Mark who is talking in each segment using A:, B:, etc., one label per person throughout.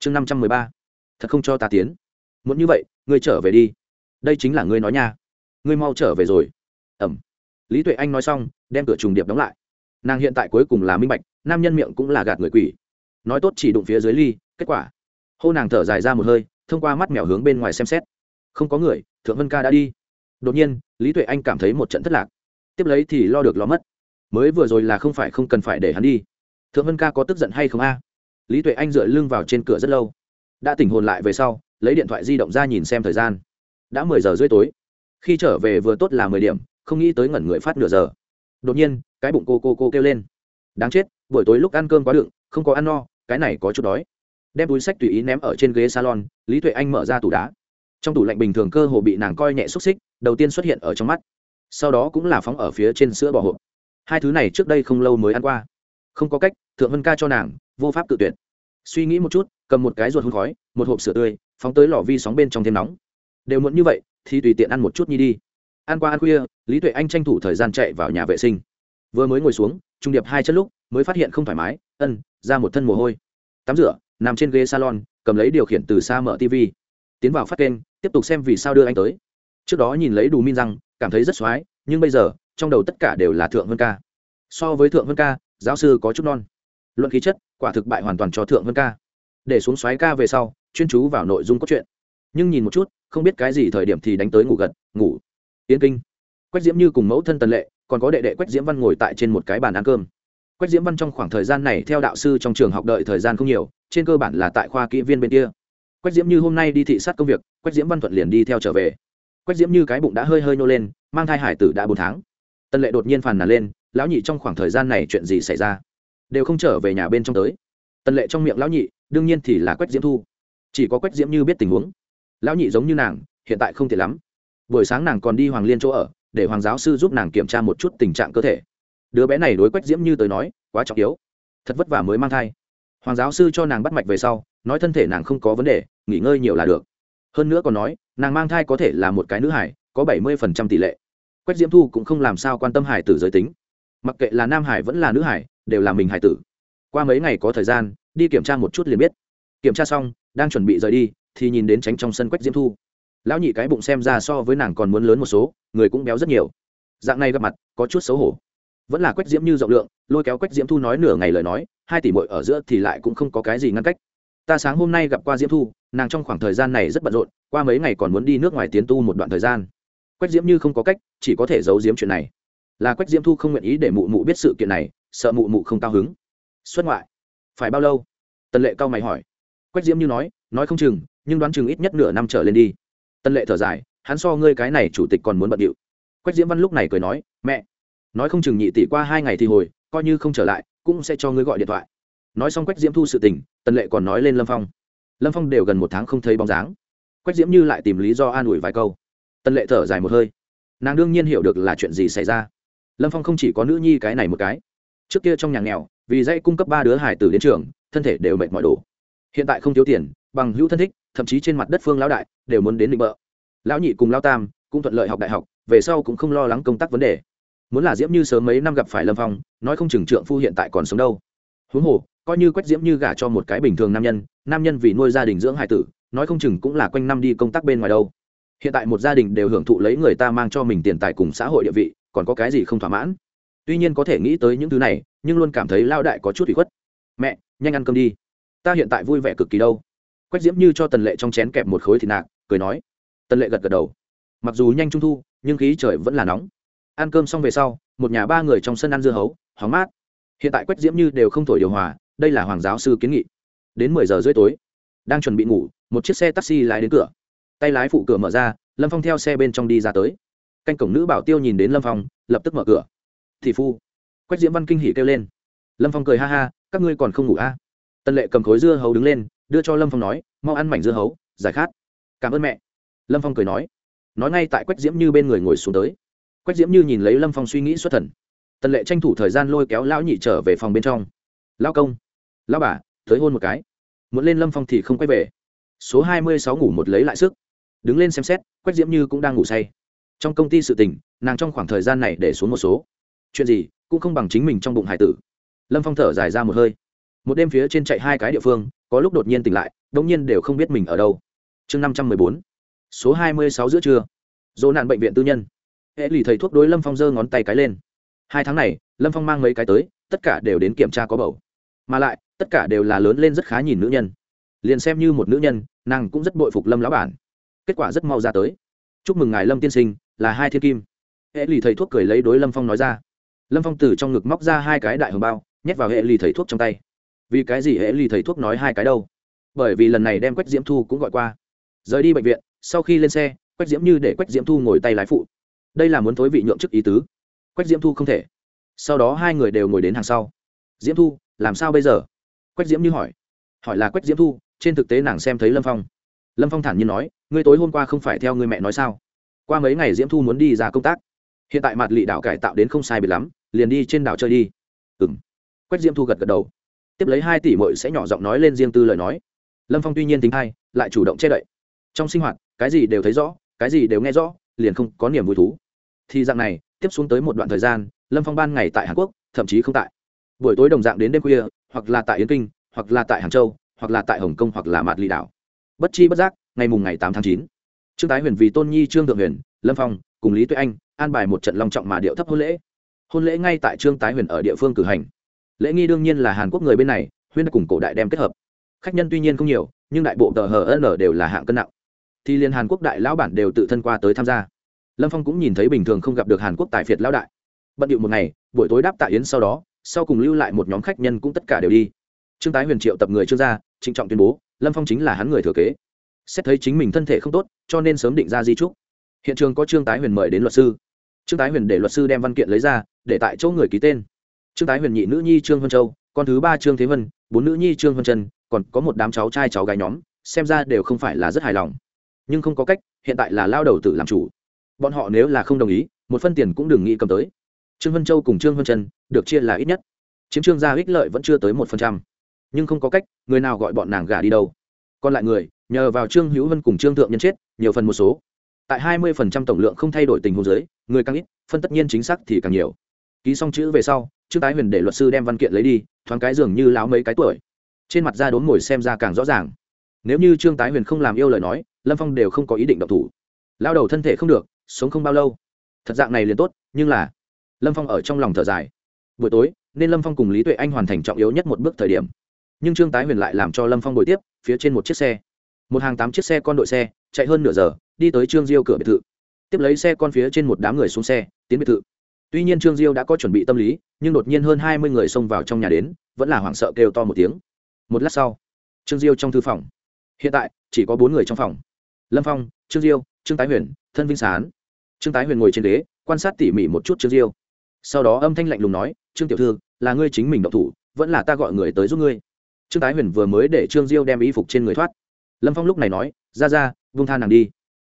A: chương năm trăm mười ba. Thật không cho ta tiến. Muốn như vậy, ngươi trở về đi. Đây chính là ngươi nói nha. Ngươi mau trở về rồi. Ẩm. Lý tuệ anh nói xong, đem cửa trùng điệp đóng lại. Nàng hiện tại cuối cùng là minh bạch, nam nhân miệng cũng là gạt người quỷ. Nói tốt chỉ đụng phía dưới ly, kết quả. Hô nàng thở dài ra một hơi, thông qua mắt mèo hướng bên ngoài xem xét. Không có người, thượng vân ca đã đi. Đột nhiên, lý tuệ anh cảm thấy một trận thất lạc. Tiếp lấy thì lo được lo mất. Mới vừa rồi là không phải không cần phải để hắn đi. Thượng vân ca có tức giận hay không a? Lý tuệ anh dựa lưng vào trên cửa rất lâu. Đã tỉnh hồn lại về sau, lấy điện thoại di động ra nhìn xem thời gian. Đã mười giờ rưỡi tối. Khi trở về vừa tốt là mười điểm, không nghĩ tới ngẩn người phát nửa giờ. Đột nhiên, cái bụng cô cô cô kêu lên. Đáng chết, buổi tối lúc ăn cơm quá đựng, không có ăn no, cái này có chút đói. Đem túi sách tùy ý ném ở trên ghế salon, lý tuệ anh mở ra tủ đá. Trong tủ lạnh bình thường cơ hồ bị nàng coi nhẹ xúc xích, đầu tiên xuất hiện ở trong mắt. Sau đó cũng là phóng ở phía trên sữa bò hộp. Hai thứ này trước đây không lâu mới ăn qua. Không có cách, thượng vân ca cho nàng vô pháp tự tuyệt. Suy nghĩ một chút, cầm một cái ruột hôn khói, một hộp sữa tươi, phóng tới lò vi sóng bên trong thêm nóng. Đều muộn như vậy, thì tùy tiện ăn một chút nhi đi. Ăn qua ăn khuya, lý tuệ anh tranh thủ thời gian chạy vào nhà vệ sinh. Vừa mới ngồi xuống, trung điệp hai chân lúc, mới phát hiện không thoải mái, ân, ra một thân mồ hôi. Tắm rửa, nằm trên ghế salon, cầm lấy điều khiển từ xa mở tv tiến vào phát kênh, tiếp tục xem vì sao đưa anh tới. Trước đó nhìn lấy đủ min răng, cảm thấy rất x nhưng bây giờ, trong đầu tất cả đều là thượng vân ca. So với thượng vân ca, giáo sư có chút non. Luận khí chất quả thực bại hoàn toàn cho thượng vân ca. Để xuống xoáy ca về sau, chuyên chú vào nội dung cốt truyện. Nhưng nhìn một chút, không biết cái gì thời điểm thì đánh tới ngủ gật, ngủ. Yên kinh. Quách diễm như cùng mẫu thân tần lệ, còn có đệ đệ quách diễm văn ngồi tại trên một cái bàn ăn cơm. Quách diễm văn trong khoảng thời gian này theo đạo sư trong trường học đợi thời gian không nhiều, trên cơ bản là tại khoa kỹ viên bên kia. Quách diễm như hôm nay đi thị sát công việc, quách diễm văn thuận liền đi theo trở về. Quách diễm như cái bụng đã hơi hơi nô lên, mang thai hải tử đã bốn tháng. Tân lệ đột nhiên phàn nàn lên, lão nhị, trong khoảng thời gian này chuyện gì xảy ra? Đều không trở về nhà bên trong tới. Tần lệ trong miệng lão nhị, đương nhiên thì là quách diễm thu. Chỉ có quách diễm như biết tình huống. Lão nhị giống như nàng, hiện tại không thể lắm. Buổi sáng nàng còn đi hoàng liên chỗ ở, để hoàng giáo sư giúp nàng kiểm tra một chút tình trạng cơ thể. Đứa bé này đối quách diễm như tới nói, quá trọng yếu. Thật vất vả mới mang thai. Hoàng giáo sư cho nàng bắt mạch về sau, nói thân thể nàng không có vấn đề, nghỉ ngơi nhiều là được. Hơn nữa còn nói, nàng mang thai có thể là một cái nữ hải có bảy mươi phần trăm tỷ lệ. Quách diễm thu cũng không làm sao quan tâm hải tử giới tính. Mặc kệ là nam hải vẫn là nữ hải đều là mình hải tử. Qua mấy ngày có thời gian, đi kiểm tra một chút liền biết. Kiểm tra xong, đang chuẩn bị rời đi, thì nhìn đến tránh trong sân quách diễm thu. Lão nhị cái bụng xem ra so với nàng còn muốn lớn một số, người cũng béo rất nhiều. Dạng này gặp mặt, có chút xấu hổ. Vẫn là quách diễm như rộng lượng, lôi kéo quách diễm thu nói nửa ngày lời nói, hai tỷ bội ở giữa thì lại cũng không có cái gì ngăn cách. Ta sáng hôm nay gặp qua diễm thu, nàng trong khoảng thời gian này rất bận rộn, qua mấy ngày còn muốn đi nước ngoài tiến tu một đoạn thời gian. Quách diễm như không có cách, chỉ có thể giấu diễm chuyện này. Là quách diễm thu không nguyện ý để mụ mụ biết sự kiện này sợ mụ mụ không cao hứng. Xuất ngoại. Phải bao lâu? Tần lệ cao mày hỏi. Quách diễm như nói nói không chừng, nhưng đoán chừng ít nhất nửa năm trở lên đi. Tần lệ thở dài, hắn so ngươi cái này chủ tịch còn muốn bận điệu. Quách diễm văn lúc này cười nói, mẹ, nói không chừng nhị tỷ qua hai ngày thì hồi, coi như không trở lại, cũng sẽ cho ngươi gọi điện thoại. Nói xong quách diễm thu sự tình, tần lệ còn nói lên lâm phong. Lâm phong đều gần một tháng không thấy bóng dáng. Quách diễm như lại tìm lý do an ủi vài câu. Tần lệ thở dài một hơi. Nàng đương nhiên hiểu được là chuyện gì xảy ra. Lâm phong không chỉ có nữ nhi cái này một cái trước kia trong nhà nghèo, vì dãy cung cấp ba đứa hải tử đến trường, thân thể đều mệt mỏi đủ hiện tại không thiếu tiền, bằng hữu thân thích, thậm chí trên mặt đất phương lão đại, đều muốn đến định bợ. Lão nhị cùng lao tam, cũng thuận lợi học đại học, về sau cũng không lo lắng công tác vấn đề. Muốn là diễm như sớm mấy năm gặp phải lâm phong, nói không chừng trượng phu hiện tại còn sống đâu. Huống hồ, coi như quách diễm như gả cho một cái bình thường nam nhân nam nhân vì nuôi gia đình dưỡng hải tử, nói không chừng cũng là quanh năm đi công tác bên ngoài đâu. Hiện tại một gia đình đều hưởng thụ lấy người ta mang cho mình tiền tài cùng xã hội địa vị, còn có cái gì không thỏa mãn? Tuy nhiên có thể nghĩ tới những thứ này, nhưng luôn cảm thấy lao đại có chút bị khuất. Mẹ, nhanh ăn cơm đi. Ta hiện tại vui vẻ cực kỳ đâu. Quách diễm như cho tần lệ trong chén kẹp một khối thịt nạc, cười nói. Tần lệ gật gật đầu. Mặc dù nhanh trung thu, nhưng khí trời vẫn là nóng. Ăn cơm xong về sau, một nhà ba người trong sân ăn dưa hấu hóng mát. Hiện tại quách diễm như đều không thổi điều hòa, đây là hoàng giáo sư kiến nghị. Đến mười giờ rưỡi tối, đang chuẩn bị ngủ, một chiếc xe taxi lái đến cửa. Tay lái phụ cửa mở ra, lâm phong theo xe bên trong đi ra tới. Canh cổng nữ bảo tiêu nhìn đến lâm phong, lập tức mở cửa thì phu. Quách diễm văn kinh hỉ kêu lên. Lâm phong cười ha ha, các ngươi còn không ngủ a à? tân lệ cầm khối dưa hấu đứng lên, đưa cho lâm phong nói, mau ăn mảnh dưa hấu, giải khát. Cảm ơn mẹ. Lâm phong cười nói. Nói ngay tại quách diễm như bên người ngồi xuống tới. Quách diễm như nhìn lấy lâm phong suy nghĩ xuất thần. Tần lệ tranh thủ thời gian lôi kéo lão nhị trở về phòng bên trong. Lao công. Lao bà, tới hôn một cái. Muốn lên lâm phong thì không quay về. Số hai mươi sáu ngủ một lấy lại sức. Đứng lên xem xét, quách diễm như cũng đang ngủ say. Trong công ty sự tình, nàng trong khoảng thời gian này để xuống một số chuyện gì cũng không bằng chính mình trong bụng hải tử. Lâm phong thở dài ra một hơi. Một đêm phía trên chạy hai cái địa phương, có lúc đột nhiên tỉnh lại đông nhiên đều không biết mình ở đâu. Chương năm trăm mười bốn. Số hai mươi sáu giữa trưa. Dỗ nạn bệnh viện tư nhân. Hễ lì thầy thuốc đối lâm phong giơ ngón tay cái lên. Hai tháng này, lâm phong mang mấy cái tới, tất cả đều đến kiểm tra có bầu. Mà lại, tất cả đều là lớn lên rất khá nhìn nữ nhân. Liền xem như một nữ nhân, nàng cũng rất bội phục lâm lão bản. Kết quả rất mau ra tới. Chúc mừng ngài lâm tiên sinh, là hai thiên kim. Hễ lì thầy thuốc cười lấy đối lâm phong nói ra lâm phong từ trong ngực móc ra hai cái đại hồng bao, nhét vào hệ lì thầy thuốc trong tay. Vì cái gì hệ lì thầy thuốc nói hai cái đâu? Bởi vì lần này đem quách diễm thu cũng gọi qua. Rời đi bệnh viện, sau khi lên xe, quách diễm như để quách diễm thu ngồi tay lái phụ. Đây là muốn thối vị nhượng chức ý tứ. Quách diễm thu không thể. Sau đó hai người đều ngồi đến hàng sau. Diễm thu, làm sao bây giờ? Quách diễm như hỏi. Hỏi là quách diễm thu, trên thực tế nàng xem thấy lâm phong. Lâm phong thản nhiên nói, ngươi tối hôm qua không phải theo người mẹ nói sao? Qua mấy ngày diễm thu muốn đi ra công tác. Hiện tại mặt lị đạo cải tạo đến không sai biệt lắm liền đi trên đảo chơi đi. Ừ m quách diễm thu gật gật đầu. Tiếp lấy hai tỷ mội sẽ nhỏ giọng nói lên riêng tư lời nói. Lâm phong tuy nhiên tính hay lại chủ động che đậy. Trong sinh hoạt, cái gì đều thấy rõ, cái gì đều nghe rõ, liền không có niềm vui thú. Thì dạng này, tiếp xuống tới một đoạn thời gian, lâm phong ban ngày tại hàn quốc, thậm chí không tại. Buổi tối đồng dạng đến đêm khuya, hoặc là tại yến kinh, hoặc là tại hàng châu, hoặc là tại hồng kông, hoặc là mạt lì đảo. Bất chi bất giác, ngày mùng ngày tám tháng chín, trương tái huyền vì tôn nhi, trương thượng huyền, lâm phong, cùng lý tuệ anh an bài một trận long trọng mà điệu thấp hôn lễ hôn lễ ngay tại trương tái huyền ở địa phương cử hành lễ nghi đương nhiên là hàn quốc người bên này huyên cùng cổ đại đem kết hợp khách nhân tuy nhiên không nhiều nhưng đại bộ tờ hờ n đều là hạng cân nặng thì liên hàn quốc đại lão bản đều tự thân qua tới tham gia lâm phong cũng nhìn thấy bình thường không gặp được hàn quốc tài phiệt lão đại bận điệu một ngày buổi tối đáp tạ yến sau đó sau cùng lưu lại một nhóm khách nhân cũng tất cả đều đi trương tái huyền triệu tập người trương gia trịnh trọng tuyên bố lâm phong chính là hắn người thừa kế xét thấy chính mình thân thể không tốt cho nên sớm định ra di trúc hiện trường có trương tái huyền mời đến luật sư trương tái huyền để luật sư đem văn kiện lấy ra, để tại chỗ người ký tên. Trương tái huyền nhị nữ nhi trương vân châu, con thứ ba trương thế vân, bốn nữ nhi trương vân trân, còn có một đám cháu trai cháu gái nhóm, xem ra đều không phải là rất hài lòng. Nhưng không có cách, hiện tại là lao đầu tự làm chủ. Bọn họ nếu là không đồng ý, một phân tiền cũng đừng nghĩ cầm tới. Trương vân châu cùng trương vân trân được chia là ít nhất. Chiếm trương gia ích lợi vẫn chưa tới một phần trăm. Nhưng không có cách, người nào gọi bọn nàng gả đi đâu. Còn lại người, nhờ vào trương hữu vân cùng trương thượng nhân chết, nhiều phần một số tại hai mươi phần trăm tổng lượng không thay đổi tình huống dưới, người càng ít, phân tất nhiên chính xác thì càng nhiều. Ký xong chữ về sau, trương tái huyền để luật sư đem văn kiện lấy đi, thoáng cái dường như láo mấy cái tuổi. Trên mặt da đốm ngồi xem ra càng rõ ràng. Nếu như trương tái huyền không làm yêu lời nói, lâm phong đều không có ý định động thủ. Lao đầu thân thể không được, sống không bao lâu. Thật dạng này liền tốt, nhưng là lâm phong ở trong lòng thở dài. Buổi tối, nên lâm phong cùng lý tuệ anh hoàn thành trọng yếu nhất một bước thời điểm. Nhưng trương tái huyền lại làm cho lâm phong đổi tiếp, phía trên một chiếc xe. Một hàng tám chiếc xe con đội xe, chạy hơn nửa giờ đi tới trương diêu cửa biệt thự. Tiếp lấy xe con phía trên một đám người xuống xe, tiến biệt thự. Tuy nhiên trương diêu đã có chuẩn bị tâm lý, nhưng đột nhiên hơn hai mươi người xông vào trong nhà đến, vẫn là hoảng sợ kêu to một tiếng. Một lát sau, trương diêu trong thư phòng. Hiện tại, chỉ có bốn người trong phòng. Lâm phong, trương diêu, trương tái huyền, thân vinh sán. Trương tái huyền ngồi trên ghế, quan sát tỉ mỉ một chút trương diêu. Sau đó âm thanh lạnh lùng nói, trương tiểu thư, là ngươi chính mình độc thủ, vẫn là ta gọi người tới giúp ngươi. Trương tái huyền vừa mới để trương diêu đem y phục trên người thoát. Lâm phong lúc này nói, ra ra vung tha nàng đi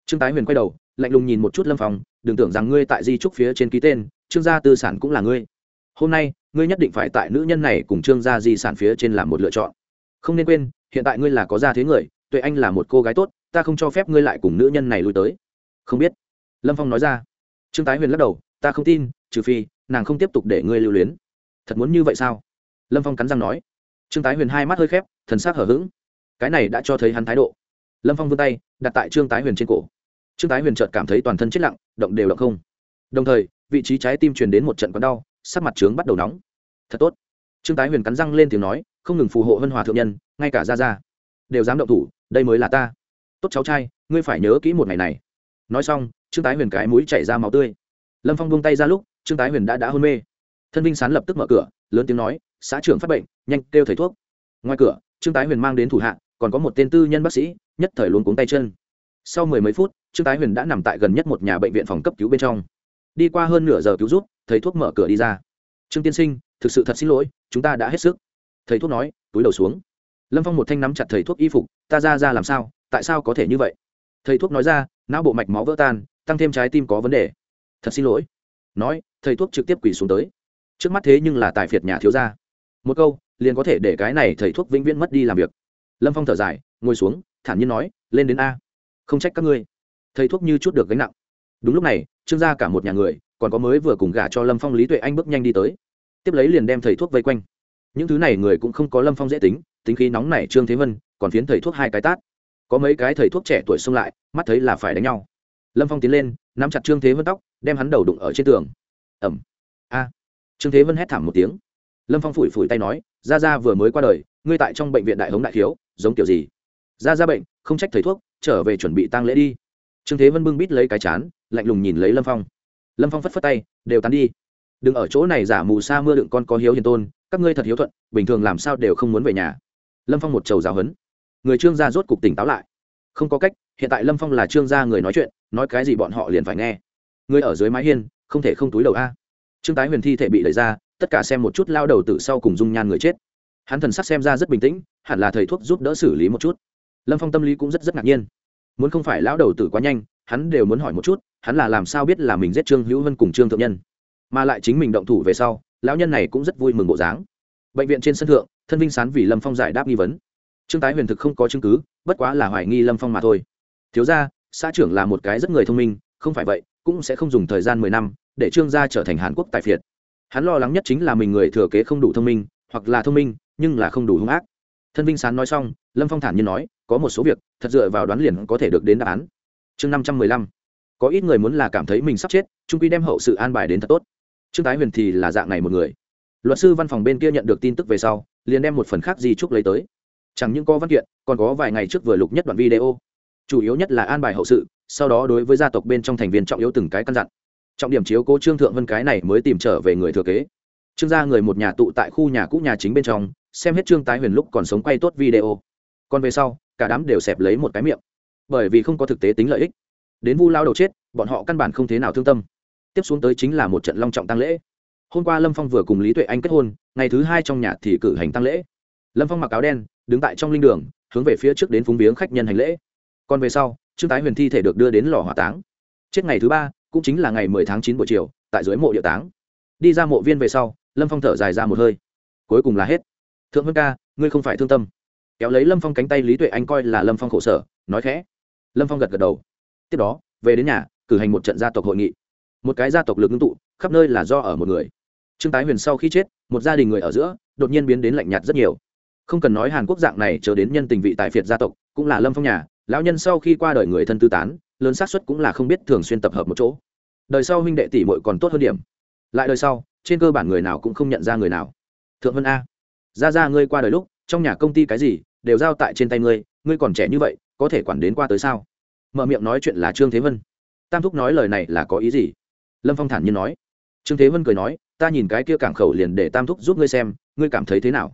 A: trương tái huyền quay đầu, lạnh lùng nhìn một chút lâm phong, đừng tưởng rằng ngươi tại di trúc phía trên ký tên, trương gia tư sản cũng là ngươi. Hôm nay, ngươi nhất định phải tại nữ nhân này cùng trương gia di sản phía trên làm một lựa chọn. Không nên quên, hiện tại ngươi là có gia thế người, tuệ anh là một cô gái tốt, ta không cho phép ngươi lại cùng nữ nhân này lui tới. Không biết. Lâm phong nói ra. Trương tái huyền lắc đầu, ta không tin, trừ phi, nàng không tiếp tục để ngươi lưu luyến. Thật muốn như vậy sao? Lâm phong cắn răng nói. Trương tái huyền hai mắt hơi khép, thần s á c hở h ữ g cái này đã cho thấy hắn thái độ. Lâm phong vươn tay, đặt tại trương tái huyền trên cổ trương tái huyền chợt cảm thấy toàn thân chết lặng, động đều động không. Đồng thời, vị trí trái tim truyền đến một trận quán đau, sắc mặt trướng bắt đầu nóng. Thật tốt. Trương tái huyền cắn răng lên tiếng nói, không ngừng phù hộ hân hòa thượng nhân, ngay cả ra ra đều dám động thủ, đây mới là ta. Tốt cháu trai, ngươi phải nhớ kỹ một ngày này. Nói xong, trương tái huyền cái mũi chảy ra máu tươi. Lâm phong buông tay ra lúc, trương tái huyền đã đã hôn mê. Thân vinh sán lập tức mở cửa, lớn tiếng nói, xã trưởng phát bệnh, nhanh kêu thầy thuốc. Ngoài cửa, trương tái huyền mang đến thủ hạ, còn có một tên tư nhân bác sĩ, nhất thời luôn cuống tay chân. Sau mười mấy phút trương tái huyền đã nằm tại gần nhất một nhà bệnh viện phòng cấp cứu bên trong. Đi qua hơn nửa giờ cứu rút thầy thuốc mở cửa đi ra. Trương tiên sinh, thực sự thật xin lỗi, chúng ta đã hết sức. Thầy thuốc nói, túi đầu xuống. Lâm phong một thanh nắm chặt thầy thuốc y phục, ta ra ra làm sao, tại sao có thể như vậy? Thầy thuốc nói ra, não bộ mạch máu vỡ tan, tăng thêm trái tim có vấn đề. Thật xin lỗi. Nói, thầy thuốc trực tiếp quỳ xuống tới. Trước mắt thế nhưng là tài phiệt nhà thiếu gia. Một câu, liền có thể để cái này thầy thuốc vĩnh viễn mất đi làm việc. Lâm phong thở dài, ngồi xuống, thản nhiên nói, lên đến a. Không trách các ngươi thầy thuốc như chút được gánh nặng. Đúng lúc này, trương gia cả một nhà người, còn có mới vừa cùng gả cho lâm phong, lý tuệ anh bước nhanh đi tới. Tiếp lấy liền đem thầy thuốc vây quanh. Những thứ này người cũng không có lâm phong dễ tính tính khí nóng này trương thế vân, còn phiến thầy thuốc hai cái tát. Có mấy cái thầy thuốc trẻ tuổi xông lại, mắt thấy là phải đánh nhau. Lâm phong tiến lên, nắm chặt trương thế vân tóc, đem hắn đầu đụng ở trên tường. Ẩm. A. Trương thế vân hét thảm một tiếng. Lâm phong phủi phủi tay nói ra ra vừa mới qua đời, ngươi tại trong bệnh viện đại hống đại khiếu giống kiểu gì? Ra ra bệnh, không trách thầy thuốc, trở về chuẩn bị tăng lễ đi trương thế vân bưng bít lấy cái chán, lạnh lùng nhìn lấy lâm phong. Lâm phong phất phất tay, đều tán đi. Đừng ở chỗ này giả mù sa mưa đựng con có hiếu hiền tôn, các ngươi thật hiếu thuận, bình thường làm sao đều không muốn về nhà. Lâm phong một trầu giáo hấn. Người trương gia rốt cục tỉnh táo lại. Không có cách, hiện tại lâm phong là trương gia người nói chuyện, nói cái gì bọn họ liền phải nghe. Người ở dưới mái hiên, không thể không túi đầu a. Trương tái huyền thi thể bị đẩy ra, tất cả xem một chút lao đầu tự sau cùng dung nhan người chết. Hắn thần sắc xem ra rất bình tĩnh, hẳn là thầy thuốc giúp đỡ xử lý một chút. Lâm phong tâm lý cũng rất rất ngạc nhiên muốn không phải lão đầu tử quá nhanh, hắn đều muốn hỏi một chút, hắn là làm sao biết là mình giết trương hữu hân cùng trương thượng nhân? Mà lại chính mình động thủ về sau, lão nhân này cũng rất vui mừng bộ dáng. Bệnh viện trên sân thượng, thân vinh sán vì lâm phong giải đáp nghi vấn. Trương tái huyền thực không có chứng cứ, bất quá là hoài nghi lâm phong mà thôi. Thiếu ra xã trưởng là một cái rất người thông minh, không phải vậy, cũng sẽ không dùng thời gian mười năm để trương gia trở thành hàn quốc tài phiệt. Hắn lo lắng nhất chính là mình người thừa kế không đủ thông minh, hoặc là thông minh, nhưng là không đủ hung ác. Thân vinh sán nói xong, lâm phong thản nhiên nói có một số việc, thật dựa vào đoán liền có thể được đến đáp án. Chương năm trăm mười lăm. Có ít người muốn là cảm thấy mình sắp chết, trung quy đem hậu sự an bài đến thật tốt. Trương tái huyền thì là dạng này một người. Luật sư văn phòng bên kia nhận được tin tức về sau, liền đem một phần khác di trúc lấy tới. Chẳng những có văn kiện, còn có vài ngày trước vừa lục nhất đoạn video. Chủ yếu nhất là an bài hậu sự, sau đó đối với gia tộc bên trong thành viên trọng yếu từng cái căn dặn. Trọng điểm chiếu cố trương thượng vân cái này mới tìm trở về người thừa kế. Trương gia người một nhà tụ tại khu nhà cũ nhà chính bên trong, xem hết trương tái huyền lúc còn sống quay tốt video. Còn về sau cả đám đều xẹp lấy một cái miệng. Bởi vì không có thực tế tính lợi ích. Đến vu lao đầu chết, bọn họ căn bản không thế nào thương tâm. Tiếp xuống tới chính là một trận long trọng tăng lễ. Hôm qua lâm phong vừa cùng lý tuệ anh kết hôn, ngày thứ hai trong nhà thì cử hành tăng lễ. Lâm phong mặc áo đen, đứng tại trong linh đường, hướng về phía trước đến phúng viếng khách nhân hành lễ. Còn về sau, trương tái huyền thi thể được đưa đến lò hỏa táng. Chết ngày thứ ba, cũng chính là ngày mười tháng chín buổi chiều, tại dưới mộ địa táng. Đi ra mộ viên về sau, lâm phong thở dài ra một hơi. Cuối cùng là hết. Thượng vân ca, ngươi không phải thương tâm kéo lấy lâm phong cánh tay lý tuệ anh coi là lâm phong khổ sở, nói khẽ. Lâm phong gật gật đầu. Tiếp đó, về đến nhà, cử hành một trận gia tộc hội nghị. Một cái gia tộc lực ngưng tụ, khắp nơi là do ở một người. Trương tái huyền sau khi chết, một gia đình người ở giữa, đột nhiên biến đến lạnh nhạt rất nhiều. Không cần nói hàn quốc dạng này chờ đến nhân tình vị tài phiệt gia tộc, cũng là lâm phong nhà, lão nhân sau khi qua đời người thân tư tán, lớn xác suất cũng là không biết thường xuyên tập hợp một chỗ. Đời sau huynh đệ tỷ muội còn tốt hơn điểm. Lại đời sau, trên cơ bản người nào cũng không nhận ra người nào. Thượng vân a. Ra ra ngươi qua đời lúc trong nhà công ty cái gì đều giao tại trên tay ngươi ngươi còn trẻ như vậy, có thể quản đến qua tới sao? Mở miệng nói chuyện là trương thế vân. Tam thúc nói lời này là có ý gì? Lâm phong thản nhiên nói. Trương thế vân cười nói, ta nhìn cái kia cảng khẩu liền để tam thúc giúp ngươi xem, ngươi cảm thấy thế nào?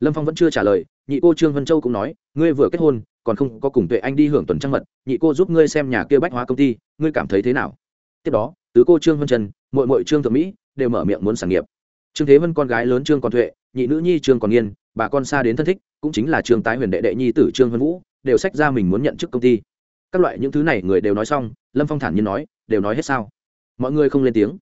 A: Lâm phong vẫn chưa trả lời, nhị cô trương vân châu cũng nói, ngươi vừa kết hôn, còn không có cùng tuệ anh đi hưởng tuần trăng mật, nhị cô giúp ngươi xem nhà kia bách hóa công ty, ngươi cảm thấy thế nào? Tiếp đó, tứ cô trương vân trần mội mội trương thượng mỹ đều mở miệng muốn sản nghiệp. Trương thế vân con gái lớn trương còn tuệ, nhị nữ nhi trương còn nghiên bà con xa đến thân thích, cũng chính là trương tái huyền đệ đệ nhi tử trương vân vũ, đều sách ra mình muốn nhận chức công ty. Các loại những thứ này người đều nói xong, lâm phong thản nhiên nói, đều nói hết sao? Mọi người không lên tiếng.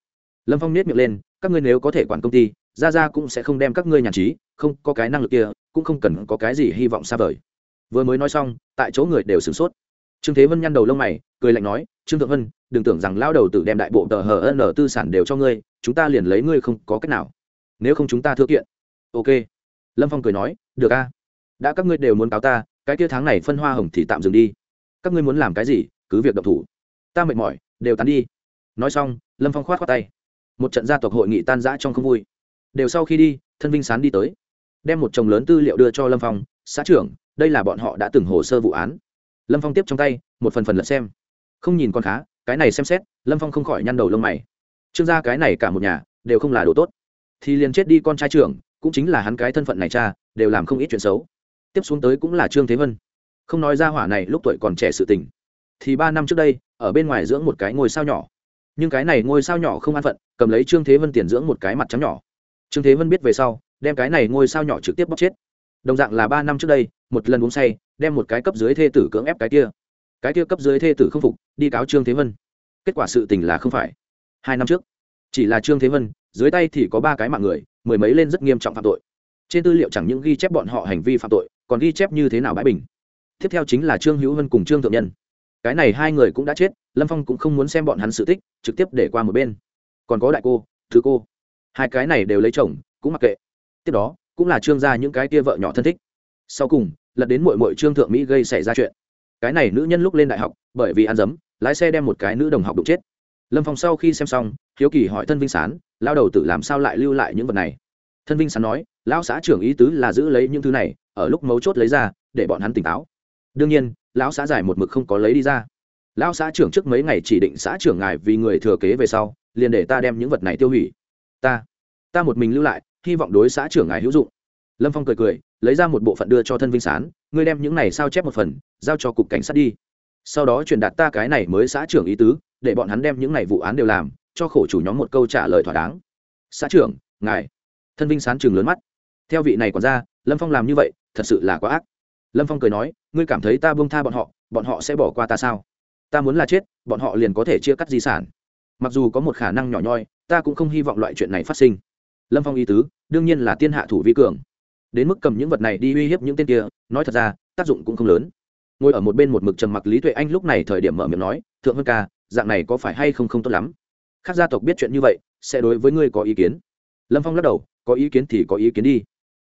A: Lâm phong nết miệng lên, các ngươi nếu có thể quản công ty, ra ra cũng sẽ không đem các ngươi nhàn trí, không có cái năng lực kia, cũng không cần có cái gì hy vọng xa vời. Vừa mới nói xong, tại chỗ người đều sửng sốt. Trương thế vân nhăn đầu lông mày, cười lạnh nói, trương thượng vân, đừng tưởng rằng lao đầu tự đem đại bộ tờ hờ n tư sản đều cho ngươi, chúng ta liền lấy ngươi không có cách nào. Nếu không chúng ta thưa kiện. Ok lâm phong cười nói, được a, đã các ngươi đều muốn cáo ta, cái kia tháng này phân hoa hồng thì tạm dừng đi. Các ngươi muốn làm cái gì, cứ việc độc thủ. Ta mệt mỏi, đều tán đi. Nói xong, lâm phong khoát khoát tay. Một trận gia tộc hội nghị tan rã trong không vui. Đều sau khi đi, thân vinh sán đi tới. Đem một chồng lớn tư liệu đưa cho lâm phong, xã trưởng, đây là bọn họ đã từng hồ sơ vụ án. Lâm phong tiếp trong tay, một phần phần lật xem. Không nhìn con khá, cái này xem xét, lâm phong không khỏi nhăn đầu lông mày. Trương gia cái này cả một nhà, đều không là đồ tốt. Thì liền chết đi con trai trưởng cũng chính là hắn cái thân phận này cha, đều làm không ít chuyện xấu. Tiếp xuống tới cũng là trương thế vân. Không nói ra hỏa này lúc tuổi còn trẻ sự tình. Thì ba năm trước đây, ở bên ngoài dưỡng một cái ngôi sao nhỏ. Nhưng cái này ngôi sao nhỏ không an phận, cầm lấy trương thế vân tiền dưỡng một cái mặt trắng nhỏ. Trương thế vân biết về sau, đem cái này ngôi sao nhỏ trực tiếp bóc chết. Đồng dạng là ba năm trước đây, một lần uống say, đem một cái cấp dưới thê tử cưỡng ép cái kia. Cái kia cấp dưới thê tử không phục, đi cáo trương thế vân. Kết quả sự tình là không phải. Hai năm trước, chỉ là trương thế vân, dưới tay thì có ba cái mạng người mười mấy lên rất nghiêm trọng phạm tội. Trên tư liệu chẳng những ghi chép bọn họ hành vi phạm tội, còn ghi chép như thế nào bãi bình. Tiếp theo chính là trương hữu hân cùng trương thượng nhân. Cái này hai người cũng đã chết, lâm phong cũng không muốn xem bọn hắn sự tích, trực tiếp để qua một bên. Còn có đại cô, thứ cô. Hai cái này đều lấy chồng, cũng mặc kệ. Tiếp đó, cũng là trương gia những cái tia vợ nhỏ thân thích. Sau cùng, lật đến mội mội trương thượng mỹ gây xảy ra chuyện. Cái này nữ nhân lúc lên đại học, bởi vì ăn dấm, lái xe đem một cái nữ đồng học đụng chết. Lâm phong sau khi xem xong, hiếu kỳ hỏi thân vinh sán lao đầu tử làm sao lại lưu lại những vật này? Thân vinh sán nói, lão xã trưởng ý tứ là giữ lấy những thứ này, ở lúc mấu chốt lấy ra, để bọn hắn tỉnh táo. Đương nhiên, lão xã giải một mực không có lấy đi ra. Lão xã trưởng trước mấy ngày chỉ định xã trưởng ngài vì người thừa kế về sau, liền để ta đem những vật này tiêu hủy. Ta ta một mình lưu lại, hy vọng đối xã trưởng ngài hữu dụng. Lâm phong cười cười, lấy ra một bộ phận đưa cho thân vinh sán, ngươi đem những này sao chép một phần, giao cho cục cảnh sát đi. Sau đó truyền đạt ta cái này mới xã trưởng ý tứ, để bọn hắn đem những này vụ án đều làm cho khổ chủ nhóm một câu trả lời thỏa đáng. Xã trưởng, ngài. Thân vinh sán chừng lớn mắt. Theo vị này còn ra lâm phong làm như vậy, thật sự là quá ác. Lâm phong cười nói, ngươi cảm thấy ta buông tha bọn họ bọn họ sẽ bỏ qua ta sao? Ta muốn là chết, bọn họ liền có thể chia cắt di sản. Mặc dù có một khả năng nhỏ nhoi, ta cũng không hy vọng loại chuyện này phát sinh. Lâm phong ý tứ, đương nhiên là tiên hạ thủ vi cường. Đến mức cầm những vật này đi uy hiếp những tên kia, nói thật ra, tác dụng cũng không lớn. Ngồi ở một bên một mực trầm mặc lý tuệ anh lúc này thời điểm mở miệng nói, thượng vân ca, dạng này có phải hay không không tốt lắm? Khác gia tộc biết chuyện như vậy, sẽ đối với ngươi có ý kiến. Lâm phong lắc đầu, có ý kiến thì có ý kiến đi.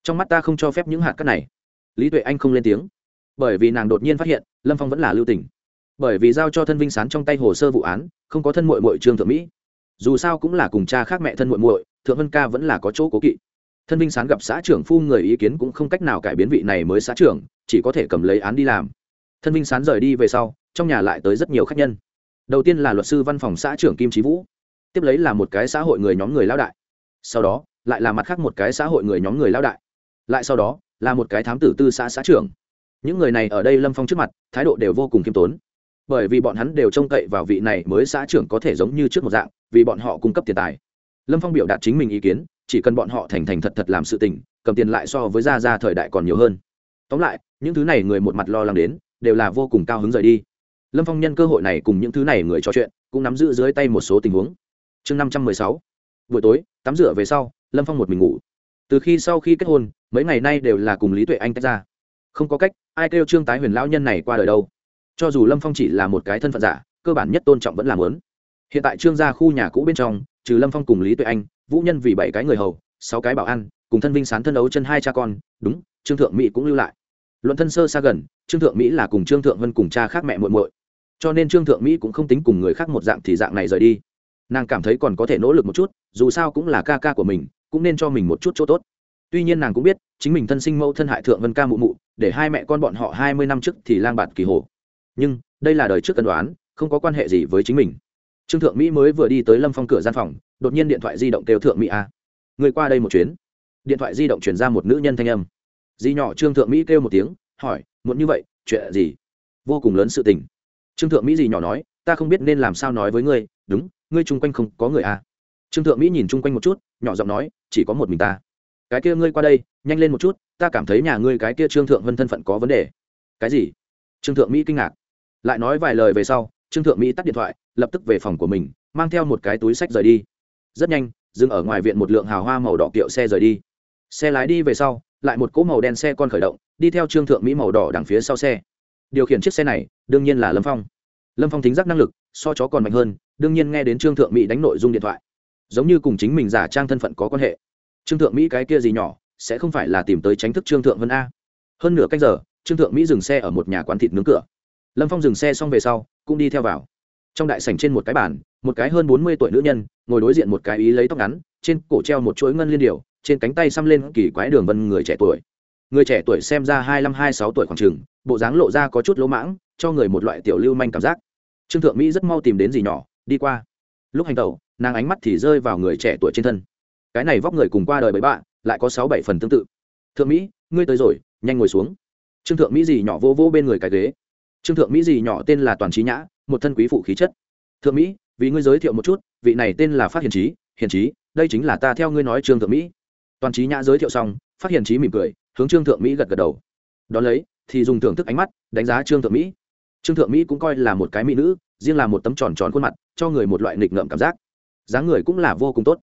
A: Trong mắt ta không cho phép những hạt cát này. Lý tuệ anh không lên tiếng. Bởi vì nàng đột nhiên phát hiện, lâm phong vẫn là lưu tình. Bởi vì giao cho thân vinh sán trong tay hồ sơ vụ án, không có thân mội mội trương thượng mỹ. Dù sao cũng là cùng cha khác mẹ thân mội mội thượng vân ca vẫn là có chỗ cố kỵ. Thân vinh sán gặp xã trưởng phu người ý kiến cũng không cách nào cải biến vị này mới xã trưởng, chỉ có thể cầm lấy án đi làm. Thân vinh sán rời đi về sau, trong nhà lại tới rất nhiều khách nhân. Đầu tiên là luật sư văn phòng xã trưởng kim trí vũ tiếp lấy là một cái xã hội người nhóm người lao đại. Sau đó, lại là mặt khác một cái xã hội người nhóm người lao đại. Lại sau đó, là một cái thám tử tư xã xã trưởng. Những người này ở đây lâm phong trước mặt, thái độ đều vô cùng khiêm tốn. Bởi vì bọn hắn đều trông cậy vào vị này mới xã trưởng có thể giống như trước một dạng, vì bọn họ cung cấp tiền tài. Lâm phong biểu đạt chính mình ý kiến, chỉ cần bọn họ thành thành thật thật làm sự tình, cầm tiền lại so với gia gia thời đại còn nhiều hơn. Tóm lại, những thứ này người một mặt lo lắng đến, đều là vô cùng cao hứng rời đi. Lâm phong nhân cơ hội này cùng những thứ này người trò chuyện, cũng nắm giữ dưới tay một số tình huống chương năm trăm mười sáu. Buổi tối, tắm rửa về sau, lâm phong một mình ngủ. Từ khi sau khi kết hôn, mấy ngày nay đều là cùng lý tuệ anh tách ra. Không có cách, ai kêu trương tái huyền lão nhân này qua đời đâu. Cho dù lâm phong chỉ là một cái thân phận giả, cơ bản nhất tôn trọng vẫn là lớn hiện tại trương gia khu nhà cũ bên trong, trừ lâm phong cùng lý tuệ anh, vũ nhân vì bảy cái người hầu, sáu cái bảo ăn cùng thân vinh sán thân đấu chân hai cha con, đúng, trương thượng mỹ cũng lưu lại. Luận thân sơ xa gần, trương thượng mỹ là cùng trương thượng vân cùng cha khác mẹ muộn muội. Cho nên trương thượng mỹ cũng không tính cùng người khác một dạng thì dạng này rời đi nàng cảm thấy còn có thể nỗ lực một chút, dù sao cũng là ca ca của mình, cũng nên cho mình một chút chỗ tốt. Tuy nhiên nàng cũng biết, chính mình thân sinh mẫu thân hại thượng vân ca mụ mụ, để hai mẹ con bọn họ hai mươi năm trước thì lang bạt kỳ hồ. Nhưng, đây là đời trước cân đoán không có quan hệ gì với chính mình. Trương thượng mỹ mới vừa đi tới lâm phong cửa gian phòng, đột nhiên điện thoại di động kêu thượng mỹ a. Người qua đây một chuyến. Điện thoại di động chuyển ra một nữ nhân thanh âm. Di nhỏ trương thượng mỹ kêu một tiếng, hỏi muốn như vậy, chuyện gì? Vô cùng lớn sự tình. Trương thượng mỹ gì nhỏ nói, ta không biết nên làm sao nói với ngươi, đúng ngươi chung quanh không có người à? Trương thượng mỹ nhìn chung quanh một chút, nhỏ giọng nói, chỉ có một mình ta. Cái kia ngươi qua đây, nhanh lên một chút, ta cảm thấy nhà ngươi cái kia trương thượng vân thân phận có vấn đề. Cái gì? Trương thượng mỹ kinh ngạc. Lại nói vài lời về sau, trương thượng mỹ tắt điện thoại, lập tức về phòng của mình, mang theo một cái túi sách rời đi. Rất nhanh, dừng ở ngoài viện một lượng hào hoa màu đỏ kiệu xe rời đi. Xe lái đi về sau, lại một cỗ màu đen xe con khởi động, đi theo trương thượng mỹ màu đỏ đằng phía sau xe. Điều khiển chiếc xe này, đương nhiên là lâm phong. Lâm phong thính giác năng lực, so chó còn mạnh hơn đương nhiên nghe đến trương thượng mỹ đánh nội dung điện thoại, giống như cùng chính mình giả trang thân phận có quan hệ. Trương thượng mỹ cái kia gì nhỏ, sẽ không phải là tìm tới tránh thức trương thượng vân a. Hơn nửa cách giờ, trương thượng mỹ dừng xe ở một nhà quán thịt nướng cửa. Lâm phong dừng xe xong về sau, cũng đi theo vào. Trong đại sảnh trên một cái bàn, một cái hơn bốn mươi tuổi nữ nhân, ngồi đối diện một cái ý lấy tóc ngắn, trên cổ treo một chuỗi ngân liên điều trên cánh tay xăm lên kỳ quái đường vân người trẻ tuổi. Người trẻ tuổi xem ra hai mươi hai sáu tuổi khoảng chừng, bộ dáng lộ ra có chút lỗ mãng, cho người một loại tiểu lưu manh cảm giác. Trương thượng mỹ rất mau tìm đến gì nhỏ đi qua. Lúc hành tẩu, nàng ánh mắt thì rơi vào người trẻ tuổi trên thân. Cái này vóc người cùng qua đời bậy bạ lại có sáu bảy phần tương tự. Thượng mỹ, ngươi tới rồi, nhanh ngồi xuống. Trương thượng mỹ gì nhỏ vô vô bên người cái ghế. Trương thượng mỹ gì nhỏ tên là toàn trí nhã, một thân quý phụ khí chất. Thượng mỹ, vì ngươi giới thiệu một chút, vị này tên là phát hiền trí hiền trí đây chính là ta theo ngươi nói trương thượng mỹ. Toàn trí nhã giới thiệu xong, phát hiền trí mỉm cười, hướng trương thượng mỹ gật gật đầu. Đón lấy, thì dùng thưởng thức ánh mắt, đánh giá trương thượng mỹ trương thượng mỹ cũng coi là một cái mỹ nữ, riêng là một tấm tròn tròn khuôn mặt, cho người một loại nghịch ngợm cảm giác. Dáng người cũng là vô cùng tốt.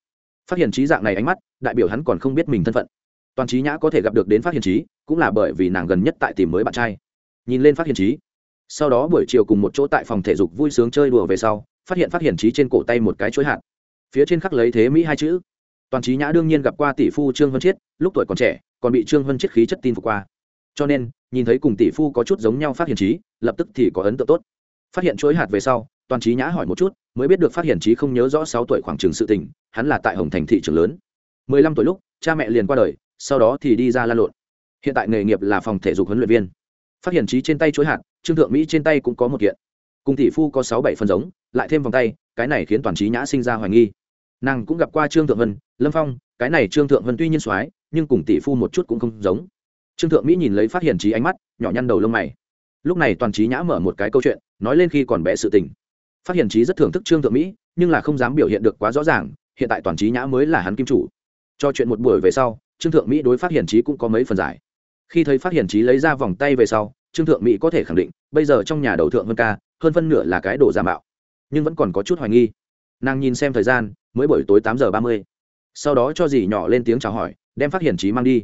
A: Phát hiện trí dạng này ánh mắt, đại biểu hắn còn không biết mình thân phận. Toàn trí nhã có thể gặp được đến phát hiện trí cũng là bởi vì nàng gần nhất tại tìm mới bạn trai. Nhìn lên phát hiện trí sau đó buổi chiều cùng một chỗ tại phòng thể dục vui sướng chơi đùa về sau, phát hiện phát hiện trí trên cổ tay một cái chuỗi hạt. Phía trên khắc lấy thế mỹ hai chữ. Toàn trí nhã đương nhiên gặp qua tỷ phu trương vân chiết, lúc tuổi còn trẻ, còn bị trương vân chiết khí chất tin phục qua. Cho nên nhìn thấy cùng tỷ phu có chút giống nhau phát hiện trí, lập tức thì có ấn tượng tốt. Phát hiện chuỗi hạt về sau, toàn trí nhã hỏi một chút, mới biết được phát hiện trí không nhớ rõ sáu tuổi khoảng trường sự tình, hắn là tại hồng thành thị trường lớn. Mười lăm tuổi lúc, cha mẹ liền qua đời, sau đó thì đi ra la lộn. Hiện tại nghề nghiệp là phòng thể dục huấn luyện viên. Phát hiện trí trên tay chuỗi hạt, trương thượng mỹ trên tay cũng có một kiện. Cùng tỷ phu có sáu bảy phần giống, lại thêm vòng tay, cái này khiến toàn trí nhã sinh ra hoài nghi. Nàng cũng gặp qua trương thượng vân, lâm phong, cái này trương thượng vân tuy nhiên soái, nhưng cùng tỷ phu một chút cũng không giống trương thượng mỹ nhìn lấy phát hiện trí ánh mắt, nhỏ nhăn đầu lông mày. Lúc này toàn trí nhã mở một cái câu chuyện, nói lên khi còn bé sự tình. Phát hiện trí rất thưởng thức trương thượng mỹ, nhưng là không dám biểu hiện được quá rõ ràng, hiện tại toàn trí nhã mới là hắn kim chủ. Cho chuyện một buổi về sau, trương thượng mỹ đối phát hiện trí cũng có mấy phần giải. Khi thấy phát hiện trí lấy ra vòng tay về sau, trương thượng mỹ có thể khẳng định, bây giờ trong nhà đầu thượng hơn ca, hơn phân nửa là cái đồ giả mạo. Nhưng vẫn còn có chút hoài nghi. Nàng nhìn xem thời gian, mới buổi tối tám giờ ba mươi. Sau đó cho dì nhỏ lên tiếng chào hỏi, đem phát hiện trí mang đi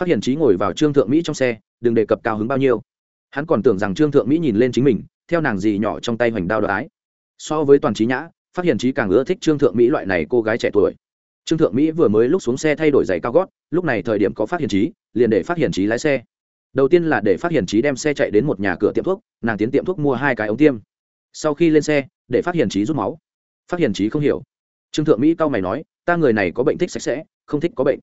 A: phát hiện trí ngồi vào trương thượng mỹ trong xe, đừng đề cập cao hứng bao nhiêu. Hắn còn tưởng rằng trương thượng mỹ nhìn lên chính mình, theo nàng gì nhỏ trong tay hoành đao đoái so với toàn trí nhã, phát hiện trí càng ưa thích trương thượng mỹ loại này cô gái trẻ tuổi. Trương thượng mỹ vừa mới lúc xuống xe thay đổi giày cao gót, lúc này thời điểm có phát hiện trí, liền để phát hiện trí lái xe. Đầu tiên là để phát hiện trí đem xe chạy đến một nhà cửa tiệm thuốc, nàng tiến tiệm thuốc mua hai cái ống tiêm. Sau khi lên xe, để phát hiện trí rút máu. Phát hiện trí không hiểu. Trương thượng mỹ cau mày nói, ta người này có bệnh thích sạch sẽ, không thích có bệnh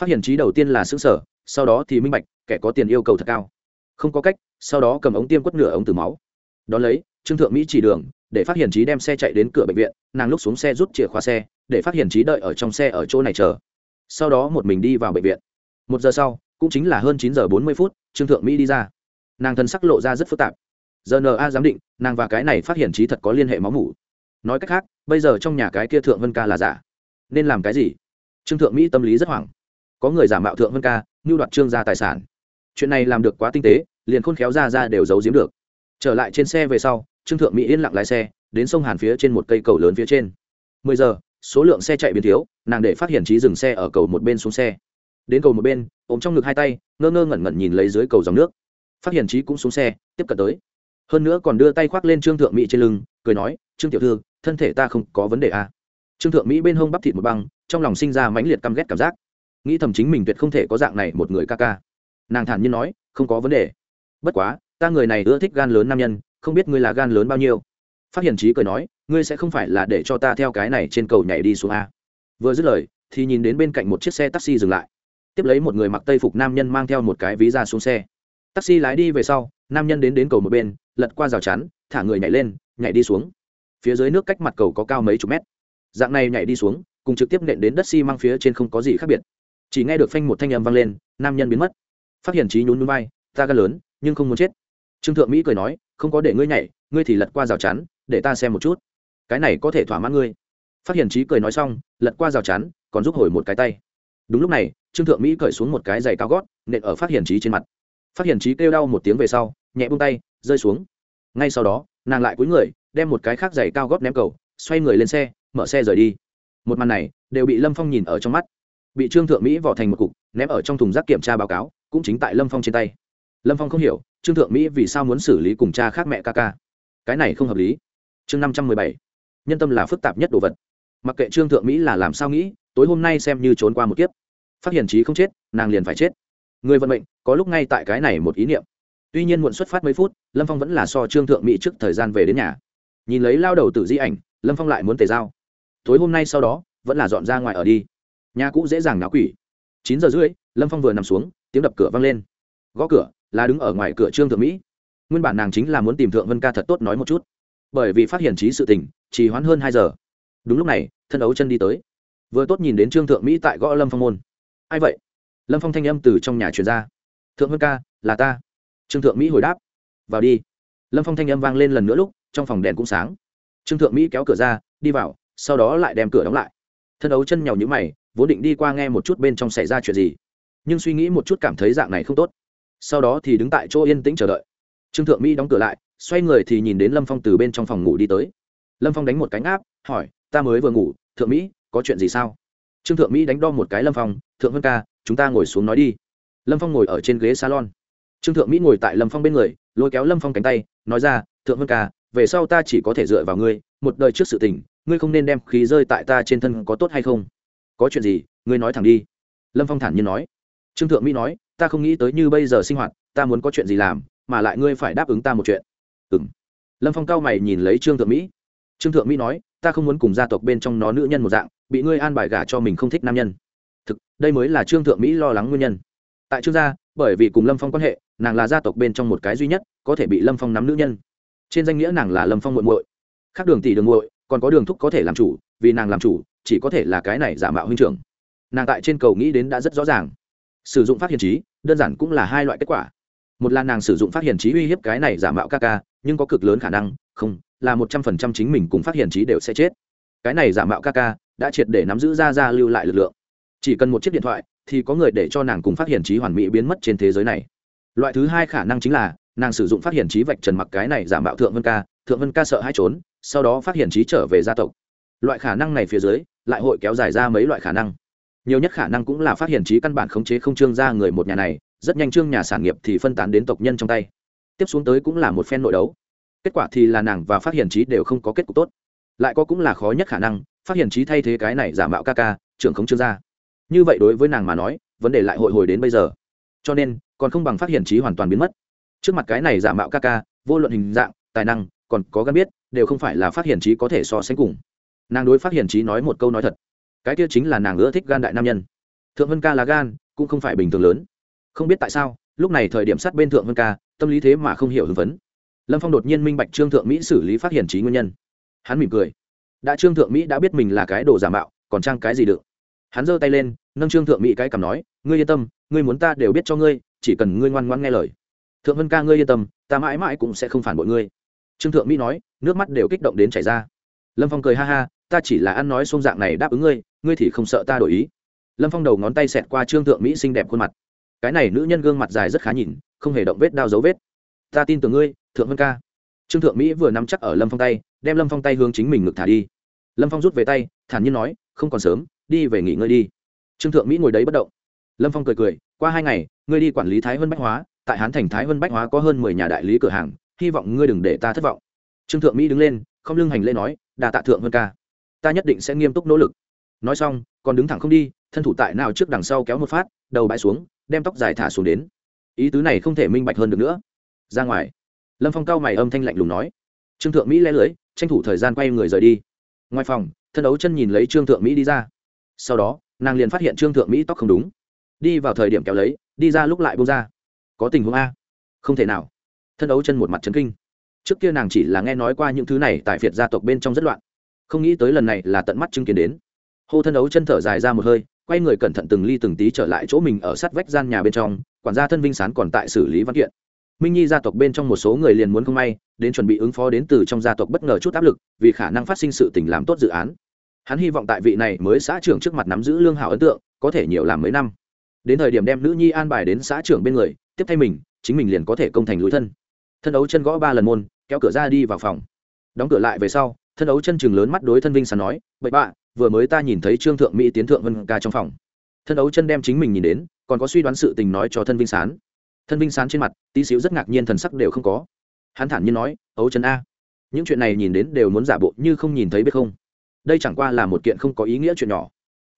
A: phát hiện trí đầu tiên là xứng sở, sau đó thì minh bạch, kẻ có tiền yêu cầu thật cao. Không có cách, sau đó cầm ống tiêm quất nửa ống từ máu. Đón lấy, trương thượng mỹ chỉ đường, để phát hiện trí đem xe chạy đến cửa bệnh viện, nàng lúc xuống xe rút chìa khóa xe, để phát hiện trí đợi ở trong xe ở chỗ này chờ. Sau đó một mình đi vào bệnh viện. Một giờ sau, cũng chính là hơn chín giờ bốn mươi phút, trương thượng mỹ đi ra. Nàng thân sắc lộ ra rất phức tạp. Giờ na giám định, nàng và cái này phát hiện trí thật có liên hệ máu mủ. Nói cách khác, bây giờ trong nhà cái kia thượng vân ca là giả. Nên làm cái gì? Trương thượng mỹ tâm lý rất hoảng có người giả mạo thượng vân ca như đoạt trương gia tài sản. Chuyện này làm được quá tinh tế, liền khôn khéo ra ra đều giấu giếm được. Trở lại trên xe về sau, trương thượng mỹ yên lặng lái xe, đến sông hàn phía trên một cây cầu lớn phía trên. Mười giờ, số lượng xe chạy biến thiếu, nàng để phát hiện trí dừng xe ở cầu một bên xuống xe. Đến cầu một bên, ôm trong ngực hai tay, ngơ ngơ ngẩn ngẩn nhìn lấy dưới cầu dòng nước. Phát hiện trí cũng xuống xe, tiếp cận tới. Hơn nữa còn đưa tay khoác lên trương thượng mỹ trên lưng, cười nói, trương tiểu thư, thân thể ta không có vấn đề à. trương thượng mỹ bên hông bắp thịt một băng, trong lòng sinh ra mãnh liệt căm ghét cảm giác nghĩ thầm chính mình tuyệt không thể có dạng này một người ca ca. Nàng thản nhiên nói, không có vấn đề. Bất quá, ta người này ưa thích gan lớn nam nhân, không biết ngươi là gan lớn bao nhiêu. Phát hiện trí cười nói, ngươi sẽ không phải là để cho ta theo cái này trên cầu nhảy đi xuống a. Vừa dứt lời, thì nhìn đến bên cạnh một chiếc xe taxi dừng lại. Tiếp lấy một người mặc tây phục nam nhân mang theo một cái ví ra xuống xe. Taxi lái đi về sau, nam nhân đến đến cầu một bên, lật qua rào chắn, thả người nhảy lên, nhảy đi xuống. Phía dưới nước cách mặt cầu có cao mấy chục mét. Dạng này nhảy đi xuống, cùng trực tiếp nện đến đất xi、si、mang phía trên không có gì khác biệt chỉ nghe được phanh một thanh âm vang lên, nam nhân biến mất. Phát hiện trí nhún núi bay ta gan lớn, nhưng không muốn chết. Trương thượng mỹ cười nói, không có để ngươi nhảy, ngươi thì lật qua rào chắn, để ta xem một chút. Cái này có thể thỏa mãn ngươi. Phát hiện trí cười nói xong, lật qua rào chắn, còn giúp hồi một cái tay. Đúng lúc này, trương thượng mỹ cởi xuống một cái giày cao gót, nện ở phát hiện trí trên mặt. Phát hiện trí kêu đau một tiếng về sau, nhẹ bung tay, rơi xuống. Ngay sau đó, nàng lại cúi người, đem một cái khác giày cao gót ném cầu, xoay người lên xe, mở xe rời đi. Một màn này, đều bị lâm phong nhìn ở trong mắt bị trương thượng mỹ vỏ thành một cục, ném ở trong thùng rác kiểm tra báo cáo, cũng chính tại lâm phong trên tay. Lâm phong không hiểu, trương thượng mỹ vì sao muốn xử lý cùng cha khác mẹ ca ca? Cái này không hợp lý. Chương năm trăm mười bảy. Nhân tâm là phức tạp nhất đồ vật. Mặc kệ trương thượng mỹ là làm sao nghĩ, tối hôm nay xem như trốn qua một kiếp. Phát hiện trí không chết, nàng liền phải chết. Người vận mệnh, có lúc ngay tại cái này một ý niệm. Tuy nhiên muộn xuất phát mấy phút, lâm phong vẫn là so trương thượng mỹ trước thời gian về đến nhà. Nhìn lấy lao đầu tử di ảnh, lâm phong lại muốn tề giao. Tối hôm nay sau đó, vẫn là dọn ra ngoài ở đi nhà cũ dễ dàng náo quỷ. Chín giờ rưỡi, lâm phong vừa nằm xuống, tiếng đập cửa vang lên. Gõ cửa, là đứng ở ngoài cửa trương thượng mỹ. Nguyên bản nàng chính là muốn tìm thượng vân ca thật tốt nói một chút. Bởi vì phát hiện trí sự tình chỉ hoãn hơn hai giờ. Đúng lúc này, thân ấu chân đi tới. Vừa tốt nhìn đến trương thượng mỹ tại gõ lâm phong môn. Ai vậy? Lâm phong thanh âm từ trong nhà truyền ra. Thượng vân ca, là ta. Trương thượng mỹ hồi đáp. Vào đi. Lâm phong thanh âm vang lên lần nữa lúc, trong phòng đèn cũng sáng. Trương thượng mỹ kéo cửa ra, đi vào, sau đó lại đem cửa đóng lại. Thân ấu chân nhào nhữ mày vốn định đi qua nghe một chút bên trong xảy ra chuyện gì, nhưng suy nghĩ một chút cảm thấy dạng này không tốt. Sau đó thì đứng tại chỗ yên tĩnh chờ đợi. Trương thượng mỹ đóng cửa lại, xoay người thì nhìn đến lâm phong từ bên trong phòng ngủ đi tới. Lâm phong đánh một cánh áp hỏi, ta mới vừa ngủ, thượng mỹ, có chuyện gì sao? Trương thượng mỹ đánh đo một cái lâm phong, thượng vân ca, chúng ta ngồi xuống nói đi. Lâm phong ngồi ở trên ghế salon. Trương thượng mỹ ngồi tại lâm phong bên người, lôi kéo lâm phong cánh tay, nói ra, thượng vân ca, về sau ta chỉ có thể dựa vào ngươi, một đời trước sự tình, ngươi không nên đem khí rơi tại ta trên thân có tốt hay không? Có chuyện gì, ngươi nói thẳng đi. Lâm phong thản nhiên nói. Trương thượng mỹ nói, ta không nghĩ tới như bây giờ sinh hoạt, ta muốn có chuyện gì làm, mà lại ngươi phải đáp ứng ta một chuyện. Ừ m lâm phong cao mày nhìn lấy trương thượng mỹ. Trương thượng mỹ nói, ta không muốn cùng gia tộc bên trong nó nữ nhân một dạng, bị ngươi an bài gả cho mình không thích nam nhân. Thực, đây mới là trương thượng mỹ lo lắng nguyên nhân. Tại trương gia, bởi vì cùng lâm phong quan hệ, nàng là gia tộc bên trong một cái duy nhất, có thể bị lâm phong nắm nữ nhân. Trên danh nghĩa nàng là lâm phong muội muội. Khác đường tỷ đường muội, còn có đường thúc có thể làm chủ, vì nàng làm chủ chỉ có thể là cái này giả mạo huynh trưởng. Nàng tại trên cầu nghĩ đến đã rất rõ ràng. Sử dụng phát hiện trí, đơn giản cũng là hai loại kết quả. Một là nàng sử dụng phát hiện trí uy hiếp cái này giả mạo ca ca, nhưng có cực lớn khả năng, không, là một trăm phần trăm chính mình cùng phát hiện trí đều sẽ chết. Cái này giả mạo ca ca đã triệt để nắm giữ ra ra lưu lại lực lượng. Chỉ cần một chiếc điện thoại thì có người để cho nàng cùng phát hiện trí hoàn mỹ biến mất trên thế giới này. Loại thứ hai khả năng chính là nàng sử dụng phát hiện trí vạch trần mặc cái này giả mạo thượng vân ca, thượng vân ca sợ hai trốn, sau đó phát hiện trí trở về gia tộc. Loại khả năng này phía dưới lại hội kéo dài ra mấy loại khả năng. Nhiều nhất khả năng cũng là phát hiện trí căn bản khống chế không trương ra người một nhà này, rất nhanh trương nhà sản nghiệp thì phân tán đến tộc nhân trong tay. Tiếp xuống tới cũng là một phen nội đấu. Kết quả thì là nàng và phát hiện trí đều không có kết cục tốt. Lại có cũng là khó nhất khả năng, phát hiện trí thay thế cái này giả mạo ca ca, trưởng khống trương gia như vậy đối với nàng mà nói, vấn đề lại hội hồi đến bây giờ. Cho nên, còn không bằng phát hiện trí hoàn toàn biến mất. Trước mặt cái này giả mạo ca ca, vô luận hình dạng, tài năng, còn có gắn biết, đều không phải là phát hiện trí có thể so sánh cùng nàng đối phát hiện trí nói một câu nói thật. Cái kia chính là nàng ưa thích gan đại nam nhân. Thượng vân ca là gan, cũng không phải bình thường lớn. Không biết tại sao, lúc này thời điểm sát bên thượng vân ca, tâm lý thế mà không hiểu hưng phấn. Lâm phong đột nhiên minh bạch trương thượng mỹ xử lý phát hiện trí nguyên nhân. Hắn mỉm cười. Đã trương thượng mỹ đã biết mình là cái đồ giả mạo, còn trang cái gì được? Hắn giơ tay lên, nâng trương thượng mỹ cái cầm nói, ngươi yên tâm, ngươi muốn ta đều biết cho ngươi, chỉ cần ngươi ngoan ngoan nghe lời. Thượng vân ca, ngươi yên tâm, ta mãi mãi cũng sẽ không phản bội ngươi. Trương thượng mỹ nói, nước mắt đều kích động đến chảy ra. Lâm phong cười ha ha ta chỉ là ăn nói xông dạng này đáp ứng ngươi ngươi thì không sợ ta đổi ý. Lâm phong đầu ngón tay xẹt qua trương thượng mỹ xinh đẹp khuôn mặt. Cái này nữ nhân gương mặt dài rất khá nhìn, không hề động vết đao dấu vết. Ta tin tưởng ngươi, thượng vân ca. Trương thượng mỹ vừa nắm chắc ở lâm phong tay, đem lâm phong tay hướng chính mình ngực thả đi. Lâm phong rút về tay, thản nhiên nói, không còn sớm, đi về nghỉ ngơi đi. Trương thượng mỹ ngồi đấy bất động. Lâm phong cười cười, qua hai ngày, ngươi đi quản lý thái vân bách hóa, tại hán thành thái vân bách hóa có hơn mười nhà đại lý cửa hàng, hy vọng ngươi đừng để ta thất vọng. Trương thượng mỹ đứng lên, không lưng hành lễ nói đà tạ thượng vân ca ta nhất định sẽ nghiêm túc nỗ lực. Nói xong, còn đứng thẳng không đi, thân thủ tại nào trước đằng sau kéo một phát, đầu bãi xuống, đem tóc dài thả xuống đến. Ý tứ này không thể minh bạch hơn được nữa. Ra ngoài. Lâm phong cao mày âm thanh lạnh lùng nói. Trương thượng mỹ lẽ lưới, tranh thủ thời gian quay người rời đi. Ngoài phòng, thân đấu chân nhìn lấy trương thượng mỹ đi ra. Sau đó, nàng liền phát hiện trương thượng mỹ tóc không đúng. Đi vào thời điểm kéo lấy, đi ra lúc lại bông ra. Có tình huống a. Không thể nào. Thân đấu chân một mặt trấn kinh. Trước kia nàng chỉ là nghe nói qua những thứ này tại việt gia tộc bên trong rất loạn không nghĩ tới lần này là tận mắt chứng kiến đến. Hô thân đấu chân thở dài ra một hơi, quay người cẩn thận từng ly từng tí trở lại chỗ mình ở sát vách gian nhà bên trong, quản gia thân vinh sán còn tại xử lý văn kiện. Minh nhi gia tộc bên trong một số người liền muốn không may, đến chuẩn bị ứng phó đến từ trong gia tộc bất ngờ chút áp lực, vì khả năng phát sinh sự tình làm tốt dự án. Hắn hy vọng tại vị này mới xã trưởng trước mặt nắm giữ lương hảo ấn tượng, có thể nhiều làm mấy năm. Đến thời điểm đem nữ nhi an bài đến xã trưởng bên người, tiếp thay mình, chính mình liền có thể công thành lối thân. Thân đấu chân gõ ba lần môn, kéo cửa ra đi vào phòng. Đóng cửa lại về sau thân đấu chân chừng lớn mắt đối thân vinh sán nói, bậy bạ, vừa mới ta nhìn thấy trương thượng mỹ tiến thượng vân ca trong phòng. Thân đấu chân đem chính mình nhìn đến, còn có suy đoán sự tình nói cho thân vinh sán. Thân vinh sán trên mặt, tí xíu rất ngạc nhiên thần sắc đều không có. Hắn thản nhiên nói, ấu chân a, những chuyện này nhìn đến đều muốn giả bộ như không nhìn thấy biết không? Đây chẳng qua là một kiện không có ý nghĩa chuyện nhỏ.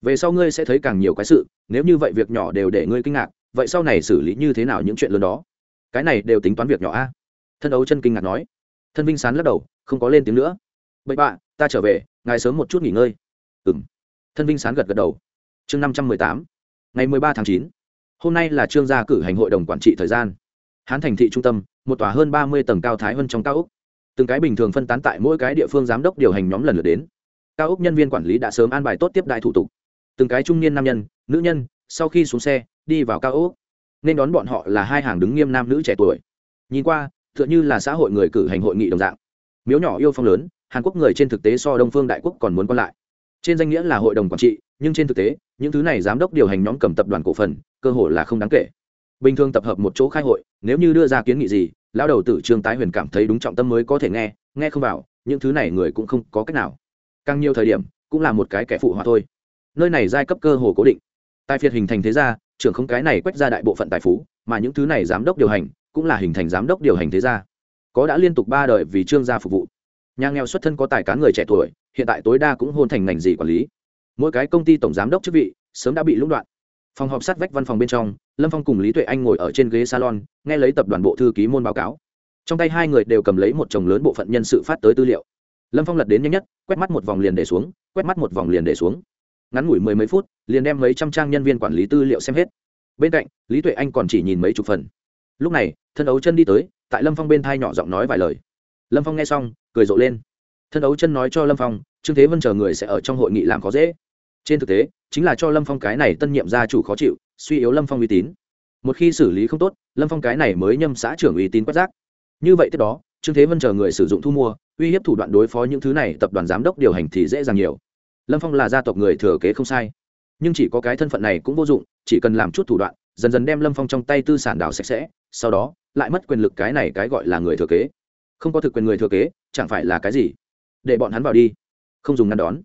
A: Về sau ngươi sẽ thấy càng nhiều cái sự, nếu như vậy việc nhỏ đều để ngươi kinh ngạc, vậy sau này xử lý như thế nào những chuyện lớn đó? Cái này đều tính toán việc nhỏ a. Thân ấu chân kinh ngạc nói. Thân vinh sán lắc đầu, không có lên tiếng nữa bậy bạ, ta trở về, ngài sớm một chút nghỉ ngơi. Ừ m thân vinh sán gật gật đầu. Chương năm trăm mười tám, ngày mười ba tháng chín. Hôm nay là trương gia cử hành hội đồng quản trị thời gian. Hán thành thị trung tâm, một tòa hơn ba mươi tầng cao thái hơn trong cao úc từng cái bình thường phân tán tại mỗi cái địa phương giám đốc điều hành nhóm lần lượt đến. Cao úc nhân viên quản lý đã sớm an bài tốt tiếp đại thủ tục. Từng cái trung niên nam nhân, nữ nhân, sau khi xuống xe, đi vào cao úc nên đón bọn họ là hai hàng đứng nghiêm nam nữ trẻ tuổi. Nhìn qua, tựa như là xã hội người cử hành hội nghị đồng dạng. Miếu nhỏ yêu phong lớn hàn quốc người trên thực tế so đông phương đại quốc còn muốn còn lại. Trên danh nghĩa là hội đồng quản trị, nhưng trên thực tế, những thứ này giám đốc điều hành nhóm cầm tập đoàn cổ phần, cơ hội là không đáng kể. Bình thường tập hợp một chỗ khai hội, nếu như đưa ra kiến nghị gì, lão đầu tử trương tái huyền cảm thấy đúng trọng tâm mới có thể nghe nghe không vào, những thứ này người cũng không có cách nào. Càng nhiều thời điểm, cũng là một cái kẻ phụ họa thôi. Nơi này giai cấp cơ hồ cố định. Tài phiệt hình thành thế gia, trưởng không cái này quét ra đại bộ phận tài phú, mà những thứ này giám đốc điều hành, cũng là hình thành giám đốc điều hành thế gia. Có đã liên tục ba đời vì trương gia phục vụ nhà nghèo xuất thân có tài cán người trẻ tuổi, hiện tại tối đa cũng hôn thành ngành gì quản lý. Mỗi cái công ty tổng giám đốc chức vị sớm đã bị lũng đoạn. Phòng họp sát vách văn phòng bên trong, lâm phong cùng lý tuệ anh ngồi ở trên ghế salon, nghe lấy tập đoàn bộ thư ký môn báo cáo. Trong tay hai người đều cầm lấy một chồng lớn bộ phận nhân sự phát tới tư liệu. Lâm phong lật đến nhanh nhất, quét mắt một vòng liền để xuống, quét mắt một vòng liền để xuống. Ngắn ngủi mười mấy phút, liền đem mấy trăm trang nhân viên quản lý tư liệu xem hết. Bên cạnh, lý tuệ anh còn chỉ nhìn mấy chục phần. Lúc này, thân ấu chân đi tới, tại lâm phong bên thai nhỏ giọng nói vài lời. Lâm phong nghe xong cười rộ lên. Thân ấu chân nói cho lâm phong, trương thế vân chờ người sẽ ở trong hội nghị làm khó dễ. Trên thực tế, chính là cho lâm phong cái này tân nhiệm gia chủ khó chịu, suy yếu lâm phong uy tín. Một khi xử lý không tốt, lâm phong cái này mới nhâm xã trưởng uy tín quát giác như vậy tiếp đó, trương thế vân chờ người sử dụng thu mua, uy hiếp thủ đoạn đối phó những thứ này, tập đoàn giám đốc điều hành thì dễ dàng nhiều. Lâm phong là gia tộc người thừa kế không sai. Nhưng chỉ có cái thân phận này cũng vô dụng, chỉ cần làm chút thủ đoạn, dần dần đem lâm phong trong tay tư sản đảo sạch sẽ, sau đó, lại mất quyền lực cái này cái gọi là người thừa kế không có thực quyền người thừa kế, chẳng phải là cái gì? Để bọn hắn vào đi. Không dùng ngăn đón.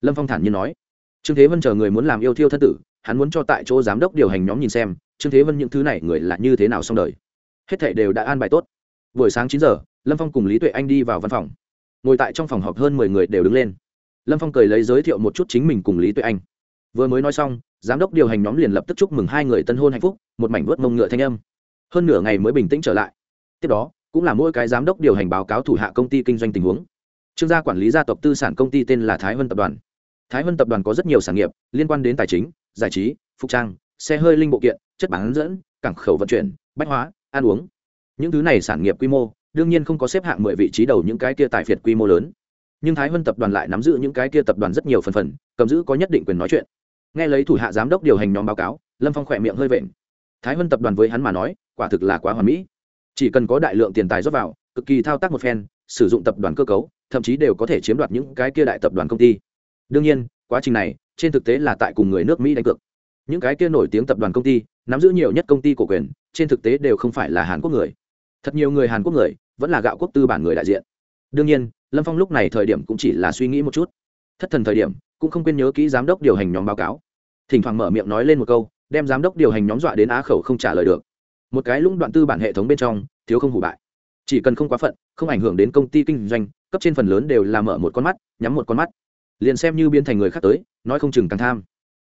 A: Lâm phong thản nhiên nói. Trương thế vân chờ người muốn làm yêu thiêu thân tử, hắn muốn cho tại chỗ giám đốc điều hành nhóm nhìn xem, trương thế vân những thứ này người là như thế nào xong đời. Hết thảy đều đã an bài tốt. Buổi sáng chín giờ, lâm phong cùng lý tuệ anh đi vào văn phòng. Ngồi tại trong phòng họp hơn mười người đều đứng lên. Lâm phong cười lấy giới thiệu một chút chính mình cùng lý tuệ anh. Vừa mới nói xong, giám đốc điều hành nhóm liền lập tức chúc mừng hai người tân hôn hạnh phúc, một mảnh vớt mông ngựa thanh âm. Hơn nửa ngày mới bình tĩnh trở lại. Tiếp đó cũng là mỗi cái giám đốc điều hành báo cáo thủ hạ công ty kinh doanh tình huống. Trương gia quản lý gia tộc tư sản công ty tên là thái vân tập đoàn. Thái vân tập đoàn có rất nhiều sản nghiệp, liên quan đến tài chính, giải trí, phục trang, xe hơi linh bộ kiện, chất bán dẫn, cảng khẩu vận chuyển, bách hóa, ăn uống. Những thứ này sản nghiệp quy mô, đương nhiên không có xếp hạng mười vị trí đầu những cái kia tài phiệt quy mô lớn. Nhưng thái vân tập đoàn lại nắm giữ những cái kia tập đoàn rất nhiều phần phần, cầm giữ có nhất định quyền nói chuyện. Nghe lấy thủ hạ giám đốc điều hành nhóm báo cáo, lâm phong khỏe miệng hơi vện. Thái vân tập đoàn với hắn mà nói, quả thực là quá hoàn mỹ chỉ cần có đại lượng tiền tài rót vào, cực kỳ thao tác một phen, sử dụng tập đoàn cơ cấu, thậm chí đều có thể chiếm đoạt những cái kia đại tập đoàn công ty. Đương nhiên, quá trình này, trên thực tế là tại cùng người nước mỹ đánh cược. Những cái kia nổi tiếng tập đoàn công ty, nắm giữ nhiều nhất công ty cổ quyền, trên thực tế đều không phải là hàn quốc người. Thật nhiều người hàn quốc người, vẫn là gạo quốc tư bản người đại diện. Đương nhiên, lâm phong lúc này thời điểm cũng chỉ là suy nghĩ một chút. Thất thần thời điểm, cũng không quên nhớ kỹ giám đốc điều hành nhóm báo cáo. Thỉnh thoảng mở miệng nói lên một câu, đem giám đốc điều hành nhóm dọa đến á khẩu không trả lời được một cái lũng đoạn tư bản hệ thống bên trong, thiếu không hủ bại. Chỉ cần không quá phận, không ảnh hưởng đến công ty kinh doanh, cấp trên phần lớn đều là mở một con mắt, nhắm một con mắt. Liền xem như biến thành người khác tới, nói không chừng càng tham.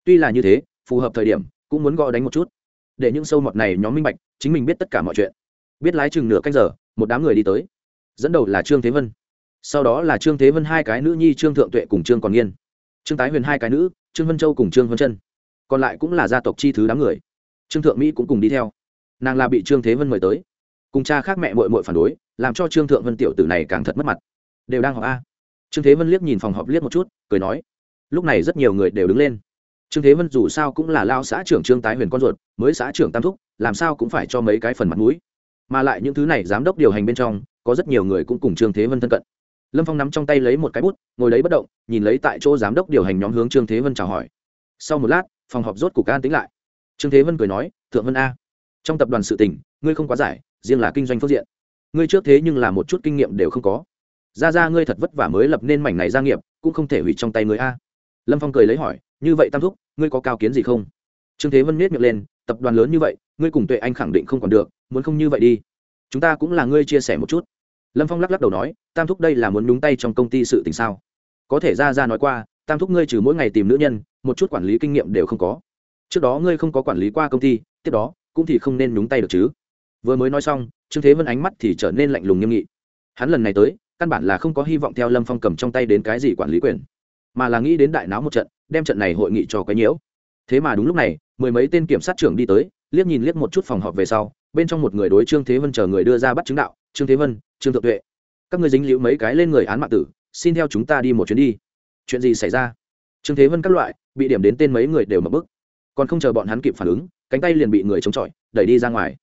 A: Tuy là như thế, phù hợp thời điểm, cũng muốn gõ đánh một chút. Để những sâu mọt này nhóm minh bạch, chính mình biết tất cả mọi chuyện. Biết lái chừng nửa canh giờ, một đám người đi tới. Dẫn đầu là trương thế vân. Sau đó là trương thế vân hai cái nữ nhi, trương thượng tuệ cùng trương còn nghiên. Trương tái huyền hai cái nữ, trương vân châu cùng trương vân chân. Còn lại cũng là gia tộc chi thứ đám người. Trương thượng mỹ cũng cùng đi theo nàng là bị trương thế vân mời tới cùng cha khác mẹ mội mội phản đối làm cho trương thượng vân tiểu tử này càng thật mất mặt đều đang họp a trương thế vân liếc nhìn phòng họp liếc một chút cười nói lúc này rất nhiều người đều đứng lên trương thế vân dù sao cũng là lao xã trưởng trương tái huyền con ruột mới xã trưởng tam thúc làm sao cũng phải cho mấy cái phần mặt mũi mà lại những thứ này giám đốc điều hành bên trong có rất nhiều người cũng cùng trương thế vân thân cận lâm phong nắm trong tay lấy một cái bút ngồi lấy bất động nhìn lấy tại chỗ giám đốc điều hành nhóm hướng trương thế vân chào hỏi sau một lát phòng họp rốt cục an tính lại trương thế vân cười nói thượng vân a trong tập đoàn sự tình, ngươi không quá giải, riêng là kinh doanh phương diện. Ngươi trước thế nhưng là một chút kinh nghiệm đều không có. Ra ra ngươi thật vất vả mới lập nên mảnh này gia nghiệp, cũng không thể hủy trong tay ngươi a. Lâm phong cười lấy hỏi, như vậy tam thúc, ngươi có cao kiến gì không? Trương thế vân miết miệng lên, tập đoàn lớn như vậy, ngươi cùng tuệ anh khẳng định không còn được, muốn không như vậy đi. Chúng ta cũng là ngươi chia sẻ một chút. Lâm phong lắc lắc đầu nói, tam thúc đây là muốn nhúng tay trong công ty sự tình sao? Có thể ra ra nói qua, tam thúc ngươi trừ mỗi ngày tìm nữ nhân, một chút quản lý kinh nghiệm đều không có. Trước đó ngươi không có quản lý qua công ty, tiếp đó cũng thì không nên nhúng tay được chứ. Vừa mới nói xong, trương thế vân ánh mắt thì trở nên lạnh lùng nghiêm nghị. Hắn lần này tới, căn bản là không có hy vọng theo lâm phong cầm trong tay đến cái gì quản lý quyền, mà là nghĩ đến đại náo một trận, đem trận này hội nghị cho cái nhiễu. Thế mà đúng lúc này, mười mấy tên kiểm sát trưởng đi tới, liếc nhìn liếc một chút phòng họp về sau, bên trong một người đối trương thế vân chờ người đưa ra bắt chứng đạo, trương thế vân, trương thượng tuệ, các người dính liễu mấy cái lên người án mạng tử, xin theo chúng ta đi một chuyến đi. Chuyện gì xảy ra? Trương thế vân các loại, bị điểm đến tên mấy người đều mập bức còn không chờ bọn hắn kịp phản ứng, cánh tay liền bị người chống chọi, đẩy đi ra ngoài.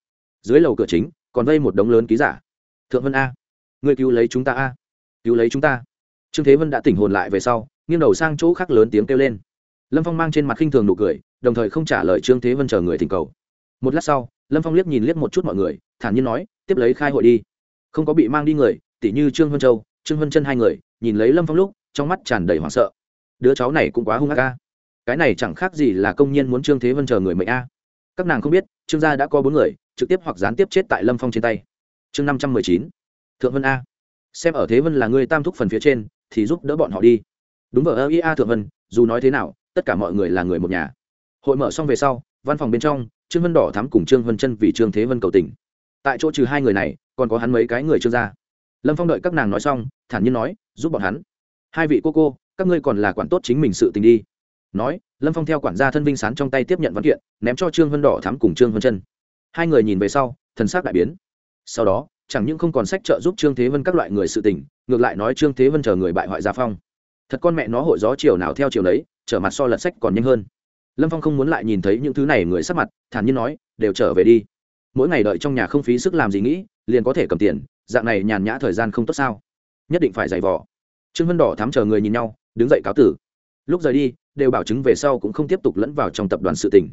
A: Dưới lầu cửa chính, còn vây một đống lớn ký giả. Thượng vân a. Người cứu lấy chúng ta a. Cứu lấy chúng ta. Trương thế vân đã tỉnh hồn lại về sau, nghiêng đầu sang chỗ khác lớn tiếng kêu lên. Lâm phong mang trên mặt khinh thường nụ cười, đồng thời không trả lời trương thế vân chờ người thỉnh cầu. Một lát sau, lâm phong liếc nhìn liếc một chút mọi người, thản nhiên nói, tiếp lấy khai hội đi. Không có bị mang đi người, tỉ như trương vân châu, trương vân chân hai người, nhìn lấy lâm phong lúc, trong mắt tràn đầy hoảng sợ. Đứa cháu này cũng quá hung ác ca cái này chẳng khác gì là công nhân muốn trương thế vân chờ người mệnh a. Các nàng không biết, trương gia đã có bốn người, trực tiếp hoặc gián tiếp chết tại lâm phong trên tay. Chương năm trăm mười chín, thượng vân a. Xem ở thế vân là người tam thúc phần phía trên, thì giúp đỡ bọn họ đi. Đúng vợ ơ ia thượng vân, dù nói thế nào, tất cả mọi người là người một nhà. Hội mở xong về sau, văn phòng bên trong, trương vân đỏ thắm cùng trương vân chân vì trương thế vân cầu tình. Tại chỗ trừ hai người này, còn có hắn mấy cái người trương gia. Lâm phong đợi các nàng nói xong, thản nhiên nói, giúp bọn hắn. Hai vị cô cô, các ngươi còn là quản tốt chính mình sự tình đi nói, lâm phong theo quản gia thân vinh sán trong tay tiếp nhận văn kiện, ném cho trương vân đỏ thắm cùng trương vân chân hai người nhìn về sau, thần sắc đại biến. Sau đó, chẳng những không còn sách trợ giúp trương thế vân các loại người sự tình, ngược lại nói trương thế vân chờ người bại hoại gia phong. Thật con mẹ nó hội gió chiều nào theo chiều đấy trở mặt so lật sách còn nhanh hơn. Lâm phong không muốn lại nhìn thấy những thứ này người sắc mặt, thản nhiên nói, đều trở về đi. Mỗi ngày đợi trong nhà không phí sức làm gì nghĩ, liền có thể cầm tiền, dạng này nhàn nhã thời gian không tốt sao? Nhất định phải giày vò. Trương vân đỏ thám chờ người nhìn nhau, đứng dậy cáo tử. Lúc rời đi đều bảo chứng về sau cũng không tiếp tục lẫn vào trong tập đoàn sự tình.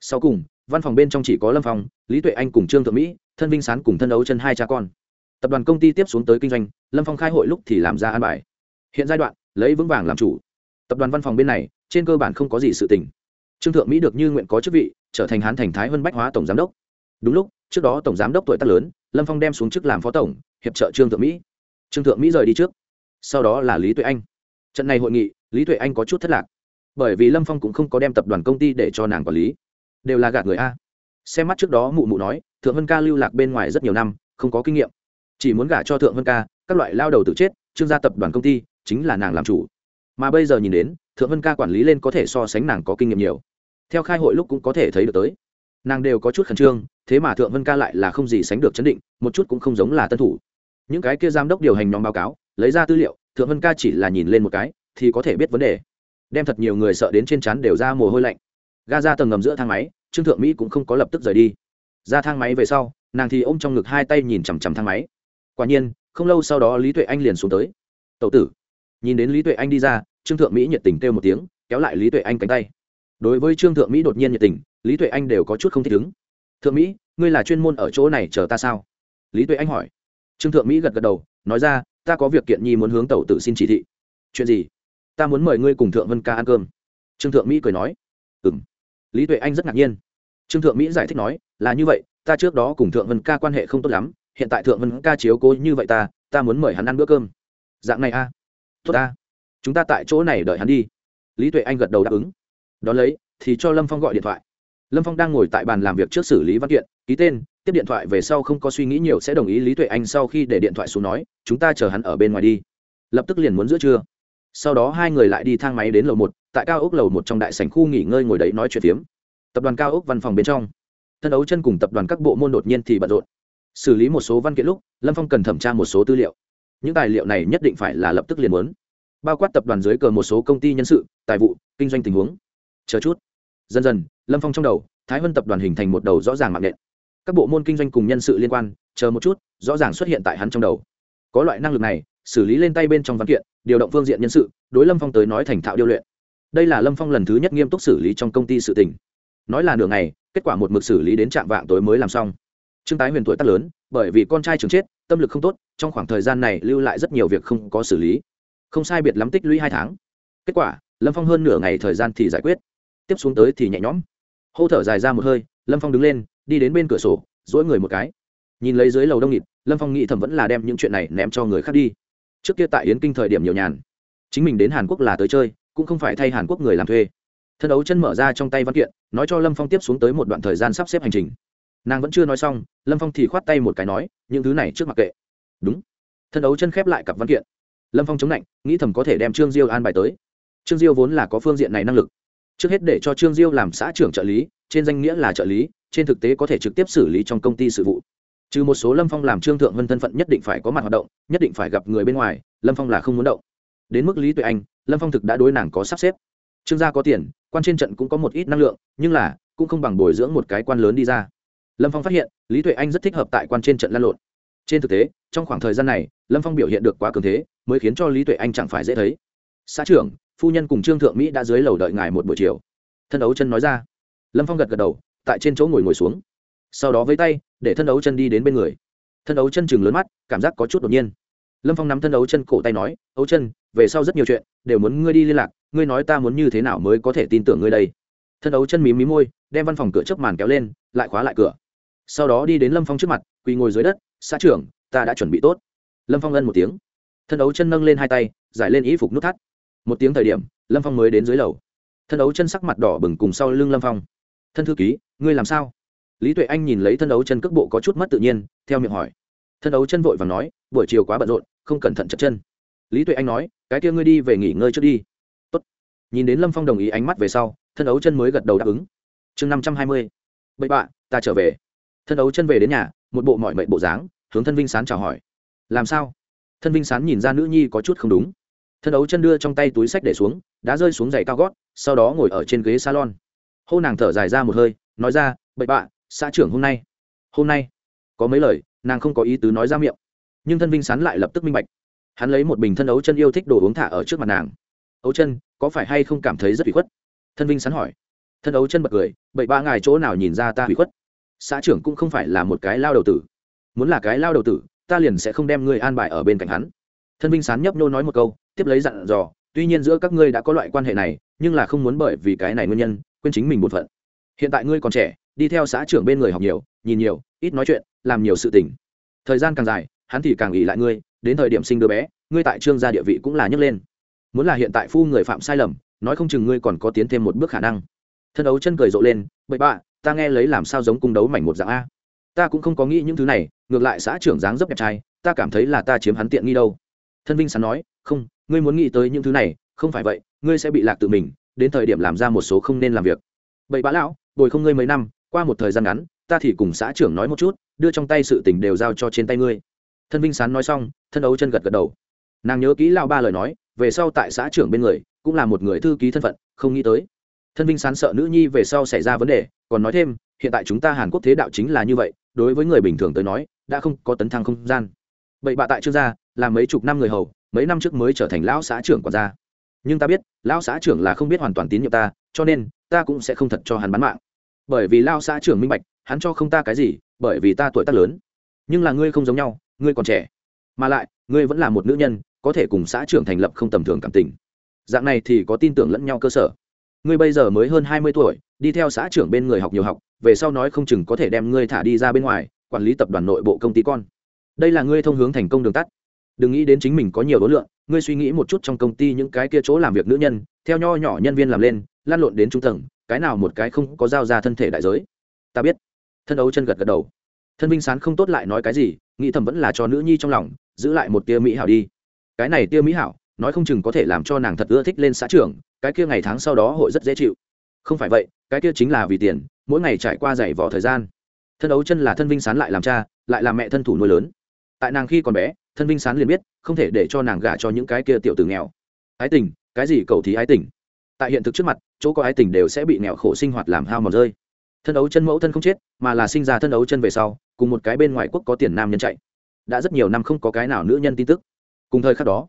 A: sau cùng, văn phòng bên trong chỉ có lâm phong, lý tuệ anh cùng trương thượng mỹ, thân vinh sán cùng thân ấu chân hai cha con. Tập đoàn công ty tiếp xuống tới kinh doanh, lâm phong khai hội lúc thì làm ra an bài. Hiện giai đoạn, lấy vững vàng làm chủ. Tập đoàn văn phòng bên này, trên cơ bản không có gì sự tình. Trương thượng mỹ được như nguyện có chức vị, trở thành hán thành thái vân bách hóa tổng giám đốc. Đúng lúc, trước đó tổng giám đốc tuổi tác lớn, lâm phong đem xuống chức làm phó tổng, hiệp trợ trương thượng mỹ. Trương thượng mỹ rời đi trước. Sau đó là lý tuệ anh. Trận này hội nghị, lý tuệ anh có chút thất lạc bởi vì lâm phong cũng không có đem tập đoàn công ty để cho nàng quản lý đều là gạt người a xem mắt trước đó mụ mụ nói thượng vân ca lưu lạc bên ngoài rất nhiều năm không có kinh nghiệm chỉ muốn gả cho thượng vân ca các loại lao đầu tự chết trương gia tập đoàn công ty chính là nàng làm chủ mà bây giờ nhìn đến thượng vân ca quản lý lên có thể so sánh nàng có kinh nghiệm nhiều theo khai hội lúc cũng có thể thấy được tới nàng đều có chút khẩn trương thế mà thượng vân ca lại là không gì sánh được chấn định một chút cũng không giống là tân thủ những cái kia giám đốc điều hành nhóm báo cáo lấy ra tư liệu thượng vân ca chỉ là nhìn lên một cái thì có thể biết vấn đề đem thật nhiều người sợ đến trên chắn đều ra mồ hôi lạnh. Ga ra tầng ngầm giữa thang máy, trương thượng mỹ cũng không có lập tức rời đi. Ra thang máy về sau, nàng thì ôm trong ngực hai tay nhìn chằm chằm thang máy. Quả nhiên, không lâu sau đó lý tuệ anh liền xuống tới. Tậu tử. Nhìn đến lý tuệ anh đi ra, trương thượng mỹ nhiệt tình kêu một tiếng, kéo lại lý tuệ anh cánh tay. Đối với trương thượng mỹ đột nhiên nhiệt tình, lý tuệ anh đều có chút không thích ứng. Thượng mỹ, ngươi là chuyên môn ở chỗ này chờ ta sao? Lý tuệ anh hỏi. Trương thượng mỹ gật gật đầu, nói ra, ta có việc kiện nhi muốn hướng tẩu tử xin chỉ thị. Chuyện gì? Ta muốn mời ngươi cùng thượng vân ca ăn cơm trương thượng mỹ cười nói ừ m lý tuệ anh rất ngạc nhiên trương thượng mỹ giải thích nói là như vậy ta trước đó cùng thượng vân ca quan hệ không tốt lắm hiện tại thượng vân ca chiếu cố như vậy ta ta muốn mời hắn ăn bữa cơm dạng này a à? tốt ta chúng ta tại chỗ này đợi hắn đi lý tuệ anh gật đầu đáp ứng đón lấy thì cho lâm phong gọi điện thoại lâm phong đang ngồi tại bàn làm việc trước xử lý văn kiện ký tên tiếp điện thoại về sau không có suy nghĩ nhiều sẽ đồng ý lý tuệ anh sau khi để điện thoại xuống nói chúng ta chờ hắn ở bên ngoài đi lập tức liền muốn giữa trưa sau đó hai người lại đi thang máy đến lầu một, tại cao ốc lầu một trong đại sảnh khu nghỉ ngơi ngồi đấy nói chuyện phiếm. Tập đoàn cao ốc văn phòng bên trong. Thân ấu chân cùng tập đoàn các bộ môn đột nhiên thì bận rộn. Xử lý một số văn kiện lúc, lâm phong cần thẩm tra một số tư liệu. Những tài liệu này nhất định phải là lập tức liền muốn. Bao quát tập đoàn dưới cờ một số công ty nhân sự, tài vụ, kinh doanh tình huống. Chờ chút. Dần dần, lâm phong trong đầu, thái vân tập đoàn hình thành một đầu rõ ràng mạng nện các bộ môn kinh doanh cùng nhân sự liên quan, chờ một chút, rõ ràng xuất hiện tại hắn trong đầu. Có loại năng lực này xử lý lên tay bên trong văn kiện, điều động phương diện nhân sự, đối lâm phong tới nói thành thạo điêu luyện. Đây là lâm phong lần thứ nhất nghiêm túc xử lý trong công ty sự tỉnh nói là nửa ngày, kết quả một mực xử lý đến trạm vạng tối mới làm xong. Trương tái huyền tuổi tác lớn, bởi vì con trai trường chết, tâm lực không tốt, trong khoảng thời gian này lưu lại rất nhiều việc không có xử lý. Không sai biệt lắm tích lũy hai tháng. Kết quả, lâm phong hơn nửa ngày thời gian thì giải quyết. Tiếp xuống tới thì nhẹ nhõm. Hô thở dài ra một hơi, lâm phong đứng lên, đi đến bên cửa sổ dỗi người một cái. Nhìn lấy dưới lầu đông nghịt, lâm phong nghĩ thầm vẫn là đem những chuyện này ném cho người khác đi trước kia tại yến kinh thời điểm nhiều nhàn. Chính mình đến hàn quốc là tới chơi, cũng không phải thay hàn quốc người làm thuê. Thân đấu chân mở ra trong tay văn kiện, nói cho lâm phong tiếp xuống tới một đoạn thời gian sắp xếp hành trình. Nàng vẫn chưa nói xong, lâm phong thì khoát tay một cái nói, những thứ này trước mặc kệ. Đúng. Thân đấu chân khép lại cặp văn kiện. Lâm phong chống lạnh nghĩ thầm có thể đem trương diêu an bài tới. Trương diêu vốn là có phương diện này năng lực. Trước hết để cho trương diêu làm xã trưởng trợ lý, trên danh nghĩa là trợ lý, trên thực tế có thể trực tiếp xử lý trong công ty sự vụ trừ một số lâm phong làm trương thượng vân thân phận nhất định phải có mặt hoạt động, nhất định phải gặp người bên ngoài, lâm phong là không muốn động. Đến mức lý tuệ anh, lâm phong thực đã đối nàng có sắp xếp. Trương gia có tiền, quan trên trận cũng có một ít năng lượng, nhưng là, cũng không bằng bồi dưỡng một cái quan lớn đi ra. Lâm phong phát hiện, lý tuệ anh rất thích hợp tại quan trên trận lan lộn. Trên thực tế, trong khoảng thời gian này, lâm phong biểu hiện được quá cường thế, mới khiến cho lý tuệ anh chẳng phải dễ thấy. Xã trưởng, phu nhân cùng trương thượng mỹ đã dưới lầu đợi ngài một buổi chiều. Thân đấu chân nói ra. Lâm phong gật gật đầu, tại trên chỗ ngồi ngồi xuống. Sau đó với tay để thân đấu chân đi đến bên người. Thân đấu chân chừng lớn mắt, cảm giác có chút đột nhiên. Lâm phong nắm thân đấu chân cổ tay nói, ấu chân, về sau rất nhiều chuyện, đều muốn ngươi đi liên lạc, ngươi nói ta muốn như thế nào mới có thể tin tưởng ngươi đây? Thân đấu chân mí mí môi, đem văn phòng cửa chớp màn kéo lên, lại khóa lại cửa. Sau đó đi đến lâm phong trước mặt, quỳ ngồi dưới đất, xã trưởng, ta đã chuẩn bị tốt. Lâm phong ân một tiếng. Thân đấu chân nâng lên hai tay, giải lên ý phục nút thắt. Một tiếng thời điểm, lâm phong mới đến dưới lầu. Thân đấu chân sắc mặt đỏ bừng cùng sau lưng lâm phong. Thân thư ký, ngươi làm sao? Lý tuệ anh nhìn lấy thân đấu chân cước bộ có chút mất tự nhiên, theo miệng hỏi. Thân đấu chân vội và nói, buổi chiều quá bận rộn, không cẩn thận chật chân. Lý tuệ anh nói, cái kia ngươi đi về nghỉ ngơi trước đi. Tốt. nhìn đến lâm phong đồng ý ánh mắt về sau, thân đấu chân mới gật đầu đáp ứng. Chương năm trăm hai mươi. Bậy bạ ta trở về. Thân đấu chân về đến nhà, một bộ mọi mệnh bộ dáng, hướng thân vinh sán chào hỏi. Làm sao? Thân vinh sán nhìn ra nữ nhi có chút không đúng. Thân đấu chân đưa trong tay túi sách để xuống, đã rơi xuống giày cao gót, sau đó ngồi ở trên ghế salon. Hô nàng thở dài ra một hơi, nói ra, bậy bạ xã trưởng hôm nay hôm nay. Có mấy lời, nàng không có ý tứ nói ra miệng, nhưng thân vinh sán lại lập tức minh bạch. Hắn lấy một bình thân ấu chân yêu thích đồ uống thả ở trước mặt nàng. Ấu chân, có phải hay không cảm thấy rất bị khuất? Thân vinh sán hỏi. Thân ấu chân bật cười, bậy ba ngài chỗ nào nhìn ra ta bị khuất? Xã trưởng cũng không phải là một cái lao đầu tử. Muốn là cái lao đầu tử, ta liền sẽ không đem ngươi an bài ở bên cạnh hắn. Thân vinh sán nhấp nhô nói một câu, tiếp lấy dặn dò, tuy nhiên giữa các ngươi đã có loại quan hệ này, nhưng là không muốn bởi vì cái này nguyên nhân, quên chính mình một phận. Hiện tại ngươi còn trẻ đi theo xã trưởng bên người học nhiều, nhìn nhiều, ít nói chuyện, làm nhiều sự tình. Thời gian càng dài, hắn thì càng ỉ lại ngươi, đến thời điểm sinh đứa bé, ngươi tại trương gia địa vị cũng là nhấc lên. Muốn là hiện tại phu người phạm sai lầm, nói không chừng ngươi còn có tiến thêm một bước khả năng. Thân đấu chân cười rộ lên, bậy bạ, ta nghe lấy làm sao giống cung đấu mảnh một dạng a? Ta cũng không có nghĩ những thứ này, ngược lại xã trưởng dáng dấp đẹp trai, ta cảm thấy là ta chiếm hắn tiện nghi đâu. Thân vinh sắn nói, không, ngươi muốn nghĩ tới những thứ này, không phải vậy, ngươi sẽ bị lạc tự mình, đến thời điểm làm ra một số không nên làm việc. Bậy bạ lão, bồi không ngươi mấy năm qua một thời gian ngắn, ta thì cùng xã trưởng nói một chút, đưa trong tay sự tình đều giao cho trên tay ngươi. Thân vinh sán nói xong, thân ấu chân gật gật đầu. Nàng nhớ kỹ lao ba lời nói, về sau tại xã trưởng bên người, cũng là một người thư ký thân phận, không nghĩ tới. Thân vinh sán sợ nữ nhi về sau xảy ra vấn đề, còn nói thêm, hiện tại chúng ta hàn quốc thế đạo chính là như vậy, đối với người bình thường tới nói, đã không có tấn thăng không gian. Bậy bạ tại trương gia là mấy chục năm người hầu, mấy năm trước mới trở thành lão xã trưởng quản gia. Nhưng ta biết, lão xã trưởng là không biết hoàn toàn tín nhiệm ta, cho nên, ta cũng sẽ không thật cho hắn bán mạng bởi vì lao xã trưởng minh bạch, hắn cho không ta cái gì, bởi vì ta tuổi tác lớn. Nhưng là ngươi không giống nhau, ngươi còn trẻ. Mà lại, ngươi vẫn là một nữ nhân, có thể cùng xã trưởng thành lập không tầm thường cảm tình. Dạng này thì có tin tưởng lẫn nhau cơ sở. Ngươi bây giờ mới hơn hai mươi tuổi, đi theo xã trưởng bên người học nhiều học, về sau nói không chừng có thể đem ngươi thả đi ra bên ngoài, quản lý tập đoàn nội bộ công ty con. Đây là ngươi thông hướng thành công đường tắt. Đừng nghĩ đến chính mình có nhiều đối lượng ngươi suy nghĩ một chút trong công ty những cái kia chỗ làm việc nữ nhân, theo nho nhỏ nhân viên làm lên lan lộn đến trung tầng, cái nào một cái không có giao ra thân thể đại giới. Ta biết. Thân ấu chân gật gật đầu. Thân vinh sán không tốt lại nói cái gì, nghĩ thầm vẫn là cho nữ nhi trong lòng, giữ lại một tia mỹ hảo đi. Cái này tia mỹ hảo, nói không chừng có thể làm cho nàng thật ưa thích lên xã trưởng, cái kia ngày tháng sau đó hội rất dễ chịu. Không phải vậy, cái kia chính là vì tiền, mỗi ngày trải qua giày vỏ thời gian. Thân ấu chân là thân vinh sán lại làm cha, lại là mẹ thân thủ nuôi lớn. Tại nàng khi còn bé thân vinh sán liền biết, không thể để cho nàng gả cho những cái kia tiểu tử nghèo. Ái tình, cái gì cầu thí ái tình? Tại hiện thực trước mặt, chỗ có ái tình đều sẽ bị nghèo khổ sinh hoạt làm hao mòn rơi. Thân ấu chân mẫu thân không chết, mà là sinh ra thân ấu chân về sau, cùng một cái bên ngoài quốc có tiền nam nhân chạy. Đã rất nhiều năm không có cái nào nữ nhân tin tức. Cùng thời khắc đó,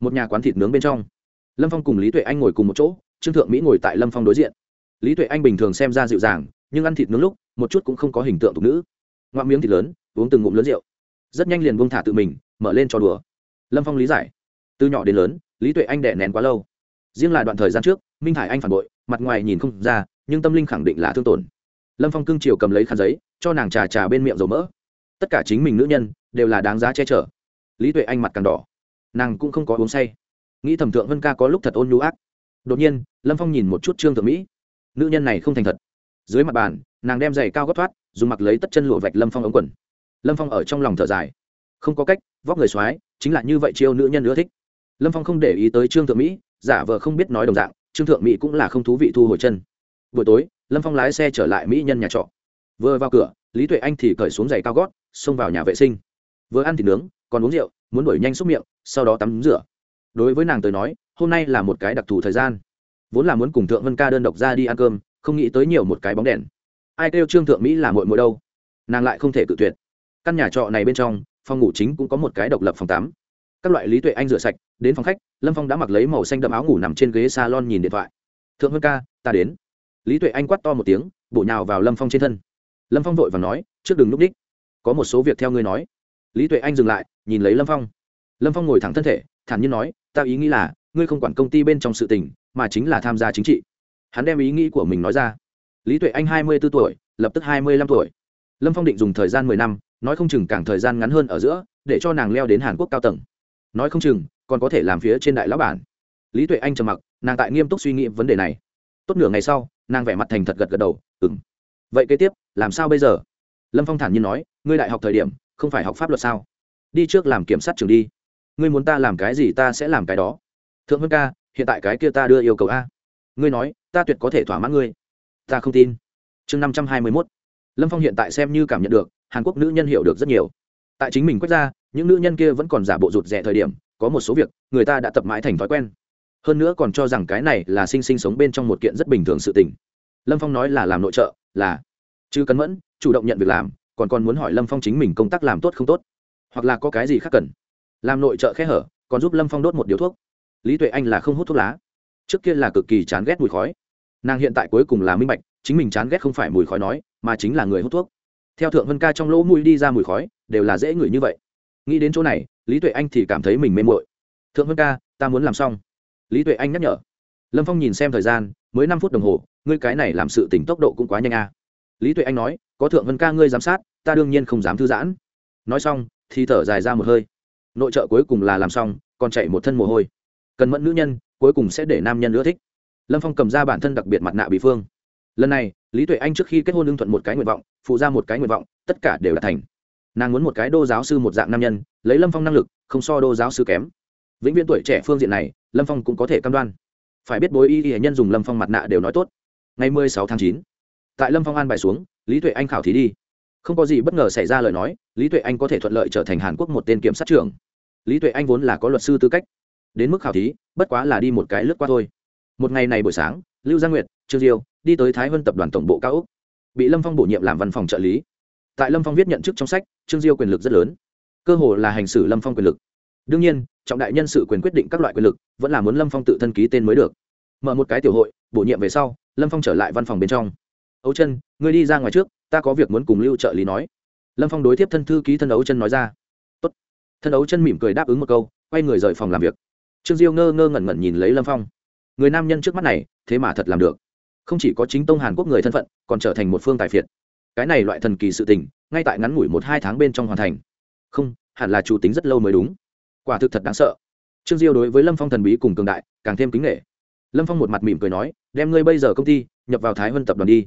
A: một nhà quán thịt nướng bên trong, lâm phong cùng lý tuệ anh ngồi cùng một chỗ, trương thượng mỹ ngồi tại lâm phong đối diện. Lý tuệ anh bình thường xem ra dịu dàng, nhưng ăn thịt nướng lúc, một chút cũng không có hình tượng tục nữ. Ngoạ miếng thịt lớn, uống từng ngụm lớn rượu. Rất nhanh liền buông thả tự mình mở lên cho đùa. Lâm phong lý giải. Từ nhỏ đến lớn, lý tuệ anh đẻ nén quá lâu. Riêng là đoạn thời gian trước, minh hải anh phản bội, mặt ngoài nhìn không ra, nhưng tâm linh khẳng định là thương tổn. Lâm phong cưng chiều cầm lấy khăn giấy, cho nàng trà trà bên miệng dầu mỡ. Tất cả chính mình nữ nhân, đều là đáng giá che chở. Lý tuệ anh mặt càng đỏ. Nàng cũng không có uống say. Nghĩ thẩm thượng vân ca có lúc thật ôn nhu ác. Đột nhiên, lâm phong nhìn một chút trương thượng mỹ. Nữ nhân này không thành thật. Dưới mặt bàn, nàng đem giày cao gót thoát, dùng mặc lấy tất chân lụa vạch lâm phong ống quần. Lâm phong ở trong lòng thở dài không có cách, vóc người x chính là như vậy chiêu nữ nhân ưa thích. Lâm phong không để ý tới trương thượng mỹ, giả vờ không biết nói đồng dạng, trương thượng mỹ cũng là không thú vị thu hồi chân. Buổi tối, lâm phong lái xe trở lại mỹ nhân nhà trọ. Vừa vào cửa, lý tuệ anh thì cởi xuống giày cao gót, xông vào nhà vệ sinh. Vừa ăn thịt nướng, còn uống rượu, muốn đuổi nhanh xúc miệng, sau đó tắm rửa. Đối với nàng tới nói, hôm nay là một cái đặc thù thời gian. Vốn là muốn cùng thượng vân ca đơn độc ra đi ăn cơm, không nghĩ tới nhiều một cái bóng đèn. Ai kêu trương thượng mỹ là mội mội đâu? Nàng lại không thể cự tuyệt. Căn nhà trọ này bên trong phòng ngủ chính cũng có một cái độc lập phòng tắm. Các loại lý tuệ anh rửa sạch, đến phòng khách, lâm phong đã mặc lấy màu xanh đậm áo ngủ nằm trên ghế s a lon nhìn điện thoại. Thượng vân ca, ta đến. Lý tuệ anh quát to một tiếng, bổ nhào vào lâm phong trên thân. Lâm phong vội và nói, trước đừng núp đích. Có một số việc theo ngươi nói. Lý tuệ anh dừng lại, nhìn lấy lâm phong. Lâm phong ngồi thẳng thân thể, thản nhiên nói, ta ý nghĩ là, ngươi không quản công ty bên trong sự tình, mà chính là tham gia chính trị. Hắn đem ý nghĩ của mình nói ra. Lý tuệ anh hai mươi b ố tuổi, lập tức hai mươi lăm tuổi. Lâm phong định dùng thời gian mười năm nói không chừng càng thời gian ngắn hơn ở giữa, để cho nàng leo đến hàn quốc cao tầng. Nói không chừng, còn có thể làm phía trên đại lão bản. Lý tuệ anh trầm mặc, nàng tại nghiêm túc suy nghĩ vấn đề này. Tốt nửa ngày sau, nàng vẻ mặt thành thật gật gật đầu ừ m vậy kế tiếp, làm sao bây giờ? Lâm phong thản nhiên nói, ngươi đại học thời điểm, không phải học pháp luật sao? Đi trước làm kiểm sát trường đi. Ngươi muốn ta làm cái gì ta sẽ làm cái đó. Thượng vân ca, hiện tại cái kia ta đưa yêu cầu a. Ngươi nói, ta tuyệt có thể thỏa mãn ngươi. Ta không tin. Chương năm trăm hai mươi mốt. Lâm phong hiện tại xem như cảm nhận được hàn quốc nữ nhân hiểu được rất nhiều. Tại chính mình quét ra, những nữ nhân kia vẫn còn giả bộ rụt rẻ thời điểm, có một số việc, người ta đã tập mãi thành thói quen. Hơn nữa còn cho rằng cái này là sinh sinh sống bên trong một kiện rất bình thường sự tình. Lâm phong nói là làm nội trợ, là chứ cấn mẫn, chủ động nhận việc làm, còn còn muốn hỏi lâm phong chính mình công tác làm tốt không tốt. Hoặc là có cái gì khác cần. Làm nội trợ khe hở, còn giúp lâm phong đốt một điếu thuốc. Lý tuệ anh là không hút thuốc lá. Trước kia là cực kỳ chán ghét mùi khói. Nàng hiện tại cuối cùng là minh bạch, chính mình chán ghét không phải mùi khói nói, mà chính là người hút thuốc theo thượng vân ca trong lỗ mũi đi ra mùi khói, đều là dễ ngửi như vậy. Nghĩ đến chỗ này, lý tuệ anh thì cảm thấy mình mê mội thượng vân ca, ta muốn làm xong. Lý tuệ anh nhắc nhở. Lâm phong nhìn xem thời gian, mới năm phút đồng hồ, ngươi cái này làm sự tỉnh tốc độ cũng quá nhanh a. Lý tuệ anh nói, có thượng vân ca ngươi giám sát, ta đương nhiên không dám thư giãn. Nói xong, thì thở dài ra một hơi. Nội trợ cuối cùng là làm xong, còn chạy một thân mồ hôi. Cần mẫn nữ nhân, cuối cùng sẽ để nam nhân ưa thích. Lâm phong cầm ra bản thân đặc biệt mặt nạ bị phương. Lần này lý tuệ anh trước khi kết hôn lương thuận một cái nguyện vọng, phụ ra một cái nguyện vọng, tất cả đều là thành. Nàng muốn một cái đô giáo sư một dạng nam nhân, lấy lâm phong năng lực, không so đô giáo sư kém. Vĩnh viễn tuổi trẻ phương diện này, lâm phong cũng có thể cam đoan. Phải biết bối y y nhân dùng lâm phong mặt nạ đều nói tốt. Ngày mười sáu tháng chín, tại lâm phong an bài xuống, lý tuệ anh khảo thí đi. Không có gì bất ngờ xảy ra lời nói, lý tuệ anh có thể thuận lợi trở thành hàn quốc một tên kiểm sát trưởng. Lý tuệ anh vốn là có luật sư tư cách. Đến mức khảo thí, bất quá là đi một cái lướt qua thôi. Một ngày này buổi sáng, lưu gia nguyệt, trương diêu đi tới thái vân tập đoàn tổng bộ cao úc bị lâm phong bổ nhiệm làm văn phòng trợ lý. Tại lâm phong viết nhận chức trong sách, trương diêu quyền lực rất lớn. Cơ hồ là hành xử lâm phong quyền lực. Đương nhiên, trọng đại nhân sự quyền quyết định các loại quyền lực, vẫn là muốn lâm phong tự thân ký tên mới được. Mở một cái tiểu hội, bổ nhiệm về sau, lâm phong trở lại văn phòng bên trong. Ấu chân, ngươi đi ra ngoài trước, ta có việc muốn cùng lưu trợ lý nói. Lâm phong đối tiếp thân thư ký thân ấu chân nói ra. Tốt. thân ấu chân mỉm cười đáp ứng một câu, quay người rời phòng làm việc. Trương diêu ngơ ngơ ngẩn ngẩn nhìn lấy lâm phong. Người nam nhân trước mắt này, thế mà thật làm được không chỉ có chính tông hàn quốc người thân phận, còn trở thành một phương tài phiệt. Cái này loại thần kỳ sự tình, ngay tại ngắn ngủi một hai tháng bên trong hoàn thành. Không, hẳn là chủ tính rất lâu mới đúng. Quả thực thật đáng sợ. Trương diêu đối với lâm phong thần bí cùng cường đại, càng thêm kính nghệ lâm phong một mặt mỉm cười nói, đem ngươi bây giờ công ty, nhập vào thái huân tập đoàn đi.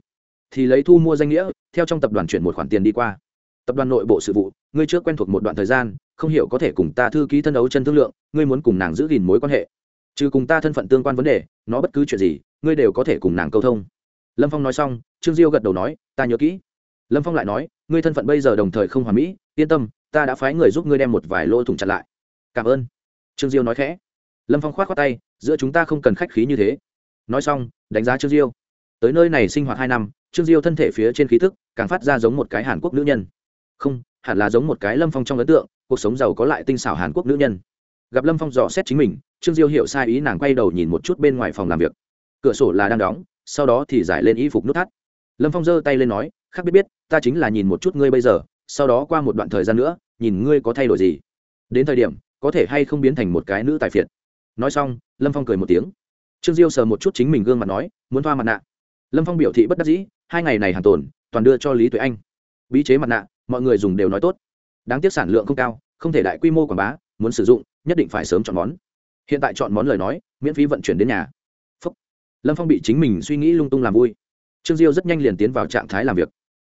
A: Thì lấy thu mua danh nghĩa, theo trong tập đoàn chuyển một khoản tiền đi qua. Tập đoàn nội bộ sự vụ, ngươi trước quen thuộc một đoạn thời gian, không hiểu có thể cùng ta thư ký thân đấu chân thương lượng, ngươi muốn cùng nàng giữ gìn mối quan hệ. Trừ cùng ta thân phận tương quan vấn đề, nó bất cứ chuyện gì ngươi đều có thể cùng nàng câu thông. Lâm phong nói xong, trương diêu gật đầu nói, ta nhớ kỹ. Lâm phong lại nói, ngươi thân phận bây giờ đồng thời không hòa mỹ, yên tâm, ta đã phái người giúp ngươi đem một vài lỗ thủng chặt lại. Cảm ơn. Trương diêu nói khẽ. Lâm phong k h o á t khoác tay, giữa chúng ta không cần khách khí như thế. Nói xong, đánh giá trương diêu. Tới nơi này sinh hoạt hai năm, trương diêu thân thể phía trên khí thức càng phát ra giống một cái hàn quốc nữ nhân. Không, hẳn là giống một cái lâm phong trong ấn tượng, cuộc sống giàu có lại tinh xảo hàn quốc nữ nhân. Gặp lâm phong dò xét chính mình, trương diêu hiểu sai ý nàng quay đầu nhìn một chút bên ngoài phòng làm việc cửa sổ là đang đóng, sau đó thì giải lên y phục nút thắt. Lâm phong giơ tay lên nói khác biết biết, ta chính là nhìn một chút ngươi bây giờ, sau đó qua một đoạn thời gian nữa, nhìn ngươi có thay đổi gì. Đến thời điểm, có thể hay không biến thành một cái nữ tài phiệt. Nói xong, lâm phong cười một tiếng. Trương diêu sờ một chút chính mình gương mặt nói, muốn thoa mặt nạ. Lâm phong biểu thị bất đắc dĩ, hai ngày này hàng tồn, toàn đưa cho lý tuệ anh. Bí chế mặt nạ, mọi người dùng đều nói tốt. Đáng tiếc sản lượng không cao, không thể đại quy mô quảng bá, muốn sử dụng, nhất định phải sớm chọn món. Hiện tại chọn món lời nói, miễn phí vận chuyển đến nhà lâm phong bị chính mình suy nghĩ lung tung làm vui trương diêu rất nhanh liền tiến vào trạng thái làm việc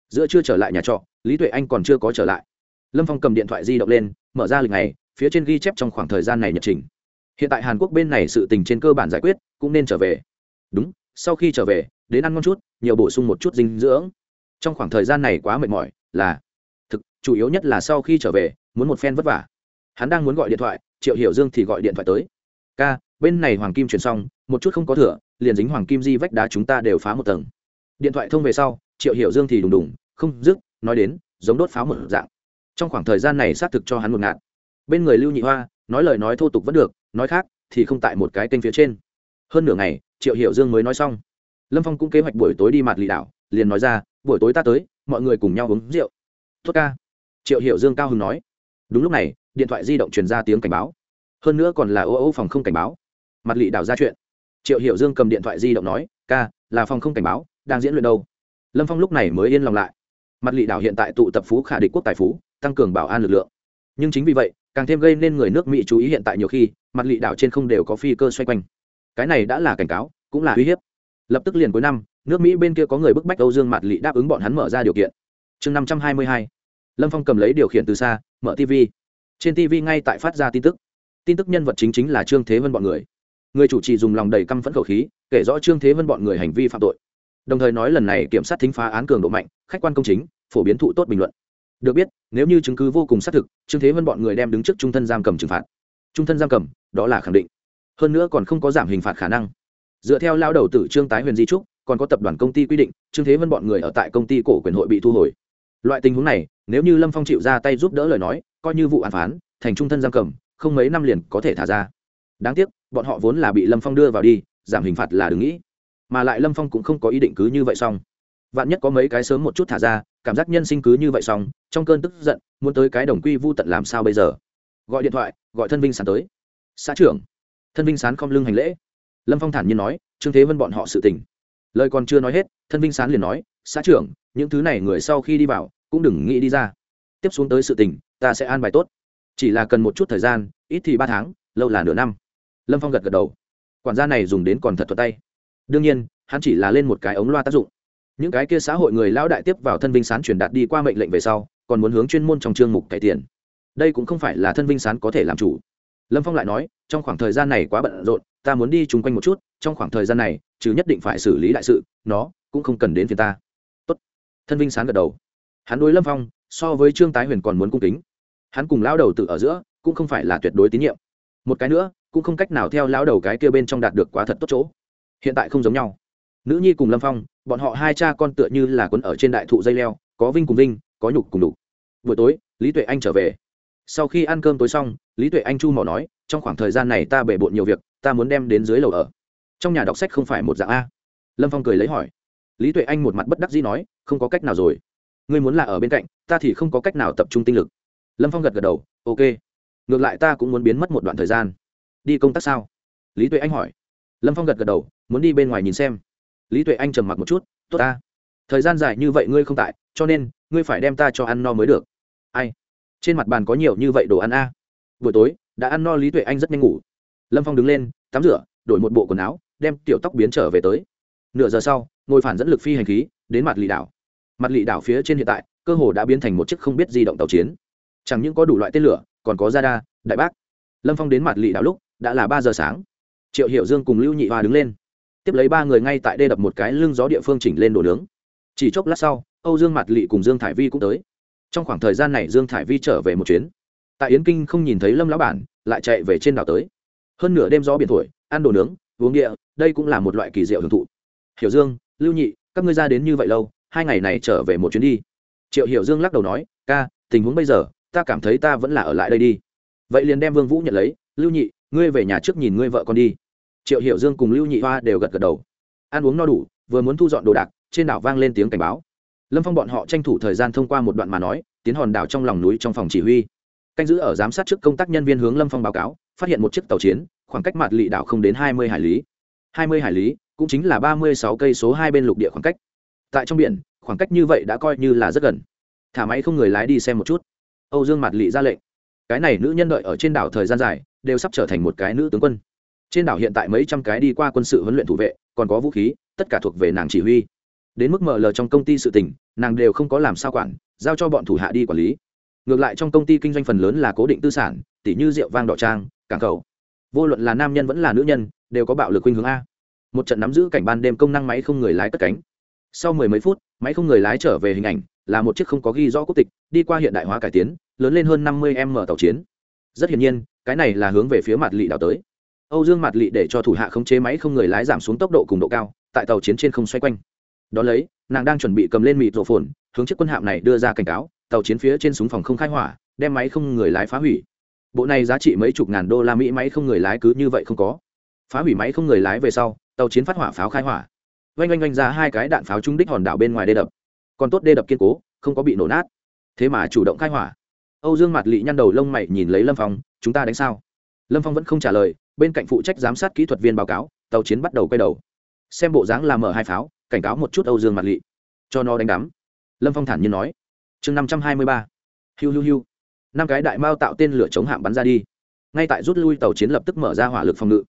A: giữa chưa trở lại nhà trọ lý tuệ anh còn chưa có trở lại lâm phong cầm điện thoại di động lên mở ra lịch này phía trên ghi chép trong khoảng thời gian này nhật trình hiện tại hàn quốc bên này sự tình trên cơ bản giải quyết cũng nên trở về đúng sau khi trở về đến ăn ngon chút nhiều bổ sung một chút dinh dưỡng trong khoảng thời gian này quá mệt mỏi là thực chủ yếu nhất là sau khi trở về muốn một phen vất vả hắn đang muốn gọi điện thoại triệu hiểu dương thì gọi điện thoại tới ca bên này hoàng kim chuyển xong một chút không có thửa liền dính hoàng kim di vách đá chúng ta đều phá một tầng. Điện thoại thông về sau, triệu hiểu dương thì đùng đùng, không dứt, nói đến, giống đốt pháo một dạng. Trong khoảng thời gian này xác thực cho hắn một ngạn bên người lưu nhị hoa, nói lời nói thô tục vẫn được, nói khác thì không tại một cái kênh phía trên. Hơn nửa ngày, triệu hiểu dương mới nói xong. Lâm phong cũng kế hoạch buổi tối đi mặt lì đảo, liền nói ra, buổi tối ta tới, mọi người cùng nhau uống rượu. Tốt ca. Triệu hiểu dương cao hưng nói. Đúng lúc này, điện thoại di động truyền ra tiếng cảnh báo. Hơn nữa còn là ô ô phòng không cảnh báo. Mặt lì đảo ra chuyện triệu hiểu dương cầm điện thoại di động nói, ca, là phòng không cảnh báo, đang diễn luyện đâu? Lâm phong lúc này mới yên lòng lại. Mặt lị đảo hiện tại tụ tập phú khả địch quốc tài phú, tăng cường bảo an lực lượng. Nhưng chính vì vậy, càng thêm gây nên người nước mỹ chú ý hiện tại nhiều khi, mặt lị đảo trên không đều có phi cơ xoay quanh. Cái này đã là cảnh cáo, cũng là uy hiếp. Lập tức liền cuối năm, nước mỹ bên kia có người bức bách âu dương mặt lị đáp ứng bọn hắn mở ra điều kiện. Chương năm trăm hai mươi hai, lâm phong cầm lấy điều khiển từ xa, mở tv trên tv ngay tại phát ra tin tức. Tin tức nhân vật chính chính là trương thế vân bọn người người chủ trì dùng lòng đầy căm phẫn khẩu khí, kể rõ trương thế vân bọn người hành vi phạm tội. Đồng thời nói lần này kiểm sát thính phá án cường độ mạnh, khách quan công chính, phổ biến thụ tốt bình luận. Được biết, nếu như chứng cứ vô cùng xác thực, trương thế vân bọn người đem đứng trước trung thân giam cầm trừng phạt. Trung thân giam cầm, đó là khẳng định. Hơn nữa còn không có giảm hình phạt khả năng. Dựa theo lao đầu tử trương tái huyền di trúc, còn có tập đoàn công ty quy định, trương thế vân bọn người ở tại công ty cổ quyền hội bị thu hồi. Loại tình huống này, nếu như lâm phong chịu ra tay giúp đỡ lời nói, coi như vụ án phán, thành trung thân giam cầm, không mấy năm liền có thể thả ra. Đáng tiếc bọn họ vốn là bị lâm phong đưa vào đi, giảm hình phạt là đừng nghĩ. Mà lại lâm phong cũng không có ý định cứ như vậy xong. Vạn nhất có mấy cái sớm một chút thả ra, cảm giác nhân sinh cứ như vậy xong, trong cơn tức giận, muốn tới cái đồng quy vô tận làm sao bây giờ? Gọi điện thoại, gọi thân vinh sán tới. Xã trưởng, thân vinh sán không lưng hành lễ. Lâm phong thản nhiên nói, trương thế vân bọn họ sự tình. Lời còn chưa nói hết, thân vinh sán liền nói, xã trưởng, những thứ này người sau khi đi vào, cũng đừng nghĩ đi ra. Tiếp xuống tới sự tình, ta sẽ an bài tốt. Chỉ là cần một chút thời gian, ít thì ba tháng, lâu là nửa năm lâm phong gật gật đầu. Quản gia này dùng đến còn thật thuật tay. Đương nhiên, hắn chỉ là lên một cái ống loa tác dụng. Những cái kia xã hội người lão đại tiếp vào thân vinh sán truyền đạt đi qua mệnh lệnh về sau, còn muốn hướng chuyên môn trong chương mục cải tiền đây cũng không phải là thân vinh sán có thể làm chủ. Lâm phong lại nói, trong khoảng thời gian này quá bận rộn, ta muốn đi chung quanh một chút, trong khoảng thời gian này, chứ nhất định phải xử lý đại sự, nó cũng không cần đến phiền ta. Tốt. thân vinh sán gật đầu. Hắn đối lâm phong, so với trương tái huyền còn muốn cung kính. Hắn cùng lão đầu tự ở giữa, cũng không phải là tuyệt đối tín nhiệm một cái nữa, cũng không cách nào theo lão đầu cái kia bên trong đạt được quá thật tốt chỗ. Hiện tại không giống nhau. Nữ nhi cùng lâm phong, bọn họ hai cha con tựa như là quấn ở trên đại thụ dây leo, có vinh cùng vinh, có nhục cùng đục buổi tối, lý tuệ anh trở về. Sau khi ăn cơm tối xong, lý tuệ anh chu mỏ nói, trong khoảng thời gian này ta bể bộn nhiều việc, ta muốn đem đến dưới lầu ở. Trong nhà đọc sách không phải một dạng a. Lâm phong cười lấy hỏi. Lý tuệ anh một mặt bất đắc dĩ nói, không có cách nào rồi. Ngươi muốn là ở bên cạnh, ta thì không có cách nào tập trung tinh lực. Lâm phong gật gật đầu, ok ngược lại ta cũng muốn biến mất một đoạn thời gian. Đi công tác sao? Lý tuệ anh hỏi. Lâm phong gật gật đầu, muốn đi bên ngoài nhìn xem. Lý tuệ anh trầm mặc một chút, tốt ta. Thời gian dài như vậy ngươi không tại, cho nên, ngươi phải đem ta cho ăn no mới được. Ai? Trên mặt bàn có nhiều như vậy đồ ăn a? Buổi tối, đã ăn no lý tuệ anh rất nhanh ngủ. Lâm phong đứng lên, tắm rửa, đổi một bộ quần áo, đem tiểu tóc biến trở về tới. Nửa giờ sau, ngồi phản dẫn lực phi hành khí, đến mặt lì đảo. Mặt lì đảo phía trên hiện tại, cơ hồ đã biến thành một chiếc không biết di động tàu chiến. Chẳng những có đủ loại tên lửa còn có gia đa, đại bác. Lâm phong đến mặt lì đảo lúc, đã là ba giờ sáng. Triệu hiệu dương cùng lưu nhị hoa đứng lên. Tiếp lấy ba người ngay tại đê đập một cái lưng gió địa phương chỉnh lên đồ nướng. Chỉ chốc lát sau, âu dương mặt lị cùng dương thải vi cũng tới. Trong khoảng thời gian này, dương thải vi trở về một chuyến. Tại yến kinh không nhìn thấy lâm lão bản, lại chạy về trên đảo tới. Hơn nửa đêm gió biển thổi, ăn đồ nướng, uống địa, đây cũng là một loại kỳ diệu hưởng thụ. Hiểu dương, lưu nhị, các ngươi ra đến như vậy lâu, hai ngày này trở về một chuyến đi. Triệu hiểu dương lắc đầu nói, ca, tình huống bây giờ ta cảm thấy ta vẫn là ở lại đây đi. Vậy liền đem vương vũ nhận lấy, lưu nhị, ngươi về nhà trước nhìn ngươi vợ con đi. Triệu hiểu dương cùng lưu nhị hoa đều gật gật đầu. Ăn uống no đủ, vừa muốn thu dọn đồ đạc, trên đảo vang lên tiếng cảnh báo. Lâm phong bọn họ tranh thủ thời gian thông qua một đoạn mà nói, tiến hòn đảo trong lòng núi trong phòng chỉ huy. Canh giữ ở giám sát trước công tác nhân viên hướng lâm phong báo cáo, phát hiện một chiếc tàu chiến, khoảng cách mặt lị đảo không đến hai mươi hải lý. Hai mươi hải lý cũng chính là ba mươi sáu cây số hai bên lục địa khoảng cách. Tại trong biển, khoảng cách như vậy đã coi như là rất gần. Thả máy không người lái đi xem một chút âu dương mặt lị ra lệnh. Cái này nữ nhân đợi ở trên đảo thời gian dài, đều sắp trở thành một cái nữ tướng quân. Trên đảo hiện tại mấy trăm cái đi qua quân sự huấn luyện thủ vệ, còn có vũ khí, tất cả thuộc về nàng chỉ huy. Đến mức mở lờ trong công ty sự tình, nàng đều không có làm sao quản, giao cho bọn thủ hạ đi quản lý. Ngược lại trong công ty kinh doanh phần lớn là cố định tư sản tỷ như rượu vang đỏ trang, cảng cầu vô luận là nam nhân vẫn là nữ nhân, đều có bạo lực khuynh hướng a. Một trận nắm giữ cảnh ban đêm công năng máy không người lái cất cánh. Sau mười mấy phút, máy không người lái trở về hình ảnh là một chiếc không có ghi rõ quốc tịch, đi qua hiện đại hóa cải tiến, lớn lên hơn năm mươi m tàu chiến. Rất hiển nhiên, cái này là hướng về phía mặt lị đảo tới. Âu dương mặt lị để cho thủ hạ khống chế máy không người lái giảm xuống tốc độ cùng độ cao, tại tàu chiến trên không xoay quanh. Đón lấy, nàng đang chuẩn bị cầm lên mịt rổ phồn, hướng chiếc quân hạm này đưa ra cảnh cáo, tàu chiến phía trên súng phòng không khai hỏa, đem máy không người lái phá hủy. Bộ này giá trị mấy chục ngàn đô la mỹ máy không người lái cứ như vậy không có. Phá hủy máy không người lái về sau, tàu chiến phát hỏa pháo khai hỏa. Oanh oanh oanh ra hai cái đạn pháo trúng đích hòn đảo bên ngoài đê đập còn tốt đê đập kiên cố, không có bị nổ nát. Thế mà chủ động khai hỏa. Âu dương mặt lị nhăn đầu lông mày nhìn lấy lâm phong, chúng ta đánh sao? Lâm phong vẫn không trả lời, bên cạnh phụ trách giám sát kỹ thuật viên báo cáo, tàu chiến bắt đầu quay đầu. Xem bộ dáng làm mở hai pháo, cảnh cáo một chút âu dương mặt lị. Cho nó đánh đắm. Lâm phong thản nhiên nói. Chương năm trăm hai mươi ba. Hiu hiu hiu. Năm cái đại mao tạo tên lửa chống hạm bắn ra đi. Ngay tại rút lui tàu chiến lập tức mở ra hỏa lực phòng ngự.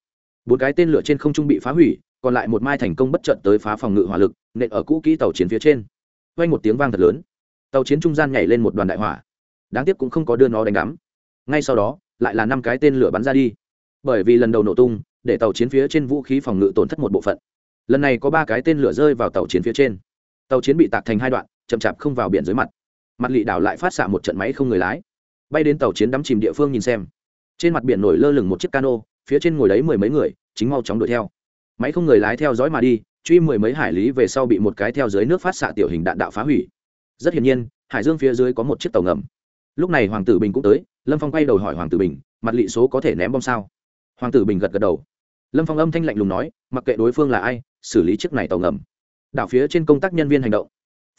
A: Bốn cái tên lửa trên không trung bị phá hủy, còn lại một mai thành công bất trận tới phá phòng ngự hỏa lực, nện ở cũ kỹ tàu chiến phía trên vang một tiếng vang thật lớn. Tàu chiến trung gian nhảy lên một đoàn đại hỏa. Đáng tiếc cũng không có đưa nó đánh đắm ngay sau đó, lại là năm cái tên lửa bắn ra đi. Bởi vì lần đầu nổ tung, để tàu chiến phía trên vũ khí phòng ngự tổn thất một bộ phận. Lần này có ba cái tên lửa rơi vào tàu chiến phía trên. Tàu chiến bị tạc thành hai đoạn, chậm chạp không vào biển dưới mặt. Mặt lị đảo lại phát xạ một trận máy không người lái. Bay đến tàu chiến đắm chìm địa phương nhìn xem. Trên mặt biển nổi lơ lửng một chiếc cano, phía trên ngồi đấy mười mấy người, chính mau chóng đuổi theo. Máy không người lái theo dõi mà đi truy mười mấy hải lý về sau bị một cái theo dưới nước phát xạ tiểu hình đạn đạo phá hủy. Rất hiển nhiên, hải dương phía dưới có một chiếc tàu ngầm. Lúc này hoàng tử bình cũng tới, lâm phong quay đầu hỏi hoàng tử bình, mặt lị số có thể ném bom sao? Hoàng tử bình gật gật đầu. Lâm phong âm thanh lạnh lùng nói, mặc kệ đối phương là ai, xử lý chiếc này tàu ngầm. Đảo phía trên công tác nhân viên hành động.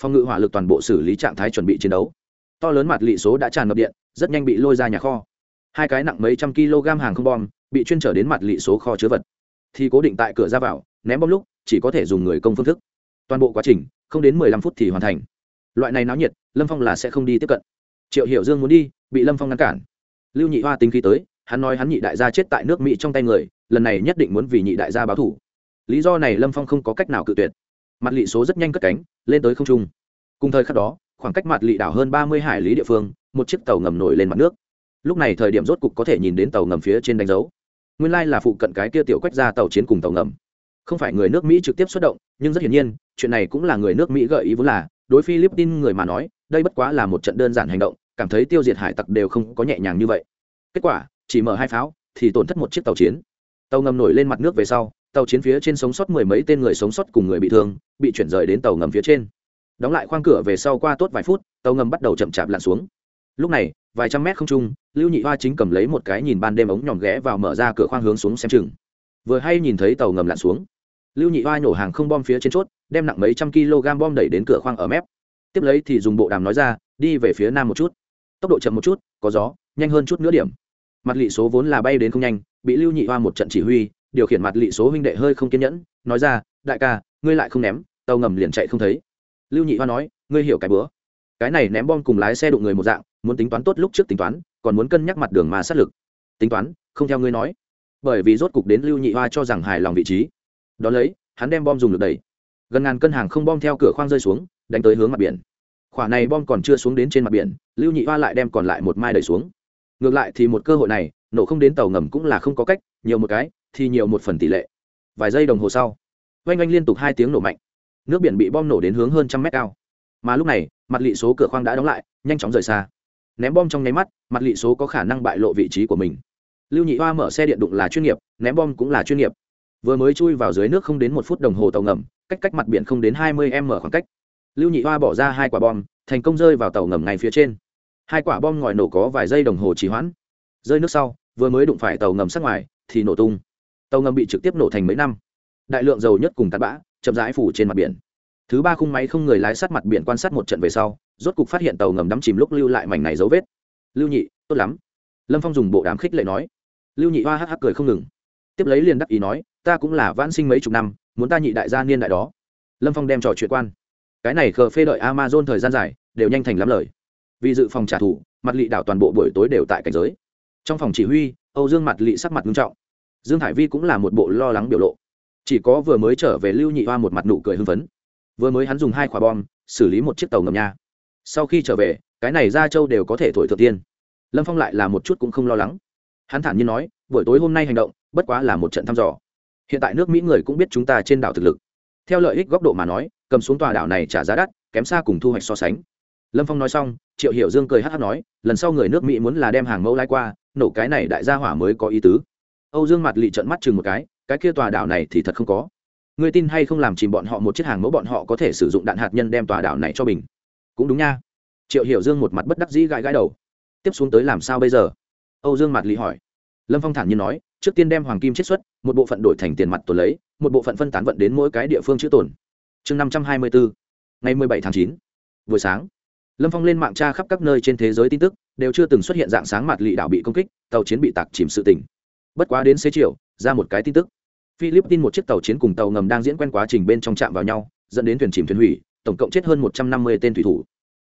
A: Phòng ngự hỏa lực toàn bộ xử lý trạng thái chuẩn bị chiến đấu. To lớn mặt lị số đã tràn ngập điện, rất nhanh bị lôi ra nhà kho. Hai cái nặng mấy trăm kg hàng không bom, bị chuyên trở đến mặt lị số kho chứa vật. Thì cố định tại cửa ra vào, ném bom lúc chỉ có thể dùng người công phương thức. Toàn bộ quá trình, không đến mười lăm phút thì hoàn thành. Loại này náo nhiệt, lâm phong là sẽ không đi tiếp cận. Triệu hiểu dương muốn đi, bị lâm phong ngăn cản. Lưu nhị hoa tính khí tới, hắn nói hắn nhị đại gia chết tại nước mỹ trong tay người, lần này nhất định muốn vì nhị đại gia báo thủ lý do này lâm phong không có cách nào cự tuyệt. Mặt lị số rất nhanh cất cánh, lên tới không trung. Cùng thời khắc đó, khoảng cách mặt lị đảo hơn ba mươi hải lý địa phương, một chiếc tàu ngầm nổi lên mặt nước. Lúc này thời điểm rốt cục có thể nhìn đến tàu ngầm phía trên đánh dấu. Nguyên lai là phụ cận cái kia tiểu quách ra tàu chiến cùng tàu ngầm không phải người nước mỹ trực tiếp xuất động, nhưng rất hiển nhiên, chuyện này cũng là người nước mỹ gợi ý vốn là, đối philippines người mà nói, đây bất quá là một trận đơn giản hành động, cảm thấy tiêu diệt hải tặc đều không có nhẹ nhàng như vậy. Kết quả, chỉ mở hai pháo, thì tổn thất một chiếc tàu chiến. Tàu ngầm nổi lên mặt nước về sau, tàu chiến phía trên sống sót mười mấy tên người sống sót cùng người bị thương, bị chuyển rời đến tàu ngầm phía trên. Đóng lại khoang cửa về sau qua tốt vài phút, tàu ngầm bắt đầu chậm chạp lặn xuống. Lúc này, vài trăm mét không trung, lưu nhị hoa chính cầm lấy một cái nhìn ban đêm ống nhòm ghé vào mở ra cửa khoang hướng xuống xem chừng. Vừa hay nhìn thấy tàu ngầm lặn xuống lưu nhị hoa nổ hàng không bom phía trên chốt, đem nặng mấy trăm kg bom đẩy đến cửa khoang ở mép. Tiếp lấy thì dùng bộ đàm nói ra, đi về phía nam một chút. Tốc độ chậm một chút, có gió, nhanh hơn chút nữa điểm. Mặt lị số vốn là bay đến không nhanh, bị lưu nhị hoa một trận chỉ huy, điều khiển mặt lị số huynh đệ hơi không kiên nhẫn, nói ra, đại ca, ngươi lại không ném, tàu ngầm liền chạy không thấy. Lưu nhị hoa nói, ngươi hiểu cái bữa. Cái này ném bom cùng lái xe đụng người một dạng, muốn tính toán tốt lúc trước tính toán, còn muốn cân nhắc mặt đường mà sát lực. Tính toán, không theo ngươi nói. Bởi vì rốt cục đến lưu nhị hoa cho rằng hài lòng vị trí đ ó lấy, hắn đem bom dùng lực đẩy. Gần ngàn cân hàng không bom theo cửa khoang rơi xuống, đánh tới hướng mặt biển. Khoả này bom còn chưa xuống đến trên mặt biển, lưu nhị hoa lại đem còn lại một mai đẩy xuống. Ngược lại thì một cơ hội này, nổ không đến tàu ngầm cũng là không có cách, nhiều một cái, thì nhiều một phần tỷ lệ. Vài giây đồng hồ sau, oanh oanh liên tục hai tiếng nổ mạnh. Nước biển bị bom nổ đến hướng hơn trăm mét cao. Mà lúc này, mặt lị số cửa khoang đã đóng lại, nhanh chóng rời xa. Ném bom trong nháy mắt, mặt lị số có khả năng bại lộ vị trí của mình. Lưu nhị hoa mở xe điện đụng là chuyên nghiệp, ném bom cũng là chuyên nghiệp vừa mới chui vào dưới nước không đến một phút đồng hồ tàu ngầm, cách cách mặt biển không đến hai mươi m khoảng cách. Lưu nhị hoa bỏ ra hai quả bom, thành công rơi vào tàu ngầm ngay phía trên. Hai quả bom ngòi nổ có vài giây đồng hồ trì hoãn. Rơi nước sau, vừa mới đụng phải tàu ngầm sát ngoài, thì nổ tung. Tàu ngầm bị trực tiếp nổ thành mấy năm. Đại lượng dầu nhất cùng tạt bã, chậm rãi phủ trên mặt biển. Thứ ba khung máy không người lái sát mặt biển quan sát một trận về sau, rốt cục phát hiện tàu ngầm đắm chìm lúc lưu lại mảnh này dấu vết. Lưu nhị, tốt lắm. Lâm phong dùng bộ đám khích lệ nói. Lưu nhị hoa hắc hắc cười không ngừng. Tiếp lấy liền đắc ý nói ta cũng là vãn sinh mấy chục năm, muốn ta nhị đại gia niên đại đó. Lâm phong đem trò chuyện quan. Cái này khờ phê đợi amazon thời gian dài, đều nhanh thành lắm lời. Vì dự phòng trả thù, mặt lị đảo toàn bộ buổi tối đều tại cảnh giới. Trong phòng chỉ huy, âu dương mặt lị sắc mặt nghiêm trọng. Dương hải vi cũng là một bộ lo lắng biểu lộ. Chỉ có vừa mới trở về lưu nhị hoa một mặt nụ cười hưng phấn. Vừa mới hắn dùng hai quả bom, xử lý một chiếc tàu ngầm nha. Sau khi trở về, cái này ra châu đều có thể thổi thượng tiên. Lâm phong lại là một chút cũng không lo lắng. Hắn thản nhiên nói, buổi tối hôm nay hành động, bất quá là một trận thăm dò hiện tại nước mỹ người cũng biết chúng ta trên đảo thực lực. Theo lợi ích góc độ mà nói, cầm xuống tòa đảo này trả giá đắt, kém xa cùng thu hoạch so sánh. Lâm phong nói xong, triệu hiểu dương cười hát hát nói, lần sau người nước mỹ muốn là đem hàng mẫu lai qua, nổ cái này đại gia hỏa mới có ý tứ. Âu dương mặt lị trận mắt chừng một cái cái kia tòa đảo này thì thật không có. Người tin hay không làm chìm bọn họ một chiếc hàng mẫu bọn họ có thể sử dụng đạn hạt nhân đem tòa đảo này cho mình cũng đúng nha. Triệu hiểu dương một mặt bất đắc dĩ gãi gãi đầu. Tiếp xuống tới làm sao bây giờ? Âu dương mặt lị hỏi. Lâm phong thản nhiên nói trước tiên đem hoàng kim chiết xuất, một bộ phận đổi thành tiền mặt tồn lấy, một bộ phận phân tán vận đến mỗi cái địa phương chữ tồn. Chương năm trăm hai mươi bốn ngày mười bảy tháng chín, buổi sáng. Lâm phong lên mạng tra khắp các nơi trên thế giới tin tức, đều chưa từng xuất hiện dạng sáng mặt lị đảo bị công kích, tàu chiến bị tạc chìm sự tỉnh bất quá đến xế chiều, ra một cái tin tức. Philippines một chiếc tàu chiến cùng tàu ngầm đang diễn quen quá trình bên trong chạm vào nhau, dẫn đến thuyền chìm thuyền hủy, tổng cộng chết hơn một trăm năm mươi tên thủy thủ.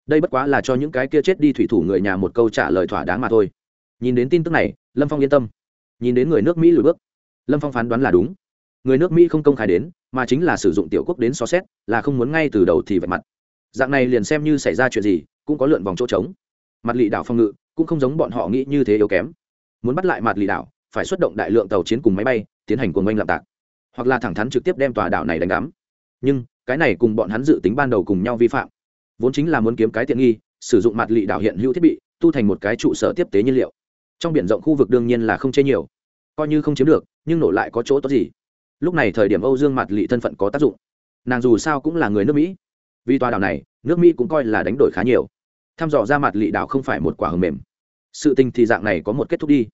A: Đây bất quá là cho những cái kia chết đi thủy thủ người nhà một câu trả lời thỏa đáng mà thôi. Nhìn đến tin tức này, lâm phong yên tâm nhìn đến người nước mỹ lùi bước. Lâm phong phán đoán là đúng. Người nước mỹ không công khai đến, mà chính là sử dụng tiểu quốc đến so xét, là không muốn ngay từ đầu thì vạch mặt. Dạng này liền xem như xảy ra chuyện gì, cũng có lượn vòng chỗ trống. Mặt lị đảo phong ngự, cũng không giống bọn họ nghĩ như thế yếu kém. Muốn bắt lại mặt lị đảo, phải xuất động đại lượng tàu chiến cùng máy bay, tiến hành cuồng oanh lạm tạc. Hoặc là thẳng thắn trực tiếp đem tòa đảo này đánh đắm. Nhưng, cái này cùng bọn hắn dự tính ban đầu cùng nhau vi phạm. Vốn chính là muốn kiếm cái tiện nghi, sử dụng mặt lị đảo hiện hữu thiết bị, tu thành một cái trụ sở tiếp tế nhiên liệu trong biển rộng khu vực đương nhiên là không chê nhiều. Coi như không chiếm được nhưng nổ lại có chỗ tốt gì? Lúc này thời điểm âu dương mặt lị thân phận có tác dụng. Nàng dù sao cũng là người nước mỹ. Vì tòa đảo này nước mỹ cũng coi là đánh đổi khá nhiều. Tham dò ra mặt lị đảo không phải một quả hầm mềm. Sự tình thì dạng này có một kết thúc đi.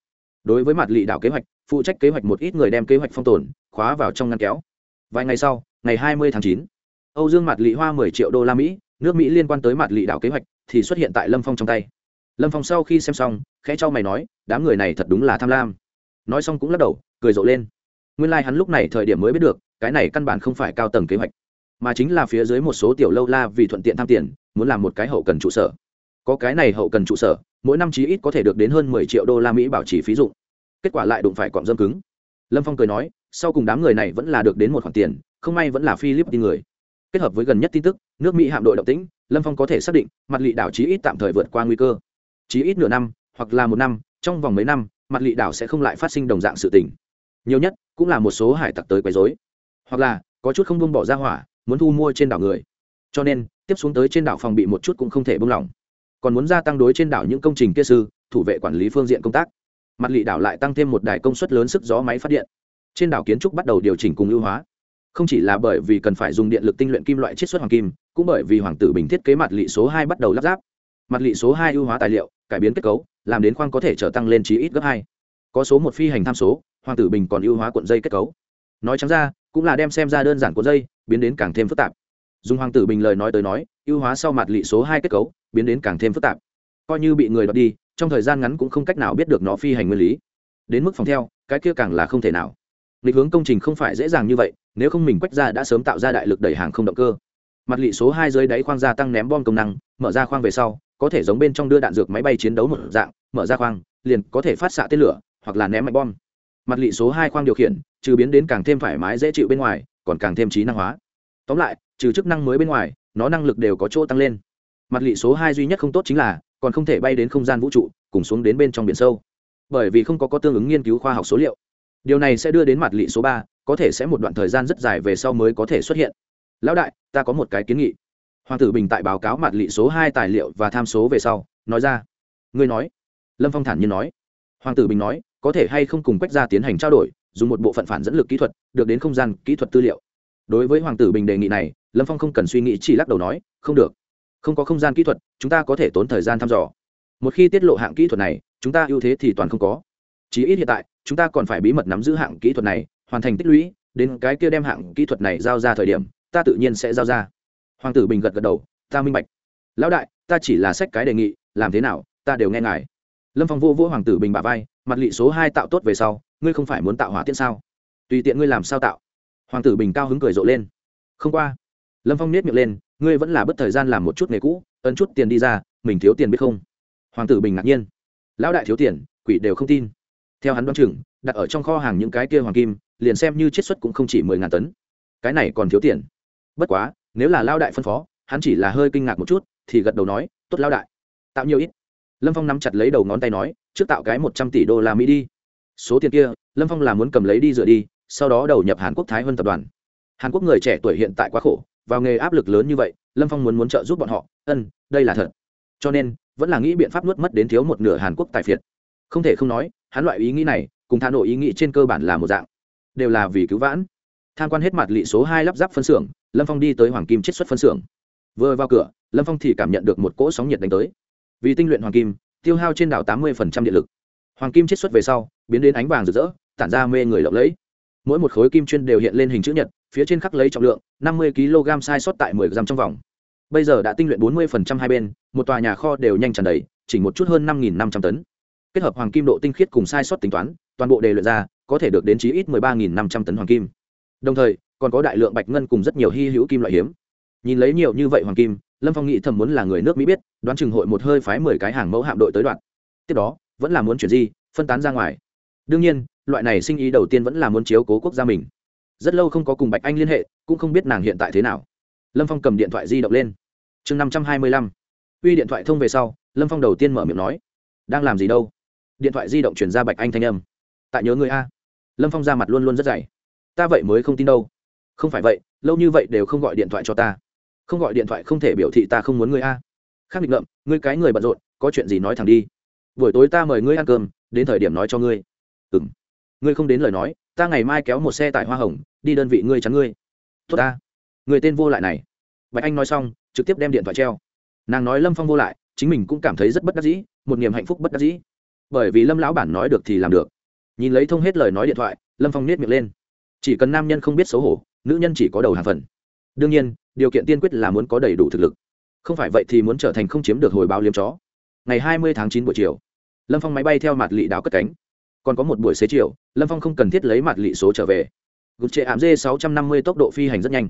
A: Đối với mặt lị đảo kế hoạch phụ trách kế hoạch một ít người đem kế hoạch phong tồn khóa vào trong ngăn kéo. Vài ngày sau ngày 20 tháng 9, âu dương mặt lị hoa 10 triệu đô la mỹ nước mỹ liên quan tới mặt lị đảo kế hoạch thì xuất hiện tại lâm phong trong tay. Lâm phong sau khi xem xong khẽ cho mày nói, đám người này thật đúng là tham lam. Nói xong cũng lắc đầu, cười rộ lên. Nguyên lai、like、hắn lúc này thời điểm mới biết được, cái này căn bản không phải cao tầng kế hoạch, mà chính là phía dưới một số tiểu lâu la vì thuận tiện tham tiền, muốn làm một cái hậu cần trụ sở. Có cái này hậu cần trụ sở, mỗi năm chí ít có thể được đến hơn mười triệu đô la mỹ bảo trì phí dụng. Kết quả lại đụng phải cọm dâm cứng. Lâm phong cười nói, sau cùng đám người này vẫn là được đến một khoản tiền, không may vẫn là philippines người. Kết hợp với gần nhất tin tức, nước mỹ hạm đội động tĩnh, lâm phong có thể xác định, mặt lị đảo chí ít tạm thời vượt qua nguy cơ. Chí ít nửa năm hoặc là một năm, trong vòng mấy năm, mặt lị đảo sẽ không lại phát sinh đồng dạng sự tình. Nhiều nhất, cũng là một số hải tặc tới quấy dối hoặc là, có chút không buông bỏ ra hỏa, muốn thu mua trên đảo người. Cho nên, tiếp xuống tới trên đảo phòng bị một chút cũng không thể buông lỏng. Còn muốn gia tăng đối trên đảo những công trình kia sư, thủ vệ quản lý phương diện công tác. Mặt lị đảo lại tăng thêm một đài công suất lớn sức gió máy phát điện. Trên đảo kiến trúc bắt đầu điều chỉnh cùng ưu hóa. Không chỉ là bởi vì cần phải dùng điện lực tinh luyện kim loại chiết xuất hoàng kim, cũng bởi vì hoàng tử bình thiết kế mặt lị số hai bắt đầu lắp ráp. Mặt lị số hai ưu hóa tài liệu cải biến kết cấu, làm đến khoang có thể trở tăng lên chí ít gấp hai. Có số một phi hành tham số, hoàng tử bình còn ưu hóa cuộn dây kết cấu. Nói chẳng ra, cũng là đem xem ra đơn giản cuộn dây, biến đến càng thêm phức tạp. Dùng hoàng tử bình lời nói tới nói, ưu hóa sau mặt lị số hai kết cấu, biến đến càng thêm phức tạp. Coi như bị người đọc đi, trong thời gian ngắn cũng không cách nào biết được nó phi hành nguyên lý. Đến mức phòng theo, cái kia càng là không thể nào. Lịch hướng công trình không phải dễ dàng như vậy, nếu không mình quách ra đã sớm tạo ra đại lực đẩy hàng không động cơ. Mặt lị số hai dưới đáy khoang gia tăng ném bom công năng mở ra khoang về sau, có thể giống bên trong đưa đạn dược máy bay chiến đấu một dạng, mở ra khoang, liền có thể phát xạ tên lửa, hoặc là ném mạnh bom. Mặt lị số hai khoang điều khiển, trừ biến đến càng thêm thoải mái dễ chịu bên ngoài, còn càng thêm trí năng hóa. Tóm lại, trừ chức năng mới bên ngoài, nó năng lực đều có chỗ tăng lên. Mặt lị số hai duy nhất không tốt chính là, còn không thể bay đến không gian vũ trụ, cùng xuống đến bên trong biển sâu. Bởi vì không có có tương ứng nghiên cứu khoa học số liệu. Điều này sẽ đưa đến mặt lị số ba, có thể sẽ một đoạn thời gian rất dài về sau mới có thể xuất hiện. Lão đại, ta có một cái kiến nghị hoàng tử bình tại báo cáo mặt lị số hai tài liệu và tham số về sau, nói ra. Ngươi nói. Lâm phong thản nhiên nói. Hoàng tử bình nói, có thể hay không cùng quách gia tiến hành trao đổi, dùng một bộ phận phản dẫn lực kỹ thuật, được đến không gian kỹ thuật tư liệu. Đối với hoàng tử bình đề nghị này, lâm phong không cần suy nghĩ chỉ lắc đầu nói, không được. Không có không gian kỹ thuật, chúng ta có thể tốn thời gian thăm dò. Một khi tiết lộ hạng kỹ thuật này, chúng ta ưu thế thì toàn không có. Chí ít hiện tại, chúng ta còn phải bí mật nắm giữ hạng kỹ thuật này, hoàn thành tích lũy, đến cái kia đem hạng kỹ thuật này giao ra thời điểm, ta tự nhiên sẽ giao ra hoàng tử bình gật gật đầu, ta minh bạch. Lão đại, ta chỉ là sách cái đề nghị, làm thế nào, ta đều nghe ngài. Lâm phong vô vỗ hoàng tử bình bà vai, mặt lị số hai tạo tốt về sau, ngươi không phải muốn tạo hỏa tiễn sao? Tùy tiện ngươi làm sao tạo? Hoàng tử bình cao hứng cười rộ lên. Không qua. Lâm phong nết miệng lên, ngươi vẫn là bất thời gian làm một chút nghề cũ, ấn chút tiền đi ra, mình thiếu tiền biết không? Hoàng tử bình ngạc nhiên. Lão đại thiếu tiền, quỷ đều không tin. Theo hắn đoán chừng, đặt ở trong kho hàng những cái kia hoàng kim, liền xem như chiết xuất cũng không chỉ mười ngàn tấn. Cái này còn thiếu tiền. Bất quá nếu là lao đại phân phó, hắn chỉ là hơi kinh ngạc một chút, thì gật đầu nói, tốt lao đại, tạo nhiều ít. Lâm phong nắm chặt lấy đầu ngón tay nói, trước tạo cái một trăm tỷ đô la mỹ đi. Số tiền kia, lâm phong là muốn cầm lấy đi dựa đi, sau đó đầu nhập hàn quốc thái hơn tập đoàn. Hàn quốc người trẻ tuổi hiện tại quá khổ, vào nghề áp lực lớn như vậy, lâm phong muốn muốn trợ giúp bọn họ. Ân, đây là thật. Cho nên, vẫn là nghĩ biện pháp nuốt mất đến thiếu một nửa hàn quốc tài phiệt. Không thể không nói, hắn loại ý nghĩ này, cùng thà nội ý nghĩ trên cơ bản là một dạng. Đều là vì cứu vãn tham quan hết mặt lị số hai lắp ráp phân xưởng, lâm phong đi tới hoàng kim chiết xuất phân xưởng. Vừa vào cửa, lâm phong thì cảm nhận được một cỗ sóng nhiệt đánh tới. Vì tinh luyện hoàng kim, tiêu hao trên đảo tám mươi điện lực. Hoàng kim chiết xuất về sau, biến đến ánh vàng rực rỡ, tản ra mê người lộng lẫy. Mỗi một khối kim chuyên đều hiện lên hình chữ nhật, phía trên khắc lấy trọng lượng, năm mươi kg sai sót tại mười g trong vòng. Bây giờ đã tinh luyện bốn mươi hai bên, một tòa nhà kho đều nhanh tràn đầy chỉ một chút hơn năm năm trăm tấn. Kết hợp hoàng kim độ tinh khiết cùng sai sót tính toán, toàn bộ đề luyện ra, có thể được đến chí ít mười ba năm trăm tấn hoàng kim đồng thời, còn có đại lượng bạch ngân cùng rất nhiều hy hữu kim loại hiếm. Nhìn lấy nhiều như vậy hoàng kim, lâm phong nghĩ thầm muốn là người nước mỹ biết, đoán chừng hội một hơi phái mười cái hàng mẫu hạm đội tới đoạn. Tiếp đó, vẫn là muốn chuyển di, phân tán ra ngoài. Đương nhiên, loại này sinh ý đầu tiên vẫn là muốn chiếu cố quốc gia mình. Rất lâu không có cùng bạch anh liên hệ, cũng không biết nàng hiện tại thế nào. Lâm phong cầm điện thoại di động lên. Chương năm trăm hai mươi lăm. Uy điện thoại thông về sau, lâm phong đầu tiên mở miệng nói, đang làm gì đâu? Điện thoại di động chuyển ra bạch anh thanh âm. Tại nhớ người a. Lâm phong ra mặt luôn luôn rất dày ta vậy mới không tin đâu. Không phải vậy, lâu như vậy đều không gọi điện thoại cho ta. Không gọi điện thoại không thể biểu thị ta không muốn ngươi a. Khác định ngậm, ngươi cái người bận rộn, có chuyện gì nói thẳng đi. Buổi tối ta mời ngươi ăn cơm, đến thời điểm nói cho ngươi. Ừ m ngươi không đến lời nói, ta ngày mai kéo một xe tải hoa hồng, đi đơn vị ngươi chắn ngươi. Tốt ta. Người tên vô lại này. Bạch anh nói xong, trực tiếp đem điện thoại treo. Nàng nói lâm phong vô lại, chính mình cũng cảm thấy rất bất đắc dĩ, một niềm hạnh phúc bất đắc dĩ. Bởi vì lâm lão bản nói được thì làm được. Nhìn lấy thông hết lời nói điện thoại, lâm phong nết miệng lên chỉ cần nam nhân không biết xấu hổ, nữ nhân chỉ có đầu hàng phần. Đương nhiên, điều kiện tiên quyết là muốn có đầy đủ thực lực. Không phải vậy thì muốn trở thành không chiếm được hồi báo liếm chó. Ngày hai mươi tháng chín buổi chiều, lâm phong máy bay theo mặt lị đáo cất cánh. Còn có một buổi xế chiều, lâm phong không cần thiết lấy mặt lị số trở về. Gục trệ ảm dê sáu trăm năm mươi tốc độ phi hành rất nhanh.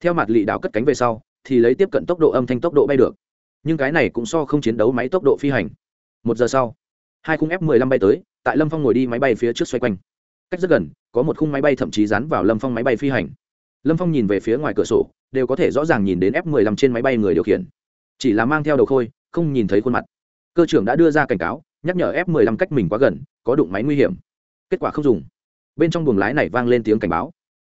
A: Theo mặt lị đáo cất cánh về sau, thì lấy tiếp cận tốc độ âm thanh tốc độ bay được. Nhưng cái này cũng so không chiến đấu máy tốc độ phi hành. Một giờ sau, hai khung f 15 bay tới, tại lâm phong ngồi đi máy bay phía trước xoay quanh cách rất gần, có một khung máy bay thậm chí dán vào lâm phong máy bay phi hành. Lâm phong nhìn về phía ngoài cửa sổ, đều có thể rõ ràng nhìn đến f 15 trên máy bay người điều khiển. Chỉ là mang theo đầu khôi, không nhìn thấy khuôn mặt. Cơ trưởng đã đưa ra cảnh cáo, nhắc nhở f 15 cách mình quá gần, có đụng máy nguy hiểm. Kết quả không dùng. Bên trong buồng lái này vang lên tiếng cảnh báo.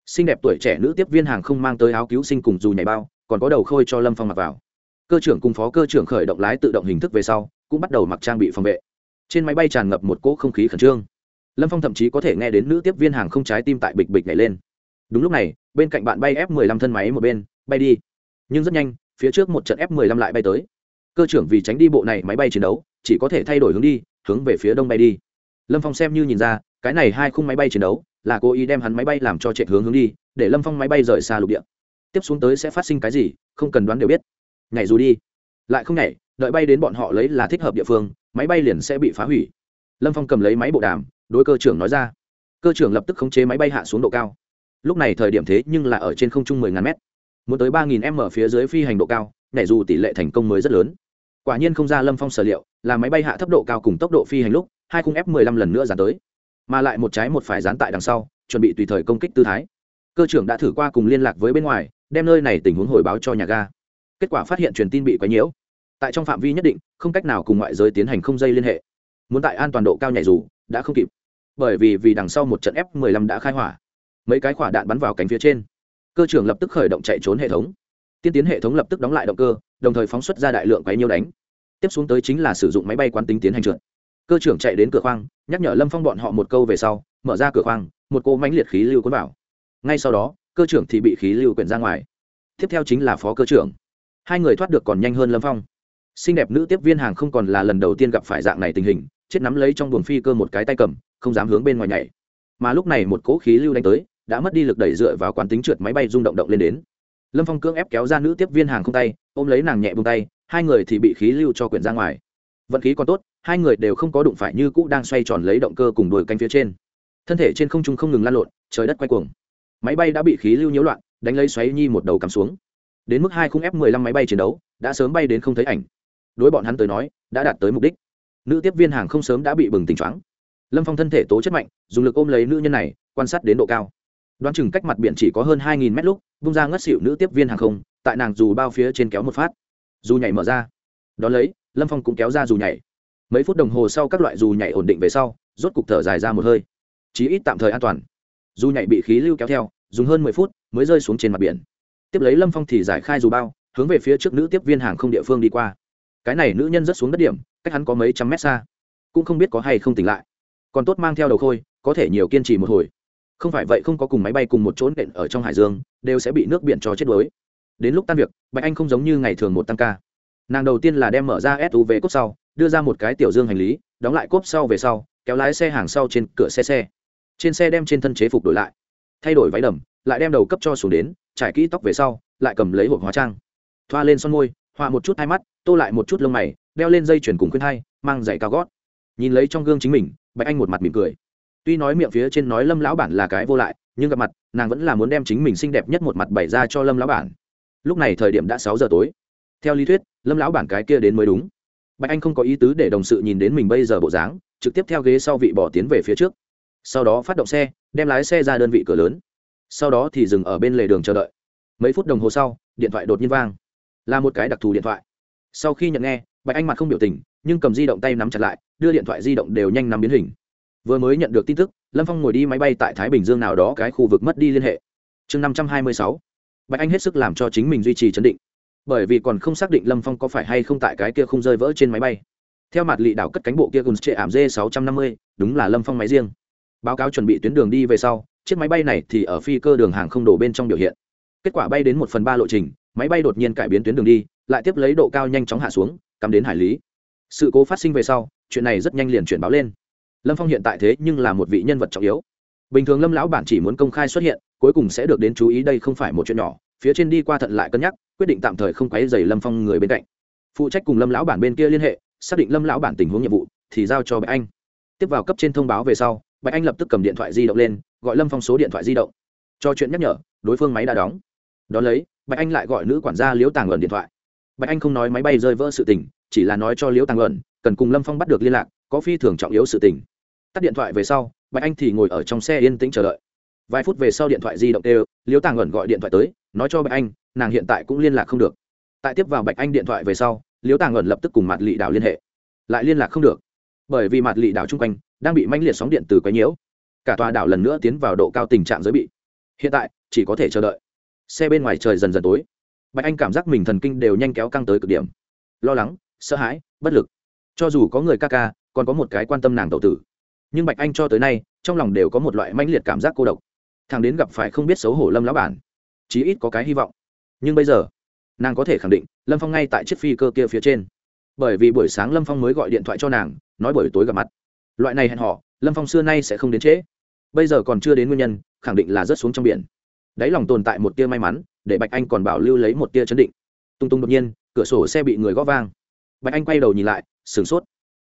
A: Xinh đẹp tuổi trẻ nữ tiếp viên hàng không mang tới áo cứu sinh cùng dù nhảy bao, còn có đầu khôi cho lâm phong mặc vào. Cơ trưởng cùng phó cơ trưởng khởi động lái tự động hình thức về sau, cũng bắt đầu mặc trang bị phòng vệ. Trên máy bay tràn ngập một cỗ không khí khẩn trương lâm phong thậm chí có thể nghe đến nữ tiếp viên hàng không trái tim tại bịch bịch nhảy lên. Đúng lúc này, bên cạnh bạn bay f 15 thân máy một bên, bay đi. Nhưng rất nhanh, phía trước một trận f 15 lại bay tới. Cơ trưởng vì tránh đi bộ này máy bay chiến đấu, chỉ có thể thay đổi hướng đi, hướng về phía đông bay đi. Lâm phong xem như nhìn ra, cái này hai khung máy bay chiến đấu, là cố ý đem hắn máy bay làm cho chạy hướng hướng đi, để lâm phong máy bay rời xa lục địa. Tiếp xuống tới sẽ phát sinh cái gì, không cần đoán đều biết. Nhảy dù đi. Lại không nhảy, đợi bay đến bọn họ lấy là thích hợp địa phương, máy bay liền sẽ bị phá hủy. Lâm phong cầm lấy máy bộ đàm đối cơ trưởng nói ra. Cơ trưởng lập tức khống chế máy bay hạ xuống độ cao. Lúc này thời điểm thế nhưng là ở trên không trung mười ngàn mét. Muốn tới ba nghìn m phía dưới phi hành độ cao, nhảy dù tỷ lệ thành công mới rất lớn. Quả nhiên không ra lâm phong sở liệu, là máy bay hạ thấp độ cao cùng tốc độ phi hành lúc, hai khung f 15 lần nữa dán tới. Mà lại một trái một phải dán tại đằng sau, chuẩn bị tùy thời công kích tư thái. Cơ trưởng đã thử qua cùng liên lạc với bên ngoài, đem nơi này tình huống hồi báo cho nhà ga. Kết quả phát hiện truyền tin bị quấy nhiễu. Tại trong phạm vi nhất định, không cách nào cùng ngoại giới tiến hành không dây liên hệ muốn tại an toàn độ cao nhảy dù, đã không kịp. Bởi vì vì đằng sau một trận f 15 đã khai hỏa. Mấy cái quả đạn bắn vào cánh phía trên. Cơ trưởng lập tức khởi động chạy trốn hệ thống. Tiên tiến hệ thống lập tức đóng lại động cơ, đồng thời phóng xuất ra đại lượng quấy nhiêu đánh. Tiếp xuống tới chính là sử dụng máy bay quán tính tiến hành trượt. Cơ trưởng chạy đến cửa khoang, nhắc nhở lâm phong bọn họ một câu về sau, mở ra cửa khoang, một cô mánh liệt khí lưu cuốn vào. Ngay sau đó, cơ trưởng thì bị khí lưu quyển ra ngoài. Tiếp theo chính là phó cơ trưởng. Hai người thoát được còn nhanh hơn lâm phong xinh đẹp nữ tiếp viên hàng không còn là lần đầu tiên gặp phải dạng này tình hình, chết nắm lấy trong buồng phi cơ một cái tay cầm, không dám hướng bên ngoài nhảy. Mà lúc này một cỗ khí lưu đánh tới, đã mất đi lực đẩy dựa vào quán tính trượt máy bay rung động động lên đến. Lâm phong cưỡng ép kéo ra nữ tiếp viên hàng không tay, ôm lấy nàng nhẹ bông tay, hai người thì bị khí lưu cho quyển ra ngoài. Vận khí còn tốt, hai người đều không có đụng phải như cũ đang xoay tròn lấy động cơ cùng đồi canh phía trên. Thân thể trên không trung không ngừng lan lộn, trời đất quay cuồng. Máy bay đã bị khí lưu nhiễu loạn, đánh lấy xoáy nhi một đầu cắm xuống. Đến mức hai khung f 15 máy bay chiến đấu, đã sớm bay đến không thấy ảnh đối bọn hắn tới nói, đã đạt tới mục đích. Nữ tiếp viên hàng không sớm đã bị bừng tỉnh choáng. Lâm phong thân thể tố chất mạnh, dùng lực ôm lấy nữ nhân này, quan sát đến độ cao. Đoán chừng cách mặt biển chỉ có hơn hai nghìn mét lúc bung ra ngất xịu nữ tiếp viên hàng không, tại nàng dù bao phía trên kéo một phát. Dù nhảy mở ra. Đón lấy, lâm phong cũng kéo ra dù nhảy. Mấy phút đồng hồ sau các loại dù nhảy ổn định về sau, rốt cục thở dài ra một hơi. Chí ít tạm thời an toàn. Dù nhảy bị khí lưu kéo theo, dùng hơn mười phút mới rơi xuống trên mặt biển. Tiếp lấy lâm phong thì giải khai dù bao, hướng về phía trước nữ tiếp viên hàng không địa phương đi qua cái này nữ nhân rất xuống đất điểm, cách hắn có mấy trăm mét xa. Cũng không biết có hay không tỉnh lại. Còn tốt mang theo đầu khôi, có thể nhiều kiên trì một hồi. Không phải vậy không có cùng máy bay cùng một chốn đện ở trong hải dương, đều sẽ bị nước biển cho chết đuối. Đến lúc tan việc, bạch anh không giống như ngày thường một tăng ca. Nàng đầu tiên là đem mở ra suv cốp sau, đưa ra một cái tiểu dương hành lý, đóng lại cốp sau về sau, kéo lái xe hàng sau trên cửa xe xe. Trên xe đem trên thân chế phục đổi lại. Thay đổi váy đầm, lại đem đầu cấp cho xuống đến, trải kỹ tóc về sau, lại cầm lấy hộp hóa trang. Thoa lên son môi hoa một chút hai mắt tô lại một chút lông mày, đeo lên dây chuyền cùng khuyên hai mang giày cao gót. Nhìn lấy trong gương chính mình, bạch anh một mặt mỉm cười. Tuy nói miệng phía trên nói lâm lão bản là cái vô lại, nhưng gặp mặt, nàng vẫn là muốn đem chính mình xinh đẹp nhất một mặt bày ra cho lâm lão bản. Lúc này thời điểm đã sáu giờ tối. Theo lý thuyết, lâm lão bản cái kia đến mới đúng. Bạch anh không có ý tứ để đồng sự nhìn đến mình bây giờ bộ dáng, trực tiếp theo ghế sau vị bỏ tiến về phía trước. Sau đó phát động xe, đem lái xe ra đơn vị cửa lớn. Sau đó thì dừng ở bên lề đường chờ đợi. Mấy phút đồng hồ sau, điện thoại đột nhiên vang. Là một cái đặc thù điện thoại sau khi nhận nghe, bạch anh mặt không biểu tình, nhưng cầm di động tay nắm chặt lại, đưa điện thoại di động đều nhanh nắm biến hình. Vừa mới nhận được tin tức, lâm phong ngồi đi máy bay tại thái bình dương nào đó cái khu vực mất đi liên hệ. Chương năm trăm hai mươi sáu. Bạch anh hết sức làm cho chính mình duy trì chấn định. Bởi vì còn không xác định lâm phong có phải hay không tại cái kia không rơi vỡ trên máy bay. Theo mặt lị đảo cất cánh bộ kia gồm trệ ảm d sáu trăm năm mươi, đúng là lâm phong máy riêng. Báo cáo chuẩn bị tuyến đường đi về sau, chiếc máy bay này thì ở phi cơ đường hàng không đổ bên trong biểu hiện. Kết quả bay đến một phần ba lộ trình máy bay đột nhiên cải biến tuyến đường đi, lại tiếp lấy độ cao nhanh chóng hạ xuống, cắm đến hải lý. Sự cố phát sinh về sau, chuyện này rất nhanh liền chuyển báo lên. Lâm phong hiện tại thế nhưng là một vị nhân vật trọng yếu. Bình thường lâm lão bản chỉ muốn công khai xuất hiện, cuối cùng sẽ được đến chú ý đây không phải một chuyện nhỏ, phía trên đi qua thận lại cân nhắc, quyết định tạm thời không quấy dày lâm phong người bên cạnh. Phụ trách cùng lâm lão bản bên kia liên hệ, xác định lâm lão bản tình huống nhiệm vụ, thì giao cho bạch anh. Tiếp vào cấp trên thông báo về sau, bạch anh lập tức cầm điện thoại di động lên, gọi lâm phong số điện thoại di động. Cho chuyện nhắc nhở, đối phương máy đã đóng. Đón lấy bạch anh lại gọi nữ quản gia liễu tàng ẩn điện thoại. Bạch anh không nói máy bay rơi vỡ sự tình, chỉ là nói cho liễu tàng ẩn cần cùng lâm phong bắt được liên lạc, có phi thường trọng yếu sự tình. Tắt điện thoại về sau, bạch anh thì ngồi ở trong xe yên tĩnh chờ đợi. Vài phút về sau điện thoại di động đều, liễu tàng ẩn gọi điện thoại tới, nói cho bạch anh, nàng hiện tại cũng liên lạc không được. Tại tiếp vào bạch anh điện thoại về sau, liễu tàng ẩn lập tức cùng mặt lị đảo liên hệ. Lại liên lạc không được. Bởi vì mặt lị đảo chung quanh, đang bị manh liệt sóng điện từ quấy nhiễu. Cả tòa đảo lần nữa tiến vào độ cao tình trạng giới bị. Hiện tại, chỉ có thể chờ đợi xe bên ngoài trời dần dần tối. Bạch anh cảm giác mình thần kinh đều nhanh kéo căng tới cực điểm. Lo lắng, sợ hãi, bất lực. Cho dù có người ca ca, còn có một cái quan tâm nàng tậu tử. Nhưng bạch anh cho tới nay, trong lòng đều có một loại mãnh liệt cảm giác cô độc. Thằng đến gặp phải không biết xấu hổ lâm lão bản. Chí ít có cái hy vọng. Nhưng bây giờ, nàng có thể khẳng định, lâm phong ngay tại chiếc phi cơ kia phía trên. Bởi vì buổi sáng lâm phong mới gọi điện thoại cho nàng, nói buổi tối gặp mặt. Loại này hẹn họ lâm phong xưa nay sẽ không đến trễ. Bây giờ còn chưa đến nguyên nhân, khẳng định là rớt xuống trong biển đáy lòng tồn tại một tia may mắn, để bạch anh còn bảo lưu lấy một tia chấn định. Tung tung đột nhiên, cửa sổ xe bị người gõ vang. Bạch anh quay đầu nhìn lại, sửng sốt.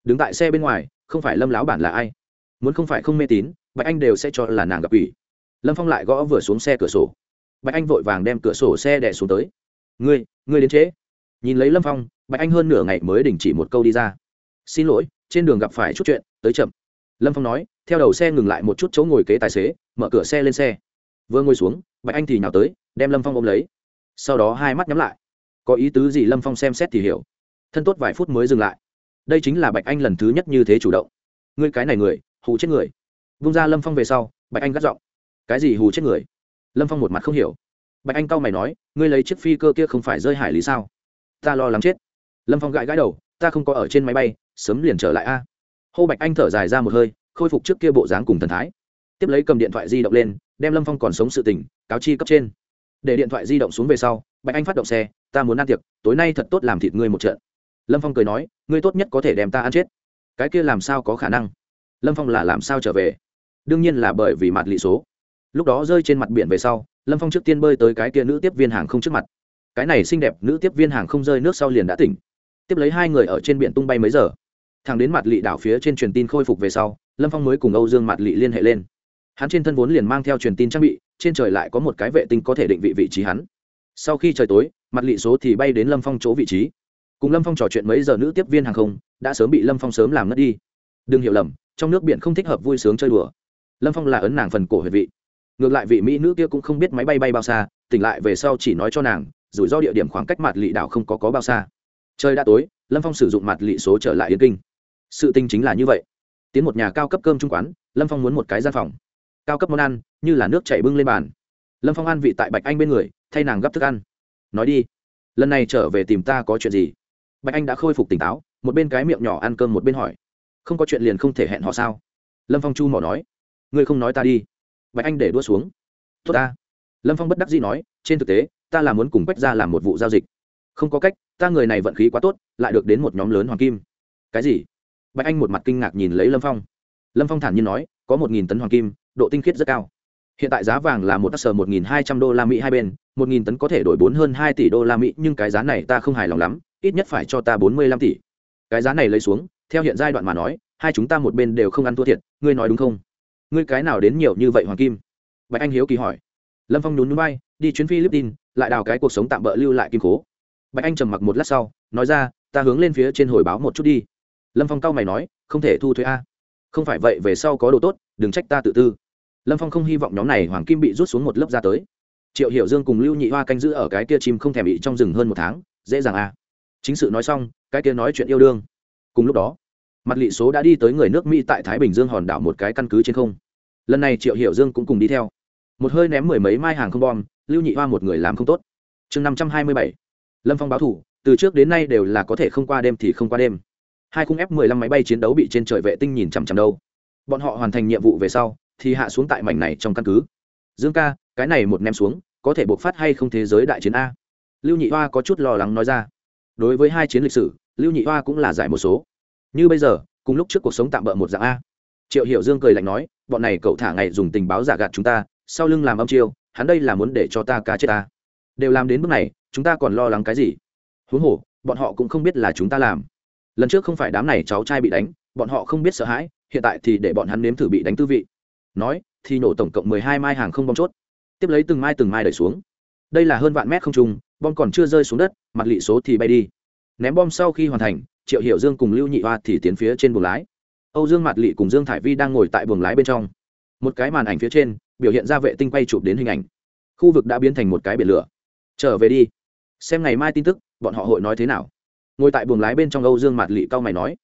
A: Đứng tại xe bên ngoài, không phải lâm lão bản là ai? Muốn không phải không mê tín, bạch anh đều sẽ cho là nàng gặp ủy lâm phong lại gõ vừa xuống xe cửa sổ. Bạch anh vội vàng đem cửa sổ xe đẻ xuống tới. Ngươi ngươi đến trễ. Nhìn lấy lâm phong, bạch anh hơn nửa ngày mới đình chỉ một câu đi ra. Xin lỗi, trên đường gặp phải chút chuyện, tới chậm. Lâm phong nói, theo đầu xe ngừng lại một chút chỗ ngồi kế tài xế, mở cửa xe lên xe vừa ngồi xuống, bạch anh thì nhào tới, đem lâm phong ôm lấy. Sau đó hai mắt nhắm lại. Có ý tứ gì lâm phong xem xét thì hiểu. Thân tốt vài phút mới dừng lại. Đây chính là bạch anh lần thứ nhất như thế chủ động. Ngươi cái này người, hù chết người. Vung ra lâm phong về sau, bạch anh gắt giọng, cái gì hù chết người? Lâm phong một mặt không hiểu. Bạch anh cau mày nói, ngươi lấy chiếc phi cơ kia không phải rơi hải lý sao? Ta lo lắng chết. Lâm phong gãi gãi đầu, ta không có ở trên máy bay, sớm liền trở lại a. Hô bạch anh thở dài ra một hơi, khôi phục trước kia bộ dáng cùng thần thái. Tiếp lấy cầm điện thoại di động lên đem lâm phong còn sống sự tình cáo chi cấp trên để điện thoại di động xuống về sau bạch anh phát động xe ta muốn ăn tiệc tối nay thật tốt làm thịt ngươi một trận lâm phong cười nói ngươi tốt nhất có thể đem ta ăn chết cái kia làm sao có khả năng lâm phong là làm sao trở về đương nhiên là bởi vì mặt lị số lúc đó rơi trên mặt biển về sau lâm phong trước tiên bơi tới cái kia nữ tiếp viên hàng không trước mặt cái này xinh đẹp nữ tiếp viên hàng không rơi nước sau liền đã tỉnh tiếp lấy hai người ở trên biển tung bay mấy giờ thằng đến mặt lị đảo phía trên truyền tin khôi phục về sau lâm phong mới cùng âu dương mặt lị liên hệ lên hắn trên thân vốn liền mang theo truyền tin trang bị, trên trời lại có một cái vệ tinh có thể định vị vị trí hắn. Sau khi trời tối, mặt lị số thì bay đến lâm phong chỗ vị trí. Cùng lâm phong trò chuyện mấy giờ nữ tiếp viên hàng không, đã sớm bị lâm phong sớm làm ngất đi. Đừng hiểu lầm, trong nước biển không thích hợp vui sướng chơi đùa. Lâm phong là ấn nàng phần cổ huệ vị. Ngược lại vị mỹ nữ kia cũng không biết máy bay bay bao xa, tỉnh lại về sau chỉ nói cho nàng, rủi ro địa điểm khoảng cách mặt lị đảo không có có bao xa. Trời đã tối, lâm phong sử dụng mặt lị số trở lại yên kinh. Sự tình chính là như vậy. Tiến một nhà cao cấp cơm trung quán, lâm phong muốn một cái gian phòng cao cấp món ăn, như là nước chảy bưng lên bàn. Lâm phong ăn vị tại bạch anh bên người, thay nàng gấp thức ăn. Nói đi, lần này trở về tìm ta có chuyện gì? Bạch anh đã khôi phục tỉnh táo, một bên cái miệng nhỏ ăn cơm một bên hỏi. Không có chuyện liền không thể hẹn họ sao? Lâm phong chu mỏ nói. Ngươi không nói ta đi. Bạch anh để đua xuống. Tốt ta. Lâm phong bất đắc dĩ nói, trên thực tế, ta là muốn cùng quách ra làm một vụ giao dịch. Không có cách, ta người này vận khí quá tốt, lại được đến một nhóm lớn hoàng kim. Cái gì? Bạch anh một mặt kinh ngạc nhìn lấy lâm phong. Lâm phong thản nhiên nói có một nghìn tấn hoàng kim, độ tinh khiết rất cao. Hiện tại giá vàng là một tắc sờ một nghìn hai trăm đô la mỹ hai bên, một nghìn tấn có thể đổi bốn hơn hai tỷ đô la mỹ, nhưng cái giá này ta không hài lòng lắm, ít nhất phải cho ta bốn mươi lăm tỷ. Cái giá này lấy xuống, theo hiện giai đoạn mà nói, hai chúng ta một bên đều không ăn thua thiệt, ngươi nói đúng không? Ngươi cái nào đến nhiều như vậy hoàng kim? Bạch anh hiếu kỳ hỏi. Lâm phong nhún núi bay đi chuyến philippines, lại đào cái cuộc sống tạm bỡ lưu lại kim cố bạch anh trầm mặc một lát sau, nói ra, ta hướng lên phía trên hồi báo một chút đi. Lâm phong cao mày nói, không thể thu thuế a không phải vậy về sau có đồ tốt, đừng trách ta tự tư. Lâm phong không hy vọng nhóm này hoàng kim bị rút xuống một lớp ra tới. Triệu hiểu dương cùng lưu nhị hoa canh giữ ở cái kia chim không thèm bị trong rừng hơn một tháng, dễ dàng à. Chính sự nói xong, cái kia nói chuyện yêu đương. Cùng lúc đó, mặt lị số đã đi tới người nước mỹ tại thái bình dương hòn đảo một cái căn cứ trên không. Lần này triệu hiểu dương cũng cùng đi theo. Một hơi ném mười mấy mai hàng không bom, lưu nhị hoa một người làm không tốt. Chương năm trăm hai mươi bảy, lâm phong báo thủ, từ trước đến nay đều là có thể không qua đêm thì không qua đêm hai khung f 15 máy bay chiến đấu bị trên trời vệ tinh nhìn chằm chằm đâu. Bọn họ hoàn thành nhiệm vụ về sau, thì hạ xuống tại mảnh này trong căn cứ. Dương ca, cái này một ném xuống, có thể buộc phát hay không thế giới đại chiến a? Lưu nhị hoa có chút lo lắng nói ra. Đối với hai chiến lịch sử, lưu nhị hoa cũng là giải một số. Như bây giờ, cùng lúc trước cuộc sống tạm bỡ một dạng a. Triệu hiểu dương cười lạnh nói, bọn này cậu thả ngày dùng tình báo giả gạt chúng ta, sau lưng làm âm chiêu, hắn đây là muốn để cho ta ca chết ta. Đều làm đến bước này, chúng ta còn lo lắng cái gì? Huống hồ, bọn họ cũng không biết là chúng ta làm lần trước không phải đám này cháu trai bị đánh, bọn họ không biết sợ hãi, hiện tại thì để bọn hắn nếm thử bị đánh tư vị. Nói, thì nổ tổng cộng mười hai mai hàng không bom chốt. Tiếp lấy từng mai từng mai đẩy xuống. Đây là hơn vạn mét không trung, bom còn chưa rơi xuống đất, mặt lị số thì bay đi. Ném bom sau khi hoàn thành, triệu hiểu dương cùng lưu nhị hoa thì tiến phía trên buồng lái. Âu dương mặt lị cùng dương thải vi đang ngồi tại buồng lái bên trong. Một cái màn ảnh phía trên, biểu hiện ra vệ tinh quay chụp đến hình ảnh. Khu vực đã biến thành một cái biển lửa. Trở về đi. Xem ngày mai tin tức, bọn họ hội nói thế nào? Ngồi tại buồng lái bên trong âu dương mạt lị cao mày nói,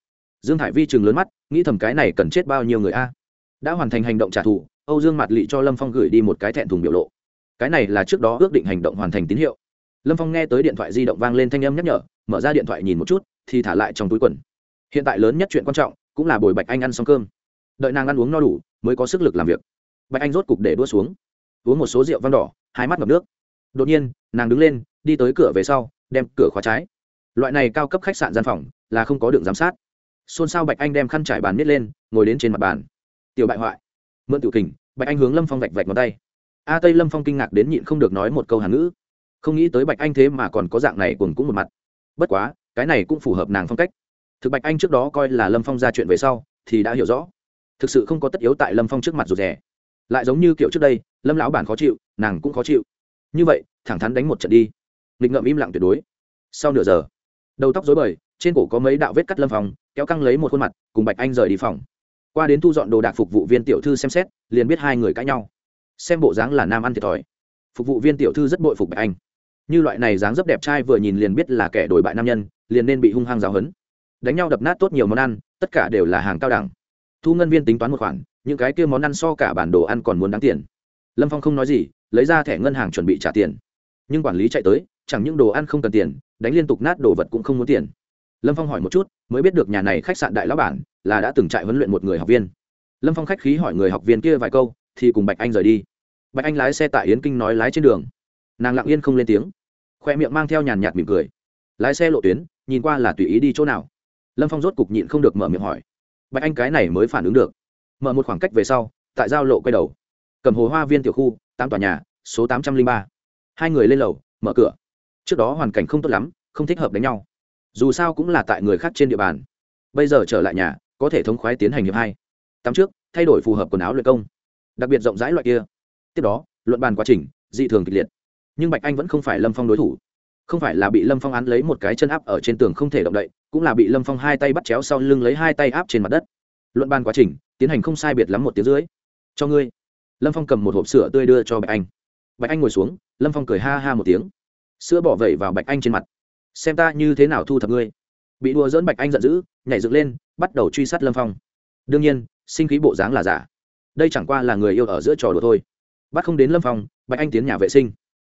A: dương thải vi chừng lớn mắt, nghĩ thầm cái này cần chết bao nhiêu người a? Đã hoàn thành hành động trả thù, âu dương mạt lị cho lâm phong gửi đi một cái thẹn thùng biểu lộ. Cái này là trước đó ước định hành động hoàn thành tín hiệu. Lâm phong nghe tới điện thoại di động vang lên thanh âm nhắc nhở, mở ra điện thoại nhìn một chút, thì thả lại trong túi quần. Hiện tại lớn nhất chuyện quan trọng, cũng là bồi bạch anh ăn xong cơm. Đợi nàng ăn uống no đủ, mới có sức lực làm việc. Bạch anh rốt cục để đua xuống. Uống một số rượu vang đỏ, hai mắt ngập nước. Đột nhiên, nàng đứng lên, đi tới cửa về sau, đem cửa khóa trái loại này cao cấp khách sạn gian phòng là không có đường giám sát. Xôn xao bạch anh đem khăn trải bàn nít lên, ngồi đến trên mặt bàn. Tiểu bại hoại. Mượn tiểu kình, bạch anh hướng lâm phong vạch vạch ngón tay. A tây lâm phong kinh ngạc đến nhịn không được nói một câu hàn ngữ. Không nghĩ tới bạch anh thế mà còn có dạng này cùng cũng một mặt. Bất quá, cái này cũng phù hợp nàng phong cách. Thực bạch anh trước đó coi là lâm phong ra chuyện về sau thì đã hiểu rõ. Thực sự không có tất yếu tại lâm phong trước mặt rụt rè. Lại giống như kiểu trước đây, lâm lão bản khó chịu, nàng cũng khó chịu. Như vậy, thẳng thắn đánh một trận đi. Nghịch ngậm im lặng tuyệt đối. Sau nửa giờ đầu tóc dối bời, trên cổ có mấy đạo vết cắt lâm phòng, kéo căng lấy một khuôn mặt, cùng bạch anh rời đi phòng. Qua đến thu dọn đồ đạc phục vụ viên tiểu thư xem xét, liền biết hai người cãi nhau. Xem bộ dáng là nam ăn thiệt thòi. Phục vụ viên tiểu thư rất bội phục bạch anh. Như loại này dáng dấp đẹp trai vừa nhìn liền biết là kẻ đổi bại nam nhân, liền nên bị hung hăng giáo hấn đánh nhau đập nát tốt nhiều món ăn, tất cả đều là hàng cao đẳng. Thu ngân viên tính toán một khoản, những cái kia món ăn so cả bản đồ ăn còn muốn đáng tiền. Lâm phong không nói gì, lấy ra thẻ ngân hàng chuẩn bị trả tiền. Nhưng quản lý chạy tới, chẳng những đồ ăn không cần tiền đánh liên tục nát đồ vật cũng không muốn tiền. Lâm phong hỏi một chút, mới biết được nhà này khách sạn đại lão bản là đã từng trại huấn luyện một người học viên. Lâm phong khách khí hỏi người học viên kia vài câu, thì cùng bạch anh rời đi. Bạch anh lái xe tại yến kinh nói lái trên đường. Nàng lặng yên không lên tiếng, khoe miệng mang theo nhàn nhạt mỉm cười. Lái xe lộ tuyến, nhìn qua là tùy ý đi chỗ nào. Lâm phong rốt cục nhịn không được mở miệng hỏi. Bạch anh cái này mới phản ứng được. Mở một khoảng cách về sau, tại giao lộ quay đầu. Cầm hồ hoa viên tiểu khu, tám tòa nhà, số tám trăm linh ba. Hai người lên lầu, mở cửa trước đó hoàn cảnh không tốt lắm, không thích hợp đánh nhau. Dù sao cũng là tại người khác trên địa bàn. Bây giờ trở lại nhà, có thể thống khoái tiến hành hiệp hai. Tắm trước, thay đổi phù hợp quần áo luyện công. Đặc biệt rộng rãi loại kia. Tiếp đó, luận bàn quá trình, dị thường kịch liệt. Nhưng bạch anh vẫn không phải lâm phong đối thủ. Không phải là bị lâm phong án lấy một cái chân áp ở trên tường không thể động đậy, cũng là bị lâm phong hai tay bắt chéo sau lưng lấy hai tay áp trên mặt đất. Luận bàn quá trình, tiến hành không sai biệt lắm một tiếng rưỡi. Cho ngươi. Lâm phong cầm một hộp sữa tươi đưa cho bạch anh. Bạch anh ngồi xuống, lâm phong cười ha ha một tiếng sữa bỏ vẩy vào bạch anh trên mặt. Xem ta như thế nào thu thập ngươi. Bị đùa dỡn bạch anh giận dữ, nhảy dựng lên, bắt đầu truy sát lâm phong. Đương nhiên, sinh khí bộ dáng là giả. Đây chẳng qua là người yêu ở giữa trò đùa thôi. Bắt không đến lâm phong, bạch anh tiến nhà vệ sinh.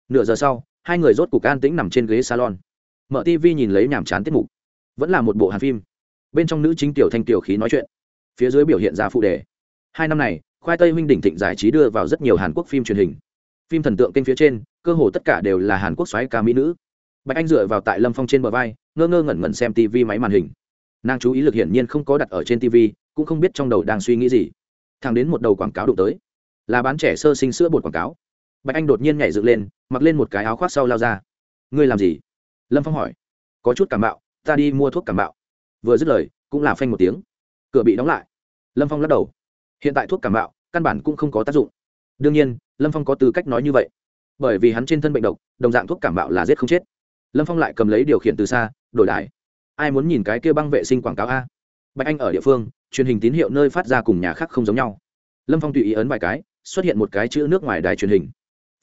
A: Nửa giờ sau, hai người rốt cục an tĩnh nằm trên ghế salon. Mở tv nhìn lấy nhàm chán tiết mục. Vẫn là một bộ hàn phim. Bên trong nữ chính tiểu thanh tiểu khí nói chuyện. Phía dưới biểu hiện ra phụ đề. Hai năm này, khoai tây huynh đỉnh thịnh giải trí đưa vào rất nhiều hàn quốc phim truyền hình phim thần tượng kênh phía trên, cơ hồ tất cả đều là hàn quốc xoáy ca mỹ nữ. Bạch anh dựa vào tại lâm phong trên bờ vai, ngơ ngơ ngẩn ngẩn xem tv máy màn hình. Nàng chú ý lực hiển nhiên không có đặt ở trên tv cũng không biết trong đầu đang suy nghĩ gì. Thằng đến một đầu quảng cáo đụng tới. Là bán trẻ sơ sinh sữa bột quảng cáo. Bạch anh đột nhiên nhảy dựng lên, mặc lên một cái áo khoác sau lao ra. Ngươi làm gì? Lâm phong hỏi. Có chút cảm bạo, ta đi mua thuốc cảm bạo. Vừa dứt lời, cũng là phanh một tiếng. Cửa bị đóng lại. Lâm phong lắc đầu. Hiện tại thuốc cảm bạo, căn bản cũng không có tác dụng đương nhiên, lâm phong có tư cách nói như vậy. Bởi vì hắn trên thân bệnh độc, đồng dạng thuốc cảm bạo là giết không chết. Lâm phong lại cầm lấy điều khiển từ xa, đổi đài. Ai muốn nhìn cái kia băng vệ sinh quảng cáo a? Bạch anh ở địa phương, truyền hình tín hiệu nơi phát ra cùng nhà khác không giống nhau. Lâm phong tùy ý ấn vài cái, xuất hiện một cái chữ nước ngoài đài truyền hình.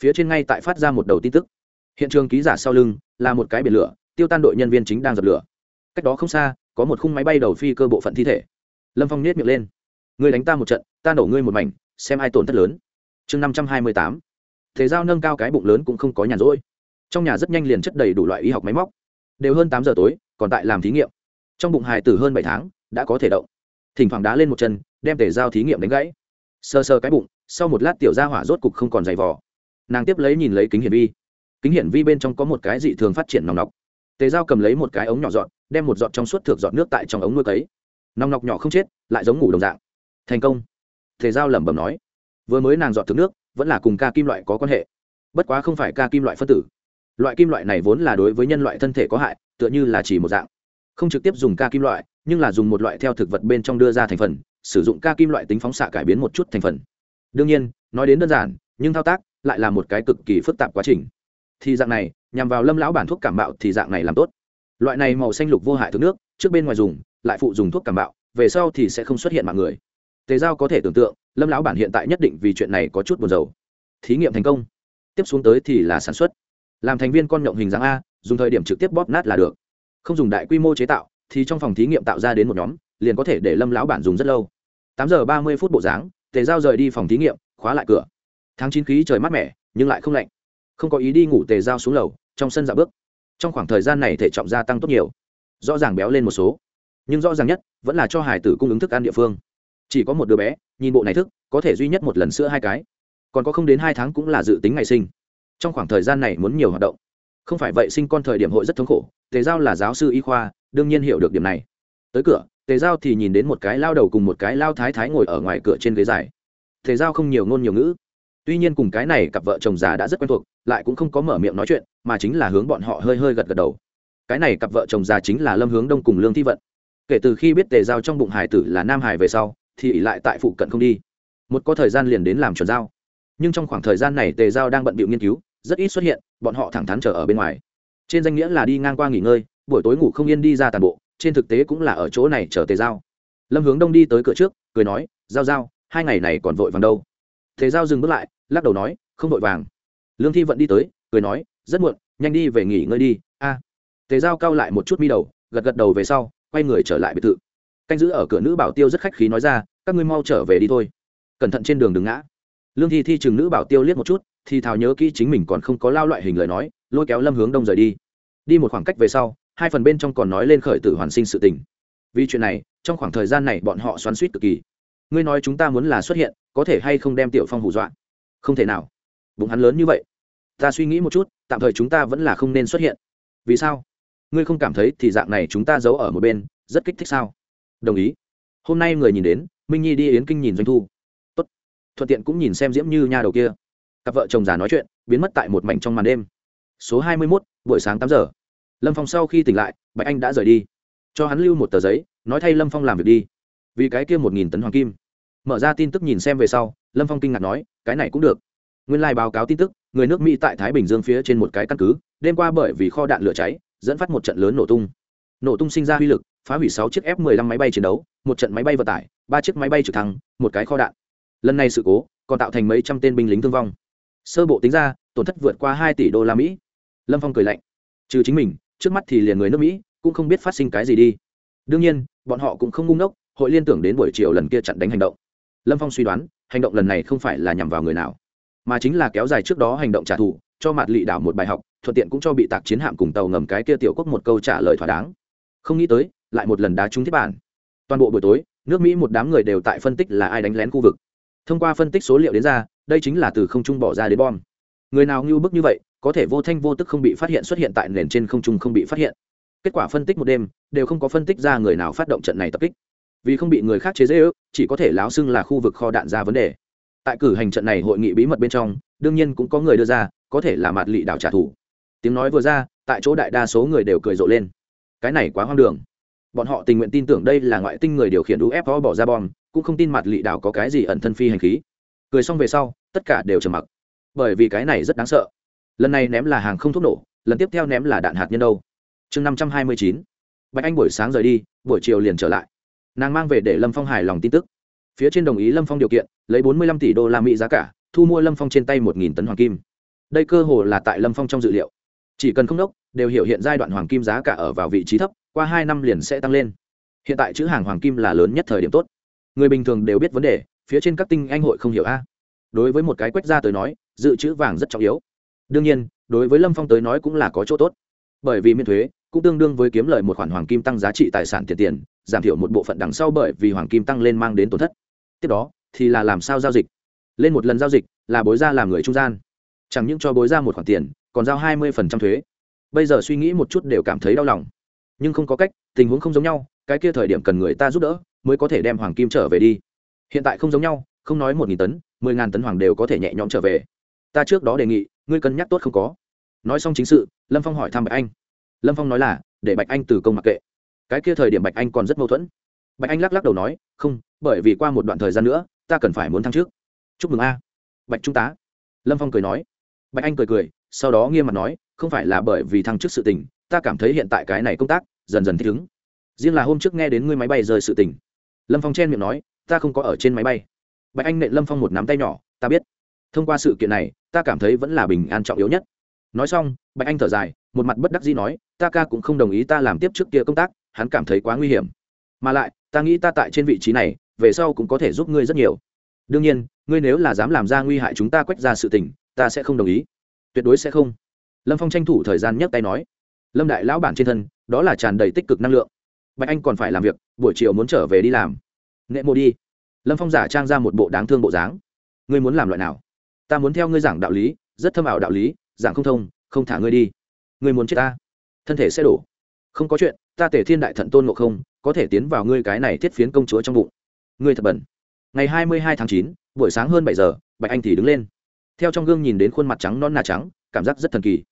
A: Phía trên ngay tại phát ra một đầu tin tức. Hiện trường ký giả sau lưng, là một cái biển lửa, tiêu tan đội nhân viên chính đang dập lửa. Cách đó không xa, có một khung máy bay đầu phi cơ bộ phận thi thể. Lâm phong nết miệng lên. Ngươi đánh ta một trận, ta nổ ngươi một mảnh, xem ai tổn thất lớn chương năm trăm hai mươi tám. Thế giao nâng cao cái bụng lớn cũng không có nhàn rỗi. Trong nhà rất nhanh liền chất đầy đủ loại y học máy móc. Đều hơn tám giờ tối, còn tại làm thí nghiệm. Trong bụng hài tử hơn bảy tháng, đã có thể động. Thỉnh thoảng đá lên một chân, đem tề giao thí nghiệm đánh gãy. Sờ sờ cái bụng, sau một lát tiểu ra hỏa rốt cục không còn dày vò. Nàng tiếp lấy nhìn lấy kính hiển vi. Kính hiển vi bên trong có một cái dị thường phát triển nòng nọc. Tề giao cầm lấy một cái ống nhỏ dọn, đem một giọt trong suốt thược giọt nước tại trong ống nuôi cấy. Nòng nọc nhỏ không chết, lại giống ngủ đồng dạng. Thành công. Tề giao lẩm bẩm nói vừa mới nàng dọn thực nước, vẫn là cùng ca kim loại có quan hệ. Bất quá không phải ca kim loại phân tử. Loại kim loại này vốn là đối với nhân loại thân thể có hại, tựa như là chỉ một dạng. Không trực tiếp dùng ca kim loại, nhưng là dùng một loại theo thực vật bên trong đưa ra thành phần, sử dụng ca kim loại tính phóng xạ cải biến một chút thành phần. Đương nhiên, nói đến đơn giản, nhưng thao tác lại là một cái cực kỳ phức tạp quá trình. Thì dạng này, nhằm vào lâm lão bản thuốc cảm bạo thì dạng này làm tốt. Loại này màu xanh lục vô hại thức nước, trước bên ngoài dùng, lại phụ dùng thuốc cảm bạo về sau thì sẽ không xuất hiện mạng người tề giao có thể tưởng tượng, lâm lão bản hiện tại nhất định vì chuyện này có chút buồn dầu thí nghiệm thành công. Tiếp xuống tới thì là sản xuất. Làm thành viên con nhộng hình dáng a, dùng thời điểm trực tiếp bóp nát là được. Không dùng đại quy mô chế tạo, thì trong phòng thí nghiệm tạo ra đến một nhóm, liền có thể để lâm lão bản dùng rất lâu. Tám giờ ba mươi phút bộ dáng, tề giao rời đi phòng thí nghiệm, khóa lại cửa. Tháng chín khí trời mát mẻ, nhưng lại không lạnh. Không có ý đi ngủ tề giao xuống lầu, trong sân dạo bước. Trong khoảng thời gian này thể trọng gia tăng tốt nhiều. Rõ ràng béo lên một số. Nhưng rõ ràng nhất, vẫn là cho hải tử cung ứng thức ăn địa phương chỉ có một đứa bé, nhìn bộ này thức, có thể duy nhất một lần sữa hai cái. Còn có không đến hai tháng cũng là dự tính ngày sinh. Trong khoảng thời gian này muốn nhiều hoạt động. Không phải vậy sinh con thời điểm hội rất thống khổ, tề giao là giáo sư y khoa, đương nhiên hiểu được điểm này. Tới cửa, tề giao thì nhìn đến một cái lao đầu cùng một cái lao thái thái ngồi ở ngoài cửa trên ghế dài. Tề giao không nhiều ngôn nhiều ngữ. Tuy nhiên cùng cái này cặp vợ chồng già đã rất quen thuộc, lại cũng không có mở miệng nói chuyện, mà chính là hướng bọn họ hơi hơi gật gật đầu. Cái này cặp vợ chồng già chính là lâm hướng đông cùng lương thi vận. Kể từ khi biết tề giao trong bụng hải tử là nam hải về sau thì lại tại phụ cận không đi. Một có thời gian liền đến làm chuẩn giao. Nhưng trong khoảng thời gian này tề giao đang bận bịu nghiên cứu, rất ít xuất hiện, bọn họ thẳng thắn chờ ở bên ngoài. Trên danh nghĩa là đi ngang qua nghỉ ngơi, buổi tối ngủ không yên đi ra tàn bộ, trên thực tế cũng là ở chỗ này chờ tề giao. Lâm hướng đông đi tới cửa trước, cười nói, giao giao, hai ngày này còn vội vàng đâu? Tề giao dừng bước lại, lắc đầu nói, không vội vàng. Lương thi vẫn đi tới, cười nói, rất muộn, nhanh đi về nghỉ ngơi đi, a. Tề giao cao lại một chút mi đầu, gật gật đầu về sau, quay người trở lại biệt thự canh giữ ở cửa nữ bảo tiêu rất khách khí nói ra, các ngươi mau trở về đi thôi. Cẩn thận trên đường đừng ngã. Lương thi thi chừng nữ bảo tiêu liếc một chút, thì thào nhớ kỹ chính mình còn không có lao loại hình lời nói, lôi kéo lâm hướng đông rời đi. Đi một khoảng cách về sau, hai phần bên trong còn nói lên khởi tử hoàn sinh sự tình. Vì chuyện này, trong khoảng thời gian này bọn họ xoắn suýt cực kỳ. Ngươi nói chúng ta muốn là xuất hiện, có thể hay không đem tiểu phong hù dọa? Không thể nào. Bụng hắn lớn như vậy. Ta suy nghĩ một chút, tạm thời chúng ta vẫn là không nên xuất hiện. Vì sao? Ngươi không cảm thấy thì dạng này chúng ta giấu ở một bên, rất kích thích sao? Đồng ý. Hôm nay người nhìn đến, minh nhi đi yến kinh nhìn doanh thu. Tốt. thuận tiện cũng nhìn xem diễm như nha đầu kia. Cặp vợ chồng già nói chuyện, biến mất tại một mảnh trong màn đêm. Số hai mươi mốt, buổi sáng tám giờ. Lâm phong sau khi tỉnh lại, bạch anh đã rời đi. Cho hắn lưu một tờ giấy, nói thay lâm phong làm việc đi. Vì cái kia một nghìn tấn hoàng kim. Mở ra tin tức nhìn xem về sau, lâm phong kinh ngạc nói, cái này cũng được. Nguyên lai、like、báo cáo tin tức, người nước mỹ tại thái bình dương phía trên một cái căn cứ, đêm qua bởi vì kho đạn lửa cháy, dẫn phát một trận lớn nổ tung. Nổ tung sinh ra uy lực phá hủy sáu chiếc f 15 máy bay chiến đấu, một trận máy bay vận tải, ba chiếc máy bay trực thăng, một cái kho đạn. Lần này sự cố còn tạo thành mấy trăm tên binh lính thương vong. Sơ bộ tính ra, tổn thất vượt qua hai tỷ đô la mỹ. Lâm phong cười lạnh. Trừ chính mình, trước mắt thì liền người nước mỹ cũng không biết phát sinh cái gì đi. Đương nhiên, bọn họ cũng không ngu ngốc, hội liên tưởng đến buổi chiều lần kia chặn đánh hành động. Lâm phong suy đoán, hành động lần này không phải là nhằm vào người nào, mà chính là kéo dài trước đó hành động trả thù, cho mặt lị đảo một bài học, thuận tiện cũng cho bị tạc chiến hạm cùng tàu ngầm cái kia tiểu quốc một câu trả lời thỏa đáng. Không nghĩ tới lại một lần đá trúng thiết bản. Toàn bộ buổi tối, nước mỹ một đám người đều tại phân tích là ai đánh lén khu vực. Thông qua phân tích số liệu đến ra, đây chính là từ không trung bỏ ra đến bom. Người nào ngưu bức như vậy, có thể vô thanh vô tức không bị phát hiện xuất hiện tại nền trên không trung không bị phát hiện. Kết quả phân tích một đêm, đều không có phân tích ra người nào phát động trận này tập kích. Vì không bị người khác chế dễ ước chỉ có thể láo xưng là khu vực kho đạn ra vấn đề. Tại cử hành trận này hội nghị bí mật bên trong, đương nhiên cũng có người đưa ra, có thể là mặt lị đảo trả thù. Tiếng nói vừa ra, tại chỗ đại đa số người đều cười rộ lên. Cái này quá hoang đường bọn họ tình nguyện tin tưởng đây là ngoại tinh người điều khiển ufo bỏ ra bom, cũng không tin mặt lị đảo có cái gì ẩn thân phi hành khí. Cười xong về sau, tất cả đều trầm mặc. Bởi vì cái này rất đáng sợ. Lần này ném là hàng không thuốc nổ, lần tiếp theo ném là đạn hạt nhân đâu. Chương năm trăm hai mươi chín. Bạch anh buổi sáng rời đi, buổi chiều liền trở lại. Nàng mang về để lâm phong hài lòng tin tức. Phía trên đồng ý lâm phong điều kiện, lấy bốn mươi lăm tỷ đô la mỹ giá cả, thu mua lâm phong trên tay một nghìn tấn hoàng kim. Đây cơ hồ là tại lâm phong trong dự liệu. Chỉ cần không đốc, đều hiểu hiện giai đoạn hoàng kim giá cả ở vào vị trí thấp qua hai năm liền sẽ tăng lên. Hiện tại chữ hàng hoàng kim là lớn nhất thời điểm tốt. Người bình thường đều biết vấn đề, phía trên các tinh anh hội không hiểu a. Đối với một cái quách gia tới nói, dự trữ vàng rất trọng yếu. Đương nhiên, đối với lâm phong tới nói cũng là có chỗ tốt. Bởi vì miễn thuế, cũng tương đương với kiếm lời một khoản hoàng kim tăng giá trị tài sản tiền tiền, giảm thiểu một bộ phận đằng sau bởi vì hoàng kim tăng lên mang đến tổn thất. Tiếp đó, thì là làm sao giao dịch? Lên một lần giao dịch, là bối ra làm người trung gian. Chẳng những cho bối ra một khoản tiền, còn giao hai mươi thuế. Bây giờ suy nghĩ một chút đều cảm thấy đau lòng nhưng không có cách, tình huống không giống nhau, cái kia thời điểm cần người ta giúp đỡ, mới có thể đem hoàng kim trở về đi. Hiện tại không giống nhau, không nói một nghìn tấn, mười ngàn tấn hoàng đều có thể nhẹ nhõm trở về. Ta trước đó đề nghị, ngươi cân nhắc tốt không có. Nói xong chính sự, lâm phong hỏi thăm bạch anh. Lâm phong nói là, để bạch anh từ công mặc kệ. Cái kia thời điểm bạch anh còn rất mâu thuẫn. Bạch anh lắc lắc đầu nói, không, bởi vì qua một đoạn thời gian nữa, ta cần phải muốn thăng trước chúc mừng a. Bạch trung tá. Lâm phong cười nói. Bạch anh cười cười, sau đó nghiêm mặt nói, không phải là bởi vì thăng chức sự tình, ta cảm thấy hiện tại cái này công tác dần dần thích ứng. Riêng là hôm trước nghe đến ngươi máy bay rời sự tình. Lâm phong chen miệng nói, ta không có ở trên máy bay. Bạch anh nệ lâm phong một nắm tay nhỏ, ta biết. Thông qua sự kiện này, ta cảm thấy vẫn là bình an trọng yếu nhất. Nói xong, bạch anh thở dài, một mặt bất đắc dĩ nói, ta ca cũng không đồng ý ta làm tiếp trước kia công tác, hắn cảm thấy quá nguy hiểm. Mà lại, ta nghĩ ta tại trên vị trí này, về sau cũng có thể giúp ngươi rất nhiều. Đương nhiên, ngươi nếu là dám làm ra nguy hại chúng ta quách ra sự tình, ta sẽ không đồng ý. Tuyệt đối sẽ không. Lâm phong tranh thủ thời gian nhấc tay nói lâm đại lão bản trên thân, đó là tràn đầy tích cực năng lượng. Bạch anh còn phải làm việc, buổi chiều muốn trở về đi làm. Nghệ mô đi. Lâm phong giả trang ra một bộ đáng thương bộ dáng. Ngươi muốn làm loại nào? Ta muốn theo ngươi giảng đạo lý, rất thâm ảo đạo lý, giảng không thông, không thả ngươi đi. Ngươi muốn chết ta? Thân thể sẽ đổ. Không có chuyện, ta tể thiên đại thận tôn ngộ không, có thể tiến vào ngươi cái này thiết phiến công chúa trong bụng. Ngươi thật bẩn. Ngày hai mươi hai tháng chín, buổi sáng hơn bảy giờ, bạch anh thì đứng lên. Theo trong gương nhìn đến khuôn mặt trắng non nà trắng, cảm giác rất thần kỳ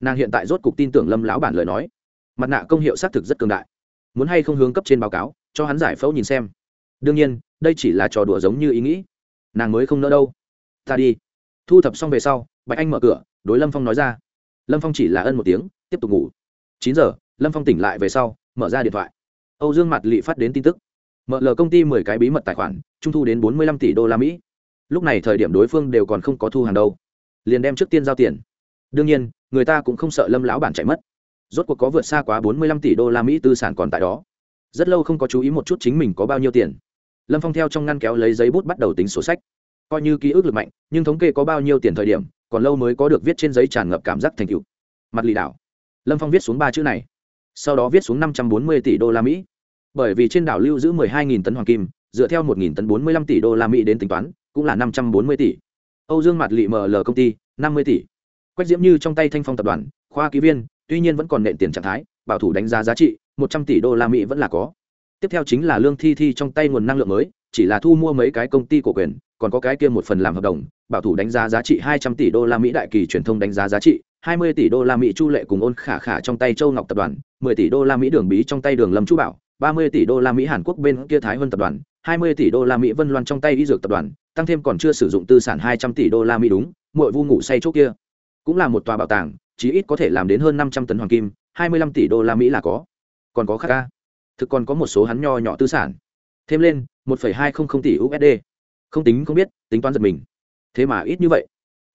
A: nàng hiện tại rốt cục tin tưởng lâm lão bản lời nói. Mặt nạ công hiệu xác thực rất cường đại. Muốn hay không hướng cấp trên báo cáo, cho hắn giải phẫu nhìn xem. Đương nhiên, đây chỉ là trò đùa giống như ý nghĩ. Nàng mới không nỡ đâu. Ta đi. Thu thập xong về sau, bạch anh mở cửa, đối lâm phong nói ra. Lâm phong chỉ là ân một tiếng, tiếp tục ngủ. Chín giờ, lâm phong tỉnh lại về sau, mở ra điện thoại. Âu dương mặt lị phát đến tin tức. Mở lờ công ty mười cái bí mật tài khoản, trung thu đến bốn mươi lăm tỷ đô la mỹ. Lúc này thời điểm đối phương đều còn không có thu hàng đâu. Liền đem trước tiên giao tiền. Đương nhiên người ta cũng không sợ lâm lão bản chạy mất. Rốt cuộc có vượt xa quá bốn mươi lăm tỷ đô la mỹ tư sản còn tại đó. Rất lâu không có chú ý một chút chính mình có bao nhiêu tiền. Lâm phong theo trong ngăn kéo lấy giấy bút bắt đầu tính sổ sách. Coi như ký ức lực mạnh, nhưng thống kê có bao nhiêu tiền thời điểm, còn lâu mới có được viết trên giấy tràn ngập cảm giác thành cựu mặt lì đảo. Lâm phong viết xuống ba chữ này. Sau đó viết xuống năm trăm bốn mươi tỷ đô la mỹ. Bởi vì trên đảo lưu giữ mười hai nghìn tấn hoàng kim, dựa theo một nghìn tấn bốn mươi lăm tỷ đô la mỹ đến tính toán, cũng là năm trăm bốn mươi tỷ. Âu dương mặt lị ml công ty, năm mươi tỷ quách diễm như trong tay thanh phong tập đoàn, khoa ký viên, tuy nhiên vẫn còn nện tiền trạng thái, bảo thủ đánh giá giá trị, một trăm tỷ đô la mỹ vẫn là có. Tiếp theo chính là lương thi thi trong tay nguồn năng lượng mới, chỉ là thu mua mấy cái công ty cổ quyền, còn có cái kia một phần làm hợp đồng, bảo thủ đánh giá giá trị hai trăm tỷ đô la mỹ đại kỳ truyền thông đánh giá giá trị, hai mươi tỷ đô la mỹ chu lệ cùng ôn khả khả trong tay châu ngọc tập đoàn, mười tỷ đô la mỹ đường bí trong tay đường lâm chu bảo, ba mươi tỷ đô la mỹ hàn quốc bên kia thái hơn tập đoàn, hai mươi tỷ đô la mỹ vân loan trong tay y dược tập đoàn, tăng thêm còn chưa sử dụng tư sản hai trăm tỷ đô la mỹ đúng mỗi vu ngủ say chỗ kia cũng là một tòa bảo tàng, chí ít có thể làm đến hơn năm trăm tấn hoàng kim, hai mươi lăm tỷ đô la mỹ là có. Còn có khác ca thực còn có một số hắn nho nhỏ tư sản. Thêm lên, một phẩy hai không không tỷ usd không tính không biết, tính toán giật mình. Thế mà ít như vậy.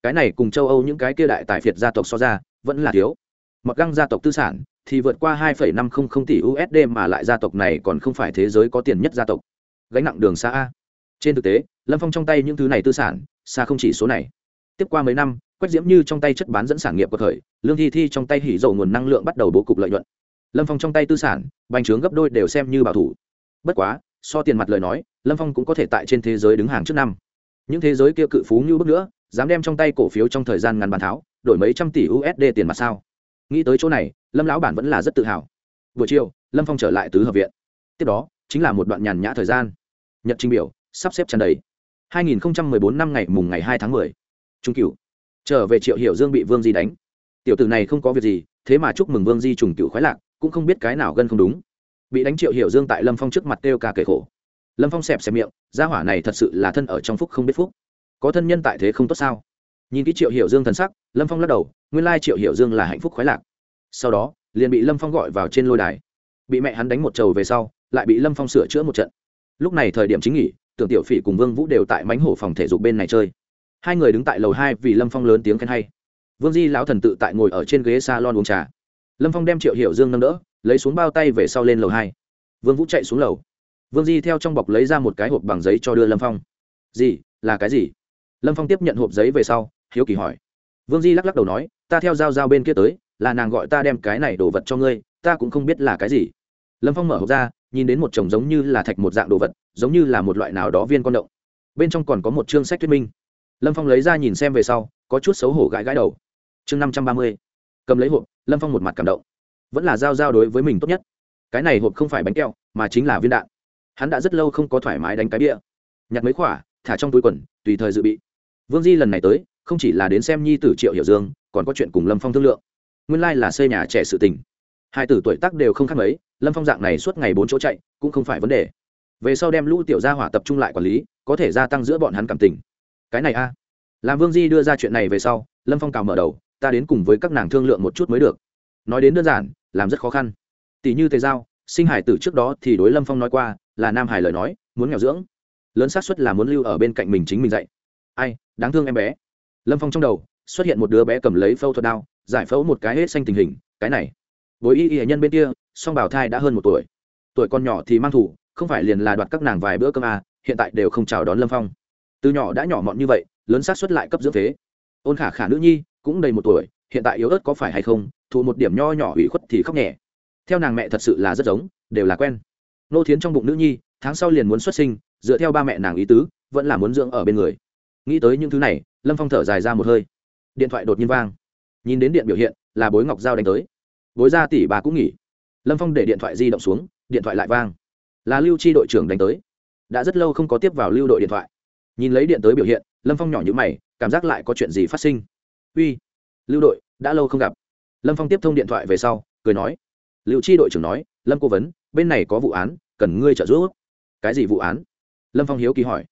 A: Cái này cùng châu âu những cái kia đại tài phiệt gia tộc so ra, vẫn là thiếu. Mặc găng gia tộc tư sản thì vượt qua hai phẩy năm không không tỷ usd mà lại gia tộc này còn không phải thế giới có tiền nhất gia tộc. Gánh nặng đường xa a. Trên thực tế, lâm phong trong tay những thứ này tư sản, xa không chỉ số này. Tiếp qua mấy năm quách diễm như trong tay chất bán dẫn sản nghiệp của thời, lương thi thi trong tay hỉ dầu nguồn năng lượng bắt đầu bố cục lợi nhuận. Lâm phong trong tay tư sản, bành trướng gấp đôi đều xem như bảo thủ. Bất quá, so tiền mặt lời nói, lâm phong cũng có thể tại trên thế giới đứng hàng trước năm. Những thế giới kia cự phú như bước nữa, dám đem trong tay cổ phiếu trong thời gian ngắn bàn tháo, đổi mấy trăm tỷ usd tiền mặt sao? Nghĩ tới chỗ này, lâm lão bản vẫn là rất tự hào. Buổi chiều, lâm phong trở lại tứ hợp viện. Tiếp đó, chính là một đoạn nhàn nhã thời gian. Nhật trình biểu, sắp xếp tràn đầy. 2014 năm ngày mùng ngày 2 tháng 10. Trung cửu. Trở về Triệu Hiểu Dương bị Vương Di đánh. Tiểu tử này không có việc gì, thế mà chúc mừng Vương Di trùng cửu khoái lạc, cũng không biết cái nào gân không đúng. Bị đánh Triệu Hiểu Dương tại Lâm Phong trước mặt kêu ca kể khổ. Lâm Phong xẹp xẹp miệng, gia hỏa này thật sự là thân ở trong phúc không biết phúc. Có thân nhân tại thế không tốt sao? Nhìn cái Triệu Hiểu Dương thần sắc, Lâm Phong lắc đầu, nguyên lai Triệu Hiểu Dương là hạnh phúc khoái lạc. Sau đó, liền bị Lâm Phong gọi vào trên lôi đài. Bị mẹ hắn đánh một trầu về sau, lại bị Lâm Phong sửa chữa một trận. Lúc này thời điểm chính nghỉ, tưởng tiểu phỉ cùng vương vũ đều tại mánh hổ phòng thể dục bên này chơi hai người đứng tại lầu hai vì lâm phong lớn tiếng khen hay. Vương di lão thần tự tại ngồi ở trên ghế s a lon uống trà. Lâm phong đem triệu hiểu dương nâng đỡ, lấy xuống bao tay về sau lên lầu hai. Vương vũ chạy xuống lầu. Vương di theo trong bọc lấy ra một cái hộp bằng giấy cho đưa lâm phong. Gì? Là cái gì? Lâm phong tiếp nhận hộp giấy về sau, hiếu kỳ hỏi. Vương di lắc lắc đầu nói, ta theo dao dao bên kia tới, là nàng gọi ta đem cái này đồ vật cho ngươi, ta cũng không biết là cái gì. Lâm phong mở hộp ra, nhìn đến một chồng giống như là thạch một dạng đồ vật, giống như là một loại nào đó viên con động. Bên trong còn có một chương sách thuyết minh lâm phong lấy ra nhìn xem về sau, có chút xấu hổ gãi gãi đầu. Chương năm trăm ba mươi, cầm lấy hộp, lâm phong một mặt cảm động. Vẫn là giao giao đối với mình tốt nhất. Cái này hộp không phải bánh keo mà chính là viên đạn. Hắn đã rất lâu không có thoải mái đánh cái bia. Nhặt mấy khỏa, thả trong túi quần, tùy thời dự bị. Vương di lần này tới, không chỉ là đến xem nhi tử triệu hiểu dương, còn có chuyện cùng lâm phong thương lượng. Nguyên lai là xây nhà trẻ sự tình. Hai tử tuổi tác đều không khác mấy, lâm phong dạng này suốt ngày bốn chỗ chạy, cũng không phải vấn đề. Về sau đem lũ tiểu gia hỏa tập trung lại quản lý, có thể gia tăng giữa bọn hắn cảm tình cái này a. Làm vương di đưa ra chuyện này về sau lâm phong cào mở đầu ta đến cùng với các nàng thương lượng một chút mới được. Nói đến đơn giản làm rất khó khăn. Tỷ như tề giao sinh hải tử trước đó thì đối lâm phong nói qua là nam hải lời nói muốn nghèo dưỡng. Lớn xác suất là muốn lưu ở bên cạnh mình chính mình dạy. Ai đáng thương em bé. Lâm phong trong đầu xuất hiện một đứa bé cầm lấy phẫu thuật đao giải phẫu một cái hết xanh tình hình cái này. Với y y nhân bên kia song bảo thai đã hơn một tuổi. Tuổi con nhỏ thì mang thủ không phải liền là đoạt các nàng vài bữa cơm à, hiện tại đều không chào đón lâm phong từ nhỏ đã nhỏ mọn như vậy, lớn xác suất lại cấp dưỡng thế ôn khả khả nữ nhi, cũng đầy một tuổi, hiện tại yếu ớt có phải hay không, thụ một điểm nho nhỏ ủy khuất thì khóc nhẹ. Theo nàng mẹ thật sự là rất giống, đều là quen. Nô thiến trong bụng nữ nhi, tháng sau liền muốn xuất sinh, dựa theo ba mẹ nàng ý tứ, vẫn là muốn dưỡng ở bên người. Nghĩ tới những thứ này, lâm phong thở dài ra một hơi. Điện thoại đột nhiên vang. Nhìn đến điện biểu hiện, là bối ngọc giao đánh tới. Bối ra tỷ bà cũng nghỉ. Lâm phong để điện thoại di động xuống, điện thoại lại vang. Là lưu chi đội trưởng đánh tới. Đã rất lâu không có tiếp vào lưu đội điện thoại nhìn lấy điện tới biểu hiện, lâm phong nhỏ như mày, cảm giác lại có chuyện gì phát sinh. Uy, lưu đội, đã lâu không gặp. Lâm phong tiếp thông điện thoại về sau, cười nói. Lưu chi đội trưởng nói, lâm cố vấn, bên này có vụ án, cần ngươi trợ giúp. Cái gì vụ án? Lâm phong hiếu kỳ hỏi.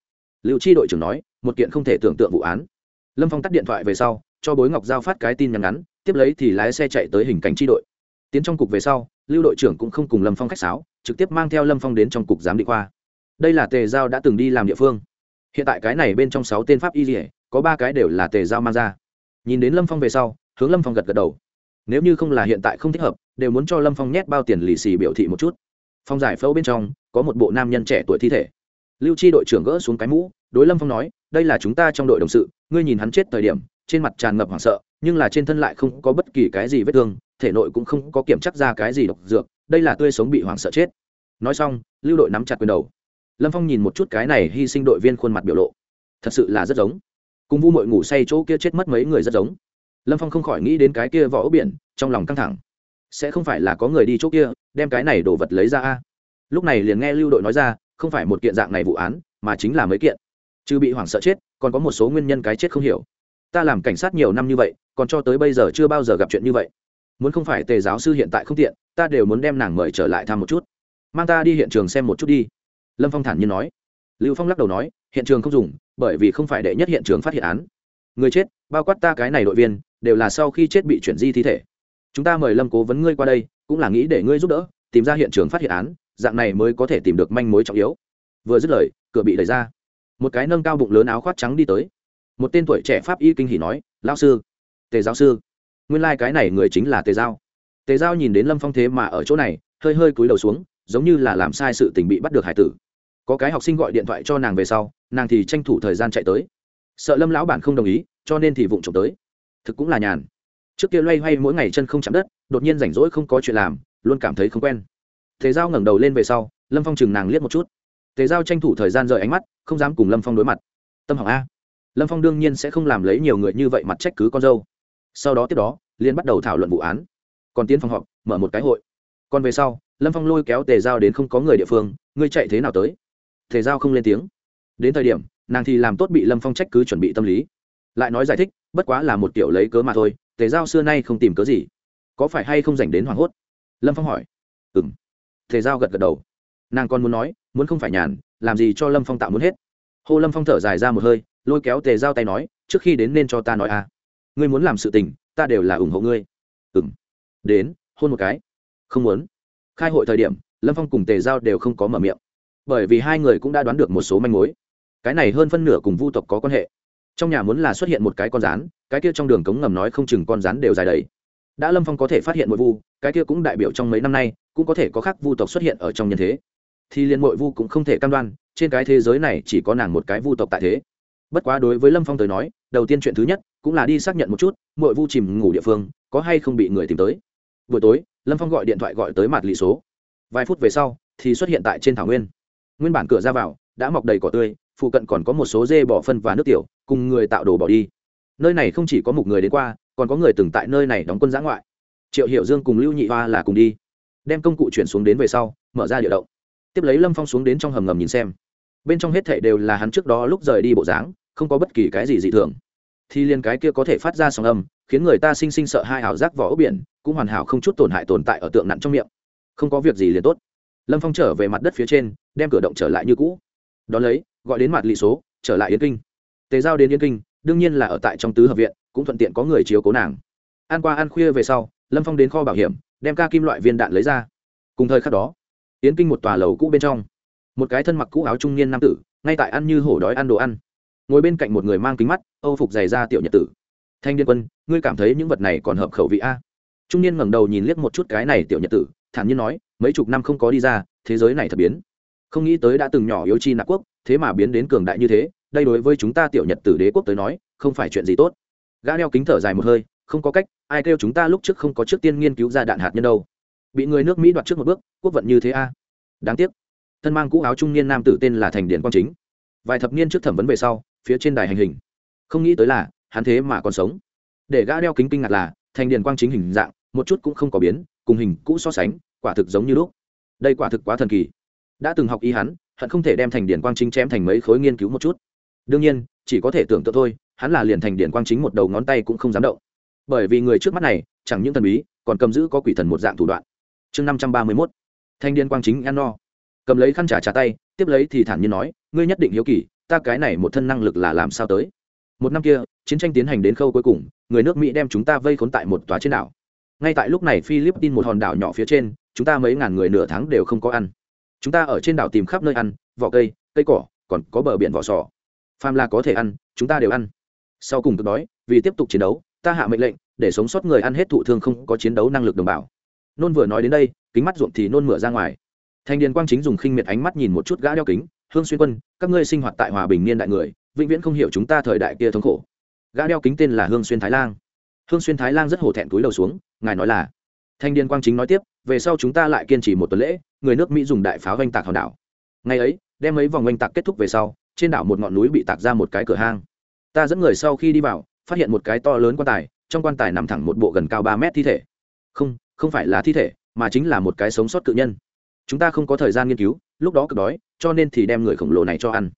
A: Lưu chi đội trưởng nói, một kiện không thể tưởng tượng vụ án. Lâm phong tắt điện thoại về sau, cho bối ngọc giao phát cái tin nhắn ngắn, tiếp lấy thì lái xe chạy tới hình cảnh tri đội. Tiến trong cục về sau, lưu đội trưởng cũng không cùng lâm phong khách sáo, trực tiếp mang theo lâm phong đến trong cục giám định khoa. Đây là tề giao đã từng đi làm địa phương hiện tại cái này bên trong sáu tên pháp y dỉa có ba cái đều là tề giao mang ra. Nhìn đến lâm phong về sau, hướng lâm phong gật gật đầu. Nếu như không là hiện tại không thích hợp, đều muốn cho lâm phong nhét bao tiền lì xì biểu thị một chút. Phong giải phẫu bên trong, có một bộ nam nhân trẻ tuổi thi thể. Lưu chi đội trưởng gỡ xuống cái mũ, đối lâm phong nói, đây là chúng ta trong đội đồng sự, ngươi nhìn hắn chết thời điểm, trên mặt tràn ngập hoảng sợ, nhưng là trên thân lại không có bất kỳ cái gì vết thương, thể nội cũng không có kiểm chắc ra cái gì độc dược, đây là tươi sống bị hoảng sợ chết. Nói xong, lưu đội nắm chặt quyền đầu lâm phong nhìn một chút cái này hy sinh đội viên khuôn mặt biểu lộ. Thật sự là rất giống. Cùng vu mội ngủ say chỗ kia chết mất mấy người rất giống. Lâm phong không khỏi nghĩ đến cái kia vỏ ốc biển, trong lòng căng thẳng. Sẽ không phải là có người đi chỗ kia, đem cái này đồ vật lấy ra a? Lúc này liền nghe lưu đội nói ra, không phải một kiện dạng này vụ án, mà chính là mấy kiện. Chứ bị hoảng sợ chết, còn có một số nguyên nhân cái chết không hiểu. Ta làm cảnh sát nhiều năm như vậy, còn cho tới bây giờ chưa bao giờ gặp chuyện như vậy. Muốn không phải tề giáo sư hiện tại không tiện, ta đều muốn đem nàng mời trở lại thăm một chút. Mang ta đi hiện trường xem một chút đi lâm phong thản nhiên nói. Lưu phong lắc đầu nói, hiện trường không dùng, bởi vì không phải đệ nhất hiện trường phát hiện án. Người chết, bao quát ta cái này đội viên, đều là sau khi chết bị chuyển di thi thể. Chúng ta mời lâm cố vấn ngươi qua đây, cũng là nghĩ để ngươi giúp đỡ, tìm ra hiện trường phát hiện án, dạng này mới có thể tìm được manh mối trọng yếu. Vừa dứt lời, cửa bị đẩy ra. Một cái nâng cao bụng lớn áo khoác trắng đi tới. Một tên tuổi trẻ pháp y kinh hỉ nói, lão sư, tề giáo sư, nguyên lai、like、cái này người chính là tề giao. Tề giao nhìn đến lâm phong thế mà ở chỗ này, hơi hơi cúi đầu xuống, giống như là làm sai sự tình bị bắt được hải tử có cái học sinh gọi điện thoại cho nàng về sau, nàng thì tranh thủ thời gian chạy tới. Sợ lâm lão bản không đồng ý, cho nên thì vụng trộm tới. Thực cũng là nhàn. Trước kia loay hoay mỗi ngày chân không chạm đất, đột nhiên rảnh rỗi không có chuyện làm, luôn cảm thấy không quen. Thế giao ngẩng đầu lên về sau, lâm phong chừng nàng liếc một chút. Thế giao tranh thủ thời gian rời ánh mắt, không dám cùng lâm phong đối mặt. Tâm hỏng a. Lâm phong đương nhiên sẽ không làm lấy nhiều người như vậy mặt trách cứ con dâu. Sau đó tiếp đó liên bắt đầu thảo luận vụ án. Còn tiến phòng họp, mở một cái hội. Còn về sau, lâm phong lôi kéo tề giao đến không có người địa phương, ngươi chạy thế nào tới? Tề giao không lên tiếng. Đến thời điểm, nàng thì làm tốt bị lâm phong trách cứ chuẩn bị tâm lý. Lại nói giải thích, bất quá là một kiểu lấy cớ mà thôi, tề giao xưa nay không tìm cớ gì. Có phải hay không dành đến hoảng hốt? Lâm phong hỏi. Ừ m tề giao gật gật đầu. Nàng còn muốn nói, muốn không phải nhàn, làm gì cho lâm phong tạo muốn hết. Hô lâm phong thở dài ra một hơi, lôi kéo tề giao tay nói, trước khi đến nên cho ta nói à. Ngươi muốn làm sự tình, ta đều là ủng hộ ngươi. Ừ m đến, hôn một cái. Không muốn. Khai hội thời điểm, lâm phong cùng tề giao đều không có mở miệng bởi vì hai người cũng đã đoán được một số manh mối. Cái này hơn phân nửa cùng vu tộc có quan hệ. Trong nhà muốn là xuất hiện một cái con rán, cái kia trong đường cống ngầm nói không chừng con rán đều dài đầy. Đã lâm phong có thể phát hiện mội vu, cái kia cũng đại biểu trong mấy năm nay, cũng có thể có khác vu tộc xuất hiện ở trong nhân thế. Thì liên mội vu cũng không thể cam đoan, trên cái thế giới này chỉ có nàng một cái vu tộc tại thế. Bất quá đối với lâm phong tới nói, đầu tiên chuyện thứ nhất cũng là đi xác nhận một chút mội vu chìm ngủ địa phương, có hay không bị người tìm tới. Buổi tối, lâm phong gọi điện thoại gọi tới mặt lì số. Vài phút về sau, thì xuất hiện tại trên thảo nguyên nguyên bản cửa ra vào đã mọc đầy cỏ tươi, phụ cận còn có một số dê bỏ phân và nước tiểu, cùng người tạo đồ bỏ đi. Nơi này không chỉ có một người đến qua, còn có người từng tại nơi này đóng quân giã ngoại. Triệu hiệu dương cùng lưu nhị hoa là cùng đi. Đem công cụ chuyển xuống đến về sau, mở ra địa động. Tiếp lấy lâm phong xuống đến trong hầm ngầm nhìn xem. Bên trong hết thệ đều là hắn trước đó lúc rời đi bộ dáng, không có bất kỳ cái gì dị thường. Thì liền cái kia có thể phát ra sóng âm, khiến người ta sinh sinh sợ hai ảo giác vỏ ốc biển, cũng hoàn hảo không chút tổn hại tồn tại ở tượng nặng trong miệng. Không có việc gì liền tốt lâm phong trở về mặt đất phía trên, đem cửa động trở lại như cũ. Đón lấy, gọi đến mặt lì số, trở lại Yên kinh. Tề giao đến Yên kinh, đương nhiên là ở tại trong tứ hợp viện, cũng thuận tiện có người chiếu cố nàng. Ăn qua ăn khuya về sau, lâm phong đến kho bảo hiểm, đem ca kim loại viên đạn lấy ra. Cùng thời khắc đó yến kinh một tòa lầu cũ bên trong, một cái thân mặc cũ áo trung niên nam tử, ngay tại ăn như hổ đói ăn đồ ăn. Ngồi bên cạnh một người mang kính mắt, âu phục giày ra tiểu nhật tử. Thanh điên quân, ngươi cảm thấy những vật này còn hợp khẩu vị a? Trung niên ngẩng đầu nhìn liếc một chút cái này tiểu nhật tử thản nhiên nói, mấy chục năm không có đi ra, thế giới này thật biến. Không nghĩ tới đã từng nhỏ yếu chi nạp quốc, thế mà biến đến cường đại như thế, đây đối với chúng ta tiểu nhật tử đế quốc tới nói, không phải chuyện gì tốt. Gã đeo kính thở dài một hơi, không có cách, ai kêu chúng ta lúc trước không có trước tiên nghiên cứu ra đạn hạt nhân đâu. Bị người nước mỹ đoạt trước một bước, quốc vận như thế a. Đáng tiếc. Thân mang cũ áo trung niên nam tử tên là thành điển quang chính. Vài thập niên trước thẩm vấn về sau, phía trên đài hành hình. Không nghĩ tới là, hắn thế mà còn sống. Để gã đeo kính kinh ngạc là, thành điển quang chính hình dạng, một chút cũng không có biến cùng hình cũ so sánh, quả thực giống như lúc. Đây quả thực quá thần kỳ. Đã từng học ý hắn, hận không thể đem thành điển quang chính chém thành mấy khối nghiên cứu một chút. Đương nhiên, chỉ có thể tưởng tượng thôi, hắn là liền thành điển quang chính một đầu ngón tay cũng không dám động. Bởi vì người trước mắt này, chẳng những thần bí, còn cầm giữ có quỷ thần một dạng thủ đoạn. Chương năm trăm ba mươi mốt. Thanh điển quang chính ăn no. Cầm lấy khăn trả trả tay, tiếp lấy thì thản nhiên nói, ngươi nhất định hiếu kỳ, ta cái này một thân năng lực là làm sao tới? Một năm kia, chiến tranh tiến hành đến khâu cuối cùng, người nước mỹ đem chúng ta vây khốn tại một tòa trên đảo ngay tại lúc này philippines một hòn đảo nhỏ phía trên, chúng ta mấy ngàn người nửa tháng đều không có ăn. Chúng ta ở trên đảo tìm khắp nơi ăn, vỏ cây cây cỏ, còn có bờ biển vỏ sò. Pham La có thể ăn, chúng ta đều ăn. Sau cùng cực đói, vì tiếp tục chiến đấu, ta hạ mệnh lệnh, để sống sót người ăn hết thụ thương không có chiến đấu năng lực đồng bào. Nôn vừa nói đến đây, kính mắt ruộng thì nôn mửa ra ngoài. Thành điền quang chính dùng khinh miệt ánh mắt nhìn một chút gã đeo kính, hương xuyên quân, các ngươi sinh hoạt tại hòa bình niên đại người, vĩnh viễn không hiểu chúng ta thời đại kia thống khổ. Gã đeo kính tên là hương xuyên thái lan hương xuyên thái lan rất hổ thẹn túi đầu xuống, ngài nói là, thanh điền quang chính nói tiếp, về sau chúng ta lại kiên trì một tuần lễ, người nước mỹ dùng đại pháo oanh tạc hòn đảo. Ngày ấy, đem mấy vòng oanh tạc kết thúc về sau, trên đảo một ngọn núi bị tạc ra một cái cửa hang. Ta dẫn người sau khi đi vào, phát hiện một cái to lớn quan tài, trong quan tài nằm thẳng một bộ gần cao ba mét thi thể. Không không phải là thi thể, mà chính là một cái sống sót cự nhân. Chúng ta không có thời gian nghiên cứu, lúc đó cực đói, cho nên thì đem người khổng lồ này cho ăn.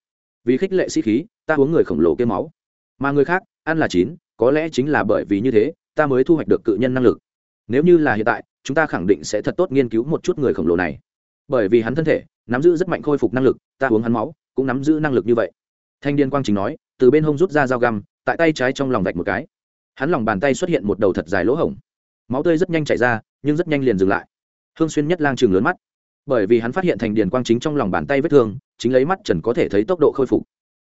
A: Vì khích lệ sĩ khí, ta uống người khổng lồ kêu máu. Mà người khác, ăn là chín có lẽ chính là bởi vì như thế, ta mới thu hoạch được cự nhân năng lực. Nếu như là hiện tại, chúng ta khẳng định sẽ thật tốt nghiên cứu một chút người khổng lồ này. Bởi vì hắn thân thể, nắm giữ rất mạnh khôi phục năng lực, ta uống hắn máu, cũng nắm giữ năng lực như vậy. Thanh niên quang chính nói, từ bên hông rút ra dao găm, tại tay trái trong lòng vạch một cái. Hắn lòng bàn tay xuất hiện một đầu thật dài lỗ hổng. Máu tươi rất nhanh chảy ra, nhưng rất nhanh liền dừng lại. Hương xuyên nhất lang chừng lớn mắt. Bởi vì hắn phát hiện thành điền quang chính trong lòng bàn tay vết thương, chính lấy mắt trần có thể thấy tốc độ khôi phục.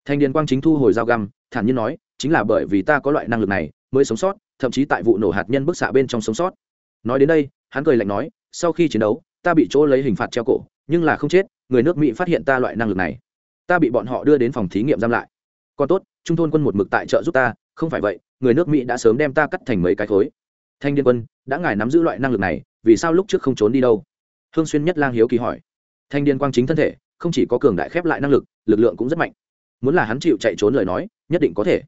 A: Thành điền quang chính thu hồi dao găm, thản nhiên nói chính là bởi vì ta có loại năng lực này, mới sống sót, thậm chí tại vụ nổ hạt nhân bức xạ bên trong sống sót. Nói đến đây, hắn cười lạnh nói, sau khi chiến đấu, ta bị chỗ lấy hình phạt treo cổ, nhưng là không chết, người nước mỹ phát hiện ta loại năng lực này. Ta bị bọn họ đưa đến phòng thí nghiệm giam lại. Còn tốt, trung thôn quân một mực tại trợ giúp ta, không phải vậy, người nước mỹ đã sớm đem ta cắt thành mấy cái khối. Thanh niên quân, đã ngài nắm giữ loại năng lực này, vì sao lúc trước không trốn đi đâu? Hương xuyên nhất lang hiếu kỳ hỏi. Thanh niên quang chính thân thể, không chỉ có cường đại khép lại năng lực lực lượng cũng rất mạnh. Muốn là hắn chịu chạy trốn lời nói, nhất định có thể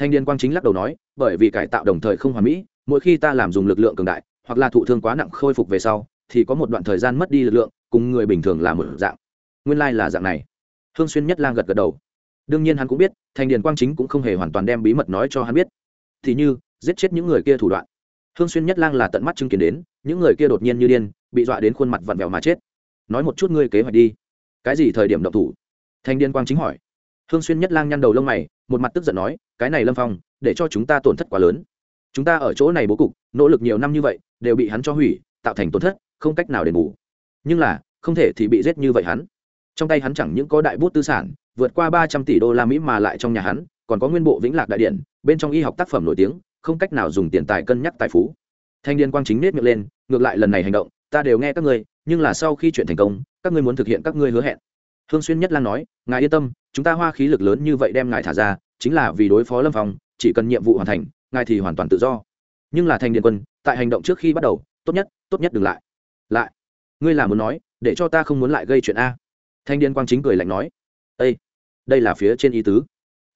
A: thanh niên quang chính lắc đầu nói, bởi vì cải tạo đồng thời không hoàn mỹ, mỗi khi ta làm dùng lực lượng cường đại, hoặc là thụ thương quá nặng khôi phục về sau, thì có một đoạn thời gian mất đi lực lượng, cùng người bình thường là một dạng. Nguyên lai là dạng này. Hương xuyên nhất lang gật gật đầu. Đương nhiên hắn cũng biết thành điền quang chính cũng không hề hoàn toàn đem bí mật nói cho hắn biết. Thì như, giết chết những người kia thủ đoạn. Hương xuyên nhất lang là tận mắt chứng kiến đến, những người kia đột nhiên như điên, bị dọa đến khuôn mặt vặn vẹo mà chết. Nói một chút ngươi kế hoạch đi. Cái gì thời điểm động thủ? Thành điền quang chính hỏi. Hương xuyên nhất lang nhăn đầu lông mày một mặt tức giận nói, cái này lâm phong, để cho chúng ta tổn thất quá lớn. Chúng ta ở chỗ này bố cục, nỗ lực nhiều năm như vậy, đều bị hắn cho hủy, tạo thành tổn thất, không cách nào đền bù. Nhưng là, không thể thì bị giết như vậy hắn. Trong tay hắn chẳng những có đại bút tư sản, vượt qua ba trăm tỷ đô la mỹ mà lại trong nhà hắn, còn có nguyên bộ vĩnh lạc đại điện, bên trong y học tác phẩm nổi tiếng, không cách nào dùng tiền tài cân nhắc tài phú. Thanh niên quang chính nết miệng lên, ngược lại lần này hành động, ta đều nghe các ngươi, nhưng là sau khi chuyện thành công, các ngươi muốn thực hiện các ngươi hứa hẹn. Hương xuyên nhất lan nói, ngài yên tâm chúng ta hoa khí lực lớn như vậy đem ngài thả ra, chính là vì đối phó lâm phong, chỉ cần nhiệm vụ hoàn thành, ngài thì hoàn toàn tự do. Nhưng là thành điện quân, tại hành động trước khi bắt đầu, tốt nhất tốt nhất đừng lại. Lại. Ngươi là muốn nói, để cho ta không muốn lại gây chuyện a. Thanh điên quang chính cười lạnh nói. Â đây là phía trên ý tứ.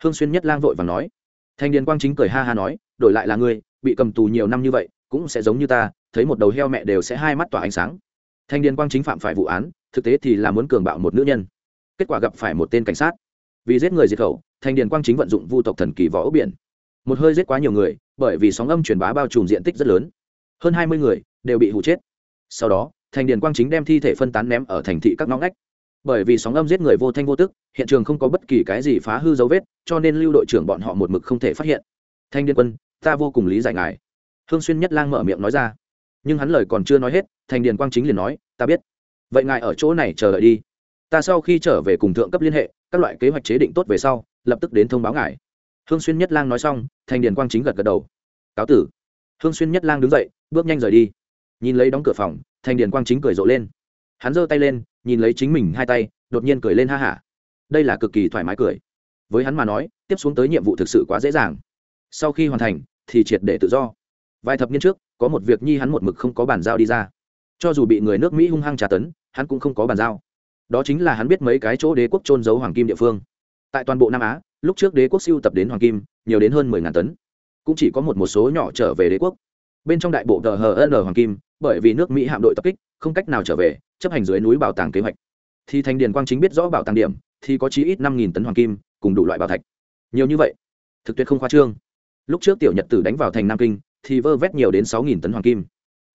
A: Hương xuyên nhất lang vội và nói. Thanh điên quang chính cười ha ha nói, đổi lại là ngươi, bị cầm tù nhiều năm như vậy, cũng sẽ giống như ta, thấy một đầu heo mẹ đều sẽ hai mắt tỏa ánh sáng. Thanh điên quang chính phạm phải vụ án, thực tế thì là muốn cường bạo một nữ nhân. Kết quả gặp phải một tên cảnh sát vì giết người diệt khẩu thành điền quang chính vận dụng vu tộc thần kỳ võ ốc biển. Một hơi giết quá nhiều người, bởi vì sóng âm truyền bá bao trùm diện tích rất lớn. Hơn hai mươi người đều bị hụ chết. Sau đó thành điền quang chính đem thi thể phân tán ném ở thành thị các ngõ ngách. Bởi vì sóng âm giết người vô thanh vô tức, hiện trường không có bất kỳ cái gì phá hư dấu vết, cho nên lưu đội trưởng bọn họ một mực không thể phát hiện. Thanh điền quân, ta vô cùng lý giải ngài. Hương xuyên nhất lang mở miệng nói ra. Nhưng hắn lời còn chưa nói hết thành điền quang chính liền nói, ta biết. Vậy ngài ở chỗ này chờ đợi đi ta sau khi trở về cùng thượng cấp liên hệ, các loại kế hoạch chế định tốt về sau, lập tức đến thông báo ngài. Hương xuyên nhất lang nói xong, thành điền quang chính gật gật đầu. Cáo tử. Hương xuyên nhất lang đứng dậy, bước nhanh rời đi. Nhìn lấy đóng cửa phòng, thành điền quang chính cười rộ lên. Hắn giơ tay lên, nhìn lấy chính mình hai tay, đột nhiên cười lên ha hả. Đây là cực kỳ thoải mái cười. Với hắn mà nói, tiếp xuống tới nhiệm vụ thực sự quá dễ dàng. Sau khi hoàn thành, thì triệt để tự do. Vài thập niên trước, có một việc nhi hắn một mực không có bàn giao đi ra. Cho dù bị người nước mỹ hung hăng trả tấn, hắn cũng không có bàn giao đó chính là hắn biết mấy cái chỗ đế quốc trôn giấu hoàng kim địa phương. Tại toàn bộ nam á, lúc trước đế quốc siêu tập đến hoàng kim, nhiều đến hơn mười ngàn tấn. Cũng chỉ có một một số nhỏ trở về đế quốc. Bên trong đại bộ tờ hn hoàng kim, bởi vì nước mỹ hạm đội tập kích, không cách nào trở về, chấp hành dưới núi bảo tàng kế hoạch. Thì thành điền quang chính biết rõ bảo tàng điểm, thì có chí ít năm nghìn tấn hoàng kim, cùng đủ loại bảo thạch. Nhiều như vậy, thực tuyệt không khoa trương. Lúc trước tiểu nhật tử đánh vào thành nam kinh, thì vơ vét nhiều đến sáu nghìn tấn hoàng kim.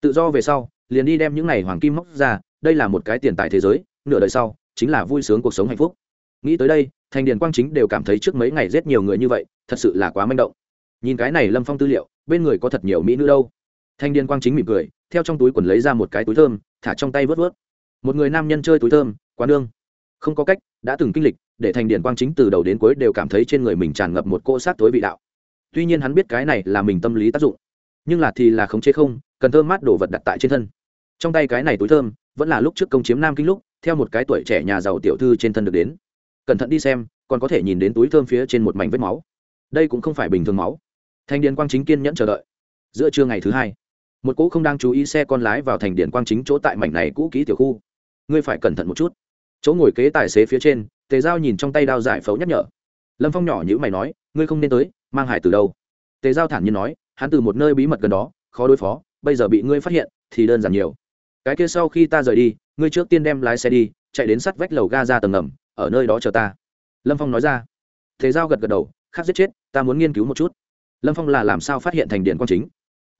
A: Tự do về sau, liền đi đem những này hoàng kim móc ra, đây là một cái tiền tài thế giới nửa đời sau, chính là vui sướng cuộc sống hạnh phúc. Nghĩ tới đây thành điền quang chính đều cảm thấy trước mấy ngày giết nhiều người như vậy, thật sự là quá manh động. Nhìn cái này lâm phong tư liệu, bên người có thật nhiều mỹ nữ đâu. Thanh điền quang chính mỉm cười, theo trong túi quần lấy ra một cái túi thơm, thả trong tay vớt vớt. Một người nam nhân chơi túi thơm, quá nương. Không có cách, đã từng kinh lịch, để thành điền quang chính từ đầu đến cuối đều cảm thấy trên người mình tràn ngập một cô sát tối vị đạo. Tuy nhiên hắn biết cái này là mình tâm lý tác dụng, nhưng là thì là khống chế không, cần thơm mát đổ vật đặt tại trên thân. Trong tay cái này túi thơm, vẫn là lúc trước công chiếm nam kinh lúc theo một cái tuổi trẻ nhà giàu tiểu thư trên thân được đến. Cẩn thận đi xem, còn có thể nhìn đến túi thơm phía trên một mảnh vết máu. Đây cũng không phải bình thường máu. Thành điện quang chính kiên nhẫn chờ đợi. Giữa trưa ngày thứ hai, một cỗ không đang chú ý xe con lái vào thành điện quang chính chỗ tại mảnh này cũ kỹ tiểu khu. Ngươi phải cẩn thận một chút. Chỗ ngồi kế tài xế phía trên, tề giao nhìn trong tay đao giải phẫu nhắc nhở. Lâm phong nhỏ nhữ mày nói, ngươi không nên tới, mang hải từ đâu. Tề giao thản nhiên nói, hắn từ một nơi bí mật gần đó, khó đối phó, bây giờ bị ngươi phát hiện, thì đơn giản nhiều cái kia sau khi ta rời đi, ngươi trước tiên đem lái xe đi, chạy đến sắt vách lầu ga ra tầng ngầm, ở nơi đó chờ ta. Lâm phong nói ra. Thế giao gật gật đầu, khác giết chết, ta muốn nghiên cứu một chút. Lâm phong là làm sao phát hiện thành điện quang chính?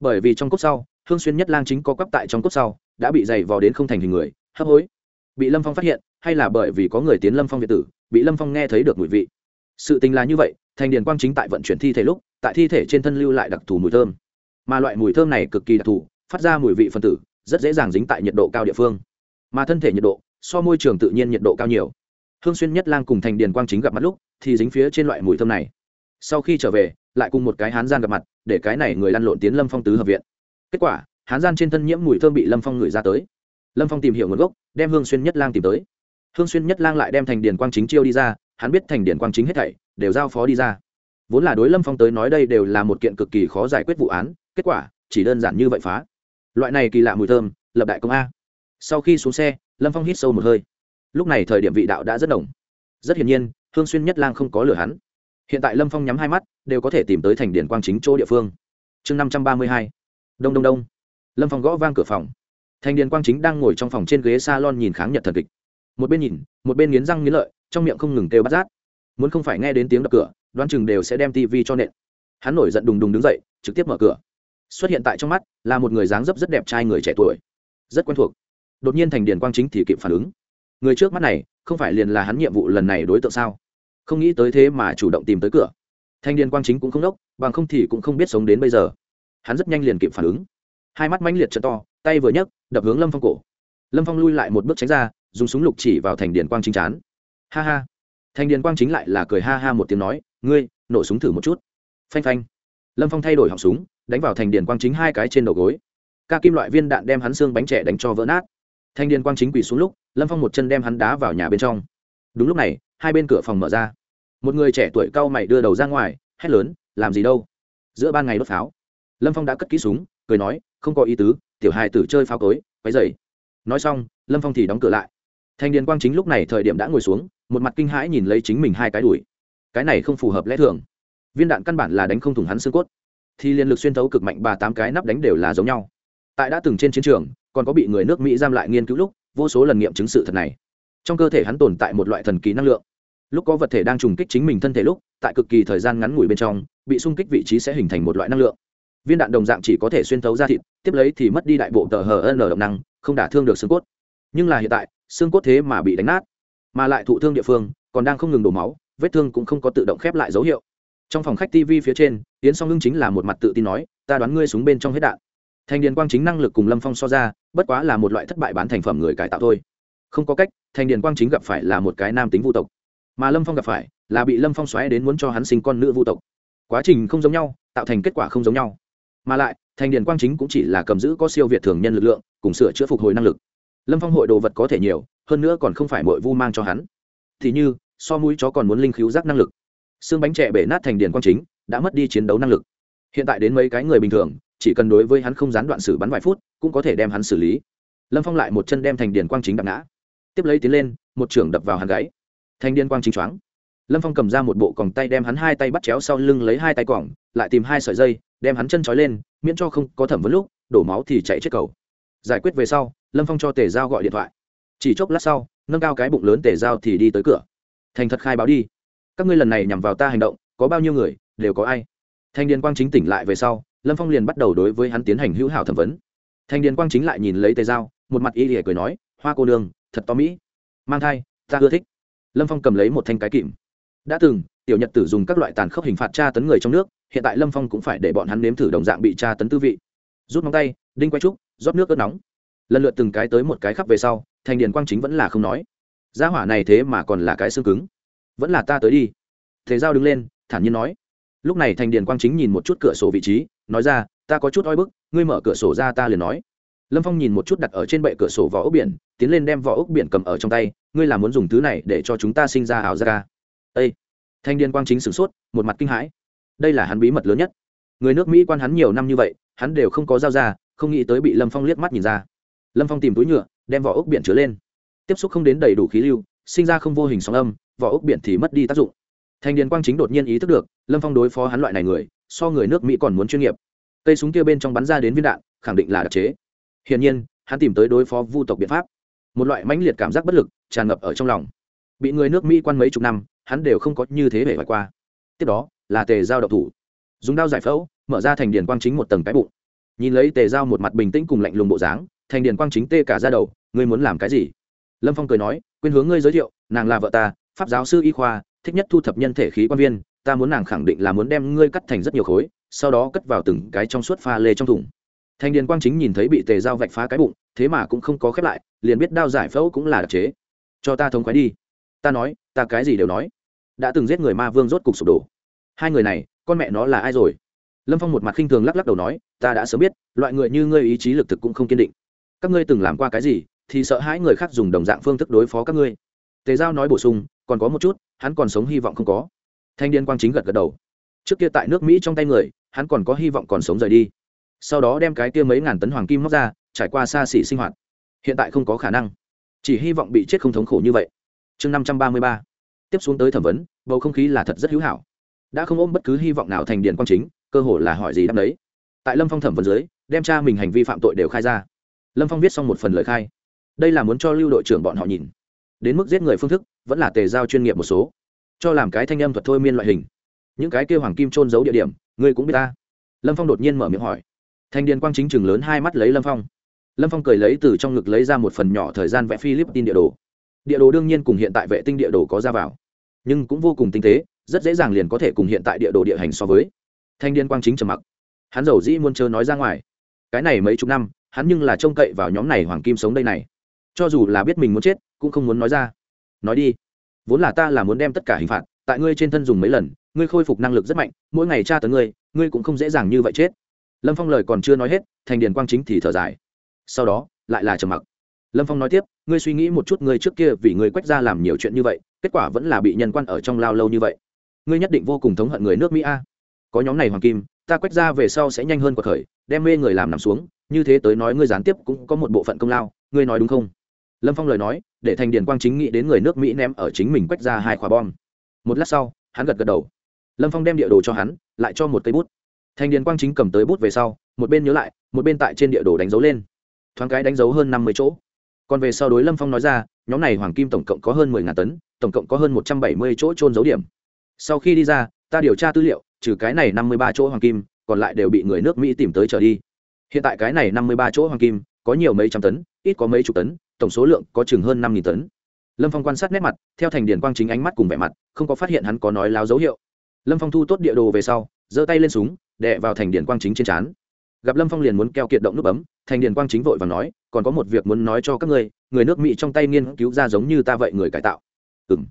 A: Bởi vì trong cốt sau, hương xuyên nhất lang chính có quắp tại trong cốt sau, đã bị dày vò đến không thành hình người, hấp hối. Bị lâm phong phát hiện, hay là bởi vì có người tiến lâm phong việt tử, bị lâm phong nghe thấy được mùi vị. Sự tình là như vậy, thành điện quang chính tại vận chuyển thi thể lúc, tại thi thể trên thân lưu lại đặc thù mùi thơm. Mà loại mùi thơm này cực kỳ đặc thù, phát ra mùi vị phân tử rất dễ dàng dính tại nhiệt độ cao địa phương. Mà thân thể nhiệt độ, so môi trường tự nhiên nhiệt độ cao nhiều. Hương xuyên nhất lang cùng thành điền quang chính gặp mặt lúc, thì dính phía trên loại mùi thơm này. Sau khi trở về, lại cùng một cái hán gian gặp mặt, để cái này người lăn lộn tiến lâm phong tứ hợp viện. Kết quả, hán gian trên thân nhiễm mùi thơm bị lâm phong ngửi ra tới. Lâm phong tìm hiểu nguồn gốc, đem hương xuyên nhất lang tìm tới. Hương xuyên nhất lang lại đem thành điền quang chính chiêu đi ra, hắn biết thành điền quang chính hết thảy, đều giao phó đi ra. Vốn là đối lâm phong tới nói đây đều là một kiện cực kỳ khó giải quyết vụ án, kết quả, chỉ đơn giản như vậy phá loại này kỳ lạ mùi thơm, lập đại công a. Sau khi xuống xe, lâm phong hít sâu một hơi. Lúc này thời điểm vị đạo đã rất đồng rất hiển nhiên, hương xuyên nhất lang không có lửa hắn. Hiện tại lâm phong nhắm hai mắt, đều có thể tìm tới thành điển quang chính chỗ địa phương. Chương năm trăm ba mươi hai. Đông đông đông. Lâm phong gõ vang cửa phòng. Thành điền quang chính đang ngồi trong phòng trên ghế s a lon nhìn kháng nhật thần kịch. Một bên nhìn, một bên nghiến răng nghiến lợi, trong miệng không ngừng kêu bắt rát muốn không phải nghe đến tiếng đập cửa, đoán chừng đều sẽ đem tv cho nện. Hắn nổi giận đùng đùng đứng dậy, trực tiếp mở cửa xuất hiện tại trong mắt là một người dáng dấp rất đẹp trai người trẻ tuổi, rất quen thuộc. Đột nhiên thành điền quang chính thì kịp phản ứng. Người trước mắt này không phải liền là hắn nhiệm vụ lần này đối tượng sao? Không nghĩ tới thế mà chủ động tìm tới cửa. Thanh điền quang chính cũng không đốc, bằng không thì cũng không biết sống đến bây giờ. Hắn rất nhanh liền kịp phản ứng. Hai mắt mãnh liệt chân to, tay vừa nhấc, đập hướng lâm phong cổ. Lâm phong lui lại một bước tránh ra, dùng súng lục chỉ vào thành điền quang chính chán. Ha ha. Thành điền quang chính lại là cười ha ha một tiếng nói, ngươi, nổ súng thử một chút. Phanh phanh lâm phong thay đổi họng súng, đánh vào thành điền quang chính hai cái trên đầu gối. Ca kim loại viên đạn đem hắn xương bánh trẻ đánh cho vỡ nát. Thanh điền quang chính quỳ xuống lúc, lâm phong một chân đem hắn đá vào nhà bên trong. Đúng lúc này, hai bên cửa phòng mở ra. Một người trẻ tuổi cau mày đưa đầu ra ngoài, hét lớn, làm gì đâu? Giữa ban ngày đốt pháo. Lâm phong đã cất kỹ súng, cười nói, không có ý tứ, tiểu hài tử chơi pháo cối váy dày nói xong, lâm phong thì đóng cửa lại. Thanh điền quang chính lúc này thời điểm đã ngồi xuống, một mặt kinh hãi nhìn lấy chính mình hai cái đùi. Cái này không phù hợp lẽ thường viên đạn căn bản là đánh không thủng hắn xương cốt. Thì liên lực xuyên thấu cực mạnh ba tám cái nắp đánh đều là giống nhau. Tại đã từng trên chiến trường, còn có bị người nước mỹ giam lại nghiên cứu lúc, vô số lần nghiệm chứng sự thật này. Trong cơ thể hắn tồn tại một loại thần kỳ năng lượng. Lúc có vật thể đang trùng kích chính mình thân thể lúc, tại cực kỳ thời gian ngắn ngủi bên trong, bị xung kích vị trí sẽ hình thành một loại năng lượng. Viên đạn đồng dạng chỉ có thể xuyên thấu ra thịt, tiếp lấy thì mất đi đại bộ tờ hờ n động năng, không đả thương được xương cốt. Nhưng là hiện tại, xương cốt thế mà bị đánh nát, mà lại thụ thương địa phương, còn đang không ngừng đổ máu, vết thương cũng không có tự động khép lại dấu hiệu trong phòng khách tv phía trên, yến song hưng chính là một mặt tự tin nói, ta đoán ngươi súng bên trong hết đạn. Thành điền quang chính năng lực cùng lâm phong so ra, bất quá là một loại thất bại bán thành phẩm người cải tạo thôi. Không có cách thành điền quang chính gặp phải là một cái nam tính vũ tộc. Mà lâm phong gặp phải, là bị lâm phong xoáy đến muốn cho hắn sinh con nữ vũ tộc. Quá trình không giống nhau, tạo thành kết quả không giống nhau. Mà lại thành điền quang chính cũng chỉ là cầm giữ có siêu việt thường nhân lực lượng, cùng sửa chữa phục hồi năng lực. Lâm phong hội đồ vật có thể nhiều, hơn nữa còn không phải mội vu mang cho hắn. Thì như, so mũi chó còn muốn linh cứu giác năng lực xương bánh trẻ bể nát thành điền quang chính, đã mất đi chiến đấu năng lực. Hiện tại đến mấy cái người bình thường, chỉ cần đối với hắn không gián đoạn xử bắn vài phút, cũng có thể đem hắn xử lý. Lâm phong lại một chân đem thành điền quang chính đập ngã. Tiếp lấy tiến lên, một trưởng đập vào hắn gáy. Thành điền quang chính choáng. Lâm phong cầm ra một bộ còng tay đem hắn hai tay bắt chéo sau lưng lấy hai tay còng, lại tìm hai sợi dây, đem hắn chân trói lên, miễn cho không có thẩm vấn lúc, đổ máu thì chạy chết cầu. Giải quyết về sau, lâm phong cho tề giao gọi điện thoại. Chỉ chốc lát sau, nâng cao cái bụng lớn tề giao thì đi tới cửa. Thành thật khai báo đi các ngươi lần này nhằm vào ta hành động, có bao nhiêu người, đều có ai? Thanh điền quang chính tỉnh lại về sau, lâm phong liền bắt đầu đối với hắn tiến hành hữu hảo thẩm vấn. Thanh điền quang chính lại nhìn lấy tề dao một mặt y ỉa cười nói, hoa cô đường thật to mỹ. Mang thai, ta ưa thích. Lâm phong cầm lấy một thanh cái kìm. Đã từng, tiểu nhật tử dùng các loại tàn khốc hình phạt tra tấn người trong nước, hiện tại lâm phong cũng phải để bọn hắn nếm thử đồng dạng bị tra tấn tư vị. Rút móng tay, đinh quay trúc, rót nước ớt nóng. Lần lượt từng cái tới một cái khắp về sau thành điền quang chính vẫn là không nói. Gia hỏa này thế mà còn là cái xương cứng vẫn là ta tới đi. Thế giao đứng lên, thản nhiên nói. Lúc này thành điền quang chính nhìn một chút cửa sổ vị trí, nói ra, ta có chút oi bức, ngươi mở cửa sổ ra ta liền nói. Lâm phong nhìn một chút đặt ở trên bệ cửa sổ vỏ ốc biển, tiến lên đem vỏ ốc biển cầm ở trong tay, ngươi là muốn dùng thứ này để cho chúng ta sinh ra ảo ra ca â thanh điền quang chính sửng sốt, một mặt kinh hãi. Đây là hắn bí mật lớn nhất. Người nước mỹ quan hắn nhiều năm như vậy, hắn đều không có giao ra, không nghĩ tới bị lâm phong liếc mắt nhìn ra. Lâm phong tìm túi nhựa, đem vỏ ốc biển chứa lên. Tiếp xúc không đến đầy đủ khí lưu, sinh ra không vô hình sóng âm vỏ ốc biển thì mất đi tác dụng. Thành điền quang chính đột nhiên ý thức được, lâm phong đối phó hắn loại này người, so người nước mỹ còn muốn chuyên nghiệp. Cây súng kia bên trong bắn ra đến viên đạn, khẳng định là đặc chế. Hiển nhiên, hắn tìm tới đối phó vu tộc biện pháp. Một loại mãnh liệt cảm giác bất lực, tràn ngập ở trong lòng. Bị người nước mỹ quan mấy chục năm, hắn đều không có như thế để phải qua. Tiếp đó, là tề giao độc thủ. Dùng đao giải phẫu, mở ra thành điền quang chính một tầng cái bụng. Nhìn lấy tề giao một mặt bình tĩnh cùng lạnh lùng bộ dáng thành điền quang chính tê cả ra đầu, ngươi muốn làm cái gì? Lâm phong cười nói, quên hướng ngươi giới thiệu, nàng là vợ ta pháp giáo sư y khoa, thích nhất thu thập nhân thể khí quan viên, ta muốn nàng khẳng định là muốn đem ngươi cắt thành rất nhiều khối, sau đó cất vào từng cái trong suốt pha lê trong thùng. Thành điền quang chính nhìn thấy bị tề dao vạch phá cái bụng, thế mà cũng không có khép lại, liền biết đao giải phẫu cũng là đặc chế. Cho ta thống khoái đi. Ta nói, ta cái gì đều nói. Đã từng giết người ma vương rốt cục sụp đổ. Hai người này, con mẹ nó là ai rồi? Lâm phong một mặt khinh thường lắc lắc đầu nói, ta đã sớm biết, loại người như ngươi ý chí lực thực cũng không kiên định. Các ngươi từng làm qua cái gì, thì sợ hãi người khác dùng đồng dạng phương thức đối phó các ngươi. Tề giao nói bổ sung còn có một chút, hắn còn sống hy vọng không có. Thanh niên quang chính gật gật đầu. Trước kia tại nước mỹ trong tay người, hắn còn có hy vọng còn sống rời đi. Sau đó đem cái kia mấy ngàn tấn hoàng kim móc ra, trải qua xa xỉ sinh hoạt. Hiện tại không có khả năng. Chỉ hy vọng bị chết không thống khổ như vậy. Chương năm trăm ba mươi ba. Tiếp xuống tới thẩm vấn, bầu không khí là thật rất hữu hảo. Đã không ôm bất cứ hy vọng nào thành điện quang chính, cơ hội là hỏi gì đáp đấy tại lâm phong thẩm vấn dưới, đem cha mình hành vi phạm tội đều khai ra. Lâm phong viết xong một phần lời khai. Đây là muốn cho lưu đội trưởng bọn họ nhìn đến mức giết người phương thức vẫn là tề giao chuyên nghiệp một số. Cho làm cái thanh âm thuật thôi miên loại hình. Những cái kêu hoàng kim trôn giấu địa điểm, ngươi cũng biết ta. Lâm phong đột nhiên mở miệng hỏi. Thanh điền quang chính chừng lớn hai mắt lấy lâm phong. Lâm phong cười lấy từ trong ngực lấy ra một phần nhỏ thời gian vẽ philippines địa đồ. Địa đồ đương nhiên cùng hiện tại vệ tinh địa đồ có ra vào. Nhưng cũng vô cùng tinh tế, rất dễ dàng liền có thể cùng hiện tại địa đồ địa hành so với. Thanh điền quang chính trầm mặc. Hắn giàu dĩ muôn chớ nói ra ngoài. Cái này mấy chục năm, hắn nhưng là trông cậy vào nhóm này hoàng kim sống đây này cho dù là biết mình muốn chết, cũng không muốn nói ra. Nói đi. Vốn là ta là muốn đem tất cả hình phạt, tại ngươi trên thân dùng mấy lần, ngươi khôi phục năng lực rất mạnh, mỗi ngày tra tấn ngươi ngươi cũng không dễ dàng như vậy chết. Lâm phong lời còn chưa nói hết, thành điền quang chính thì thở dài. Sau đó, lại là trầm mặc. Lâm phong nói tiếp, ngươi suy nghĩ một chút ngươi trước kia vì ngươi quách ra làm nhiều chuyện như vậy, kết quả vẫn là bị nhân quan ở trong lao lâu như vậy. Ngươi nhất định vô cùng thống hận người nước mỹ a. Có nhóm này hoàng kim, ta quách ra về sau sẽ nhanh hơn cuộc khởi, đem mê người làm nằm xuống, như thế tới nói ngươi gián tiếp cũng có một bộ phận công lao, ngươi nói đúng không? Lâm phong lời nói, để thành điền quang chính nghĩ đến người nước mỹ ném ở chính mình quách ra hai khóa bom. Một lát sau, hắn gật gật đầu. Lâm phong đem địa đồ cho hắn, lại cho một cây bút. Thành điền quang chính cầm tới bút về sau, một bên nhớ lại, một bên tại trên địa đồ đánh dấu lên. Thoáng cái đánh dấu hơn năm mươi chỗ. Còn về sau đối lâm phong nói ra, nhóm này hoàng kim tổng cộng có hơn mười ngàn tấn, tổng cộng có hơn một trăm bảy mươi chỗ trôn dấu điểm. Sau khi đi ra, ta điều tra tư liệu, trừ cái này năm mươi ba chỗ hoàng kim, còn lại đều bị người nước mỹ tìm tới trở đi. Hiện tại cái này năm mươi ba chỗ hoàng kim, có nhiều mấy trăm tấn, ít có mấy chục tấn tổng số lượng có chừng hơn năm nghìn tấn. Lâm phong quan sát nét mặt, theo thành điền quang chính ánh mắt cùng vẻ mặt, không có phát hiện hắn có nói láo dấu hiệu. Lâm phong thu tốt địa đồ về sau, giơ tay lên súng, đè vào thành điền quang chính trên trán. Gặp lâm phong liền muốn keo kiệt động nút bấm, thành điền quang chính vội và nói, còn có một việc muốn nói cho các ngươi, người nước mỹ trong tay nghiên cứu ra giống như ta vậy người cải tạo. Ừ m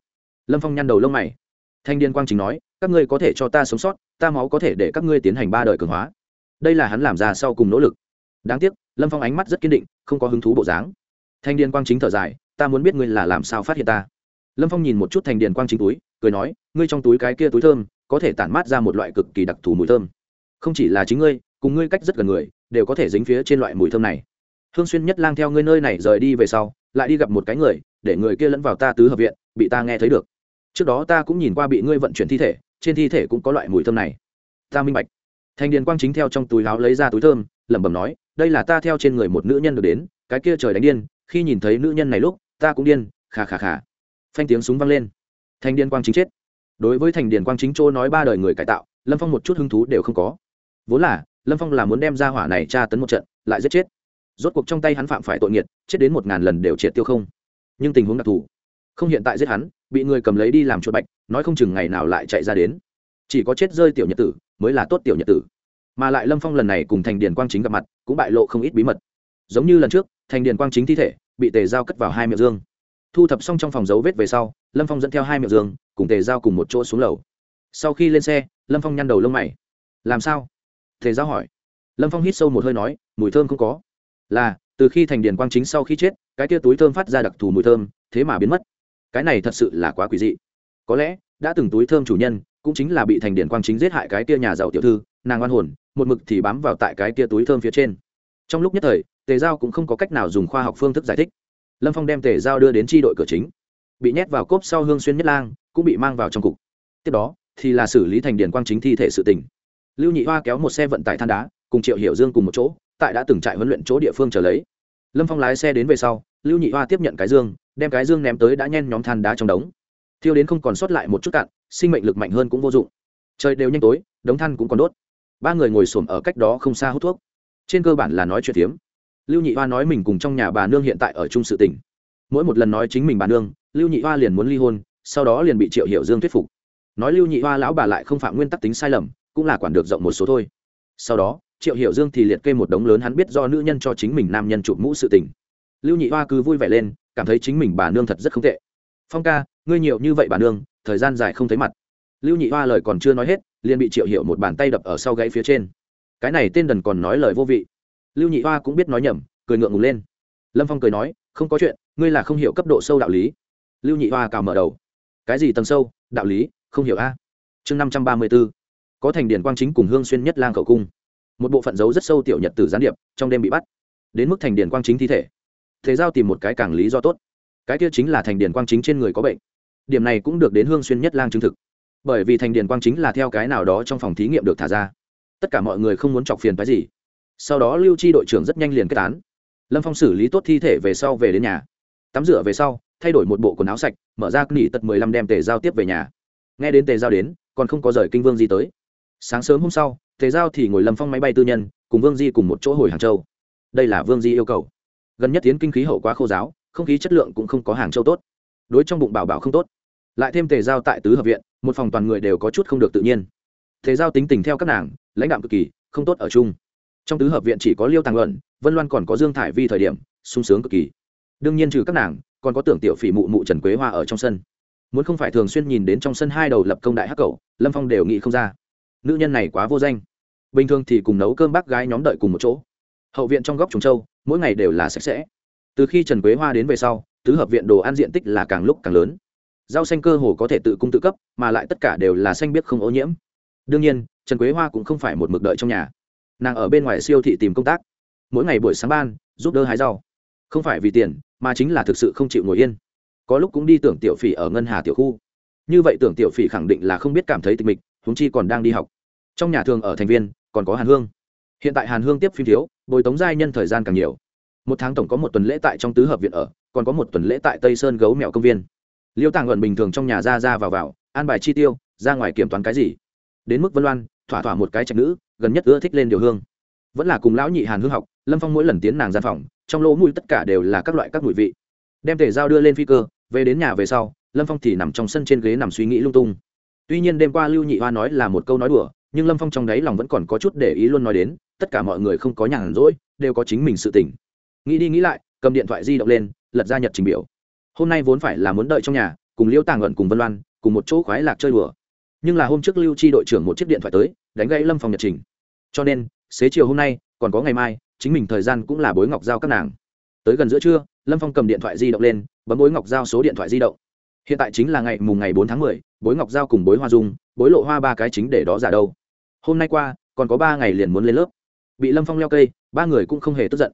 A: lâm phong nhăn đầu lông mày. Thanh điền quang chính nói, các ngươi có thể cho ta sống sót, ta máu có thể để các ngươi tiến hành ba đời cường hóa. Đây là hắn làm ra sau cùng nỗ lực. Đáng tiếc, lâm phong ánh mắt rất kiên định, không có hứng thú bộ dáng thanh điền quang chính thở dài, ta muốn biết ngươi là làm sao phát hiện ta. Lâm phong nhìn một chút thành điền quang chính túi, cười nói, ngươi trong túi cái kia túi thơm, có thể tản mát ra một loại cực kỳ đặc thù mùi thơm. Không chỉ là chính ngươi, cùng ngươi cách rất gần người, đều có thể dính phía trên loại mùi thơm này. Hương xuyên nhất lang theo ngươi nơi này rời đi về sau, lại đi gặp một cái người, để người kia lẫn vào ta tứ hợp viện, bị ta nghe thấy được. Trước đó ta cũng nhìn qua bị ngươi vận chuyển thi thể, trên thi thể cũng có loại mùi thơm này. Ta minh bạch. Thành điền quang chính theo trong túi láo lấy ra túi thơm, lẩm bẩm nói, đây là ta theo trên người một nữ nhân được đến cái kia trời đánh điên, khi nhìn thấy nữ nhân này lúc, ta cũng điên, khà khà khà. Phanh tiếng súng vang lên. Thành điên quang chính chết. Đối với thành điền quang chính chỗ nói ba đời người cải tạo, lâm phong một chút hứng thú đều không có. Vốn là, lâm phong là muốn đem ra hỏa này tra tấn một trận, lại giết chết. Rốt cuộc trong tay hắn phạm phải tội nghiệt, chết đến một ngàn lần đều triệt tiêu không. Nhưng tình huống đặc thù. Không hiện tại giết hắn, bị người cầm lấy đi làm chuột bạch, nói không chừng ngày nào lại chạy ra đến. Chỉ có chết rơi tiểu nhật tử, mới là tốt tiểu nhật tử. Mà lại lâm phong lần này cùng thành điền quang chính gặp mặt, cũng bại lộ không ít bí mật. Giống như lần trước thành điền quang chính thi thể, bị tề giao cất vào hai miệng dương. Thu thập xong trong phòng dấu vết về sau, lâm phong dẫn theo hai miệng dương, cùng tề giao cùng một chỗ xuống lầu. Sau khi lên xe, lâm phong nhăn đầu lông mày. Làm sao? Tề giao hỏi. Lâm phong hít sâu một hơi nói, mùi thơm không có. Là, từ khi thành điền quang chính sau khi chết, cái tia túi thơm phát ra đặc thù mùi thơm, thế mà biến mất. Cái này thật sự là quá quỷ dị. Có lẽ, đã từng túi thơm chủ nhân, cũng chính là bị thành Điền quang chính giết hại cái tia nhà giàu tiểu thư, nàng oan hồn, một mực thì bám vào tại cái tia túi thơm phía trên trong lúc nhất thời, tề giao cũng không có cách nào dùng khoa học phương thức giải thích. Lâm phong đem tề giao đưa đến tri đội cửa chính, bị nhét vào cốp sau hương xuyên nhất lang, cũng bị mang vào trong cục. Tiếp đó, thì là xử lý thành điển quang chính thi thể sự tình. Lưu nhị hoa kéo một xe vận tải than đá, cùng triệu hiểu dương cùng một chỗ, tại đã từng trại huấn luyện chỗ địa phương trở lấy. Lâm phong lái xe đến về sau, lưu nhị hoa tiếp nhận cái dương, đem cái dương ném tới đã nhen nhóm than đá trong đống. Thiêu đến không còn sót lại một chút cạn, sinh mệnh lực mạnh hơn cũng vô dụng. Trời đều nhanh tối, đống than cũng còn đốt. Ba người ngồi xổm ở cách đó không xa hút thuốc trên cơ bản là nói chuyện tiếm lưu nhị hoa nói mình cùng trong nhà bà nương hiện tại ở chung sự tình. mỗi một lần nói chính mình bà nương, lưu nhị hoa liền muốn ly hôn, sau đó liền bị triệu hiểu dương thuyết phục. Nói lưu nhị hoa lão bà lại không phạm nguyên tắc tính sai lầm, cũng là quản được rộng một số thôi. Sau đó, triệu hiểu dương thì liệt kê một đống lớn hắn biết do nữ nhân cho chính mình nam nhân chụp mũ sự tình. Lưu nhị hoa cứ vui vẻ lên, cảm thấy chính mình bà nương thật rất không tệ. Phong ca, ngươi nhiều như vậy bà nương, thời gian dài không thấy mặt. Lưu nhị hoa lời còn chưa nói hết, liền bị triệu hiệu một bàn tay đập ở sau gáy phía trên cái này tên đần còn nói lời vô vị. Lưu nhị hoa cũng biết nói nhầm, cười ngượng ngùng lên. Lâm phong cười nói, không có chuyện, ngươi là không hiểu cấp độ sâu đạo lý. Lưu nhị hoa cào mở đầu. Cái gì tầng sâu? Đạo lý? Không hiểu a. Chương năm trăm ba mươi b ố có thành điền quang chính cùng hương xuyên nhất lang khẩu cung. Một bộ phận dấu rất sâu tiểu nhật tử gián điệp, trong đêm bị bắt. Đến mức thành điền quang chính thi thể. Thế giao tìm một cái càng lý do tốt. Cái kia chính là thành điền quang chính trên người có bệnh. Điểm này cũng được đến hương xuyên nhất lang chứng thực. Bởi vì thành điền quang chính là theo cái nào đó trong phòng thí nghiệm được thả ra tất cả mọi người không muốn chọc phiền cái gì. Sau đó lưu chi đội trưởng rất nhanh liền kết án. Lâm phong xử lý tốt thi thể về sau về đến nhà. Tắm rửa về sau, thay đổi một bộ quần áo sạch, mở ra nghỉ tật mười lăm đem tề giao tiếp về nhà. Nghe đến tề giao đến, còn không có rời kinh vương di tới. Sáng sớm hôm sau, tề giao thì ngồi lâm phong máy bay tư nhân, cùng vương di cùng một chỗ hồi hàng châu. Đây là vương di yêu cầu. Gần nhất tiến kinh khí hậu quá khô giáo, không khí chất lượng cũng không có hàng châu tốt. Đối trong bụng bảo bảo không tốt. Lại thêm tề giao tại tứ hợp viện, một phòng toàn người đều có chút không được tự nhiên. Tề giao tính tình theo các nàng lãnh đạo cực kỳ, không tốt ở chung. Trong tứ hợp viện chỉ có liêu tàng luận, vân loan còn có dương thải vi thời điểm, sung sướng cực kỳ. Đương nhiên trừ các nàng, còn có tưởng tiểu phỉ mụ mụ trần quế hoa ở trong sân. Muốn không phải thường xuyên nhìn đến trong sân hai đầu lập công đại hắc cầu lâm phong đều nghĩ không ra. Nữ nhân này quá vô danh. Bình thường thì cùng nấu cơm bác gái nhóm đợi cùng một chỗ. Hậu viện trong góc trùng châu, mỗi ngày đều là sạch sẽ. Từ khi trần quế hoa đến về sau, tứ hợp viện đồ ăn diện tích là càng lúc càng lớn. Rau xanh cơ hồ có thể tự cung tự cấp, mà lại tất cả đều là xanh biếc không ô nhiễm. Đương nhiên trần quế hoa cũng không phải một mực đợi trong nhà. Nàng ở bên ngoài siêu thị tìm công tác. Mỗi ngày buổi sáng ban, giúp đỡ hái rau. Không phải vì tiền, mà chính là thực sự không chịu ngồi yên. Có lúc cũng đi tưởng tiểu phỉ ở ngân hà tiểu khu. Như vậy tưởng tiểu phỉ khẳng định là không biết cảm thấy tịch mịch, huống chi còn đang đi học. Trong nhà thường ở thành viên, còn có hàn hương. Hiện tại hàn hương tiếp phim thiếu, bồi tống giai nhân thời gian càng nhiều. Một tháng tổng có một tuần lễ tại trong tứ hợp viện ở, còn có một tuần lễ tại tây sơn gấu mèo công viên. Liêu tàng luận bình thường trong nhà ra ra vào vào, an bài chi tiêu, ra ngoài kiểm toán cái gì? Đến mức vân loan thỏa thỏa một cái trạch nữ, gần nhất ưa thích lên điều hương. Vẫn là cùng lão nhị hàn hương học, lâm phong mỗi lần tiến nàng gian phòng, trong lỗ mũi tất cả đều là các loại các mùi vị. Đem tề dao đưa lên phi cơ, về đến nhà về sau, lâm phong thì nằm trong sân trên ghế nằm suy nghĩ lung tung. Tuy nhiên đêm qua lưu nhị hoa nói là một câu nói đùa, nhưng lâm phong trong đáy lòng vẫn còn có chút để ý luôn nói đến, tất cả mọi người không có nhàn rỗi, đều có chính mình sự tỉnh nghĩ đi nghĩ lại, cầm điện thoại di động lên, lật ra nhật trình biểu. Hôm nay vốn phải là muốn đợi trong nhà, cùng liễu tàng ẩn cùng vân loan, cùng một chỗ khoái lạc chơi đùa. Nhưng là hôm trước lưu chi đội trưởng một chiếc điện thoại tới đánh gãy lâm phong nhật trình cho nên xế chiều hôm nay còn có ngày mai chính mình thời gian cũng là bối ngọc giao các nàng tới gần giữa trưa lâm phong cầm điện thoại di động lên bấm bối ngọc giao số điện thoại di động hiện tại chính là ngày mùng ngày bốn tháng mười, bối ngọc giao cùng bối hoa dung bối lộ hoa ba cái chính để đó giả đâu hôm nay qua còn có ba ngày liền muốn lên lớp bị lâm phong leo cây ba người cũng không hề tức giận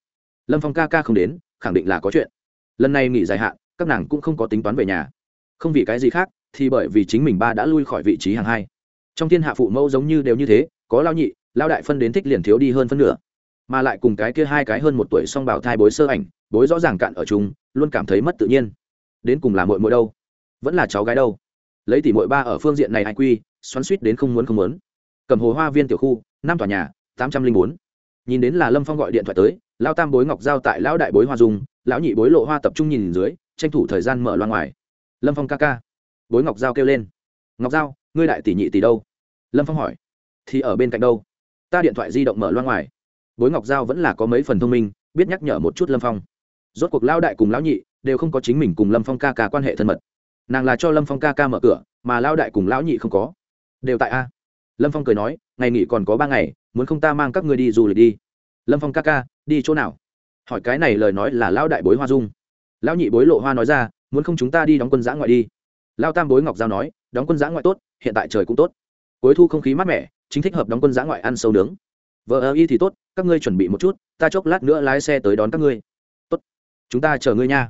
A: lâm phong ca ca không đến khẳng định là có chuyện lần này nghỉ dài hạn các nàng cũng không có tính toán về nhà không vì cái gì khác thì bởi vì chính mình ba đã lui khỏi vị trí hàng hai trong thiên hạ phụ mẫu giống như đều như thế, có lao nhị, lao đại phân đến thích liền thiếu đi hơn phân nửa. Mà lại cùng cái kia hai cái hơn một tuổi song bảo thai bối sơ ảnh, bối rõ ràng cạn ở chúng luôn cảm thấy mất tự nhiên. Đến cùng là mội mội đâu? Vẫn là cháu gái đâu? Lấy tỷ mội ba ở phương diện này ai quy, xoắn suýt đến không muốn không muốn. Cầm hồ hoa viên tiểu khu, năm tòa nhà, tám trăm linh bốn. Nhìn đến là lâm phong gọi điện thoại tới, lao tam bối ngọc giao tại lão đại bối hoa dung, lão nhị bối lộ hoa tập trung nhìn dưới, tranh thủ thời gian mở loa ngoài. Lâm phong ca ca. Bối ngọc giao kêu lên. Ngọc giao ngươi đại tỷ nhị tỷ đâu? Lâm phong hỏi. Thì ở bên cạnh đâu? Ta điện thoại di động mở loa ngoài. Bối ngọc giao vẫn là có mấy phần thông minh, biết nhắc nhở một chút lâm phong. Rốt cuộc lão đại cùng lão nhị đều không có chính mình cùng lâm phong ca ca quan hệ thân mật. Nàng là cho lâm phong ca ca mở cửa, mà lão đại cùng lão nhị không có. Đều tại a. Lâm phong cười nói, ngày nghỉ còn có ba ngày, muốn không ta mang các người đi du lịch đi. Lâm phong ca ca, đi chỗ nào? Hỏi cái này lời nói là lão đại bối hoa dung. Lão nhị bối lộ hoa nói ra, muốn không chúng ta đi đóng quân giã ngoại đi. Lao tam bối ngọc giao nói đóng quân giã ngoại tốt, hiện tại trời cũng tốt. Cuối thu không khí mát mẻ, chính thích hợp đóng quân giã ngoại ăn sâu nướng. Vợ ơ y thì tốt, các ngươi chuẩn bị một chút, ta chốc lát nữa lái xe tới đón các ngươi. Tốt. Chúng ta chờ ngươi nha.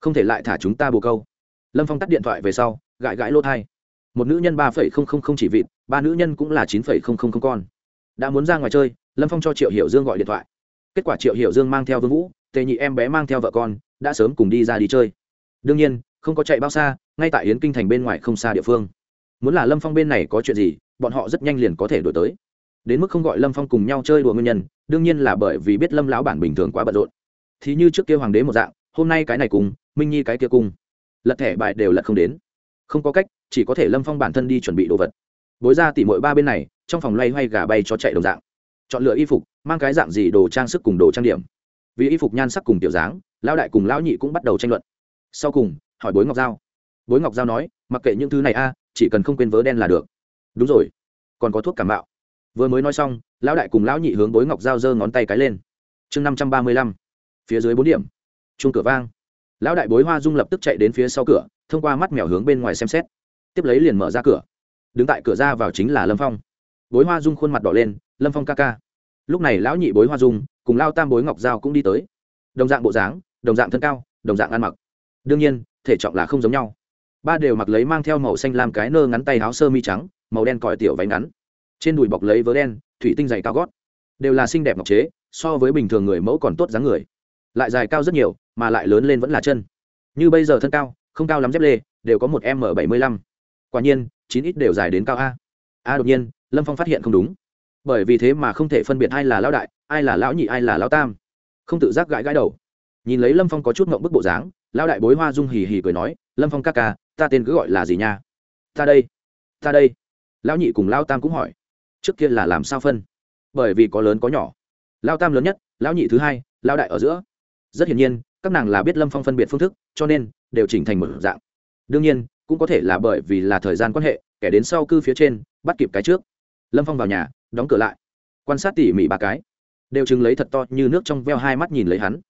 A: Không thể lại thả chúng ta bồ câu. Lâm phong tắt điện thoại về sau, gãi gãi lô thai. Một nữ nhân ba phẩy không không không chỉ vịt, ba nữ nhân cũng là chín phẩy không không không con. Đã muốn ra ngoài chơi, lâm phong cho triệu hiểu dương gọi điện thoại. Kết quả triệu hiểu dương mang theo vương vũ, tề nhị em bé mang theo vợ con, đã sớm cùng đi ra đi chơi. Đương nhiên không có chạy bao xa, ngay tại yến kinh thành bên ngoài không xa địa phương. Muốn là lâm phong bên này có chuyện gì, bọn họ rất nhanh liền có thể đổi tới. Đến mức không gọi lâm phong cùng nhau chơi đùa nguyên nhân, đương nhiên là bởi vì biết lâm lão bản bình thường quá bận rộn. Thì như trước kia hoàng đế một dạng, hôm nay cái này cùng, minh nhi cái kia cùng. Lật thẻ bài đều lật không đến. Không có cách, chỉ có thể lâm phong bản thân đi chuẩn bị đồ vật. Bối ra tỉ mỗi ba bên này, trong phòng loay hoay gà bay cho chạy đồng dạng. Chọn lựa y phục, mang cái dạng gì đồ trang sức cùng đồ trang điểm. Vì y phục nhan sắc cùng tiểu dáng, lão đại cùng lão nhị cũng bắt đầu tranh luận. Sau cùng hỏi bối ngọc giao. Bối ngọc giao nói, mặc kệ những thứ này a, chỉ cần không quên vớ đen là được. Đúng rồi, còn có thuốc cảm bạo vừa mới nói xong, lão đại cùng lão nhị hướng bối ngọc giao giơ ngón tay cái lên. Chương năm trăm ba mươi lăm, phía dưới bốn điểm. Chung cửa vang. Lão đại bối hoa dung lập tức chạy đến phía sau cửa, thông qua mắt mèo hướng bên ngoài xem xét. Tiếp lấy liền mở ra cửa. Đứng tại cửa ra vào chính là lâm phong. Bối hoa dung khuôn mặt đỏ lên, lâm phong ca ca. Lúc này lão nhị bối hoa dung, cùng lao tam bối ngọc giao cũng đi tới. Đồng dạng bộ dáng, đồng dạng thân cao, đồng dạng ăn mặc. Đương nhiên thể trọng là không giống nhau. Ba đều mặc lấy mang theo màu xanh làm cái nơ ngắn tay áo sơ mi trắng, màu đen còi tiểu váy ngắn. Trên đùi bọc lấy vớ đen, thủy tinh dày cao gót. Đều là xinh đẹp ngọc chế, so với bình thường người mẫu còn tốt dáng người. Lại dài cao rất nhiều, mà lại lớn lên vẫn là chân. Như bây giờ thân cao, không cao lắm dép lê, đều có một m bảy mươi lăm. Quả nhiên, chín ít đều dài đến cao a. A đột nhiên, lâm phong phát hiện không đúng. Bởi vì thế mà không thể phân biệt ai là lão đại, ai là lão nhị, ai là lão tam. Không tự giác gãi gãi đầu nhìn lấy lâm phong có chút ngộng bức bộ dáng, lão đại bối hoa dung hì hì cười nói, lâm phong ca ca, ta tên cứ gọi là gì nha? Ta đây ta đây. Lão nhị cùng lão tam cũng hỏi, trước kia là làm sao phân? Bởi vì có lớn có nhỏ. Lão tam lớn nhất, lão nhị thứ hai, lão đại ở giữa. Rất hiển nhiên, các nàng là biết lâm phong phân biệt phương thức, cho nên đều chỉnh thành một dạng. Đương nhiên, cũng có thể là bởi vì là thời gian quan hệ, kẻ đến sau cư phía trên, bắt kịp cái trước. Lâm phong vào nhà, đóng cửa lại, quan sát tỉ mỉ ba cái. Đều chừng lấy thật to như nước trong veo hai mắt nhìn lấy hắn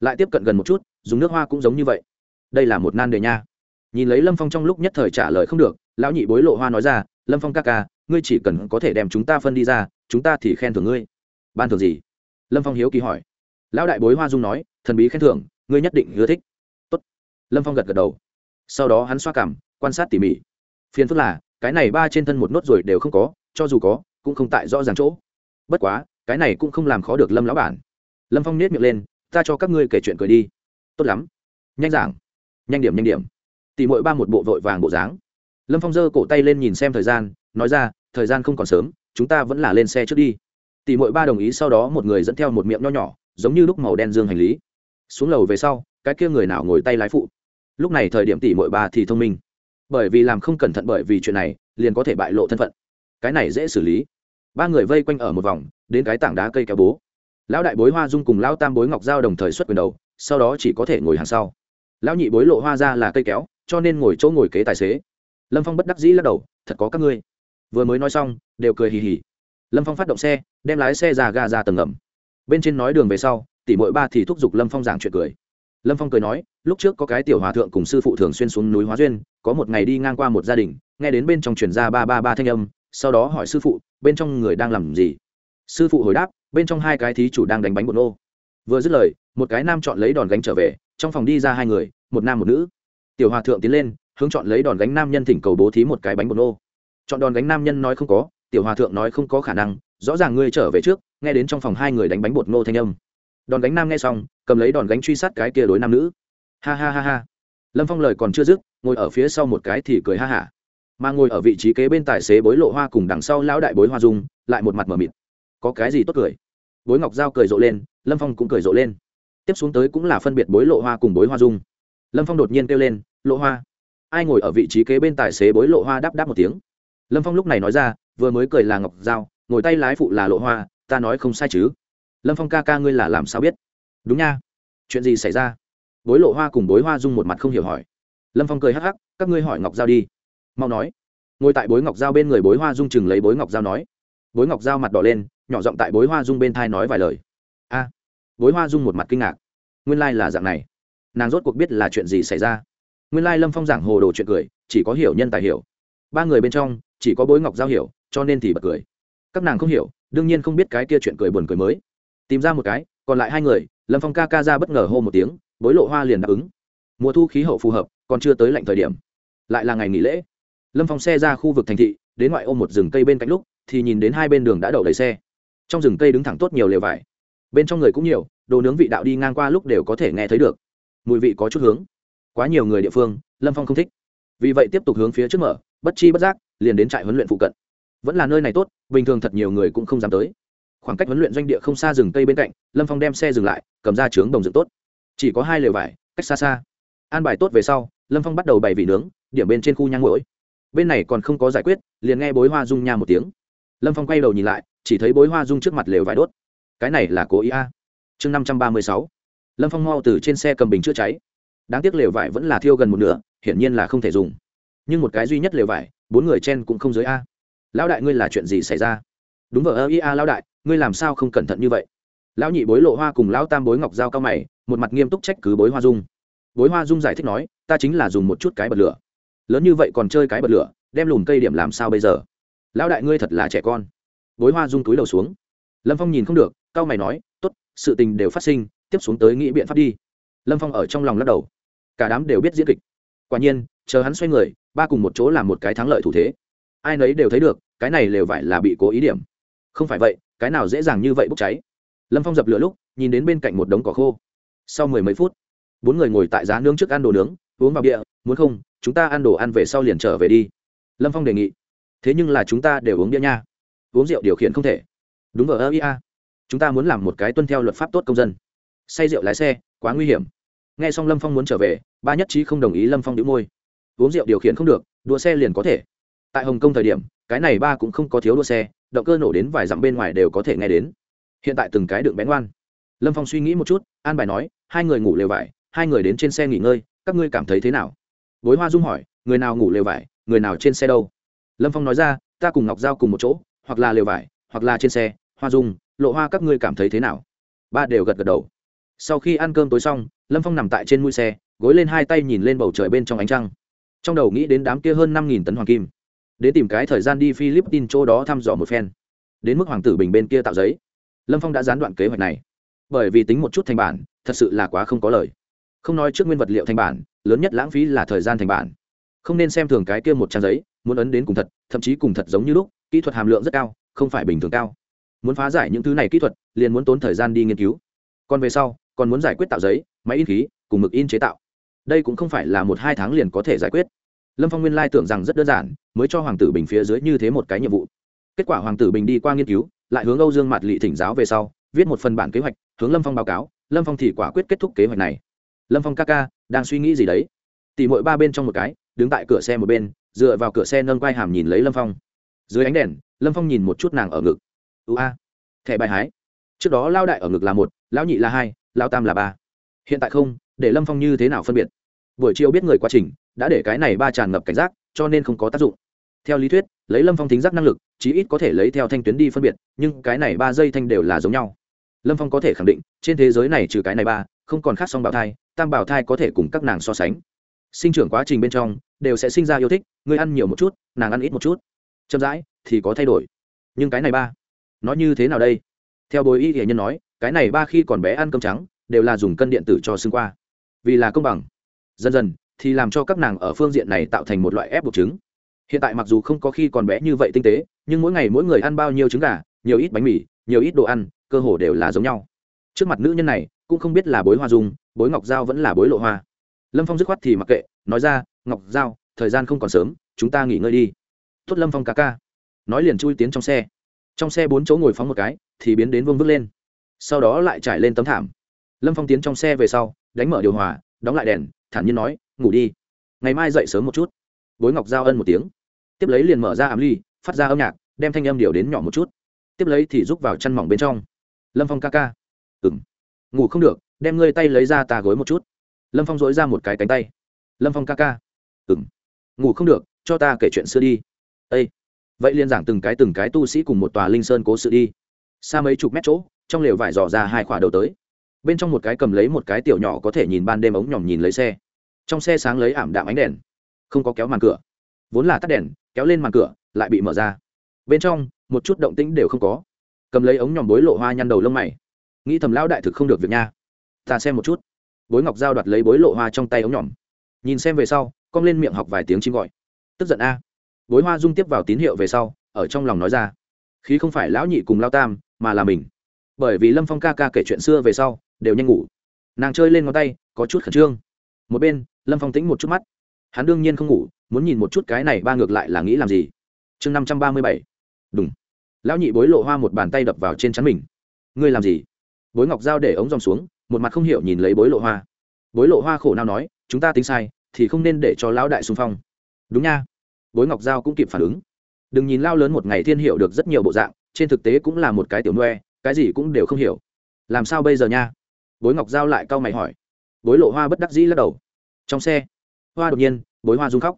A: lại tiếp cận gần một chút, dùng nước hoa cũng giống như vậy. Đây là một nan đề nha. Nhìn lấy lâm phong trong lúc nhất thời trả lời không được, lão nhị bối lộ hoa nói ra, lâm phong ca ca, ngươi chỉ cần có thể đem chúng ta phân đi ra, chúng ta thì khen thưởng ngươi. Ban thưởng gì? Lâm phong hiếu kỳ hỏi. Lão đại bối hoa dung nói, thần bí khen thưởng, ngươi nhất định ưa thích. Tốt. lâm phong gật gật đầu. Sau đó hắn xoa cảm, quan sát tỉ mỉ. Phiền phức là, cái này ba trên thân một nốt rồi đều không có, cho dù có, cũng không tại rõ ràng chỗ. Bất quá, cái này cũng không làm khó được lâm lão bản. Lâm phong nết miệng lên ta cho các ngươi kể chuyện cười đi. Tốt lắm. Nhanh giảng. Nhanh điểm nhanh điểm. Tỉ mỗi ba một bộ vội vàng bộ dáng. Lâm phong giơ cổ tay lên nhìn xem thời gian, nói ra, thời gian không còn sớm, chúng ta vẫn là lên xe trước đi. Tỉ mỗi ba đồng ý, sau đó một người dẫn theo một miệng nho nhỏ, giống như lúc màu đen dương hành lý. Xuống lầu về sau, cái kia người nào ngồi tay lái phụ. Lúc này thời điểm tỉ mỗi ba thì thông minh. Bởi vì làm không cẩn thận bởi vì chuyện này, liền có thể bại lộ thân phận. Cái này dễ xử lý. Ba người vây quanh ở một vòng, đến cái tảng đá cây kéo bố lão đại bối hoa dung cùng lão tam bối ngọc giao đồng thời xuất quyền đầu, sau đó chỉ có thể ngồi hàng sau. Lão nhị bối lộ hoa ra là cây kéo, cho nên ngồi chỗ ngồi kế tài xế. Lâm phong bất đắc dĩ lắc đầu, thật có các ngươi. Vừa mới nói xong, đều cười hì hì. Lâm phong phát động xe, đem lái xe ra ga ra tầng ngầm. Bên trên nói đường về sau tỷ mỗi ba thì thúc giục lâm phong giảng chuyện cười. Lâm phong cười nói, lúc trước có cái tiểu hòa thượng cùng sư phụ thường xuyên xuống núi hóa duyên, có một ngày đi ngang qua một gia đình, nghe đến bên trong truyền ra ba ba ba thanh âm, sau đó hỏi sư phụ, bên trong người đang làm gì? Sư phụ hồi đáp, bên trong hai cái thí chủ đang đánh bánh bột nô. Vừa dứt lời, một cái nam chọn lấy đòn gánh trở về, trong phòng đi ra hai người, một nam một nữ. Tiểu hòa thượng tiến lên, hướng chọn lấy đòn gánh nam nhân thỉnh cầu bố thí một cái bánh bột nô. Chọn đòn gánh nam nhân nói không có, tiểu hòa thượng nói không có khả năng, rõ ràng ngươi trở về trước, nghe đến trong phòng hai người đánh bánh bột nô thanh âm. Đòn gánh nam nghe xong, cầm lấy đòn gánh truy sát cái kia đối nam nữ. Ha ha ha ha. Lâm phong lời còn chưa dứt, ngồi ở phía sau một cái thì cười ha hả. Mà ngồi ở vị trí kế bên tài xế bối lộ hoa cùng đằng sau lão đại bối hoa dung, lại một mặt m ở mịt có cái gì tốt cười. Bối ngọc giao cười rộ lên, lâm phong cũng cười rộ lên. Tiếp xuống tới cũng là phân biệt bối lộ hoa cùng bối hoa dung. Lâm phong đột nhiên kêu lên, lộ hoa. Ai ngồi ở vị trí kế bên tài xế bối lộ hoa đáp đáp một tiếng. Lâm phong lúc này nói ra, vừa mới cười là ngọc giao, ngồi tay lái phụ là lộ hoa, ta nói không sai chứ. Lâm phong ca ca ngươi là làm sao biết? Đúng nha. Chuyện gì xảy ra? Bối lộ hoa cùng bối hoa dung một mặt không hiểu hỏi. Lâm phong cười hắc hắc, các ngươi hỏi ngọc giao đi. Mau nói. Ngồi tại bối ngọc giao bên người bối hoa dung chừng lấy bối ngọc giao nói. Bối ngọc giao mặt đỏ lên nhỏ giọng tại bối hoa dung bên thai nói vài lời. A, bối hoa dung một mặt kinh ngạc. Nguyên lai、like、là dạng này. Nàng rốt cuộc biết là chuyện gì xảy ra. Nguyên lai、like、lâm phong giảng hồ đồ chuyện cười, chỉ có hiểu nhân tài hiểu. Ba người bên trong, chỉ có bối ngọc giao hiểu, cho nên thì bật cười. Các nàng không hiểu, đương nhiên không biết cái kia chuyện cười buồn cười mới. Tìm ra một cái, còn lại hai người, lâm phong ca ca ra bất ngờ hô một tiếng, bối lộ hoa liền đáp ứng. Mùa thu khí hậu phù hợp, còn chưa tới lạnh thời điểm. Lại là ngày nghỉ lễ. Lâm phong xe ra khu vực thành thị, đến ngoại ô một rừng cây bên cạnh lúc, thì nhìn đến hai bên đường đã đậu đầy xe trong rừng cây đứng thẳng tốt nhiều lều vải. Bên trong người cũng nhiều, đồ nướng vị đạo đi ngang qua lúc đều có thể nghe thấy được. Mùi vị có chút hướng. Quá nhiều người địa phương, lâm phong không thích. Vì vậy tiếp tục hướng phía trước mở, bất chi bất giác, liền đến trại huấn luyện phụ cận. Vẫn là nơi này tốt, bình thường thật nhiều người cũng không dám tới. Khoảng cách huấn luyện doanh địa không xa rừng cây bên cạnh, lâm phong đem xe dừng lại, cầm ra trướng đồng dựng tốt. Chỉ có hai lều vải, cách xa xa. An bài tốt về sau, lâm phong bắt đầu bày vị nướng, điểm bên trên khu nhang mũi bên này còn không có giải quyết, liền nghe bối hoa rung nha một tiếng lâm phong quay đầu nhìn lại, chỉ thấy bối hoa dung trước mặt lều vải đốt. Cái này là cố ý a. Chương năm trăm ba mươi sáu. Lâm phong mau từ trên xe cầm bình chữa cháy. Đáng tiếc lều vải vẫn là thiêu gần một nửa, hiển nhiên là không thể dùng. Nhưng một cái duy nhất lều vải, bốn người trên cũng không dưới a. Lão đại ngươi là chuyện gì xảy ra? Đúng vợ ơ a lão đại, ngươi làm sao không cẩn thận như vậy? Lão nhị bối lộ hoa cùng lão tam bối ngọc dao cao mày, một mặt nghiêm túc trách cứ bối hoa dung. Bối hoa dung giải thích nói, ta chính là dùng một chút cái bật lửa. Lớn như vậy còn chơi cái bật lửa, đem lùm cây điểm làm sao bây giờ? Lão đại ngươi thật là trẻ con. Bối hoa dung túi đầu xuống. Lâm phong nhìn không được cao mày nói t ố t sự tình đều phát sinh, tiếp xuống tới nghĩ biện pháp đi. Lâm phong ở trong lòng lắc đầu. Cả đám đều biết diễn kịch. Quả nhiên, chờ hắn xoay người, ba cùng một chỗ làm một cái thắng lợi thủ thế. Ai nấy đều thấy được, cái này lều vải là bị cố ý điểm. Không phải vậy, cái nào dễ dàng như vậy bốc cháy. Lâm phong dập lửa lúc, nhìn đến bên cạnh một đống cỏ khô. Sau mười mấy phút, bốn người ngồi tại giá nướng trước ăn đồ nướng, uống vào bia, muốn không, chúng ta ăn đồ ăn về sau liền trở về đi. Lâm phong đề nghị thế nhưng là chúng ta đều uống bia nha. Uống rượu điều khiển không thể. Đúng ở ơ ia chúng ta muốn làm một cái tuân theo luật pháp tốt công dân. Say rượu lái xe, quá nguy hiểm. N g h e xong lâm phong muốn trở về, ba nhất trí không đồng ý lâm phong đĩu môi. Uống rượu điều khiển không được, đua xe liền có thể. Tại hồng kông thời điểm, cái này ba cũng không có thiếu đua xe, động cơ nổ đến vài dặm bên ngoài đều có thể nghe đến. Hiện tại từng cái đựng bén ngoan. Lâm phong suy nghĩ một chút, an bài nói, hai người ngủ lều vải, hai người đến trên xe nghỉ ngơi, các ngươi cảm thấy thế nào? Bối hoa dung hỏi, người nào ngủ lều vải, người nào trên xe đâu? Lâm phong nói ra, ta cùng ngọc giao cùng một chỗ, hoặc là lều vải, hoặc là trên xe, hoa dung, lộ hoa các ngươi cảm thấy thế nào? Ba đều gật gật đầu. Sau khi ăn cơm tối xong, lâm phong nằm tại trên mũi xe, gối lên hai tay nhìn lên bầu trời bên trong ánh trăng. Trong đầu nghĩ đến đám kia hơn năm nghìn tấn hoàng kim, đến tìm cái thời gian đi philippines chỗ đó thăm dò một phen. Đến mức hoàng tử bình bên kia tạo giấy. Lâm phong đã gián đoạn kế hoạch này. Bởi vì tính một chút thành bản, thật sự là quá không có lời. Không nói trước nguyên vật liệu thành bản, lớn nhất lãng phí là thời gian thành bản. Không nên xem thường cái kia một trang giấy muốn ấn đến cùng thật, thậm chí cùng thật giống như lúc, kỹ thuật hàm lượng rất cao, không phải bình thường cao. Muốn phá giải những thứ này kỹ thuật, liền muốn tốn thời gian đi nghiên cứu. Còn về sau, còn muốn giải quyết tạo giấy, máy in khí, cùng mực in chế tạo. Đây cũng không phải là một hai tháng liền có thể giải quyết. Lâm phong nguyên lai tưởng rằng rất đơn giản, mới cho hoàng tử bình phía dưới như thế một cái nhiệm vụ. Kết quả hoàng tử bình đi qua nghiên cứu, lại hướng âu dương mặt lị thỉnh giáo về sau, viết một phần bản kế hoạch, hướng lâm phong báo cáo, lâm phong thì quả quyết kết thúc kế hoạch này. Lâm phong ca ca, đang suy nghĩ gì đấy? Tỉ mỗi ba bên trong một cái, đứng tại cửa xe một bên dựa vào cửa xe nâng quai hàm nhìn lấy lâm phong. Dưới ánh đèn, lâm phong nhìn một chút nàng ở ngực. Ưu a, thẻ bài hái. Trước đó lao đại ở ngực là một, lão nhị là hai lao tam là ba. Hiện tại không, để lâm phong như thế nào phân biệt? Buổi chiều biết người quá trình, đã để cái này ba tràn ngập cảnh giác, cho nên không có tác dụng. Theo lý thuyết, lấy lâm phong thính giác năng lực, chí ít có thể lấy theo thanh tuyến đi phân biệt, nhưng cái này ba dây thanh đều là giống nhau. Lâm phong có thể khẳng định, trên thế giới này trừ cái này ba, không còn khác song bảo thai, tam bảo thai có thể cùng các nàng so sánh sinh trưởng quá trình bên trong đều sẽ sinh ra yêu thích, ngươi ăn nhiều một chút, nàng ăn ít một chút. Chậm rãi thì có thay đổi. Nhưng cái này ba, nó như thế nào đây? Theo bồi y hệ nhân nói, cái này ba khi còn bé ăn cơm trắng, đều là dùng cân điện tử cho xương qua. Vì là công bằng. Dần dần thì làm cho các nàng ở phương diện này tạo thành một loại ép buộc trứng. Hiện tại mặc dù không có khi còn bé như vậy tinh tế, nhưng mỗi ngày mỗi người ăn bao nhiêu trứng gà, nhiều ít bánh mì, nhiều ít đồ ăn, cơ hồ đều là giống nhau. Trước mặt nữ nhân này cũng không biết là bối hoa dung, bối ngọc dao vẫn là bối lộ hoa lâm phong dứt khoát thì mặc kệ, nói ra, ngọc giao, thời gian không còn sớm, chúng ta nghỉ ngơi đi. Tốt lâm phong ca ca. Nói liền chui tiến trong xe. Trong xe bốn chỗ ngồi phóng một cái, thì biến đến vương vứt lên. Sau đó lại trải lên tấm thảm. Lâm phong tiến trong xe về sau, đánh mở điều hòa, đóng lại đèn, thản nhiên nói, ngủ đi. Ngày mai dậy sớm một chút. Bối ngọc giao ân một tiếng. Tiếp lấy liền mở ra ám ly, phát ra âm nhạc, đem thanh âm điều đến nhỏ một chút. Tiếp lấy thì rúc vào chăn mỏng bên trong. Lâm phong ca ca. Ừng ngủ không được, đem ngươi tay lấy ra tà gối một chút lâm phong dối ra một cái cánh tay. Lâm phong ca ca. Ừng ngủ không được, cho ta kể chuyện xưa đi. Â vậy liên giảng từng cái từng cái tu sĩ cùng một tòa linh sơn cố sự đi. Xa mấy chục mét chỗ, trong lều vải dò ra hai khỏa đầu tới. Bên trong một cái cầm lấy một cái tiểu nhỏ có thể nhìn ban đêm ống nhỏm nhìn lấy xe. Trong xe sáng lấy ảm đạm ánh đèn. Không có kéo màn cửa. Vốn là tắt đèn, kéo lên màn cửa, lại bị mở ra. Bên trong, một chút động tĩnh đều không có. Cầm lấy ống nhòm bối lộ hoa nhăn đầu lông mày. Nghĩ thầm lão đại thực không được việc nha. Ta xem một chút bối ngọc giao đoạt lấy bối lộ hoa trong tay ống nhỏm. Nhìn xem về sau, cong lên miệng học vài tiếng chim gọi. Tức giận a. Bối hoa dung tiếp vào tín hiệu về sau, ở trong lòng nói ra. Khí không phải lão nhị cùng lao tam, mà là mình. Bởi vì lâm phong ca ca kể chuyện xưa về sau, đều nhanh ngủ. Nàng chơi lên ngón tay, có chút khẩn trương. Một bên, lâm phong tính một chút mắt. Hắn đương nhiên không ngủ, muốn nhìn một chút cái này ba ngược lại là nghĩ làm gì. Chương năm trăm ba mươi bảy. Đúng lão nhị bối lộ hoa một bàn tay đập vào trên chắn mình. Ngươi làm gì? Bối ngọc giao để ống dòng xuống một mặt không hiểu nhìn lấy bối lộ hoa. Bối lộ hoa khổ nào nói, chúng ta tính sai, thì không nên để cho lão đại xung phong. Đúng nha. Bối ngọc giao cũng kịp phản ứng. Đừng nhìn lao lớn một ngày thiên hiểu được rất nhiều bộ dạng, trên thực tế cũng là một cái tiểu noe cái gì cũng đều không hiểu. Làm sao bây giờ nha? Bối ngọc giao lại cau mày hỏi. Bối lộ hoa bất đắc dĩ lắc đầu. Trong xe. Hoa đột nhiên, bối hoa rung khóc.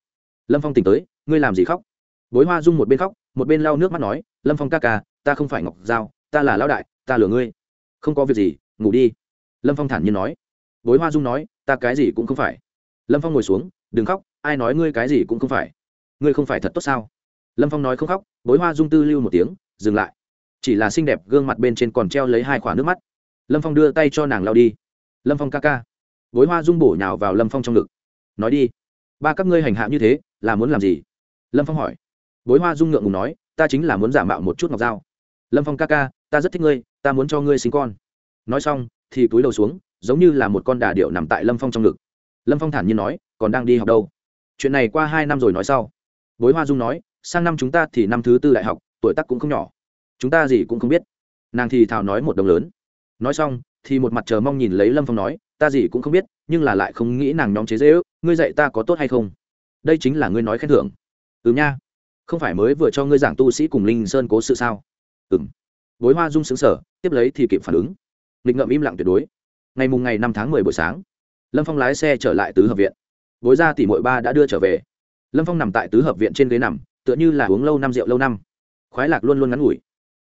A: Lâm phong tỉnh tới, ngươi làm gì khóc? Bối hoa rung một bên khóc, một bên lau nước mắt nói, lâm phong ca ca, ta không phải ngọc giao, ta là lão đại, ta lừa ngươi. Không có việc gì, ngủ đi lâm phong thản nhiên nói. Bối hoa dung nói, ta cái gì cũng không phải. Lâm phong ngồi xuống, đừng khóc, ai nói ngươi cái gì cũng không phải. Ngươi không phải thật tốt sao? Lâm phong nói không khóc, bối hoa dung tư lưu một tiếng, dừng lại. Chỉ là xinh đẹp gương mặt bên trên còn treo lấy hai khoả nước mắt. Lâm phong đưa tay cho nàng lao đi. Lâm phong ca ca. Bối hoa dung bổ nhào vào lâm phong trong ngực. Nói đi, ba các ngươi hành hạ như thế, là muốn làm gì? Lâm phong hỏi. Bối hoa dung ngượng ngùng nói, ta chính là muốn giả mạo một chút ngọc dao. Lâm phong ca ca, ta rất thích ngươi, ta muốn cho ngươi sinh con. Nói xong thì túi đầu xuống, giống như là một con đà điệu nằm tại lâm phong trong ngực. Lâm phong thản nhiên nói, còn đang đi học đâu? Chuyện này qua hai năm rồi nói sau. Bối hoa dung nói, sang năm chúng ta thì năm thứ tư đại học, tuổi tắc cũng không nhỏ. Chúng ta gì cũng không biết. Nàng thì thào nói một đồng lớn. Nói xong, thì một mặt chờ mong nhìn lấy lâm phong nói, ta gì cũng không biết, nhưng là lại không nghĩ nàng nhóm chế dễ ước, ngươi dạy ta có tốt hay không? Đây chính là ngươi nói khen thưởng. Ừ nha. Không phải mới vừa cho ngươi giảng tu sĩ cùng linh sơn cố sự sao? Ừ m bối hoa dung xứng sở tiếp lấy thì kịp phản ứng nghịch ngợm im lặng tuyệt đối. Ngày mùng ngày năm tháng mười buổi sáng, lâm phong lái xe trở lại tứ hợp viện. Bối ra tỷ mội ba đã đưa trở về. Lâm phong nằm tại tứ hợp viện trên ghế nằm, tựa như là uống lâu năm rượu lâu năm. Khoái lạc luôn luôn ngắn ngủi.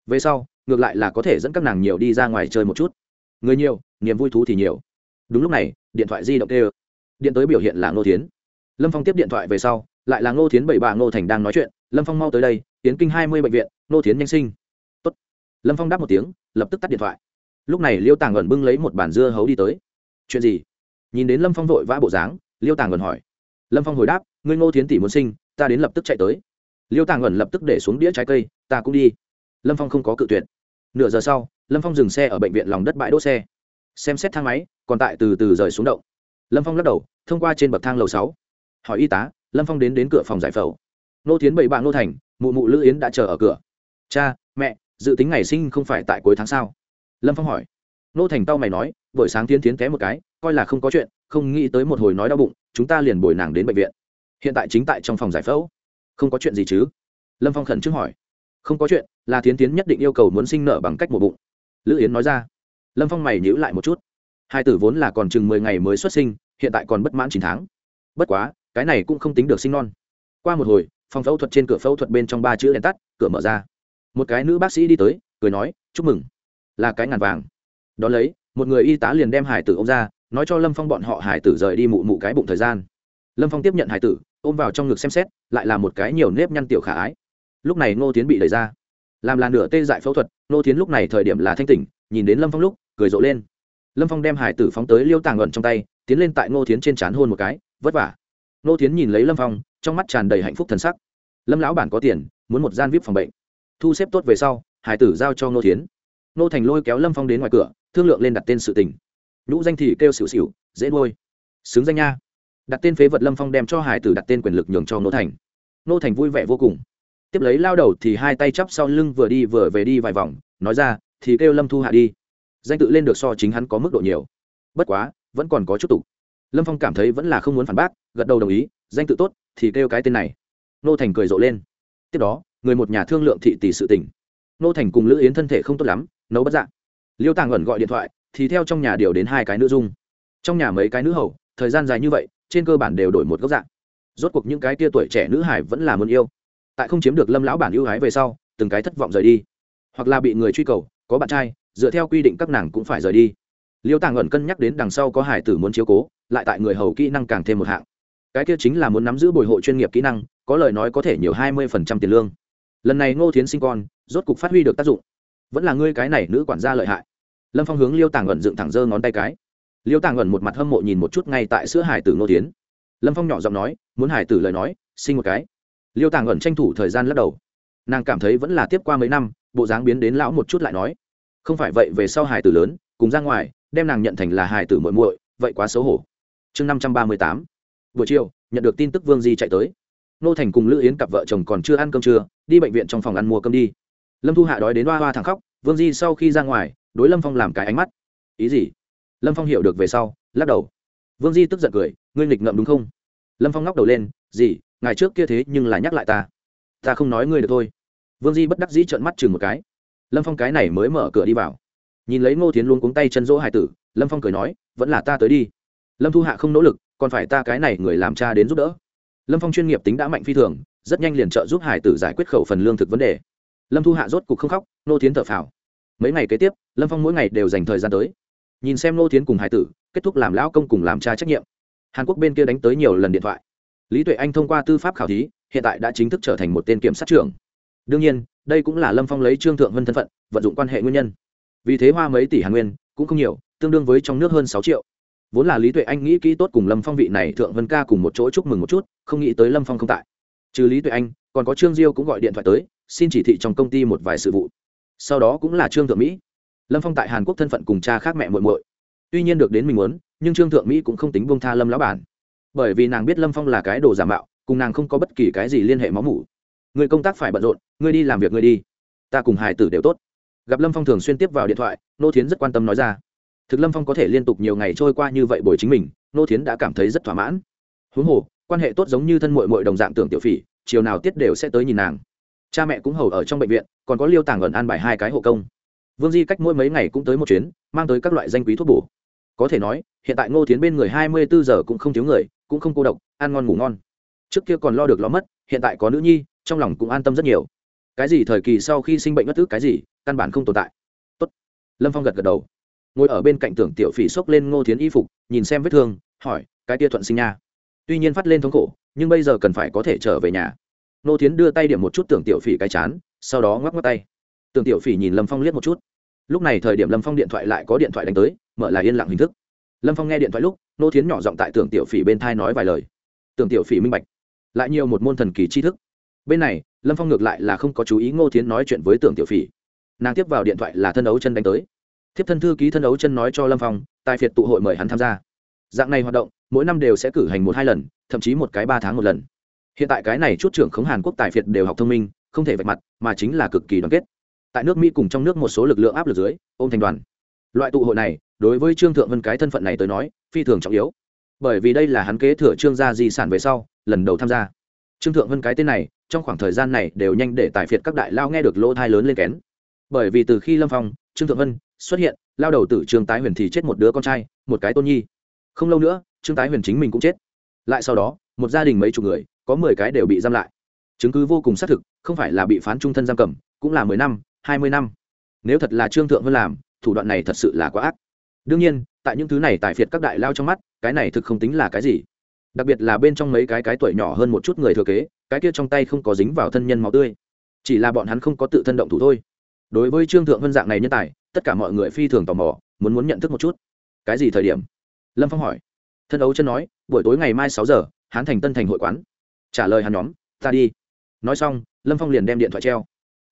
A: Về sau, ngược lại là có thể dẫn các nàng nhiều đi ra ngoài chơi một chút. Người nhiều, niềm vui thú thì nhiều. Đúng lúc này, điện thoại di động tê điện tới biểu hiện là ngô tiến lâm phong tiếp điện thoại về sau, lại là ngô tiến bảy bà ngô thành đang nói chuyện. Lâm phong mau tới đây tiến kinh hai mươi bệnh viện, ngô tiến nhanh sinh. Tốt. lâm phong đáp một tiếng, lập tức tắt điện thoại lúc này liêu tàng ẩn bưng lấy một bàn dưa hấu đi tới. Chuyện gì? Nhìn đến lâm phong vội vã bộ dáng, liêu tàng ẩn hỏi. Lâm phong hồi đáp, ngươi ngô Thiến tỷ muốn sinh, ta đến lập tức chạy tới. Liêu tàng ẩn lập tức để xuống đĩa trái cây, ta cũng đi. Lâm phong không có cự tuyệt. Nửa giờ sau, lâm phong dừng xe ở bệnh viện lòng đất bãi đỗ xe. Xem xét thang máy, còn tại từ từ rời xuống động. Lâm phong lắc đầu, thông qua trên bậc thang lầu sáu. Hỏi y tá, lâm phong đến đến cửa phòng giải phẫu. Nô tiến bảy bạn nô thành, mụ mụ lữ yến đã chờ ở cửa. Cha, mẹ, dự tính ngày sinh không phải tại cuối tháng sao? Lâm phong hỏi. Nô thành tao mày nói, buổi sáng tiến tiến té một cái, coi là không có chuyện, không nghĩ tới một hồi nói đau bụng, chúng ta liền bồi nàng đến bệnh viện. Hiện tại chính tại trong phòng giải phẫu. Không có chuyện gì chứ? Lâm phong khẩn trương hỏi. Không có chuyện, là tiến tiến nhất định yêu cầu muốn sinh nở bằng cách một bụng. Lữ yến nói ra. Lâm phong mày nhữ lại một chút. Hai tử vốn là còn chừng mười ngày mới xuất sinh, hiện tại còn bất mãn chín tháng. Bất quá, cái này cũng không tính được sinh non. Qua một hồi, phòng phẫu thuật trên cửa phẫu thuật bên trong ba chữ đèn tắt, cửa mở ra. Một cái nữ bác sĩ đi tới, cười nói, chúc mừng là cái ngàn vàng. Đón lấy, một người y tá liền đem hải tử ông ra, nói cho lâm phong bọn họ hải tử rời đi mụ mụ cái bụng thời gian. Lâm phong tiếp nhận hải tử, ôm vào trong ngực xem xét, lại là một cái nhiều nếp nhăn tiểu khả ái. Lúc này ngô tiến bị đẩy ra. Làm là nửa tê dại phẫu thuật, ngô tiến lúc này thời điểm là thanh tỉnh, nhìn đến lâm phong lúc, cười rộ lên. Lâm phong đem hải tử phóng tới liêu tàng ẩn trong tay, tiến lên tại ngô tiến trên c h á n hôn một cái, vất vả. Ngô tiến nhìn lấy lâm phong, trong mắt tràn đầy hạnh phúc thần sắc. Lâm lão bản có tiền, muốn một gian vip phòng bệnh. Thu xếp tốt về sau, hải tử giao cho ngô tiến Nô thành lôi kéo lâm phong đến ngoài cửa, thương lượng lên đặt tên sự tình. Nhũ danh thì kêu xỉu xỉu, dễ nuôi. Xứng danh nha. Đặt tên phế vật lâm phong đem cho hải tử đặt tên quyền lực nhường cho Nô thành. Nô thành vui vẻ vô cùng. Tiếp lấy lao đầu thì hai tay chắp sau lưng vừa đi vừa về đi vài vòng, nói ra, thì kêu lâm thu hạ đi. Danh tự lên được so chính hắn có mức độ nhiều. Bất quá, vẫn còn có chút tục. Lâm phong cảm thấy vẫn là không muốn phản bác, gật đầu đồng ý, danh tự tốt, thì kêu cái tên này. Nô thành cười rộ lên. Tiếp đó, người một nhà thương lượng thị tỷ sự tỉnh nô thành cùng lữ yến thân thể không tốt lắm nấu bất dạng liêu tàng ẩn gọi điện thoại, thì theo trong nhà điều đến hai cái nữ dung. Trong nhà mấy cái nữ hầu, thời gian dài như vậy, trên cơ bản đều đổi một góc dạng. Rốt cuộc những cái tia tuổi trẻ nữ hải vẫn là muốn yêu. Tại không chiếm được lâm lão bản ưu ái về sau, từng cái thất vọng rời đi. Hoặc là bị người truy cầu, có bạn trai, dựa theo quy định các nàng cũng phải rời đi. Liêu tàng ẩn cân nhắc đến đằng sau có hải tử muốn chiếu cố, lại tại người hầu kỹ năng càng thêm một hạng. Cái kia chính là muốn nắm giữ bồi hộ chuyên nghiệp kỹ năng, có lời nói có thể nhiều hai mươi phần trăm tiền lương. Lần này ngô thiến sinh con, rốt cục phát huy được tác dụng vẫn là ngươi cái này nữ quản gia lợi hại. Lâm phong hướng liêu tàng ẩn dựng thẳng giơ ngón tay cái. Liêu tàng ẩn một mặt hâm mộ nhìn một chút ngay tại sữa hải tử ngô tiến. Lâm phong nhỏ giọng nói, muốn hải tử lời nói, sinh một cái. Liêu tàng ẩn tranh thủ thời gian lắc đầu. Nàng cảm thấy vẫn là tiếp qua mấy năm, bộ dáng biến đến lão một chút lại nói, không phải vậy về sau hải tử lớn, cùng ra ngoài, đem nàng nhận thành là hải tử muội muội, vậy quá xấu hổ. Chương năm trăm ba mươi tám. Buổi chiều, nhận được tin tức vương di chạy tới. Nô thành cùng lữ yến cặp vợ chồng còn chưa ăn cơm trưa, đi bệnh viện trong phòng ăn mua cơm đi lâm thu hạ đói đến hoa hoa thẳng khóc, vương di sau khi ra ngoài, đối lâm phong làm cái ánh mắt. Ý gì? Lâm phong hiểu được về sau, lắc đầu. Vương di tức giận cười, ngươi nghịch ngợm đúng không? Lâm phong ngóc đầu lên, gì ngày trước kia thế nhưng là nhắc lại ta. Ta không nói ngươi được thôi. Vương di bất đắc dĩ trợn mắt chừng một cái. Lâm phong cái này mới mở cửa đi vào. Nhìn lấy ngô tiến luôn cuống tay chân dỗ hải tử, lâm phong cười nói, vẫn là ta tới đi. Lâm thu hạ không nỗ lực, còn phải ta cái này người làm cha đến giúp đỡ. Lâm phong chuyên nghiệp tính đã mạnh phi thường, rất nhanh liền trợ giúp hải tử giải quyết khẩu phần lương thực vấn đề lâm thu hạ rốt cục không khóc, nô tiến thở phào. Mấy ngày kế tiếp, lâm phong mỗi ngày đều dành thời gian tới, nhìn xem nô tiến cùng hải tử, kết thúc làm lão công cùng làm cha trách nhiệm. Hàn quốc bên kia đánh tới nhiều lần điện thoại. Lý tuệ anh thông qua tư pháp khảo thí, hiện tại đã chính thức trở thành một tên kiểm sát trưởng. Đương nhiên, đây cũng là lâm phong lấy trương thượng vân thân phận, vận dụng quan hệ nguyên nhân. Vì thế hoa mấy tỷ hàn nguyên, cũng không nhiều, tương đương với trong nước hơn sáu triệu. Vốn là lý tuệ anh nghĩ kỹ tốt cùng lâm phong vị này thượng vân ca cùng một chỗ chúc mừng một chút, không nghĩ tới lâm phong không tại. Trừ lý tuệ anh, còn có trương diêu cũng gọi điện thoại tới xin chỉ thị trong công ty một vài sự vụ. Sau đó cũng là trương thượng mỹ. Lâm phong tại hàn quốc thân phận cùng cha khác mẹ muội muội. Tuy nhiên được đến mình muốn, nhưng trương thượng mỹ cũng không tính bông tha lâm lão bản. Bởi vì nàng biết lâm phong là cái đồ giả mạo, cùng nàng không có bất kỳ cái gì liên hệ máu mủ. Người công tác phải bận rộn người đi làm việc người đi. Ta cùng hải tử đều tốt. Gặp lâm phong thường xuyên tiếp vào điện thoại, nô thiến rất quan tâm nói ra. Thực lâm phong có thể liên tục nhiều ngày trôi qua như vậy bởi chính mình, nô thiến đã cảm thấy rất thỏa mãn. Huống hồ, quan hệ tốt giống như thân mội mội đồng dạng tưởng tiểu phỉ, chiều nào tiết đều sẽ tới nhìn nàng cha mẹ cũng hầu ở trong bệnh viện, còn có liêu tàng ẩn an bài hai cái hộ công. Vương di cách mỗi mấy ngày cũng tới một chuyến, mang tới các loại danh quý thuốc bổ. Có thể nói, hiện tại ngô tiến bên người hai mươi bốn giờ cũng không thiếu người, cũng không cô độc, ăn ngon ngủ ngon. Trước kia còn lo được lo mất, hiện tại có nữ nhi, trong lòng cũng an tâm rất nhiều. Cái gì thời kỳ sau khi sinh bệnh bất tức cái gì, căn bản không tồn tại. Tốt. lâm phong gật gật đầu. Ngồi ở bên cạnh tưởng tiểu phỉ xốc lên ngô tiến y phục, nhìn xem vết thương, hỏi, cái tia thuận sinh nha? Tuy nhiên phát lên thống khổ, nhưng bây giờ cần phải có thể trở về nhà. Nô Thiến đưa tay điểm một chút tưởng tiểu phỉ cái chán, sau đó ngoắc ngoắc tay. Tưởng tiểu phỉ nhìn lâm phong liếc một chút. Lúc này thời điểm lâm phong điện thoại lại có điện thoại đánh tới, mở là yên lặng hình thức. Lâm phong nghe điện thoại lúc, nô thiến nhỏ giọng tại tưởng tiểu phỉ bên thai nói vài lời. Tưởng tiểu phỉ minh bạch. Lại nhiều một môn thần kỳ tri thức. Bên này, lâm phong ngược lại là không có chú ý ngô thiến nói chuyện với tưởng tiểu phỉ. Nàng tiếp vào điện thoại là thân ấu chân đánh tới. Thiếp thân thư ký thân ấu chân nói cho lâm phong, tài phiệt tụ hội mời hắn tham gia. Dạng này hoạt động, mỗi năm đều sẽ cử hành một hai lần, thậm chí một cái ba tháng một lần hiện tại cái này chút trưởng khống hàn quốc tài phiệt đều học thông minh, không thể vạch mặt, mà chính là cực kỳ đoàn kết. Tại nước mỹ cùng trong nước một số lực lượng áp lực dưới, ôm thành đoàn. Loại tụ hội này, đối với trương thượng vân cái thân phận này tới nói, phi thường trọng yếu. Bởi vì đây là hắn kế thừa trương gia di sản về sau, lần đầu tham gia. Trương thượng vân cái tên này, trong khoảng thời gian này đều nhanh để tài phiệt các đại lao nghe được lỗ thai lớn lên kén. Bởi vì từ khi lâm phong, trương thượng vân xuất hiện, lao đầu tử trương tái huyền thì chết một đứa con trai, một cái tôn nhi. Không lâu nữa, trương tái huyền chính mình cũng chết. Lại sau đó, một gia đình mấy chục người có mười cái đều bị giam lại. Chứng cứ vô cùng xác thực, không phải là bị phán trung thân giam cầm, cũng là mười năm, hai mươi năm. Nếu thật là trương thượng vân làm, thủ đoạn này thật sự là quá ác. Đương nhiên, tại những thứ này tài phiệt các đại lao trong mắt, cái này thực không tính là cái gì. Đặc biệt là bên trong mấy cái cái tuổi nhỏ hơn một chút người thừa kế, cái kia trong tay không có dính vào thân nhân máu tươi. Chỉ là bọn hắn không có tự thân động thủ thôi. Đối với trương thượng vân dạng này nhân tài, tất cả mọi người phi thường tò mò, muốn muốn nhận thức một chút. Cái gì thời điểm? Lâm phong hỏi. Thân ấu chân nói, buổi tối ngày mai sáu giờ, hán thành tân thành hội quán trả lời hắn nhóm, ta đi. Nói xong, lâm phong liền đem điện thoại treo.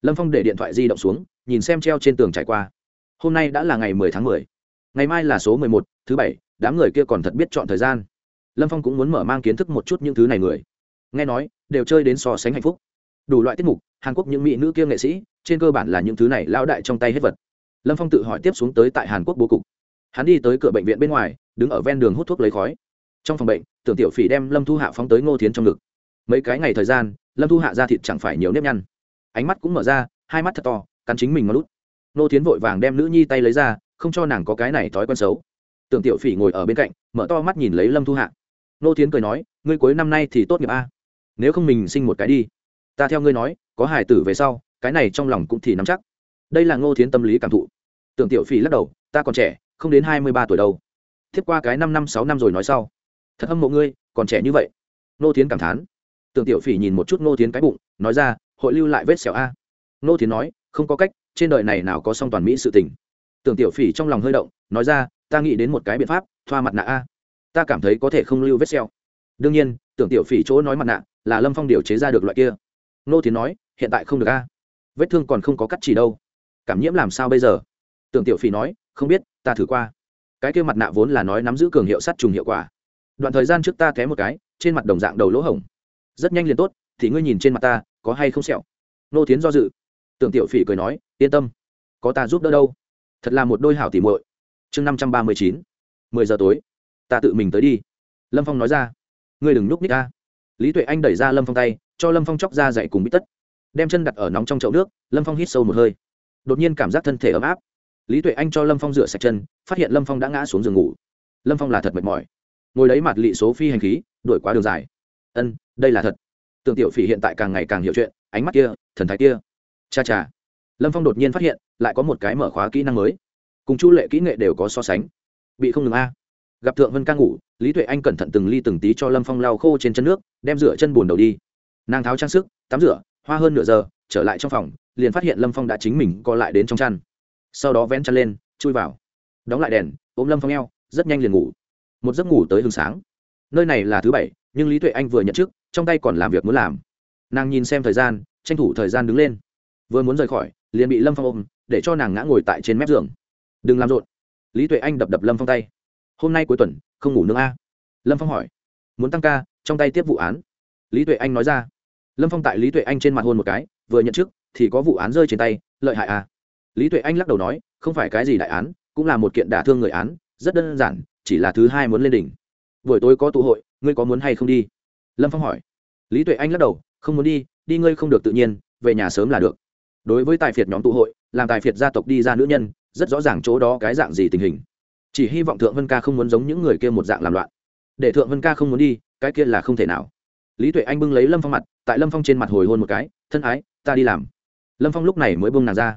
A: Lâm phong để điện thoại di động xuống, nhìn xem treo trên tường trải qua. Hôm nay đã là ngày mười tháng mười. Ngày mai là số mười một, thứ bảy, đám người kia còn thật biết chọn thời gian. Lâm phong cũng muốn mở mang kiến thức một chút những thứ này người. Nghe nói, đều chơi đến so sánh hạnh phúc. Đủ loại tiết mục, hàn quốc những mỹ nữ kia nghệ sĩ, trên cơ bản là những thứ này lao đại trong tay hết vật. Lâm phong tự hỏi tiếp xuống tới tại hàn quốc bố cục. Hắn đi tới cửa bệnh viện bên ngoài, đứng ở ven đường hút thuốc lấy khói. Trong phòng bệnh, tưởng tiểu phỉ đem lâm thu hạ phóng tới ngô thiến trong ngực mấy cái ngày thời gian, lâm thu hạ ra thịt chẳng phải nhiều nếp nhăn. Ánh mắt cũng mở ra, hai mắt thật to, cắn chính mình ngó lút. Nô tiến vội vàng đem nữ nhi tay lấy ra, không cho nàng có cái này thói quen xấu. Tưởng tiểu phỉ ngồi ở bên cạnh, mở to mắt nhìn lấy lâm thu hạ. Nô tiến cười nói, ngươi cuối năm nay thì tốt nghiệp a. Nếu không mình sinh một cái đi. Ta theo ngươi nói, có hải tử về sau, cái này trong lòng cũng thì nắm chắc. Đây là ngô thiến tâm lý cảm thụ. Tưởng tiểu phỉ lắc đầu, ta còn trẻ, không đến hai mươi ba tuổi đâu. Tiếp qua cái năm năm sáu năm rồi nói sau. Thật hâm mộ ngươi, còn trẻ như vậy. Nô thiến cảm thán tưởng tiểu phỉ nhìn một chút nô thiến cái bụng, nói ra, hội lưu lại vết sẹo a. Nô thiến nói, không có cách, trên đời này nào có song toàn mỹ sự tình. Tưởng tiểu phỉ trong lòng hơi động, nói ra, ta nghĩ đến một cái biện pháp, thoa mặt nạ a. Ta cảm thấy có thể không lưu vết sẹo. đương nhiên, tưởng tiểu phỉ chỗ nói mặt nạ là lâm phong điều chế ra được loại kia. Nô thiến nói, hiện tại không được a. Vết thương còn không có cắt chỉ đâu. Cảm nhiễm làm sao bây giờ? Tưởng tiểu phỉ nói, không biết, ta thử qua. Cái kia mặt nạ vốn là nói nắm giữ cường hiệu sắt trùng hiệu quả. Đoạn thời gian trước ta té một cái, trên mặt đồng dạng đầu lỗ hổng rất nhanh liền tốt, thì ngươi nhìn trên mặt ta, có hay không sẹo? Nô tiến do dự. Tưởng tiểu phỉ cười nói, yên tâm, có ta giúp đỡ đâu? Thật là một đôi hảo tỉ muội. Chương năm trăm ba mươi chín, mười giờ tối. Ta tự mình tới đi. Lâm phong nói ra. Ngươi đừng núp ních ta. Lý tuệ anh đẩy ra lâm phong tay, cho lâm phong chóc ra dậy cùng bít tất. Đem chân đặt ở nóng trong chậu nước, lâm phong hít sâu một hơi. Đột nhiên cảm giác thân thể ấm áp. Lý tuệ anh cho lâm phong rửa sạch chân, phát hiện lâm phong đã ngã xuống giường ngủ. Lâm phong là thật mệt mỏi. Ngồi đấy mặt lị số phi hành khí đuổi quá đường dài ân, đây là thật. Tưởng tiểu phỉ hiện tại càng ngày càng hiểu chuyện, ánh mắt kia, thần thái kia. Cha cha. Lâm phong đột nhiên phát hiện, lại có một cái mở khóa kỹ năng mới. Cùng chu lệ kỹ nghệ đều có so sánh. Bị không ngừng a. Gặp thượng vân ca ngủ, lý tuệ anh cẩn thận từng ly từng tí cho lâm phong lau khô trên chân nước, đem rửa chân bùn đầu đi. Nàng tháo trang sức, tắm rửa, hoa hơn nửa giờ, trở lại trong phòng, liền phát hiện lâm phong đã chính mình co lại đến trong chăn. Sau đó vén chăn lên, chui vào. Đóng lại đèn, ôm lâm phong eo, rất nhanh liền ngủ. Một giấc ngủ tới hừng sáng. Nơi này là thứ bảy nhưng lý tuệ anh vừa nhận chức, trong tay còn làm việc muốn làm. Nàng nhìn xem thời gian, tranh thủ thời gian đứng lên. Vừa muốn rời khỏi, liền bị lâm phong ôm, để cho nàng ngã ngồi tại trên mép giường. Đừng làm rộn. Lý tuệ anh đập đập lâm phong tay. Hôm nay cuối tuần, không ngủ nữa a? Lâm phong hỏi. Muốn tăng ca, trong tay tiếp vụ án. Lý tuệ anh nói ra. Lâm phong tại lý tuệ anh trên mặt hôn một cái, vừa nhận chức, thì có vụ án rơi trên tay, lợi hại à lý tuệ anh lắc đầu nói, không phải cái gì đại án, cũng là một kiện đả thương người án, rất đơn giản, chỉ là thứ hai muốn lên đỉnh buổi tối có tụ hội, ngươi có muốn hay không đi? Lâm phong hỏi. Lý tuệ anh lắc đầu, không muốn đi đi ngươi không được tự nhiên, về nhà sớm là được. Đối với tài phiệt nhóm tụ hội, làm tài phiệt gia tộc đi ra nữ nhân, rất rõ ràng chỗ đó cái dạng gì tình hình. Chỉ hy vọng thượng vân ca không muốn giống những người kia một dạng làm loạn. Để thượng vân ca không muốn đi, cái kia là không thể nào. Lý tuệ anh bưng lấy lâm phong mặt, tại lâm phong trên mặt hồi hôn một cái, thân ái, ta đi làm. Lâm phong lúc này mới bưng nàng ra.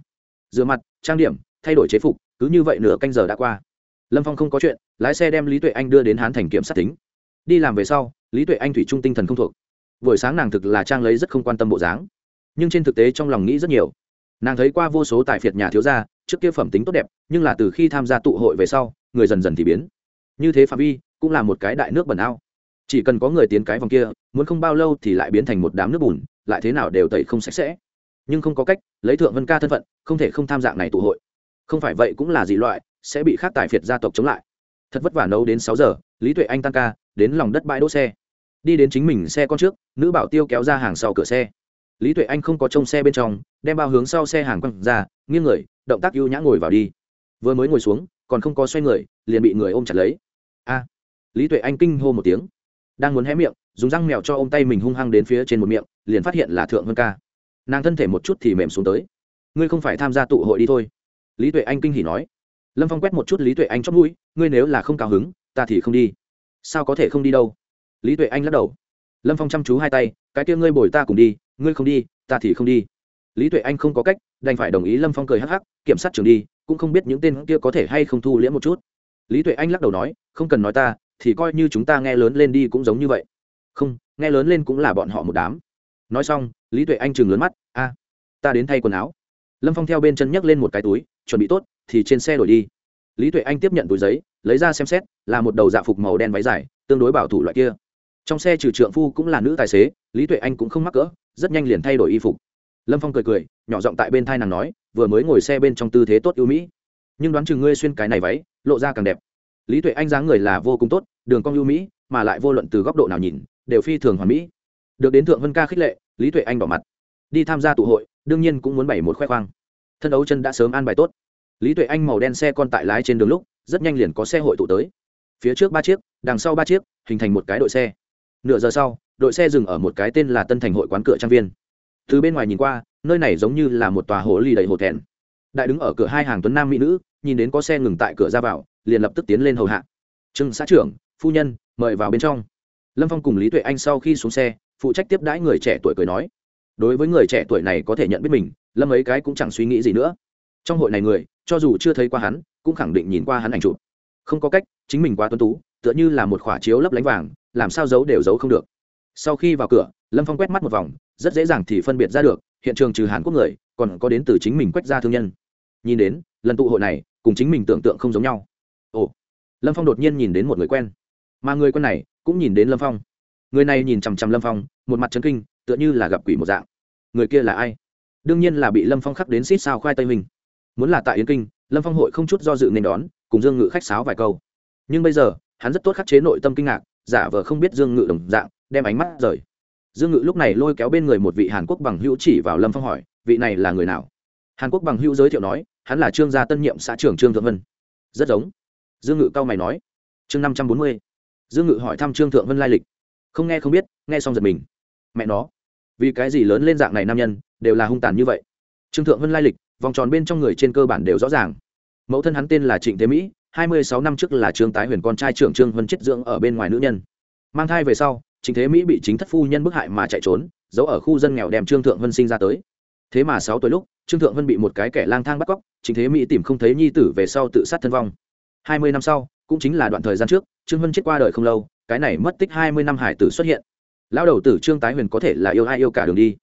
A: Rửa mặt, trang điểm, thay đổi chế phục, cứ như vậy nửa canh giờ đã qua lâm phong không có chuyện, lái xe đem lý tuệ anh đưa đến hán thành kiểm sát tính. Đi làm về sau, lý tuệ anh thủy trung tinh thần không thuộc. Buổi sáng nàng thực là trang lấy rất không quan tâm bộ dáng. Nhưng trên thực tế trong lòng nghĩ rất nhiều. Nàng thấy qua vô số tài phiệt nhà thiếu gia, trước kia phẩm tính tốt đẹp, nhưng là từ khi tham gia tụ hội về sau, người dần dần thì biến. Như thế phạm vi, cũng là một cái đại nước bẩn ao. Chỉ cần có người tiến cái vòng kia, muốn không bao lâu thì lại biến thành một đám nước bùn, lại thế nào đều tẩy không sạch sẽ. Nhưng không có cách, lấy thượng vân ca thân phận, không thể không tham dạng này tụ hội. Không phải vậy cũng là dị loại sẽ bị khác tài phiệt gia tộc chống lại. Thật vất vả nấu đến sáu giờ, lý tuệ anh tăng ca, đến lòng đất bãi đỗ xe. Đi đến chính mình xe con trước, nữ bảo tiêu kéo ra hàng sau cửa xe. Lý tuệ anh không có trông xe bên trong, đem bao hướng sau xe hàng quăng ra, nghiêng người, động tác ưu nhã ngồi vào đi. Vừa mới ngồi xuống, còn không có xoay người, liền bị người ôm chặt lấy. A! Lý tuệ anh kinh hô một tiếng. Đang muốn hé miệng, dùng răng mèo cho ôm tay mình hung hăng đến phía trên một miệng, liền phát hiện là thượng vân ca. Nàng thân thể một chút thì mềm xuống tới. Ngươi không phải tham gia tụ hội đi thôi. Lý tuệ anh kinh hỉ nói lâm phong quét một chút lý tuệ anh chót mũi, ngươi nếu là không cao hứng, ta thì không đi. Sao có thể không đi đâu? Lý tuệ anh lắc đầu. Lâm phong chăm chú hai tay, cái kia ngươi bồi ta cùng đi, ngươi không đi, ta thì không đi. Lý tuệ anh không có cách, đành phải đồng ý lâm phong cười hắc hắc, kiểm sát trường đi, cũng không biết những tên kia có thể hay không thu liễm một chút. Lý tuệ anh lắc đầu nói, không cần nói ta, thì coi như chúng ta nghe lớn lên đi cũng giống như vậy. Không, nghe lớn lên cũng là bọn họ một đám. Nói xong, lý tuệ anh chừng lớn mắt, a, ta đến thay quần áo. Lâm phong theo bên chân nhấc lên một cái túi, chuẩn bị tốt thì trên xe đổi đi. Lý tuệ anh tiếp nhận túi giấy, lấy ra xem xét, là một đầu dạ phục màu đen váy dài, tương đối bảo thủ loại kia. Trong xe trừ trượng phu cũng là nữ tài xế, lý tuệ anh cũng không mắc cỡ, rất nhanh liền thay đổi y phục. Lâm phong cười cười, nhỏ giọng tại bên thai nàng nói, vừa mới ngồi xe bên trong tư thế tốt ưu mỹ. Nhưng đoán chừng ngươi xuyên cái này váy, lộ ra càng đẹp. Lý tuệ anh dáng người là vô cùng tốt, đường cong ưu mỹ, mà lại vô luận từ góc độ nào nhìn, đều phi thường hoàn mỹ. Được đến thượng vân ca khích lệ, lý tuệ anh bỏ mặt. Đi tham gia tụ hội, đương nhiên cũng muốn bày một khoe khoang. Thân đấu chân đã sớm an bài tốt lý tuệ anh màu đen xe con tại lái trên đường lúc, rất nhanh liền có xe hội tụ tới. Phía trước ba chiếc, đằng sau ba chiếc, hình thành một cái đội xe. Nửa giờ sau, đội xe dừng ở một cái tên là tân thành hội quán cửa trang viên. Từ bên ngoài nhìn qua, nơi này giống như là một tòa hồ ly đầy hồ thẹn. Đại đứng ở cửa hai hàng tuấn nam mỹ nữ, nhìn đến có xe ngừng tại cửa ra vào, liền lập tức tiến lên hầu hạ. Trương xã trưởng, phu nhân, mời vào bên trong. Lâm phong cùng lý tuệ anh sau khi xuống xe, phụ trách tiếp đãi người trẻ tuổi cười nói. Đối với người trẻ tuổi này có thể nhận biết mình, lâm ấy cái cũng chẳng suy nghĩ gì nữa trong hội này người, cho dù chưa thấy qua hắn, cũng khẳng định nhìn qua hắn ảnh chụp. Không có cách, chính mình quá tuân tú, tựa như là một khỏa chiếu lấp lánh vàng, làm sao giấu đều giấu không được. Sau khi vào cửa, lâm phong quét mắt một vòng, rất dễ dàng thì phân biệt ra được, hiện trường trừ hàn quốc người, còn có đến từ chính mình quét ra thương nhân. Nhìn đến, lần tụ hội này, cùng chính mình tưởng tượng không giống nhau. Ồ, lâm phong đột nhiên nhìn đến một người quen. Mà người quen này, cũng nhìn đến lâm phong. Người này nhìn chằm chằm lâm phong, một mặt trấn kinh, tựa như là gặp quỷ một dạng. Người kia là ai? Đương nhiên là bị lâm phong khắc đến xít sao khoai tây mình muốn là tại yến kinh, lâm phong hội không chút do dự nên đón, cùng dương ngự khách sáo vài câu. Nhưng bây giờ, hắn rất tốt khắc chế nội tâm kinh ngạc, giả vờ không biết dương ngự đồng dạng, đem ánh mắt rời. Dương ngự lúc này lôi kéo bên người một vị hàn quốc bằng hữu chỉ vào lâm phong hỏi, vị này là người nào? Hàn quốc bằng hữu giới thiệu nói, hắn là trương gia tân nhiệm xã trưởng trương thượng vân. Rất giống. Dương ngự cao mày nói. Chương năm trăm bốn mươi. Dương ngự hỏi thăm trương thượng vân lai lịch. Không nghe không biết, nghe xong giật mình. Mẹ nó, vì cái gì lớn lên dạng này nam nhân, đều là hung tàn như vậy? Trương thượng vân lai lịch vòng tròn bên trong người trên cơ bản đều rõ ràng. Mẫu thân hắn tên là trịnh thế mỹ, hai mươi sáu năm trước là trương tái huyền con trai trưởng trương vân chết dưỡng ở bên ngoài nữ nhân. Mang thai về sau, trịnh thế mỹ bị chính thất phu nhân bức hại mà chạy trốn, giấu ở khu dân nghèo đem trương thượng vân sinh ra tới. Thế mà sáu tuổi lúc, trương thượng vân bị một cái kẻ lang thang bắt cóc, trịnh thế mỹ tìm không thấy nhi tử về sau tự sát thân vong. hai mươi năm sau, cũng chính là đoạn thời gian trước, trương vân chết qua đời không lâu, cái này mất tích hai mươi năm hải tử xuất hiện. Lão đầu tử trương tái huyền có thể là yêu ai yêu cả đường đi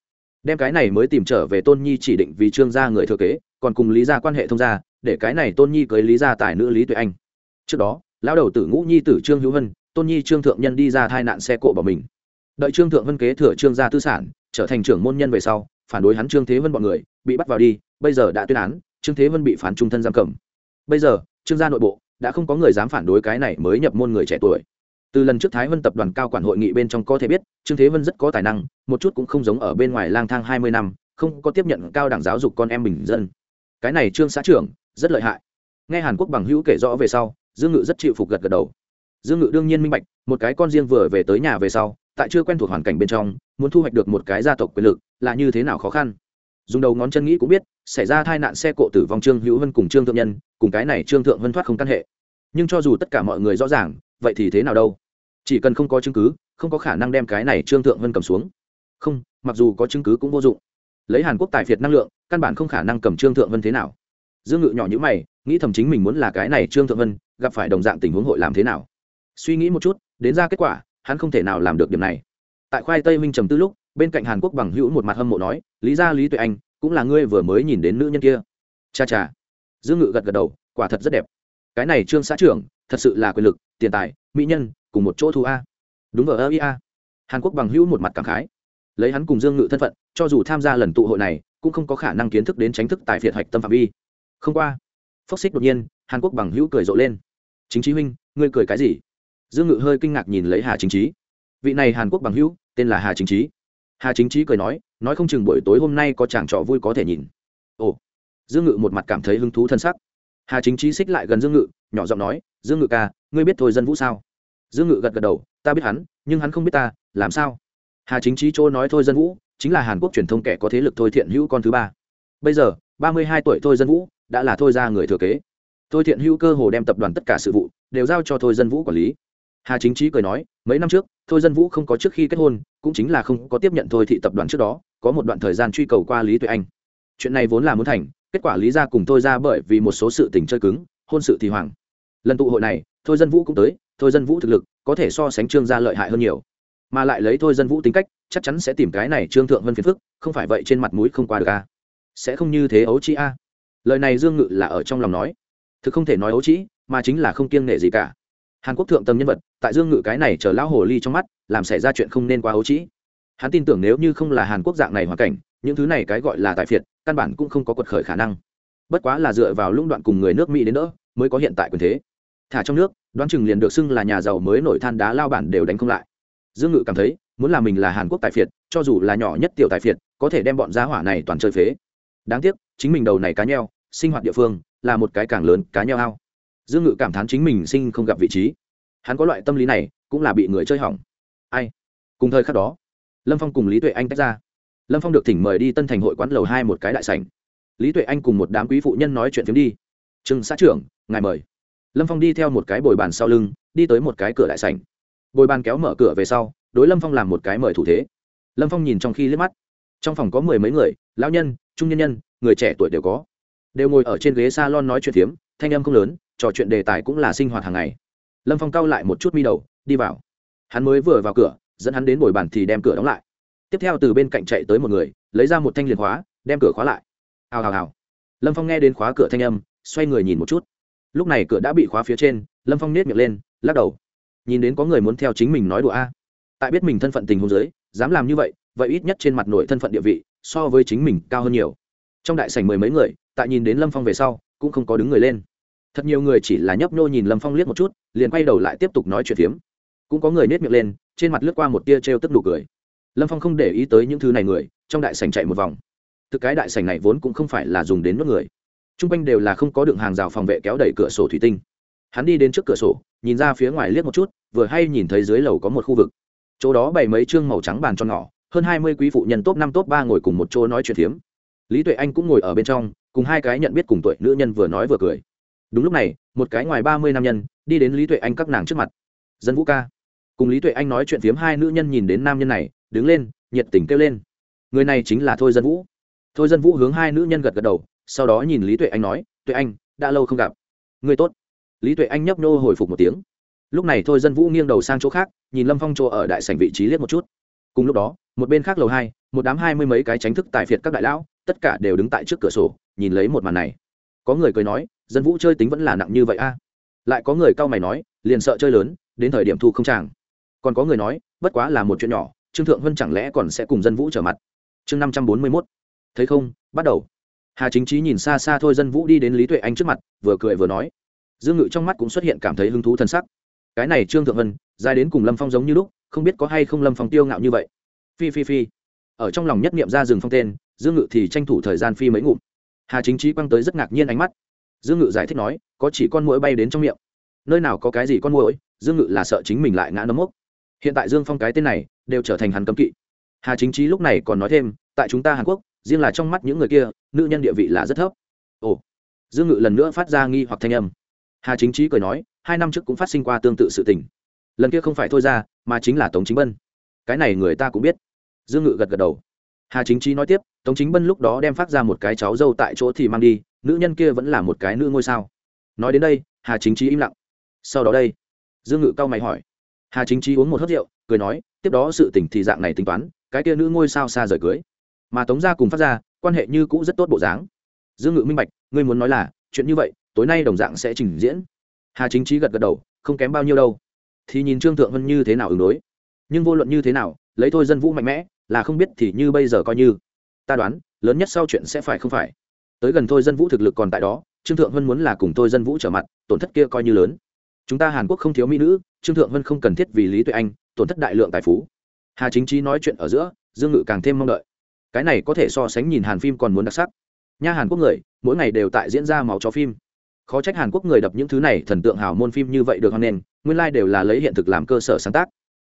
A: đem cái này mới tìm trở về tôn nhi chỉ định vì trương gia người thừa kế, còn cùng lý gia quan hệ thông gia, để cái này tôn nhi cưới lý gia tài nữ lý tuệ anh. Trước đó, lão đầu tử ngũ nhi tử trương hữu vân tôn nhi trương thượng nhân đi ra thai nạn xe cộ bỏ mình. Đợi trương thượng vân kế thừa trương gia tư sản, trở thành trưởng môn nhân về sau, phản đối hắn trương thế vân bọn người, bị bắt vào đi, bây giờ đã tuyên án, trương thế vân bị phán trung thân giam cầm. Bây giờ, trương gia nội bộ, đã không có người dám phản đối cái này mới nhập môn người trẻ tuổi từ lần trước thái vân tập đoàn cao quản hội nghị bên trong có thể biết, trương thế vân rất có tài năng, một chút cũng không giống ở bên ngoài lang thang hai mươi năm, không có tiếp nhận cao đẳng giáo dục con em bình dân. Cái này trương xã trưởng, rất lợi hại. Nghe hàn quốc bằng hữu kể rõ về sau, dương ngự rất chịu phục gật gật đầu. Dương ngự đương nhiên minh bạch, một cái con riêng vừa về tới nhà về sau, tại chưa quen thuộc hoàn cảnh bên trong, muốn thu hoạch được một cái gia tộc quyền lực, là như thế nào khó khăn. Dùng đầu ngón chân nghĩ cũng biết, xảy ra tai nạn xe cộ tử vong trương hữu vân cùng trương thượng nhân, cùng cái này trương thượng vân thoát không căn hệ. Nhưng cho dù tất cả mọi người rõ ràng vậy thì thế nào đâu? Chỉ cần không có chứng cứ, không có khả năng đem cái này trương thượng vân cầm xuống. Không, mặc dù có chứng cứ cũng vô dụng. Lấy hàn quốc tài phiệt năng lượng, căn bản không khả năng cầm trương thượng vân thế nào. Dương ngự nhỏ nhữ mày, nghĩ thầm chính mình muốn là cái này trương thượng vân, gặp phải đồng dạng tình huống hội làm thế nào. Suy nghĩ một chút, đến ra kết quả, hắn không thể nào làm được điểm này. Tại khoai tây minh trầm tư lúc, bên cạnh hàn quốc bằng hữu một mặt hâm mộ nói, lý gia lý tuệ anh, cũng là ngươi vừa mới nhìn đến nữ nhân kia. Cha cha. Dương ngự gật gật đầu, quả thật rất đẹp. Cái này trương xã trưởng, thật sự là quyền lực tiền tài, mỹ nhân, cùng một chỗ thu a. Đúng vờ ơ ia hàn quốc bằng hữu một mặt cảm khái. Lấy hắn cùng dương ngự thân phận, cho dù tham gia lần tụ hội này, cũng không có khả năng kiến thức đến tránh thức tại phiệt hạch tâm phạm vi. Không qua, phốc xích đột nhiên, hàn quốc bằng hữu cười rộ lên. Chính trí huynh, ngươi cười cái gì? Dương ngự hơi kinh ngạc nhìn lấy hà chính trí vị này hàn quốc bằng hữu, tên là hà chính trí hà chính trí cười nói nói không chừng buổi tối hôm nay có chàng trọ vui có thể nhìn. Ồ. Dương ngự một mặt cảm thấy hứng thú thân sắc. Hà chính trí xích lại gần dương ngự, nhỏ giọng nói dương ngự ca, ngươi biết thôi dân vũ sao? Dương ngự gật gật đầu, ta biết hắn, nhưng hắn không biết ta, làm sao? Hà chính trí chỗ nói thôi dân vũ, chính là hàn quốc truyền thông kẻ có thế lực thôi thiện hữu con thứ ba. Bây giờ, ba mươi hai tuổi thôi dân vũ đã là thôi ra người thừa kế. Thôi thiện hữu cơ hồ đem tập đoàn tất cả sự vụ đều giao cho thôi dân vũ quản lý. Hà chính trí cười nói, mấy năm trước, thôi dân vũ không có trước khi kết hôn, cũng chính là không có tiếp nhận thôi thị tập đoàn trước đó, có một đoạn thời gian truy cầu qua lý tuệ anh. Chuyện này vốn là muốn thành, kết quả lý ra cùng thôi ra bởi vì một số sự tình chơi cứng, hôn sự thì hoàng lần tụ hội này, thôi dân vũ cũng tới, thôi dân vũ thực lực có thể so sánh trương gia lợi hại hơn nhiều. Mà lại lấy thôi dân vũ tính cách, chắc chắn sẽ tìm cái này trương thượng vân phiền phức, không phải vậy trên mặt mũi không qua được a. Sẽ không như thế ấu chi a. Lời này dương ngự là ở trong lòng nói. Thực không thể nói ấu trĩ, mà chính là không kiêng nể gì cả. Hàn quốc thượng tầm nhân vật, tại dương ngự cái này chờ lão hồ ly trong mắt, làm xảy ra chuyện không nên quá ấu trĩ. Hắn tin tưởng nếu như không là hàn quốc dạng này hoàn cảnh, những thứ này cái gọi là tại phiệt, căn bản cũng không có quật khởi khả năng. Bất quá là dựa vào lũng đoạn cùng người nước mỹ đến nữa mới có hiện tại quyền thế thả trong nước, đoán chừng liền được xưng là nhà giàu mới nổi than đá lao bản đều đánh không lại. Dương ngự cảm thấy, muốn là mình là hàn quốc tài phiệt, cho dù là nhỏ nhất tiểu tài phiệt, có thể đem bọn giá hỏa này toàn chơi phế. Đáng tiếc, chính mình đầu này cá nheo, sinh hoạt địa phương, là một cái càng lớn cá nheo ao. Dương ngự cảm thán chính mình sinh không gặp vị trí. Hắn có loại tâm lý này, cũng là bị người chơi hỏng. Ai? Cùng thời khắc đó, lâm phong cùng lý tuệ anh tách ra. Lâm phong được thỉnh mời đi tân thành hội quán lầu hai một cái đại sảnh. Lý tuệ anh cùng một đám quý phụ nhân nói chuyện phiếm đi. Trương xã trưởng, ngài mời lâm phong đi theo một cái bồi bàn sau lưng, đi tới một cái cửa đại sảnh. Bồi bàn kéo mở cửa về sau, đối lâm phong làm một cái mời thủ thế. Lâm phong nhìn trong khi liếc mắt. Trong phòng có mười mấy người, lão nhân, trung nhân nhân, người trẻ tuổi đều có. Đều ngồi ở trên ghế s a lon nói chuyện phiếm, thanh âm không lớn, trò chuyện đề tài cũng là sinh hoạt hàng ngày. Lâm phong cau lại một chút mi đầu, đi vào. Hắn mới vừa vào cửa, dẫn hắn đến bồi bàn thì đem cửa đóng lại. Tiếp theo từ bên cạnh chạy tới một người, lấy ra một thanh liền khóa, đem cửa khóa lại. Hào hào hào. Lâm phong nghe đến khóa cửa thanh âm, xoay người nhìn một chút lúc này cửa đã bị khóa phía trên, lâm phong nết miệng lên, lắc đầu. Nhìn đến có người muốn theo chính mình nói đùa a. Tại biết mình thân phận tình hôn giới dám làm như vậy vậy ít nhất trên mặt nội thân phận địa vị, so với chính mình cao hơn nhiều. Trong đại sảnh mười mấy người, tại nhìn đến lâm phong về sau, cũng không có đứng người lên. Thật nhiều người chỉ là nhấp nhô nhìn lâm phong liếc một chút, liền quay đầu lại tiếp tục nói chuyện phiếm. Cũng có người nết miệng lên, trên mặt lướt qua một tia t r e o tức nụ cười. Lâm phong không để ý tới những thứ này người, trong đại sảnh chạy một vòng. Thực cái đại sảnh này vốn cũng không phải là dùng đến mất người t r u n g quanh đều là không có đường hàng rào phòng vệ kéo đẩy cửa sổ thủy tinh. Hắn đi đến trước cửa sổ nhìn ra phía ngoài liếc một chút vừa hay nhìn thấy dưới lầu có một khu vực. Chỗ đó bày mấy chương màu trắng bàn cho nhỏ, hơn hai mươi quý phụ nhân top năm top ba ngồi cùng một chỗ nói chuyện phiếm. Lý tuệ anh cũng ngồi ở bên trong cùng hai cái nhận biết cùng tuổi nữ nhân vừa nói vừa cười. Đúng lúc này một cái ngoài ba mươi nam nhân đi đến lý tuệ anh các nàng trước mặt. Dân vũ ca. Cùng lý tuệ anh nói chuyện phiếm hai nữ nhân nhìn đến nam nhân này đứng lên nhiệt tình kêu lên. Người này chính là thôi dân vũ. Thôi dân vũ hướng hai nữ nhân gật gật đầu sau đó nhìn lý tuệ anh nói, tuệ anh, đã lâu không gặp. Người tốt. Lý tuệ anh nhấp nô hồi phục một tiếng. Lúc này thôi dân vũ nghiêng đầu sang chỗ khác, nhìn lâm phong chỗ ở đại sảnh vị trí liếc một chút. Cùng lúc đó, một bên khác lầu hai, một đám hai mươi mấy cái tránh thức tài phiệt các đại lão, tất cả đều đứng tại trước cửa sổ, nhìn lấy một màn này. Có người cười nói, dân vũ chơi tính vẫn là nặng như vậy a. Lại có người cau mày nói, liền sợ chơi lớn, đến thời điểm thu không tràng còn có người nói, bất quá là một chuyện nhỏ, trương thượng vân chẳng lẽ còn sẽ cùng dân vũ trở mặt? Chương năm trăm bốn mươi mốt. Thấy không? Bắt đầu hà chính trí nhìn xa xa thôi dân vũ đi đến lý tuệ anh trước mặt, vừa cười vừa nói. Dương ngự trong mắt cũng xuất hiện cảm thấy hứng thú thân sắc. Cái này trương thượng vân, dài đến cùng lâm phong giống như lúc, không biết có hay không lâm phong tiêu ngạo như vậy. Phi phi phi. Ở trong lòng nhất niệm ra rừng phong tên, dương ngự thì tranh thủ thời gian phi mấy ngụm. Hà chính trí quăng tới rất ngạc nhiên ánh mắt. Dương ngự giải thích nói, có chỉ con mũi bay đến trong miệng. Nơi nào có cái gì con mũi dương ngự là sợ chính mình lại ngã nấm mốc. Hiện tại dương phong cái tên này, đều trở thành hắn cấm kỵ. Hà chính trí lúc này còn nói thêm, tại chúng ta hàn quốc riêng là trong mắt những người kia, nữ nhân địa vị là rất thấp. Ồ, dương ngự lần nữa phát ra nghi hoặc thanh âm. Hà chính trí cười nói, hai năm trước cũng phát sinh qua tương tự sự tình. Lần kia không phải thôi ra, mà chính là tống chính bân. Cái này người ta cũng biết. Dương ngự gật gật đầu. Hà chính trí nói tiếp, tống chính bân lúc đó đem phát ra một cái cháu dâu tại chỗ thì mang đi, nữ nhân kia vẫn là một cái nữ ngôi sao. Nói đến đây, hà chính trí im lặng. Sau đó đây, dương ngự cau mày hỏi. Hà chính trí uống một hớt rượu, cười nói, tiếp đó sự tỉnh thì dạng này tính toán, cái kia nữ ngôi sao xa rời cưới mà tống gia cùng phát ra quan hệ như cũ rất tốt bộ dáng. Dương ngự minh bạch, ngươi muốn nói là, chuyện như vậy, tối nay đồng dạng sẽ trình diễn. Hà chính trí gật gật đầu, không kém bao nhiêu đâu. Thì nhìn trương thượng vân như thế nào ứng đối. Nhưng vô luận như thế nào, lấy thôi dân vũ mạnh mẽ, là không biết thì như bây giờ coi như. Ta đoán, lớn nhất sau chuyện sẽ phải không phải. Tới gần thôi dân vũ thực lực còn tại đó, trương thượng vân muốn là cùng thôi dân vũ trở mặt, tổn thất kia coi như lớn. Chúng ta hàn quốc không thiếu mỹ nữ, trương thượng vân không cần thiết vì lý tuệ anh, tổn thất đại lượng tài phú. Hà chính trí nói chuyện ở giữa, dương ngự càng thêm mong đợi cái này có thể so sánh nhìn hàn phim còn muốn đặc sắc. Nha hàn quốc người, mỗi ngày đều tại diễn ra máu chó phim. Khó trách hàn quốc người đập những thứ này thần tượng hào môn phim như vậy được hoan nghênh, nguyên lai、like、đều là lấy hiện thực làm cơ sở sáng tác.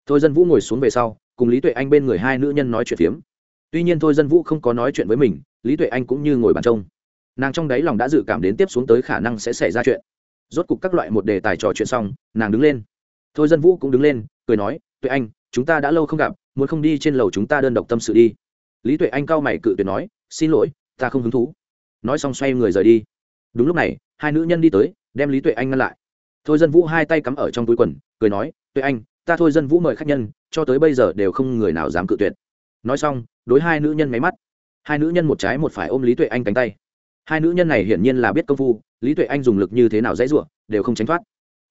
A: Thôi dân vũ ngồi xuống về sau, cùng lý tuệ anh bên người hai nữ nhân nói chuyện phiếm. Tuy nhiên thôi dân vũ không có nói chuyện với mình, lý tuệ anh cũng như ngồi bàn trông. Nàng trong đáy lòng đã dự cảm đến tiếp xuống tới khả năng sẽ xảy ra chuyện. Rốt cục các loại một đề tài trò chuyện xong, nàng đứng lên. Thôi dân vũ cũng đứng lên, cười nói, tuệ anh, chúng ta đã lâu không gặp, muốn không đi trên lầu chúng ta đơn độc tâm sự đi lý tuệ anh cao mày cự tuyệt nói, xin lỗi, ta không hứng thú. Nói xong xoay người rời đi. Đúng lúc này, hai nữ nhân đi tới, đem lý tuệ anh ngăn lại. Thôi dân vũ hai tay cắm ở trong túi quần, cười nói, tuệ anh, ta thôi dân vũ mời khách nhân, cho tới bây giờ đều không người nào dám cự tuyệt. Nói xong, đối hai nữ nhân máy mắt. Hai nữ nhân một trái một phải ôm lý tuệ anh cánh tay. Hai nữ nhân này hiển nhiên là biết công phu, lý tuệ anh dùng lực như thế nào dãy ruộng đều không tránh thoát.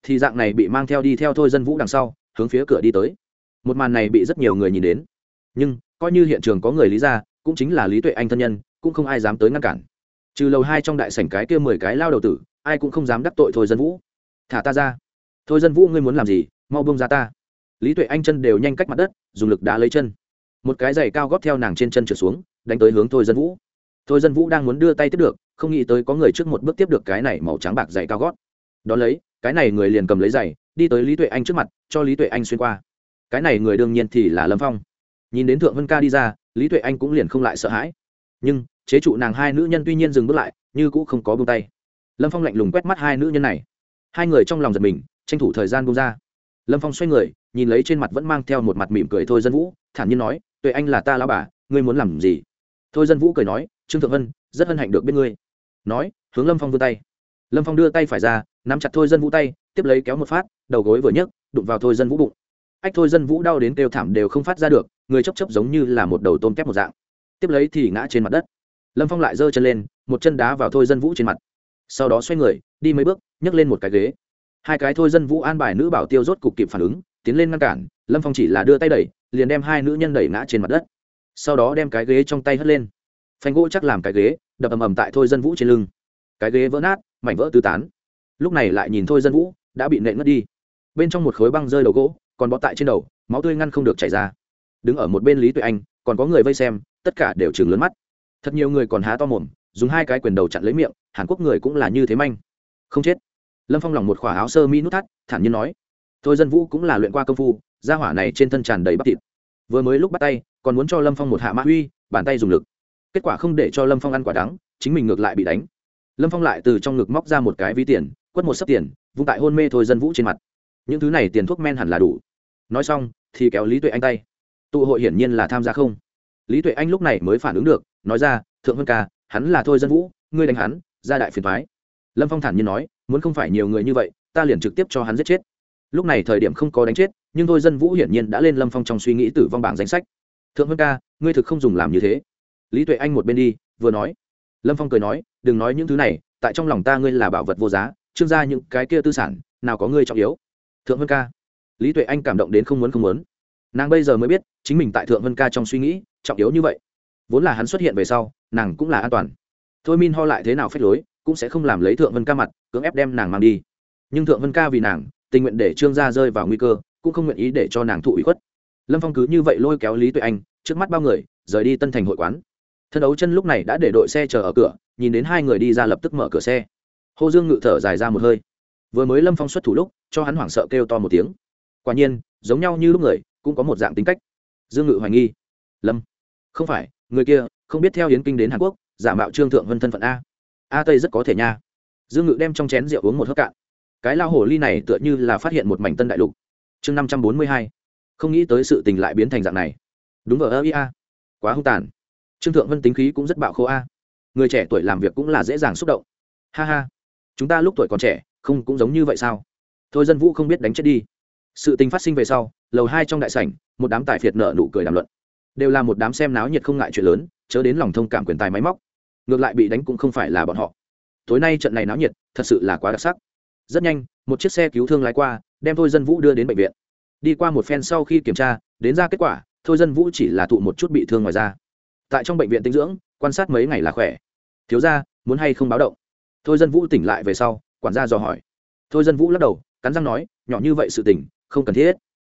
A: Thì dạng này bị mang theo đi theo thôi dân vũ đằng sau, hướng phía cửa đi tới. Một màn này bị rất nhiều người nhìn đến. Nhưng coi như hiện trường có người lý ra, cũng chính là lý tuệ anh thân nhân, cũng không ai dám tới ngăn cản. Trừ lầu hai trong đại sảnh cái kia mười cái lao đầu tử, ai cũng không dám đắc tội thôi dân vũ. Thả ta ra. Thôi dân vũ, ngươi muốn làm gì? Mau bông ra ta. Lý tuệ anh chân đều nhanh cách mặt đất, dùng lực đá lấy chân. Một cái giày cao góp theo nàng trên chân trở xuống, đánh tới hướng thôi dân vũ. Thôi dân vũ đang muốn đưa tay tiếp được, không nghĩ tới có người trước một bước tiếp được cái này màu trắng bạc giày cao gót. Đ ó lấy, cái này người liền cầm lấy giày, đi tới lý tuệ anh trước mặt, cho lý tuệ anh xuyên qua. Cái này người đương nhiên thì là lâm phong nhìn đến thượng vân ca đi ra, lý tuệ anh cũng liền không lại sợ hãi. Nhưng, chế trụ nàng hai nữ nhân tuy nhiên dừng bước lại, như cũng không có bông tay. Lâm phong lạnh lùng quét mắt hai nữ nhân này. Hai người trong lòng giật mình, tranh thủ thời gian bông ra. Lâm phong xoay người, nhìn lấy trên mặt vẫn mang theo một mặt mỉm cười thôi dân vũ, thản nhiên nói, tuệ anh là ta lao bà, ngươi muốn làm gì? Thôi dân vũ cười nói, trương thượng vân, rất hân hạnh được biết ngươi. Nói, hướng lâm phong vươn tay. Lâm phong đưa tay phải ra, nắm chặt thôi dân vũ tay, tiếp lấy kéo một phát, đầu gối vừa nhấc, đụng vào thôi dân vũ bụng. Ách, thôi dân vũ đau đến kêu thảm đều không phát ra được người chấp chấp giống như là một đầu tôm kép một dạng. Tiếp lấy thì ngã trên mặt đất. Lâm phong lại giơ chân lên, một chân đá vào thôi dân vũ trên mặt. Sau đó xoay người, đi mấy bước, nhấc lên một cái ghế. Hai cái thôi dân vũ an bài nữ bảo tiêu rốt cục kịp phản ứng, tiến lên ngăn cản, lâm phong chỉ là đưa tay đẩy, liền đem hai nữ nhân đẩy ngã trên mặt đất. Sau đó đem cái ghế trong tay hất lên. Phanh gỗ chắc làm cái ghế, đập ầm ầm tại thôi dân vũ trên lưng. Cái ghế vỡ nát, mảnh vỡ tứ tán. Lúc này lại nhìn thôi dân vũ, đã bị nện ngất đi. Bên trong một khối băng rơi đầu gỗ, còn bó tại trên đầu, máu tươi ngăn không được chảy ra đứng ở một bên lý tuệ anh, còn có người vây xem, tất cả đều chừng lớn mắt. Thật nhiều người còn há to mồm, dùng hai cái quyền đầu chặn lấy miệng, hàn quốc người cũng là như thế manh. Không chết. Lâm phong lòng một khỏa áo sơ mi nút thắt, thản nhiên nói. Thôi dân vũ cũng là luyện qua công phu, gia hỏa này trên thân tràn đầy bắp thịt. Vừa mới lúc bắt tay, còn muốn cho lâm phong một hạ mã uy, bàn tay dùng lực. Kết quả không để cho lâm phong ăn quả đắng, chính mình ngược lại bị đánh. Lâm phong lại từ trong ngực móc ra một cái ví tiền, quất một sấp tiền, vung tại hôn mê thôi dân vũ trên mặt. Những thứ này tiền thuốc men hẳn là đủ. Nói xong, thì kéo lý tuệ anh tay tụ hội hiển nhiên là tham gia không? Lý tuệ anh lúc này mới phản ứng được, nói ra, thượng vân ca, hắn là thôi dân vũ, ngươi đánh hắn, ra đại phiền thoái lâm phong thản nhiên nói, muốn không phải nhiều người như vậy, ta liền trực tiếp cho hắn giết chết. Lúc này thời điểm không có đánh chết, nhưng thôi dân vũ hiển nhiên đã lên lâm phong trong suy nghĩ tử vong bảng danh sách. Thượng vân ca, ngươi thực không dùng làm như thế. Lý tuệ anh một bên đi, vừa nói. Lâm phong cười nói, đừng nói những thứ này, tại trong lòng ta ngươi là bảo vật vô giá, trương gia những cái kia tư sản, nào có ngươi trọng yếu. Thượng vân ca. Lý tuệ anh cảm động đến không muốn không muốn. Nàng bây giờ mới biết chính mình tại thượng vân ca trong suy nghĩ, trọng yếu như vậy. Vốn là hắn xuất hiện về sau, nàng cũng là an toàn. Thôi min ho lại thế nào phép lối, cũng sẽ không làm lấy thượng vân ca mặt, cưỡng ép đem nàng mang đi. Nhưng thượng vân ca vì nàng, tình nguyện để trương gia rơi vào nguy cơ, cũng không nguyện ý để cho nàng thụ ủy khuất. Lâm phong cứ như vậy lôi kéo lý tuệ anh, trước mắt bao người, rời đi tân thành hội quán. Thân đấu chân lúc này đã để đội xe chờ ở cửa, nhìn đến hai người đi ra lập tức mở cửa xe. Hồ dương ngự thở dài ra một hơi. Vừa mới lâm phong xuất thủ lúc, cho hắn hoảng sợ kêu to một tiếng. Quả nhiên, giống nhau như lúc người, cũng có một dạng tính cách dương ngự hoài nghi. Lâm. Không phải, người kia không biết theo hiến kinh đến hàn quốc, giả mạo trương thượng vân thân phận a. A tây rất có thể nha. Dương ngự đem trong chén rượu uống một hớp cạn. Cái lao hồ ly này tựa như là phát hiện một mảnh tân đại lục. Chương năm trăm bốn mươi hai. Không nghĩ tới sự tình lại biến thành dạng này. Đúng ở ơ ia quá hung tàn. Trương thượng vân tính khí cũng rất bạo khô a. Người trẻ tuổi làm việc cũng là dễ dàng xúc động. Ha ha. Chúng ta lúc tuổi còn trẻ, không cũng giống như vậy sao? Thôi dân vũ không biết đánh chết đi sự tình phát sinh về sau, lầu hai trong đại sảnh, một đám tài phiệt nợ nụ cười đàm luận. Đều là một đám xem náo nhiệt không ngại chuyện lớn, chớ đến lòng thông cảm quyền tài máy móc. Ngược lại bị đánh cũng không phải là bọn họ. Tối nay trận này náo nhiệt, thật sự là quá đặc sắc. Rất nhanh, một chiếc xe cứu thương lái qua, đem thôi dân vũ đưa đến bệnh viện. Đi qua một phen sau khi kiểm tra, đến ra kết quả, thôi dân vũ chỉ là thụ một chút bị thương ngoài da. Tại trong bệnh viện tinh dưỡng, quan sát mấy ngày là khỏe. Thiếu ra muốn hay không báo động? Thôi dân vũ tỉnh lại về sau, quản gia dò hỏi. Thôi dân vũ lắc đầu, cắn răng nói, nhỏ như vậy sự tỉnh không cần thiết.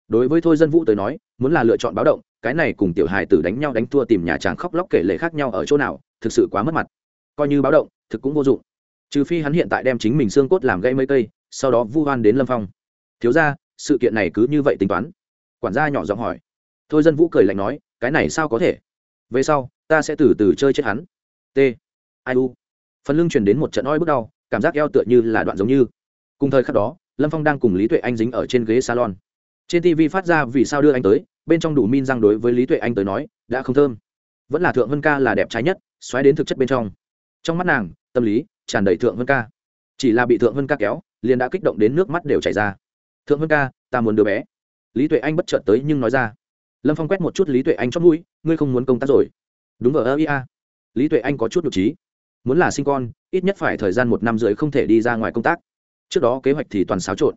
A: Đối với thôi dân vũ tới nói, muốn là lựa chọn báo động, cái này cùng tiểu hài tử đánh nhau đánh thua tìm nhà chàng khóc lóc kể lệ khác nhau ở chỗ nào, thực sự quá mất mặt. Coi như báo động, thực cũng vô dụng. Trừ phi hắn hiện tại đem chính mình xương cốt làm gây mấy cây, sau đó vu hoan đến lâm phong. Thiếu ra sự kiện này cứ như vậy tính toán. Quản gia nhỏ giọng hỏi. Thôi dân vũ cười lạnh nói, cái này sao có thể? Về sau, ta sẽ từ từ chơi chết hắn. T. Ai u? Phần lưng truyền đến một trận oi bước đau, cảm giác eo tựa như là đoạn giống như. Cùng thời khắc đó lâm phong đang cùng lý tuệ anh dính ở trên ghế salon. Trên tv phát ra vì sao đưa anh tới, bên trong đủ min răng đối với lý tuệ anh tới nói, đã không thơm. Vẫn là thượng vân ca là đẹp trái nhất, xoáy đến thực chất bên trong. Trong mắt nàng, tâm lý tràn đầy thượng vân ca. Chỉ là bị thượng vân ca kéo, liền đã kích động đến nước mắt đều chảy ra. Thượng vân ca, ta muốn đứa bé. Lý tuệ anh bất chợt tới nhưng nói ra. Lâm phong quét một chút lý tuệ anh chót mũi, ngươi không muốn công tác rồi? Đúng vào ơ ia lý tuệ anh có chút nhục trí. Muốn là sinh con, ít nhất phải thời gian một năm rưỡi không thể đi ra ngoài công tác trước đó kế hoạch thì toàn xáo trộn.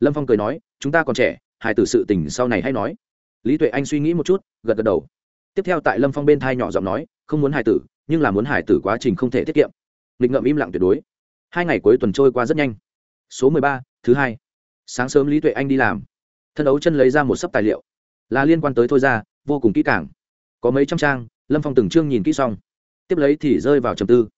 A: Lâm phong cười nói, chúng ta còn trẻ, hài tử sự tình sau này hay nói. Lý tuệ anh suy nghĩ một chút, gật gật đầu. Tiếp theo tại lâm phong bên thai nhỏ giọng nói, không muốn hài tử, nhưng là muốn hài tử quá trình không thể tiết kiệm. Nghịch ngợm im lặng tuyệt đối. Hai ngày cuối tuần trôi qua rất nhanh. Số mười ba, thứ hai. Sáng sớm lý tuệ anh đi làm. Thân ấu chân lấy ra một sấp tài liệu. Là liên quan tới thôi ra, vô cùng kỹ càng. Có mấy trăm trang, lâm phong từng chương nhìn kỹ xong. Tiếp lấy thì rơi vào trầm tư.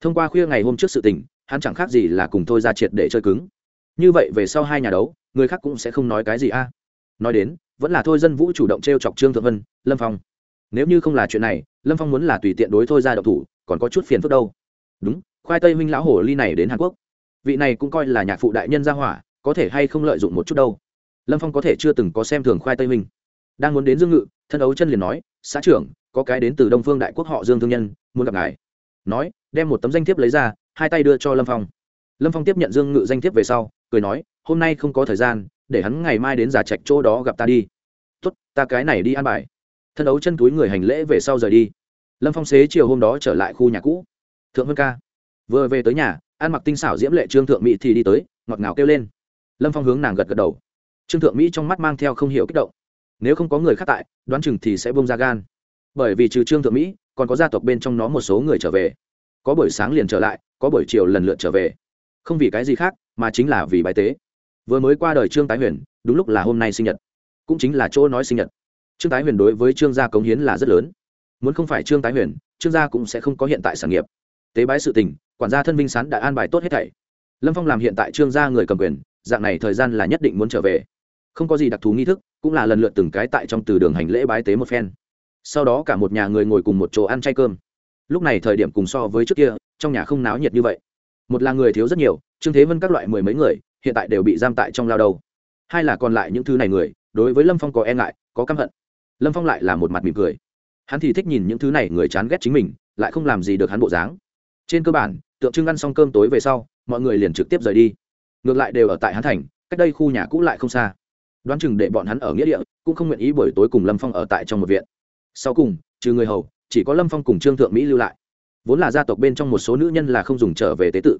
A: Thông qua khuya ngày hôm trước sự tình hắn chẳng khác gì là cùng thôi ra triệt để chơi cứng. Như vậy về sau hai nhà đấu, người khác cũng sẽ không nói cái gì a. Nói đến, vẫn là thôi dân vũ chủ động t r e o chọc trương thượng vân, lâm phong. Nếu như không là chuyện này, lâm phong muốn là tùy tiện đối thôi ra đậu thủ, còn có chút phiền phức đâu. Đúng, khoai tây huynh lão hồ ly này đến hàn quốc. Vị này cũng coi là nhạc phụ đại nhân gia hỏa, có thể hay không lợi dụng một chút đâu. Lâm phong có thể chưa từng có xem thường khoai tây huynh. Đang muốn đến dương ngự, thân ấu chân liền nói, xã trưởng, có cái đến từ đông phương đại quốc họ dương thương nhân, muốn gặp ngài. Nói, đem một tấm danh thiếp lấy ra hai tay đưa cho lâm phong. Lâm phong tiếp nhận dương ngự danh thiếp về sau, cười nói, hôm nay không có thời gian, để hắn ngày mai đến giả trạch chỗ đó gặp ta đi. Tốt, ta cái này đi ăn bài. Thân ấu chân túi người hành lễ về sau rời đi. Lâm phong xế chiều hôm đó trở lại khu nhà cũ. Thượng vân ca. Vừa về tới nhà, ăn mặc tinh xảo diễm lệ trương thượng mỹ thì đi tới, ngọt ngào kêu lên. Lâm phong hướng nàng gật gật đầu. Trương thượng mỹ trong mắt mang theo không hiểu kích động. Nếu không có người khác tại, đoán chừng thì sẽ bông ra gan. Bởi vì trừ trương thượng mỹ, còn có gia tộc bên trong nó một số người trở về có buổi sáng liền trở lại, có buổi chiều lần lượt trở về. Không vì cái gì khác, mà chính là vì bài tế. Vừa mới qua đời trương tái huyền, đúng lúc là hôm nay sinh nhật. Cũng chính là chỗ nói sinh nhật. Trương tái huyền đối với trương gia cống hiến là rất lớn. Muốn không phải trương tái huyền, trương gia cũng sẽ không có hiện tại sản nghiệp. Tế bái sự tình, quản gia thân vinh sán đã an bài tốt hết thảy. Lâm phong làm hiện tại trương gia người cầm quyền, dạng này thời gian là nhất định muốn trở về. Không có gì đặc thù nghi thức, cũng là lần lượt từng cái tại trong từ đường hành lễ bái tế một phen. Sau đó cả một nhà người ngồi cùng một chỗ ăn chay cơm lúc này thời điểm cùng so với trước kia, trong nhà không náo nhiệt như vậy. Một là người thiếu rất nhiều, trương thế vân các loại mười mấy người, hiện tại đều bị giam tại trong lao đầu. Hai là còn lại những thứ này người, đối với lâm phong có e ngại, có căm hận. Lâm phong lại là một mặt mỉm cười. Hắn thì thích nhìn những thứ này người chán ghét chính mình, lại không làm gì được hắn bộ dáng. Trên cơ bản, tượng trưng ăn xong cơm tối về sau, mọi người liền trực tiếp rời đi. Ngược lại đều ở tại hắn thành, cách đây khu nhà cũ lại không xa. Đoán chừng để bọn hắn ở nghĩa địa, cũng không nguyện ý buổi tối cùng lâm phong ở tại trong một viện. Sau cùng, trừ người hầu chỉ có lâm phong cùng trương thượng mỹ lưu lại vốn là gia tộc bên trong một số nữ nhân là không dùng trở về tế tự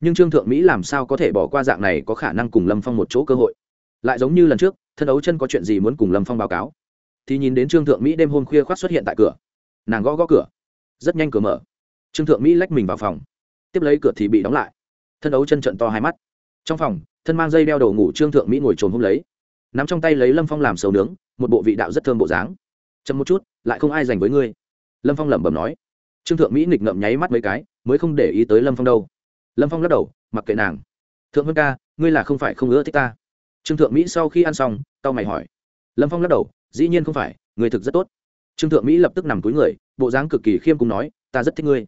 A: nhưng trương thượng mỹ làm sao có thể bỏ qua dạng này có khả năng cùng lâm phong một chỗ cơ hội lại giống như lần trước thân ấu chân có chuyện gì muốn cùng lâm phong báo cáo thì nhìn đến trương thượng mỹ đêm hôm khuya khoác xuất hiện tại cửa nàng gõ gõ cửa rất nhanh cửa mở trương thượng mỹ lách mình vào phòng tiếp lấy cửa thì bị đóng lại thân ấu chân trận to hai mắt trong phòng thân mang dây đeo đầu ngủ trương thượng mỹ ngồi trồn hôm lấy nắm trong tay lấy lâm phong làm sầu nướng một bộ vị đạo rất thơm bộ dáng chậm một chút lại không ai dành với ngươi lâm phong lẩm bẩm nói. Trương thượng mỹ nghịch ngậm nháy mắt mấy cái, mới không để ý tới lâm phong đâu. Lâm phong lắc đầu, mặc kệ nàng. Thượng vân ca, ngươi là không phải không ưa thích ta. Trương thượng mỹ sau khi ăn xong tao mày hỏi. Lâm phong lắc đầu, dĩ nhiên không phải, người thực rất tốt. Trương thượng mỹ lập tức nằm túi người, bộ dáng cực kỳ khiêm cùng nói, ta rất thích ngươi.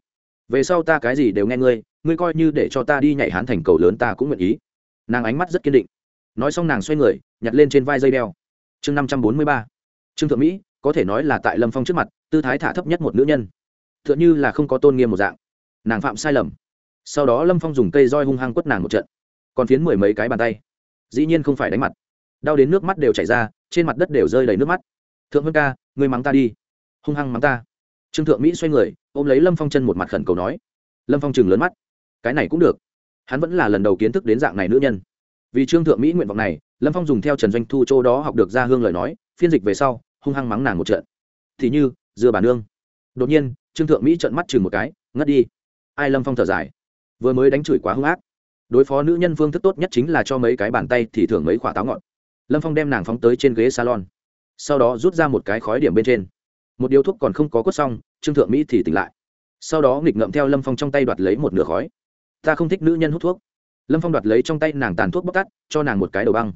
A: Về sau ta cái gì đều nghe ngươi ngươi coi như để cho ta đi nhảy hán thành cầu lớn ta cũng nguyện ý. Nàng ánh mắt rất kiên định. Nói xong nàng xoay người, nhặt lên trên vai dây đeo. Chương năm trăm bốn mươi ba. Trương thượng mỹ có thể nói là tại lâm phong trước mặt, tư thái thả thấp nhất một nữ nhân. T h ư ợ n h ư là không có tôn nghiêm một dạng. Nàng phạm sai lầm. Sau đó lâm phong dùng cây roi hung hăng quất nàng một trận. Còn phiến mười mấy cái bàn tay. Dĩ nhiên không phải đánh mặt. Đau đến nước mắt đều chảy ra, trên mặt đất đều rơi đầy nước mắt. Thượng vân ca, ngươi mắng ta đi. Hung hăng mắng ta. Trương thượng mỹ xoay người, ôm lấy lâm phong chân một mặt khẩn cầu nói. Lâm phong chừng lớn mắt. Cái này cũng được. Hắn vẫn là lần đầu kiến thức đến dạng này nữ nhân. Vì trương thượng mỹ nguyện vọng này, lâm phong dùng theo trần doanh thu châu đó học được ra hương lời nói, phiên dịch về sau hung hăng mắng nàng một trận. Thì như dưa bà nương. Đột nhiên, trương thượng mỹ trợn mắt chừng một cái, ngất đi. Ai lâm phong thở dài. Vừa mới đánh chửi quá hung ác. Đối phó nữ nhân phương thức tốt nhất chính là cho mấy cái bàn tay thì thưởng mấy quả táo ngọt. Lâm phong đem nàng phóng tới trên ghế salon. Sau đó rút ra một cái khói điểm bên trên. Một điếu thuốc còn không có cốt xong, trương thượng mỹ thì tỉnh lại. Sau đó nghịch ngậm theo lâm phong trong tay đoạt lấy một nửa khói. Ta không thích nữ nhân hút thuốc. Lâm phong đoạt lấy trong tay nàng tàn thuốc bóc tắt cho nàng một cái đầu băng.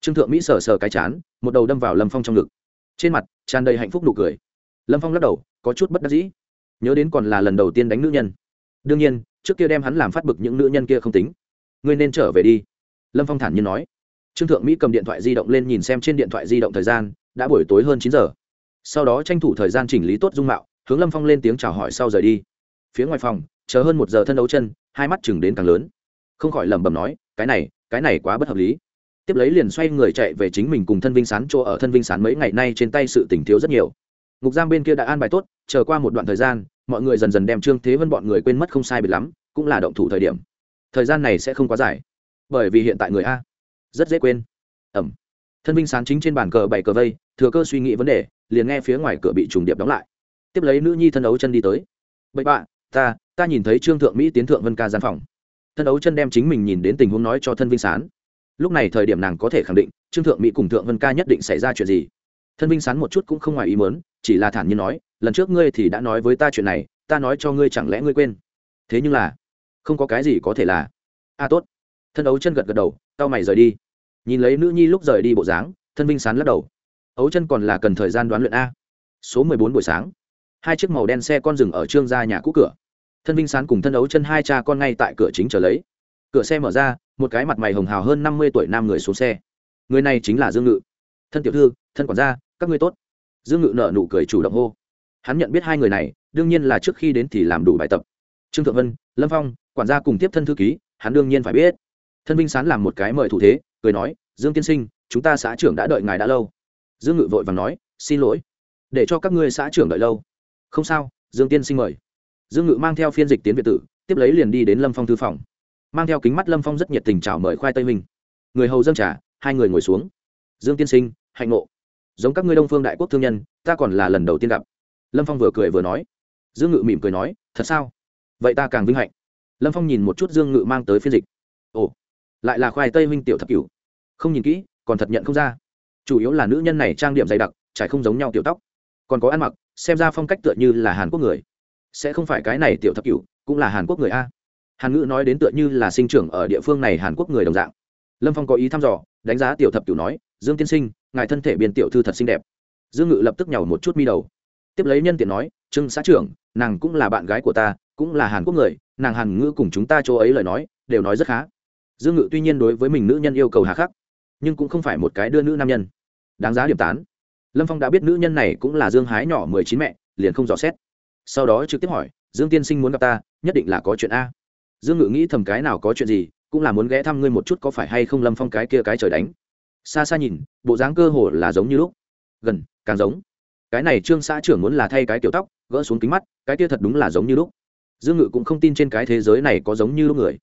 A: Trương thượng mỹ sờ sờ cái chán, một đầu đâm vào lâm phong trong ngực trên mặt, tràn đầy hạnh phúc nụ cười. Lâm phong lắc đầu, có chút bất đắc dĩ. Nhớ đến còn là lần đầu tiên đánh nữ nhân. Đương nhiên, trước kia đem hắn làm phát bực những nữ nhân kia không tính. Ngươi nên trở về đi. Lâm phong thản nhiên nói. Trương thượng mỹ cầm điện thoại di động lên nhìn xem trên điện thoại di động thời gian, đã buổi tối hơn chín giờ. Sau đó tranh thủ thời gian chỉnh lý tốt dung mạo, hướng lâm phong lên tiếng chào hỏi sau rời đi. Phía ngoài phòng, chờ hơn một giờ thân đấu chân, hai mắt chừng đến càng lớn. Không khỏi lẩm bẩm nói, cái này cái này quá bất hợp lý tiếp lấy liền xoay người chạy về chính mình cùng thân vinh sán chỗ ở thân vinh sán mấy ngày nay trên tay sự tỉnh thiếu rất nhiều. Ngục giam bên kia đã an bài tốt, chờ qua một đoạn thời gian, mọi người dần dần đem trương thế vân bọn người quên mất không sai biệt lắm, cũng là động thủ thời điểm. Thời gian này sẽ không quá dài, bởi vì hiện tại người a. Rất dễ quên. Ẩm. Thân vinh sán chính trên bàn cờ bảy cờ vây, thừa cơ suy nghĩ vấn đề, liền nghe phía ngoài cửa bị trùng điệp đóng lại. Tiếp lấy nữ nhi thân đấu chân đi tới. Bậy bạ, ta ta nhìn thấy trương thượng mỹ tiến thượng vân ca gian phòng. Thân đấu chân đem chính mình nhìn đến tình huống nói cho thân vinh sán lúc này thời điểm nàng có thể khẳng định trương thượng mỹ cùng thượng vân ca nhất định xảy ra chuyện gì. Thân vinh sán một chút cũng không ngoài ý mớn chỉ là thản nhiên nói lần trước ngươi thì đã nói với ta chuyện này ta nói cho ngươi chẳng lẽ ngươi quên? Thế nhưng là không có cái gì có thể là. A à, tốt. Thân đấu chân gật gật đầu tao mày rời đi. Nhìn lấy nữ nhi lúc rời đi bộ dáng thân vinh sán lắc đầu. Ấu chân còn là cần thời gian đoán luyện a. Số mười bốn buổi sáng hai chiếc màu đen xe con dừng ở trương gia nhà cũ cửa. Thân vinh sán cùng thân ấu chân hai cha con ngay tại cửa chính chờ lấy. Cửa xe mở ra một cái mặt mày hồng hào hơn năm mươi tuổi nam người xuống xe. Người này chính là dương ngự. Thân tiểu thư, thân quản gia, các ngươi tốt. Dương ngự nợ nụ cười chủ động hô. Hắn nhận biết hai người này, đương nhiên là trước khi đến thì làm đủ bài tập. Trương thượng vân, lâm phong, quản gia cùng tiếp thân thư ký, hắn đương nhiên phải biết. Thân vinh sán làm một cái mời thủ thế, cười nói, dương tiên sinh, chúng ta xã trưởng đã đợi ngài đã lâu. Dương ngự vội và nói, xin lỗi. Để cho các ngươi xã trưởng đợi lâu. Không sao, dương tiên sinh mời. Dương ngự mang theo phiên dịch tiến việt tử, tiếp lấy liền đi đến lâm phong thư phòng mang theo kính mắt lâm phong rất nhiệt tình chào mời khoai tây minh người hầu dâng trà, hai người ngồi xuống. Dương tiên sinh, hạnh ngộ. Giống các ngươi đông phương đại quốc thương nhân, ta còn là lần đầu tiên gặp. Lâm phong vừa cười vừa nói. Dương ngự mỉm cười nói, thật sao? Vậy ta càng vinh hạnh. Lâm phong nhìn một chút dương ngự mang tới phiên dịch. Ồ, lại là khoai tây minh tiểu thập cửu. Không nhìn kỹ, còn thật nhận không ra. Chủ yếu là nữ nhân này trang điểm dày đặc, trải không giống nhau tiểu tóc. Còn có ăn mặc, xem ra phong cách tựa như là hàn quốc người. Sẽ không phải cái này tiểu thập cửu, cũng là hàn quốc người a hàn ngữ nói đến tựa như là sinh trưởng ở địa phương này hàn quốc người đồng dạng. Lâm phong có ý thăm dò, đánh giá tiểu thập cửu nói, dương tiên sinh, ngài thân thể biên tiểu thư thật xinh đẹp. Dương ngự lập tức nhàu một chút mi đầu. Tiếp lấy nhân tiện nói, trương xã trưởng, nàng cũng là bạn gái của ta, cũng là hàn quốc người, nàng hàn ngữ cùng chúng ta chỗ ấy lời nói, đều nói rất khá. Dương ngự tuy nhiên đối với mình nữ nhân yêu cầu hà khắc, nhưng cũng không phải một cái đưa nữ nam nhân. Đáng giá điểm tán. Lâm phong đã biết nữ nhân này cũng là dương hái nhỏ mười chín mẹ, liền không dò xét. Sau đó trực tiếp hỏi, dương tiên sinh muốn gặp ta, nhất định là có chuyện a dương ngự nghĩ thầm cái nào có chuyện gì, cũng là muốn ghé thăm ngươi một chút có phải hay không lâm phong cái kia cái trời đánh. Xa xa nhìn, bộ dáng cơ hồ là giống như lúc. Gần, càng giống. Cái này trương xã trưởng muốn là thay cái kiểu tóc, gỡ xuống kính mắt, cái kia thật đúng là giống như lúc. Dương ngự cũng không tin trên cái thế giới này có giống như lúc người.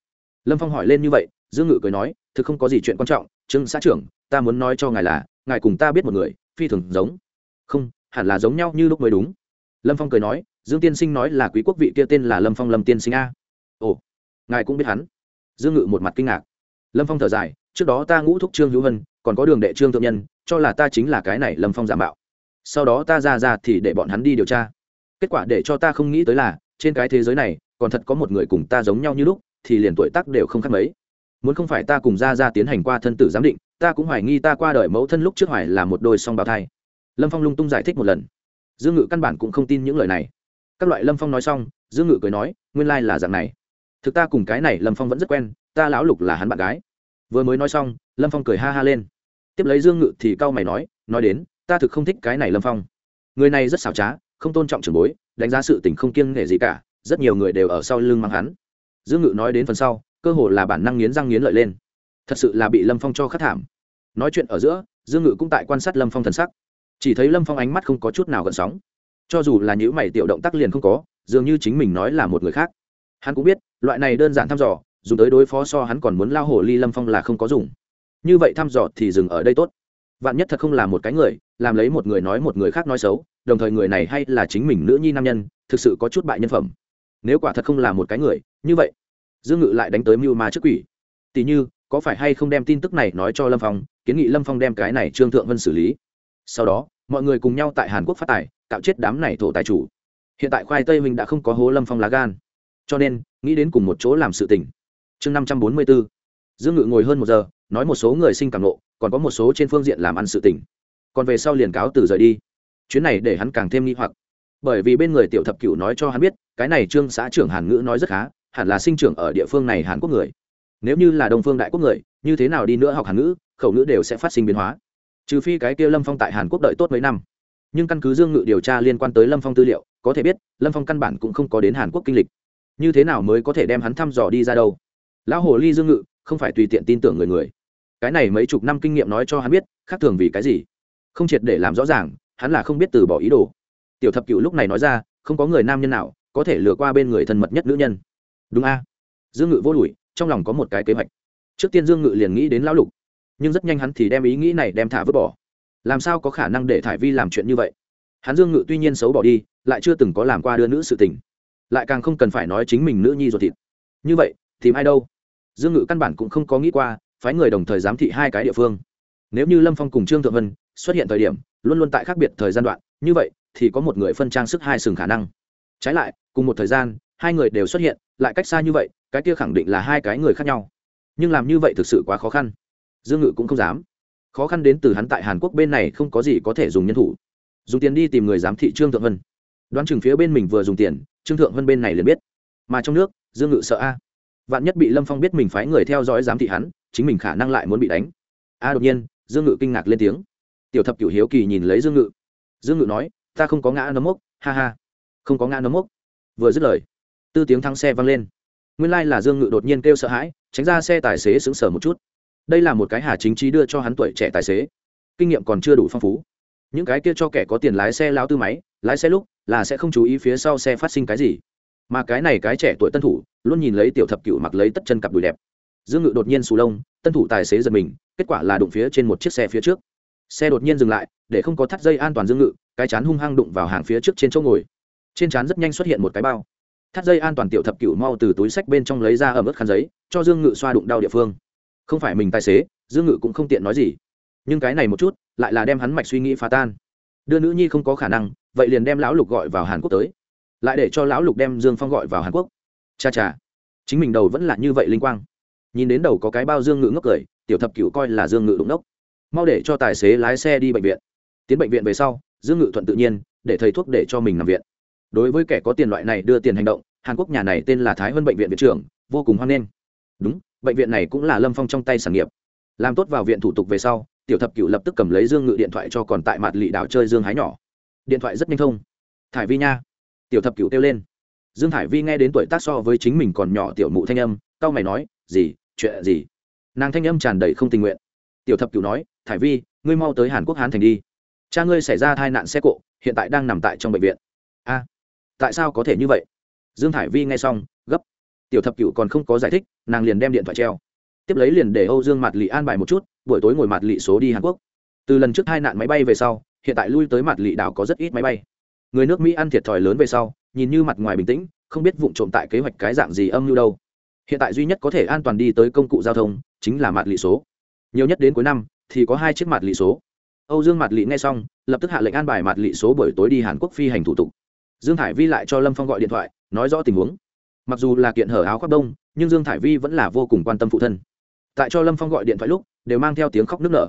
A: Lâm phong hỏi lên như vậy, dương ngự cười nói, thực không có gì chuyện quan trọng, trương xã trưởng, ta muốn nói cho ngài là, ngài cùng ta biết một người, phi thường giống. Không, hẳn là giống nhau như lúc mới đúng. Lâm phong cười nói, dương tiên sinh nói là quý quốc vị kia tên là lâm phong lâm tiên sinh a. Ồ ngài cũng biết hắn. Dương ngự một mặt kinh ngạc. Lâm phong thở dài, trước đó ta ngũ thúc trương hữu hân, còn có đường đệ trương thượng nhân, cho là ta chính là cái này lâm phong giả mạo. Sau đó ta ra ra thì để bọn hắn đi điều tra. Kết quả để cho ta không nghĩ tới là, trên cái thế giới này, còn thật có một người cùng ta giống nhau như lúc, thì liền tuổi tác đều không khác mấy. Muốn không phải ta cùng ra ra tiến hành qua thân tử giám định, ta cũng hoài nghi ta qua đời mẫu thân lúc trước hoài là một đôi song bào thai. Lâm phong lung tung giải thích một lần. Dương ngự căn bản cũng không tin những lời này. Các loại lâm phong nói xong, dương ngự cười nói, nguyên lai là dạng này thực ta cùng cái này lâm phong vẫn rất quen ta lão lục là hắn bạn gái vừa mới nói xong lâm phong cười ha ha lên tiếp lấy dương ngự thì cau mày nói nói đến ta thực không thích cái này lâm phong người này rất xảo trá không tôn trọng trường bối đánh giá sự tình không kiêng nể gì cả rất nhiều người đều ở sau lưng mang hắn dương ngự nói đến phần sau cơ hồ là bản năng nghiến răng nghiến lợi lên thật sự là bị lâm phong cho khắc thảm nói chuyện ở giữa dương ngự cũng tại quan sát lâm phong thần sắc chỉ thấy lâm phong ánh mắt không có chút nào gợn sóng cho dù là những mày tiểu động tác liền không có dường như chính mình nói là một người khác hắn cũng biết loại này đơn giản thăm dò, dùng tới đối phó so hắn còn muốn lao hồ ly lâm phong là không có dùng. Như vậy thăm dò thì dừng ở đây tốt. Vạn nhất thật không là một cái người, làm lấy một người nói một người khác nói xấu, đồng thời người này hay là chính mình nữ nhi nam nhân, thực sự có chút bại nhân phẩm. Nếu quả thật không là một cái người, như vậy, dương ngự lại đánh tới mưu ma trước quỷ. Tỷ như, có phải hay không đem tin tức này nói cho lâm phong, kiến nghị lâm phong đem cái này trương thượng vân xử lý. Sau đó, mọi người cùng nhau tại hàn quốc phát tài, cạo chết đám này thổ tài chủ. Hiện tại khoai tây mình đã không có hố lâm phong lá gan cho nên, nghĩ đến cùng một chỗ làm sự tình. Chương năm trăm bốn mươi b ố dương ngự ngồi hơn một giờ, nói một số người sinh càng nộ, còn có một số trên phương diện làm ăn sự tình. Còn về sau liền cáo từ rời đi. Chuyến này để hắn càng thêm nghi hoặc. Bởi vì bên người tiểu thập cựu nói cho hắn biết, cái này trương xã trưởng hàn ngữ nói rất khá, hẳn là sinh trưởng ở địa phương này hàn quốc người. Nếu như là đông phương đại quốc người, như thế nào đi nữa học hàn ngữ, khẩu ngữ đều sẽ phát sinh biến hóa. Trừ phi cái kia lâm phong tại hàn quốc đợi tốt mấy năm. Nhưng căn cứ dương ngự điều tra liên quan tới lâm phong tư liệu, có thể biết, lâm phong căn bản cũng không có đến hàn quốc kinh lịch như thế nào mới có thể đem hắn thăm dò đi ra đâu? Lão hồ ly dương ngự, không phải tùy tiện tin tưởng người người. Cái này mấy chục năm kinh nghiệm nói cho hắn biết, khác thường vì cái gì? Không triệt để làm rõ ràng, hắn là không biết từ bỏ ý đồ. Tiểu thập cựu lúc này nói ra, không có người nam nhân nào có thể lừa qua bên người thân mật nhất nữ nhân. Đúng a? Dương ngự vô lùi trong lòng có một cái kế hoạch. Trước tiên dương ngự liền nghĩ đến lão lục, nhưng rất nhanh hắn thì đem ý nghĩ này đem thả vứt bỏ. Làm sao có khả năng để thải vi làm chuyện như vậy? Hắn dương ngự tuy nhiên xấu bỏ đi, lại chưa từng có làm qua đưa nữ sự tình lại càng không cần phải nói chính mình nữ nhi ruột thịt. Như vậy, tìm ai đâu? Dương ngự căn bản cũng không có nghĩ qua, phái người đồng thời giám thị hai cái địa phương. Nếu như lâm phong cùng trương thượng vân xuất hiện thời điểm, luôn luôn tại khác biệt thời gian đoạn, như vậy, thì có một người phân trang sức hai sừng khả năng. Trái lại, cùng một thời gian, hai người đều xuất hiện, lại cách xa như vậy, cái kia khẳng định là hai cái người khác nhau. Nhưng làm như vậy thực sự quá khó khăn. Dương ngự cũng không dám. Khó khăn đến từ hắn tại hàn quốc bên này không có gì có thể dùng nhân thủ. Dùng tiền đi tìm người giám thị trương thượng vân. Đoán chừng phía bên mình vừa dùng tiền trương thượng vân bên này liền biết. Mà trong nước, dương ngự sợ a. Vạn nhất bị lâm phong biết mình phái người theo dõi giám thị hắn, chính mình khả năng lại muốn bị đánh. A đột nhiên, dương ngự kinh ngạc lên tiếng. Tiểu thập cửu hiếu kỳ nhìn lấy dương ngự. Dương ngự nói, ta không có ngã nấm mốc, ha ha. Không có ngã nấm mốc. Vừa dứt lời, tư tiếng thắng xe văng lên. Nguyên lai、like、là dương ngự đột nhiên kêu sợ hãi, tránh ra xe tài xế xứng sở một chút. Đây là một cái hà chính trí đưa cho hắn tuổi trẻ tài xế. Kinh nghiệm còn chưa đủ phong phú những cái kia cho kẻ có tiền lái xe lao tư máy, lái xe lúc là sẽ không chú ý phía sau xe phát sinh cái gì. Mà cái này cái trẻ tuổi tân thủ luôn nhìn lấy tiểu thập cựu mặc lấy tất chân cặp đùi đẹp. Dương ngự đột nhiên sù lông, tân thủ tài xế giật mình, kết quả là đụng phía trên một chiếc xe phía trước. Xe đột nhiên dừng lại, để không có thắt dây an toàn dương ngự, cái chán hung hăng đụng vào hàng phía trước trên chỗ ngồi. Trên chán rất nhanh xuất hiện một cái bao. Thắt dây an toàn tiểu thập cựu mau từ túi sách bên trong lấy ra ở mức khăn giấy, cho dương ngự xoa đụng đau địa phương. Không phải mình tài xế, dương ngự cũng không tiện nói gì nhưng cái này một chút lại là đem hắn mạch suy nghĩ phá tan. Đưa nữ nhi không có khả năng, vậy liền đem lão lục gọi vào hàn quốc tới. Lại để cho lão lục đem dương phong gọi vào hàn quốc. Cha cha, chính mình đầu vẫn là như vậy linh quang. Nhìn đến đầu có cái bao dương ngự ngốc cười, tiểu thập cựu coi là dương ngự đụng đốc. Mau để cho tài xế lái xe đi bệnh viện. Tiến bệnh viện về sau, dương ngự thuận tự nhiên, để thầy thuốc để cho mình nằm viện. Đối với kẻ có tiền loại này đưa tiền hành động, hàn quốc nhà này tên là thái hơn bệnh viện viện trưởng, vô cùng hoan nghênh. Đúng, bệnh viện này cũng là lâm phong trong tay sản nghiệp. Làm tốt vào viện thủ tục về sau tiểu thập cựu lập tức cầm lấy dương ngự điện thoại cho còn tại mặt lị đảo chơi dương hái nhỏ. Điện thoại rất nhanh thông. Thải vi nha. Tiểu thập cựu kêu lên. Dương thải vi nghe đến tuổi tác so với chính mình còn nhỏ tiểu mụ thanh âm tao mày nói, gì, chuyện gì? Nàng thanh âm tràn đầy không tình nguyện. Tiểu thập cựu nói, thải vi, ngươi mau tới hàn quốc hán thành đi. Cha ngươi xảy ra tai nạn xe cộ, hiện tại đang nằm tại trong bệnh viện. A, tại sao có thể như vậy? Dương thải vi nghe xong, gấp. Tiểu thập cựu còn không có giải thích, nàng liền đem điện thoại treo. Tiếp lấy liền để âu dương mặt lì an bài một chút buổi tối ngồi mặt lị số đi hàn quốc. Từ lần trước hai nạn máy bay về sau, hiện tại lui tới mặt lị đảo có rất ít máy bay. Người nước mỹ ăn thiệt thòi lớn về sau, nhìn như mặt ngoài bình tĩnh, không biết vụ trộm tại kế hoạch cái dạng gì âm mưu đâu. Hiện tại duy nhất có thể an toàn đi tới công cụ giao thông, chính là mặt lị số. Nhiều nhất đến cuối năm, thì có hai chiếc mặt lị số. Âu dương mặt lị nghe xong, lập tức hạ lệnh an bài mặt lị số buổi tối đi hàn quốc phi hành thủ tục. Dương thải vi lại cho lâm phong gọi điện thoại, nói rõ tình huống. Mặc dù là kiện hở áo khoác đông, nhưng dương thải vi vẫn là vô cùng quan tâm phụ thân tại cho lâm phong gọi điện thoại lúc, đều mang theo tiếng khóc nức nở.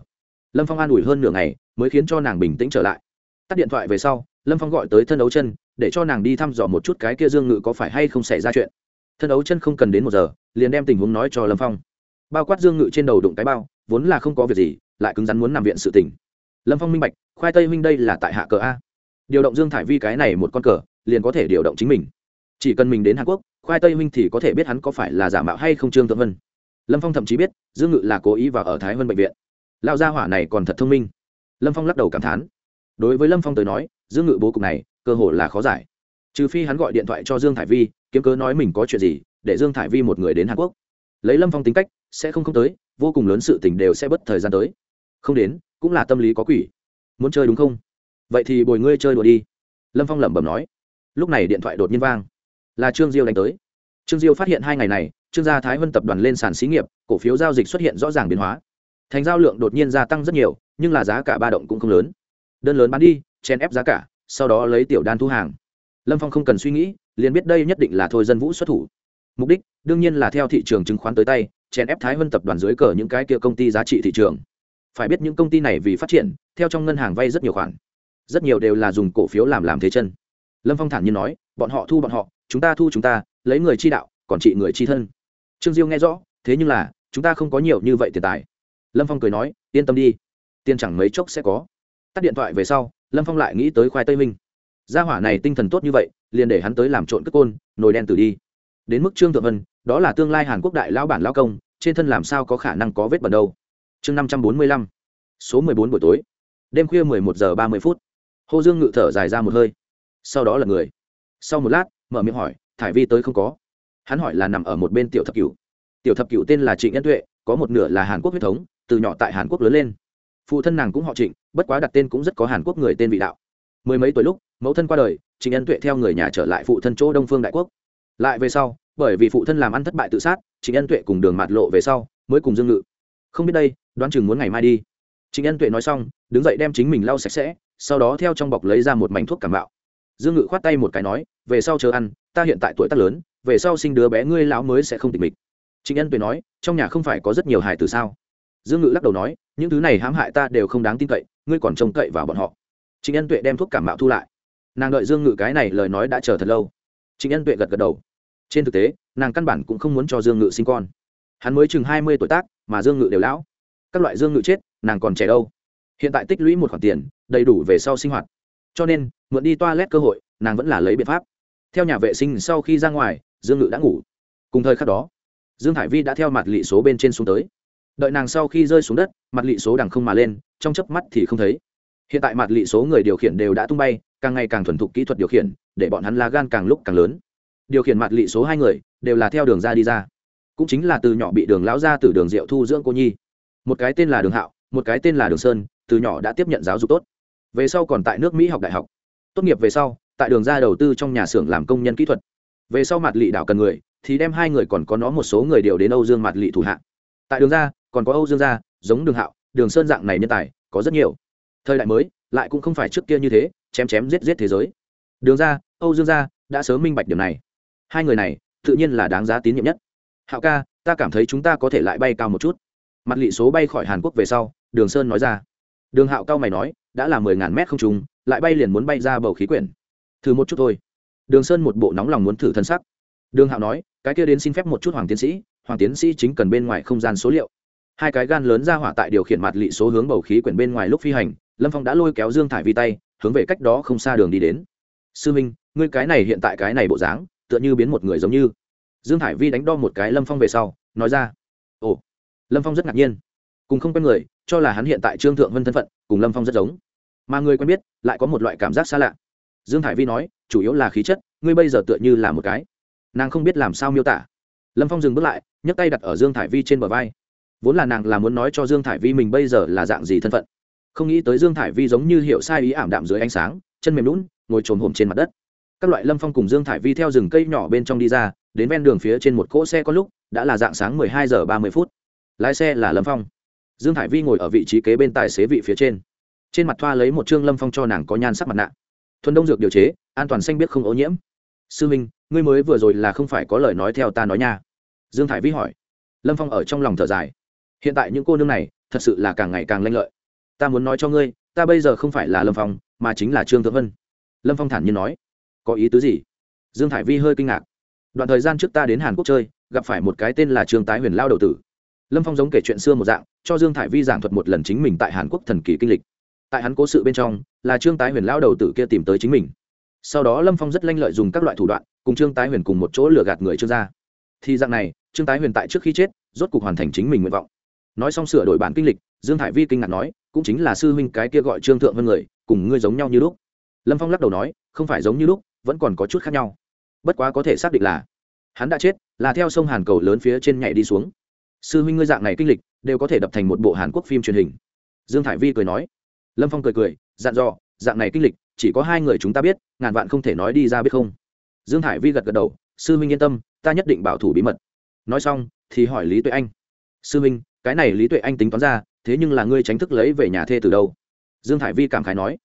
A: Lâm phong an ủi hơn nửa ngày mới khiến cho nàng bình tĩnh trở lại. Tắt điện thoại về sau, lâm phong gọi tới thân đấu chân, để cho nàng đi thăm dò một chút cái kia dương ngự có phải hay không xảy ra chuyện. Thân đấu chân không cần đến một giờ, liền đem tình huống nói cho lâm phong. Bao quát dương ngự trên đầu đụng cái bao, vốn là không có việc gì, lại cứng rắn muốn nằm viện sự tỉnh lâm phong minh bạch, khoai tây huynh đây là tại hạ cờ a. Điều động dương thải vi cái này một con cờ, liền có thể điều động chính mình. Chỉ cần mình đến hàn quốc, khoai tây huynh thì có thể biết hắn có phải là giả mạo hay không trương thượng vân lâm phong thậm chí biết, dương ngự là cố ý vào ở thái vân bệnh viện. Lao gia hỏa này còn thật thông minh. Lâm phong lắc đầu cảm thán. Đối với lâm phong tới nói, dương ngự bố cục này, cơ hội là khó giải. Trừ phi hắn gọi điện thoại cho dương thải vi, kiếm cớ nói mình có chuyện gì, để dương thải vi một người đến hàn quốc. Lấy lâm phong tính cách, sẽ không không tới, vô cùng lớn sự tình đều sẽ bất thời gian tới. Không đến, cũng là tâm lý có quỷ. Muốn chơi đúng không? Vậy thì bồi ngươi chơi đùa đi. Lâm phong lẩm bẩm nói. Lúc này điện thoại đột nhiên vang. Là trương diêu đánh tới trương diêu phát hiện hai ngày này, trương gia thái vân tập đoàn lên sàn xí nghiệp, cổ phiếu giao dịch xuất hiện rõ ràng biến hóa. Thành giao lượng đột nhiên gia tăng rất nhiều, nhưng là giá cả ba động cũng không lớn. Đơn lớn bán đi chen ép giá cả, sau đó lấy tiểu đan thu hàng. Lâm phong không cần suy nghĩ, liền biết đây nhất định là thôi dân vũ xuất thủ. Mục đích, đương nhiên là theo thị trường chứng khoán tới tay chen ép thái vân tập đoàn dưới cờ những cái kia công ty giá trị thị trường. Phải biết những công ty này vì phát triển, theo trong ngân hàng vay rất nhiều khoản. Rất nhiều đều là dùng cổ phiếu làm làm thế chân. Lâm phong thản nhiên nói, bọn họ thu bọn họ, chúng ta thu chúng ta lấy người chi đạo, còn trị người chi thân. Trương diêu nghe rõ, thế nhưng là, chúng ta không có nhiều như vậy tiền tài. Lâm phong cười nói, yên tâm đi, tiền chẳng mấy chốc sẽ có. Tắt điện thoại về sau, lâm phong lại nghĩ tới khoai tây minh. Gia hỏa này tinh thần tốt như vậy, liền để hắn tới làm trộn cất côn, nồi đen tử đi. Đến mức trương thượng vân, đó là tương lai hàn quốc đại lão bản lao công, trên thân làm sao có khả năng có vết bẩn đâu. Chương năm trăm bốn mươi lăm, số mười bốn buổi tối. Đêm khuya mười một giờ ba mươi phút. Hồ dương ngự thở dài ra một hơi. Sau đó là người. Sau một lát, mở miệng hỏi thải vi tới không có. Hắn hỏi là nằm ở một bên tiểu thập cửu. Tiểu thập cửu tên là trịnh nhân tuệ, có một nửa là hàn quốc huyết thống, từ nhỏ tại hàn quốc lớn lên. Phụ thân nàng cũng họ trịnh, bất quá đặt tên cũng rất có hàn quốc người tên vị đạo. Mười mấy tuổi lúc, mẫu thân qua đời, trịnh nhân tuệ theo người nhà trở lại phụ thân chỗ đông phương đại quốc. Lại về sau, bởi vì phụ thân làm ăn thất bại tự sát, trịnh nhân tuệ cùng đường mạt lộ về sau, mới cùng dương ngự. Không biết đây, đoán chừng muốn ngày mai đi. Trịnh nhân tuệ nói xong, đứng dậy đem chính mình lau sạch sẽ, sau đó theo trong bọc lấy ra một mảnh thuốc cảm bạo dương ngự khoát tay một cái nói, về sau chờ ăn ta hiện tại tuổi tác lớn, về sau sinh đứa bé ngươi lão mới sẽ không tịch mịch. Trịnh nhân tuệ nói, trong nhà không phải có rất nhiều hài từ sao? Dương ngự lắc đầu nói, những thứ này hãm hại ta đều không đáng tin cậy, ngươi còn trông cậy vào bọn họ. Trịnh nhân tuệ đem thuốc cảm mạo thu lại. Nàng đợi dương ngự cái này lời nói đã chờ thật lâu. Trịnh nhân tuệ gật gật đầu. Trên thực tế, nàng căn bản cũng không muốn cho dương ngự sinh con. Hắn mới chừng hai mươi tuổi tác, mà dương ngự đều lão. Các loại dương ngự chết, nàng còn trẻ đâu? Hiện tại tích lũy một khoản tiền, đầy đủ về sau sinh hoạt. Cho nên, mượn đi toa lét cơ hội, nàng vẫn là lấy biện pháp theo nhà vệ sinh sau khi ra ngoài, dương ngự đã ngủ. Cùng thời khắc đó, dương hải vi đã theo mặt lị số bên trên xuống tới. Đợi nàng sau khi rơi xuống đất, mặt lị số đằng không mà lên, trong chớp mắt thì không thấy. Hiện tại mặt lị số người điều khiển đều đã tung bay, càng ngày càng thuần thục kỹ thuật điều khiển, để bọn hắn lá gan càng lúc càng lớn. Điều khiển mặt lị số hai người, đều là theo đường ra đi ra. Cũng chính là từ nhỏ bị đường lão ra từ đường diệu thu dưỡng cô nhi. Một cái tên là đường hạo, một cái tên là đường sơn, từ nhỏ đã tiếp nhận giáo dục tốt. Về sau còn tại nước mỹ học đại học. Tốt nghiệp về sau tại đường ra đầu tư trong nhà xưởng làm công nhân kỹ thuật. Về sau mặt lị đảo cần người, thì đem hai người còn có nó một số người điều đến âu dương mặt lị thủ hạ. Tại đường ra, còn có âu dương gia, giống đường hạo, đường sơn dạng này nhân tài, có rất nhiều. Thời đại mới, lại cũng không phải trước kia như thế, chém chém giết giết thế giới. Đường ra, âu dương gia, đã sớm minh bạch điểm này. Hai người này, tự nhiên là đáng giá tín nhiệm nhất. Hạo ca, ta cảm thấy chúng ta có thể lại bay cao một chút. Mặt lị số bay khỏi hàn quốc về sau, đường sơn nói ra. Đường hạo cao mày nói, đã là mười ngàn mét không trùng, lại bay liền muốn bay ra bầu khí quyển thử một chút thôi. Đường sơn một bộ nóng lòng muốn thử thân sắc. Đường hạo nói, cái kia đến xin phép một chút hoàng tiến sĩ, hoàng tiến sĩ chính cần bên ngoài không gian số liệu. Hai cái gan lớn ra hỏa tại điều khiển mặt lị số hướng bầu khí quyển bên ngoài lúc phi hành, lâm phong đã lôi kéo dương thải vi tay, hướng về cách đó không xa đường đi đến. Sư minh, ngươi cái này hiện tại cái này bộ dáng, tựa như biến một người giống như. Dương thải vi đánh đo một cái lâm phong về sau, nói ra, ồ. Lâm phong rất ngạc nhiên. Cùng không quen người, cho là hắn hiện tại trương thượng vân thân phận, cùng lâm phong rất giống. Mà người quen biết, lại có một loại cảm giác xa lạ dương thải vi nói, chủ yếu là khí chất, ngươi bây giờ tựa như là một cái. Nàng không biết làm sao miêu tả. Lâm phong dừng bước lại, nhấc tay đặt ở dương thải vi trên bờ vai. Vốn là nàng là muốn nói cho dương thải vi mình bây giờ là dạng gì thân phận. Không nghĩ tới dương thải vi giống như hiệu sai ý ảm đạm dưới ánh sáng, chân mềm lún ngồi trồm hồm trên mặt đất. Các loại lâm phong cùng dương thải vi theo rừng cây nhỏ bên trong đi ra, đến ven đường phía trên một cỗ xe có lúc, đã là dạng sáng mười hai giờ ba mươi phút. Lái xe là lâm phong. Dương thải vi ngồi ở vị trí kế bên tài xế vị phía trên. Trên mặt thoa lấy một chương lâm phong cho nàng có nhan sắc mặt nạ thuần đông dược điều chế, an toàn xanh biết không ô nhiễm. Sư minh, ngươi mới vừa rồi là không phải có lời nói theo ta nói nha. Dương thải vi hỏi. Lâm phong ở trong lòng thở dài. Hiện tại những cô nương này, thật sự là càng ngày càng lanh lợi. Ta muốn nói cho ngươi, ta bây giờ không phải là lâm phong, mà chính là trương thượng vân. Lâm phong thản nhiên nói. Có ý tứ gì? Dương thải vi hơi kinh ngạc. Đoạn thời gian trước ta đến hàn quốc chơi, gặp phải một cái tên là trương tái huyền lao đầu tử. Lâm phong giống kể chuyện xưa một dạng, cho dương thải vi giảng thuật một lần chính mình tại hàn quốc thần kỳ kinh lịch tại hắn cố sự bên trong, là trương tái huyền lão đầu tử kia tìm tới chính mình. Sau đó lâm phong rất lanh lợi dùng các loại thủ đoạn, cùng trương tái huyền cùng một chỗ lừa gạt người trương gia. Thì dạng này, trương tái huyền tại trước khi chết, rốt cục hoàn thành chính mình nguyện vọng. Nói xong sửa đổi bản kinh lịch, dương thải vi kinh ngạc nói, cũng chính là sư huynh cái kia gọi trương thượng hơn người, cùng ngươi giống nhau như lúc. Lâm phong lắc đầu nói, không phải giống như lúc, vẫn còn có chút khác nhau. Bất quá có thể xác định là, hắn đã chết, là theo sông hàn cầu lớn phía trên nhảy đi xuống. Sư huynh ngươi dạng này kinh lịch, đều có thể đập thành một bộ hàn quốc phim truyền hình. Dương thải vi cười nói lâm phong cười cười, dặn dò, dạng này kinh lịch, chỉ có hai người chúng ta biết, ngàn vạn không thể nói đi ra biết không. Dương thải vi gật gật đầu, sư huynh yên tâm, ta nhất định bảo thủ bí mật. Nói xong, thì hỏi lý tuệ anh, sư huynh, cái này lý tuệ anh tính toán ra, thế nhưng là ngươi tránh thức lấy về nhà thê từ đâu? Dương thải vi cảm khái nói.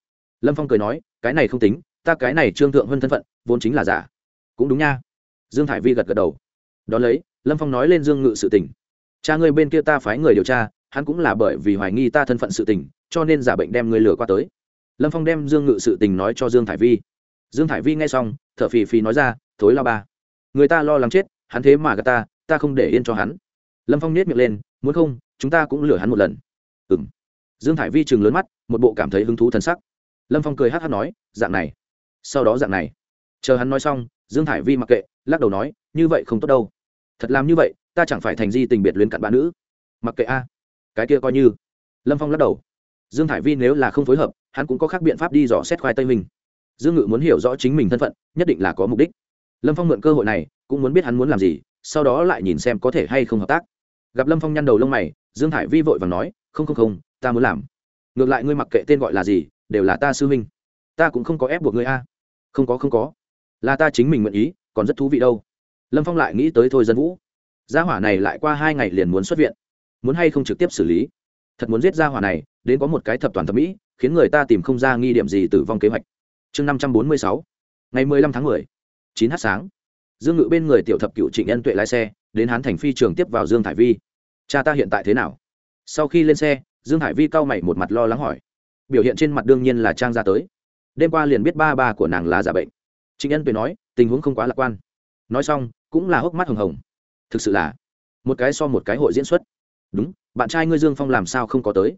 A: Lâm phong cười nói, cái này không tính, ta cái này trương thượng hơn thân phận, vốn chính là giả. Cũng đúng nha. Dương thải vi gật gật đầu. Đón lấy, lâm phong nói lên dương ngự sự tình. Cha ngươi bên kia ta phái người điều tra hắn cũng là bởi vì hoài nghi ta thân phận sự tình, cho nên giả bệnh đem ngươi lừa qua tới. Lâm phong đem dương ngự sự tình nói cho dương thải vi. Dương thải vi nghe xong t h ở phì phì nói ra, thối lao ba, người ta lo lắng chết, hắn thế mà gà ta ta không để yên cho hắn. Lâm phong nết miệng lên, muốn không, chúng ta cũng lừa hắn một lần. Ừ m dương thải vi chừng lớn mắt, một bộ cảm thấy hứng thú t sắc. Lâm phong cười hát hát nói, dạng này, sau đó dạng này. Chờ hắn nói xong, dương thải vi mặc kệ, lắc đầu nói, như vậy không tốt đâu. Thật làm như vậy, ta chẳng phải thành di tình biệt luyến cặn bạn nữ. Mặc kệ a cái kia coi như. Lâm phong lắc đầu. Dương thải vi nếu là không phối hợp, hắn cũng có khác biện pháp đi dò xét khoai tây mình. Dương ngự muốn hiểu rõ chính mình thân phận, nhất định là có mục đích. Lâm phong mượn cơ hội này, cũng muốn biết hắn muốn làm gì, sau đó lại nhìn xem có thể hay không hợp tác. Gặp lâm phong nhăn đầu lông mày, dương thải vi vội và nói, không không không, ta muốn làm. Ngược lại ngươi mặc kệ tên gọi là gì, đều là ta sư huynh. Ta cũng không có ép buộc ngươi a. Không có không có. Là ta chính mình nguyện ý, còn rất thú vị đâu. Lâm phong lại nghĩ tới thôi dân vũ. Gia hỏa này lại qua hai ngày liền muốn xuất viện muốn hay không trực tiếp xử lý. Thật muốn giết gia hỏa này, đến có một cái thập toàn thẩm mỹ, khiến người ta tìm không ra nghi điểm gì tử vong kế hoạch. Chương năm trăm bốn mươi sáu, ngày mười lăm tháng mười, chín h sáng. Dương ngự bên người tiểu thập cựu trịnh ân tuệ lái xe, đến hán thành phi trường tiếp vào dương thải vi. Cha ta hiện tại thế nào? Sau khi lên xe, dương Hải vi cau mày một mặt lo lắng hỏi. Biểu hiện trên mặt đương nhiên là trang ra tới. Đêm qua liền biết ba ba của nàng là giả bệnh. Trịnh ân tuệ nói, tình huống không quá lạc quan. Nói xong, cũng là hốc mắt hồng hồng. Thực sự là, một cái so một cái hội diễn xuất đúng, bạn trai ngươi dương phong làm sao không có tới?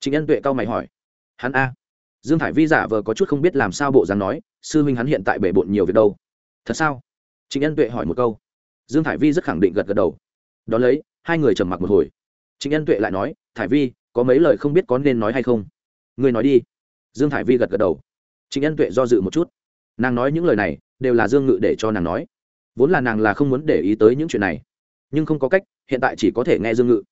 A: Trịnh ân tuệ cao mày hỏi. Hắn a. Dương thải vi giả vờ có chút không biết làm sao bộ dáng nói, sư huynh hắn hiện tại bể bộn nhiều việc đâu. Thật sao? Trịnh ân tuệ hỏi một câu. Dương thải vi rất khẳng định gật gật đầu. Đón lấy, hai người trầm mặc một hồi. Trịnh ân tuệ lại nói, thải vi, có mấy lời không biết có nên nói hay không? Ngươi nói đi. Dương thải vi gật gật đầu. Trịnh ân tuệ do dự một chút. Nàng nói những lời này, đều là dương ngự để cho nàng nói. Vốn là nàng là không muốn để ý tới những chuyện này. Nhưng không có cách, hiện tại chỉ có thể nghe dương ngự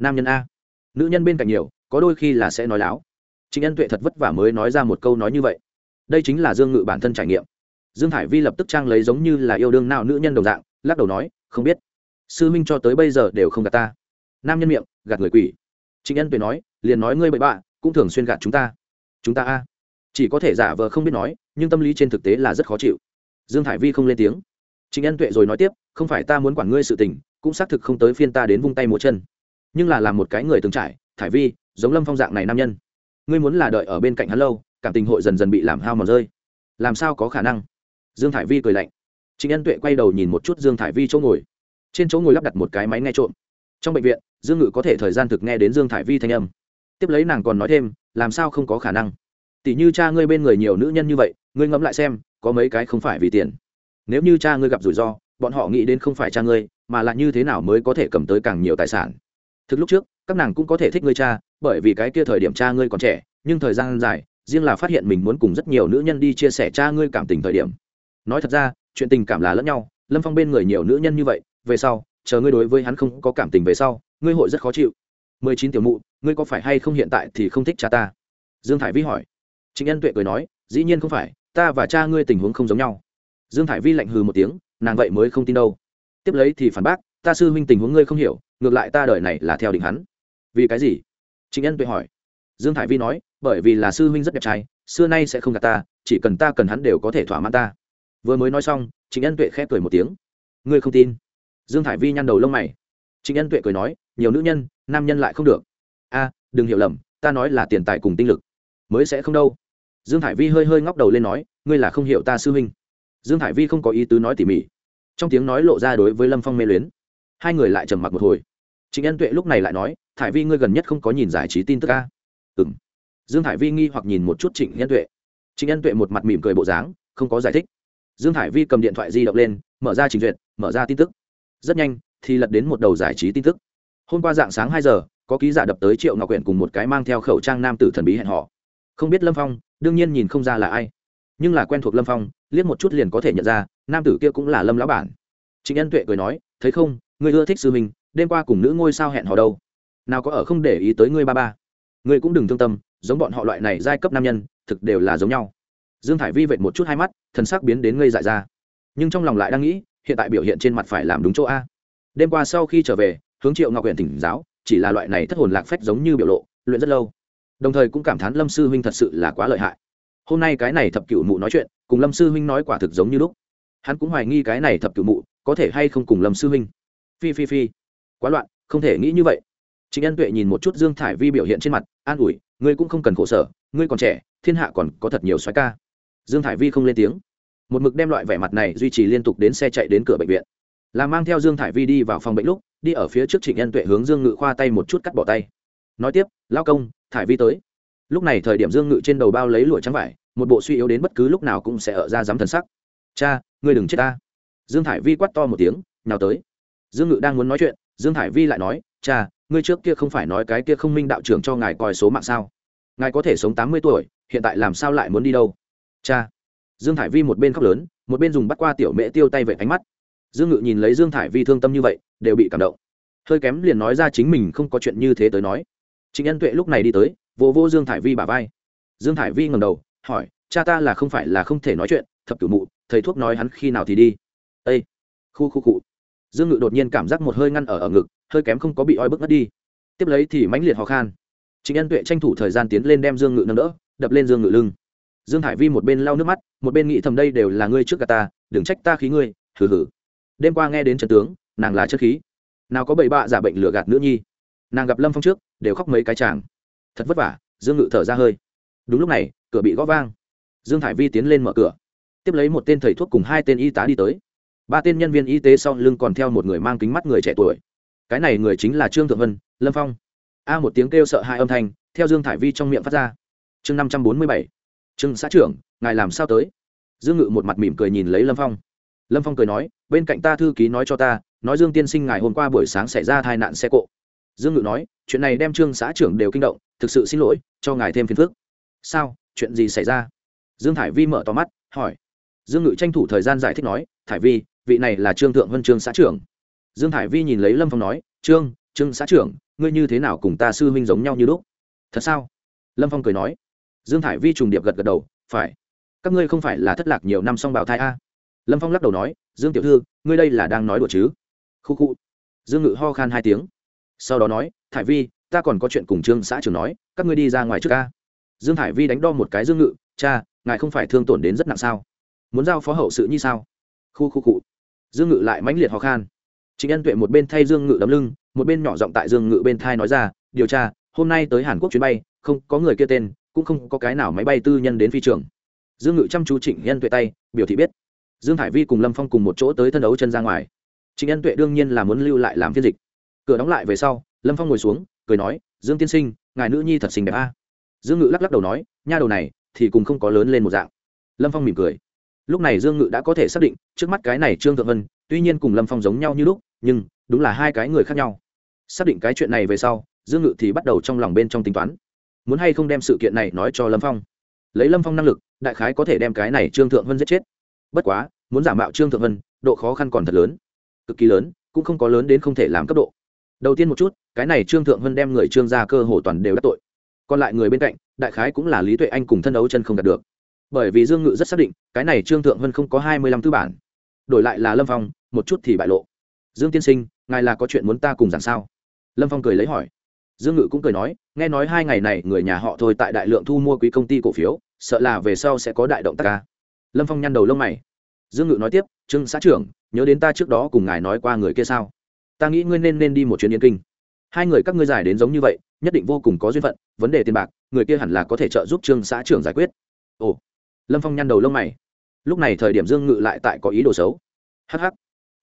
A: nam nhân a. Nữ nhân bên cạnh nhiều, có đôi khi là sẽ nói láo. Chính ân tuệ thật vất vả mới nói ra một câu nói như vậy. Đây chính là dương ngự bản thân trải nghiệm. Dương hải vi lập tức trang lấy giống như là yêu đương nào nữ nhân đồng dạng, lắc đầu nói, không biết. Sư minh cho tới bây giờ đều không gạt ta. Nam nhân miệng, gạt người quỷ. Chính ân tuệ nói, liền nói ngươi bậy bạ, cũng thường xuyên gạt chúng ta. Chúng ta a? Chỉ có thể giả vờ không biết nói, nhưng tâm lý trên thực tế là rất khó chịu. Dương hải vi không lên tiếng. Chính ân tuệ rồi nói tiếp, không phải ta muốn quản ngươi sự tình, cũng xác thực không tới phiên ta đến vung tay múa chân nhưng là làm một cái người từng trải, thải vi, giống lâm phong dạng này nam nhân. Ngươi muốn là đợi ở bên cạnh hắn lâu, cảm tình hội dần dần bị làm hao mòn rơi. Làm sao có khả năng? Dương thải vi cười lạnh. Chính ân tuệ quay đầu nhìn một chút dương thải vi chỗ ngồi. Trên chỗ ngồi lắp đặt một cái máy nghe trộm. Trong bệnh viện, dương ngự có thể thời gian thực nghe đến dương thải vi thanh âm. Tiếp lấy nàng còn nói thêm, làm sao không có khả năng? Tỷ như cha ngươi bên người nhiều nữ nhân như vậy, ngươi ngẫm lại xem, có mấy cái không phải vì tiền? Nếu như cha ngươi gặp rủi ro, bọn họ nghĩ đến không phải cha ngươi, mà là như thế nào mới có thể cầm tới càng nhiều tài sản? Thực lúc trước, các nàng cũng có thể thích ngươi cha, bởi vì cái kia thời điểm cha ngươi còn trẻ, nhưng thời gian dài, riêng là phát hiện mình muốn cùng rất nhiều nữ nhân đi chia sẻ cha ngươi cảm tình thời điểm. Nói thật ra, chuyện tình cảm là lẫn nhau, lâm phong bên người nhiều nữ nhân như vậy, về sau, chờ ngươi đối với hắn không có cảm tình về sau, ngươi hội rất khó chịu. Mười chín tiểu mụ, ngươi có phải hay không hiện tại thì không thích cha ta? Dương thải vi hỏi. Trịnh ân tuệ cười nói, dĩ nhiên không phải, ta và cha ngươi tình huống không giống nhau. Dương thải vi lạnh hừ một tiếng, nàng vậy mới không tin đâu. Tiếp lấy thì phản bác, ta sư huynh tình huống ngươi không hiểu ngược lại ta đợi này là theo định hắn. Vì cái gì? Chính ân tuệ hỏi. Dương thải vi nói, bởi vì là sư huynh rất đẹp trai, xưa nay sẽ không gạt ta, chỉ cần ta cần hắn đều có thể thỏa mãn ta. Vừa mới nói xong chính ân tuệ khẽ cười một tiếng. Ngươi không tin? Dương thải vi nhăn đầu lông mày. Chính ân tuệ cười nói, nhiều nữ nhân, nam nhân lại không được. A, đừng hiểu lầm, ta nói là tiền tài cùng tinh lực. Mới sẽ không đâu. Dương Thải vi hơi hơi ngóc đầu lên nói, ngươi là không hiểu ta sư huynh. Dương Thải vi không có ý tứ nói tỉ mỉ. Trong tiếng nói lộ ra đối với lâm phong mê luyến. Hai người lại trầm mặc một hồi trịnh ân tuệ lúc này lại nói, thải vi, ngươi gần nhất không có nhìn giải trí tin tức a?" "Ừm." dương thải vi nghi hoặc nhìn một chút trịnh ân tuệ. Trịnh ân tuệ một mặt mỉm cười bộ dáng, không có giải thích. Dương thải vi cầm điện thoại di động lên, mở ra trình duyệt, mở ra tin tức. Rất nhanh, thì lật đến một đầu giải trí tin tức. Hôm qua dạng sáng hai giờ, có ký giả đập tới triệu ngọc quyển cùng một cái mang theo khẩu trang nam tử thần bí hẹn họ không biết lâm phong, đương nhiên nhìn không ra là ai. Nhưng là quen thuộc lâm phong, liếc một chút liền có thể nhận ra, nam tử kia cũng là lâm lão bản. Trịnh ân tuệ cười nói, thấy không người ưa thích sư mình đêm qua cùng nữ ngôi sao hẹn hò đâu? Nào có ở không để ý tới ngươi ba ba? Ngươi cũng đừng thương tâm, giống bọn họ loại này giai cấp nam nhân, thực đều là giống nhau. Dương thải vi vệt một chút hai mắt, thần sắc biến đến ngây dại ra. Nhưng trong lòng lại đang nghĩ, hiện tại biểu hiện trên mặt phải làm đúng chỗ a. Đêm qua sau khi trở về, hướng triệu ngọc huyện tỉnh giáo, chỉ là loại này thất hồn lạc phách giống như biểu lộ, luyện rất lâu. Đồng thời cũng cảm thán lâm sư huynh thật sự là quá lợi hại. Hôm nay cái này thập cựu mụ nói chuyện, cùng lâm sư huynh nói quả thực giống như lúc. Hắn cũng hoài nghi cái này thập cựu mụ có thể hay không cùng lâm sư huynh. Phi phi phi quá loạn, không thể nghĩ như vậy. Chính ân tuệ nhìn một chút dương thải vi biểu hiện trên mặt, an ủi, ngươi cũng không cần khổ sở, ngươi còn trẻ, thiên hạ còn có thật nhiều xoáy ca. Dương thải vi không lên tiếng. Một mực đem loại vẻ mặt này duy trì liên tục đến xe chạy đến cửa bệnh viện. Là mang theo dương thải vi đi vào phòng bệnh lúc, đi ở phía trước trịnh ân tuệ hướng dương ngự khoa tay một chút cắt bỏ tay. Nói tiếp, lao công, thải vi tới. Lúc này thời điểm dương ngự trên đầu bao lấy lụa trắng vải, một bộ suy yếu đến bất cứ lúc nào cũng sẽ ở ra dám thần sắc. Cha, ngươi đừng chết ta. Dương thải vi quát to một tiếng, nào tới. Dương ngự đang muốn nói chuyện dương thải vi lại nói, cha, ngươi trước kia không phải nói cái kia không minh đạo trưởng cho ngài coi số mạng sao? Ngài có thể sống tám mươi tuổi, hiện tại làm sao lại muốn đi đâu? Cha. Dương thải vi một bên khóc lớn, một bên dùng bắt qua tiểu mễ tiêu tay vệ ánh mắt. Dương ngự nhìn lấy dương thải vi thương tâm như vậy, đều bị cảm động. Hơi kém liền nói ra chính mình không có chuyện như thế tới nói. Trịnh ân tuệ lúc này đi tới, vô vô dương thải vi bà vai. Dương thải vi ngầm đầu, hỏi, cha ta là không phải là không thể nói chuyện, thập cửu mụ, thầy thuốc nói hắn khi nào thì đi? Ây khu khu cụ dương ngự đột nhiên cảm giác một hơi ngăn ở ở ngực, hơi kém không có bị oi bức ngất đi. Tiếp lấy thì mãnh liệt ho khan. Trịnh ân tuệ tranh thủ thời gian tiến lên đem dương ngự nâng đỡ, đập lên dương ngự lưng. Dương hải vi một bên lau nước mắt, một bên nghĩ thầm đây đều là ngươi trước cả ta, đừng trách ta khí ngươi, hừ hừ. Đêm qua nghe đến trần tướng, nàng là chất khí. Nào có bậy bạ giả bệnh lừa gạt nữ nhi. Nàng gặp lâm phong trước, đều khóc mấy cái chàng. Thật vất vả, dương ngự thở ra hơi. Đúng lúc này, cửa bị gõ vang. Dương hải vi tiến lên mở cửa. Tiếp lấy một tên thầy thuốc cùng hai tên y tá đi tới ba tên nhân viên y tế sau lưng còn theo một người mang kính mắt người trẻ tuổi. Cái này người chính là trương thượng vân, lâm phong. A một tiếng kêu sợ hai âm thanh, theo dương thải vi trong miệng phát ra. Chương năm trăm bốn mươi bảy. Trương xã trưởng, ngài làm sao tới? Dương ngự một mặt mỉm cười nhìn lấy lâm phong. Lâm phong cười nói, bên cạnh ta thư ký nói cho ta, nói dương tiên sinh ngài hôm qua buổi sáng xảy ra tai nạn xe cộ. Dương ngự nói, chuyện này đem trương xã trưởng đều kinh động, thực sự xin lỗi, cho ngài thêm phiền phức. Sao, chuyện gì xảy ra? Dương thải vi mở to mắt, hỏi. Dương ngự tranh thủ thời gian giải thích nói, thải vi vị này là trương thượng vân trương xã trưởng. Dương thải vi nhìn lấy lâm phong nói, trương trương xã trưởng, ngươi như thế nào cùng ta sư huynh giống nhau như lúc? Thật sao? Lâm phong cười nói. Dương thải vi trùng điệp gật gật đầu, phải. Các ngươi không phải là thất lạc nhiều năm song bảo thai a? Lâm phong lắc đầu nói, dương tiểu thư, ngươi đây là đang nói đùa chứ? Khu khu. Dương ngự ho khan hai tiếng. Sau đó nói, thải vi, ta còn có chuyện cùng trương xã trưởng nói, các ngươi đi ra ngoài trước ca dương thải vi đánh đo một cái dương ngự, cha, ngài không phải thương tổn đến rất nặng sao? Muốn giao phó hậu sự như sao? Khu khu cụ dương ngự lại mãnh liệt ho khan. Trịnh ân tuệ một bên thay dương ngự đấm lưng, một bên nhỏ giọng tại dương ngự bên thai nói ra, điều tra, hôm nay tới hàn quốc chuyến bay, không có người kia tên, cũng không có cái nào máy bay tư nhân đến phi trường. Dương ngự chăm chú trịnh ân tuệ tay, biểu thị biết. Dương hải vi cùng lâm phong cùng một chỗ tới thân đấu chân ra ngoài. Trịnh ân tuệ đương nhiên là muốn lưu lại làm phiên dịch. Cửa đóng lại về sau, lâm phong ngồi xuống, cười nói, dương tiên sinh, ngài nữ nhi thật xinh đẹp a. Dương ngự lắc lắc đầu nói, nha đầu này thì cùng không có lớn lên một dạng. Lâm phong mỉm cười lúc này dương ngự đã có thể xác định, trước mắt cái này trương thượng vân, tuy nhiên cùng lâm phong giống nhau như lúc, nhưng đúng là hai cái người khác nhau. Xác định cái chuyện này về sau, dương ngự thì bắt đầu trong lòng bên trong tính toán. Muốn hay không đem sự kiện này nói cho lâm phong? Lấy lâm phong năng lực, đại khái có thể đem cái này trương thượng vân giết chết. Bất quá, muốn giả mạo trương thượng vân, độ khó khăn còn thật lớn. Cực kỳ lớn, cũng không có lớn đến không thể làm cấp độ. Đầu tiên một chút, cái này trương thượng vân đem người trương ra cơ hồ toàn đều đắc tội. Còn lại người bên cạnh, đại khái cũng là lý tuệ anh cùng thân đấu chân không đạt được bởi vì dương ngự rất xác định, cái này trương thượng vân không có hai mươi lăm tư bản. Đổi lại là lâm phong, một chút thì bại lộ. Dương tiên sinh, ngài là có chuyện muốn ta cùng giảng sao? Lâm phong cười lấy hỏi. Dương ngự cũng cười nói, nghe nói hai ngày này người nhà họ thôi tại đại lượng thu mua quý công ty cổ phiếu, sợ là về sau sẽ có đại động tác ca lâm phong nhăn đầu lông mày. Dương ngự nói tiếp, trương xã trưởng, nhớ đến ta trước đó cùng ngài nói qua người kia sao? Ta nghĩ ngươi nên nên đi một chuyến yên kinh. Hai người các ngươi giải đến giống như vậy, nhất định vô cùng có duyên phận, vấn đề tiền bạc, người kia hẳn là có thể trợ giúp trương xã trưởng giải quyết. Ồ lâm phong nhăn đầu lông mày. Lúc này thời điểm dương ngự lại tại có ý đồ xấu. Hh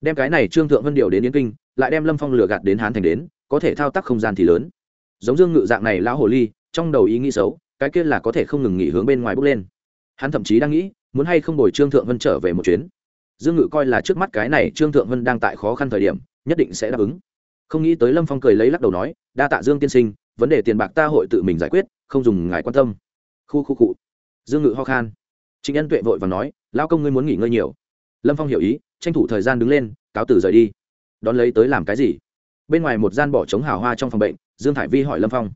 A: đem cái này trương thượng vân điều đến yến kinh, lại đem lâm phong lừa gạt đến hán thành đến, có thể thao tác không gian thì lớn. Giống dương ngự dạng này lão hồ ly, trong đầu ý nghĩ xấu, cái kia là có thể không ngừng nghỉ hướng bên ngoài bước lên. Hắn thậm chí đang nghĩ, muốn hay không đổi trương thượng vân trở về một chuyến. Dương ngự coi là trước mắt cái này trương thượng vân đang tại khó khăn thời điểm, nhất định sẽ đáp ứng. Không nghĩ tới lâm phong cười lấy lắc đầu nói, đa tạ dương tiên sinh, vấn đề tiền bạc ta hội tự mình giải quyết, không dùng ngài quan tâm. Khu khu cụ dương ngự ho khan trịnh nhân tuệ vội và nói lao công ngươi muốn nghỉ ngơi nhiều. Lâm phong hiểu ý, tranh thủ thời gian đứng lên, cáo tử rời đi. Đón lấy tới làm cái gì? Bên ngoài một gian bỏ trống hào hoa trong phòng bệnh, dương thải vi hỏi lâm phong.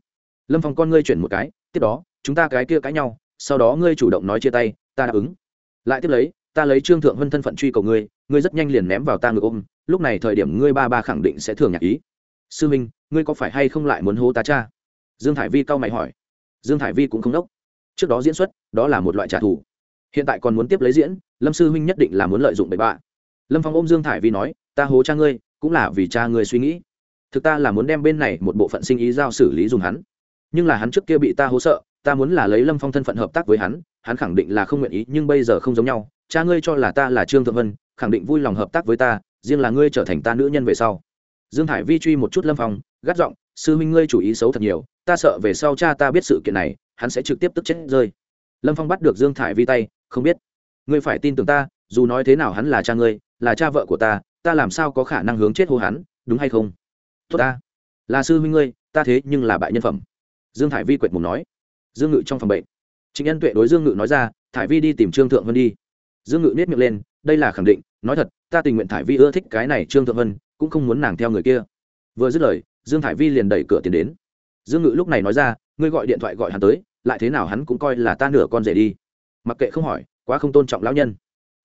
A: Lâm phong con ngươi chuyển một cái, tiếp đó, chúng ta cái kia cãi nhau, sau đó ngươi chủ động nói chia tay, ta đáp ứng. Lại tiếp lấy, ta lấy trương thượng vân thân phận truy cầu ngươi ngươi rất nhanh liền ném vào ta ngực ôm, lúc này thời điểm ngươi ba ba khẳng định sẽ thường nhạc ý. Sư minh, ngươi có phải hay không lại muốn hô ta cha? Dương thải vi cau mày hỏi. Dương thải vi cũng không đốc. Trước đó diễn xuất, đó là một loại trả thù hiện tại còn muốn tiếp lấy diễn, lâm sư huynh nhất định là muốn lợi dụng bậy bạ. Lâm phong ôm dương thải vi nói, ta hố cha ngươi, cũng là vì cha ngươi suy nghĩ. Thực ta là muốn đem bên này một bộ phận sinh ý giao xử lý dùng hắn. Nhưng là hắn trước kia bị ta hố sợ, ta muốn là lấy lâm phong thân phận hợp tác với hắn hắn khẳng định là không nguyện ý, nhưng bây giờ không giống nhau. Cha ngươi cho là ta là trương thượng vân, khẳng định vui lòng hợp tác với ta, riêng là ngươi trở thành ta nữ nhân về sau. Dương thải vi truy một chút lâm phong, gắt giọng, sư huynh ngươi chủ ý xấu thật nhiều, ta sợ về sau cha ta biết sự kiện này, hắn sẽ trực tiếp tức chết rơi. Lâm phong bắt được dương thải vi tay không biết. Ngươi phải tin tưởng ta, dù nói thế nào hắn là cha ngươi, là cha vợ của ta ta làm sao có khả năng hướng chết hô hắn, đúng hay không? Tốt ta. Là sư huynh ngươi, ta thế nhưng là bại nhân phẩm. Dương thải vi quệt mùng nói. Dương ngự trong phòng bệnh. Chính nhân tuệ đối dương ngự nói ra, thải vi đi tìm trương thượng vân đi. Dương ngự nếp miệng lên, đây là khẳng định, nói thật, ta tình nguyện thải vi ưa thích cái này trương thượng vân, cũng không muốn nàng theo người kia. Vừa dứt lời, dương thải vi liền đẩy cửa tiến đến. Dương ngự lúc này nói ra, ngươi gọi điện thoại gọi hắn tới, lại thế nào hắn cũng coi là ta nửa con rể đi mặc kệ không hỏi, quá không tôn trọng lão nhân.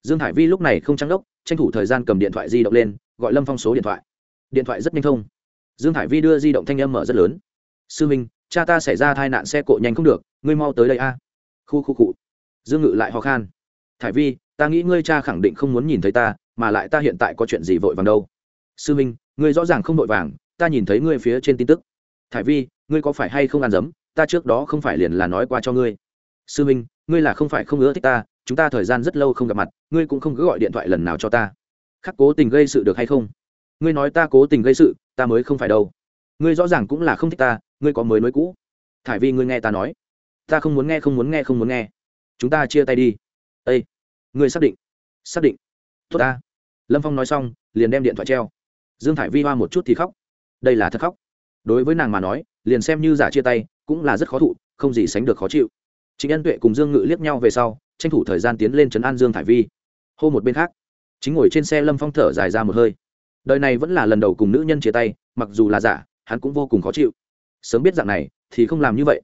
A: Dương Hải vi lúc này không trắng đốc, tranh thủ thời gian cầm điện thoại di động lên, gọi lâm phong số điện thoại. Điện thoại rất nhanh thông. Dương Hải vi đưa di động thanh âm mở rất lớn. Sư minh, cha ta xảy ra tai nạn xe cộ nhanh không được, ngươi mau tới đây a. Khu khu cụ dương ngự lại ho khan. Thải vi, ta nghĩ ngươi cha khẳng định không muốn nhìn thấy ta, mà lại ta hiện tại có chuyện gì vội vàng đâu. Sư minh, ngươi rõ ràng không vội vàng, ta nhìn thấy ngươi phía trên tin tức. Thải vi, ngươi có phải hay không ăn dấm? Ta trước đó không phải liền là nói qua cho ngươi sư minh, ngươi là không phải không ưa thích ta, chúng ta thời gian rất lâu không gặp mặt, ngươi cũng không cứ gọi điện thoại lần nào cho ta. Khắc cố tình gây sự được hay không? Ngươi nói ta cố tình gây sự, ta mới không phải đâu. Ngươi rõ ràng cũng là không thích ta, ngươi có mới nối cũ. Thải vi, ngươi nghe ta nói. Ta không muốn nghe, không muốn nghe, không muốn nghe. Chúng ta chia tay đi. Â ngươi xác định? Xác định. Tốt ta. Lâm phong nói xong, liền đem điện thoại treo. Dương thải vi hoa một chút thì khóc. Đây là thật khóc. Đối với nàng mà nói, liền xem như giả chia tay, cũng là rất khó thụ, không gì sánh được khó chịu chính ân tuệ cùng dương ngự liếc nhau về sau, tranh thủ thời gian tiến lên trấn an dương thải vi. Hô một bên khác, chính ngồi trên xe lâm phong thở dài ra một hơi. Đời này vẫn là lần đầu cùng nữ nhân chia tay, mặc dù là giả, hắn cũng vô cùng khó chịu. Sớm biết dạng này, thì không làm như vậy.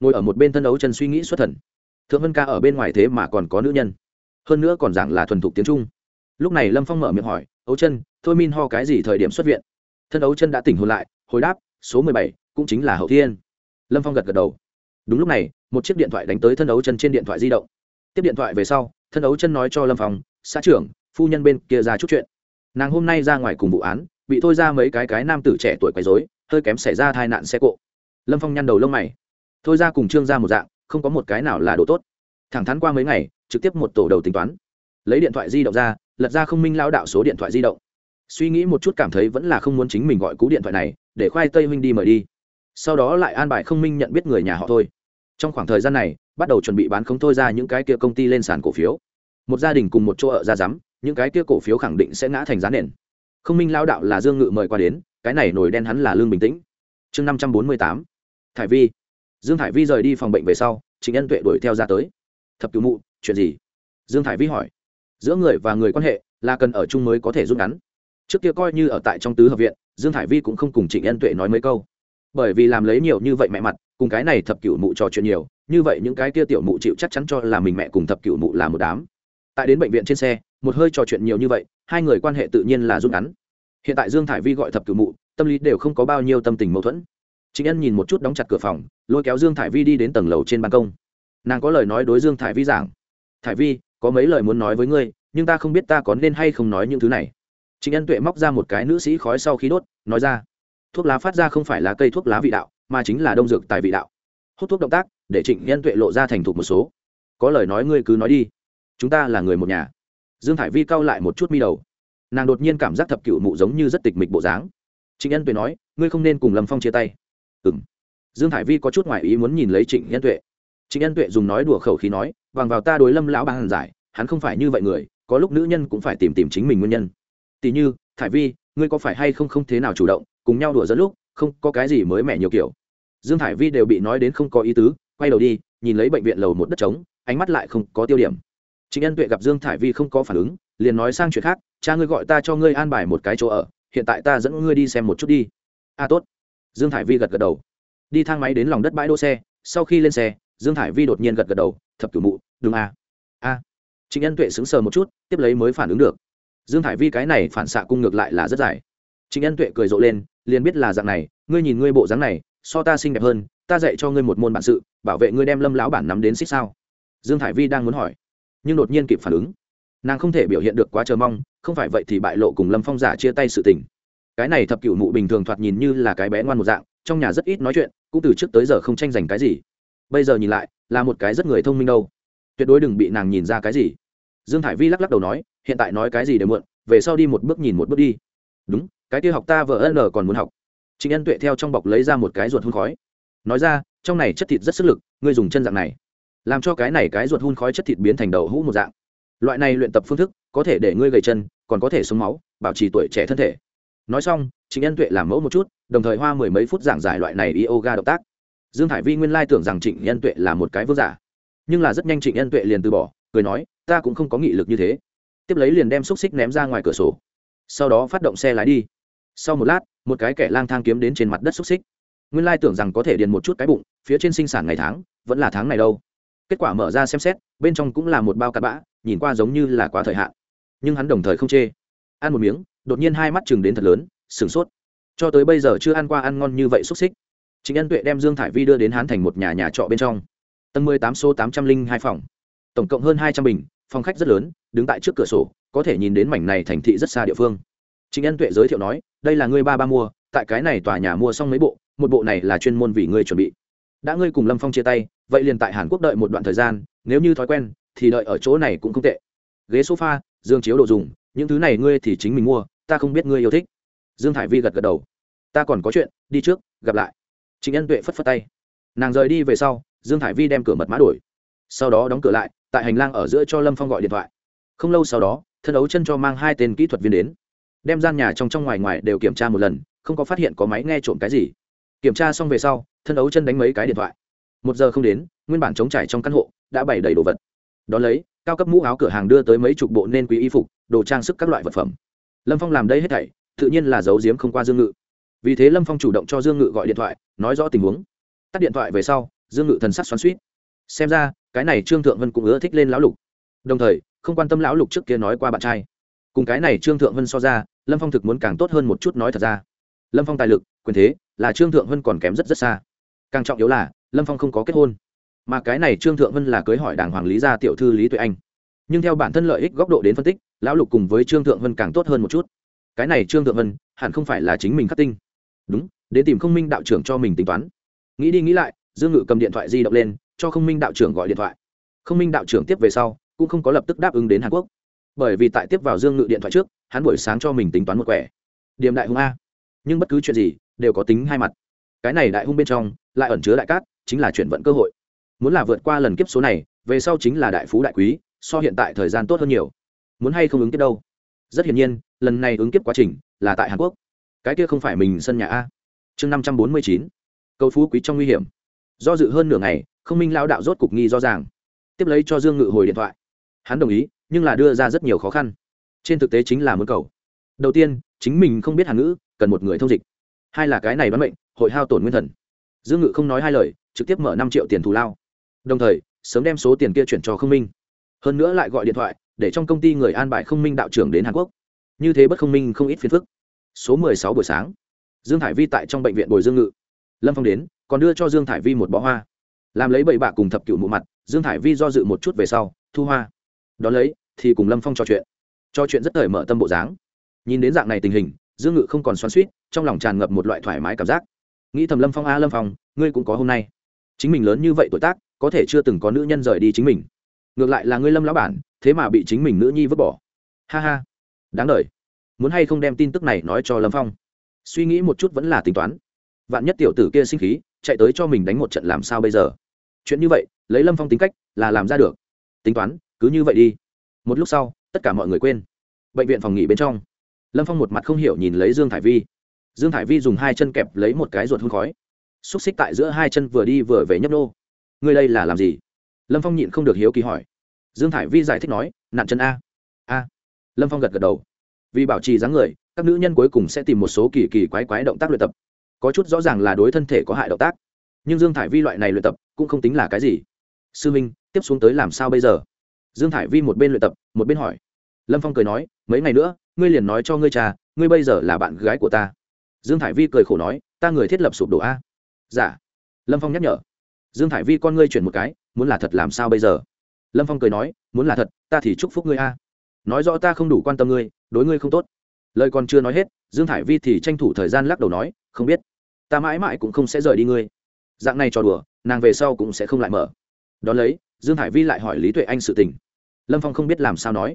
A: Ngồi ở một bên thân đấu chân suy nghĩ xuất thần. Thượng vân ca ở bên ngoài thế mà còn có nữ nhân. Hơn nữa còn giảng là thuần thục tiếng trung. Lúc này lâm phong mở miệng hỏi, ấu chân, thôi min ho cái gì thời điểm xuất viện? Thân ấu chân đã tỉnh hồn lại, hồi đáp, số mười bảy, cũng chính là hậu thiên. Lâm phong gật gật đầu. Đúng lúc này một chiếc điện thoại đánh tới thân ấu chân trên điện thoại di động. Tiếp điện thoại về sau, thân ấu chân nói cho lâm phong, xã trưởng, phu nhân bên kia ra chút chuyện. Nàng hôm nay ra ngoài cùng vụ án, bị thôi ra mấy cái cái nam tử trẻ tuổi quấy dối hơi kém xảy ra tai nạn xe cộ. Lâm phong nhăn đầu lông mày. Thôi ra cùng trương ra một dạng, không có một cái nào là đồ tốt. Thẳng thắn qua mấy ngày, trực tiếp một tổ đầu tính toán. Lấy điện thoại di động ra, lật ra không minh lao đạo số điện thoại di động. Suy nghĩ một chút cảm thấy vẫn là không muốn chính mình gọi cú điện thoại này, để khoai tây huynh đi mời đi. Sau đó lại an bài không minh nhận biết người nhà họ thôi trong khoảng thời gian này, bắt đầu chuẩn bị bán không thôi ra những cái kia công ty lên sàn cổ phiếu. Một gia đình cùng một chỗ ở ra rắm, những cái kia cổ phiếu khẳng định sẽ ngã thành giá nền. Không minh lao đạo là dương ngự mời qua đến, cái này nổi đen hắn là lương bình tĩnh. Chương năm trăm bốn mươi tám. Thải vi. Dương thải vi rời đi phòng bệnh về sau chính ân tuệ đuổi theo ra tới. Thập cứu mụ, chuyện gì? Dương thải vi hỏi. Giữa người và người quan hệ, là cần ở chung mới có thể rút ngắn. Trước kia coi như ở tại trong tứ hợp viện, dương thải vi cũng không cùng trịnh ân tuệ nói mấy câu. Bởi vì làm lấy nhiều như vậy mẹ mặt cùng cái này thập cửu mụ trò chuyện nhiều, như vậy những cái kia tiểu mụ chịu chắc chắn cho là mình mẹ cùng thập cửu mụ là một đám. Tại đến bệnh viện trên xe, một hơi trò chuyện nhiều như vậy, hai người quan hệ tự nhiên là rút ngắn. Hiện tại dương thải vi gọi thập cửu mụ, tâm lý đều không có bao nhiêu tâm tình mâu thuẫn. Chính nhân nhìn một chút đóng chặt cửa phòng, lôi kéo dương thải vi đi đến tầng lầu trên ban công. Nàng có lời nói đối dương thải vi giảng. Thải vi, có mấy lời muốn nói với ngươi, nhưng ta không biết ta có nên hay không nói những thứ này. Chính ân tuệ móc ra một cái nữ sĩ khói sau khi đốt, nói ra, thuốc lá phát ra không phải là cây thuốc lá vị đạo mà chính là đông dược tài vị đạo. Hút thuốc động tác, để trịnh nhân tuệ lộ ra thành thục một số. Có lời nói ngươi cứ nói đi. Chúng ta là người một nhà. Dương thải vi cau lại một chút mi đầu. Nàng đột nhiên cảm giác thập cựu mụ giống như rất tịch mịch bộ dáng. Trịnh nhân tuệ nói, ngươi không nên cùng lâm phong chia tay. Ừ m dương hải vi có chút ngoại ý muốn nhìn lấy trịnh nhân tuệ. Trịnh nhân tuệ dùng nói đùa khẩu khí nói, bằng vào ta đối lâm lão ban giải, hắn không phải như vậy người, có lúc nữ nhân cũng phải tìm tìm chính mình nguyên nhân. Tỷ như, thải vi, ngươi có phải hay không không thế nào chủ động, cùng nhau đùa dẫn lúc không có cái gì mới mẻ nhiều kiểu. Dương thải vi đều bị nói đến không có ý tứ quay đầu đi nhìn lấy bệnh viện lầu một đất trống ánh mắt lại không có tiêu điểm. Trịnh nhân tuệ gặp dương thải vi không có phản ứng liền nói sang chuyện khác cha ngươi gọi ta cho ngươi an bài một cái chỗ ở hiện tại ta dẫn ngươi đi xem một chút đi. A à, tốt. Dương thải vi gật gật đầu. Đi thang máy đến lòng đất bãi đỗ xe sau khi lên xe dương thải vi đột nhiên gật gật đầu thập cửu mụ đúng a a. Trịnh nhân tuệ sững sờ một chút tiếp lấy mới phản ứng được. Dương thải vi cái này phản xạ cung ngược lại là rất dài. Chính nhân tuệ cười rộ lên, liền biết là dạng này, ngươi nhìn ngươi bộ dáng này, so ta xinh đẹp hơn, ta dạy cho ngươi một môn bản sự, bảo vệ ngươi đem lâm lão bản nắm đến xích sao? Dương thải vi đang muốn hỏi, nhưng đột nhiên kịp phản ứng. Nàng không thể biểu hiện được quá chờ mong, không phải vậy thì bại lộ cùng lâm phong giả chia tay sự tình. Cái này thập cựu mụ bình thường thoạt nhìn như là cái bé ngoan một dạng, trong nhà rất ít nói chuyện, cũng từ trước tới giờ không tranh giành cái gì. Bây giờ nhìn lại, là một cái rất người thông minh đâu. Tuyệt đối đừng bị nàng nhìn ra cái gì. Dương thải vi lắc lắc đầu nói, hiện tại nói cái gì đều muộn, về sau đi một bước nhìn một bước đi. Đúng cái kia học ta vợ ân còn muốn học. Trịnh ân tuệ theo trong bọc lấy ra một cái ruột hun khói. Nói ra, trong này chất thịt rất sức lực, ngươi dùng chân dạng này. Làm cho cái này cái ruột hun khói chất thịt biến thành đầu hũ một dạng. Loại này luyện tập phương thức, có thể để ngươi gầy chân, còn có thể sống máu, bảo trì tuổi trẻ thân thể. Nói xong, trịnh ân tuệ làm mẫu một chút, đồng thời hoa mười mấy phút giảng giải loại này yoga động tác. Dương hải vi nguyên lai tưởng rằng trịnh ân tuệ là một cái vương giả, nhưng là rất nhanh trịnh ân tuệ liền từ bỏ, cười nói, ta cũng không có nghị lực như thế. Tiếp lấy liền đem xúc xích ném ra ngoài cửa sổ, sau đó phát động xe lái đi sau một lát, một cái kẻ lang thang kiếm đến trên mặt đất xúc xích. Nguyên lai tưởng rằng có thể điền một chút cái bụng, phía trên sinh sản ngày tháng, vẫn là tháng này đâu. Kết quả mở ra xem xét, bên trong cũng là một bao cặp bã, nhìn qua giống như là quá thời hạn. Nhưng hắn đồng thời không chê. Ăn một miếng, đột nhiên hai mắt chừng đến thật lớn, sửng sốt. Cho tới bây giờ chưa ăn qua ăn ngon như vậy xúc xích. Chính Ân tuệ đem dương thải vi đưa đến hán thành một nhà nhà trọ bên trong. Tầng mười tám số tám trăm linh hai phòng. Tổng cộng hơn hai trăm bình, phòng khách rất lớn, đứng tại trước cửa sổ, có thể nhìn đến mảnh này thành thị rất xa địa phương chính nhân tuệ giới thiệu nói, đây là ngươi ba ba mua, tại cái này tòa nhà mua xong mấy bộ, một bộ này là chuyên môn vì ngươi chuẩn bị. Đã ngươi cùng lâm phong chia tay, vậy liền tại hàn quốc đợi một đoạn thời gian, nếu như thói quen, thì đợi ở chỗ này cũng không tệ. Ghế sofa, dương chiếu đồ dùng, những thứ này ngươi thì chính mình mua, ta không biết ngươi yêu thích. Dương thải vi gật gật đầu. Ta còn có chuyện, đi trước, gặp lại. Chính nhân tuệ phất phất tay. Nàng rời đi về sau, dương thải vi đem cửa mật mã đổi. Sau đó đóng cửa lại, tại hành lang ở giữa cho lâm phong gọi điện thoại. Không lâu sau đó, thân đấu chân cho mang hai tên kỹ thuật viên đến đem gian nhà trong trong ngoài ngoài đều kiểm tra một lần, không có phát hiện có máy nghe trộm cái gì. Kiểm tra xong về sau, thân ấu chân đánh mấy cái điện thoại. Một giờ không đến, nguyên bản chống trải trong căn hộ, đã bày đầy đồ vật. Đón lấy, cao cấp mũ áo cửa hàng đưa tới mấy chục bộ nên quý y phục, đồ trang sức các loại vật phẩm. Lâm phong làm đây hết thảy, tự nhiên là giấu giếm không qua dương ngự. Vì thế lâm phong chủ động cho dương ngự gọi điện thoại, nói rõ tình huống. Tắt điện thoại về sau, dương ngự thần sắc xoắn suýt xem ra, cái này trương thượng vân cũng ưa thích lên lão lục. Đồng thời, không quan tâm lão lục trước kia nói qua bạn trai. Cùng cái này trương thượng vân so ra lâm phong thực muốn càng tốt hơn một chút nói thật ra. Lâm phong tài lực, quyền thế, là trương thượng vân còn kém rất rất xa. Càng trọng yếu là, lâm phong không có kết hôn. Mà cái này trương thượng vân là cưới hỏi đảng hoàng lý gia tiểu thư lý tuệ anh. Nhưng theo bản thân lợi ích góc độ đến phân tích, lão lục cùng với trương thượng vân càng tốt hơn một chút. Cái này trương thượng vân hẳn không phải là chính mình khắc tinh. Đúng để tìm không minh đạo trưởng cho mình tính toán. Nghĩ đi nghĩ lại, dương ngự cầm điện thoại di động lên, cho không minh đạo trưởng gọi điện thoại. Không minh đạo trưởng tiếp về sau, cũng không có lập tức đáp ứng đến hàn quốc bởi vì tại tiếp vào dương ngự điện thoại trước, hắn buổi sáng cho mình tính toán một quẻ. Điểm đại hung a. Nhưng bất cứ chuyện gì, đều có tính hai mặt. Cái này đại hung bên trong, lại ẩn chứa đại cát, chính là chuyển vận cơ hội. Muốn là vượt qua lần kiếp số này, về sau chính là đại phú đại quý, so hiện tại thời gian tốt hơn nhiều. Muốn hay không ứng kiếp đâu? Rất hiển nhiên, lần này ứng kiếp quá trình là tại hàn quốc. Cái kia không phải mình sân nhà a. Chương năm trăm bốn mươi chín. Cầu phú quý trong nguy hiểm. Do dự hơn nửa ngày, không minh lao đạo rốt cục nghi rõ ràng. Tiếp lấy cho dương ngự hồi điện thoại. Hắn đồng ý nhưng là đưa ra rất nhiều khó khăn. Trên thực tế chính là muốn cầu. Đầu tiên, chính mình không biết hàn ngữ, cần một người thông dịch. Hai là cái này đoán mệnh, hội hao tổn nguyên thần. Dương ngự không nói hai lời, trực tiếp mở năm triệu tiền thù lao. Đồng thời, sớm đem số tiền kia chuyển cho không minh. Hơn nữa lại gọi điện thoại, để trong công ty người an bài không minh đạo trưởng đến hàn quốc. Như thế bất không minh không ít phiền phức. Số mười sáu buổi sáng, dương thải vi tại trong bệnh viện bồi dương ngự. Lâm phong đến, còn đưa cho dương thải vi một bó hoa. Làm lấy bậy bạ cùng thập cựu mụ mặt, dương thải vi do dự một chút về sau, thu hoa đón lấy, thì cùng lâm phong trò chuyện. Trò chuyện rất thời mở tâm bộ dáng. Nhìn đến dạng này tình hình, dương ngự không còn xoắn suýt trong lòng tràn ngập một loại thoải mái cảm giác. Nghĩ thầm lâm phong, a lâm phong, ngươi cũng có hôm nay. Chính mình lớn như vậy tuổi tác, có thể chưa từng có nữ nhân rời đi chính mình. Ngược lại là ngươi lâm lão bản, thế mà bị chính mình nữ nhi vứt bỏ. Ha ha. Đáng đ muốn hay không đem tin tức này nói cho lâm phong? Suy nghĩ một chút vẫn là tính toán. Vạn nhất tiểu tử kia sinh khí, chạy tới cho mình đánh một trận làm sao bây giờ? Chuyện như vậy, lấy lâm phong tính cách là làm ra được. Tính toán cứ như vậy đi. Một lúc sau, tất cả mọi người quên. Bệnh viện phòng nghỉ bên trong, lâm phong một mặt không hiểu nhìn lấy dương thải vi. Dương thải vi dùng hai chân kẹp lấy một cái ruột hương khói. Xúc xích tại giữa hai chân vừa đi vừa về nhấp nô. Ngươi đây là làm gì? Lâm phong nhịn không được hiếu kỳ hỏi. Dương thải vi giải thích nói, nạn chân a. A. Lâm phong gật gật đầu. Vì bảo trì dáng người, các nữ nhân cuối cùng sẽ tìm một số kỳ kỳ quái quái động tác luyện tập. Có chút rõ ràng là đối thân thể có hại động tác. Nhưng dương thải vi loại này luyện tập cũng không tính là cái gì. Sư minh, tiếp xuống tới làm sao bây giờ? Dương thải vi một bên luyện tập, một bên hỏi. Lâm phong cười nói, mấy ngày nữa, ngươi liền nói cho ngươi cha, ngươi bây giờ là bạn gái của ta. Dương thải vi cười khổ nói, ta người thiết lập sụp đổ a. Dạ. lâm phong nhắc nhở. Dương thải vi, con ngươi chuyển một cái, muốn là thật làm sao bây giờ? Lâm phong cười nói, muốn là thật, ta thì chúc phúc ngươi a. Nói rõ ta không đủ quan tâm ngươi, đối ngươi không tốt. Lời còn chưa nói hết, dương thải vi thì tranh thủ thời gian lắc đầu nói, không biết. Ta mãi mãi cũng không sẽ rời đi ngươi. Dạng này trò đùa, nàng về sau cũng sẽ không lại mở. Đón lấy, dương thải vi lại hỏi lý tuệ anh sự tình lâm phong không biết làm sao nói.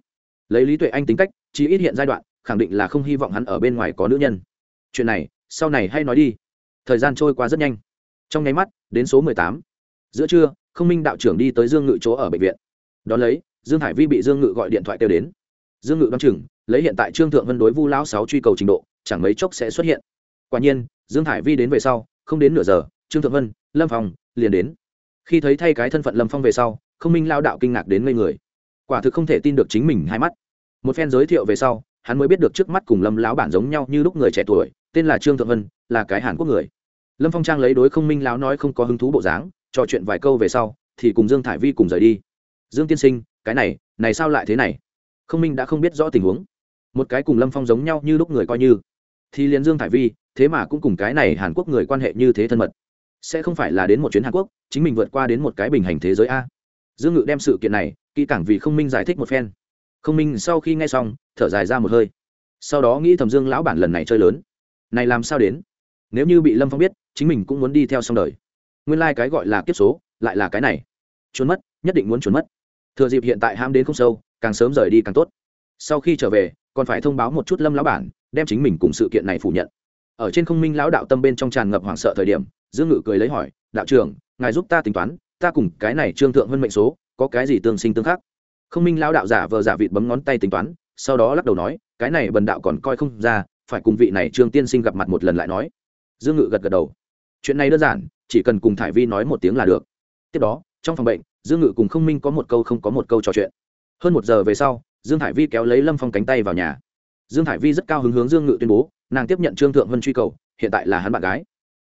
A: Lấy lý tuệ anh tính cách chỉ ít hiện giai đoạn, khẳng định là không hy vọng hắn ở bên ngoài có nữ nhân. Chuyện này, sau này hay nói đi. Thời gian trôi qua rất nhanh. Trong nháy mắt, đến số mười tám. Giữa trưa, không minh đạo trưởng đi tới dương ngự chỗ ở bệnh viện. Đón lấy, dương hải vi bị dương ngự gọi điện thoại kêu đến. Dương ngự đ o á n chừng, lấy hiện tại trương thượng vân đối vu lão sáu truy cầu trình độ, chẳng mấy chốc sẽ xuất hiện. Quả nhiên, dương hải vi đến về sau, không đến nửa giờ, trương thượng vân, lâm phong liền đến. Khi thấy thay cái thân phận lâm phong về sau, không minh lao đạo kinh ngạc đến ngây người quả thực không thể tin được chính mình hai mắt. Một phen giới thiệu về sau, hắn mới biết được trước mắt cùng lâm lão bản giống nhau như lúc người trẻ tuổi, tên là trương thượng vân, là cái hàn quốc người. Lâm phong trang lấy đối không minh lão nói không có hứng thú bộ dáng, trò chuyện vài câu về sau, thì cùng dương thải vi cùng rời đi. Dương tiên sinh, cái này này sao lại thế này? Không minh đã không biết rõ tình huống. Một cái cùng lâm phong giống nhau như lúc người coi như. Thì liền dương thải vi, thế mà cũng cùng cái này hàn quốc người quan hệ như thế thân mật. Sẽ không phải là đến một chuyến hàn quốc, chính mình vượt qua đến một cái bình hành thế giới a dương ngự đem sự kiện này, kỹ càng vì không minh giải thích một phen. Không minh sau khi nghe xong, thở dài ra một hơi. Sau đó nghĩ thầm dương lão bản lần này chơi lớn. Này làm sao đến? Nếu như bị lâm phong biết, chính mình cũng muốn đi theo xong đời. Nguyên lai、like、cái gọi là kiếp số, lại là cái này. Trốn mất, nhất định muốn trốn mất. Thừa dịp hiện tại ham đến không sâu, càng sớm rời đi càng tốt. Sau khi trở về, còn phải thông báo một chút lâm lão bản, đem chính mình cùng sự kiện này phủ nhận. Ở trên không minh lão đạo tâm bên trong tràn ngập hoảng sợ thời điểm, dương ngự cười lấy hỏi, đạo trưởng, ngài giúp ta tính toán ta cùng cái này trương thượng hơn mệnh số, có cái gì tương sinh tương khắc? Không minh lão đạo giả vờ giả vịt bấm ngón tay tính toán, sau đó lắc đầu nói, cái này bần đạo còn coi không ra, phải cùng vị này trương tiên sinh gặp mặt một lần lại nói. Dương ngự gật gật đầu. Chuyện này đơn giản, chỉ cần cùng thải vi nói một tiếng là được. Tiếp đó, trong phòng bệnh, dương ngự cùng không minh có một câu không có một câu trò chuyện. Hơn một giờ về sau, dương thải vi kéo lấy lâm phong cánh tay vào nhà. Dương thải vi rất cao hứng hướng dương ngự tuyên bố, nàng tiếp nhận trương thượng vân truy cầu, hiện tại là hắn bạn gái.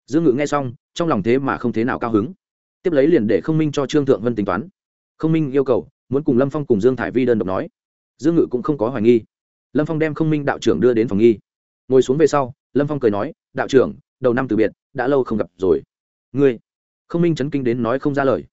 A: Dương ngự nghe xong, trong lòng thế mà không thế nào cao hứng tiếp lấy liền để không minh cho trương thượng vân tính toán. Không minh yêu cầu, muốn cùng lâm phong cùng dương thải vi đơn độc nói. Dương ngự cũng không có hoài nghi. Lâm phong đem không minh đạo trưởng đưa đến phòng nghi. Ngồi xuống về sau, lâm phong cười nói, đạo trưởng, đầu năm từ biệt, đã lâu không gặp rồi. Ngươi. Không minh chấn kinh đến nói không ra lời.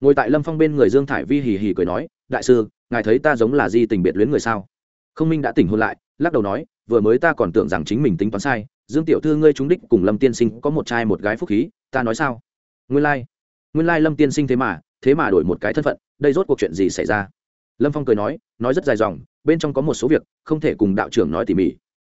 A: Ngồi tại lâm phong bên người dương thải vi hì hì cười nói, đại sư, ngài thấy ta giống là di tình biệt luyến người sao? Không minh đã tỉnh hôn lại, lắc đầu nói, vừa mới ta còn tưởng rằng chính mình tính toán sai, dương tiểu thư ngươi trúng đích cùng lâm tiên sinh có một trai một gái phúc khí, ta nói sao? Ngươi lai、like nguyên lai Lâm tiên sinh thế mà thế mà đổi một cái thân phận, đây rốt cuộc chuyện gì xảy ra? Lâm phong cười nói nói rất dài dòng, bên trong có một số việc, không thể cùng đạo trưởng nói tỉ mỉ.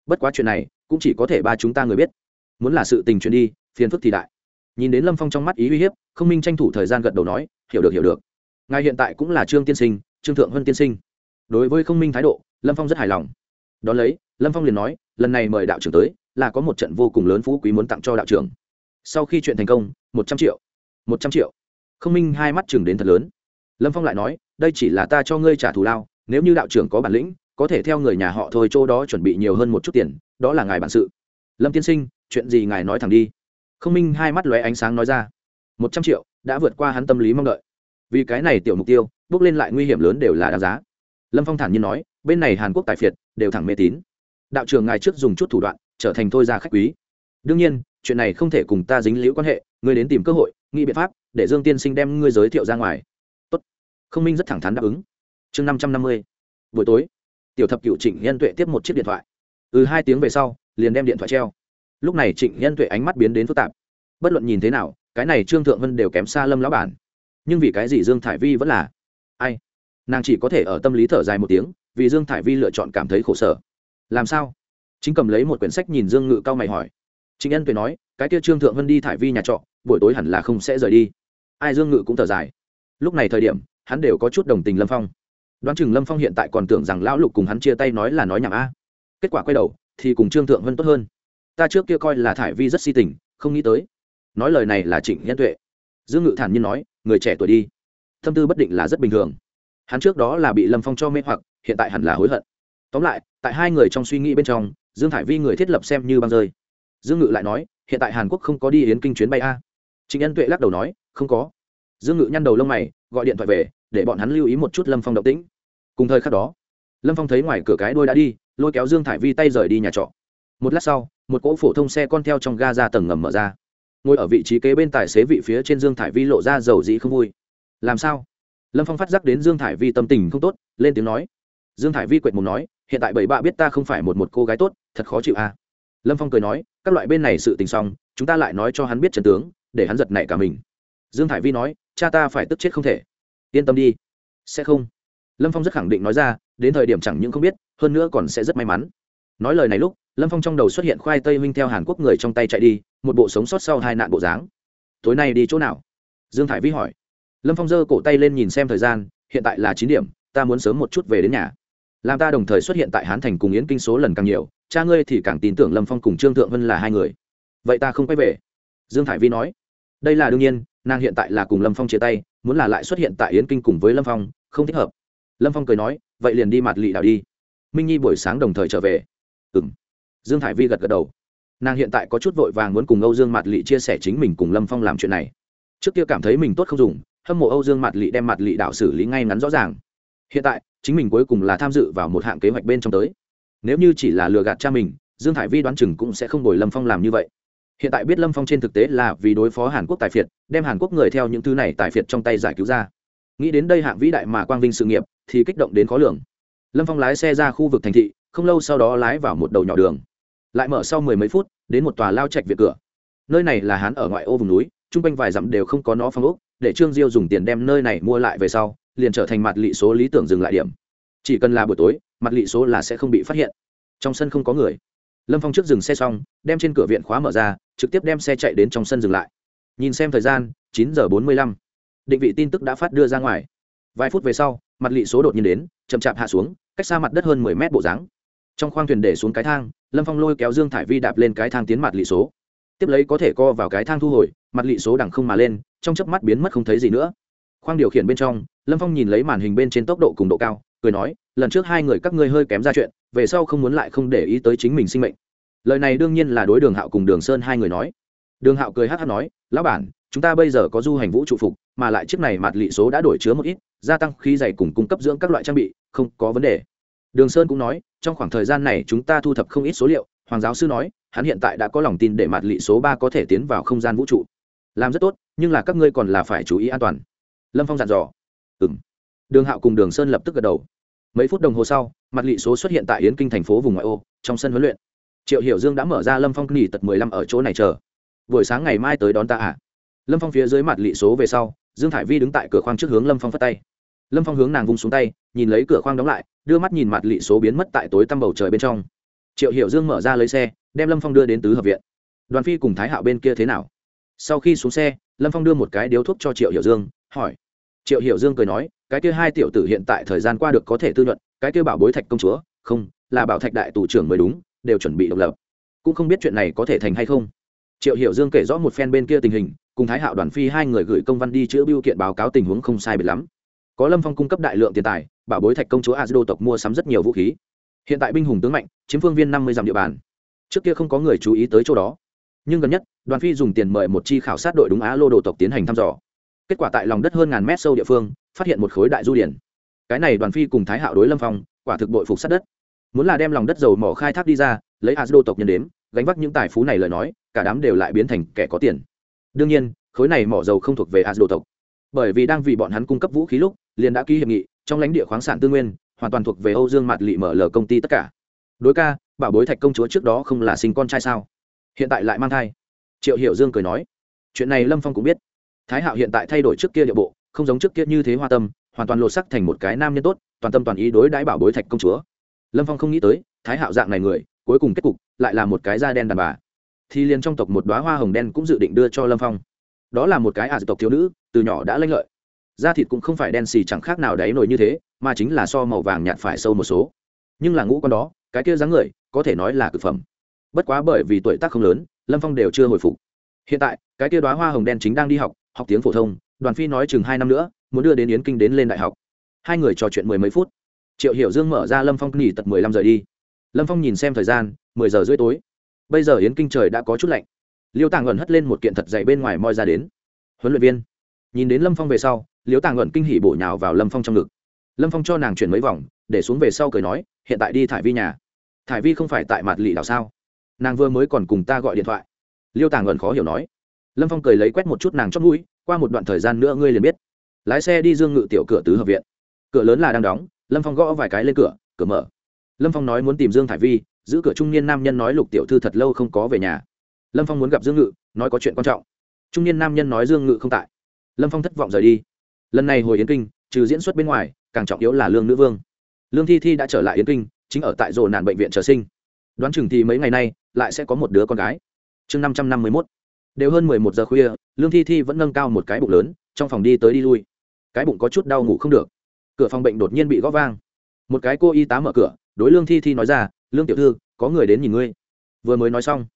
A: Bất quá chuyện này, cũng chỉ có thể ba chúng ta người biết. Muốn là sự tình chuyện đi, phiền phức thì đại. Nhìn đến lâm phong trong mắt ý uy hiếp, không minh tranh thủ thời gian gật đầu nói, hiểu được hiểu được. Ngài hiện tại cũng là trương tiên sinh, trương thượng vân tiên sinh. Đối với không minh thái độ, lâm phong rất hài lòng. Đón lấy, lâm phong liền nói, lần này mời đạo trưởng tới, là có một trận vô cùng lớn phú quý muốn tặng cho đạo trưởng. Sau khi chuyện thành công, một trăm triệu một trăm triệu. Không minh hai mắt chừng đến thật lớn. Lâm phong lại nói, đây chỉ là ta cho ngươi trả thù lao, nếu như đạo trưởng có bản lĩnh, có thể theo người nhà họ thôi chỗ đó chuẩn bị nhiều hơn một chút tiền, đó là ngài bản sự. Lâm tiên sinh, chuyện gì ngài nói thẳng đi. Không minh hai mắt lóe ánh sáng nói ra, một trăm triệu đã vượt qua hắn tâm lý mong đợi. Vì cái này tiểu mục tiêu, bước lên lại nguy hiểm lớn đều là đáng giá. Lâm phong thản nhiên nói, bên này hàn quốc tài phiệt, đều thẳng mê tín. Đạo trưởng ngài trước dùng chút thủ đoạn, trở thành thôi ra khách quý. Đương nhiên, chuyện này không thể cùng ta dính liễu quan hệ ngươi đến tìm cơ hội, nghĩ biện pháp, để dương tiên sinh đem ngươi giới thiệu ra ngoài. Tốt. không minh rất thẳng thắn đáp ứng. Chương năm trăm năm mươi. Buổi tối, tiểu thập cựu trịnh nhân tuệ tiếp một chiếc điện thoại. Ừ hai tiếng về sau, liền đem điện thoại treo. Lúc này trịnh nhân tuệ ánh mắt biến đến phức tạp. Bất luận nhìn thế nào, cái này trương thượng vân đều kém xa lâm lão bản. Nhưng vì cái gì dương thải vi vẫn là ai? Nàng chỉ có thể ở tâm lý thở dài một tiếng, vì dương thải vi lựa chọn cảm thấy khổ sở. Làm sao? Chính cầm lấy một quyển sách nhìn dương ngự cao mày hỏi chính nhân tuệ nói, cái kia trương thượng vân đi thải vi nhà trọ, buổi tối hẳn là không sẽ rời đi. Ai dương ngự cũng thở dài. Lúc này thời điểm, hắn đều có chút đồng tình lâm phong. Đoán chừng lâm phong hiện tại còn tưởng rằng lão lục cùng hắn chia tay nói là nói nhảm a. Kết quả quay đầu, thì cùng trương thượng vân tốt hơn. Ta trước kia coi là thải vi rất si tình, không nghĩ tới. Nói lời này là trịnh nhân tuệ. Dương ngự thản nhiên nói, người trẻ tuổi đi. Tâm tư bất định là rất bình thường. Hắn trước đó là bị lâm phong cho mê hoặc, hiện tại hẳn là hối hận. Tóm lại, tại hai người trong suy nghĩ bên trong, dương thải vi người thiết lập xem như băng rơi dương ngự lại nói, hiện tại hàn quốc không có đi yến kinh chuyến bay a. Trịnh nhân tuệ lắc đầu nói, không có. Dương ngự nhăn đầu lông mày, gọi điện thoại về, để bọn hắn lưu ý một chút lâm phong động tĩnh. Cùng thời khắc đó, lâm phong thấy ngoài cửa cái đôi đã đi, lôi kéo dương thải vi tay rời đi nhà trọ. Một lát sau, một cỗ phổ thông xe con theo trong ga ra tầng ngầm mở ra. Ngồi ở vị trí kế bên tài xế vị phía trên dương thải vi lộ ra dầu dĩ không vui. Làm sao? Lâm phong phát giác đến dương thải vi tâm tình không tốt, lên tiếng nói. Dương thải vi quệt mồm nói, hiện tại bảy bạ biết ta không phải một một cô gái tốt, thật khó chịu à. lâm phong cười nói các loại bên này sự tình xong, chúng ta lại nói cho hắn biết trần tướng, để hắn giật nảy cả mình. Dương thải vi nói, cha ta phải tức chết không thể. Yên tâm đi. Sẽ không. Lâm phong rất khẳng định nói ra, đến thời điểm chẳng những không biết, hơn nữa còn sẽ rất may mắn. Nói lời này lúc, lâm phong trong đầu xuất hiện khoai tây minh theo hàn quốc người trong tay chạy đi, một bộ sống sót sau hai nạn bộ dáng. Tối nay đi chỗ nào? Dương thải vi hỏi. Lâm phong giơ cổ tay lên nhìn xem thời gian, hiện tại là chín điểm, ta muốn sớm một chút về đến nhà làm ta đồng thời xuất hiện tại hán thành cùng yến kinh số lần càng nhiều, cha ngươi thì càng tin tưởng lâm phong cùng trương thượng vân là hai người. Vậy ta không quay về. Dương thải vi nói. Đây là đương nhiên, nàng hiện tại là cùng lâm phong chia tay, muốn là lại xuất hiện tại yến kinh cùng với lâm phong, không thích hợp. Lâm phong cười nói, vậy liền đi mặt lị đảo đi. Minh nhi buổi sáng đồng thời trở về. Ừ m dương thải vi gật gật đầu. Nàng hiện tại có chút vội vàng muốn cùng âu dương mặt lị chia sẻ chính mình cùng lâm phong làm chuyện này. Trước kia cảm thấy mình tốt không dùng, hâm mộ âu dương mặt lị đem mặt lị đảo xử lý ngay ngắn rõ ràng. Hiện tại chính mình cuối cùng là tham dự vào một hạng kế hoạch bên trong tới. Nếu như chỉ là lừa gạt cha mình, dương thải vi đoán chừng cũng sẽ không đổi lâm phong làm như vậy. Hiện tại biết lâm phong trên thực tế là vì đối phó hàn quốc tài phiệt, đem hàn quốc người theo những thứ này tài phiệt trong tay giải cứu ra. Nghĩ đến đây hạng vĩ đại mà quang vinh sự nghiệp, thì kích động đến khó lường. Lâm phong lái xe ra khu vực thành thị, không lâu sau đó lái vào một đầu nhỏ đường. Lại mở sau mười mấy phút, đến một tòa lao trạch viện cửa. Nơi này là hán ở ngoại ô vùng núi, chung quanh vài dặm đều không có nó phong ốc, để trương diêu dùng tiền đem nơi này mua lại về sau liền trở thành mặt lị số lý tưởng dừng lại điểm. Chỉ cần là buổi tối, mặt lị số là sẽ không bị phát hiện. Trong sân không có người. Lâm phong trước dừng xe xong, đem trên cửa viện khóa mở ra, trực tiếp đem xe chạy đến trong sân dừng lại. Nhìn xem thời gian, chín giờ bốn mươi lăm. Định vị tin tức đã phát đưa ra ngoài. Vài phút về sau, mặt lị số đột nhiên đến, chậm chạp hạ xuống, cách xa mặt đất hơn mười mét bộ dáng. Trong khoang thuyền để xuống cái thang, lâm phong lôi kéo dương thải vi đạp lên cái thang tiến mặt lị số. Tiếp lấy có thể co vào cái thang thu hồi, mặt lị số đằng không mà lên, trong chớp mắt biến mất không thấy gì nữa. Khoang điều khiển bên trong lâm phong nhìn lấy màn hình bên trên tốc độ cùng độ cao, cười nói, lần trước hai người các ngươi hơi kém ra chuyện, về sau không muốn lại không để ý tới chính mình sinh mệnh. Lời này đương nhiên là đối đường hạo cùng đường sơn hai người nói. Đường hạo cười hát hát nói, lão bản, chúng ta bây giờ có du hành vũ trụ phục, mà lại chiếc này mặt lị số đã đổi chứa một ít, gia tăng khí dày cùng cung cấp dưỡng các loại trang bị, không có vấn đề. Đường sơn cũng nói, trong khoảng thời gian này chúng ta thu thập không ít số liệu, hoàng giáo sư nói, hắn hiện tại đã có lòng tin để mặt lị số ba có thể tiến vào không gian vũ trụ. Làm rất tốt, nhưng là các ngươi còn là phải chú ý an toàn. Lâm phong dặn dò ừng đường hạo cùng đường sơn lập tức gật đầu. Mấy phút đồng hồ sau, mặt lị số xuất hiện tại yến kinh thành phố vùng ngoại ô, trong sân huấn luyện. Triệu hiểu dương đã mở ra lâm phong nghỉ tật mười lăm ở chỗ này chờ. Buổi sáng ngày mai tới đón ta à? Lâm phong phía dưới mặt lị số về sau, dương thải vi đứng tại cửa khoang trước hướng lâm phong phất tay. Lâm phong hướng nàng vung xuống tay, nhìn lấy cửa khoang đóng lại, đưa mắt nhìn mặt lị số biến mất tại tối tăm bầu trời bên trong. Triệu hiểu dương mở ra lấy xe, đem lâm phong đưa đến tứ hợp viện. Đoàn phi cùng thái hạo bên kia thế nào? Sau khi xuống xe, lâm phong đưa một cái điếu thuốc cho triệu hiểu dương, hỏi triệu hiểu dương cười nói, cái kia hai tiểu tử hiện tại thời gian qua được có thể tư nhuận, cái kia bảo bối thạch công chúa, không, là bảo thạch đại tù trưởng mới đúng, đều chuẩn bị độc lập. Cũng không biết chuyện này có thể thành hay không. Triệu hiểu dương kể rõ một phen bên kia tình hình, cùng thái hạo đoàn phi hai người gửi công văn đi chữa biêu kiện báo cáo tình huống không sai biệt lắm. Có lâm phong cung cấp đại lượng tiền tài, bảo bối thạch công chúa a đô tộc mua sắm rất nhiều vũ khí. Hiện tại binh hùng tướng mạnh, chiếm phương viên năm mươi dặm địa bàn. Trước kia không có người chú ý tới chỗ đó. Nhưng gần nhất, đoàn phi dùng tiền mời một chi khảo sát đội đúng á lô đồ tộc tiến hành thăm dò kết quả tại lòng đất hơn ngàn mét sâu địa phương, phát hiện một khối đại du điển. Cái này đoàn phi cùng thái hạo đối lâm phong, quả thực bội phục sát đất. Muốn là đem lòng đất dầu mỏ khai thác đi ra, lấy a đô tộc nhân đếm, gánh vác những tài phú này lời nói, cả đám đều lại biến thành kẻ có tiền. Đương nhiên, khối này mỏ dầu không thuộc về a đô tộc. Bởi vì đang vì bọn hắn cung cấp vũ khí lúc, liền đã ký hiệp nghị, trong lãnh địa khoáng sản tư nguyên, hoàn toàn thuộc về âu dương mạt lị mở lờ công ty tất cả. Đối ca, bảo bối thạch công chúa trước đó không là sinh con trai sao? Hiện tại lại mang thai. Triệu hiểu dương cười nói. Chuyện này lâm phong cũng biết thái hạo hiện tại thay đổi trước kia địa bộ, không giống trước kia như thế hoa tâm, hoàn toàn lột sắc thành một cái nam nhân tốt, toàn tâm toàn ý đối đãi bảo bối thạch công chúa. Lâm phong không nghĩ tới, thái hạo dạng này người, cuối cùng kết cục lại là một cái da đen đàn bà. Thì liền trong tộc một đoá hoa hồng đen cũng dự định đưa cho lâm phong. Đó là một cái ả tộc thiếu nữ, từ nhỏ đã lanh lợi. Da thịt cũng không phải đen xì chẳng khác nào đáy nổi như thế, mà chính là so màu vàng nhạt phải sâu một số. Nhưng là ngũ con đó, cái kia dáng người, có thể nói là cực phẩm. Bất quá bởi vì tuổi tác không lớn, lâm phong đều chưa hồi phục. Hiện tại, cái kia đoá hoa hồng đen chính đang đi học học tiếng phổ thông, đoàn phi nói chừng hai năm nữa, muốn đưa đến yến kinh đến lên đại học. Hai người trò chuyện mười mấy phút. Triệu hiểu dương mở ra lâm phong nghỉ tật mười lăm giờ đi. Lâm phong nhìn xem thời gian, mười giờ rưỡi tối. Bây giờ yến kinh trời đã có chút lạnh. Liêu tàng ẩn hất lên một kiện thật dày bên ngoài moi ra đến. Huấn luyện viên. Nhìn đến lâm phong về sau, liêu tàng ẩn kinh hỉ bổ nhào vào lâm phong trong ngực. Lâm phong cho nàng chuyển mấy vòng, để xuống về sau cười nói, hiện tại đi thải vi nhà. Thải vi không phải tại mặt lì đảo sao? Nàng vừa mới còn cùng ta gọi điện thoại. Liêu tàng ẩn khó hiểu nói lâm phong cười lấy quét một chút nàng chót mũi, qua một đoạn thời gian nữa ngươi liền biết. Lái xe đi dương ngự tiểu cửa tứ hợp viện. Cửa lớn là đang đóng, lâm phong gõ vài cái lên cửa cửa mở. Lâm phong nói muốn tìm dương thải vi, giữ cửa trung niên nam nhân nói lục tiểu thư thật lâu không có về nhà. Lâm phong muốn gặp dương ngự, nói có chuyện quan trọng. Trung niên nam nhân nói dương ngự không tại. Lâm phong thất vọng rời đi. Lần này hồi yến kinh, trừ diễn xuất bên ngoài, càng trọng yếu là lương nữ vương. Lương thi thi đã trở lại yến kinh, chính ở tại rồ nạn bệnh viện chờ sinh. Đoán chừng thì mấy ngày nay, lại sẽ có một đứa con gái. Chương năm trăm năm mươi mốt đều hơn mười một giờ khuya, lương thi thi vẫn nâng cao một cái bụng lớn, trong phòng đi tới đi lui. Cái bụng có chút đau ngủ không được. Cửa phòng bệnh đột nhiên bị gõ vang. Một cái cô y tá mở cửa, đối lương thi thi nói ra, lương tiểu thư, có người đến nhìn ngươi. Vừa mới nói xong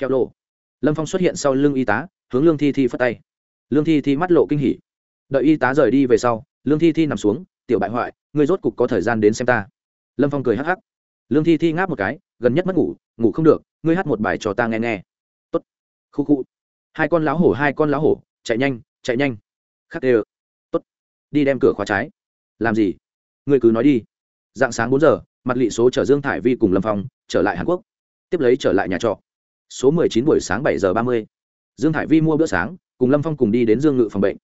A: heo lộ, lâm phong xuất hiện sau lưng y tá, hướng lương thi thi phất tay. Lương thi thi mắt lộ kinh hỉ. Đợi y tá rời đi về sau, lương thi thi nằm xuống, tiểu bại hoại, ngươi rốt cục có thời gian đến xem ta. Lâm phong cười hắc hắc. Lương thi thi ngáp một cái, gần nhất mất ngủ ngủ không được, ngươi hát một bài cho ta nghe nghe. Tốt. Khu khu hai con lão hổ, hai con lão hổ, chạy nhanh chạy nhanh. Khắc ê tốt. Đi đem cửa khóa trái. Làm gì? Người cứ nói đi. Dạng sáng bốn giờ, mặt lị số chở dương thải vi cùng lâm phong trở lại hàn quốc. Tiếp lấy trở lại nhà trọ. Số mười chín buổi sáng bảy giờ ba mươi. Dương thải vi mua bữa sáng, cùng lâm phong cùng đi đến dương ngự phòng bệnh.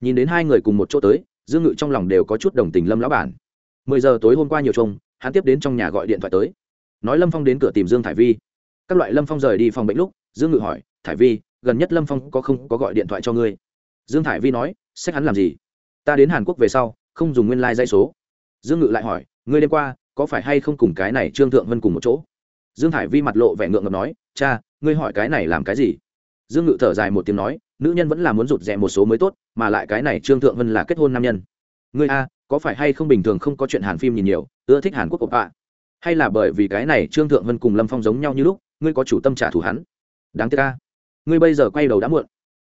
A: Nhìn đến hai người cùng một chỗ tới, dương ngự trong lòng đều có chút đồng tình lâm lão bản. Mười giờ tối hôm qua nhiều trông, hắn tiếp đến trong nhà gọi điện thoại tới. Nói lâm phong đến cửa tìm dương thải vi. Các loại lâm phong rời đi phòng bệnh lúc, dương ngự hỏi, thải vi gần nhất lâm phong có không có gọi điện thoại cho ngươi? Dương thải vi nói, sách hắn làm gì? Ta đến hàn quốc về sau, không dùng nguyên lai、like、dây số. Dương ngự lại hỏi, ngươi đêm qua, có phải hay không cùng cái này trương thượng vân cùng một chỗ? Dương thải vi mặt lộ vẻ ngượng ngập nói, cha, ngươi hỏi cái này làm cái gì? Dương ngự thở dài một tiếng nói, nữ nhân vẫn là muốn rụt rè một số mới tốt, mà lại cái này trương thượng vân là kết hôn nam nhân. Ngươi a, có phải hay không bình thường không có chuyện hàn phim nhìn nhiều, ưa thích hàn quốc ộp ạ hay là bởi vì cái này trương thượng vân cùng lâm phong giống nhau như lúc, ngươi có chủ tâm trả thù hắn? Đáng tiếc a ngươi bây giờ quay đầu đã muộn.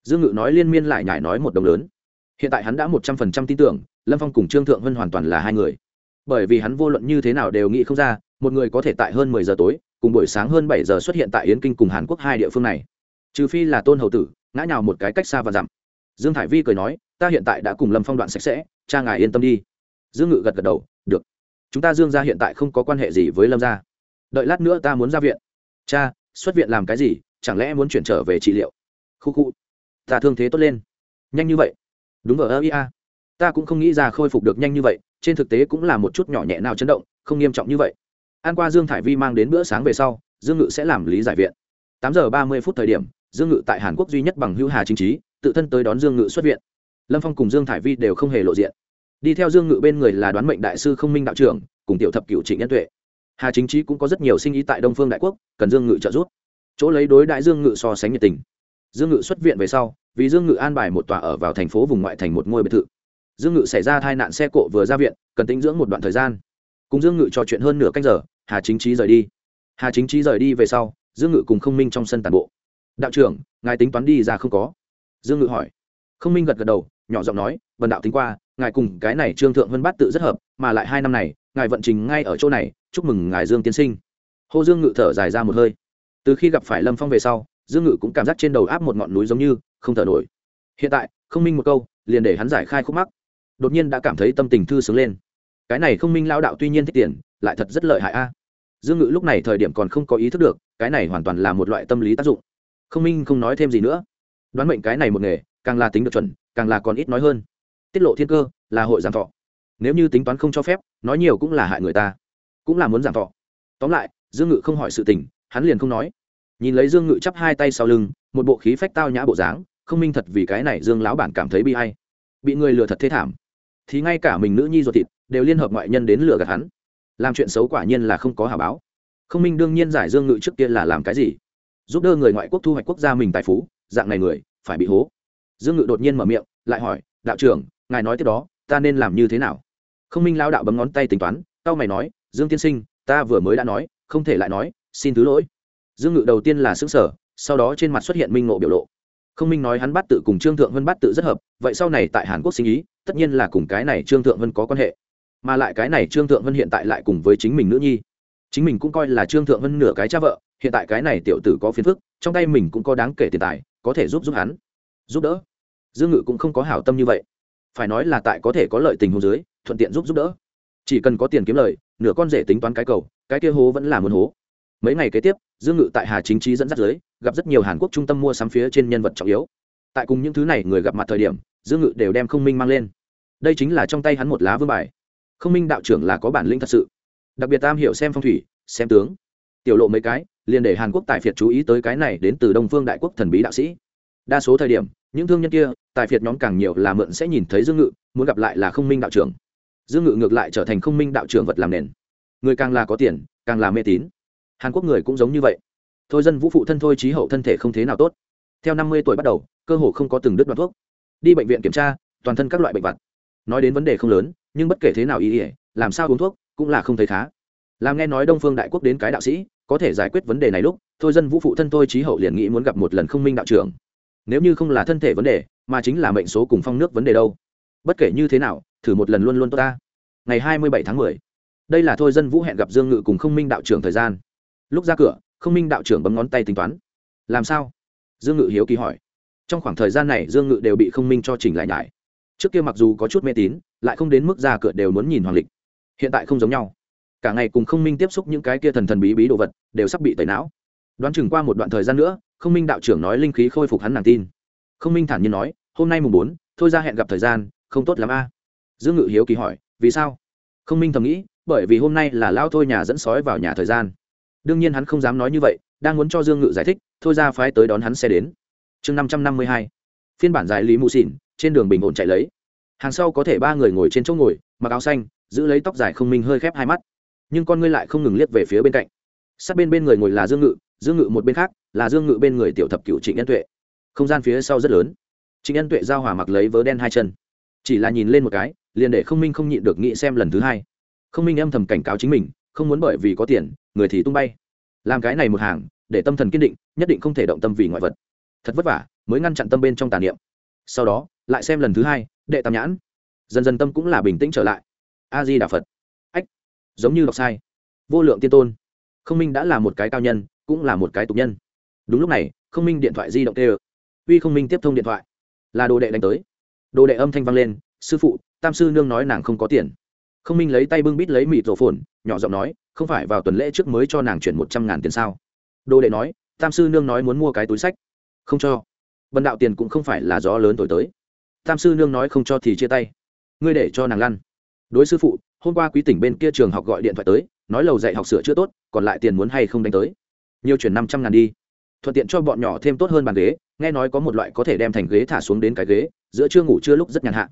A: Dương ngự nói liên miên lại nhải nói một đồng lớn. Hiện tại hắn đã một trăm phần trăm tin tưởng, lâm phong cùng trương thượng vân hoàn toàn là hai người. Bởi vì hắn vô luận như thế nào đều nghĩ không ra, một người có thể tại hơn mười giờ tối, cùng buổi sáng hơn bảy giờ xuất hiện tại yến kinh cùng hàn quốc hai địa phương này. Trừ phi là tôn hầu tử, ngã nhào một cái cách xa và dặm. Dương thải vi cười nói, ta hiện tại đã cùng lâm phong đoạn sạch sẽ, cha ngài yên tâm đi. Dương ngự gật gật đầu, được. Chúng ta dương ra hiện tại không có quan hệ gì với lâm gia. Đợi lát nữa ta muốn ra viện. Cha, xuất viện làm cái gì? Chẳng lẽ muốn chuyển trở về trị liệu? Khu khu, ta thương thế tốt lên. Nhanh như vậy. Đúng ở ơ ia ta cũng không nghĩ ra khôi phục được nhanh như vậy, trên thực tế cũng là một chút nhỏ nhẹ nào chấn động, không nghiêm trọng như vậy. An qua dương thải vi mang đến bữa sáng về sau, dương ngự sẽ làm lý giải viện. Tám giờ ba mươi phút thời điểm, dương ngự tại hàn quốc duy nhất bằng hữu hà chính trí, tự thân tới đón dương ngự xuất viện. Lâm phong cùng dương thải vi đều không hề lộ diện. Đi theo dương ngự bên người là đoán mệnh đại sư không minh đạo trưởng, cùng tiểu thập cựu trịnh nhân tuệ. Hà chính trí cũng có rất nhiều sinh ý tại đông phương đại quốc, cần dương ngự trợ giúp chỗ lấy đối đại dương ngự so sánh nhiệt tình. Dương ngự xuất viện về sau, vì dương ngự an bài một tòa ở vào thành phố vùng ngoại thành một ngôi biệt thự. Dương ngự xảy ra tai nạn xe cộ vừa ra viện, cần tính dưỡng một đoạn thời gian. Cùng dương ngự trò chuyện hơn nửa canh giờ, hà chính trí rời đi. Hà chính trí rời đi về sau, dương ngự cùng không minh trong sân tàn bộ. Đạo trưởng, ngài tính toán đi ra không có? Dương ngự hỏi. Không minh gật gật đầu, nhỏ giọng nói vần đạo tính qua, ngài cùng cái này trương thượng vân bát tự rất hợp, mà lại hai năm này, ngài vận trình ngay ở chỗ này, chúc mừng ngài dương tiên sinh. Hô dương ngự thở dài ra một hơi từ khi gặp phải lâm phong về sau, dương ngự cũng cảm giác trên đầu áp một ngọn núi giống như không thở nổi. Hiện tại không minh một câu, liền để hắn giải khai khúc mắc. Đột nhiên đã cảm thấy tâm tình thư sướng lên. Cái này không minh lao đạo tuy nhiên thích tiền, lại thật rất lợi hại a. Dương ngự lúc này thời điểm còn không có ý thức được, cái này hoàn toàn là một loại tâm lý tác dụng. Không minh không nói thêm gì nữa. Đoán mệnh cái này một nghề, càng là tính được chuẩn, càng là còn ít nói hơn. Tiết lộ thiên cơ là hội giảm thọ. Nếu như tính toán không cho phép, nói nhiều cũng là hại người ta. Cũng là muốn giảm thọ. Tóm lại, dương ngự không hỏi sự tình, hắn liền không nói nhìn lấy dương ngự chắp hai tay sau lưng, một bộ khí phách tao nhã bộ dáng, không minh thật vì cái này dương lão bản cảm thấy bi hay bị người lừa thật thế thảm. Thì ngay cả mình nữ nhi ruột thịt, đều liên hợp ngoại nhân đến lừa gạt hắn. Làm chuyện xấu quả nhiên là không có hà báo. Không minh đương nhiên giải dương ngự trước kia là làm cái gì. Giúp đỡ người ngoại quốc thu hoạch quốc gia mình tài phú, dạng này người, phải bị hố. Dương ngự đột nhiên mở miệng, lại hỏi, đạo trưởng, ngài nói tiếp đó, ta nên làm như thế nào? Không minh lao đạo bấm ngón tay tính toán tao mày nói, dương tiên sinh, ta vừa mới đã nói, không thể lại nói, xin thứ lỗi dương ngự đầu tiên là xứng sở sau đó trên mặt xuất hiện minh ngộ biểu lộ. Không minh nói hắn bắt tự cùng trương thượng vân bắt tự rất hợp, vậy sau này tại hàn quốc sinh ý, tất nhiên là cùng cái này trương thượng vân có quan hệ. Mà lại cái này trương thượng vân hiện tại lại cùng với chính mình nữ nhi. Chính mình cũng coi là trương thượng vân nửa cái cha vợ, hiện tại cái này tiểu tử có phiền phức, trong tay mình cũng có đáng kể tiền tài, có thể giúp giúp hắn. Giúp đỡ. Dương ngự cũng không có hảo tâm như vậy. Phải nói là tại có thể có lợi tình hồ dưới, thuận tiện giúp giúp đỡ. Chỉ cần có tiền kiếm lời, nửa con rể tính toán cái cầu, cái kia hố vẫn là muốn hố mấy ngày kế tiếp, dương ngự tại hà chính trí dẫn dắt giới, gặp rất nhiều hàn quốc trung tâm mua sắm phía trên nhân vật trọng yếu. Tại cùng những thứ này người gặp mặt thời điểm, dương ngự đều đem không minh mang lên. Đây chính là trong tay hắn một lá vương bài. Không minh đạo trưởng là có bản lĩnh thật sự. Đặc biệt tam hiểu xem phong thủy, xem tướng. Tiểu lộ mấy cái, liền để hàn quốc tài phiệt chú ý tới cái này đến từ đông phương đại quốc thần bí đạo sĩ. Đa số thời điểm, những thương nhân kia, tài phiệt nhóm càng nhiều là mượn sẽ nhìn thấy dương ngự, muốn gặp lại là không minh đạo trưởng. Dương ngự ngược lại trở thành không minh đạo trưởng vật làm nền. Người càng là có tiền, càng là mê tín hàn quốc người cũng giống như vậy. Thôi dân vũ phụ thân thôi, trí hậu thân thể không thế nào tốt. Theo năm mươi tuổi bắt đầu, cơ hồ không có từng đứt đoạn thuốc. Đi bệnh viện kiểm tra, toàn thân các loại bệnh vặt. Nói đến vấn đề không lớn, nhưng bất kể thế nào ý ỉa làm sao uống thuốc cũng là không thấy khá. Làm nghe nói đông phương đại quốc đến cái đạo sĩ, có thể giải quyết vấn đề này lúc, thôi dân vũ phụ thân tôi trí hậu liền nghĩ muốn gặp một lần không minh đạo trưởng. Nếu như không là thân thể vấn đề, mà chính là mệnh số cùng phong nước vấn đề đâu. Bất kể như thế nào, thử một lần luôn luôn tốt ta. Ngày hai mươi bảy tháng mười. Đây là thôi dân vũ hẹn gặp dương ngự cùng không minh đạo trưởng thời gian lúc ra cửa, không minh đạo trưởng bấm ngón tay tính toán. Làm sao? Dương ngự hiếu kỳ hỏi. Trong khoảng thời gian này, dương ngự đều bị không minh cho chỉnh lại nhải. Trước kia mặc dù có chút mê tín, lại không đến mức ra cửa đều muốn nhìn hoàng lịch. Hiện tại không giống nhau. Cả ngày cùng không minh tiếp xúc những cái kia thần thần bí bí đồ vật, đều sắp bị tẩy não. Đoán chừng qua một đoạn thời gian nữa, không minh đạo trưởng nói linh khí khôi phục hắn nàng tin. Không minh thản nhiên nói, hôm nay mùng bốn, thôi ra hẹn gặp thời gian, không tốt lắm a. Dương ngự hiếu kỳ hỏi, vì sao? Không minh thầm nghĩ, bởi vì hôm nay là lao thôi nhà dẫn sói vào nhà thời gian đương nhiên hắn không dám nói như vậy, đang muốn cho dương ngự giải thích, thôi ra phái tới đón hắn xe đến. Chương năm trăm năm mươi hai, phiên bản dài lý mù xỉn, trên đường bình ổn chạy lấy. Hàng sau có thể ba người ngồi trên chỗ ngồi, mặc áo xanh, giữ lấy tóc dài không minh hơi khép hai mắt. Nhưng con ngươi lại không ngừng liếc về phía bên cạnh. Sát bên bên người ngồi là dương ngự dương ngự một bên khác là dương ngự bên người tiểu thập cựu trịnh nhân tuệ. Không gian phía sau rất lớn. Trịnh nhân tuệ giao hòa mặc lấy vớ đen hai chân. Chỉ là nhìn lên một cái, liền để không minh không nhịn được nghĩ xem lần thứ hai. Không minh âm thầm cảnh cáo chính mình không muốn bởi vì có tiền, người thì tung bay. Làm cái này một hàng, để tâm thần kiên định, nhất định không thể động tâm vì ngoại vật. Thật vất vả, mới ngăn chặn tâm bên trong tàn niệm. Sau đó, lại xem lần thứ hai, đệ tam nhãn. Dần dần tâm cũng là bình tĩnh trở lại. A di đà phật. Ách, giống như đọc sai. Vô lượng tiên tôn. Không minh đã là một cái cao nhân, cũng là một cái tục nhân. Đúng lúc này, không minh điện thoại di động tê ơ uy không minh tiếp thông điện thoại. Là đồ đệ đánh tới. Đồ đệ âm thanh vang lên, sư phụ, tam sư nương nói nàng không có tiền. Không minh lấy tay bưng bít lấy mịt rổ phồn nhỏ giọng nói, không phải vào tuần lễ trước mới cho nàng chuyển một trăm ngàn tiền sao? Đồ đệ nói, tam sư nương nói muốn mua cái túi sách. Không cho. Bần đạo tiền cũng không phải là gió lớn thổi tới. Tam sư nương nói không cho thì chia tay. Ngươi để cho nàng lăn. Đối sư phụ, hôm qua quý tỉnh bên kia trường học gọi điện thoại tới, nói lầu dạy học sửa chữa tốt, còn lại tiền muốn hay không đánh tới? Nhiều chuyển năm trăm ngàn đi. Thuận tiện cho bọn nhỏ thêm tốt hơn bàn ghế, nghe nói có một loại có thể đem thành ghế thả xuống đến cái ghế, giữa chưa ngủ chưa lúc rất nhàn hạ.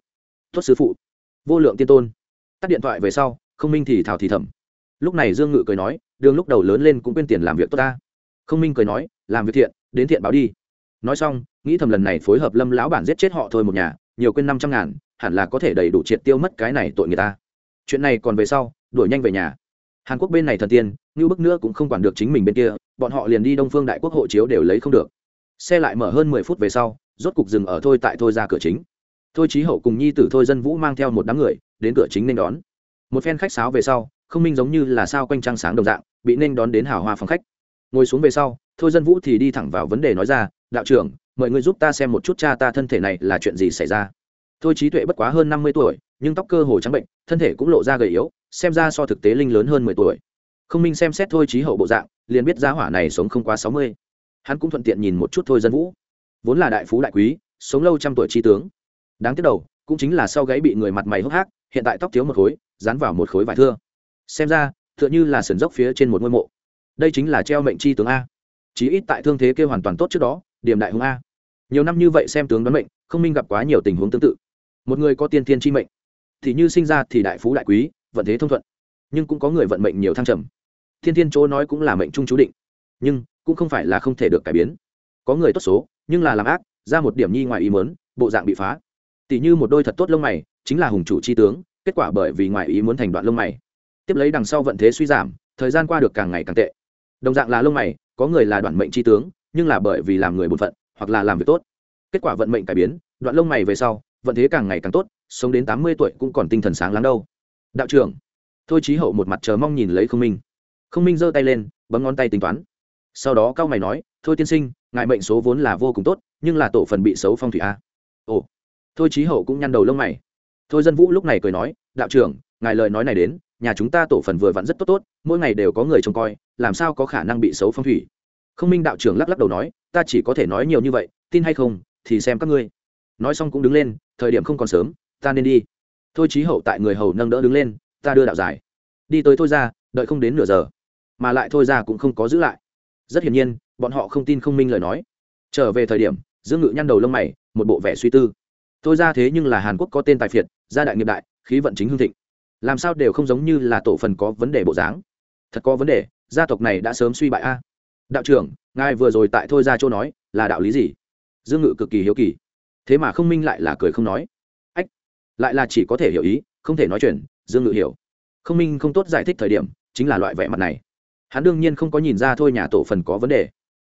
A: Tốt sư phụ. Vô lượng tiên tôn. Tắt điện thoại về sau, không minh thì thảo thì thầm lúc này dương ngự cười nói, đường lúc đầu lớn lên cũng quên tiền làm việc tốt ta. Không minh cười nói, làm việc thiện, đến thiện báo đi. Nói xong, nghĩ thầm lần này phối hợp lâm lão bản giết chết họ thôi một nhà, nhiều quên năm trăm ngàn, hẳn là có thể đầy đủ triệt tiêu mất cái này tội người ta. Chuyện này còn về sau, đuổi nhanh về nhà. Hàn quốc bên này thần tiên như bức nữa cũng không quản được chính mình bên kia, bọn họ liền đi đông phương đại quốc hộ chiếu đều lấy không được. Xe lại mở hơn mười phút về sau, rốt cục dừng ở thôi tại thôi ra cửa chính. Thôi trí hậu cùng nhi tử thôi dân vũ mang theo một đám người, đến cửa chính nên đón. Một phen khách sáo về sau không minh giống như là sao quanh trăng sáng đồng dạng, bị nên đón đến hào hoa phòng khách. Ngồi xuống về sau, thôi dân vũ thì đi thẳng vào vấn đề nói ra, đạo trưởng, mời người giúp ta xem một chút cha ta thân thể này là chuyện gì xảy ra. Thôi trí tuệ bất quá hơn năm mươi tuổi, nhưng tóc cơ hồ trắng bệnh, thân thể cũng lộ ra gầy yếu, xem ra so thực tế linh lớn hơn mười tuổi. Không minh xem xét thôi trí hậu bộ dạng, liền biết giá hỏa này sống không quá sáu mươi. Hắn cũng thuận tiện nhìn một chút thôi dân vũ. Vốn là đại phú đại quý, sống lâu trăm tuổi trí tướng. Đáng tiếc đầu, cũng chính là sau gáy bị người mặt mày hốc hác, hiện tại tóc thiếu một khối, dán vào một khối vải thưa xem ra, tựa như là sườn dốc phía trên một ngôi mộ. Đây chính là treo mệnh chi tướng a. Chí ít tại thương thế kêu hoàn toàn tốt trước đó, điểm đại hùng a. Nhiều năm như vậy xem tướng đoán mệnh, không minh gặp quá nhiều tình huống tương tự. Một người có tiên thiên chi mệnh, thì như sinh ra thì đại phú đại quý, vận thế thông thuận. Nhưng cũng có người vận mệnh nhiều thăng trầm. Thiên thiên chỗ nói cũng là mệnh trung chú định. Nhưng, cũng không phải là không thể được cải biến. Có người tốt số, nhưng là làm ác, ra một điểm nhi ngoài ý muốn, bộ dạng bị phá. Tỷ như một đôi thật tốt lông mày, chính là hùng chủ chi tướng, kết quả bởi vì ngoài ý muốn thành đoạn lông mày tiếp lấy đằng sau vận thế suy giảm, thời gian qua được càng ngày càng tệ. Đồng dạng là lông mày, có người là đoạn mệnh chi tướng, nhưng là bởi vì làm người bổn phận, hoặc là làm việc tốt. Kết quả vận mệnh cải biến, đoạn lông mày về sau, vận thế càng ngày càng tốt, sống đến tám mươi tuổi cũng còn tinh thần sáng láng đâu. Đạo trưởng, thôi trí hậu một mặt chờ mong nhìn lấy không minh. Không minh giơ tay lên, bấm ngón tay tính toán. Sau đó cao mày nói, thôi tiên sinh ngại mệnh số vốn là vô cùng tốt, nhưng là tổ phần bị xấu phong thủy a. Ồ. Thôi trí hậu cũng nhăn đầu lông mày. Thôi dân vũ lúc này cười nói, đạo trưởng, ngài lời nói này đến nhà chúng ta tổ phần vừa vặn rất tốt tốt, mỗi ngày đều có người trông coi, làm sao có khả năng bị xấu phong thủy? Không minh đạo trưởng lắc lắc đầu nói, ta chỉ có thể nói nhiều như vậy, tin hay không, thì xem các ngươi. Nói xong cũng đứng lên, thời điểm không còn sớm, ta nên đi. Thôi trí hậu tại người hầu nâng đỡ đứng lên, ta đưa đạo giải. Đi tới thôi ra, đợi không đến nửa giờ. Mà lại thôi ra cũng không có giữ lại. Rất hiển nhiên, bọn họ không tin không minh lời nói. Trở về thời điểm, dương ngự nhăn đầu lông mày, một bộ vẻ suy tư. Thôi ra thế nhưng là hàn quốc có tên tài phiệt, gia đại nghiệp đại, khí vận chính hương thịnh làm sao đều không giống như là tổ phần có vấn đề bộ dáng. Thật có vấn đề, gia tộc này đã sớm suy bại a. Đạo trưởng, ngài vừa rồi tại thôi ra chỗ nói, là đạo lý gì? Dương ngự cực kỳ hiếu kỳ. Thế mà không minh lại là cười không nói. Ách, lại là chỉ có thể hiểu ý, không thể nói chuyện, dương ngự hiểu. Không minh không tốt giải thích thời điểm, chính là loại vẻ mặt này. Hắn đương nhiên không có nhìn ra thôi nhà tổ phần có vấn đề.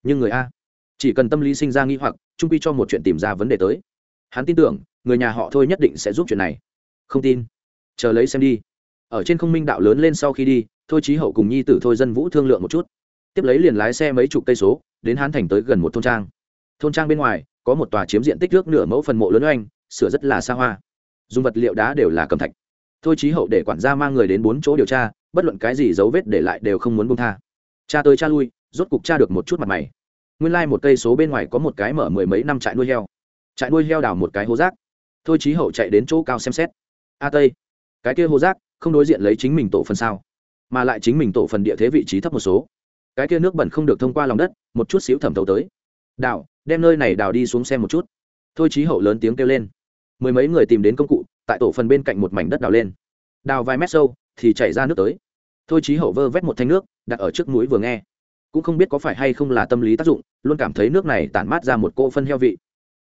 A: Nhưng người a, chỉ cần tâm lý sinh ra nghi hoặc trung quy cho một chuyện tìm ra vấn đề tới. Hắn tin tưởng, người nhà họ thôi nhất định sẽ giúp chuyện này. Không tin chờ lấy xem đi. Ở trên không minh đạo lớn lên sau khi đi, thôi trí hậu cùng nhi tử thôi dân vũ thương lượng một chút. Tiếp lấy liền lái xe mấy chục cây số, đến hán thành tới gần một thôn trang. Thôn trang bên ngoài, có một tòa chiếm diện tích nước nửa mẫu phần mộ lớn oanh, sửa rất là xa hoa. Dùng vật liệu đá đều là cầm thạch. Thôi trí hậu để quản gia mang người đến bốn chỗ điều tra, bất luận cái gì dấu vết để lại đều không muốn bông tha. Cha tới cha lui, rốt cục cha được một chút mặt mày. Nguyên lai、like、một cây số bên ngoài có một cái mở mười mấy năm trại nuôi heo. Trại nuôi heo đào một cái hố rác. Thôi trí hậu chạy đến chỗ cao xem xét. A tây cái kia hồ rác không đối diện lấy chính mình tổ phần sao, mà lại chính mình tổ phần địa thế vị trí thấp một số. Cái kia nước bẩn không được thông qua lòng đất, một chút xíu thẩm thấu tới. Đào, đem nơi này đào đi xuống xem một chút. Thôi trí hậu lớn tiếng kêu lên. Mười mấy người tìm đến công cụ, tại tổ phần bên cạnh một mảnh đất đào lên. Đào vài mét sâu, thì chảy ra nước tới. Thôi trí hậu vơ vét một thanh nước, đặt ở trước mũi vừa nghe. Cũng không biết có phải hay không là tâm lý tác dụng, luôn cảm thấy nước này tản mát ra một cỗ phân heo vị.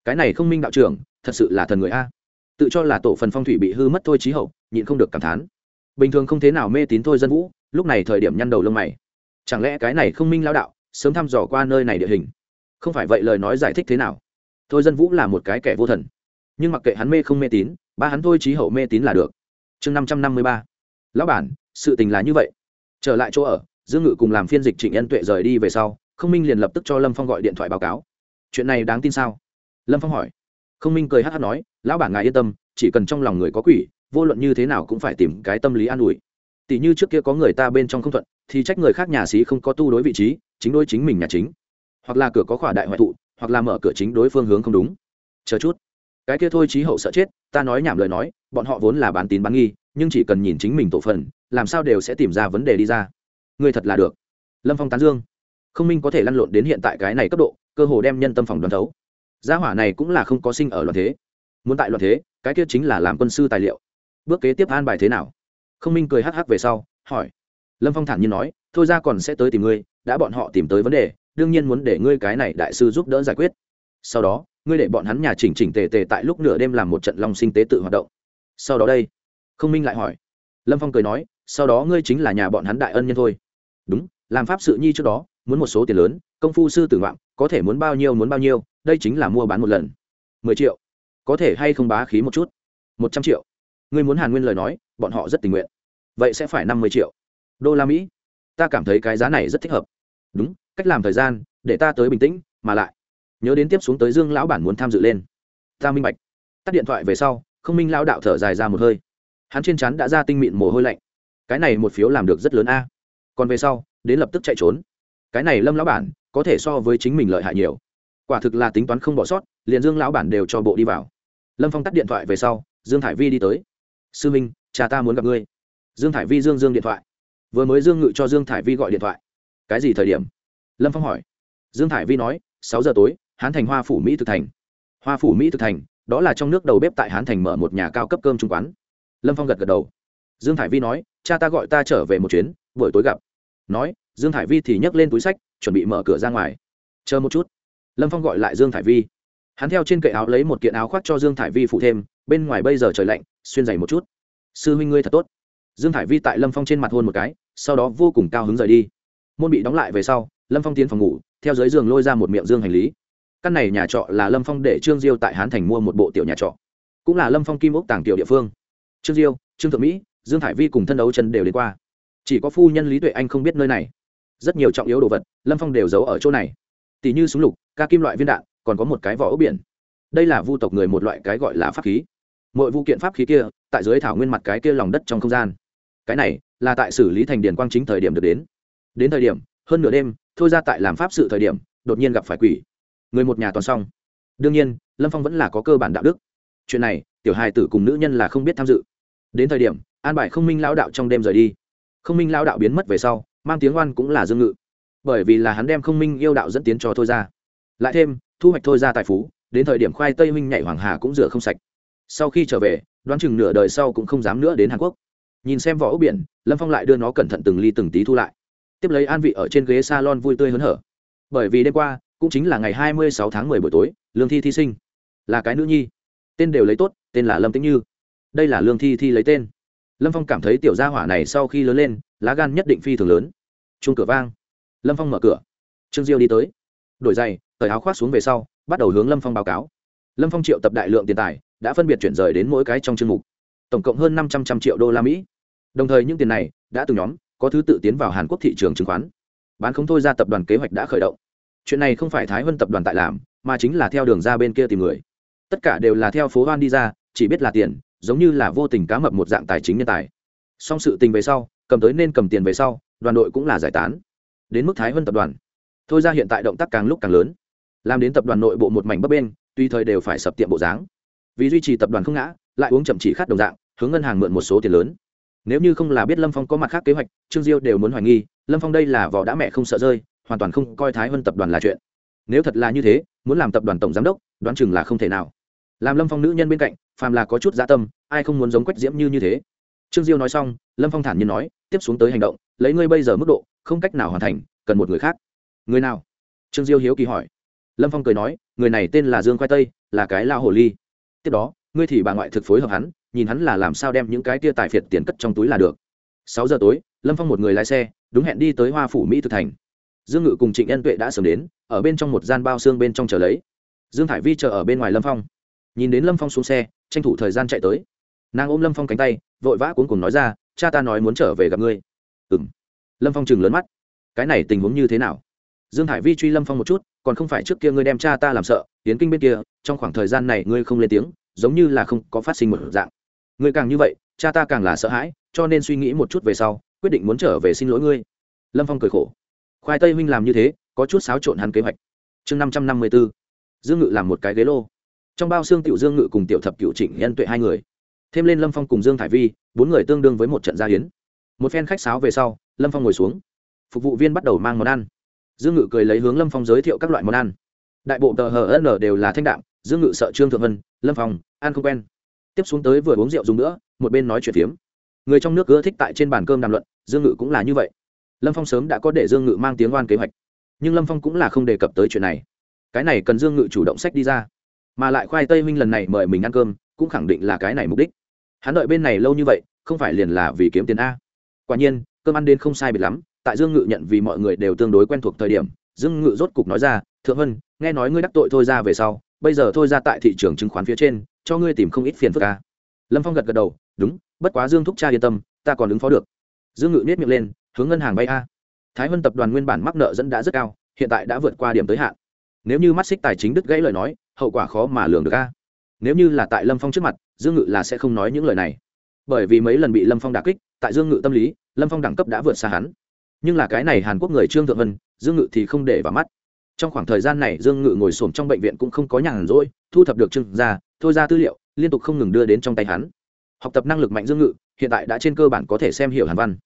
A: Cái này không minh đạo trưởng, thật sự là thần người a. Tự cho là tổ phần phong thủy bị hư mất thôi trí hậu nhịn không được cảm thán. Bình thường không thế nào mê tín thôi dân vũ, lúc này thời điểm nhăn đầu lông mày. Chẳng lẽ cái này không minh lao đạo, sớm thăm dò qua nơi này địa hình? Không phải vậy lời nói giải thích thế nào? Thôi dân vũ là một cái kẻ vô thần. Nhưng mặc kệ hắn mê không mê tín, ba hắn thôi trí hậu mê tín là được. Chương năm trăm năm mươi ba. Lão bản, sự tình là như vậy. Trở lại chỗ ở, dương ngự cùng làm phiên dịch trịnh ân tuệ rời đi về sau, không minh liền lập tức cho lâm phong gọi điện thoại báo cáo. Chuyện này đáng tin sao? Lâm phong hỏi. Không minh cười hát hát nói, lão bản ngài yên tâm, chỉ cần trong lòng người có quỷ vô luận như thế nào cũng phải tìm cái tâm lý an ủi. Tỷ như trước kia có người ta bên trong không thuận, thì trách người khác nhà xí không có tu đối vị trí, chính đối chính mình nhà chính. Hoặc là cửa có khỏa đại hoại thụ, hoặc là mở cửa chính đối phương hướng không đúng. Chờ chút. Cái kia thôi trí hậu sợ chết, ta nói nhảm lời nói, bọn họ vốn là bán tín bán nghi, nhưng chỉ cần nhìn chính mình tổ phần, làm sao đều sẽ tìm ra vấn đề đi ra. Người thật là được. Lâm phong tán dương. Không minh có thể lăn lộn đến hiện tại cái này cấp độ, cơ hồ đem nhân tâm phòng đoàn thấu. Gia hỏa này cũng là không có sinh ở loạn thế. Muốn tại loạn thế, cái kia chính là làm quân sư tài liệu bước kế tiếp an bài thế nào? Không minh cười hắc hắc về sau, hỏi. Lâm phong thản nhiên nói, thôi ra còn sẽ tới tìm ngươi, đã bọn họ tìm tới vấn đề, đương nhiên muốn để ngươi cái này đại sư giúp đỡ giải quyết. Sau đó, ngươi để bọn hắn nhà chỉnh chỉnh tề tề tại lúc nửa đêm làm một trận long sinh tế tự hoạt động. Sau đó đây không minh lại hỏi. Lâm phong cười nói, sau đó ngươi chính là nhà bọn hắn đại ân nhân thôi. Đúng, làm pháp sự nhi trước đó, muốn một số tiền lớn, công phu sư tử ngoạm có thể muốn bao nhiêu muốn bao nhiêu, đây chính là mua bán một lần. mười triệu, có thể hay không bá khí một chút? Một trăm triệu ngươi muốn hàn nguyên lời nói, bọn họ rất tình nguyện. Vậy sẽ phải năm mươi triệu. Đô la mỹ. Ta cảm thấy cái giá này rất thích hợp. Đúng, cách làm thời gian, để ta tới bình tĩnh, mà lại. Nhớ đến tiếp xuống tới dương lão bản muốn tham dự lên. Ta minh bạch. Tắt điện thoại về sau không minh lão đạo thở dài ra một hơi. Hắn trên chắn đã ra tinh mịn mồ hôi lạnh. Cái này một phiếu làm được rất lớn a. Còn về sau, đến lập tức chạy trốn. Cái này lâm lão bản, có thể so với chính mình lợi hại nhiều. Quả thực là tính toán không bỏ sót, liền dương lão bản đều cho bộ đi vào. Lâm phong tắt điện thoại về sau, dương thải vi đi tới sư minh, cha ta muốn gặp ngươi. Dương thải vi, dương dương điện thoại. Vừa mới dương ngự cho dương thải vi gọi điện thoại. Cái gì thời điểm? Lâm phong hỏi. Dương thải vi nói, sáu giờ tối, hán thành hoa phủ mỹ thực thành. Hoa phủ mỹ thực thành, đó là trong nước đầu bếp tại hán thành mở một nhà cao cấp cơm trung quán. Lâm phong gật gật đầu. Dương thải vi nói, cha ta gọi ta trở về một chuyến, buổi tối gặp. Nói, dương thải vi thì nhấc lên túi sách, chuẩn bị mở cửa ra ngoài. Chờ một chút. Lâm phong gọi lại dương thải vi. Hắn theo trên cậy áo lấy một kiện áo khoác cho dương thải vi phụ thêm, bên ngoài bây giờ trời lạnh xuyên dày một chút. Sư huynh ngươi thật tốt. Dương thải vi tại lâm phong trên mặt hôn một cái, sau đó vô cùng cao hứng rời đi. Môn bị đóng lại về sau, lâm phong tiến phòng ngủ, theo dưới giường lôi ra một miệng dương hành lý. Căn này nhà trọ là lâm phong để trương diêu tại hán thành mua một bộ tiểu nhà trọ. Cũng là lâm phong kim ốc tàng tiểu địa phương. Trương diêu, trương thượng mỹ, dương thải vi cùng thân đấu chân đều đến qua. Chỉ có phu nhân lý tuệ anh không biết nơi này. Rất nhiều trọng yếu đồ vật, lâm phong đều giấu ở chỗ này. Tỷ như súng lục, ca kim loại viên đạn, còn có một cái vỏ ốc biển. Đây là vu tộc người một loại cái gọi là pháp khí mọi vụ kiện pháp khí kia, tại dưới thảo nguyên mặt cái kia lòng đất trong không gian. Cái này là tại xử lý thành điền quang chính thời điểm được đến. Đến thời điểm, hơn nửa đêm, thôi ra tại làm pháp sự thời điểm, đột nhiên gặp phải quỷ. Người một nhà toàn xong. Đương nhiên, lâm phong vẫn là có cơ bản đạo đức. Chuyện này, tiểu hài tử cùng nữ nhân là không biết tham dự. Đến thời điểm, an bài không minh lão đạo trong đêm rời đi. Không minh lão đạo biến mất về sau, mang tiếng oan cũng là dương ngự. Bởi vì là hắn đem không minh yêu đạo dẫn tiến cho thôi ra lại thêm, thu hoạch thôi ra tài phú, đến thời điểm khoai tây minh nhảy hoàng hà cũng rửa không sạch sau khi trở về, đoán chừng nửa đời sau cũng không dám nữa đến hàn quốc. Nhìn xem vỏ ốc biển, lâm phong lại đưa nó cẩn thận từng ly từng tí thu lại. Tiếp lấy an vị ở trên ghế s a lon vui tươi hớn hở. Bởi vì đêm qua, cũng chính là ngày hai mươi sáu tháng mười buổi tối, lương thi thi sinh. Là cái nữ nhi. Tên đều lấy tốt, tên là lâm tĩnh như. Đây là lương thi thi lấy tên. Lâm phong cảm thấy tiểu gia hỏa này sau khi lớn lên, lá gan nhất định phi thường lớn. Chung cửa vang. Lâm phong mở cửa. Trương diêu đi tới. Đổi giày, cởi áo khoác xuống về sau, bắt đầu hướng lâm phong báo cáo. Lâm phong triệu tập đại lượng tiền tài đã phân biệt chuyển rời đến mỗi cái trong chương mục. Tổng cộng hơn năm trăm trăm triệu đô la mỹ. Đồng thời những tiền này đã từng nhóm có thứ tự tiến vào hàn quốc thị trường chứng khoán. Bán không thôi ra tập đoàn kế hoạch đã khởi động. Chuyện này không phải thái vân tập đoàn tại làm, mà chính là theo đường ra bên kia tìm người. Tất cả đều là theo phố hoan đi ra, chỉ biết là tiền, giống như là vô tình cá mập một dạng tài chính nhân tài. Song sự tình về sau, cầm tới nên cầm tiền về sau, đoàn đội cũng là giải tán. Đến mức thái vân tập đoàn. Thôi ra hiện tại động tác càng lúc càng lớn. Làm đến tập đoàn nội bộ một mảnh bấp bên tuy thời đều phải sập tiệm bộ dáng vì duy trì tập đoàn không ngã, lại uống chậm chỉ khát đồng dạng, hướng ngân hàng mượn một số tiền lớn. Nếu như không là biết lâm phong có mặt khác kế hoạch, trương diêu đều muốn hoài nghi, lâm phong đây là vỏ đã mẹ không sợ rơi, hoàn toàn không coi thái hơn tập đoàn là chuyện. Nếu thật là như thế, muốn làm tập đoàn tổng giám đốc, đoán chừng là không thể nào. Làm lâm phong nữ nhân bên cạnh, phàm là có chút gia tâm, ai không muốn giống quách diễm như như thế. Trương diêu nói xong, lâm phong thản nhiên nói, tiếp xuống tới hành động, lấy ngươi bây giờ mức độ, không cách nào hoàn thành, cần một người khác. Người nào? Trương diêu hiếu kỳ hỏi. Lâm phong cười nói, người này tên là dương khoai tây, là cái lao hồ ly tiếp đó, ngươi thì bà ngoại thực phối hợp hắn, nhìn hắn là làm sao đem những cái tia tài phiệt tiền cất trong túi là được. Sáu giờ tối, lâm phong một người lái xe, đúng hẹn đi tới hoa phủ mỹ thực thành. Dương ngự cùng trịnh nhân tuệ đã sớm đến, ở bên trong một gian bao xương bên trong chờ lấy. Dương thải vi chờ ở bên ngoài lâm phong. Nhìn đến lâm phong xuống xe, tranh thủ thời gian chạy tới. Nàng ôm lâm phong cánh tay, vội vã cuốn cùng nói ra, cha ta nói muốn trở về gặp ngươi. Ừ m lâm phong chừng lớn mắt. Cái này tình huống như thế nào? Dương Thải vi truy lâm phong một chút còn không phải trước kia ngươi đem cha ta làm sợ tiến kinh bên kia, trong khoảng thời gian này ngươi không lên tiếng, giống như là không có phát sinh một dạng. Ngươi càng như vậy, cha ta càng là sợ hãi, cho nên suy nghĩ một chút về sau, quyết định muốn trở về xin lỗi ngươi. Lâm phong cười khổ. Khoai tây huynh làm như thế, có chút xáo trộn hắn kế hoạch. Chương năm trăm năm mươi b ố dương ngự làm một cái ghế lô. Trong bao xương tiểu dương ngự cùng tiểu thập cựu trịnh nhân tuệ hai người. Thêm lên lâm phong cùng dương thải vi, bốn người tương đương với một trận gia hiến một phen khách sáo về sau, lâm phong ngồi xuống. Phục vụ viên bắt đầu mang món ăn dương ngự cười lấy hướng lâm phong giới thiệu các loại món ăn. Đại bộ tờ hờ n đều là thanh đạm, dương ngự sợ trương thượng vân, lâm phong, ăn không quen. Tiếp xuống tới vừa uống rượu dùng nữa, một bên nói chuyện phiếm. Người trong nước ưa thích tại trên bàn cơm đàm luận, dương ngự cũng là như vậy. Lâm phong sớm đã có để dương ngự mang tiếng oan kế hoạch, nhưng lâm phong cũng là không đề cập tới chuyện này. Cái này cần dương ngự chủ động sách đi ra, mà lại khoai tây minh lần này mời mình ăn cơm, cũng khẳng định là cái này mục đích. Hắn đợi bên này lâu như vậy, không phải liền là vì kiếm tiền a. Quả nhiên, cơm ăn đến không sai biệt lắm tại dương ngự nhận vì mọi người đều tương đối quen thuộc thời điểm, dương ngự rốt cục nói ra, thượng vân, nghe nói ngươi đắc tội thôi ra về sau, bây giờ thôi ra tại thị trường chứng khoán phía trên, cho ngươi tìm không ít phiền phức ca lâm phong gật gật đầu, đúng, bất quá dương thúc cha yên tâm, ta còn ứng phó được. Dương ngự nhét miệng lên, hướng ngân hàng vay a. Thái vân tập đoàn nguyên bản mắc nợ dẫn đã rất cao, hiện tại đã vượt qua điểm tới hạn. Nếu như mắt xích tài chính đứt gãy lời nói, hậu quả khó mà lường được a. Nếu như là tại lâm phong trước mặt, dương ngự là sẽ không nói những lời này. Bởi vì mấy lần bị lâm phong đà kích, tại dương ngự tâm lý, lâm phong đẳng cấp đã vượt xa hắn nhưng là cái này hàn quốc người trương thượng vân, dương ngự thì không để vào mắt. Trong khoảng thời gian này, dương ngự ngồi s ổ m trong bệnh viện cũng không có nhàn rỗi, thu thập được trương ra, thôi ra tư liệu, liên tục không ngừng đưa đến trong tay hắn. Học tập năng lực mạnh dương ngự, hiện tại đã trên cơ bản có thể xem hiểu hàn văn.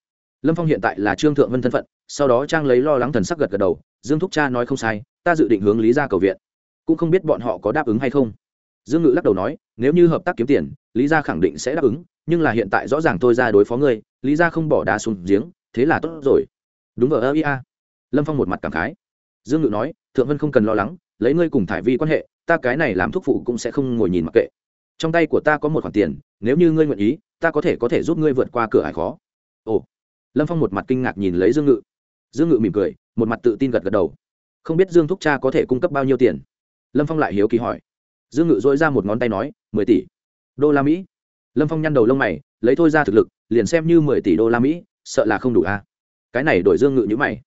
A: Lâm phong hiện tại là trương thượng vân thân phận, sau đó trang lấy lo lắng thần sắc gật gật đầu, dương thúc cha nói không sai, ta dự định hướng lý ra cầu viện. Cũng không biết bọn họ có đáp ứng hay không. Dương ngự lắc đầu nói, nếu như hợp tác kiếm tiền, lý gia khẳng định sẽ đáp ứng, nhưng là hiện tại rõ ràng tôi ra đối phó ngươi, lý gia không bỏ đá xuống giếng, thế là tốt rồi đúng ở ơ ia lâm phong một mặt cảm khái. Dương ngự nói, thượng vân không cần lo lắng, lấy ngươi cùng thải vi quan hệ, ta cái này làm thuốc phụ cũng sẽ không ngồi nhìn mặc kệ. Trong tay của ta có một khoản tiền, nếu như ngươi nguyện ý, ta có thể có thể giúp ngươi vượt qua cửa hải khó. Ồ. Lâm phong một mặt kinh ngạc nhìn lấy dương ngự. Dương ngự mỉm cười, một mặt tự tin gật gật đầu. Không biết dương thúc cha có thể cung cấp bao nhiêu tiền? Lâm phong lại hiếu kỳ hỏi. Dương ngự dỗi ra một ngón tay nói, mười tỷ đô la mỹ. Lâm phong nhăn đầu lông mày, lấy thôi ra thực lực, liền xem như mười tỷ đô la mỹ, sợ là không đủ a. à? Cái này đổi dương ngự như mày.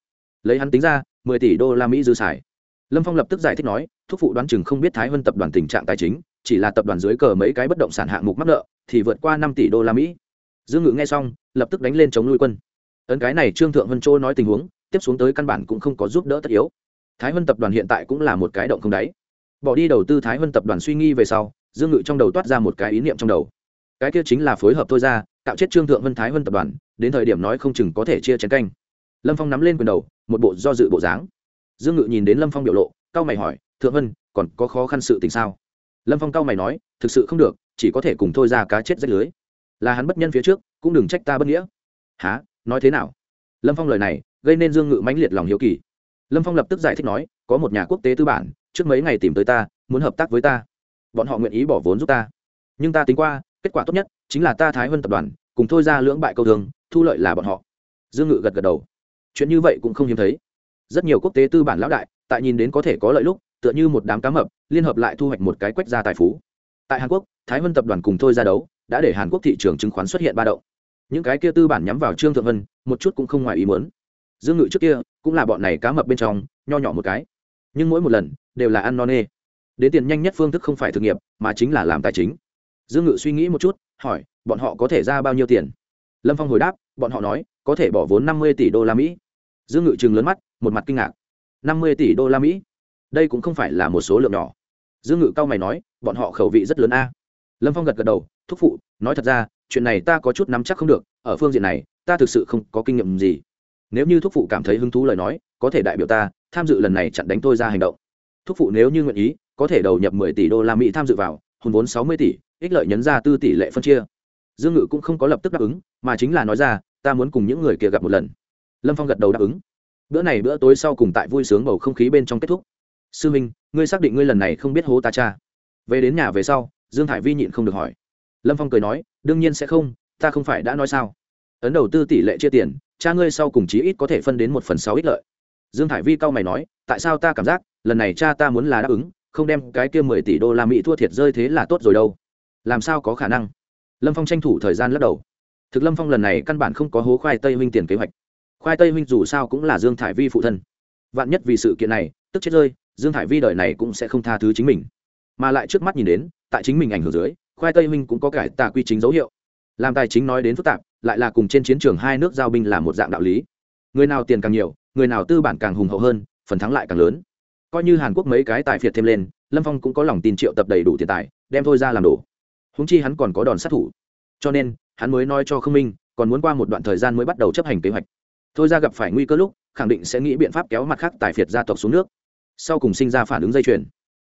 A: Lấy hắn tính ra, mười tỷ đô la mỹ dư xài. Lâm phong lập tức giải thích nói, thúc phụ đoán chừng không biết thái hơn tập đoàn tình trạng tài chính, chỉ là tập đoàn dưới cờ mấy cái bất động sản hạng mục mắc nợ, thì vượt qua năm tỷ đô la mỹ. Dương ngự nghe xong, lập tức đánh lên chống nuôi quân. Ấn cái này trương thượng vân châu nói tình huống, tiếp xuống tới căn bản cũng không có giúp đỡ tất yếu. Thái hơn tập đoàn hiện tại cũng là một cái động không đáy. Bỏ đi đầu tư thái hơn tập đoàn suy nghi về sau, dương ngự trong đầu toát ra một cái ý niệm trong đầu cái kia chính là phối hợp thôi ra tạo chết trương thượng vân thái vân tập đoàn, đến thời điểm nói không chừng có thể chia chén canh. Lâm phong nắm lên quyền đầu, một bộ do dự bộ dáng. Dương ngự nhìn đến lâm phong biểu lộ cao mày hỏi, thượng vân, còn có khó khăn sự tình sao? Lâm phong cao mày nói, thực sự không được, chỉ có thể cùng thôi ra cá chết rách lưới. Là hắn bất nhân phía trước, cũng đừng trách ta bất nghĩa. Há nói thế nào? Lâm phong lời này, gây nên dương ngự mãnh liệt lòng hiếu kỳ. Lâm phong lập tức giải thích nói, có một nhà quốc tế tư bản, trước mấy ngày tìm tới ta, muốn hợp tác với ta. Bọn họ nguyện ý bỏ vốn giúp ta. Nhưng ta tính qua kết quả tốt nhất chính là ta thái hơn tập đoàn, cùng thôi ra lưỡng bại câu thường, thu lợi là bọn họ. Dương ngự gật gật đầu. Chuyện như vậy cũng không hiếm thấy. Rất nhiều quốc tế tư bản lão đại, tại nhìn đến có thể có lợi lúc, tựa như một đám cá mập, liên hợp lại thu hoạch một cái quách ra tài phú. Tại hàn quốc, thái vân tập đoàn cùng thôi ra đấu, đã để hàn quốc thị trường chứng khoán xuất hiện ba động. Những cái kia tư bản nhắm vào trương thượng vân, một chút cũng không ngoài ý muốn. Dương ngự trước kia, cũng là bọn này cá mập bên trong, nho nhỏ một cái. Nhưng mỗi một lần, đều là ăn no nê. Đến tiền nhanh nhất phương thức không phải thực nghiệp, mà chính là làm tài chính dương ngự suy nghĩ một chút, hỏi, bọn họ có thể ra bao nhiêu tiền? Lâm phong hồi đáp, bọn họ nói, có thể bỏ vốn năm mươi tỷ đô la mỹ. Dương ngự chừng lớn mắt, một mặt kinh ngạc. năm mươi tỷ đô la mỹ? Đây cũng không phải là một số lượng nhỏ. Dương ngự cao mày nói, bọn họ khẩu vị rất lớn a. Lâm phong gật gật đầu, thúc phụ, nói thật ra, chuyện này ta có chút nắm chắc không được, ở phương diện này, ta thực sự không có kinh nghiệm gì. Nếu như thúc phụ cảm thấy hứng thú lời nói, có thể đại biểu ta, tham dự lần này chặn đánh tôi ra hành động. Thúc phụ nếu như nguyện ý, có thể đầu nhập mười tỷ đô la mỹ tham dự vào, hùn vốn sáu mươi tỷ ích lợi nhấn ra tư tỷ lệ phân chia. Dương ngự cũng không có lập tức đáp ứng, mà chính là nói ra, ta muốn cùng những người kia gặp một lần. Lâm phong gật đầu đáp ứng. Bữa này bữa tối sau cùng tại vui sướng bầu không khí bên trong kết thúc. Sư minh, ngươi xác định ngươi lần này không biết hố ta cha? Về đến nhà về sau, dương thải vi nhịn không được hỏi. Lâm phong cười nói, đương nhiên sẽ không, ta không phải đã nói sao? Ấn đầu tư tỷ lệ chia tiền, cha ngươi sau cùng chí ít có thể phân đến một phần sáu ích lợi. Dương thải vi cau mày nói, tại sao ta cảm giác, lần này cha ta muốn là đáp ứng, không đem cái kia mười tỷ đô la mỹ thua thiệt rơi thế là tốt rồi đâu? Làm sao có khả năng? Lâm phong tranh thủ thời gian lắc đầu. Thực lâm phong lần này căn bản không có hố khoai tây huynh tiền kế hoạch. Khoai tây huynh dù sao cũng là dương thải vi phụ thân. Vạn nhất vì sự kiện này, tức chết rơi, dương thải vi đời này cũng sẽ không tha thứ chính mình. Mà lại trước mắt nhìn đến, tại chính mình ảnh hưởng dưới, khoai tây huynh cũng có cải tà quy chính dấu hiệu. Làm tài chính nói đến phức tạp, lại là cùng trên chiến trường hai nước giao binh là một dạng đạo lý. Người nào tiền càng nhiều, người nào tư bản càng hùng hậu hơn, phần thắng lại càng lớn. Coi như hàn quốc mấy cái tài phiệt thêm lên, lâm phong cũng có lòng tin triệu tập đầy đủ tiền tài, đem thôi ra làm đủ húng chi hắn còn có đòn sát thủ. Cho nên, hắn mới nói cho không minh, còn muốn qua một đoạn thời gian mới bắt đầu chấp hành kế hoạch. Thôi ra gặp phải nguy cơ lúc, khẳng định sẽ nghĩ biện pháp kéo mặt khác tài phiệt gia tộc xuống nước. Sau cùng sinh ra phản ứng dây chuyền.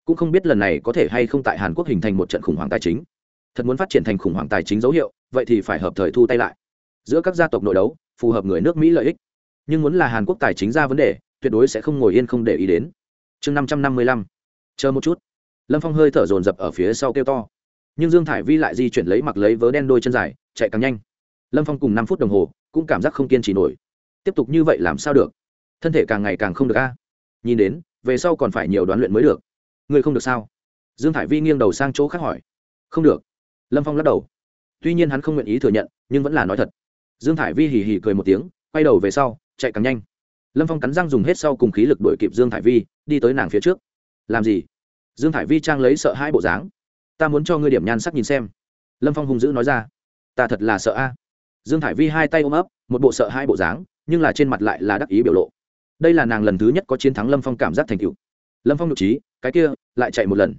A: Cũng không biết lần này có thể hay không tại hàn quốc hình thành một trận khủng hoảng tài chính. Thật muốn phát triển thành khủng hoảng tài chính dấu hiệu, vậy thì phải hợp thời thu tay lại. Giữa các gia tộc nội đấu, phù hợp người nước mỹ lợi ích. Nhưng muốn là hàn quốc tài chính ra vấn đề, tuyệt đối sẽ không ngồi yên không để ý đến. Chương năm trăm năm mươi lăm. Chờ một chút. Lâm phong hơi thở dồn dập ở phía sau kêu to nhưng dương thải vi lại di chuyển lấy mặc lấy vớ đen đôi chân dài, chạy càng nhanh. Lâm phong cùng năm phút đồng hồ, cũng cảm giác không kiên trì nổi. Tiếp tục như vậy làm sao được? Thân thể càng ngày càng không được a. Nhìn đến, về sau còn phải nhiều đoán luyện mới được. Ngươi không được sao? Dương thải vi nghiêng đầu sang chỗ khác hỏi. Không được. Lâm phong lắc đầu. Tuy nhiên hắn không nguyện ý thừa nhận, nhưng vẫn là nói thật. Dương thải vi hì hì cười một tiếng, quay đầu về sau, chạy càng nhanh. Lâm phong cắn răng dùng hết sau cùng khí lực đuổi kịp dương thải vi, đi tới nàng phía trước. Làm gì? Dương thải vi trang lấy sợ hai bộ dáng ta muốn cho ngươi điểm nhan sắc nhìn xem. Lâm phong hung dữ nói ra. Ta thật là sợ a. Dương thải vi hai tay ôm ấp, một bộ sợ hai bộ dáng, nhưng là trên mặt lại là đắc ý biểu lộ. Đây là nàng lần thứ nhất có chiến thắng lâm phong cảm giác thành cựu lâm phong nhục trí cái kia, lại chạy một lần.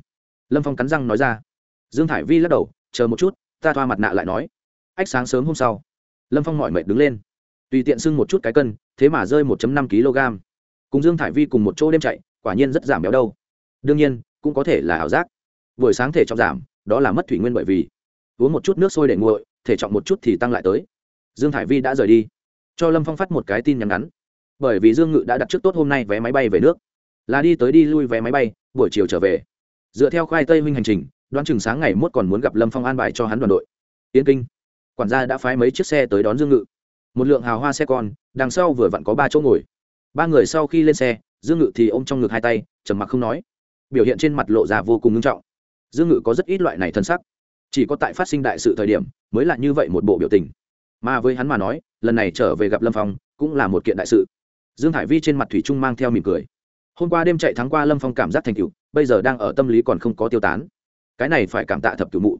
A: Lâm phong cắn răng nói ra. Dương thải vi lắc đầu, chờ một chút, ta thoa mặt nạ lại nói. Ách, sáng sớm hôm sau, lâm phong mỏi mệt đứng lên. Tùy tiện sưng một chút cái cân, thế mà rơi một năm kg cùng dương thải vi cùng một chỗ đêm chạy, quả nhiên rất giảm béo đâu. Đương nhiên, cũng có thể là ảo giác buổi sáng thể trọng giảm, đó là mất thủy nguyên bởi vì uống một chút nước sôi để nguội, thể trọng một chút thì tăng lại tới. Dương thải vi đã rời đi. Cho lâm phong phát một cái tin nhắn ngắn. Bởi vì dương ngự đã đặt trước tốt hôm nay vé máy bay về nước. Là đi tới đi lui vé máy bay, buổi chiều trở về. Dựa theo khoai tây minh hành trình, đoán chừng sáng ngày mốt còn muốn gặp lâm phong an bài cho hắn đoàn đội. Yên kinh. Quản gia đã phái mấy chiếc xe tới đón dương ngự. Một lượng hào hoa xe con, đằng sau vừa vặn có ba chỗ ngồi. Ba người sau khi lên xe, dương ngự thì ôm trong ngực hai tay, trầm mặc không nói. Biểu hiện trên mặt lộ ra vô cùng nghiêm trọng dương ngự có rất ít loại này thân sắc. Chỉ có tại phát sinh đại sự thời điểm mới là như vậy một bộ biểu tình. Mà với hắn mà nói, lần này trở về gặp lâm phong cũng là một kiện đại sự. Dương hải vi trên mặt thủy trung mang theo mỉm cười. Hôm qua đêm chạy thắng qua lâm phong cảm giác thành cựu bây giờ đang ở tâm lý còn không có tiêu tán. Cái này phải cảm tạ thập cửu mụ.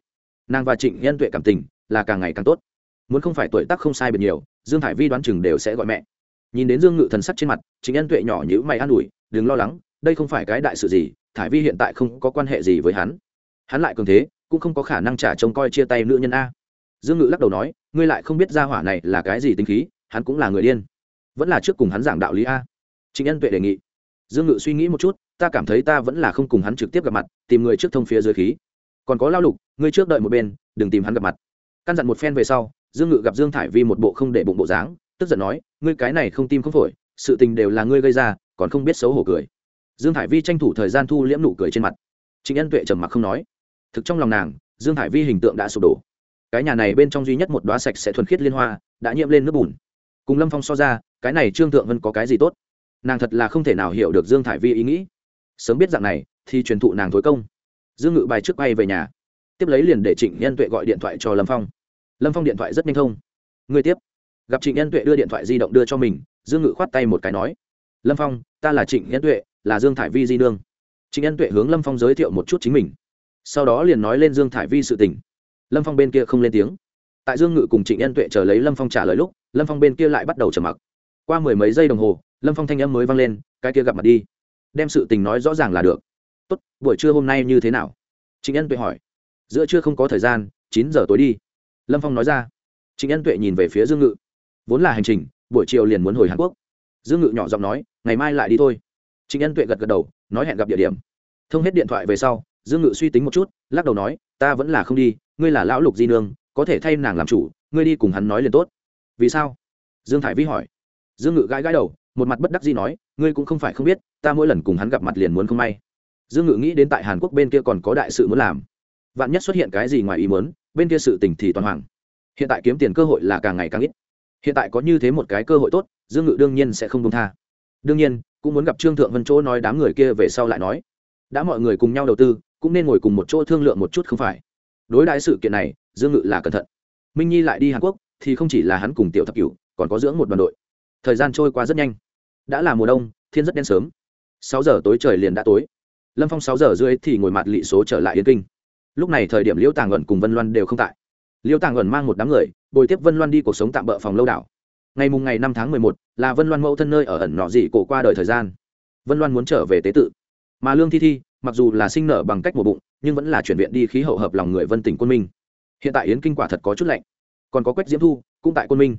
A: Nàng và trịnh nhân tuệ cảm tình là càng ngày càng tốt. Muốn không phải tuổi tác không sai biệt nhiều, dương hải vi đoán chừng đều sẽ gọi mẹ. Nhìn đến dương ngự thần sắc trên mặt, trịnh nhân tuệ nhỏ nhữ mày an ủi, đừng lo lắng, đây không phải cái đại sự gì thải vi hiện tại không có quan hệ gì với hắn hắn lại cường thế, cũng không có khả năng trả trông coi chia tay nữ nhân a. Dương ngự lắc đầu nói, ngươi lại không biết ra hỏa này là cái gì tính khí, hắn cũng là người điên. Vẫn là trước cùng hắn giảng đạo lý a. Chính nhân tuệ đề nghị. Dương ngự suy nghĩ một chút, ta cảm thấy ta vẫn là không cùng hắn trực tiếp gặp mặt, tìm người trước thông phía dưới khí. Còn có lao lục, ngươi trước đợi một bên, đừng tìm hắn gặp mặt. Căn dặn một phen về sau, dương ngự gặp dương thải vi một bộ không để bụng bộ dáng, tức giận nói, ngươi cái này không tim không phổi, sự tình đều là ngươi gây ra, còn không biết xấu hổ cười. Dương thải vi tranh thủ thời gian thu liễm nụ cười trên mặt. Trịnh ân tuệ trầm mặc không nói thực trong lòng nàng, dương thải vi hình tượng đã sụp đổ. Cái nhà này bên trong duy nhất một đoá sạch sẽ thuần khiết liên hoa, đã nhiễm lên nước bùn. Cùng lâm phong so ra, cái này trương thượng vân có cái gì tốt? Nàng thật là không thể nào hiểu được dương thải vi ý nghĩ. Sớm biết dạng này, thì truyền thụ nàng thối công. Dương ngự bài trước bay về nhà. Tiếp lấy liền để trịnh nhân tuệ gọi điện thoại cho lâm phong. Lâm phong điện thoại rất nhanh thông. Người tiếp. Gặp trịnh nhân tuệ đưa điện thoại di động đưa cho mình, dương ngự khoát tay một cái nói. Lâm phong, ta là trịnh nhân tuệ, là dương thải vi di nương. Trịnh nhân tuệ hướng lâm phong giới thiệu một chút chính mình sau đó liền nói lên dương thải vi sự tình. Lâm phong bên kia không lên tiếng. Tại dương ngự cùng trịnh nhân tuệ chờ lấy lâm phong trả lời lúc, lâm phong bên kia lại bắt đầu trầm mặc. Qua mười mấy giây đồng hồ, lâm phong thanh âm mới vang lên, cái kia gặp mặt đi. Đem sự tình nói rõ ràng là được. Tốt, buổi trưa hôm nay như thế nào? Trịnh nhân tuệ hỏi. Giữa trưa không có thời gian, chín giờ tối đi. Lâm phong nói ra. Trịnh nhân tuệ nhìn về phía dương ngự. Vốn là hành trình, buổi chiều liền muốn hồi hàn quốc. Dương ngự nhỏ giọng nói, ngày mai lại đi thôi. Trịnh nhân tuệ gật gật đầu, nói hẹn gặp địa điểm. Thông hết điện thoại về sau dương ngự suy tính một chút, lắc đầu nói, ta vẫn là không đi, ngươi là lão lục di nương, có thể thay nàng làm chủ, ngươi đi cùng hắn nói liền tốt. Vì sao? Dương thải vi hỏi. Dương ngự gãi gãi đầu, một mặt bất đắc di nói, ngươi cũng không phải không biết, ta mỗi lần cùng hắn gặp mặt liền muốn không may. Dương ngự nghĩ đến tại hàn quốc bên kia còn có đại sự muốn làm. Vạn nhất xuất hiện cái gì ngoài ý muốn, bên kia sự tình thì toàn hoàng hiện tại kiếm tiền cơ hội là càng ngày càng ít. Hiện tại có như thế một cái cơ hội tốt, dương ngự đương nhiên sẽ không công tha. Đương nhiên, cũng muốn gặp trương thượng vân chỗ nói đám người kia về sau lại nói. Đã mọi người cùng nhau đầu tư cũng nên ngồi cùng một chỗ thương lượng một chút không phải? Đối đại sự kiện này, dương ngự là cẩn thận. Minh nhi lại đi hàn quốc, thì không chỉ là hắn cùng tiểu thập cửu, còn có dưỡng một đoàn đội. Thời gian trôi qua rất nhanh. Đã là mùa đông, thiên rất đen sớm. Sáu giờ tối trời liền đã tối. Lâm phong sáu giờ rưỡi thì ngồi mặt lị số trở lại yên kinh. Lúc này thời điểm liễu tàng ẩn cùng vân loan đều không tại. Liễu tàng ẩn mang một đám người, bồi tiếp vân loan đi cuộc sống tạm bỡ phòng lâu đảo. Ngày mùng ngày năm tháng mười một, là vân loan mẫu thân nơi ở ẩn nọ dị cổ qua đời thời gian. Vân loan muốn trở về tế tự. Mà lương thi thi mặc dù là sinh nở bằng cách mổ bụng, nhưng vẫn là chuyển viện đi khí hậu hợp lòng người vân tỉnh quân minh. Hiện tại yến kinh quả thật có chút lạnh. Còn có quách diễm thu, cũng tại quân minh.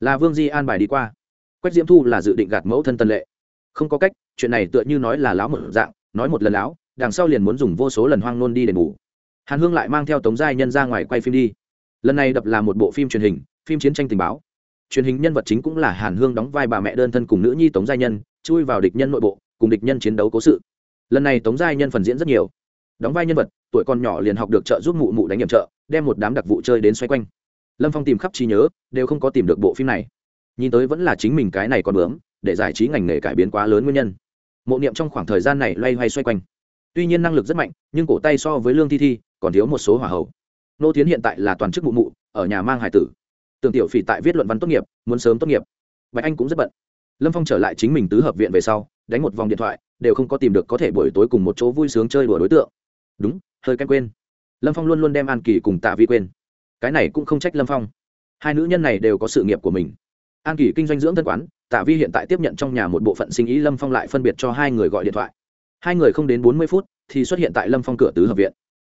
A: Là vương di an bài đi qua. Quách diễm thu là dự định gạt mẫu thân tân lệ. Không có cách, chuyện này tựa như nói là láo một dạng, nói một lần láo, đằng sau liền muốn dùng vô số lần hoang nôn đi đền bù. Hàn hương lại mang theo tống giai nhân ra ngoài quay phim đi. Lần này đập là một bộ phim truyền hình, phim chiến tranh tình báo. Truyền hình nhân vật chính cũng là hàn hương đóng vai bà mẹ đơn thân cùng nữ nhi tống giai nhân, chui vào địch nhân nội bộ, cùng địch nhân chiến đấu cố sự lần này tống giai nhân phần diễn rất nhiều. Đóng vai nhân vật, tuổi còn nhỏ liền học được trợ giúp mụ mụ đánh nhiệm trợ, đem một đám đặc vụ chơi đến xoay quanh. Lâm phong tìm khắp trí nhớ, đều không có tìm được bộ phim này. Nhìn tới vẫn là chính mình cái này còn bướm, để giải trí ngành nghề cải biến quá lớn nguyên nhân. Mộ niệm trong khoảng thời gian này loay hoay xoay quanh. Tuy nhiên năng lực rất mạnh, nhưng cổ tay so với lương thi thi, còn thiếu một số hỏa hậu nô tiến hiện tại là toàn chức mụ mụ, ở nhà mang hải tử. Tường tiểu phỉ tại viết luận văn tốt nghiệp, muốn sớm tốt nghiệp. Bạch anh cũng rất bận. Lâm phong trở lại chính mình tứ hợp viện về sau, đánh một vòng điện thoại đều không có tìm được có thể buổi tối cùng một chỗ vui sướng chơi đùa đối tượng. Đúng, hơi kem quên. Lâm phong luôn luôn đem an kỳ cùng tạ vi quên. Cái này cũng không trách lâm phong. Hai nữ nhân này đều có sự nghiệp của mình. An kỳ kinh doanh dưỡng thân quán, tạ vi hiện tại tiếp nhận trong nhà một bộ phận sinh ý, lâm phong lại phân biệt cho hai người gọi điện thoại. Hai người không đến bốn mươi phút thì xuất hiện tại lâm phong cửa tứ hợp viện.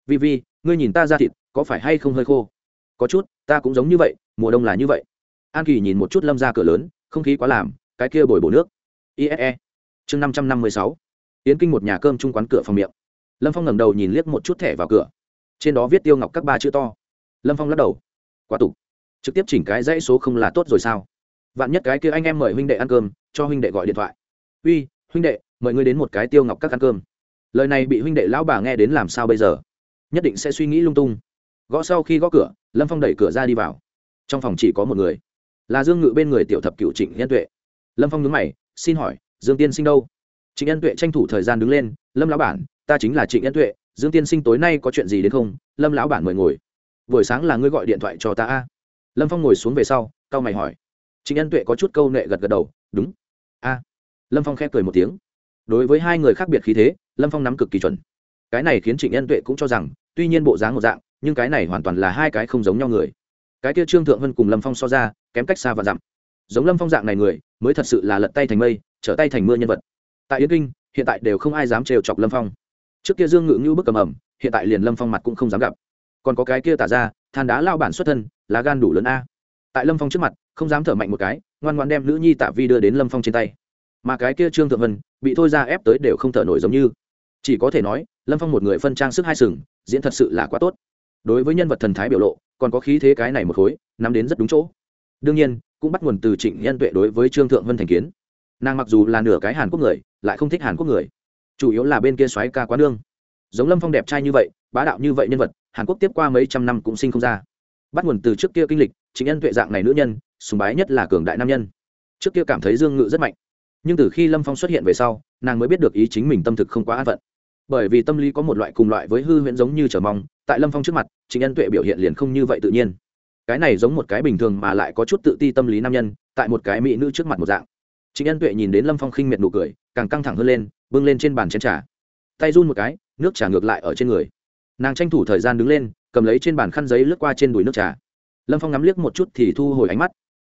A: Vi vi, ngươi nhìn ta ra thịt, có phải hay không hơi khô? Có chút, ta cũng giống như vậy, mùa đông là như vậy. An kỳ nhìn một chút lâm ra cửa lớn, không khí quá làm, cái kia bồi bổ nước. Ise chương năm trăm năm mươi sáu. Tiến kinh một nhà cơm chung quán cửa phòng miệng. Lâm phong ngẩng đầu nhìn liếc một chút thẻ vào cửa. Trên đó viết tiêu ngọc các ba chữ to. Lâm phong lắc đầu. Quá tục. Trực tiếp chỉnh cái dãy số không là tốt rồi sao? Vạn nhất cái kia anh em mời huynh đệ ăn cơm, cho huynh đệ gọi điện thoại. Uy, huynh đệ, mời ngươi đến một cái tiêu ngọc các ăn cơm. Lời này bị huynh đệ lão bà nghe đến làm sao bây giờ? Nhất định sẽ suy nghĩ lung tung. Gõ sau khi gõ cửa, lâm phong đẩy cửa ra đi vào. Trong phòng chỉ có một người. Là dương ngự bên người tiểu thập cựu trịnh nhân tuệ. Lâm phong nhớ mày, xin hỏi dương tiên sinh đâu? Trịnh nhân tuệ tranh thủ thời gian đứng lên, lâm lão bản, ta chính là trịnh nhân tuệ, dương tiên sinh tối nay có chuyện gì đến không? Lâm lão bản mời ngồi. Buổi sáng là ngươi gọi điện thoại cho ta a. Lâm phong ngồi xuống về sau c mày hỏi. Trịnh nhân tuệ có chút câu nệ gật gật đầu, đúng. A. Lâm phong khẽ cười một tiếng. Đối với hai người khác biệt khí thế, lâm phong nắm cực kỳ chuẩn. Cái này khiến trịnh nhân tuệ cũng cho rằng, tuy nhiên bộ dáng một dạng, nhưng cái này hoàn toàn là hai cái không giống nhau người. Cái kia trương thượng vân cùng lâm phong so ra, kém cách xa và dặm. Giống lâm phong dạng này người, mới thật sự là lật tay thành mây trở tay thành mưa nhân vật. Tại yến kinh, hiện tại đều không ai dám trêu chọc lâm phong. Trước kia dương ngự như bức cầm ẩm, hiện tại liền lâm phong mặt cũng không dám gặp. Còn có cái kia tả ra, than đá lao bản xuất thân, lá gan đủ lớn a. Tại lâm phong trước mặt, không dám thở mạnh một cái, ngoan ngoan đem nữ nhi tạ vi đưa đến lâm phong trên tay. Mà cái kia trương thượng vân, bị thôi ra ép tới đều không thở nổi giống như. Chỉ có thể nói, lâm phong một người phân trang sức hai sừng, diễn thật sự là quá tốt. Đối với nhân vật thần thái biểu lộ, còn có khí thế cái này một khối, nắm đến rất đúng chỗ. Đương nhiên, cũng bắt nguồn từ trịnh nhân tuệ đối với trương thượng vân thành kiến nàng mặc dù là nửa cái hàn quốc người lại không thích hàn quốc người chủ yếu là bên kia xoáy ca quá nương giống lâm phong đẹp trai như vậy bá đạo như vậy nhân vật hàn quốc tiếp qua mấy trăm năm cũng sinh không ra bắt nguồn từ trước kia kinh lịch chính nhân tuệ dạng này nữ nhân sùng bái nhất là cường đại nam nhân trước kia cảm thấy dương ngự rất mạnh nhưng từ khi lâm phong xuất hiện về sau nàng mới biết được ý chính mình tâm thực không quá an phận bởi vì tâm lý có một loại cùng loại với hư huyễn giống như trở mong tại lâm phong trước mặt chính nhân tuệ biểu hiện liền không như vậy tự nhiên cái này giống một cái bình thường mà lại có chút tự ti tâm lý nam nhân tại một cái mỹ nữ trước mặt một dạng Trịnh nhân tuệ nhìn đến lâm phong khinh miệt nụ cười, càng căng thẳng hơn lên, bưng lên trên bàn chén trà. Tay run một cái, nước trà ngược lại ở trên người. Nàng tranh thủ thời gian đứng lên, cầm lấy trên bàn khăn giấy lướt qua trên đùi nước trà. Lâm phong ngắm liếc một chút thì thu hồi ánh mắt.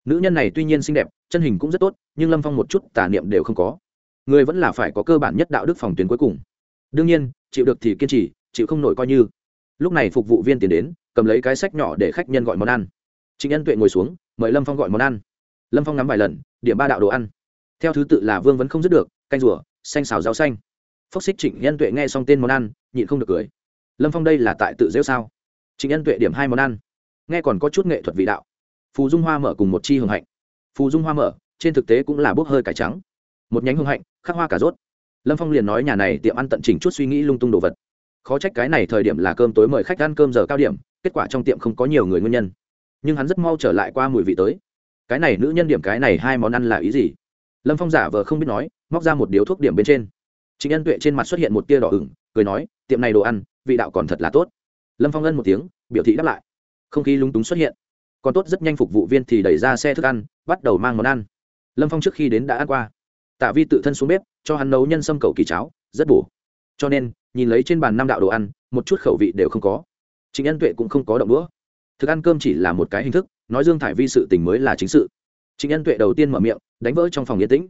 A: Nữ nhân này tuy nhiên xinh đẹp, chân hình cũng rất tốt, nhưng lâm phong một chút tả niệm đều không có. Người vẫn là phải có cơ bản nhất đạo đức phòng tuyến cuối cùng. Đương nhiên, chịu được thì kiên trì, chịu không nổi coi như. Lúc này phục vụ viên tiến đến, cầm lấy cái sách nhỏ để khách nhân gọi món ăn. Trịnh nhân tuệ ngồi xuống, mời lâm phong gọi món ăn. Lâm phong ngắm vài lần, điểm ba đạo đồ ăn theo thứ tự là vương vẫn không dứt được, canh rủa xanh xào rau xanh. Phốc xích trịnh nhân tuệ nghe xong tên món ăn, nhịn không được cười. Lâm phong đây là tại tự rêu sao? Trịnh nhân tuệ điểm hai món ăn. Nghe còn có chút nghệ thuật vị đạo. Phù dung hoa mở cùng một chi hưởng hạnh. Phù dung hoa mở, trên thực tế cũng là bốc hơi cải trắng. Một nhánh hương hạnh, khắc hoa cả rốt. Lâm phong liền nói nhà này tiệm ăn tận chỉnh chút suy nghĩ lung tung đồ vật. Khó trách cái này thời điểm là cơm tối mời khách ăn cơm giờ cao điểm, kết quả trong tiệm không có nhiều người nguyên nhân. Nhưng hắn rất mau trở lại qua mùi vị tới. Cái này nữ nhân điểm cái này hai món ăn là ý gì? Lâm phong giả vờ không biết nói, móc ra một điếu thuốc điểm bên trên. Chính nhân tuệ trên mặt xuất hiện một tia đỏ ửng, cười nói, tiệm này đồ ăn, vị đạo còn thật là tốt. Lâm phong ân một tiếng, biểu thị đáp lại. Không khí lúng túng xuất hiện. Còn tốt rất nhanh phục vụ viên thì đẩy ra xe thức ăn, bắt đầu mang món ăn. Lâm phong trước khi đến đã ăn qua. Tạ vi tự thân xuống bếp, cho hắn nấu nhân sâm cầu kỳ cháo, rất bổ. Cho nên, nhìn lấy trên bàn năm đạo đồ ăn, một chút khẩu vị đều không có. Chính nhân tuệ cũng không có động đũa. Thực ăn cơm chỉ là một cái hình thức, nói dương thải vi sự tình mới là chính sự trịnh ân tuệ đầu tiên mở miệng, đánh vỡ trong phòng yên tĩnh.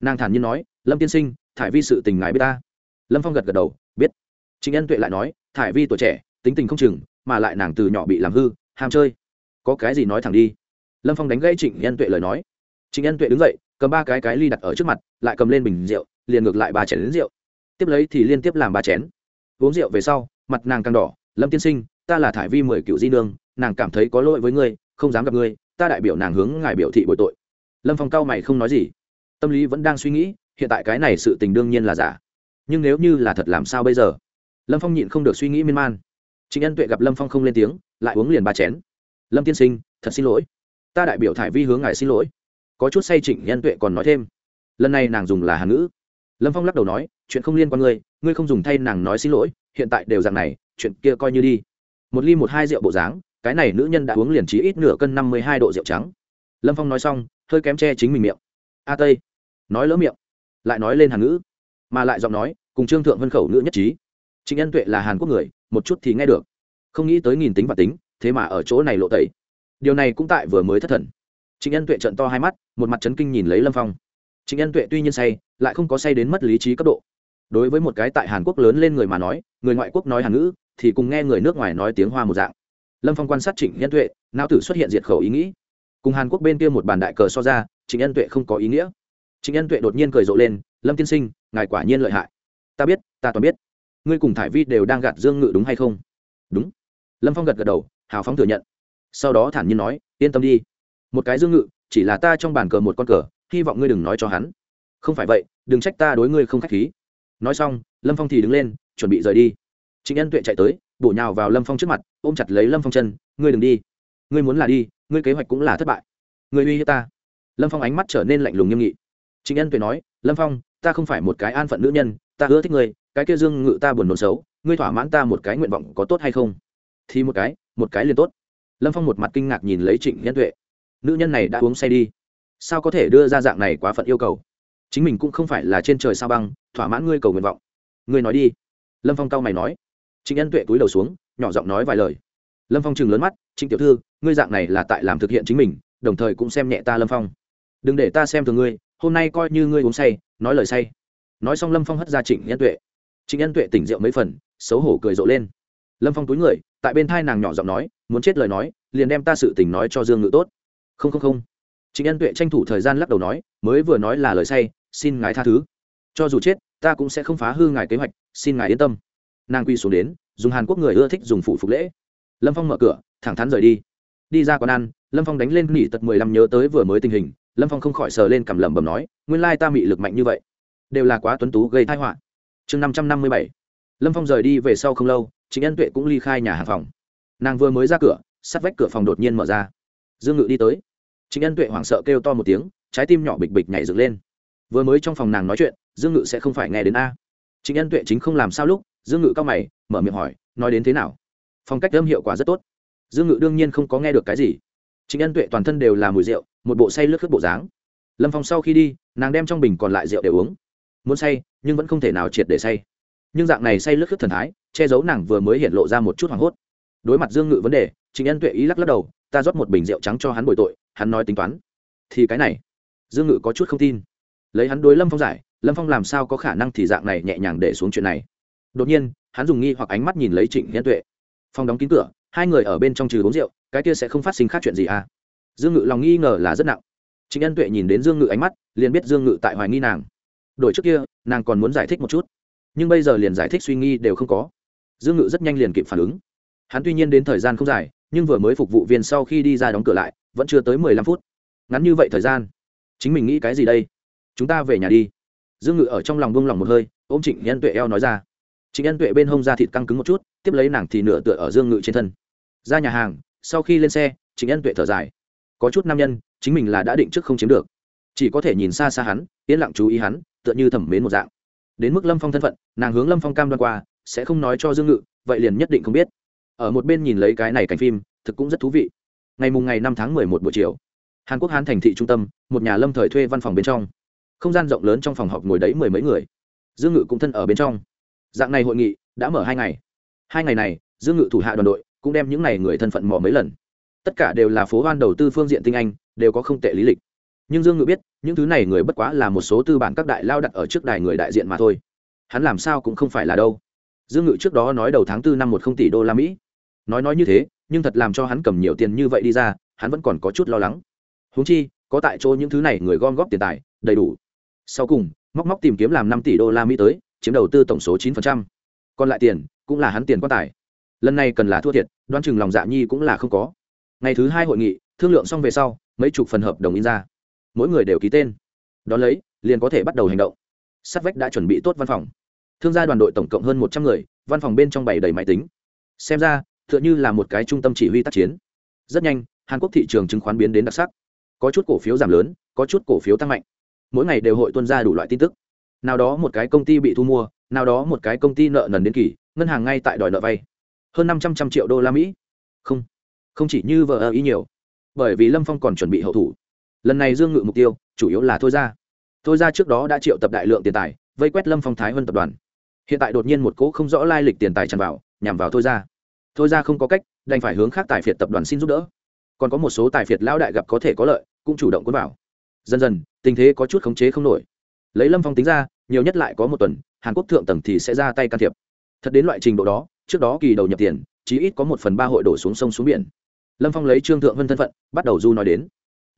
A: Nàng thản nhiên nói, lâm tiên sinh, thải vi sự tình ngài biết ta. Lâm phong gật gật đầu, biết. Trịnh ân tuệ lại nói, thải vi tuổi trẻ, tính tình không chừng, mà lại nàng từ nhỏ bị làm hư, ham chơi. Có cái gì nói thẳng đi. Lâm phong đánh gãy trịnh ân tuệ lời nói. Trịnh ân tuệ đứng dậy, cầm ba cái cái ly đặt ở trước mặt, lại cầm lên bình rượu, liền ngược lại ba chén đến rượu. Tiếp lấy thì liên tiếp làm ba chén. Uống rượu về sau, mặt nàng càng đỏ, lâm tiên sinh, ta là thải vi mười cựu di nương, nàng cảm thấy có lỗi với ngươi, không dám gặp ngươi ta đại biểu nàng hướng ngài biểu thị bồi tội. Lâm phong cao mày không nói gì. Tâm lý vẫn đang suy nghĩ, hiện tại cái này sự tình đương nhiên là giả. Nhưng nếu như là thật làm sao bây giờ? Lâm phong nhịn không được suy nghĩ miên man. Chính ân tuệ gặp lâm phong không lên tiếng, lại uống liền ba chén. Lâm tiên sinh, thật xin lỗi. Ta đại biểu thải vi hướng ngài xin lỗi. Có chút say trịnh nhân tuệ còn nói thêm. Lần này nàng dùng là hàn ngữ. Lâm phong lắc đầu nói, chuyện không liên quan ngươi ngươi không dùng thay nàng nói xin lỗi, hiện tại đều dạng này, chuyện kia coi như đi. Một ly một hai rượu bộ dáng cái này nữ nhân đã uống liền trí ít nửa cân năm mươi hai độ rượu trắng. Lâm phong nói xong, hơi kém che chính mình miệng. A tây, nói lỡ miệng, lại nói lên hàn ngữ, mà lại giọng nói, cùng trương thượng vân khẩu ngữ nhất trí. Trịnh nhân tuệ là hàn quốc người, một chút thì nghe được. Không nghĩ tới nghìn tính và tính, thế mà ở chỗ này lộ tẩy. Điều này cũng tại vừa mới thất thần. Trịnh nhân tuệ trận to hai mắt, một mặt trấn kinh nhìn lấy lâm phong. Trịnh nhân tuệ tuy nhiên say, lại không có say đến mất lý trí cấp độ. Đối với một cái tại hàn quốc lớn lên người mà nói, người ngoại quốc nói hàn ngữ, thì cùng nghe người nước ngoài nói tiếng hoa một dạng lâm phong quan sát trịnh nhân tuệ, não tử xuất hiện diệt khẩu ý nghĩ. Cùng hàn quốc bên kia một bàn đại cờ so ra, trịnh nhân tuệ không có ý nghĩa. Trịnh nhân tuệ đột nhiên cười rộ lên, lâm tiên sinh, ngài quả nhiên lợi hại. Ta biết, ta toàn biết. Ngươi cùng thải vi đều đang gạt dương ngự đúng hay không? Đúng. Lâm phong gật gật đầu, hào phóng thừa nhận. Sau đó thản nhiên nói, yên tâm đi. Một cái dương ngự, chỉ là ta trong bàn cờ một con cờ, hy vọng ngươi đừng nói cho hắn. Không phải vậy, đừng trách ta đối ngươi không k h á c h khí. Nói xong, lâm phong thì đứng lên, chuẩn bị rời đi trịnh ân tuệ chạy tới, bổ nhào vào lâm phong trước mặt, ôm chặt lấy lâm phong chân, ngươi đừng đi. Ngươi muốn là đi, ngươi kế hoạch cũng là thất bại. Ngươi uy hiếp ta. Lâm phong ánh mắt trở nên lạnh lùng nghiêm nghị. Trịnh ân tuệ nói, lâm phong, ta không phải một cái an phận nữ nhân, ta ưa thích ngươi, cái kia dương ngự ta buồn nôn xấu, ngươi thỏa mãn ta một cái nguyện vọng có tốt hay không? Thì một cái một cái liền tốt. Lâm phong một mặt kinh ngạc nhìn lấy trịnh nhân tuệ. Nữ nhân này đã uống say đi. Sao có thể đưa ra dạng này quá phận yêu cầu? Chính mình cũng không phải là trên trời sao băng, thỏa mãn ngươi cầu nguyện vọng. Ngươi nói đi. Lâm phong cau mày nói trịnh nhân tuệ túi đầu xuống, nhỏ giọng nói vài lời. Lâm phong chừng lớn mắt, trịnh tiểu thư, ngươi dạng này là tại làm thực hiện chính mình, đồng thời cũng xem nhẹ ta lâm phong. Đừng để ta xem thường ngươi, hôm nay coi như ngươi uống say, nói lời say. Nói xong lâm phong hất ra trịnh nhân tuệ. Trịnh nhân tuệ tỉnh rượu mấy phần, xấu hổ cười rộ lên. Lâm phong túi người, tại bên thai nàng nhỏ giọng nói, muốn chết lời nói, liền đem ta sự tình nói cho dương ngự tốt. Không không không. Trịnh nhân tuệ tranh thủ thời gian lắc đầu nói, mới vừa nói là lời say, xin ngài tha thứ. Cho dù chết, ta cũng sẽ không phá hư ngài kế hoạch, xin ngài yên tâm nàng quy xuống đến, dùng hàn quốc người ưa thích dùng phụ phục lễ. Lâm phong mở cửa, thẳng thắn rời đi. Đi ra quán ăn, lâm phong đánh lên nghỉ tật mười lăm nhớ tới vừa mới tình hình. Lâm phong không khỏi sờ lên cầm lẩm bẩm nói, nguyên lai ta mị lực mạnh như vậy, đều là quá tuấn tú gây thái họa. Chương năm trăm năm mươi bảy. Lâm phong rời đi về sau không lâu chính ân tuệ cũng ly khai nhà hàng phòng. Nàng vừa mới ra cửa sắt vách cửa phòng đột nhiên mở ra. Dương ngự đi tới. Chính ân tuệ hoảng sợ kêu to một tiếng, trái tim nhỏ bịch bịch nhảy dựng lên. Vừa mới trong phòng nàng nói chuyện, dương ngự sẽ không phải nghe đến a. Chính ân tuệ chính không làm sao lúc dương ngự cao mày, mở miệng hỏi, nói đến thế nào? Phong cách âm hiệu quả rất tốt. Dương ngự đương nhiên không có nghe được cái gì. Chính ân tuệ toàn thân đều là mùi rượu, một bộ say lướt khướt bộ dáng. Lâm phong sau khi đi, nàng đem trong bình còn lại rượu để uống. Muốn say, nhưng vẫn không thể nào triệt để say. Nhưng dạng này say lướt khướt thần thái, che giấu nàng vừa mới hiện lộ ra một chút hoảng hốt. Đối mặt dương ngự vấn đề chính ân tuệ ý lắc lắc đầu, ta rót một bình rượu trắng cho hắn bồi tội, hắn nói tính toán. Thì cái này. Dương ngự có chút không tin. Lấy hắn đối lâm phong giải, lâm phong làm sao có khả năng thì dạng này nhẹ nhàng để xuống chuyện này? Đột nhiên, hắn dùng nghi hoặc ánh mắt nhìn lấy trịnh nhân tuệ. Phong đóng kín cửa, hai người ở bên trong trừ uống rượu, cái kia sẽ không phát sinh khác chuyện gì à? Dương ngự lòng nghi ngờ là rất nặng. Trịnh nhân tuệ nhìn đến dương ngự ánh mắt, liền biết dương ngự tại hoài nghi nàng. Đổi trước kia, nàng còn muốn giải thích một chút. Nhưng bây giờ liền giải thích suy nghi đều không có. Dương ngự rất nhanh liền kịp phản ứng. Hắn tuy nhiên đến thời gian không dài, nhưng vừa mới phục vụ viên sau khi đi ra đóng cửa lại, vẫn chưa tới mười lăm phút. Ngắn như vậy thời gian. Chính mình nghĩ cái gì đây? Chúng ta về nhà đi. Dương ngự ở trong lòng buông lòng một hơi, ôm trịnh nhân tuệ eo nói ra. Chính nhân tuệ bên hông da thịt căng cứng một chút, tiếp lấy nàng thì nửa tựa ở dương ngự trên thân. Ra nhà hàng, sau khi lên xe, Chính nhân tuệ thở dài. Có chút nam nhân, chính mình là đã định trước không chiếm được. Chỉ có thể nhìn xa xa hắn, yên lặng chú ý hắn, tựa như thẩm mến một dạng. Đến mức lâm phong thân phận, nàng hướng lâm phong cam đoan qua, sẽ không nói cho dương ngự, vậy liền nhất định không biết. Ở một bên nhìn lấy cái này cảnh phim, thực cũng rất thú vị. Ngày mùng ngày năm tháng mười một buổi chiều, hàn quốc hán thành thị trung tâm, một nhà lâm thời thuê văn phòng bên trong. Không gian rộng lớn trong phòng họp ngồi đấy mười mấy người. Dương ngự cũng thân ở bên trong dạng này hội nghị đã mở hai ngày. Hai ngày này, dương ngự thủ hạ đoàn đội cũng đem những n à y người thân phận mò mấy lần. Tất cả đều là phố hoan đầu tư phương diện tinh anh, đều có không tệ lý lịch. Nhưng dương ngự biết, những thứ này người bất quá là một số tư bản các đại lao đặt ở trước đài người đại diện mà thôi. Hắn làm sao cũng không phải là đâu. Dương ngự trước đó nói đầu tháng tư năm một không tỷ đô la mỹ. Nói nói như thế, nhưng thật làm cho hắn cầm nhiều tiền như vậy đi ra, hắn vẫn còn có chút lo lắng. Húng chi, có tại chỗ những thứ này người gom góp tiền tài, đầy đủ. Sau cùng, móc móc tìm kiếm làm năm tỷ đô la mỹ tới chiếm đầu tư tổng số chín còn lại tiền cũng là hắn tiền quan tài. Lần này cần là thua thiệt, đoán chừng lòng dạ nhi cũng là không có. Ngày thứ hai hội nghị, thương lượng xong về sau, mấy chục phần hợp đồng in ra. Mỗi người đều ký tên. Đón lấy, liền có thể bắt đầu hành động. Sát vách đã chuẩn bị tốt văn phòng. Thương gia đoàn đội tổng cộng hơn một trăm người, văn phòng bên trong bày đầy máy tính. Xem ra, tựa như là một cái trung tâm chỉ huy tác chiến. Rất nhanh, hàn quốc thị trường chứng khoán biến đến đặc sắc. Có chút cổ phiếu giảm lớn, có chút cổ phiếu tăng mạnh. Mỗi ngày đều hội tuân ra đủ loại tin tức nào đó một cái công ty bị thu mua, nào đó một cái công ty nợ nần đến kỳ, ngân hàng ngay tại đòi nợ vay. Hơn năm trăm trăm triệu đô la mỹ. Không không chỉ như vợ ý nhiều, bởi vì lâm phong còn chuẩn bị hậu thủ. Lần này dương ngự mục tiêu chủ yếu là thôi ra thôi ra trước đó đã triệu tập đại lượng tiền tài, vây quét lâm phong thái hơn tập đoàn. Hiện tại đột nhiên một cỗ không rõ lai lịch tiền tài tràn vào, nhằm vào thôi ra thôi ra không có cách, đành phải hướng khác tài phiệt tập đoàn xin giúp đỡ. Còn có một số tài phiệt lão đại gặp có thể có lợi, cũng chủ động cuốn vào. Dần dần, tình thế có chút khống chế không nổi lấy lâm phong tính ra, nhiều nhất lại có một tuần, hàn quốc thượng tầng thì sẽ ra tay can thiệp. Thật đến loại trình độ đó, trước đó kỳ đầu nhập tiền, chí ít có một phần ba hội đổ xuống sông xuống biển. Lâm phong lấy trương thượng vân thân phận, bắt đầu du nói đến.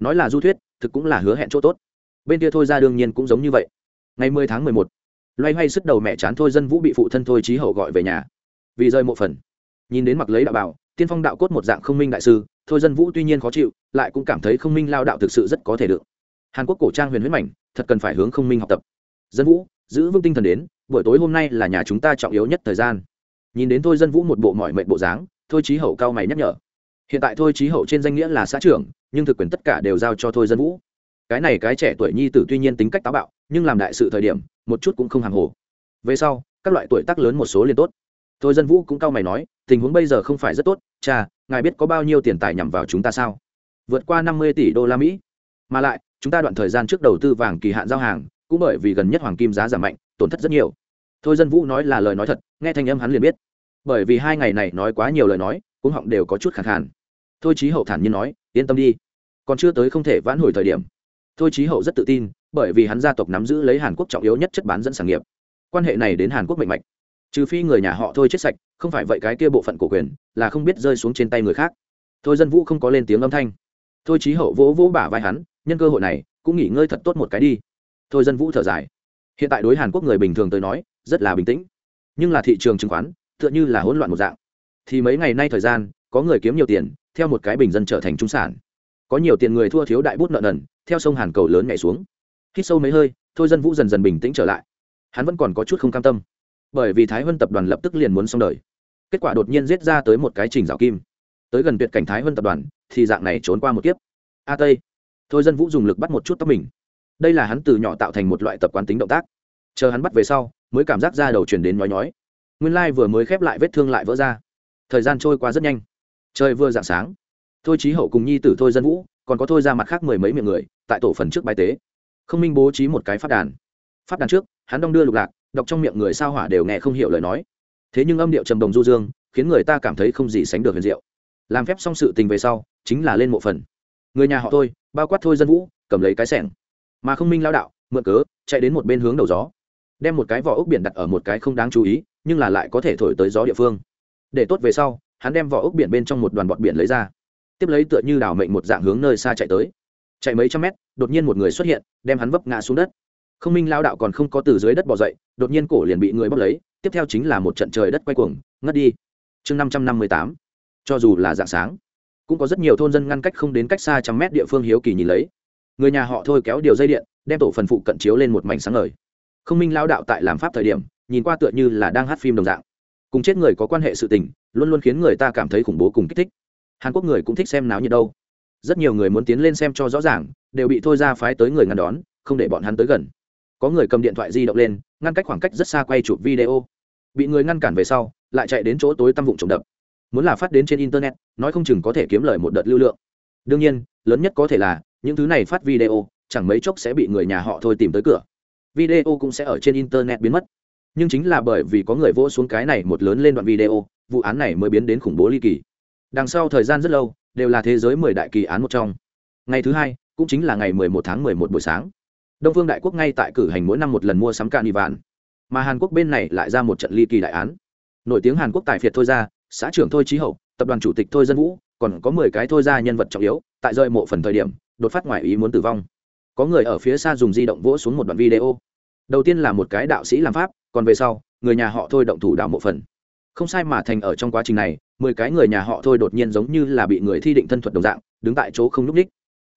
A: Nói là du thuyết, thực cũng là hứa hẹn chỗ tốt. Bên kia thôi ra đương nhiên cũng giống như vậy. Ngày mười tháng mười một, loay hoay sức đầu mẹ chán thôi dân vũ bị phụ thân thôi trí hậu gọi về nhà. Vì rơi mộ phần. Nhìn đến mặc lấy đạo bảo, tiên phong đạo cốt một dạng không minh đại sư, thôi dân vũ tuy nhiên khó chịu, lại cũng cảm thấy không minh lao đạo thực sự rất có thể được. Hàn quốc cổ trang huyền huyết mảnh thật cần phải hướng không minh học tập. Dân vũ, giữ vững tinh thần đến, buổi tối hôm nay là nhà chúng ta trọng yếu nhất thời gian. Nhìn đến thôi dân vũ một bộ mọi mệnh bộ dáng, thôi trí hậu cao mày nhắc nhở. Hiện tại thôi trí hậu trên danh nghĩa là xã trưởng, nhưng thực quyền tất cả đều giao cho thôi dân vũ. Cái này cái trẻ tuổi nhi tử tuy nhiên tính cách táo bạo, nhưng làm đại sự thời điểm, một chút cũng không hàng hồ. Về sau, các loại tuổi tác lớn một số liền tốt. Thôi dân vũ cũng cao mày nói, tình huống bây giờ không phải rất tốt, cha, ngài biết có bao nhiêu tiền tài nhằm vào chúng ta sao? Vượt qua năm mươi tỷ đô la mỹ. Mà lại chúng ta đoạn thời gian trước đầu tư vàng kỳ hạn giao hàng, cũng bởi vì gần nhất hoàng kim giá giảm mạnh, tổn thất rất nhiều. Thôi dân vũ nói là lời nói thật, nghe thanh âm hắn liền biết. Bởi vì hai ngày này nói quá nhiều lời nói cũng họng đều có chút khẳng khàn. Thôi chí hậu thản nhiên nói, yên tâm đi, còn chưa tới không thể vãn hồi thời điểm. Thôi chí hậu rất tự tin, bởi vì hắn gia tộc nắm giữ lấy hàn quốc trọng yếu nhất chất bán dẫn sản nghiệp. Quan hệ này đến hàn quốc mạnh mạnh trừ phi người nhà họ thôi chết sạch, không phải vậy cái kia bộ phận cổ quyền là không biết rơi xuống trên tay người khác. Thôi dân vũ không có lên tiếng âm thanh. Thôi chí hậu vỗ vỗ bả vai hắn nhân cơ hội này, cũng nghỉ ngơi thật tốt một cái đi. Thôi dân vũ thở dài. Hiện tại đối hàn quốc người bình thường tới nói, rất là bình tĩnh. Nhưng là thị trường chứng khoán, tựa như là hỗn loạn một dạng. Thì mấy ngày nay thời gian, có người kiếm nhiều tiền, theo một cái bình dân trở thành trung sản. Có nhiều tiền người thua thiếu đại bút nợ nần, theo sông hàn cầu lớn nhảy xuống. Hít sâu mấy hơi, thôi dân vũ dần dần bình tĩnh trở lại. Hắn vẫn còn có chút không cam tâm. Bởi vì thái huân tập đoàn lập tức liền muốn xong đời. Kết quả đột nhiên giết ra tới một cái trình rào kim. Tới gần tuyệt cảnh thái huân tập đoàn, thì dạng này trốn qua một kiếp. A tây thôi dân vũ dùng lực bắt một chút tóc mình. Đây là hắn từ nhỏ tạo thành một loại tập quán tính động tác. Chờ hắn bắt về sau, mới cảm giác ra đầu chuyển đến nhói nhói. Nguyên lai vừa mới khép lại vết thương lại vỡ ra. Thời gian trôi qua rất nhanh. Trời vừa dạng sáng. Thôi trí hậu cùng nhi tử thôi dân vũ, còn có thôi ra mặt khác mười mấy miệng người, tại tổ phần trước bài tế. Không minh bố trí một cái phát đàn. Phát đàn trước, hắn đong đưa lục lạc, đọc trong miệng người sao hỏa đều nghe không hiểu lời nói. Thế nhưng âm điệu trầm đồng du dương, khiến người ta cảm thấy không gì sánh được huyền diệu. Làm phép xong sự tình về sau, chính là lên mộ phần. Người nhà họ tôi bao quát thôi dân vũ, cầm lấy cái sẻng. Mà không minh lao đạo, mượn cớ, chạy đến một bên hướng đầu gió. Đem một cái vỏ ốc biển đặt ở một cái không đáng chú ý, nhưng là lại có thể thổi tới gió địa phương. Để tốt về sau, hắn đem vỏ ốc biển bên trong một đoàn bọt biển lấy ra. Tiếp lấy tựa như đảo mệnh một dạng hướng nơi xa chạy tới. Chạy mấy trăm mét, đột nhiên một người xuất hiện, đem hắn vấp ngã xuống đất. Không minh lao đạo còn không có từ dưới đất bỏ dậy, đột nhiên cổ liền bị người bóc lấy, tiếp theo chính là một trận trời đất quay cuồng, ngất đi. Chương năm trăm năm mươi tám. Cho dù là dạng sáng cũng có rất nhiều thôn dân ngăn cách không đến cách xa trăm mét địa phương hiếu kỳ nhìn lấy. Người nhà họ thôi kéo điều dây điện, đem tổ phần phụ cận chiếu lên một mảnh sáng ngời. Không minh lao đạo tại làm pháp thời điểm, nhìn qua tựa như là đang hát phim đồng dạng. Cùng chết người có quan hệ sự tình, luôn luôn khiến người ta cảm thấy khủng bố cùng kích thích. Hàn quốc người cũng thích xem náo nhiệt đâu. Rất nhiều người muốn tiến lên xem cho rõ ràng, đều bị thôi ra phái tới người ngăn đón, không để bọn hắn tới gần. Có người cầm điện thoại di động lên, ngăn cách khoảng cách rất xa quay chụp video. Bị người ngăn cản về sau, lại chạy đến chỗ tối tăm vụng trồng đập muốn là phát đến trên internet, nói không chừng có thể kiếm lời một đợt lưu lượng. Đương nhiên, lớn nhất có thể là, những thứ này phát video, chẳng mấy chốc sẽ bị người nhà họ thôi tìm tới cửa. Video cũng sẽ ở trên internet biến mất. Nhưng chính là bởi vì có người vỗ xuống cái này một lớn lên đoạn video, vụ án này mới biến đến khủng bố ly kỳ. Đằng sau thời gian rất lâu, đều là thế giới mười đại kỳ án một trong. Ngày thứ hai, cũng chính là ngày mười một tháng mười một buổi sáng. Đông phương đại quốc ngay tại cử hành mỗi năm một lần mua sắm cạn vạn mà hàn quốc bên này lại ra một trận ly kỳ đại án. Nổi tiếng hàn quốc tài phiệt thôi ra xã trưởng thôi trí hậu, tập đoàn chủ tịch thôi dân vũ, còn có mười cái thôi ra nhân vật trọng yếu, tại rơi mộ phần thời điểm, đột phát ngoài ý muốn tử vong. Có người ở phía xa dùng di động vỗ xuống một đoạn video. Đầu tiên là một cái đạo sĩ làm pháp, còn về sau, người nhà họ thôi động thủ đạo mộ phần. Không sai mà thành ở trong quá trình này, mười cái người nhà họ thôi đột nhiên giống như là bị người thi định thân thuật đồng dạng, đứng tại chỗ không n ú c ních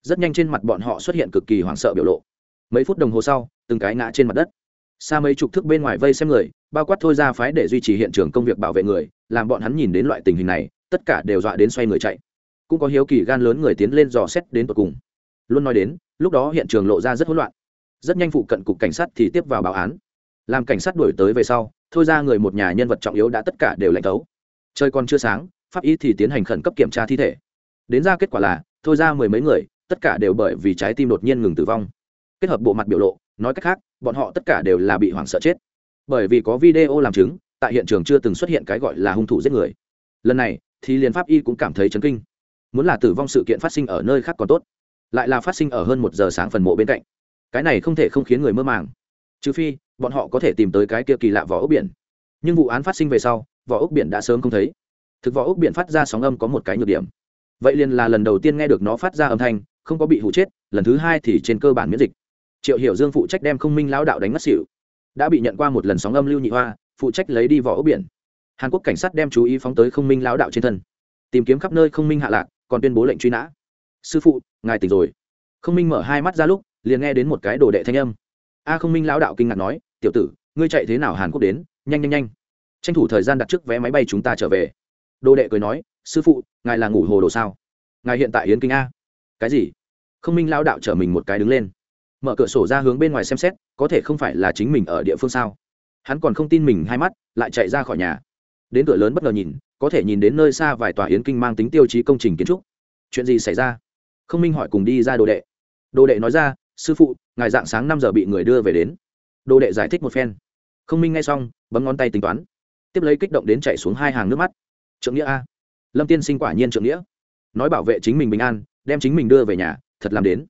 A: rất nhanh trên mặt bọn họ xuất hiện cực kỳ hoảng sợ biểu lộ. Mấy phút đồng hồ sau, từng cái ngã trên mặt đất xa mấy chục thước bên ngoài vây xem người, bao quát thôi ra phái để duy trì hiện trường công việc bảo vệ người, làm bọn hắn nhìn đến loại tình hình này, tất cả đều dọa đến xoay người chạy. Cũng có hiếu kỳ gan lớn người tiến lên dò xét đến tột cùng. Luôn nói đến, lúc đó hiện trường lộ ra rất hỗn loạn. Rất nhanh phụ cận cục cảnh sát thì tiếp vào báo án. Làm cảnh sát đuổi tới về sau, thôi ra người một nhà nhân vật trọng yếu đã tất cả đều lạnh tấu trời còn chưa sáng, pháp y thì tiến hành khẩn cấp kiểm tra thi thể. Đến ra kết quả là, thôi ra mười mấy người, tất cả đều bởi vì trái tim đột nhiên ngừng tử vong. Kết hợp bộ mặt biểu lộ nói cách khác, bọn họ tất cả đều là bị hoảng sợ chết. Bởi vì có video làm chứng, tại hiện trường chưa từng xuất hiện cái gọi là hung thủ giết người. Lần này, thì liền pháp y cũng cảm thấy chấn kinh. Muốn là tử vong sự kiện phát sinh ở nơi khác còn tốt. Lại là phát sinh ở hơn một giờ sáng phần mộ bên cạnh. Cái này không thể không khiến người mơ màng. Trừ phi, bọn họ có thể tìm tới cái kia kỳ lạ vỏ ốc biển. Nhưng vụ án phát sinh về sau, vỏ ốc biển đã sớm không thấy. Thực vỏ ốc biển phát ra sóng âm có một cái nhược điểm. Vậy liền là lần đầu tiên nghe được nó phát ra âm thanh, không có bị hụ chết, lần thứ hai thì trên cơ bản miễn dịch triệu hiểu dương phụ trách đem không minh lão đạo đánh mất xỉu. Đã bị nhận qua một lần sóng âm lưu nhị hoa, phụ trách lấy đi vỏ ốc biển. Hàn quốc cảnh sát đem chú ý phóng tới không minh lão đạo trên thân. Tìm kiếm khắp nơi không minh hạ lạc, còn tuyên bố lệnh truy nã. Sư phụ, ngài tỉnh rồi. Không minh mở hai mắt ra lúc, liền nghe đến một cái đồ đệ thanh âm. A không minh lão đạo kinh ngạc nói, tiểu tử, ngươi chạy thế nào hàn quốc đến? Nhanh nhanh nhanh. Tranh thủ thời gian đặt trước vé máy bay chúng ta trở về. Đồ đệ cười nói, sư phụ, ngài là ngủ hồ đồ sao? Ngài hiện tại yến kinh a. Cái gì? Không minh lão đạo trở mình một cái đứng lên mở cửa sổ ra hướng bên ngoài xem xét, có thể không phải là chính mình ở địa phương sao? Hắn còn không tin mình hai mắt, lại chạy ra khỏi nhà. Đến cửa lớn bất ngờ nhìn, có thể nhìn đến nơi xa vài tòa yến kinh mang tính tiêu chí công trình kiến trúc. Chuyện gì xảy ra? Không minh hỏi cùng đi ra đồ đệ. Đồ đệ nói ra, sư phụ, ngài dạng sáng năm giờ bị người đưa về đến. Đồ đệ giải thích một phen. Không minh nghe xong, bấm ngón tay tính toán. Tiếp lấy kích động đến chạy xuống hai hàng nước mắt. Trượng nghĩa a, lâm tiên sinh quả nhiên trượng nghĩa. Nói bảo vệ chính mình bình an, đem chính mình đưa về nhà, thật làm đến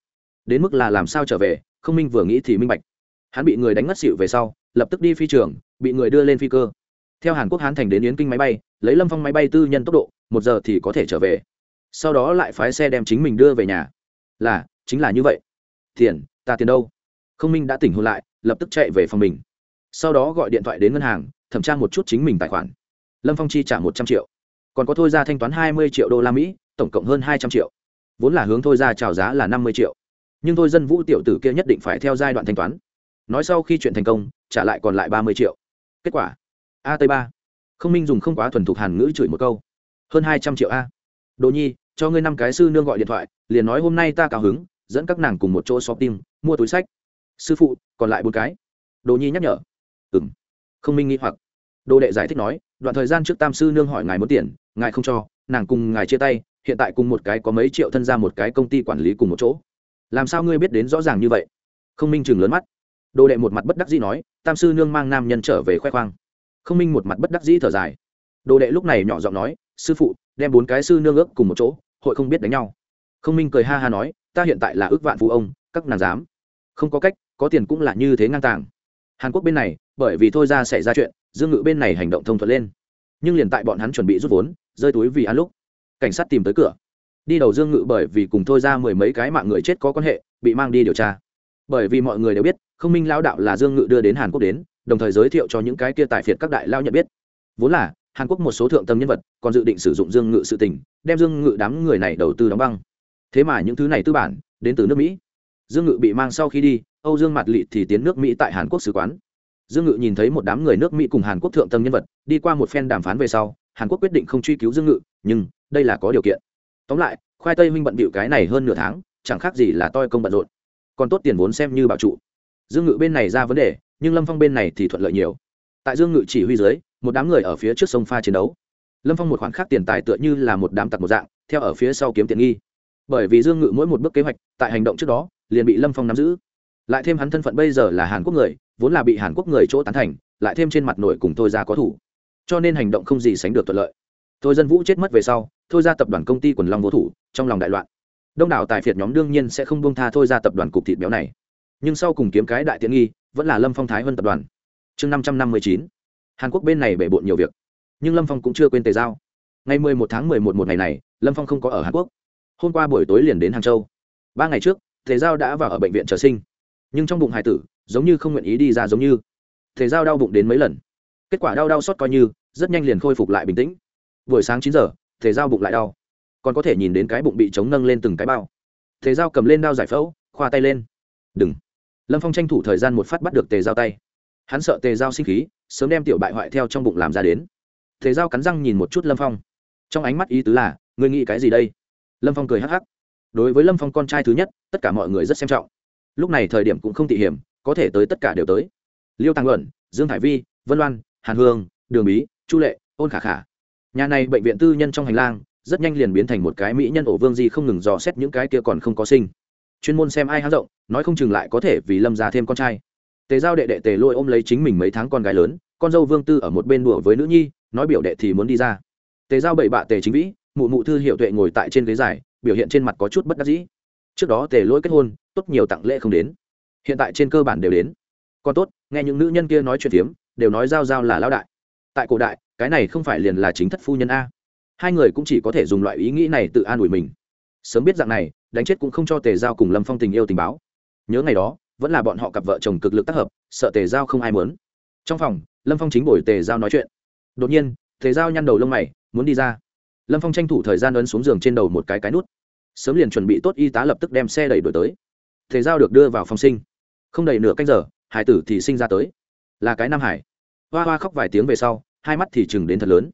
A: đến mức là làm sao trở về, không minh vừa nghĩ thì minh bạch. Hắn bị người đánh ngất xịu về sau, lập tức đi phi trường, bị người đưa lên phi cơ. Theo hàn quốc hán thành đến yến kinh máy bay, lấy lâm phong máy bay tư nhân tốc độ, một giờ thì có thể trở về. Sau đó lại phái xe đem chính mình đưa về nhà. Là, chính là như vậy. Tiền, ta tiền đâu? Không minh đã tỉnh hôn lại, lập tức chạy về phòng mình. Sau đó gọi điện thoại đến ngân hàng, thẩm tra một chút chính mình tài khoản. Lâm phong chi trả một trăm triệu. Còn có thôi ra thanh toán hai mươi triệu đô la mỹ, tổng cộng hơn hai trăm triệu. Vốn là hướng thôi ra trào giá là năm mươi triệu nhưng thôi dân vũ tiểu tử kia nhất định phải theo giai đoạn thanh toán. Nói sau khi chuyện thành công, trả lại còn lại ba mươi triệu. Kết quả? A tây ba. Không minh dùng không quá thuần thục hàn ngữ chửi một câu. Hơn hai trăm triệu a. Đồ nhi, cho ngươi năm cái sư nương gọi điện thoại, liền nói hôm nay ta cao hứng, dẫn các nàng cùng một chỗ shopping mua túi sách. Sư phụ, còn lại bốn cái. Đồ nhi nhắc nhở. Ừ m không minh nghĩ hoặc. Đồ đệ giải thích nói, đoạn thời gian trước tam sư nương hỏi ngài muốn tiền, ngài không cho, nàng cùng ngài chia tay, hiện tại cùng một cái có mấy triệu thân ra một cái công ty quản lý cùng một chỗ làm sao ngươi biết đến rõ ràng như vậy? Không minh chừng lớn mắt. Đồ đệ một mặt bất đắc dĩ nói, tam sư nương mang nam nhân trở về khoe khoang. Không minh một mặt bất đắc dĩ thở dài. Đồ đệ lúc này nhỏ giọng nói, sư phụ, đem bốn cái sư nương ước cùng một chỗ, hội không biết đánh nhau. Không minh cười ha ha nói, ta hiện tại là ước vạn phụ ông, các nàng dám. Không có cách, có tiền cũng là như thế ngang tàng. Hàn quốc bên này, bởi vì thôi ra xảy ra chuyện, dương ngự bên này hành động thông thuận lên. Nhưng liền tại bọn hắn chuẩn bị rút vốn, rơi túi vì ăn lúc, cảnh sát tìm tới cửa đi đầu dương ngự bởi vì cùng thôi ra mười mấy cái mạng người chết có quan hệ, bị mang đi điều tra. Bởi vì mọi người đều biết không minh lao đạo là dương ngự đưa đến hàn quốc đến, đồng thời giới thiệu cho những cái kia tài phiệt các đại lao nhận biết. Vốn là, hàn quốc một số thượng tâm nhân vật còn dự định sử dụng dương ngự sự tình, đem dương ngự đám người này đầu tư đóng băng. Thế mà những thứ này tư bản, đến từ nước mỹ. Dương ngự bị mang sau khi đi, âu dương mặt lị thì tiến nước mỹ tại hàn quốc sứ quán. Dương ngự nhìn thấy một đám người nước mỹ cùng hàn quốc thượng tâm nhân vật, đi qua một phen đàm phán về sau, hàn quốc quyết định không truy cứu dương ngự, nhưng đây là có điều kiện tóm lại, khoai tây minh bận bịu cái này hơn nửa tháng, chẳng khác gì là toi công bận rộn. Còn tốt tiền vốn xem như bảo trụ. Dương ngự bên này ra vấn đề, nhưng lâm phong bên này thì thuận lợi nhiều. Tại dương ngự chỉ huy dưới, một đám người ở phía trước sông pha chiến đấu. Lâm phong một khoản khác tiền tài tựa như là một đám tặc một dạng, theo ở phía sau kiếm tiền nghi. Bởi vì dương ngự mỗi một bước kế hoạch, tại hành động trước đó, liền bị lâm phong nắm giữ. Lại thêm hắn thân phận bây giờ là hàn quốc người, vốn là bị hàn quốc người chỗ tán thành, lại thêm trên mặt nổi cùng thôi ra có thủ. Cho nên hành động không gì sánh được thuận lợi. Thôi dân vũ chết mất về sau thôi ra tập đoàn công ty quần long vô thủ, trong lòng đại loạn. Đông đảo tài phiệt nhóm đương nhiên sẽ không buông tha thôi ra tập đoàn cục thịt béo này. Nhưng sau cùng kiếm cái đại tiện nghi, vẫn là lâm phong thái hơn tập đoàn. Chương năm trăm năm mươi chín, hàn quốc bên này bể bộn nhiều việc. Nhưng lâm phong cũng chưa quên tề giao. Ngày mười một tháng mười một một ngày này, lâm phong không có ở hàn quốc. Hôm qua buổi tối liền đến hàng châu. Ba ngày trước, tề giao đã vào ở bệnh viện trở sinh. Nhưng trong bụng hải tử, giống như không nguyện ý đi ra giống như. Tề giao đau bụng đến mấy lần. Kết quả đau đau xót coi như, rất nhanh liền khôi phục lại bình tĩnh. Buổi sáng chín giờ thể giao bụng lại đau. Còn có thể nhìn đến cái bụng bị chống nâng lên từng cái bao. Thế giao cầm lên đao giải phẫu, khoa tay lên. Đừng. Lâm phong tranh thủ thời gian một phát bắt được tề giao tay. Hắn sợ tề giao sinh khí, sớm đem tiểu bại hoại theo trong bụng làm ra đến. Thế giao cắn răng nhìn một chút lâm phong. Trong ánh mắt ý tứ là, ngươi nghĩ cái gì đây? Lâm phong cười hắc hắc. Đối với lâm phong con trai thứ nhất, tất cả mọi người rất xem trọng. Lúc này thời điểm cũng không tỉ hiểm, có thể tới tất cả đều tới. Liêu tăng luận dương hải vi, vân loan, hàn hương, đường bí, chu lệ, ôn khả khả nhà này bệnh viện tư nhân trong hành lang, rất nhanh liền biến thành một cái mỹ nhân ổ vương di không ngừng dò xét những cái kia còn không có sinh. Chuyên môn xem ai háng rộng, nói không chừng lại có thể vì lâm ra thêm con trai. Tề giao đệ đệ tề lôi ôm lấy chính mình mấy tháng con gái lớn, con dâu vương tư ở một bên đùa với nữ nhi, nói biểu đệ thì muốn đi ra. Tề giao bảy bạ tề chính vĩ, mụ mụ thư hiệu tuệ ngồi tại trên ghế dài, biểu hiện trên mặt có chút bất đắc dĩ. Trước đó tề lỗi kết hôn, tốt nhiều tặng lễ không đến. Hiện tại trên cơ bản đều đến. Còn tốt, nghe những nữ nhân kia nói chuyện phiếm, đều nói giao giao là lao đại. Tại cổ đại cái này không phải liền là chính thất phu nhân a. Hai người cũng chỉ có thể dùng loại ý nghĩ này tự an ủi mình. Sớm biết dạng này, đánh chết cũng không cho tề giao cùng lâm phong tình yêu tình báo. Nhớ ngày đó, vẫn là bọn họ cặp vợ chồng cực lực tác hợp, sợ tề giao không ai muốn. Trong phòng, lâm phong chính bồi tề giao nói chuyện. Đột nhiên, tề giao nhăn đầu lông mày, muốn đi ra. Lâm phong tranh thủ thời gian ấn xuống giường trên đầu một cái cái nút. Sớm liền chuẩn bị tốt y tá lập tức đem xe đẩy đổi tới. Tề giao được đưa vào phòng sinh. Không đầy nửa canh giờ, hải tử thì sinh ra tới. Là cái nam hải. Hoa hoa khóc vài tiếng về sau hai mắt thì chừng đến thật lớn.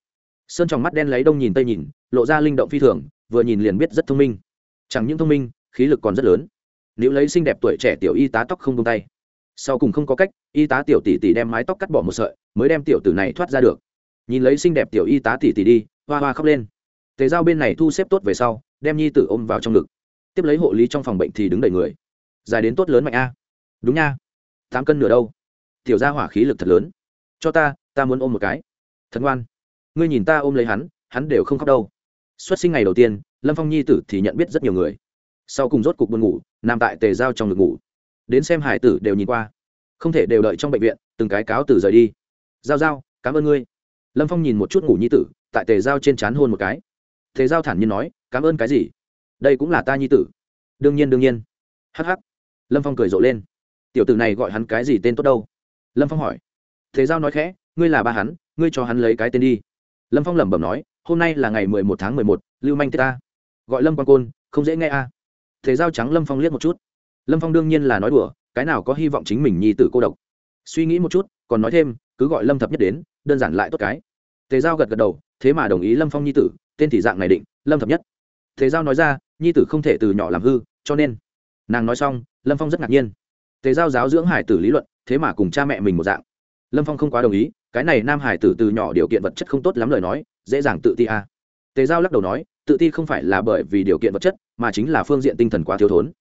A: Sơn trong mắt đen lấy đông nhìn tây nhìn, lộ ra linh động phi thường, vừa nhìn liền biết rất thông minh. Chẳng những thông minh, khí lực còn rất lớn. Nếu lấy xinh đẹp tuổi trẻ tiểu y tá tóc không tung tay. Sau cùng không có cách, y tá tiểu tỷ tỷ đem mái tóc cắt bỏ một sợi, mới đem tiểu tử này thoát ra được. Nhìn lấy xinh đẹp tiểu y tá tỷ tỷ đi, hoa hoa khóc lên. Tề giao bên này thu xếp tốt về sau, đem nhi tử ôm vào trong ngực. Tiếp lấy hộ lý trong phòng bệnh thì đứng đầy người. Dài đến tốt lớn mạnh a. Đúng nha. Tám cân nửa đâu. Tiểu ra hỏa khí lực thật lớn. Cho ta ta muốn ôm một cái thần ngoan ngươi nhìn ta ôm lấy hắn hắn đều không khóc đâu. Xuất sinh ngày đầu tiên, lâm phong nhi tử thì nhận biết rất nhiều người. Sau cùng rốt cục buồn ngủ, nằm tại tề giao trong ngực ngủ. Đến xem hải tử đều nhìn qua. Không thể đều đợi trong bệnh viện, từng cái cáo tử rời đi. Giao giao, cảm ơn ngươi. Lâm phong nhìn một chút ngủ nhi tử, tại tề giao trên c h á n hôn một cái. Tề giao thản nhiên nói, cảm ơn cái gì? Đây cũng là ta nhi tử. Đương nhiên đương nhiên. Hh lâm phong cười rộ lên. Tiểu tử này gọi hắn cái gì tên tốt đâu? Lâm phong hỏi. Thế giao nói khẽ, ngươi là ba hắn ngươi cho hắn lấy cái tên đi. Lâm phong lẩm bẩm nói, hôm nay là ngày mười một tháng mười một, lưu manh tết ta. Gọi lâm quan côn, không dễ nghe a. À. thế giao trắng lâm phong liếc một chút. Lâm phong đương nhiên là nói đùa, cái nào có hy vọng chính mình nhi tử cô độc. Suy nghĩ một chút, còn nói thêm, cứ gọi lâm thập nhất đến, đơn giản lại tốt cái. Thế giao gật gật đầu, thế mà đồng ý lâm phong nhi tử, tên thì dạng này định, lâm thập nhất. Thế giao nói ra, nhi tử không thể từ nhỏ làm hư, cho nên. Nàng nói xong, lâm phong rất ngạc nhiên. Thế giao giáo dưỡng hải tử lý luận, thế mà cùng cha mẹ mình một dạng. Lâm phong không quá đồng ý cái này nam hải tử từ nhỏ điều kiện vật chất không tốt lắm lời nói, dễ dàng tự ti a. À. tề giao lắc đầu nói, tự ti không phải là bởi vì điều kiện vật chất, mà chính là phương diện tinh thần quá thiếu thốn.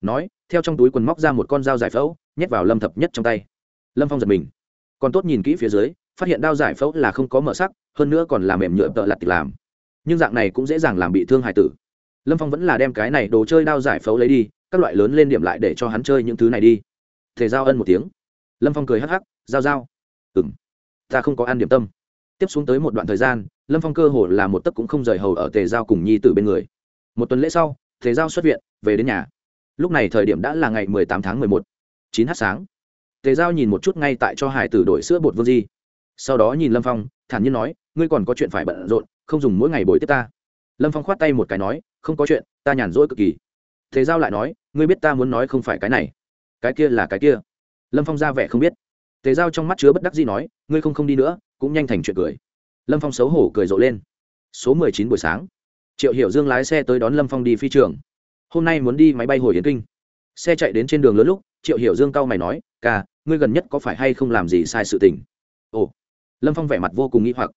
A: Nói, theo trong túi quần móc ra một con dao giải phẫu, nhét vào lâm thập nhất trong tay. Lâm phong giật mình. Còn tốt nhìn kỹ phía dưới, phát hiện đao giải phẫu là không có mở sắc, hơn nữa còn là mềm nhựa tợ lặt làm. Nhưng dạng này cũng dễ dàng làm bị thương hải tử. Lâm phong vẫn là đem cái này đồ chơi đao giải phẫu lấy đi, các loại lớn lên điểm lại để cho hắn chơi những thứ này đi. Thể giao ân một tiếng. Lâm phong cười hắc hắc, giao giao. Ừng ta không có ăn điểm tâm. Tiếp xuống tới một đoạn thời gian, lâm phong cơ hồ là một tấc cũng không rời hầu ở tề giao cùng nhi t bên người. Một tuần lễ sau, tề giao xuất viện, về đến nhà. Lúc này thời điểm đã là ngày mười tám tháng mười một, chín h sáng. Tề giao nhìn một chút ngay tại cho hải tử đổi sữa bột vương di. Sau đó nhìn lâm phong, thản nhiên nói, ngươi còn có chuyện phải bận rộn, không dùng mỗi ngày bồi tiếp ta. Lâm phong khoát tay một cái nói, không có chuyện, ta nhàn rỗi cực kỳ. Thế giao lại nói, ngươi biết ta muốn nói không phải cái này. Cái kia là cái kia. Lâm phong ra vẻ không biết tề giao trong mắt chứa bất đắc gì nói, ngươi không không đi nữa, cũng nhanh thành chuyện cười. Lâm phong xấu hổ cười rộ lên. Số mười chín buổi sáng, triệu hiểu dương lái xe tới đón lâm phong đi phi trường. Hôm nay muốn đi máy bay hồi yến kinh. Xe chạy đến trên đường lớn lúc, triệu hiểu dương cau mày nói, ca, ngươi gần nhất có phải hay không làm gì sai sự tình? Ồ. Lâm phong vẻ mặt vô cùng nghĩ hoặc.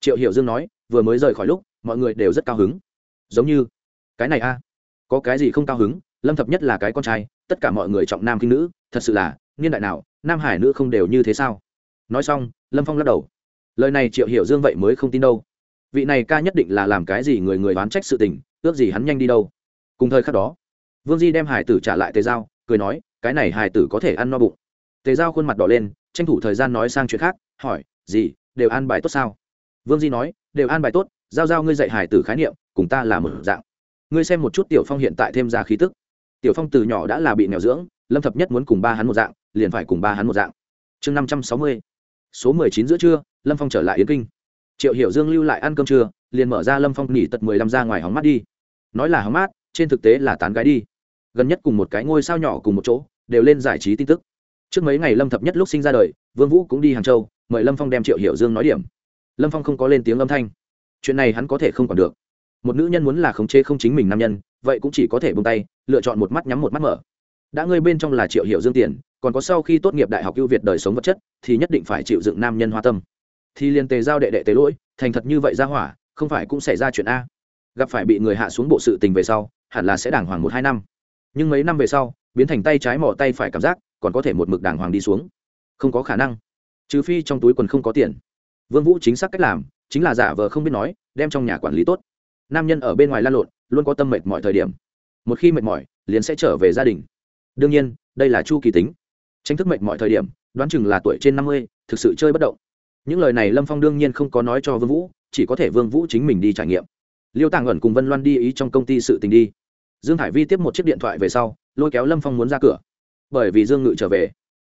A: Triệu hiểu dương nói, vừa mới rời khỏi lúc, mọi người đều rất cao hứng. Giống như, cái này a, có cái gì không cao hứng? Lâm thập nhất là cái con trai, tất cả mọi người trọng nam kinh nữ, thật sự là, niên đại nào, nam hải nữ không đều như thế sao? Nói xong, lâm phong lắc đầu. Lời này triệu hiểu dương vậy mới không tin đâu. Vị này ca nhất định là làm cái gì người người đoán trách sự tình, ước gì hắn nhanh đi đâu. Cùng thời khắc đó, vương di đem hải tử trả lại tề giao, cười nói, cái này hải tử có thể ăn no bụng. Tề giao khuôn mặt đỏ lên, tranh thủ thời gian nói sang chuyện khác, hỏi gì đều an bài tốt sao? Vương di nói, đều an bài tốt, giao giao ngươi dạy hải tử khái niệm, cùng ta là một dạng. Ngươi xem một chút tiểu phong hiện tại thêm ra khí tức tiểu phong từ nhỏ đã là bị nghèo dưỡng, lâm thập nhất muốn cùng ba hắn một dạng, liền phải cùng ba hắn một dạng. Chương năm trăm sáu mươi, số mười chín giữa trưa, lâm phong trở lại yến kinh. Triệu hiểu dương lưu lại ăn cơm trưa, liền mở ra lâm phong nghỉ tật mười lăm ra ngoài hóng mát đi. Nói là hóng mát, trên thực tế là tán gái đi. Gần nhất cùng một cái ngôi sao nhỏ cùng một chỗ, đều lên giải trí tin tức. Trước mấy ngày lâm thập nhất lúc sinh ra đời, vương vũ cũng đi hàng châu, mời lâm phong đem triệu hiểu dương nói điểm. Lâm phong không có lên tiếng âm thanh. Chuyện này hắn có thể không còn được. Một nữ nhân muốn là khống chế không chính mình nam nhân, vậy cũng chỉ có thể buông tay lựa chọn một mắt nhắm một mắt mở. Đã ngươi bên trong là triệu hiểu dương tiền, còn có sau khi tốt nghiệp đại học ưu việt đời sống vật chất, thì nhất định phải chịu dựng nam nhân hoa tâm. Thì liền tề giao đệ đệ tế lỗi, thành thật như vậy ra hỏa, không phải cũng xảy ra chuyện a. Gặp phải bị người hạ xuống bộ sự tình về sau, hẳn là sẽ đàng hoàng một hai năm. Nhưng mấy năm về sau, biến thành tay trái mỏ tay phải cảm giác, còn có thể một mực đàng hoàng đi xuống. Không có khả năng. Trừ phi trong túi quần không có tiền. Vương vũ chính xác cách làm, chính là giả vờ không biết nói, đem trong nhà quản lý tốt. Nam nhân ở bên ngoài lan lộn, luôn có tâm mệt mọi thời điểm một khi mệt mỏi, liền sẽ trở về gia đình. Đương nhiên, đây là chu kỳ tính. Tranh thức mệt mọi thời điểm, đoán chừng là tuổi trên năm mươi, thực sự chơi bất động. Những lời này lâm phong đương nhiên không có nói cho vương vũ, chỉ có thể vương vũ chính mình đi trải nghiệm. Liêu tàng ẩn cùng vân loan đi ý trong công ty sự tình đi. Dương hải vi tiếp một chiếc điện thoại về sau, lôi kéo lâm phong muốn ra cửa. Bởi vì dương ngự trở về.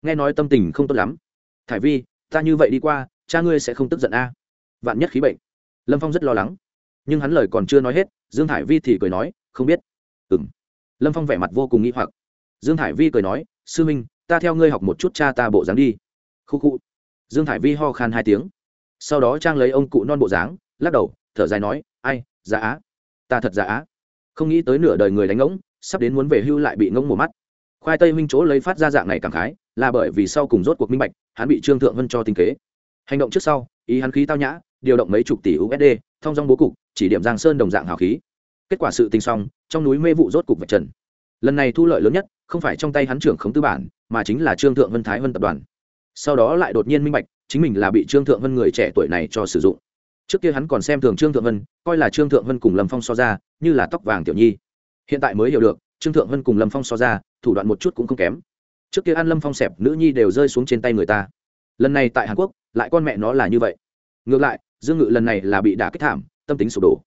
A: Nghe nói tâm tình không tốt lắm. Thải vi, ta như vậy đi qua, cha ngươi sẽ không tức giận a? Vạn nhất khí bệnh. Lâm phong rất lo lắng. Nhưng hắn lời còn chưa nói hết, dương hải vi thì cười nói, không biết ừ m lâm phong vẻ mặt vô cùng nghĩ hoặc. Dương hải vi cười nói, sư minh, ta theo ngươi học một chút cha ta bộ dáng đi. Khu khu dương hải vi ho khan hai tiếng. Sau đó trang lấy ông cụ non bộ dáng, lắc đầu, thở dài nói, ai giá á. Ta thật giá á. Không nghĩ tới nửa đời người đánh ngỗng, sắp đến muốn về hưu lại bị ngỗng mù mắt. Khoai tây huynh chỗ lấy phát ra dạng này cảm khái, là bởi vì sau cùng rốt cuộc minh bạch, hắn bị trương thượng vân cho tinh kế. Hành động trước sau, ý hắn khí tao nhã, điều động mấy chục tỷ usd thông dong bố cục, chỉ điểm giang sơn đồng dạng hào khí. Kết quả sự tình xong trong núi mê vụ rốt cục vạch trần. Lần này thu lợi lớn nhất, không phải trong tay hắn trưởng khống tư bản, mà chính là trương thượng vân thái vân tập đoàn. Sau đó lại đột nhiên minh bạch, chính mình là bị trương thượng vân người trẻ tuổi này cho sử dụng. Trước kia hắn còn xem thường trương thượng vân, coi là trương thượng vân cùng lâm phong so ra, như là tóc vàng tiểu nhi. Hiện tại mới hiểu được, trương thượng vân cùng lâm phong so ra, thủ đoạn một chút cũng không kém. Trước kia ăn lâm phong xẹp, nữ nhi đều rơi xuống trên tay người ta. Lần này tại hàn quốc, lại con mẹ nó là như vậy. Ngược lại, dương ngự lần này là bị đả kích thảm, tâm tính sụp đổ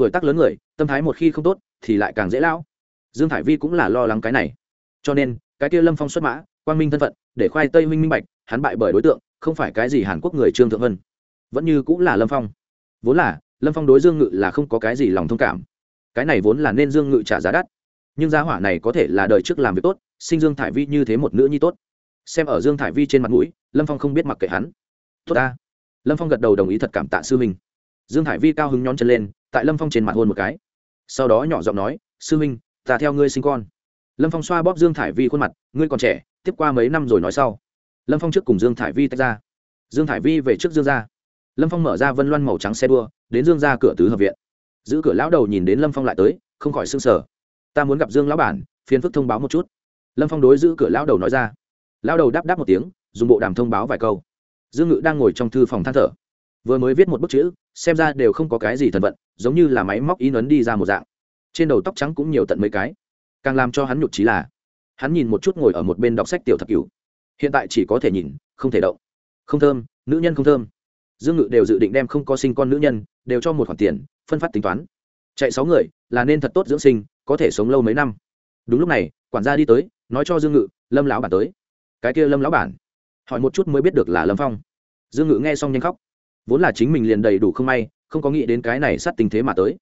A: tuổi tác lớn người, tâm thái một khi không tốt, thì lại càng dễ lão. Dương thải vi cũng là lo lắng cái này. Cho nên, cái kia lâm phong xuất mã, quang minh thân phận, để khoai tây minh minh bạch, hắn bại bởi đối tượng, không phải cái gì hàn quốc người trương thượng vân. Vẫn như cũng là lâm phong. Vốn là, lâm phong đối dương ngự là không có cái gì lòng thông cảm. Cái này vốn là nên dương ngự trả giá đắt. Nhưng giá hỏa này có thể là đời trước làm việc tốt, sinh dương thải vi như thế một nữ nhi tốt. Xem ở dương thải vi trên mặt mũi, lâm phong không biết mặc kệ hắn. Tốt ta. Lâm phong gật đầu đồng ý thật cảm tạ sư mình dương thải vi cao hứng nhón chân lên, tại lâm phong trên mặt hôn một cái. Sau đó nhỏ giọng nói, sư minh ta theo ngươi sinh con. Lâm phong xoa bóp dương thải vi khuôn mặt, ngươi còn trẻ, tiếp qua mấy năm rồi nói sau. Lâm phong trước cùng dương thải vi tách ra. Dương thải vi về trước dương ra lâm phong mở ra vân loan màu trắng xe đua, đến dương ra cửa tứ hợp viện. Giữ cửa lão đầu nhìn đến lâm phong lại tới, không khỏi s ư n g sở ta muốn gặp dương lão bản, phiền phức thông báo một chút. Lâm phong đối giữ cửa lão đầu nói ra. Lão đầu đáp đáp một tiếng, dùng bộ đàm thông báo vài câu. Dương ngự đang ngồi trong thư phòng than thở vừa mới viết một bức chữ, xem ra đều không có cái gì thần vận, giống như là máy móc in ấn đi ra một dạng. Trên đầu tóc trắng cũng nhiều tận mấy cái. Càng làm cho hắn nhục trí là, hắn nhìn một chút ngồi ở một bên đọc sách tiểu thập cửu. Hiện tại chỉ có thể nhìn, không thể động. Không thơm, nữ nhân không thơm. Dương ngự đều dự định đem không có sinh con nữ nhân, đều cho một khoản tiền, phân phát tính toán. Chạy sáu người, là nên thật tốt dưỡng sinh, có thể sống lâu mấy năm. Đúng lúc này, quản gia đi tới, nói cho dương ngự, lâm lão bản tới. Cái kia lâm lão bản? Hỏi một chút mới biết được là lâm phong. Dương ngự nghe xong nhanh khóc vốn là chính mình liền đầy đủ không may, không có nghĩ đến cái này sát tình thế mà tới.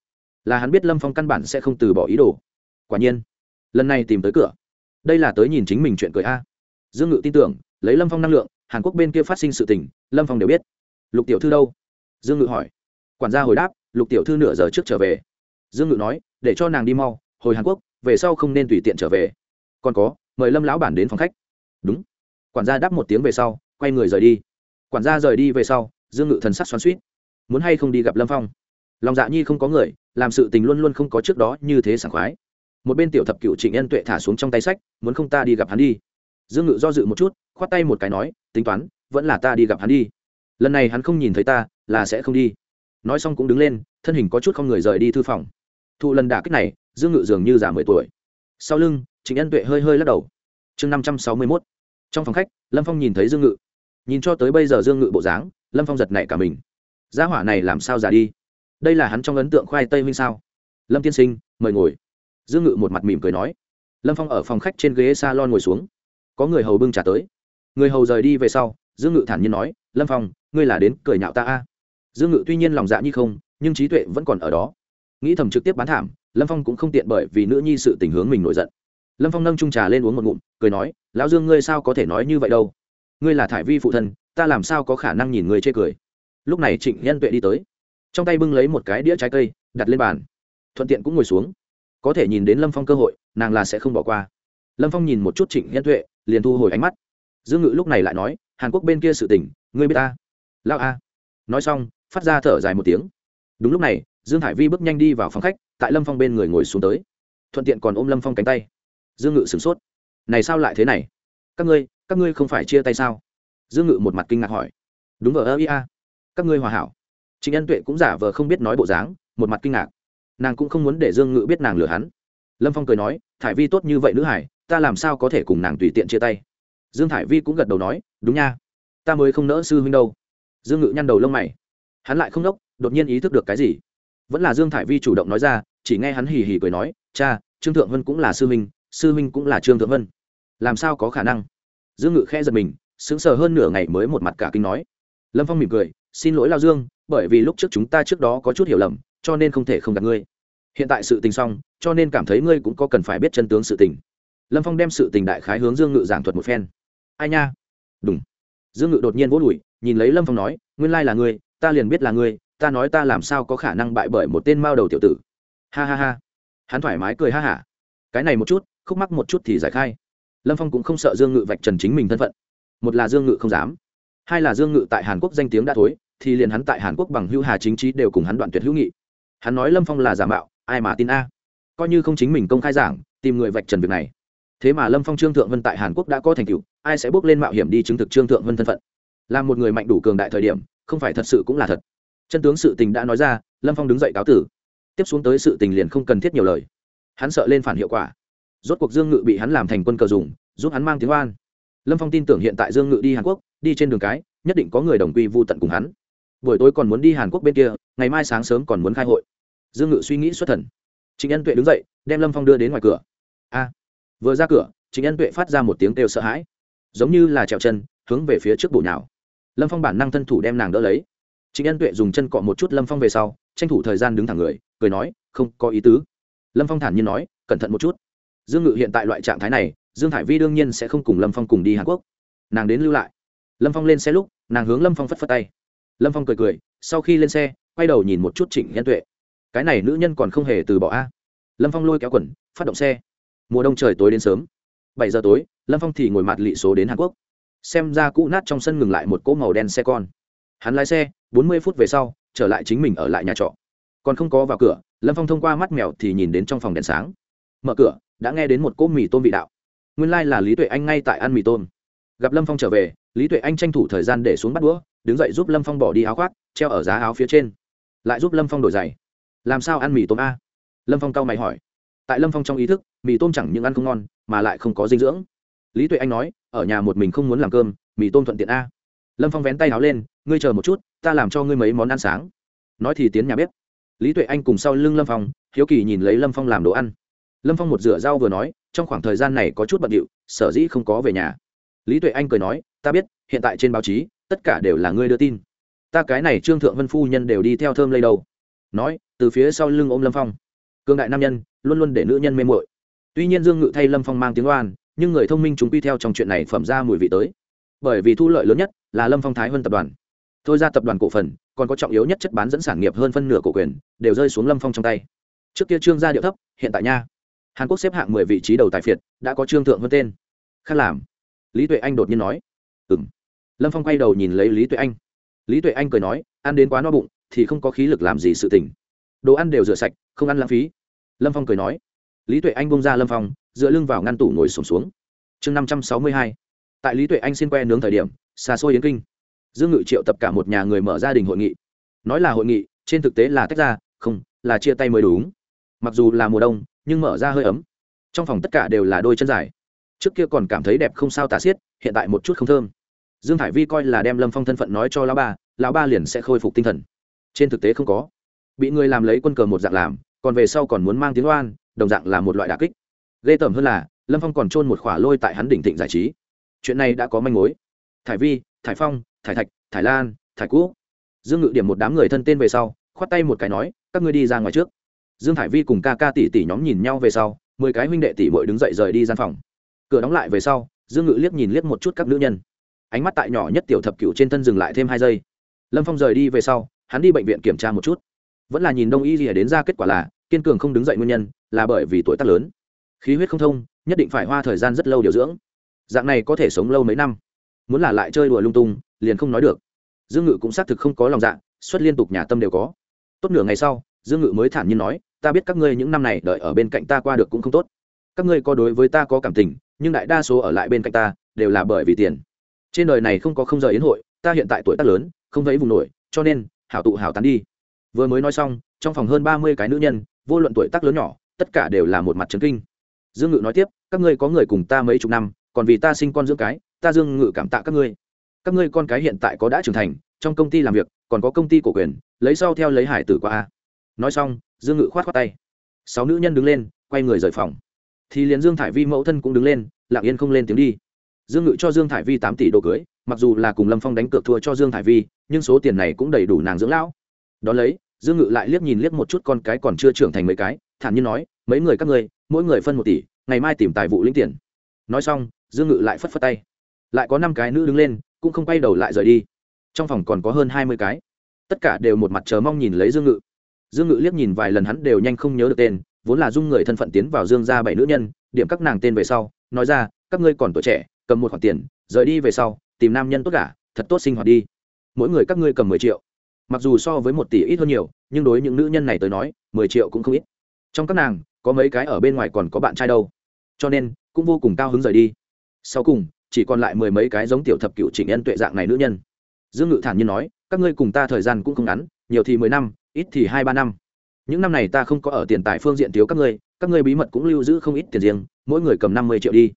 A: Là hắn biết lâm phong căn bản sẽ không từ bỏ ý đồ. Quả nhiên, lần này tìm tới cửa. Đây là tới nhìn chính mình chuyện cười a. Dương ngự tin tưởng, lấy lâm phong năng lượng, hàn quốc bên kia phát sinh sự tình, lâm phong đều biết. Lục tiểu thư đâu? Dương ngự hỏi. Quản gia hồi đáp, lục tiểu thư nửa giờ trước trở về. Dương ngự nói, để cho nàng đi mau, hồi hàn quốc, về sau không nên tùy tiện trở về. Còn có, mời lâm lão bản đến phòng khách. Đúng. Quản gia đáp một tiếng về sau, quay người rời đi. Quản gia rời đi về sau dương ngự thần sắc xoắn suýt. Muốn hay không đi gặp lâm phong? Lòng dạ nhi không có người, làm sự tình luôn luôn không có trước đó như thế sảng khoái. Một bên tiểu thập cựu trịnh nhân tuệ thả xuống trong tay sách, muốn không ta đi gặp hắn đi. Dương ngự do dự một chút, khoát tay một cái nói, tính toán, vẫn là ta đi gặp hắn đi. Lần này hắn không nhìn thấy ta, là sẽ không đi. Nói xong cũng đứng lên, thân hình có chút không người rời đi thư phòng. Thụ lần đả kích này, dương ngự dường như già mười tuổi. Sau lưng, trịnh nhân tuệ hơi hơi lắc đầu. Chương năm trăm sáu mươi mốt. Trong phòng khách, lâm phong nhìn thấy dương ngự. Nhìn cho tới bây giờ dương ngự bộ dáng lâm phong giật nảy cả mình. Gia hỏa này làm sao già đi? Đây là hắn trong ấn tượng khoai tây huynh sao? Lâm tiên sinh, mời ngồi. Dương ngự một mặt mỉm cười nói. Lâm phong ở phòng khách trên ghế s a lon ngồi xuống. Có người hầu bưng trả tới. Người hầu rời đi về sau, dương ngự thản nhiên nói, lâm phong, ngươi là đến cười nhạo ta a? Dương ngự tuy nhiên lòng dạ như không, nhưng trí tuệ vẫn còn ở đó. Nghĩ thầm trực tiếp bán thảm, lâm phong cũng không tiện bởi vì nữ nhi sự tình hướng mình nổi giận. Lâm phong nâng trung trà lên uống một ngụm, cười nói, lão dương, ngươi sao có thể nói như vậy đâu? Ngươi là thải vi phụ thân ta làm sao có khả năng nhìn người chê cười? Lúc này trịnh nhân tuệ đi tới. Trong tay bưng lấy một cái đĩa trái cây, đặt lên bàn. Thuận tiện cũng ngồi xuống. Có thể nhìn đến lâm phong cơ hội, nàng là sẽ không bỏ qua. Lâm phong nhìn một chút trịnh nhân tuệ, liền thu hồi ánh mắt. Dương ngự lúc này lại nói, hàn quốc bên kia sự tình, ngươi biết ta? Lao a. Nói xong, phát ra thở dài một tiếng. Đúng lúc này, dương hải vi bước nhanh đi vào phòng khách, tại lâm phong bên người ngồi xuống tới. Thuận tiện còn ôm lâm phong cánh tay. Dương ngự sửng sốt. Này sao lại thế này? Các ngươi các ngươi không phải chia tay sao? Dương ngự một mặt kinh ngạc hỏi. Đúng vờ ơ ia các ngươi hòa hảo. Trịnh ân tuệ cũng giả vờ không biết nói bộ dáng, một mặt kinh ngạc. Nàng cũng không muốn để dương ngự biết nàng lừa hắn. Lâm phong cười nói, thải vi tốt như vậy nữ hải, ta làm sao có thể cùng nàng tùy tiện chia tay? Dương thải vi cũng gật đầu nói, đúng nha, ta mới không nỡ sư huynh đâu. Dương ngự nhăn đầu lông mày. Hắn lại không đốc, đột nhiên ý thức được cái gì. Vẫn là dương thải vi chủ động nói ra, chỉ nghe hắn hì hì cười nói, cha, trương thượng vân cũng là sư huynh sư huynh cũng là trương thượng vân. Làm sao có khả năng? Dương ngự khe giật mình sững sờ hơn nửa ngày mới một mặt cả kinh nói. Lâm phong mỉm cười, xin lỗi lao dương, bởi vì lúc trước chúng ta trước đó có chút hiểu lầm, cho nên không thể không gặp ngươi. Hiện tại sự tình xong, cho nên cảm thấy ngươi cũng có cần phải biết chân tướng sự tình. Lâm phong đem sự tình đại khái hướng dương ngự giảng thuật một phen. Ai nha? Đúng dương ngự đột nhiên vỗ đùi, nhìn lấy lâm phong nói, nguyên lai là ngươi, ta liền biết là ngươi, ta nói ta làm sao có khả năng bại bởi một tên mao đầu tiểu tử. Ha ha ha. Hắn thoải mái cười ha hả. Cái này một chút, khúc mắc một chút thì giải khai. Lâm phong cũng không sợ dương ngự vạch trần chính mình thân phận một là dương ngự không dám, hai là dương ngự tại hàn quốc danh tiếng đã thối, thì liền hắn tại hàn quốc bằng hữu hà chính trí đều cùng hắn đoạn tuyệt hữu nghị. Hắn nói lâm phong là giả mạo, ai mà tin a. Coi như không chính mình công khai giảng, tìm người vạch trần việc này. Thế mà lâm phong trương thượng vân tại hàn quốc đã có thành tựu, ai sẽ bước lên mạo hiểm đi chứng thực trương thượng vân thân phận? Là một người mạnh đủ cường đại thời điểm, không phải thật sự cũng là thật. Chân tướng sự tình đã nói ra, lâm phong đứng dậy cáo tử. Tiếp xuống tới sự tình liền không cần thiết nhiều lời. Hắn sợ lên phản hiệu quả. Rốt cuộc dương ngự bị hắn làm thành quân cờ dùng, giúp hắn mang tiếng oan lâm phong tin tưởng hiện tại dương ngự đi hàn quốc, đi trên đường cái, nhất định có người đồng quy vô tận cùng hắn. Buổi tối còn muốn đi hàn quốc bên kia, ngày mai sáng sớm còn muốn khai hội. Dương ngự suy nghĩ xuất thần. Trịnh ân tuệ đứng dậy, đem lâm phong đưa đến ngoài cửa. A! Vừa ra cửa, trịnh ân tuệ phát ra một tiếng kêu sợ hãi. Giống như là trèo chân, hướng về phía trước bổ nhào. Lâm phong bản năng thân thủ đem nàng đỡ lấy. Trịnh ân tuệ dùng chân cọ một chút lâm phong về sau, tranh thủ thời gian đứng thẳng người, cười nói, không có ý tứ. Lâm phong thản nhiên nói, cẩn thận một chút. Dương ngự hiện tại loại trạng thái này dương thải vi đương nhiên sẽ không cùng lâm phong cùng đi hàn quốc. Nàng đến lưu lại. Lâm phong lên xe lúc, nàng hướng lâm phong phất phất tay. Lâm phong cười cười, sau khi lên xe, quay đầu nhìn một chút trịnh nhân tuệ. Cái này nữ nhân còn không hề từ bỏ a. Lâm phong lôi kéo quần, phát động xe. Mùa đông trời tối đến sớm. Bảy giờ tối, lâm phong thì ngồi mặt lị số đến hàn quốc. Xem ra cũ nát trong sân ngừng lại một cỗ màu đen xe con. Hắn lái xe, bốn mươi phút về sau, trở lại chính mình ở lại nhà trọ. Còn không có vào cửa, lâm phong thông qua mắt mèo thì nhìn đến trong phòng đèn sáng. Mở cửa, đã nghe đến một cỗ mì tôm vị đạo nguyên lai、like、là lý tuệ anh ngay tại ăn mì tôm. Gặp lâm phong trở về, lý tuệ anh tranh thủ thời gian để xuống bắt đũa, đứng dậy giúp lâm phong bỏ đi áo khoác, treo ở giá áo phía trên. Lại giúp lâm phong đổi giày. Làm sao ăn mì tôm a? Lâm phong cau mày hỏi. Tại lâm phong trong ý thức, mì tôm chẳng những ăn không ngon, mà lại không có dinh dưỡng. Lý tuệ anh nói, ở nhà một mình không muốn làm cơm, mì tôm thuận tiện a. Lâm phong vén tay áo lên, ngươi chờ một chút, ta làm cho ngươi mấy món ăn sáng. Nói thì tiến nhà bếp. Lý tuệ anh cùng sau lưng lâm phong, hiếu kỳ nhìn lấy lâm phong làm đồ ăn. Lâm phong một rửa rau vừa nói trong khoảng thời gian này có chút bận điệu, sở dĩ không có về nhà. Lý tuệ anh cười nói, ta biết, hiện tại trên báo chí, tất cả đều là ngươi đưa tin. Ta cái này trương thượng vân phu nhân đều đi theo thơm lây đầu nói, từ phía sau lưng ôm lâm phong. Cương đại nam nhân, luôn luôn để nữ nhân mê mội tuy nhiên dương ngự thay lâm phong mang tiếng oan, nhưng người thông minh chúng quy theo trong chuyện này phẩm ra mùi vị tới. Bởi vì thu lợi lớn nhất là lâm phong thái hơn tập đoàn. Thôi ra tập đoàn cổ phần, còn có trọng yếu nhất chất bán dẫn sản nghiệp hơn phân nửa cổ quyền, đều rơi xuống lâm phong trong tay. Trước kia trương gia điệu thấp, hiện tại nha hàn quốc xếp hạng mười vị trí đầu tài phiệt, đã có trương thượng hơn tên. Khác làm. Lý tuệ anh đột nhiên nói. Ừ m lâm phong quay đầu nhìn lấy lý tuệ anh. Lý tuệ anh cười nói, ăn đến quá no bụng, thì không có khí lực làm gì sự tình. Đồ ăn đều rửa sạch, không ăn lãng phí. Lâm phong cười nói. Lý tuệ anh bông ra lâm phong, dựa lưng vào ngăn tủ ngồi sổm xuống. Chương năm trăm sáu mươi hai. Tại lý tuệ anh xin que nướng thời điểm, xa xôi yến kinh. Dương ngự triệu tập cả một nhà người mở gia đình hội nghị. Nói là hội nghị, trên thực tế là tách ra, không, là chia tay mới đúng. Mặc dù là mùa đông nhưng mở ra hơi ấm. Trong phòng tất cả đều là đôi chân dài. Trước kia còn cảm thấy đẹp không sao tả xiết, hiện tại một chút không thơm. Dương thải vi coi là đem lâm phong thân phận nói cho lão ba lão ba liền sẽ khôi phục tinh thần. Trên thực tế không có. Bị người làm lấy quân cờ một dạng làm, còn về sau còn muốn mang tiếng oan, đồng dạng là một loại đà kích. Ghê tởm hơn là, lâm phong còn trôn một khỏa lôi tại hắn đỉnh thịnh giải trí. Chuyện này đã có manh mối. Thải vi, thải phong, thải thạch, thải lan, thải cũ. Dương ngự điểm một đám người thân tên về sau, khoát tay một cái nói, các ngươi đi ra ngoài trước dương thải vi cùng ca ca tỷ tỷ nhóm nhìn nhau về sau, mười cái huynh đệ tỷ bội đứng dậy rời đi gian phòng. Cửa đóng lại về sau, dương ngự liếc nhìn liếc một chút các nữ nhân. Ánh mắt tại nhỏ nhất tiểu thập cựu trên thân dừng lại thêm hai giây. Lâm phong rời đi về sau, hắn đi bệnh viện kiểm tra một chút. Vẫn là nhìn đông y rìa đến ra kết quả là, kiên cường không đứng dậy nguyên nhân, là bởi vì tuổi tác lớn. Khí huyết không thông, nhất định phải hoa thời gian rất lâu điều dưỡng. Dạng này có thể sống lâu mấy năm. Muốn là lại chơi đùa lung tung, liền không nói được. Dương ngự cũng xác thực không có lòng dạ xuất liên tục nhà tâm đều có. Tốt nửa ngày sau, dương ngự mới thản nhiên nói ta biết các ngươi những năm này đợi ở bên cạnh ta qua được cũng không tốt. Các ngươi có đối với ta có cảm tình, nhưng đại đa số ở lại bên cạnh ta, đều là bởi vì tiền. Trên đời này không có không rời yến hội, ta hiện tại tuổi tác lớn, không thấy vùng nổi, cho nên, hảo tụ hảo tán đi. Vừa mới nói xong, trong phòng hơn ba mươi cái nữ nhân, vô luận tuổi tác lớn nhỏ, tất cả đều là một mặt trấn kinh. Dương ngự nói tiếp, các ngươi có người cùng ta mấy chục năm, còn vì ta sinh con dưỡng cái, ta dương ngự cảm tạ các ngươi. Các ngươi con cái hiện tại có đã trưởng thành, trong công ty làm việc, còn có công ty cổ quyền, lấy sau theo lấy hải tử qua a. Nói xong dương ngự khoát khoát tay. Sáu nữ nhân đứng lên, quay người rời phòng. Thì liền dương thải vi mẫu thân cũng đứng lên, lặng yên không lên tiếng đi. Dương ngự cho dương thải vi tám tỷ đồ cưới, mặc dù là cùng lâm phong đánh cược thua cho dương thải vi, nhưng số tiền này cũng đầy đủ nàng dưỡng lão. Đón lấy, dương ngự lại liếc nhìn liếc một chút con cái còn chưa trưởng thành mấy cái, thản nhiên nói, mấy người các ngươi, mỗi người phân một tỷ, ngày mai tìm tài vụ lĩnh tiền. Nói xong, dương ngự lại phất phất tay. Lại có năm cái nữ đứng lên, cũng không quay đầu lại rời đi. Trong phòng còn có hơn hai mươi cái. Tất cả đều một mặt chờ mong nhìn lấy dương ngự dương ngự liếc nhìn vài lần hắn đều nhanh không nhớ được tên, vốn là dung người thân phận tiến vào dương ra bảy nữ nhân, điểm các nàng tên về sau, nói ra, các ngươi còn tuổi trẻ, cầm một khoản tiền, rời đi về sau, tìm nam nhân tốt cả, thật tốt sinh hoạt đi. Mỗi người các ngươi cầm mười triệu. Mặc dù so với một tỷ ít hơn nhiều, nhưng đối những nữ nhân này tới nói, mười triệu cũng không ít. Trong các nàng, có mấy cái ở bên ngoài còn có bạn trai đâu. Cho nên, cũng vô cùng cao hứng rời đi. Sau cùng, chỉ còn lại mười mấy cái giống tiểu thập cựu chỉnh nhân tuệ dạng này nữ nhân. Dương ngự thản nhiên nói, các ngươi cùng ta thời gian cũng không ngắn, nhiều thì mười năm ít thì hai ba năm. Những năm này ta không có ở tiền tài phương diện thiếu các ngươi các ngươi bí mật cũng lưu giữ không ít tiền riêng, mỗi người cầm năm mươi triệu đi.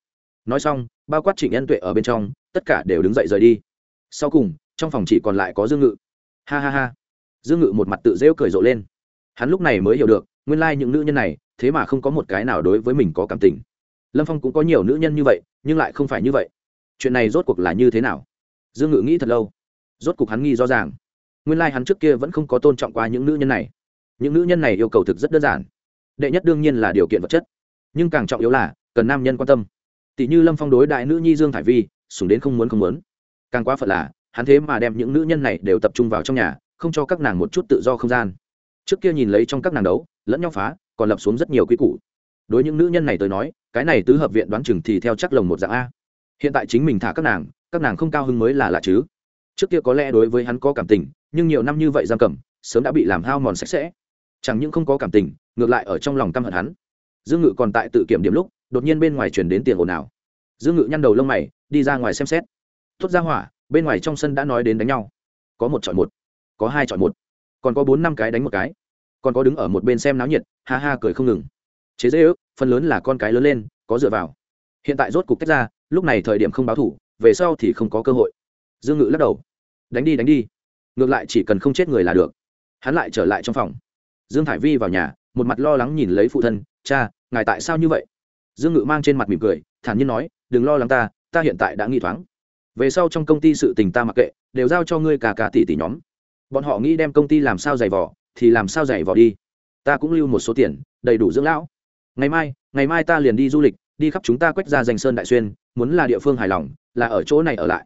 A: Nói xong bao quát trịnh nhân tuệ ở bên trong, tất cả đều đứng dậy rời đi. Sau cùng, trong phòng chỉ còn lại có dương ngự. Ha ha ha. Dương ngự một mặt tự rêu cười rộ lên. Hắn lúc này mới hiểu được, nguyên lai、like、những nữ nhân này, thế mà không có một cái nào đối với mình có cảm tình. Lâm phong cũng có nhiều nữ nhân như vậy, nhưng lại không phải như vậy. Chuyện này rốt cuộc là như thế nào? Dương ngự nghĩ thật lâu. Rốt cuộc hắn nghi rõ ràng nguyên lai、like、hắn trước kia vẫn không có tôn trọng qua những nữ nhân này. Những nữ nhân này yêu cầu thực rất đơn giản. Đệ nhất đương nhiên là điều kiện vật chất. Nhưng càng trọng yếu là, cần nam nhân quan tâm. Tỷ như lâm phong đối đại nữ nhi dương thải vi sùng đến không muốn không muốn. Càng quá phật là, hắn thế mà đem những nữ nhân này đều tập trung vào trong nhà, không cho các nàng một chút tự do không gian. Trước kia nhìn lấy trong các nàng đấu, lẫn nhau phá, còn lập xuống rất nhiều quy củ. Đối những nữ nhân này tới nói, cái này tứ hợp viện đoán chừng thì theo chắc lồng một dạng a. Hiện tại chính mình thả các nàng các nàng không cao hứng mới là lạ chứ. Trước kia có lẽ đối với hắn có cảm tình nhưng nhiều năm như vậy giam cầm, sớm đã bị làm hao mòn sạch sẽ. Chẳng những không có cảm tình, ngược lại ở trong lòng căm hận hắn. Dương ngự còn tại tự kiểm điểm lúc, đột nhiên bên ngoài chuyển đến tiền ồn ào. Dương ngự nhăn đầu lông mày, đi ra ngoài xem xét. Thốt ra hỏa, bên ngoài trong sân đã nói đến đánh nhau. Có một chọi một, có hai chọi một, còn có bốn năm cái đánh một cái. Còn có đứng ở một bên xem náo nhiệt, ha ha cười không ngừng. Chế dễ ước, phần lớn là con cái lớn lên, có dựa vào. Hiện tại rốt cục tách ra, lúc này thời điểm không báo thủ, về sau thì không có cơ hội. Dương ngự lắc đầu. Đánh đi đánh đi ngược lại chỉ cần không chết người là được. Hắn lại trở lại trong phòng. Dương thải vi vào nhà, một mặt lo lắng nhìn lấy phụ thân, cha, ngài tại sao như vậy? Dương ngự mang trên mặt mỉm cười, thản nhiên nói, đừng lo lắng ta ta hiện tại đã nghi thoáng. Về sau trong công ty sự tình ta mặc kệ, đều giao cho ngươi cả cả tỷ tỷ nhóm. Bọn họ nghĩ đem công ty làm sao giày vỏ thì làm sao giày vỏ đi. Ta cũng lưu một số tiền, đầy đủ dưỡng lão. Ngày mai ngày mai ta liền đi du lịch, đi khắp chúng ta quét ra danh sơn đại xuyên, muốn là địa phương hài lòng, là ở chỗ này ở lại.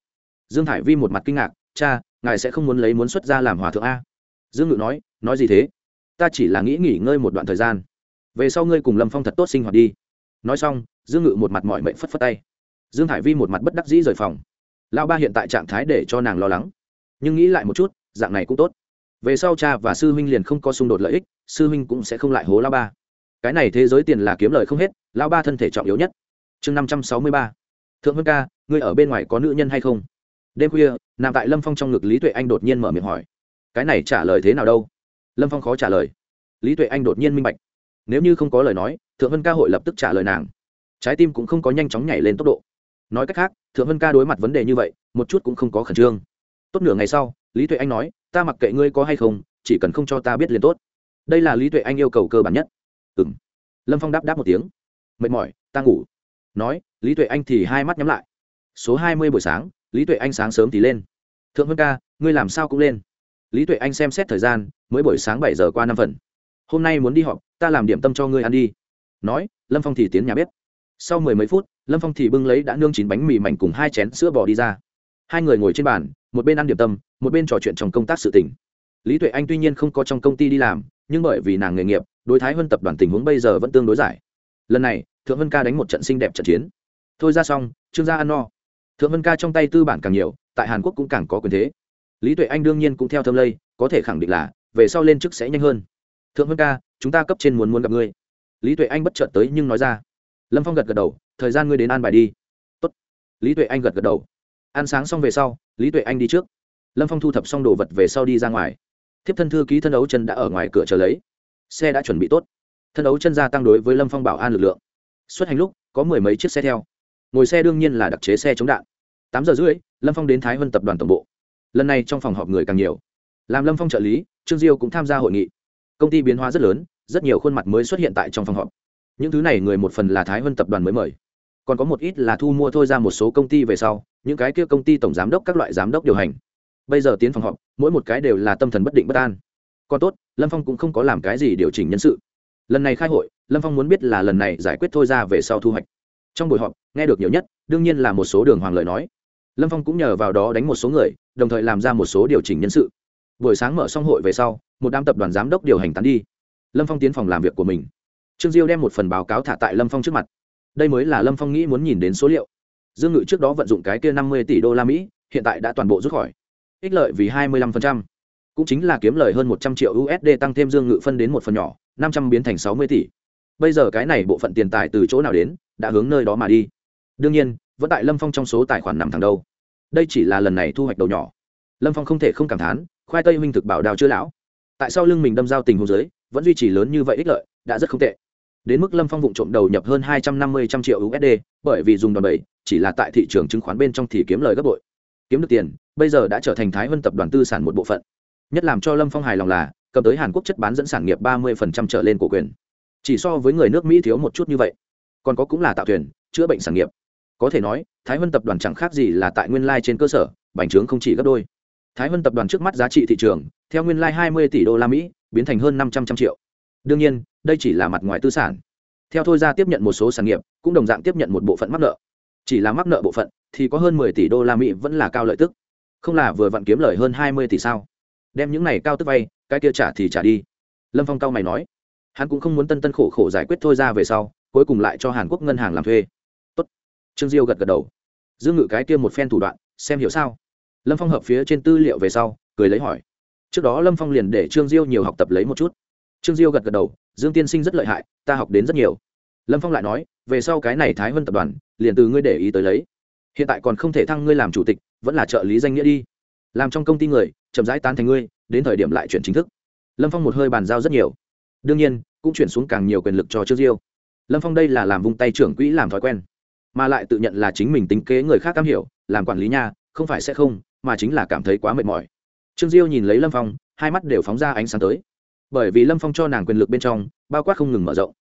A: Dương thải vi một mặt kinh ngạc, cha ngài sẽ không muốn lấy muốn xuất ra làm hòa thượng a? Dương ngự nói nói gì thế? Ta chỉ là nghĩ nghỉ ngơi một đoạn thời gian. Về sau ngươi cùng lâm phong thật tốt sinh hoạt đi. Nói xong, dương ngự một mặt mọi mệnh phất phất tay. Dương hải vi một mặt bất đắc dĩ rời phòng. Lão ba hiện tại trạng thái để cho nàng lo lắng. Nhưng nghĩ lại một chút, dạng này cũng tốt. Về sau cha và sư huynh liền không có xung đột lợi ích, sư huynh cũng sẽ không lại hố lão ba. Cái này thế giới tiền là kiếm lời không hết, lão ba thân thể trọng yếu nhất. Chương năm trăm sáu mươi ba. Thượng vân ca, ngươi ở bên ngoài có nữ nhân hay không? Đêm khuya, nằm tại lâm phong trong ngực lý tuệ anh đột nhiên mở miệng hỏi, cái này trả lời thế nào đâu? Lâm phong khó trả lời. Lý tuệ anh đột nhiên minh bạch. Nếu như không có lời nói, thượng vân ca hội lập tức trả lời nàng. Trái tim cũng không có nhanh chóng nhảy lên tốc độ. Nói cách khác, thượng vân ca đối mặt vấn đề như vậy, một chút cũng không có khẩn trương. Tốt nửa ngày sau, lý tuệ anh nói, ta mặc kệ ngươi có hay không, chỉ cần không cho ta biết liền tốt. Đây là lý tuệ anh yêu cầu cơ bản nhất. Ừ m lâm phong đáp đáp một tiếng. Mệt mỏi, ta ngủ. Nói, lý tuệ anh thì hai mắt nhắm lại. Số hai mươi buổi sáng lý tuệ anh sáng sớm thì lên. Thượng vân ca, ngươi làm sao cũng lên. Lý tuệ anh xem xét thời gian, mới buổi sáng bảy giờ qua năm phần. Hôm nay muốn đi họp, ta làm điểm tâm cho ngươi ăn đi. Nói, lâm phong thì tiến nhà bếp. Sau mười mấy phút, lâm phong thì bưng lấy đã nương chín bánh mì mảnh cùng hai chén sữa bò đi ra. Hai người ngồi trên bàn, một bên ăn điểm tâm, một bên trò chuyện trong công tác sự tỉnh lý tuệ anh tuy nhiên không có trong công ty đi làm, nhưng bởi vì nàng nghề nghiệp, đối thái hơn tập đoàn tình huống bây giờ vẫn tương đối giải. Lần này, thượng vân ca đánh một trận xinh đẹp trận chiến. Thôi ra xong, trương gia ăn no thượng vân ca trong tay tư bản càng nhiều, tại hàn quốc cũng càng có quyền thế. Lý tuệ anh đương nhiên cũng theo thâm lây, có thể khẳng định là, về sau lên chức sẽ nhanh hơn. Thượng vân ca, chúng ta cấp trên muốn muốn gặp ngươi. Lý tuệ anh bất chợt tới nhưng nói ra. Lâm phong gật gật đầu, thời gian ngươi đến an bài đi. Tốt. lý tuệ anh gật gật đầu. Ăn sáng xong về sau, lý tuệ anh đi trước. Lâm phong thu thập xong đồ vật về sau đi ra ngoài. Thiếp thân thư ký thân đấu chân đã ở ngoài cửa chờ lấy. Xe đã chuẩn bị tốt. Thân đấu chân gia tăng đối với lâm phong bảo an lực lượng. Xuất hành lúc, có mười mấy chiếc xe theo ngồi xe đương nhiên là đặc chế xe chống đạn. Tám giờ rưỡi, lâm phong đến thái vân tập đoàn tổng bộ. Lần này trong phòng họp người càng nhiều. Làm lâm phong trợ lý, trương diêu cũng tham gia hội nghị. Công ty biến hóa rất lớn, rất nhiều khuôn mặt mới xuất hiện tại trong phòng họp. Những thứ này người một phần là thái vân tập đoàn mới mời. Còn có một ít là thu mua thôi ra một số công ty về sau, những cái kia công ty tổng giám đốc các loại giám đốc điều hành. Bây giờ tiến phòng họp, mỗi một cái đều là tâm thần bất định bất an. Còn tốt, lâm phong cũng không có làm cái gì điều chỉnh nhân sự. Lần này khai hội, lâm phong muốn biết là lần này giải quyết thôi ra về sau thu hoạch trong buổi họp, nghe được nhiều nhất, đương nhiên là một số đường hoàng lợi nói. Lâm phong cũng nhờ vào đó đánh một số người, đồng thời làm ra một số điều chỉnh nhân sự. Buổi sáng mở xong hội về sau, một đám tập đoàn giám đốc điều hành tán đi. Lâm phong tiến phòng làm việc của mình. Trương diêu đem một phần báo cáo thả tại lâm phong trước mặt. Đây mới là lâm phong nghĩ muốn nhìn đến số liệu. Dương ngự trước đó vận dụng cái kia năm mươi tỷ đô la mỹ, hiện tại đã toàn bộ rút khỏi. Ích lợi vì hai mươi lăm phần trăm. Cũng chính là kiếm lời hơn một trăm triệu usd tăng thêm dương ngự phân đến một phần nhỏ, năm trăm biến thành sáu mươi tỷ. Bây giờ cái này bộ phận tiền tài từ chỗ nào đến đã hướng nơi đó mà đi. Đương nhiên, vẫn tại lâm phong trong số tài khoản nằm thẳng đâu. Đây chỉ là lần này thu hoạch đầu nhỏ. Lâm phong không thể không cảm thán, khoai tây huynh thực bảo đào chưa lão. Tại sao lưng mình đâm giao tình hồ dưới, vẫn duy trì lớn như vậy ích lợi, đã rất không tệ. Đến mức lâm phong vụ trộm đầu nhập hơn hai trăm năm mươi trăm triệu usd bởi vì dùng đòn bẩy, chỉ là tại thị trường chứng khoán bên trong thì kiếm lời gấp bội. Kiếm được tiền, bây giờ đã trở thành thái vân tập đoàn tư sản một bộ phận. Nhất làm cho lâm phong hài lòng là, cầm tới hàn quốc chất bán dẫn sản nghiệp ba mươi trở lên cổ quyền. Chỉ so với người nước mỹ thiếu một chút như vậy còn có cũng là tạo thuyền, chữa bệnh sản nghiệp. Có thể nói, thái vân tập đoàn chẳng khác gì là tại nguyên lai trên cơ sở, bành trướng không chỉ gấp đôi. Thái vân tập đoàn trước mắt giá trị thị trường, theo nguyên lai hai mươi tỷ đô la mỹ, biến thành hơn năm trăm trăm triệu. Đương nhiên, đây chỉ là mặt ngoài tư sản. Theo thôi ra tiếp nhận một số sản nghiệp, cũng đồng dạng tiếp nhận một bộ phận mắc nợ. Chỉ là mắc nợ bộ phận, thì có hơn mười tỷ đô la mỹ vẫn là cao lợi tức. Không là vừa vặn kiếm lời hơn hai mươi tỷ sao? Đem những này cao tức vay, cái kia trả thì trả đi. Lâm phong cao mày nói. Hắn cũng không muốn tân tân khổ khổ giải quyết thôi ra về sau cuối cùng lại cho hàn quốc ngân hàng làm thuê. Tốt. trương diêu gật gật đầu. Dương ngự cái kia một phen thủ đoạn, xem hiểu sao? Lâm phong hợp phía trên tư liệu về sau, cười lấy hỏi. Trước đó lâm phong liền để trương diêu nhiều học tập lấy một chút. Trương diêu gật gật đầu, dương tiên sinh rất lợi hại, ta học đến rất nhiều. Lâm phong lại nói, về sau cái này thái vân tập đoàn, liền từ ngươi để ý tới lấy. Hiện tại còn không thể thăng ngươi làm chủ tịch, vẫn là trợ lý danh nghĩa đi. Làm trong công ty người, chậm rãi tán thành ngươi, đến thời điểm lại chuyển chính thức. Lâm phong một hơi bàn giao rất nhiều. Đương nhiên, cũng chuyển xuống càng nhiều quyền lực cho trương diêu lâm phong đây là làm vung tay trưởng quỹ làm thói quen, mà lại tự nhận là chính mình tính kế người khác am hiểu, làm quản lý nha, không phải sẽ không, mà chính là cảm thấy quá mệt mỏi. Trương diêu nhìn lấy lâm phong, hai mắt đều phóng ra ánh sáng tới. Bởi vì lâm phong cho nàng quyền lực bên trong, bao quát không ngừng mở rộng.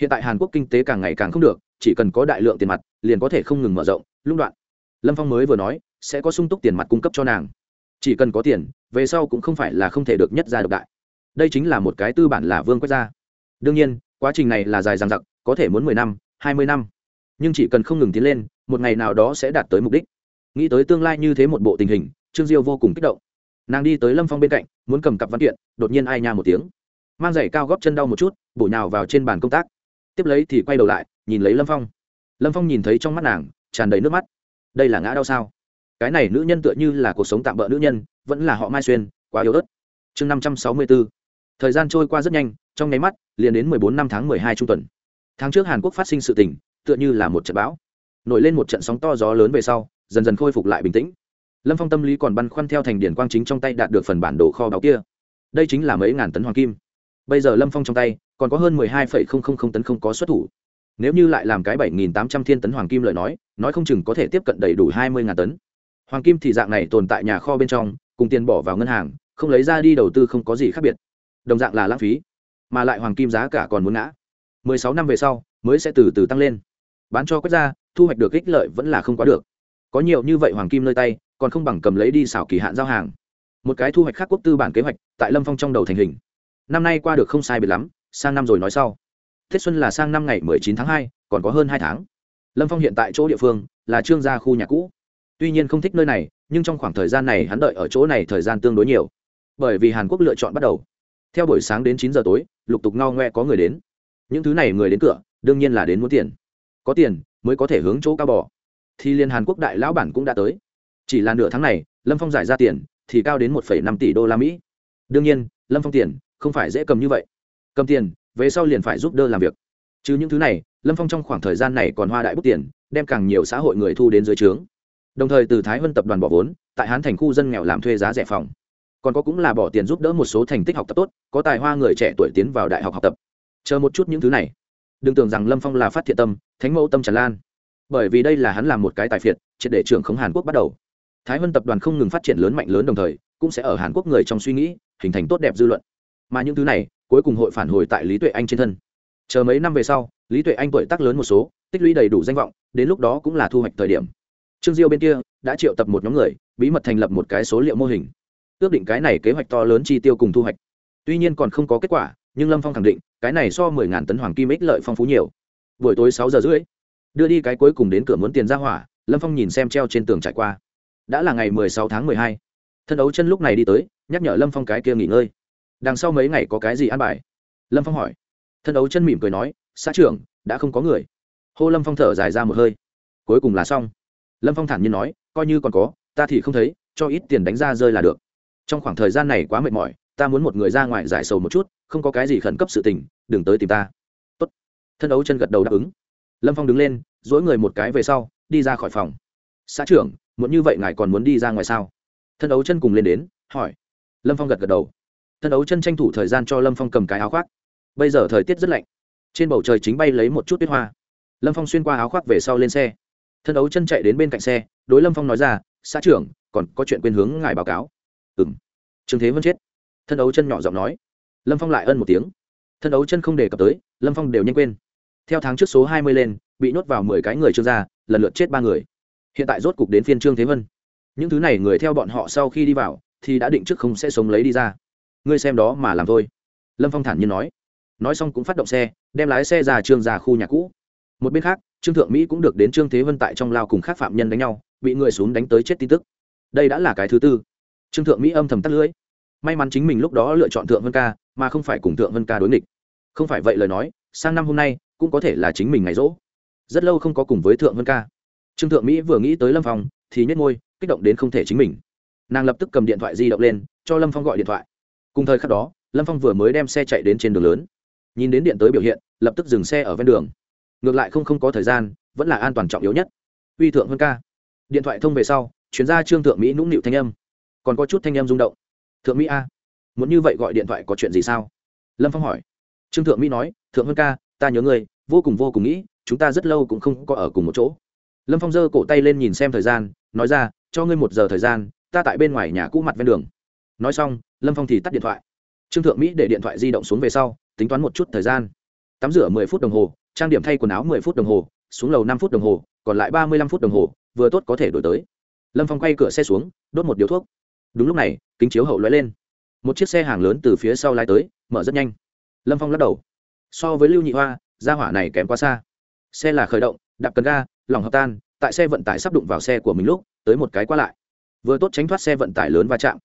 A: Hiện tại hàn quốc kinh tế càng ngày càng không được, chỉ cần có đại lượng tiền mặt, liền có thể không ngừng mở rộng, lũng đoạn. Lâm phong mới vừa nói, sẽ có sung túc tiền mặt cung cấp cho nàng. Chỉ cần có tiền, về sau cũng không phải là không thể được nhất ra độc đại. Đây chính là một cái tư bản là vương quốc gia đương nhiên, quá trình này là dài dằng dặc có thể muốn mười năm, hai mươi năm. Nhưng chỉ cần không ngừng tiến lên, một ngày nào đó sẽ đạt tới mục đích. Nghĩ tới tương lai như thế một bộ tình hình, trương diêu vô cùng kích động. Nàng đi tới lâm phong bên cạnh, muốn cầm cặp văn kiện, đột nhiên ai nha một tiếng. Mang giày cao góp chân đau một chút, bổ nhào vào trên bàn công tác. Tiếp lấy thì quay đầu lại, nhìn lấy lâm phong. Lâm phong nhìn thấy trong mắt nàng, tràn đầy nước mắt. Đây là ngã đau sao? Cái này nữ nhân tựa như là cuộc sống tạm bỡ nữ nhân, vẫn là họ mai xuyên, quá yếu ớt. Chương năm trăm sáu mươi bốn. Thời gian trôi qua rất nhanh, trong nháy mắt, liền đến mười bốn năm tháng mười hai trung tuần tháng trước hàn quốc phát sinh sự tình, tựa như là một trận bão. Nổi lên một trận sóng to gió lớn về sau, dần dần khôi phục lại bình tĩnh. Lâm phong tâm lý còn băn khoăn theo thành điển quang chính trong tay đạt được phần bản đồ kho báu kia. Đây chính là mấy ngàn tấn hoàng kim. Bây giờ lâm phong trong tay, còn có hơn mười hai phẩy không không không tấn không có xuất thủ. Nếu như lại làm cái bảy nghìn tám trăm thiên tấn hoàng kim lời nói nói không chừng có thể tiếp cận đầy đủ hai mươi ngàn tấn. Hoàng kim thì dạng này tồn tại nhà kho bên trong, cùng tiền bỏ vào ngân hàng, không lấy ra đi đầu tư không có gì khác biệt. Đồng dạng là lãng phí, mà lại hoàng kim giá cả còn muốn ngã mười sáu năm về sau, mới sẽ từ từ tăng lên. Bán cho quốc gia, thu hoạch được ích lợi vẫn là không quá được. Có nhiều như vậy hoàng kim nơi tay, còn không bằng cầm lấy đi xảo kỳ hạn giao hàng. Một cái thu hoạch khác quốc tư bản kế hoạch, tại lâm phong trong đầu thành hình. Năm nay qua được không sai biệt lắm, sang năm rồi nói sau. Tết xuân là sang năm ngày mười chín tháng hai, còn có hơn hai tháng. Lâm phong hiện tại chỗ địa phương, là trương gia khu nhà cũ. Tuy nhiên không thích nơi này, nhưng trong khoảng thời gian này hắn đợi ở chỗ này thời gian tương đối nhiều. Bởi vì hàn quốc lựa chọn bắt đầu. Theo buổi sáng đến chín giờ tối, lục tục ngao ngoe có người đến những thứ này người đến cửa, đương nhiên là đến muốn tiền. Có tiền, mới có thể hướng chỗ cao bò. Thì liên hàn quốc đại lão bản cũng đã tới. Chỉ là nửa tháng này, lâm phong giải ra tiền, thì cao đến một năm tỷ đô la mỹ. Đương nhiên, lâm phong tiền, không phải dễ cầm như vậy. Cầm tiền, về sau liền phải giúp đỡ làm việc. Chứ những thứ này, lâm phong trong khoảng thời gian này còn hoa đại bút tiền, đem càng nhiều xã hội người thu đến dưới trướng. Đồng thời từ thái vân tập đoàn bỏ vốn, tại hán thành khu dân nghèo làm thuê giá rẻ phòng. Còn có cũng là bỏ tiền giúp đỡ một số thành tích học tập tốt, có tài hoa người trẻ tuổi tiến vào đại học học tập chờ một chút những thứ này. Đừng tưởng rằng lâm phong là phát thiện tâm, thánh mẫu tâm tràn lan. Bởi vì đây là hắn làm một cái tài phiệt, triệt để trưởng khống hàn quốc bắt đầu. Thái vân tập đoàn không ngừng phát triển lớn mạnh lớn đồng thời, cũng sẽ ở hàn quốc người trong suy nghĩ, hình thành tốt đẹp dư luận. Mà những thứ này, cuối cùng hội phản hồi tại lý tuệ anh trên thân. Chờ mấy năm về sau, lý tuệ anh tuổi tác lớn một số, tích lũy đầy đủ danh vọng, đến lúc đó cũng là thu hoạch thời điểm. Trương diêu bên kia, đã triệu tập một nhóm người, bí mật thành lập một cái số liệu mô hình. Ước định cái này kế hoạch to lớn chi tiêu cùng thu hoạch. Tuy nhiên còn không có kết quả nhưng lâm phong khẳng định cái này so mười ngàn tấn hoàng kim ích lợi phong phú nhiều buổi tối sáu giờ rưỡi, đưa đi cái cuối cùng đến cửa muốn tiền ra hỏa, lâm phong nhìn xem treo trên tường trải qua. đã là ngày mười sáu tháng mười hai, thân đấu chân lúc này đi tới, nhắc nhở lâm phong cái kia nghỉ ngơi. đằng sau mấy ngày có cái gì ăn bài? lâm phong hỏi. thân đấu chân mỉm cười nói, xã trưởng, đã không có người. hô lâm phong thở dài ra một hơi. cuối cùng là xong. lâm phong thản nhiên nói, coi như còn có, ta thì không thấy, cho ít tiền đánh ra rơi là được. trong khoảng thời gian này quá mệt mỏi ta muốn một người ra ngoài giải sầu một chút, không có cái gì khẩn cấp sự tình, đừng tới tìm ta. Tốt. thân đấu chân gật đầu đáp ứng. Lâm phong đứng lên dỗi người một cái về sau, đi ra khỏi phòng. Xã trưởng, muốn như vậy ngài còn muốn đi ra ngoài sao? Thân đấu chân cùng lên đến, hỏi. Lâm phong gật gật đầu. Thân đấu chân tranh thủ thời gian cho lâm phong cầm cái áo khoác. Bây giờ thời tiết rất lạnh. Trên bầu trời chính bay lấy một chút tuyết hoa. Lâm phong xuyên qua áo khoác về sau lên xe. Thân đấu chân chạy đến bên cạnh xe, đối lâm phong nói ra, xã trưởng, còn có chuyện quên hướng ngài báo cáo. Ừ m trương thế vân chết thân đấu chân nhỏ giọng nói. Lâm phong lại ân một tiếng. Thân đấu chân không đề cập tới, lâm phong đều nhanh quên. Theo tháng trước số hai mươi lên, bị nhốt vào mười cái người trương gia lần lượt chết ba người. Hiện tại rốt cục đến phiên trương thế vân. Những thứ này người theo bọn họ sau khi đi vào, thì đã định trước không sẽ sống lấy đi ra. Ngươi xem đó mà làm thôi. Lâm phong thản nhiên nói. Nói xong cũng phát động xe, đem lái xe ra trương ra khu nhà cũ. Một bên khác, trương thượng mỹ cũng được đến trương thế vân tại trong lao cùng khác phạm nhân đánh nhau, bị người xuống đánh tới chết tin tức. Đây đã là cái thứ tư. Trương thượng mỹ âm thầm tắt lưỡi may mắn chính mình lúc đó lựa chọn thượng vân ca, mà không phải cùng thượng vân ca đối nghịch. Không phải vậy lời nói, sang năm hôm nay, cũng có thể là chính mình ngày rỗ. Rất lâu không có cùng với thượng vân ca. Trương thượng mỹ vừa nghĩ tới lâm phong, thì nhét ngôi kích động đến không thể chính mình. Nàng lập tức cầm điện thoại di động lên, cho lâm phong gọi điện thoại. Cùng thời khắc đó, lâm phong vừa mới đem xe chạy đến trên đường lớn. Nhìn đến điện tới biểu hiện, lập tức dừng xe ở ven đường. Ngược lại không không có thời gian, vẫn là an toàn trọng yếu nhất. Uy thượng hơn ca. Điện thoại thông về sau chuyến ra trương thượng mỹ nũng nịu thanh âm. Còn có chút thanh âm rung động thượng mỹ a muốn như vậy gọi điện thoại có chuyện gì sao lâm phong hỏi trương thượng mỹ nói thượng hơn ca ta nhớ ngươi, vô cùng vô cùng nghĩ chúng ta rất lâu cũng không có ở cùng một chỗ lâm phong giơ cổ tay lên nhìn xem thời gian nói ra cho ngươi một giờ thời gian ta tại bên ngoài nhà cũ mặt ven đường nói xong lâm phong thì tắt điện thoại trương thượng mỹ để điện thoại di động xuống về sau tính toán một chút thời gian tắm rửa mười phút đồng hồ trang điểm thay quần áo mười phút đồng hồ xuống lầu năm phút đồng hồ còn lại ba mươi lăm phút đồng hồ vừa tốt có thể đổi tới lâm phong quay cửa xe xuống đốt một điếu thuốc đúng lúc này, kính chiếu hậu lóe lên. Một chiếc xe hàng lớn từ phía sau lái tới, mở rất nhanh. Lâm phong lắc đầu. So với lưu nhị hoa, gia hỏa này kém quá xa. Xe là khởi động, đạp cần ga, lòng hợp tan, tại xe vận tải sắp đụng vào xe của mình lúc, tới một cái qua lại. Vừa tốt tránh thoát xe vận tải lớn va chạm.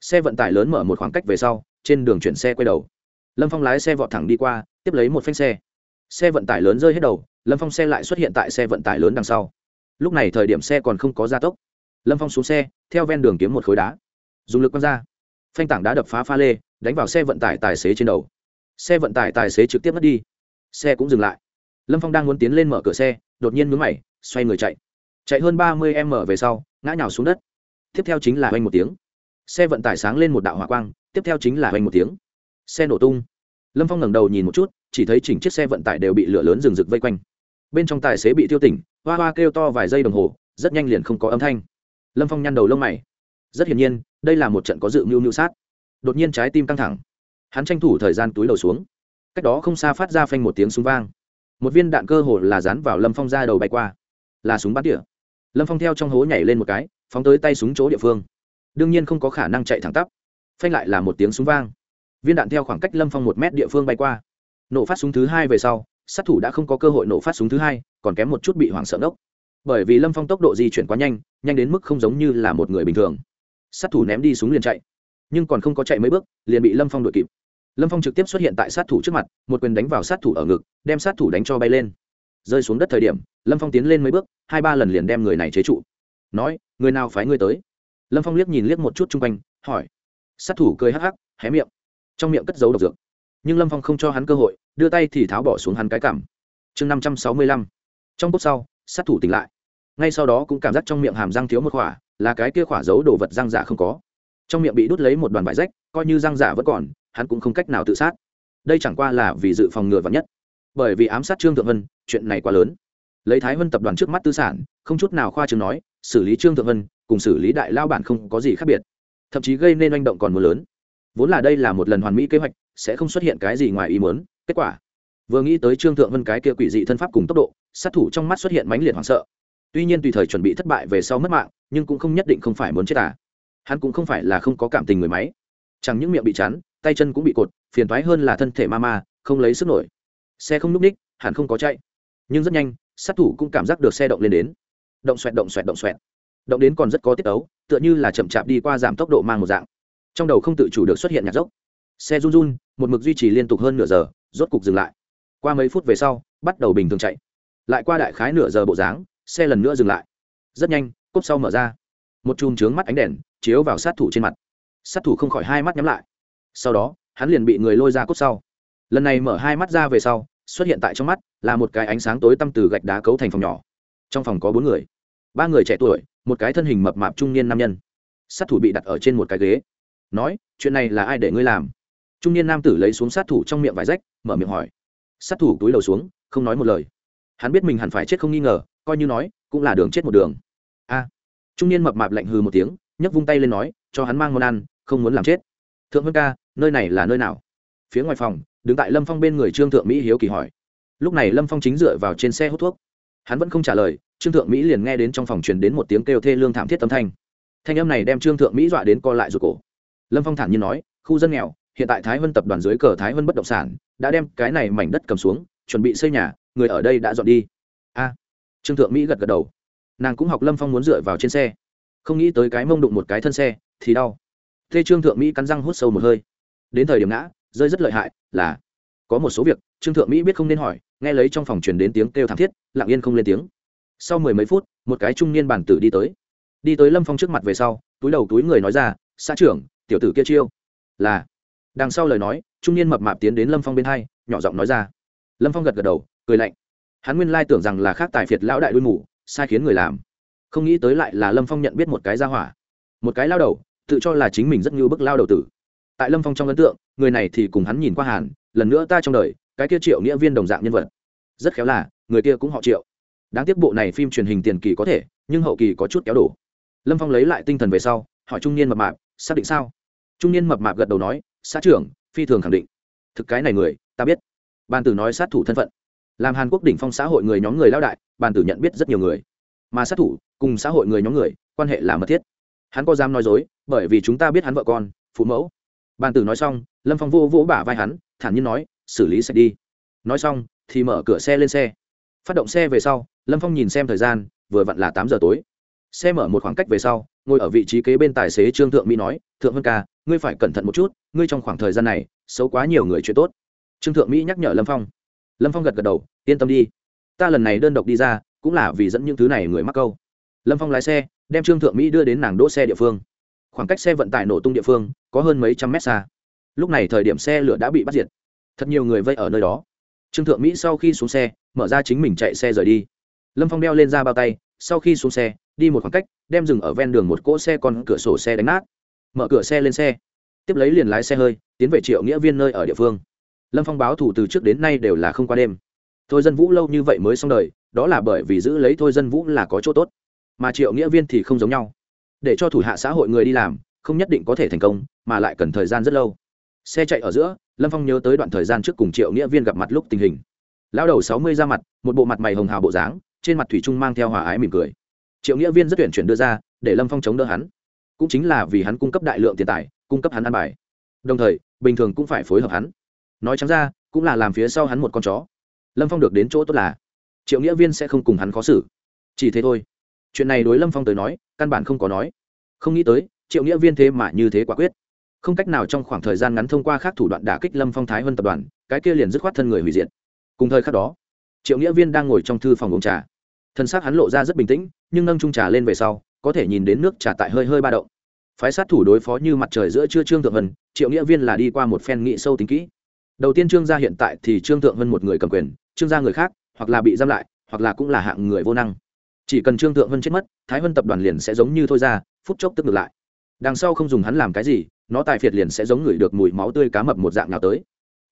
A: Xe vận tải lớn mở một khoảng cách về sau, trên đường chuyển xe quay đầu. Lâm phong lái xe vọt thẳng đi qua, tiếp lấy một phanh xe. Xe vận tải lớn rơi hết đầu, lâm phong xe lại xuất hiện tại xe vận tải lớn đằng sau. Lúc này thời điểm xe còn không có gia tốc. Lâm phong xuống xe, theo ven đường kiếm một khối đá dùng lực quăng ra. Phanh tảng đã đập phá pha lê, đánh vào xe vận tải tài xế trên đầu. Xe vận tải tài xế trực tiếp mất đi. Xe cũng dừng lại. Lâm phong đang muốn tiến lên mở cửa xe, đột nhiên mướn mày, xoay người chạy. Chạy hơn ba mươi m về sau, ngã nhào xuống đất. Tiếp theo chính là oanh một tiếng. Xe vận tải sáng lên một đạo hỏa quang, tiếp theo chính là oanh một tiếng. Xe nổ tung. Lâm phong ngẩng đầu nhìn một chút, chỉ thấy chỉnh chiếc xe vận tải đều bị lửa lớn rừng rực vây quanh. Bên trong tài xế bị tiêu tỉnh, hoa hoa kêu to vài giây đồng hồ, rất nhanh liền không có âm thanh. Lâm phong nhăn đầu lông mày rất hiển nhiên, đây là một trận có dự mưu mưu sát. Đột nhiên trái tim căng thẳng. Hắn tranh thủ thời gian túi đầu xuống. Cách đó không xa phát ra phanh một tiếng súng vang. Một viên đạn cơ hồ là dán vào lâm phong ra đầu bay qua. Là súng bắn tỉa. Lâm phong theo trong hố nhảy lên một cái, phóng tới tay súng chỗ địa phương. Đương nhiên không có khả năng chạy thẳng tắp. Phanh lại là một tiếng súng vang. Viên đạn theo khoảng cách lâm phong một mét địa phương bay qua. Nổ phát súng thứ hai về sau, sát thủ đã không có cơ hội nổ phát súng thứ hai, còn kém một chút bị hoảng sợ đốc bởi vì lâm phong tốc độ di chuyển quá nhanh nhanh đến mức không giống như là một người bình thường sát thủ ném đi súng liền chạy. Nhưng còn không có chạy mấy bước, liền bị lâm phong đuổi kịp. Lâm phong trực tiếp xuất hiện tại sát thủ trước mặt, một quyền đánh vào sát thủ ở ngực, đem sát thủ đánh cho bay lên. Rơi xuống đất thời điểm, lâm phong tiến lên mấy bước, hai ba lần liền đem người này chế trụ. Nói, người nào phái ngươi tới? Lâm phong liếc nhìn liếc một chút chung quanh, hỏi. Sát thủ cười hắc hắc, hé miệng. Trong miệng cất giấu độc dược. Nhưng lâm phong không cho hắn cơ hội, đưa tay thì tháo bỏ xuống hắn cái cảm. Chương năm trăm sáu mươi lăm. Trong cốc sau, sát thủ tỉnh lại. Ngay sau đó cũng cảm giác trong miệng hàm răng thiếu một khỏa là cái kia khỏa giấu đồ vật răng giả không có. Trong miệng bị đút lấy một đoàn vải rách, coi như răng giả vẫn còn, hắn cũng không cách nào tự sát. Đây chẳng qua là vì dự phòng ngừa vắn nhất. Bởi vì ám sát trương thượng vân, chuyện này quá lớn. Lấy thái vân tập đoàn trước mắt tư sản, không chút nào khoa chừng nói, xử lý trương thượng vân cùng xử lý đại lao bản không có gì khác biệt. Thậm chí gây nên manh động còn mưa lớn. Vốn là đây là một lần hoàn mỹ kế hoạch, sẽ không xuất hiện cái gì ngoài ý muốn, kết quả. Vừa nghĩ tới trương thượng vân cái kia quỷ dị thân pháp cùng tốc độ, sát thủ trong mắt xuất hiện mãnh liệt hoảng sợ tuy nhiên tùy thời chuẩn bị thất bại về sau mất mạng, nhưng cũng không nhất định không phải muốn chết à. Hắn cũng không phải là không có cảm tình người máy. Chẳng những miệng bị chắn, tay chân cũng bị cột, phiền thoái hơn là thân thể ma ma, không lấy sức nổi. Xe không núp ních, hẳn không có chạy. Nhưng rất nhanh, sát thủ cũng cảm giác được xe động lên đến. Động xoẹt động xoẹt động xoẹt. Động đến còn rất có tiết ấu, tựa như là chậm chạp đi qua giảm tốc độ mang một dạng. Trong đầu không tự chủ được xuất hiện nhạc dốc. Xe run run, một mực duy trì liên tục hơn nửa giờ, rốt cục dừng lại. Qua mấy phút về sau, bắt đầu bình thường chạy. Lại qua đại khái nửa giờ bộ dáng xe lần nữa dừng lại. Rất nhanh, cốp sau mở ra. Một chùm trướng mắt ánh đèn chiếu vào sát thủ trên mặt. Sát thủ không khỏi hai mắt nhắm lại. Sau đó, hắn liền bị người lôi ra cốt sau. Lần này mở hai mắt ra về sau, xuất hiện tại trong mắt là một cái ánh sáng tối tăm từ gạch đá cấu thành phòng nhỏ. Trong phòng có bốn người. Ba người trẻ tuổi, một cái thân hình mập mạp trung niên nam nhân. Sát thủ bị đặt ở trên một cái ghế. Nói, chuyện này là ai để ngươi làm? Trung niên nam tử lấy xuống sát thủ trong miệng vải rách, mở miệng hỏi. Sát thủ túi đầu xuống, không nói một lời. Hắn biết mình hẳn phải chết không nghi ngờ coi như nói, cũng là đường chết một đường. A. Trung niên mập mạp lạnh hừ một tiếng, nhấc vung tay lên nói, cho hắn mang món ăn, không muốn làm chết. Thượng vân ca, nơi này là nơi nào? Phía ngoài phòng, đứng tại lâm phong bên người trương thượng mỹ hiếu kỳ hỏi. Lúc này lâm phong chính dựa vào trên xe hút thuốc. Hắn vẫn không trả lời, trương thượng mỹ liền nghe đến trong phòng truyền đến một tiếng kêu thê lương thảm thiết tâm thanh. Thanh âm này đem trương thượng mỹ dọa đến co lại ruột cổ. Lâm phong thản nhiên nói, khu dân nghèo, hiện tại thái vân tập đoàn dưới cờ thái vân bất động sản, đã đem cái này mảnh đất cầm xuống, chuẩn bị xây nhà, người ở đây đã dọn đi trương thượng mỹ gật gật đầu. Nàng cũng học lâm phong muốn dựa vào trên xe. Không nghĩ tới cái mông đụng một cái thân xe, thì đau. Thế trương thượng mỹ cắn răng hút sâu một hơi. Đến thời điểm ngã, rơi rất lợi hại, là có một số việc, trương thượng mỹ biết không nên hỏi, nghe lấy trong phòng truyền đến tiếng kêu thảm thiết, lặng yên không lên tiếng. Sau mười mấy phút, một cái trung niên bản tử đi tới. Đi tới lâm phong trước mặt về sau, túi đầu túi người nói ra, xã trưởng, tiểu tử kia chiêu. Là, đằng sau lời nói, trung niên mập mạp tiến đến lâm phong bên hai, nhỏ giọng nói ra. Lâm phong gật gật đầu, cười lạnh hắn nguyên lai tưởng rằng là khác tài phiệt lão đại đuôi mù, sai khiến người làm. Không nghĩ tới lại là lâm phong nhận biết một cái ra hỏa. Một cái lao đầu, tự cho là chính mình rất như bức lao đầu tử. Tại lâm phong trong ấn tượng, người này thì cùng hắn nhìn qua hàn, lần nữa ta trong đời, cái kia triệu nghĩa viên đồng dạng nhân vật. Rất khéo là, người kia cũng họ triệu. Đáng tiếc bộ này phim truyền hình tiền kỳ có thể, nhưng hậu kỳ có chút kéo đổ. Lâm phong lấy lại tinh thần về sau, hỏi trung niên mập mạp, xác định sao? Trung niên mập mạp gật đầu nói xã trưởng, phi thường khẳng định. Thực cái này người, ta biết. Ban tử nói sát thủ thân phận làm hàn quốc đỉnh phong xã hội người nhóm người lao đại, bàn tử nhận biết rất nhiều người. Mà sát thủ, cùng xã hội người nhóm người, quan hệ là mật thiết. Hắn có dám nói dối, bởi vì chúng ta biết hắn vợ con, phụ mẫu. Bàn tử nói xong, lâm phong vô vỗ bả vai hắn, thản nhiên nói, xử lý sạch đi. Nói xong, thì mở cửa xe lên xe. Phát động xe về sau, lâm phong nhìn xem thời gian, vừa vặn là tám giờ tối. Xe mở một khoảng cách về sau, ngồi ở vị trí kế bên tài xế trương thượng mỹ nói, thượng vân ca, ngươi phải cẩn thận một chút, ngươi trong khoảng thời gian này, xấu quá nhiều người chuyện tốt. Trương thượng mỹ nhắc nhở lâm phong lâm phong gật gật đầu, yên tâm đi. Ta lần này đơn độc đi ra, cũng là vì dẫn những thứ này người mắc câu. Lâm phong lái xe, đem trương thượng mỹ đưa đến nàng đỗ xe địa phương. Khoảng cách xe vận tải nổ tung địa phương, có hơn mấy trăm mét xa. Lúc này thời điểm xe lửa đã bị bắt diệt. Thật nhiều người vây ở nơi đó. Trương thượng mỹ sau khi xuống xe, mở ra chính mình chạy xe rời đi. Lâm phong đeo lên ra bao tay, sau khi xuống xe, đi một khoảng cách, đem dừng ở ven đường một cỗ xe còn cửa sổ xe đánh nát. Mở cửa xe lên xe. Tiếp lấy liền lái xe hơi, tiến về triệu nghĩa viên nơi ở địa phương lâm phong báo thủ từ trước đến nay đều là không qua đêm thôi dân vũ lâu như vậy mới xong đời đó là bởi vì giữ lấy thôi dân vũ là có chỗ tốt mà triệu nghĩa viên thì không giống nhau để cho thủ hạ xã hội người đi làm không nhất định có thể thành công mà lại cần thời gian rất lâu xe chạy ở giữa lâm phong nhớ tới đoạn thời gian trước cùng triệu nghĩa viên gặp mặt lúc tình hình lao đầu sáu mươi ra mặt một bộ mặt mày hồng hào bộ dáng trên mặt thủy trung mang theo hòa ái mỉm cười triệu nghĩa viên rất tuyển chuyển đưa ra để lâm phong chống đỡ hắn cũng chính là vì hắn cung cấp đại lượng tiền tài cung cấp hắn ăn bài đồng thời bình thường cũng phải phối hợp hắn nói chẳng ra, cũng là làm phía sau hắn một con chó. Lâm phong được đến chỗ tốt là, triệu nghĩa viên sẽ không cùng hắn khó xử. Chỉ thế thôi. Chuyện này đối lâm phong tới nói, căn bản không có nói. Không nghĩ tới, triệu nghĩa viên thế mà như thế quả quyết. Không cách nào trong khoảng thời gian ngắn thông qua các thủ đoạn đả kích lâm phong thái hơn tập đoàn, cái kia liền dứt khoát thân người hủy diệt. Cùng thời khắc đó, triệu nghĩa viên đang ngồi trong thư phòng uống trà. Thân xác hắn lộ ra rất bình tĩnh, nhưng nâng trung trà lên về sau, có thể nhìn đến nước trà tại hơi hơi ba động. Phái sát thủ đối phó như mặt trời giữa trưa trương thượng vân, triệu nghĩa viên là đi qua một phen nghị sâu tính kỹ đầu tiên trương gia hiện tại thì trương thượng vân một người cầm quyền, trương gia người khác, hoặc là bị giam lại, hoặc là cũng là hạng người vô năng. Chỉ cần trương thượng vân chết mất, thái vân tập đoàn liền sẽ giống như thôi ra, phút chốc tức ngược lại. Đằng sau không dùng hắn làm cái gì, nó tài phiệt liền sẽ giống người được mùi máu tươi cá mập một dạng nào tới.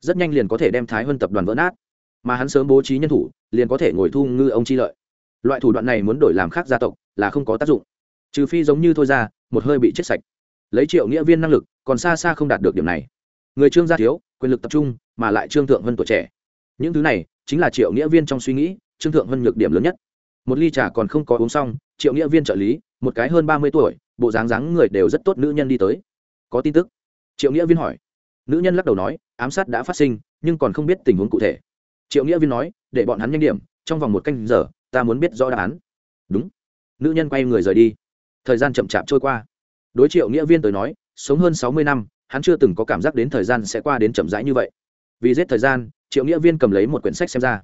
A: Rất nhanh liền có thể đem thái vân tập đoàn vỡ nát. Mà hắn sớm bố trí nhân thủ, liền có thể ngồi thu ngư ông chi lợi. Loại thủ đoạn này muốn đổi làm khác gia tộc là không có tác dụng. Trừ phi giống như thôi ra, một hơi bị chết sạch. Lấy triệu nghĩa viên năng lực, còn xa xa không đạt được điểm này người trương gia thiếu, quyền lực tập trung, mà lại trương thượng vân tuổi trẻ. Những thứ này chính là triệu nghĩa viên trong suy nghĩ, trương thượng vân nhược điểm lớn nhất. Một ly trà còn không có uống xong, triệu nghĩa viên trợ lý, một cái hơn ba mươi tuổi, bộ dáng dáng người đều rất tốt nữ nhân đi tới. Có tin tức? Triệu nghĩa viên hỏi. Nữ nhân lắc đầu nói, ám sát đã phát sinh, nhưng còn không biết tình huống cụ thể. Triệu nghĩa viên nói, để bọn hắn nhanh điểm, trong vòng một canh giờ, ta muốn biết rõ đáp án. Đúng. Nữ nhân quay người rời đi. Thời gian chậm chạp trôi qua. Đối triệu nghĩa viên tới nói, sống hơn sáu mươi năm hắn chưa từng có cảm giác đến thời gian sẽ qua đến chậm rãi như vậy. Vì giết thời gian, triệu nghĩa viên cầm lấy một quyển sách xem ra.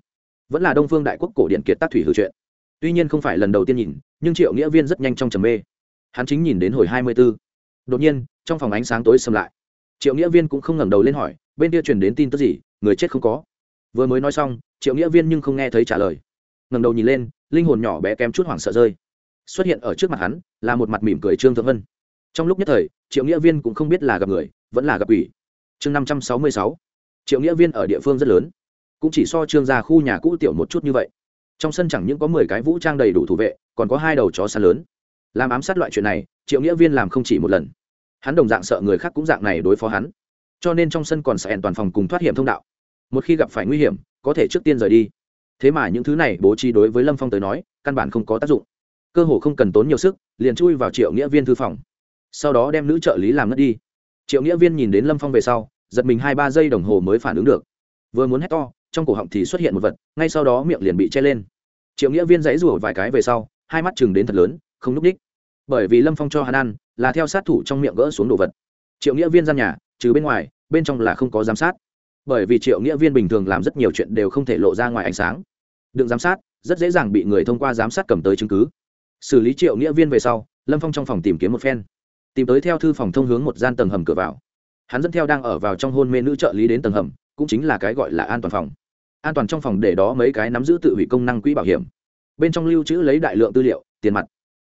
A: Vẫn là đông phương đại quốc cổ điện kiệt tác thủy hư truyện. Tuy nhiên không phải lần đầu tiên nhìn, nhưng triệu nghĩa viên rất nhanh trong trầm mê. Hắn chính nhìn đến hồi hai mươi b ố đột nhiên, trong phòng ánh sáng tối xâm lại. Triệu nghĩa viên cũng không ngẩng đầu lên hỏi, bên kia truyền đến tin tức gì, người chết không có. Vừa mới nói xong, triệu nghĩa viên nhưng không nghe thấy trả lời. Ngẩng đầu nhìn lên, linh hồn nhỏ bé kém chút hoảng sợ rơi. Xuất hiện ở trước mặt hắn là một mặt mỉm cười trương thượng vân trong lúc nhất thời, triệu nghĩa viên cũng không biết là gặp người, vẫn là gặp ủy chương năm trăm sáu mươi sáu. Triệu nghĩa viên ở địa phương rất lớn. Cũng chỉ so trương gia khu nhà cũ tiểu một chút như vậy. Trong sân chẳng những có mười cái vũ trang đầy đủ thủ vệ, còn có hai đầu chó săn lớn. Làm ám sát loại chuyện này, triệu nghĩa viên làm không chỉ một lần. Hắn đồng dạng sợ người khác cũng dạng này đối phó hắn. Cho nên trong sân còn sẽ ẻn toàn phòng cùng thoát hiểm thông đạo. Một khi gặp phải nguy hiểm, có thể trước tiên rời đi. Thế mà những thứ này bố trí đối với lâm phong tới nói, căn bản không có tác dụng. Cơ hồ không cần tốn nhiều sức, liền chui vào triệu nghĩa viên thư phòng sau đó đem nữ trợ lý làm ngất đi. Triệu nghĩa viên nhìn đến lâm phong về sau, giật mình hai ba giây đồng hồ mới phản ứng được. Vừa muốn hét to, trong cổ họng thì xuất hiện một vật, ngay sau đó miệng liền bị che lên. Triệu nghĩa viên dãy rủa vài cái về sau, hai mắt chừng đến thật lớn, không n ú c ních bởi vì lâm phong cho hắn ăn, là theo sát thủ trong miệng gỡ xuống đồ vật. Triệu nghĩa viên gian nhà, trừ bên ngoài, bên trong là không có giám sát. Bởi vì triệu nghĩa viên bình thường làm rất nhiều chuyện đều không thể lộ ra ngoài ánh sáng. Đừng giám sát, rất dễ dàng bị người thông qua giám sát cầm tới chứng cứ. Xử lý triệu nghĩa viên về sau, lâm phong trong phòng tìm kiếm một phen tìm tới theo thư phòng thông hướng một gian tầng hầm cửa vào. Hắn dẫn theo đang ở vào trong hôn mê nữ trợ lý đến tầng hầm, cũng chính là cái gọi là an toàn phòng. An toàn trong phòng để đó mấy cái nắm giữ tự hủy công năng quỹ bảo hiểm. Bên trong lưu trữ lấy đại lượng tư liệu, tiền mặt.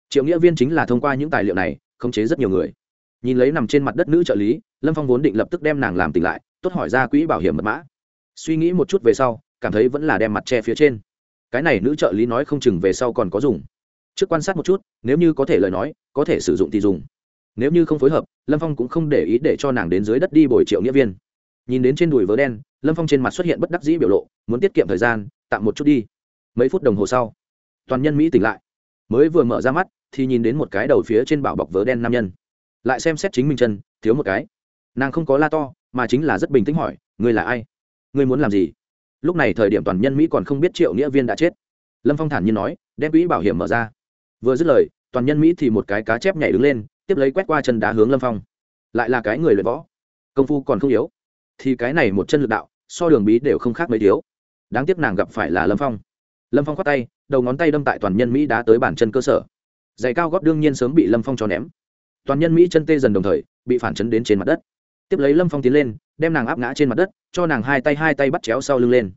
A: Triệu nghĩa viên chính là thông qua những tài liệu này, khống chế rất nhiều người. Nhìn lấy nằm trên mặt đất nữ trợ lý, lâm phong vốn định lập tức đem nàng làm tỉnh lại, tốt hỏi ra quỹ bảo hiểm mật mã. Suy nghĩ một chút về sau, cảm thấy vẫn là đem mặt che phía trên. Cái này nữ trợ lý nói không chừng về sau còn có dùng. Trước quan sát một chút, nếu như có thể lời nói, có thể sử dụng thì dùng nếu như không phối hợp, lâm phong cũng không để ý để cho nàng đến dưới đất đi bồi triệu nghĩa viên. Nhìn đến trên đùi vớ đen, lâm phong trên mặt xuất hiện bất đắc dĩ biểu lộ, muốn tiết kiệm thời gian, tạm một chút đi. Mấy phút đồng hồ sau, toàn nhân mỹ tỉnh lại. Mới vừa mở ra mắt, thì nhìn đến một cái đầu phía trên bảo bọc vớ đen nam nhân. Lại xem xét chính mình chân, thiếu một cái. Nàng không có la to, mà chính là rất bình tĩnh hỏi, ngươi là ai? Ngươi muốn làm gì? Lúc này thời điểm toàn nhân mỹ còn không biết triệu nghĩa viên đã chết. Lâm phong thản nhiên nói, đem quỹ bảo hiểm mở ra. Vừa dứt lời, toàn nhân mỹ thì một cái cá chép nhảy đứng lên tiếp lấy quét qua chân đá hướng lâm phong lại là cái người luyện võ công phu còn không yếu thì cái này một chân lực đạo so đường bí đều không khác mấy thiếu đáng tiếc nàng gặp phải là lâm phong lâm phong khoát tay đầu ngón tay đâm tại toàn nhân mỹ đá tới bản chân cơ sở giày cao góp đương nhiên sớm bị lâm phong cho ném toàn nhân mỹ chân tê dần đồng thời bị phản chấn đến trên mặt đất tiếp lấy lâm phong tiến lên đem nàng áp ngã trên mặt đất cho nàng hai tay hai tay bắt chéo sau lưng lên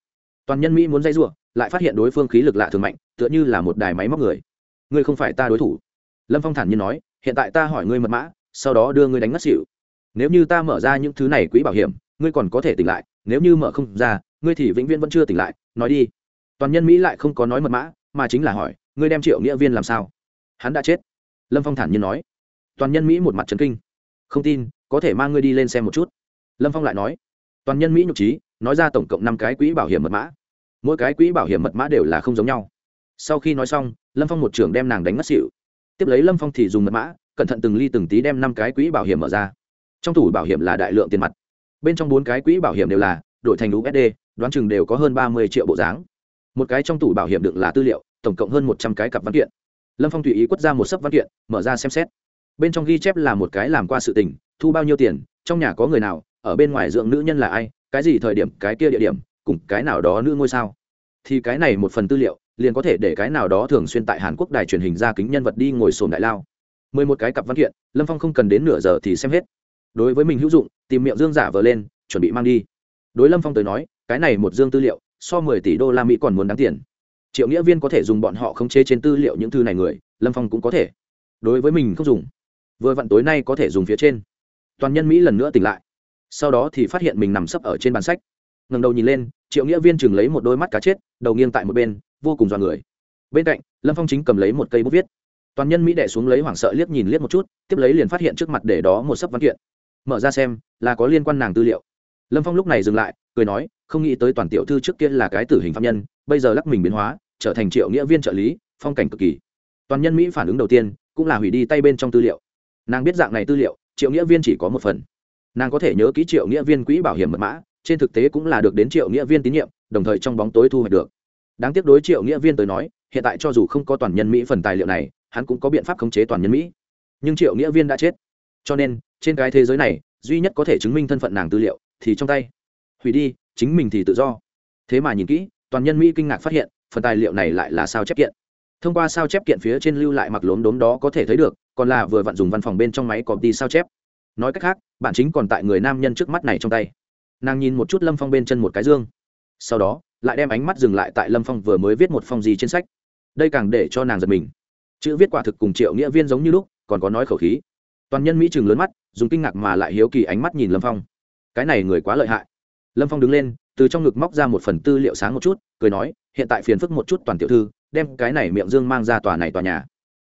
A: toàn nhân mỹ muốn dây r u ộ lại phát hiện đối phương khí lực lạ thường mạnh tựa như là một đài máy móc người ngươi không phải ta đối thủ lâm phong thản nhiên nói hiện tại ta hỏi ngươi mật mã, sau đó đưa ngươi đánh ngất xỉu. Nếu như ta mở ra những thứ này quỹ bảo hiểm, ngươi còn có thể tỉnh lại, nếu như mở không ra, ngươi thì vĩnh viễn vẫn chưa tỉnh lại, nói đi. Toàn nhân mỹ lại không có nói mật mã, mà chính là hỏi, ngươi đem triệu nghĩa viên làm sao? Hắn đã chết. Lâm phong thản nhiên nói. Toàn nhân mỹ một mặt trấn kinh. Không tin, có thể mang ngươi đi lên xem một chút. Lâm phong lại nói. Toàn nhân mỹ nhục trí, nói ra tổng cộng năm cái quỹ bảo hiểm mật mã. Mỗi cái quỹ bảo hiểm mật mã đều là không giống nhau. Sau khi nói xong, lâm phong một trưởng đem nàng đánh ngất xỉu tiếp lấy lâm phong thì dùng mật mã, cẩn thận từng ly từng tí đem năm cái quỹ bảo hiểm mở ra. Trong tủ bảo hiểm là đại lượng tiền mặt. Bên trong bốn cái quỹ bảo hiểm đều là đổi thành usd đoán chừng đều có hơn ba mươi triệu bộ dáng. Một cái trong tủ bảo hiểm đựng là tư liệu, tổng cộng hơn một trăm cái cặp văn kiện. Lâm phong tùy ý quất ra một sấp văn kiện, mở ra xem xét. Bên trong ghi chép là một cái làm qua sự tình, thu bao nhiêu tiền, trong nhà có người nào, ở bên ngoài dưỡng nữ nhân là ai, cái gì thời điểm, cái kia địa điểm, cùng cái nào đó nữ ngôi sao. Thì cái này một phần tư liệu liền có thể để cái nào đó thường xuyên tại hàn quốc đài truyền hình ra kính nhân vật đi ngồi sồn đại lao. Mười một cái cặp văn kiện, lâm phong không cần đến nửa giờ thì xem hết. Đối với mình hữu dụng, tìm miệng dương giả vờ lên, chuẩn bị mang đi. Đối lâm phong tới nói, cái này một dương tư liệu, so mười tỷ đô la mỹ còn muốn đáng tiền. Triệu nghĩa viên có thể dùng bọn họ khống chế trên tư liệu những thư này người, lâm phong cũng có thể. Đối với mình không dùng. Vừa vặn tối nay có thể dùng phía trên. Toàn nhân mỹ lần nữa tỉnh lại. Sau đó thì phát hiện mình nằm sấp ở trên bàn sách. Ngần đầu nhìn lên triệu nghĩa viên chừng lấy một đôi mắt cá chết, đầu nghiêng tại một bên, vô cùng dọa người. Bên cạnh, lâm phong chính cầm lấy một cây bút viết. Toàn nhân mỹ đẻ xuống lấy hoảng sợ liếc nhìn liếc một chút, tiếp lấy liền phát hiện trước mặt để đó một sấp văn kiện. Mở ra xem, là có liên quan nàng tư liệu. Lâm phong lúc này dừng lại, cười nói, không nghĩ tới toàn tiểu thư trước kia là cái tử hình phạm nhân, bây giờ lắc mình biến hóa, trở thành triệu nghĩa viên trợ lý, phong cảnh cực kỳ. Toàn nhân mỹ phản ứng đầu tiên, cũng là hủy đi tay bên trong tư liệu. Nàng biết dạng này tư liệu, triệu nghĩa viên chỉ có một phần. Nàng có thể nhớ ký triệu nghĩa viên quỹ bảo hiểm mật mã trên thực tế cũng là được đến triệu nghĩa viên tín nhiệm, đồng thời trong bóng tối thu hoạch được. Đáng tiếc đối triệu nghĩa viên tới nói, hiện tại cho dù không có toàn nhân mỹ phần tài liệu này, hắn cũng có biện pháp khống chế toàn nhân mỹ. Nhưng triệu nghĩa viên đã chết. Cho nên, trên cái thế giới này, duy nhất có thể chứng minh thân phận nàng tư liệu, thì trong tay. Hủy đi, chính mình thì tự do. Thế mà nhìn kỹ, toàn nhân mỹ kinh ngạc phát hiện, phần tài liệu này lại là sao chép kiện. Thông qua sao chép kiện phía trên lưu lại mặc lốm đốm đó có thể thấy được, còn là vừa vặn dùng văn phòng bên trong máy có đi sao chép. Nói cách khác bản chính còn tại người nam nhân trước mắt này trong tay nàng nhìn một chút lâm phong bên chân một cái dương sau đó lại đem ánh mắt dừng lại tại lâm phong vừa mới viết một phong gì trên sách đây càng để cho nàng giật mình chữ viết quả thực cùng triệu nghĩa viên giống như lúc còn có nói khẩu khí toàn nhân mỹ chừng lớn mắt dùng kinh ngạc mà lại hiếu kỳ ánh mắt nhìn lâm phong cái này người quá lợi hại lâm phong đứng lên từ trong ngực móc ra một phần tư liệu sáng một chút cười nói hiện tại phiền phức một chút toàn tiểu thư đem cái này miệng dương mang ra tòa này tòa nhà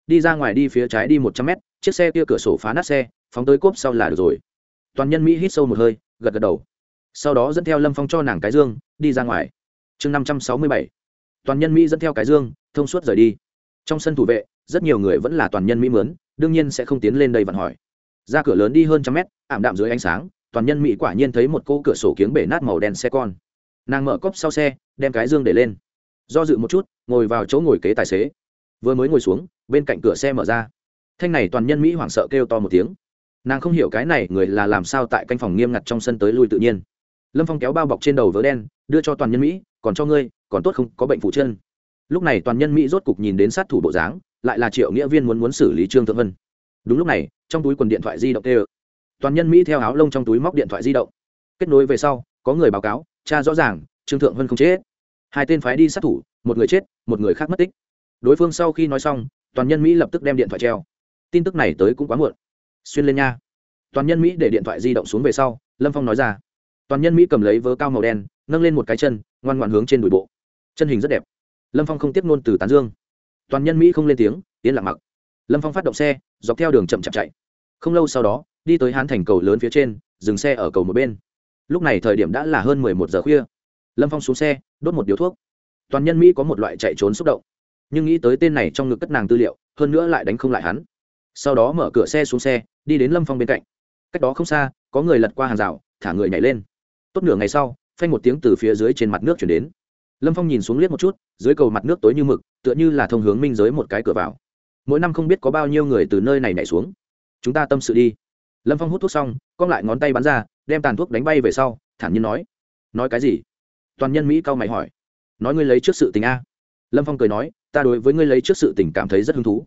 A: đi ra ngoài đi phía trái đi một trăm mét chiếc xe kia cửa sổ phá nát xe phóng tới cốp sau là được rồi toàn nhân mỹ hít sâu một hơi gật gật đầu sau đó dẫn theo lâm phong cho nàng cái dương, đi ra ngoài. Chương năm trăm sáu mươi bảy. Toàn nhân mỹ dẫn theo cái dương, thông suốt rời đi. Trong sân thủ vệ, rất nhiều người vẫn là toàn nhân mỹ mướn, đương nhiên sẽ không tiến lên đây vặn hỏi. Ra cửa lớn đi hơn trăm mét, ảm đạm dưới ánh sáng, toàn nhân mỹ quả nhiên thấy một cỗ cửa sổ kiếng bể nát màu đen xe con. Nàng mở cốc sau xe, đem cái dương để lên. Do dự một chút, ngồi vào chỗ ngồi kế tài xế. Vừa mới ngồi xuống, bên cạnh cửa xe mở ra. Thanh này toàn nhân mỹ hoảng sợ kêu to một tiếng. Nàng không hiểu cái này người là làm sao tại canh phòng nghiêm ngặt trong sân tới lui tự nhiên lâm phong kéo bao bọc trên đầu vớ đen, đưa cho toàn nhân mỹ, còn cho ngươi, còn tốt không, có bệnh phụ chân. Lúc này toàn nhân mỹ rốt cục nhìn đến sát thủ bộ dáng, lại là triệu nghĩa viên muốn muốn xử lý trương thượng vân. Đúng lúc này, trong túi quần điện thoại di động tê toàn nhân mỹ theo áo lông trong túi móc điện thoại di động. Kết nối về sau, có người báo cáo, cha rõ ràng, trương thượng vân không chết. Hai tên phái đi sát thủ, một người chết, một người khác mất tích. Đối phương sau khi nói xong, toàn nhân mỹ lập tức đem điện thoại treo. Tin tức này tới cũng quá muộn. Xuyên lên nha. Toàn nhân mỹ để điện thoại di động xuống về sau, lâm phong nói ra toàn nhân mỹ cầm lấy vớ cao màu đen, nâng lên một cái chân, ngoan ngoan hướng trên đùi bộ. Chân hình rất đẹp. Lâm phong không tiếp nôn từ tán dương. Toàn nhân mỹ không lên tiếng, yên lặng mặc. Lâm phong phát động xe, dọc theo đường chậm chậm chạy. Không lâu sau đó, đi tới hán thành cầu lớn phía trên, dừng xe ở cầu một bên. Lúc này thời điểm đã là hơn mười một giờ khuya. Lâm phong xuống xe, đốt một điếu thuốc. Toàn nhân mỹ có một loại chạy trốn xúc động. Nhưng nghĩ tới tên này trong ngực cất nàng tư liệu, hơn nữa lại đánh không lại hắn. Sau đó mở cửa xe xuống xe, đi đến lâm phong bên cạnh. Cách đó không xa, có người lật qua hàng rào, thả người nhảy lên tốt nửa ngày sau, phanh một tiếng từ phía dưới trên mặt nước chuyển đến. Lâm phong nhìn xuống liếc một chút, dưới cầu mặt nước tối như mực, tựa như là thông hướng minh giới một cái cửa vào. Mỗi năm không biết có bao nhiêu người từ nơi này nhảy xuống. Chúng ta tâm sự đi. Lâm phong hút thuốc xong, cong lại ngón tay bắn ra, đem tàn thuốc đánh bay về sau, thản nhiên nói. Nói cái gì? Toàn nhân mỹ cao mày hỏi. Nói ngươi lấy trước sự tình a. Lâm phong cười nói, ta đối với ngươi lấy trước sự tình cảm thấy rất hứng thú.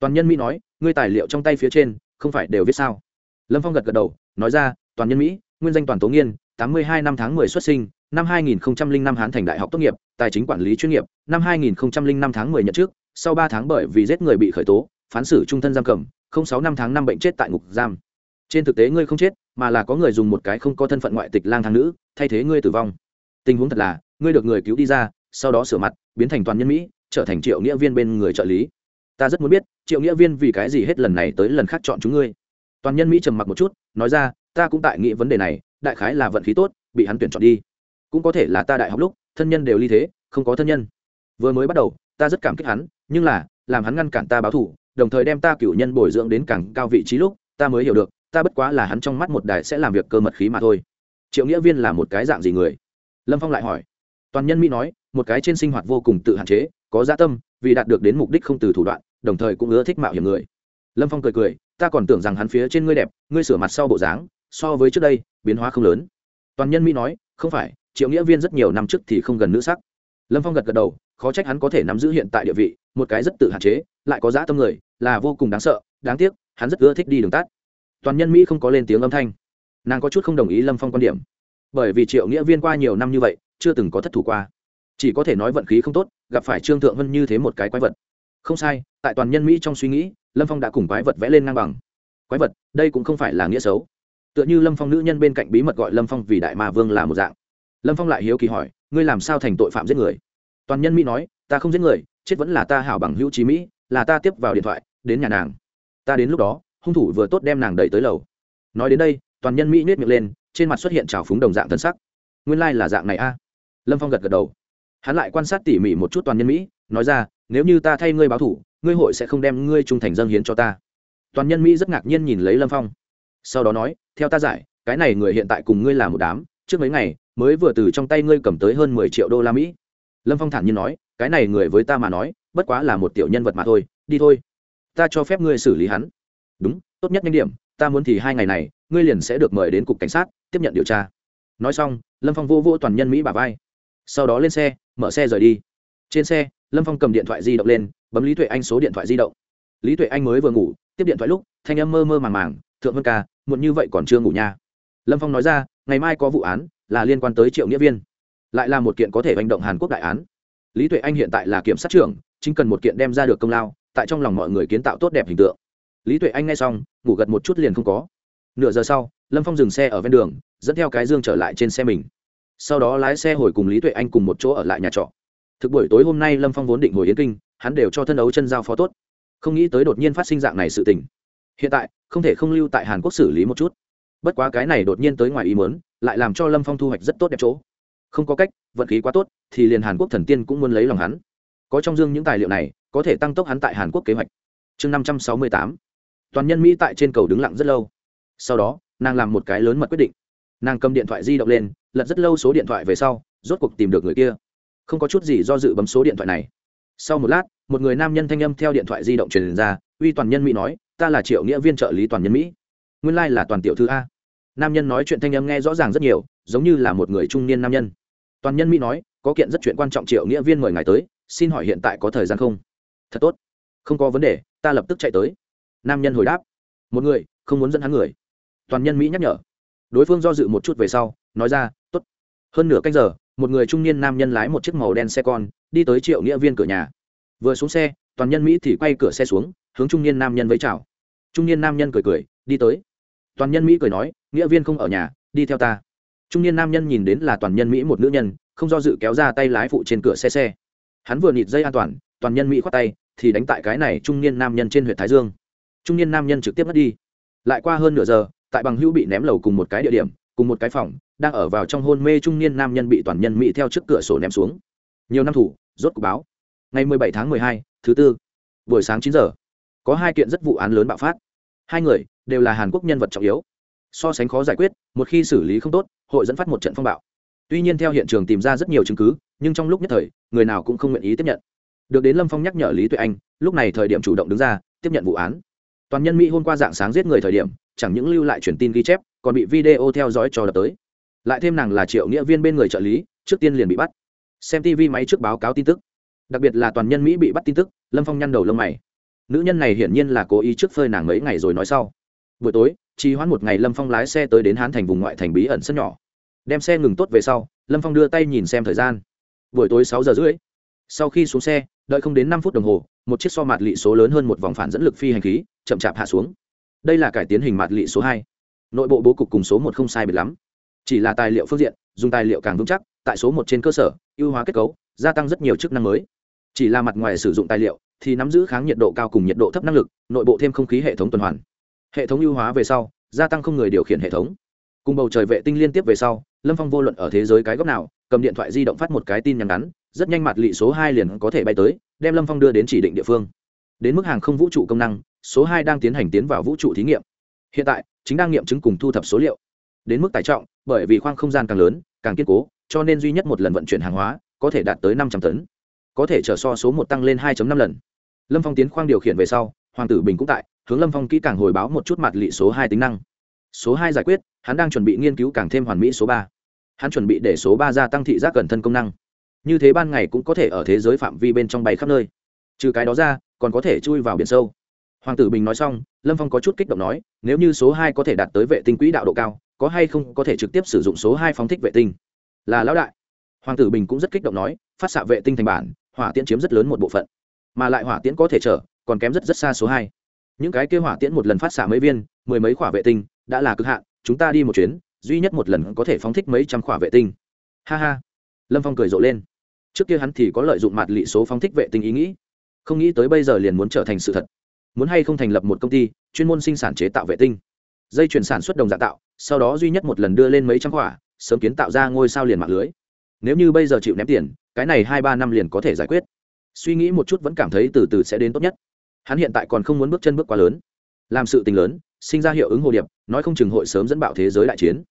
A: Toàn nhân mỹ nói, ngươi tài liệu trong tay phía trên, không phải đều viết sao? Lâm phong gật gật đầu, nói ra, toàn nhân mỹ, nguyên danh toàn tố nghiên tám mươi hai năm tháng mười xuất sinh, năm hai nghìn năm hán thành đại học tốt nghiệp, tài chính quản lý chuyên nghiệp, năm hai nghìn năm tháng mười nhận trước sau ba tháng bởi vì giết người bị khởi tố, phán xử trung thân giam cầm sáu năm tháng năm bệnh chết tại ngục giam. Trên thực tế ngươi không chết, mà là có người dùng một cái không có thân phận ngoại tịch lang thang nữ, thay thế ngươi tử vong. Tình huống thật là, ngươi được người cứu đi ra, sau đó sửa mặt, biến thành toàn nhân mỹ, trở thành triệu nghĩa viên bên người trợ lý. Ta rất muốn biết, triệu nghĩa viên vì cái gì hết lần này tới lần khác chọn chúng ngươi? Toàn nhân mỹ trầm mặc một chút, nói ra, ta cũng tại nghĩ vấn đề này đại khái là vận khí tốt, bị hắn tuyển chọn đi. Cũng có thể là ta đại học lúc, thân nhân đều ly thế, không có thân nhân. Vừa mới bắt đầu, ta rất cảm kích hắn, nhưng là, làm hắn ngăn cản ta báo thù, đồng thời đem ta cử nhân bồi dưỡng đến càng cao vị trí lúc, ta mới hiểu được, ta bất quá là hắn trong mắt một đài sẽ làm việc cơ mật khí mà thôi. Triệu nghĩa viên là một cái dạng gì người? Lâm phong lại hỏi. Toàn nhân mỹ nói, một cái trên sinh hoạt vô cùng tự hạn chế, có gia tâm, vì đạt được đến mục đích không từ thủ đoạn, đồng thời cũng ưa thích mạo hiểm người. Lâm phong cười cười, ta còn tưởng rằng hắn phía trên ngươi đẹp, ngươi sửa mặt sau bộ dáng so với trước đây, biến hóa không lớn. Toàn nhân mỹ nói, không phải, triệu nghĩa viên rất nhiều năm trước thì không gần nữ sắc. Lâm phong gật gật đầu, khó trách hắn có thể nắm giữ hiện tại địa vị, một cái rất tự hạn chế, lại có dã tâm người, là vô cùng đáng sợ, đáng tiếc, hắn rất ưa thích đi đường tắt. Toàn nhân mỹ không có lên tiếng âm thanh. Nàng có chút không đồng ý lâm phong quan điểm. Bởi vì triệu nghĩa viên qua nhiều năm như vậy, chưa từng có thất thủ qua. Chỉ có thể nói vận khí không tốt, gặp phải trương thượng vân như thế một cái quái vật. Không sai, tại toàn nhân mỹ trong suy nghĩ, lâm phong đã cùng quái vật vẽ lên ngang bằng. Quái vật, đây cũng không phải là nghĩa xấu tựa như lâm phong nữ nhân bên cạnh bí mật gọi lâm phong vì đại ma vương là một dạng lâm phong lại hiếu kỳ hỏi ngươi làm sao thành tội phạm giết người toàn nhân mỹ nói ta không giết người chết vẫn là ta hảo bằng hữu trí mỹ là ta tiếp vào điện thoại đến nhà nàng ta đến lúc đó hung thủ vừa tốt đem nàng đẩy tới lầu nói đến đây toàn nhân mỹ nết miệng lên trên mặt xuất hiện trào phúng đồng dạng thân sắc nguyên lai、like、là dạng này a lâm phong gật gật đầu hắn lại quan sát tỉ mỉ một chút toàn nhân mỹ nói ra nếu như ta thay ngươi báo thủ ngươi hội sẽ không đem ngươi trung thành dân hiến cho ta toàn nhân mỹ rất ngạc nhiên nhìn lấy lâm phong sau đó nói theo ta giải, cái này người hiện tại cùng ngươi là một đám, trước mấy ngày, mới vừa từ trong tay ngươi cầm tới hơn mười triệu đô la mỹ. Lâm phong thản nhiên nói, cái này người với ta mà nói, bất quá là một tiểu nhân vật mà thôi, đi thôi. Ta cho phép ngươi xử lý hắn. Đúng, tốt nhất nhanh điểm, ta muốn thì hai ngày này, ngươi liền sẽ được mời đến cục cảnh sát, tiếp nhận điều tra. Nói xong, lâm phong vô vô toàn nhân mỹ bà vai. Sau đó lên xe, mở xe rời đi. Trên xe, lâm phong cầm điện thoại di động lên, bấm lý tuệ anh số điện thoại di động. Lý tuệ anh mới vừa ngủ, tiếp điện thoại lúc, thanh âm mơ mơ màng màng thượng vân ca, muộn như vậy còn chưa ngủ nha. Lâm phong nói ra, ngày mai có vụ án, là liên quan tới triệu nghĩa viên. Lại là một kiện có thể hành động hàn quốc đại án. Lý tuệ anh hiện tại là kiểm sát trưởng, chính cần một kiện đem ra được công lao, tại trong lòng mọi người kiến tạo tốt đẹp hình tượng. Lý tuệ anh nghe xong, ngủ gật một chút liền không có. Nửa giờ sau, lâm phong dừng xe ở ven đường, dẫn theo cái dương trở lại trên xe mình. Sau đó lái xe hồi cùng lý tuệ anh cùng một chỗ ở lại nhà trọ. Thực buổi tối hôm nay lâm phong vốn định hồi yến kinh, hắn đều cho thân đấu chân giao phó tốt. Không nghĩ tới đột nhiên phát sinh dạng này sự tình hiện tại, không thể không lưu tại hàn quốc xử lý một chút. Bất quá cái này đột nhiên tới ngoài ý mớn lại làm cho lâm phong thu hoạch rất tốt đẹp chỗ. Không có cách, vận khí quá tốt, thì liền hàn quốc thần tiên cũng muốn lấy lòng hắn. Có trong dương những tài liệu này, có thể tăng tốc hắn tại hàn quốc kế hoạch. Chương năm trăm sáu mươi tám. Toàn nhân mỹ tại trên cầu đứng lặng rất lâu. Sau đó, nàng làm một cái lớn mật quyết định. Nàng cầm điện thoại di động lên, lật rất lâu số điện thoại về sau, rốt cuộc tìm được người kia. Không có chút gì do dự bấm số điện thoại này. Sau một lát, một người nam nhân thanh âm theo điện thoại di động truyền ra, uy toàn nhân mỹ nói ta là triệu nghĩa viên trợ lý toàn nhân mỹ. Nguyên lai、like、là toàn tiểu thư a. Nam nhân nói chuyện thanh âm nghe rõ ràng rất nhiều, giống như là một người trung niên nam nhân. Toàn nhân mỹ nói, có kiện rất chuyện quan trọng triệu nghĩa viên mời ngài tới, xin hỏi hiện tại có thời gian không? Thật tốt. Không có vấn đề, ta lập tức chạy tới. Nam nhân hồi đáp. Một người, không muốn dẫn hắn người. Toàn nhân mỹ nhắc nhở. Đối phương do dự một chút về sau, nói ra t ố t hơn nửa canh giờ, một người trung niên nam nhân lái một chiếc màu đen xe con, đi tới triệu nghĩa viên cửa nhà. Vừa xuống xe, toàn nhân mỹ thì quay cửa xe xuống, hướng trung niên nam nhân với chào trung niên nam nhân cười cười đi tới. Toàn nhân mỹ cười nói nghĩa viên không ở nhà đi theo ta. Trung niên nam nhân nhìn đến là toàn nhân mỹ một nữ nhân không do dự kéo ra tay lái phụ trên cửa xe xe. Hắn vừa nịt dây an toàn toàn nhân mỹ khoát tay thì đánh tại cái này trung niên nam nhân trên huyện thái dương. Trung niên nam nhân trực tiếp mất đi. Lại qua hơn nửa giờ tại bằng hữu bị ném lầu cùng một cái địa điểm cùng một cái phòng đang ở vào trong hôn mê trung niên nam nhân bị toàn nhân mỹ theo trước cửa sổ ném xuống. Nhiều năm thủ rốt cục báo. Ngày 17 tháng 12, thứ tư. Buổi sáng 9 giờ có hai kiện rất vụ án lớn bạo phát. Hai người đều là hàn quốc nhân vật trọng yếu. So sánh khó giải quyết, một khi xử lý không tốt, hội dẫn phát một trận phong bạo. Tuy nhiên theo hiện trường tìm ra rất nhiều chứng cứ, nhưng trong lúc nhất thời, người nào cũng không nguyện ý tiếp nhận. Được đến lâm phong nhắc nhở lý tuệ anh, lúc này thời điểm chủ động đứng ra, tiếp nhận vụ án. Toàn nhân mỹ hôm qua dạng sáng giết người thời điểm, chẳng những lưu lại truyền tin ghi chép, còn bị video theo dõi cho đập tới. Lại thêm nàng là triệu nghĩa viên bên người trợ lý, trước tiên liền bị bắt. Xem tv máy trước báo cáo tin tức. Đặc biệt là toàn nhân mỹ bị bắt tin tức, lâm phong nhăn đầu lông mày nữ nhân này hiển nhiên là cố ý trước phơi nàng mấy ngày rồi nói sau. Buổi tối, trì hoãn một ngày lâm phong lái xe tới đến hán thành vùng ngoại thành bí ẩn sân nhỏ. Đem xe ngừng tốt về sau, lâm phong đưa tay nhìn xem thời gian. Buổi tối sáu giờ rưỡi. Sau khi xuống xe, đợi không đến năm phút đồng hồ, một chiếc so mạt lị số lớn hơn một vòng phản dẫn lực phi hành khí, chậm chạp hạ xuống. Đây là cải tiến hình mạt lị số hai. Nội bộ bố cục cùng số một không sai biệt lắm. Chỉ là tài liệu phương diện, dùng tài liệu càng vững chắc, tại số một trên cơ sở, ưu hóa kết cấu, gia tăng rất nhiều chức năng mới chỉ là mặt ngoài sử dụng tài liệu, thì nắm giữ kháng nhiệt độ cao cùng nhiệt độ thấp năng lực, nội bộ thêm không khí hệ thống tuần hoàn. Hệ thống ưu hóa về sau, gia tăng không người điều khiển hệ thống. Cùng bầu trời vệ tinh liên tiếp về sau, lâm phong vô luận ở thế giới cái góc nào, cầm điện thoại di động phát một cái tin nhắn ngắn, rất nhanh mặt lị số hai liền có thể bay tới, đem lâm phong đưa đến chỉ định địa phương. Đến mức hàng không vũ trụ công năng, số hai đang tiến hành tiến vào vũ trụ thí nghiệm. Hiện tại, chính đang nghiệm chứng cùng thu thập số liệu. Đến mức tải trọng, bởi vì khoang không gian càng lớn, càng kiên cố, cho nên duy nhất một lần vận chuyển hàng hóa, có thể đạt tới năm trăm tấn có thể trở so số một tăng lên 2 năm lần. Lâm phong tiến khoang điều khiển về sau, hoàng tử bình cũng tại, hướng lâm phong kỹ càng hồi báo một chút mặt lị số hai tính năng. Số hai giải quyết, hắn đang chuẩn bị nghiên cứu càng thêm hoàn mỹ số ba. Hắn chuẩn bị để số ba gia tăng thị giác cẩn thân công năng. Như thế ban ngày cũng có thể ở thế giới phạm vi bên trong bay khắp nơi. Trừ cái đó ra, còn có thể chui vào biển sâu. Hoàng tử bình nói xong, lâm phong có chút kích động nói, nếu như số hai có thể đạt tới vệ tinh quỹ đạo độ cao, có hay không có thể trực tiếp sử dụng số hai phóng thích vệ tinh? Là lão đại hoàng tử bình cũng rất kích động nói, phát xạ vệ tinh thành bản, hỏa tiễn chiếm rất lớn một bộ phận. Mà lại hỏa tiễn có thể chở, còn kém rất rất xa số hai. Những cái kêu hỏa tiễn một lần phát xạ mấy viên, mười mấy khỏa vệ tinh, đã là cực hạn, chúng ta đi một chuyến, duy nhất một lần có thể phóng thích mấy trăm khỏa vệ tinh. Ha ha. Lâm phong cười rộ lên. Trước kia hắn thì có lợi dụng mặt lị số phóng thích vệ tinh ý nghĩ. Không nghĩ tới bây giờ liền muốn trở thành sự thật. Muốn hay không thành lập một công ty, chuyên môn sinh sản chế tạo vệ tinh. Dây chuyển sản xuất đồng giả tạo, sau đó duy nhất một lần đưa lên mấy trăm khỏa, sớm kiến tạo ra ngôi sao liền mạng lưới nếu như bây giờ chịu ném tiền, cái này hai ba năm liền có thể giải quyết. Suy nghĩ một chút vẫn cảm thấy từ từ sẽ đến tốt nhất. Hắn hiện tại còn không muốn bước chân bước quá lớn. Làm sự tình lớn, sinh ra hiệu ứng hồ điệp, nói không chừng hội sớm dẫn bạo thế giới đại chiến.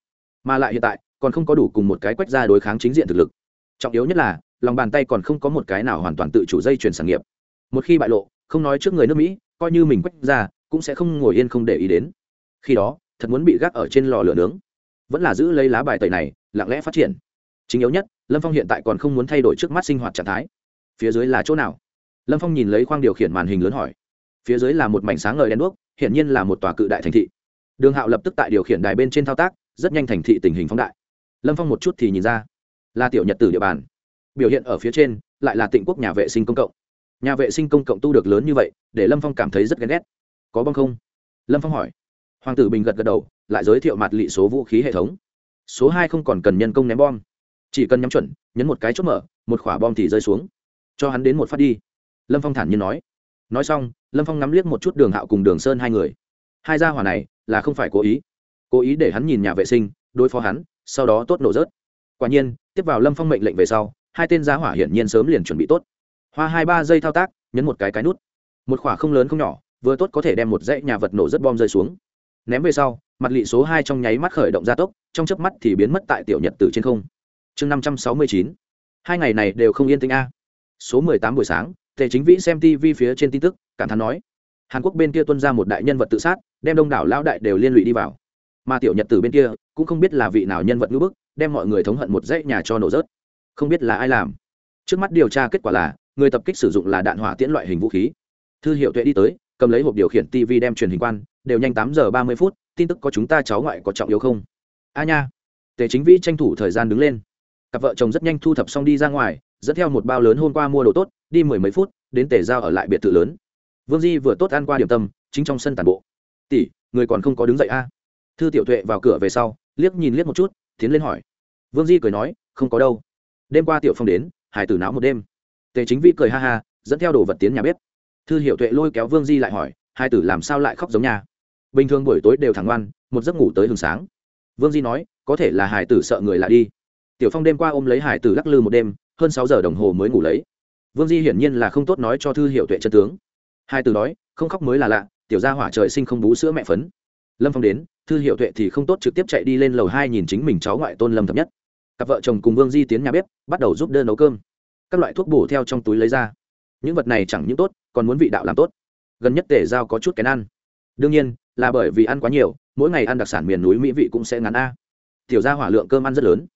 A: Mà lại hiện tại, còn không có đủ cùng một cái quách ra đối kháng chính diện thực lực. Trọng yếu nhất là, lòng bàn tay còn không có một cái nào hoàn toàn tự chủ dây chuyển sản nghiệp. Một khi bại lộ, không nói trước người nước mỹ, coi như mình quách ra cũng sẽ không ngồi yên không để ý đến. Khi đó, thật muốn bị gác ở trên lò lửa nướng. Vẫn là giữ lấy lá bài tẩy này, lặng lẽ phát triển. Chính yếu nhất lâm phong hiện tại còn không muốn thay đổi trước mắt sinh hoạt trạng thái. Phía dưới là chỗ nào? Lâm phong nhìn lấy khoang điều khiển màn hình lớn hỏi. Phía dưới là một mảnh sáng ngời đen đuốc, hiển nhiên là một tòa cự đại thành thị. Đường hạo lập tức tại điều khiển đài bên trên thao tác, rất nhanh thành thị tình hình phóng đại. Lâm phong một chút thì nhìn ra, là tiểu nhật tử địa bàn. Biểu hiện ở phía trên, lại là tịnh quốc nhà vệ sinh công cộng. Nhà vệ sinh công cộng tu được lớn như vậy, để lâm phong cảm thấy rất ghen ghét. Có băng không? Lâm phong hỏi. Hoàng tử bình gật gật đầu, lại giới thiệu mặt lị số vũ khí hệ thống. Số hai không còn cần nhân công ném bom chỉ cần nhắm chuẩn, nhấn một cái chốt mở, một quả bom thì rơi xuống. Cho hắn đến một phát đi. Lâm phong thản nhiên nói. Nói xong, lâm phong ngắm liếc một chút đường hạo cùng đường sơn hai người. Hai gia hỏa này là không phải cố ý. Cố ý để hắn nhìn nhà vệ sinh, đối phó hắn, sau đó tốt nổ rớt. Quả nhiên, tiếp vào lâm phong mệnh lệnh về sau, hai tên gia hỏa hiển nhiên sớm liền chuẩn bị tốt. Hoa hai ba giây thao tác, nhấn một cái cái nút. Một khỏa không lớn không nhỏ, vừa tốt có thể đem một dãy nhà vật nổ rất bom rơi xuống. Ném về sau, mặt lị số hai trong nháy mắt khởi động gia tốc, trong chớp mắt thì biến mất tại tiểu nhật tử trên không chương năm trăm sáu mươi chín. Hai ngày này đều không yên tĩnh a. Số mười tám buổi sáng, tề chính vĩ xem tv phía trên tin tức, cảm thán nói. Hàn quốc bên kia tuân ra một đại nhân vật tự sát, đem đông đảo lão đại đều liên lụy đi vào. Mà tiểu nhật tử bên kia, cũng không biết là vị nào nhân vật ngữ bức, đem mọi người thống hận một dãy nhà cho nổ rớt. Không biết là ai làm. Trước mắt điều tra kết quả là, người tập kích sử dụng là đạn hỏa tiễn loại hình vũ khí. Thư hiệu tuệ đi tới, cầm lấy hộp điều khiển tv đem truyền hình quan, đều nhanh tám giờ ba mươi phút, tin tức có chúng ta cháu ngoại có trọng yếu không? A nha. Tề chính vĩ tranh thủ thời gian đứng lên cặp vợ chồng rất nhanh thu thập xong đi ra ngoài, dẫn theo một bao lớn hôm qua mua đồ tốt, đi mười mấy phút, đến tề giao ở lại biệt thự lớn. Vương di vừa tốt ăn qua điểm tâm, chính trong sân tàn bộ. Tỷ, người còn không có đứng dậy a? Thư tiểu tuệ vào cửa về sau, liếc nhìn liếc một chút, tiến lên hỏi. Vương di cười nói, không có đâu. Đêm qua tiểu phong đến, hải tử náo một đêm. Tề chính vi cười ha ha, dẫn theo đồ vật tiến nhà bếp. Thư hiệu tuệ lôi kéo vương di lại hỏi, hai tử làm sao lại khóc giống nhà? Bình thường buổi tối đều thẳng ngoan, một giấc ngủ tới hừng sáng. Vương di nói, có thể là hải tử sợ người lạ đi tiểu phong đêm qua ôm lấy hải tử lắc lư một đêm, hơn sáu giờ đồng hồ mới ngủ lấy. Vương di hiển nhiên là không tốt nói cho thư hiệu tuệ chân tướng. Hai từ nói, không khóc mới là lạ, tiểu gia hỏa trời sinh không bú sữa mẹ phấn. Lâm phong đến, thư hiệu tuệ thì không tốt trực tiếp chạy đi lên lầu hai nhìn chính mình cháu ngoại tôn lâm thập nhất. Cặp vợ chồng cùng vương di tiến nhà bếp, bắt đầu giúp đơn nấu cơm. Các loại thuốc bổ theo trong túi lấy ra. Những vật này chẳng những tốt, còn muốn vị đạo làm tốt. Gần nhất tể giao có chút kén ăn. Đương nhiên, là bởi vì ăn quá nhiều, mỗi ngày ăn đặc sản miền núi mỹ vị cũng sẽ ngắn a. Tiểu gia hỏa lượng cơm ăn rất lớn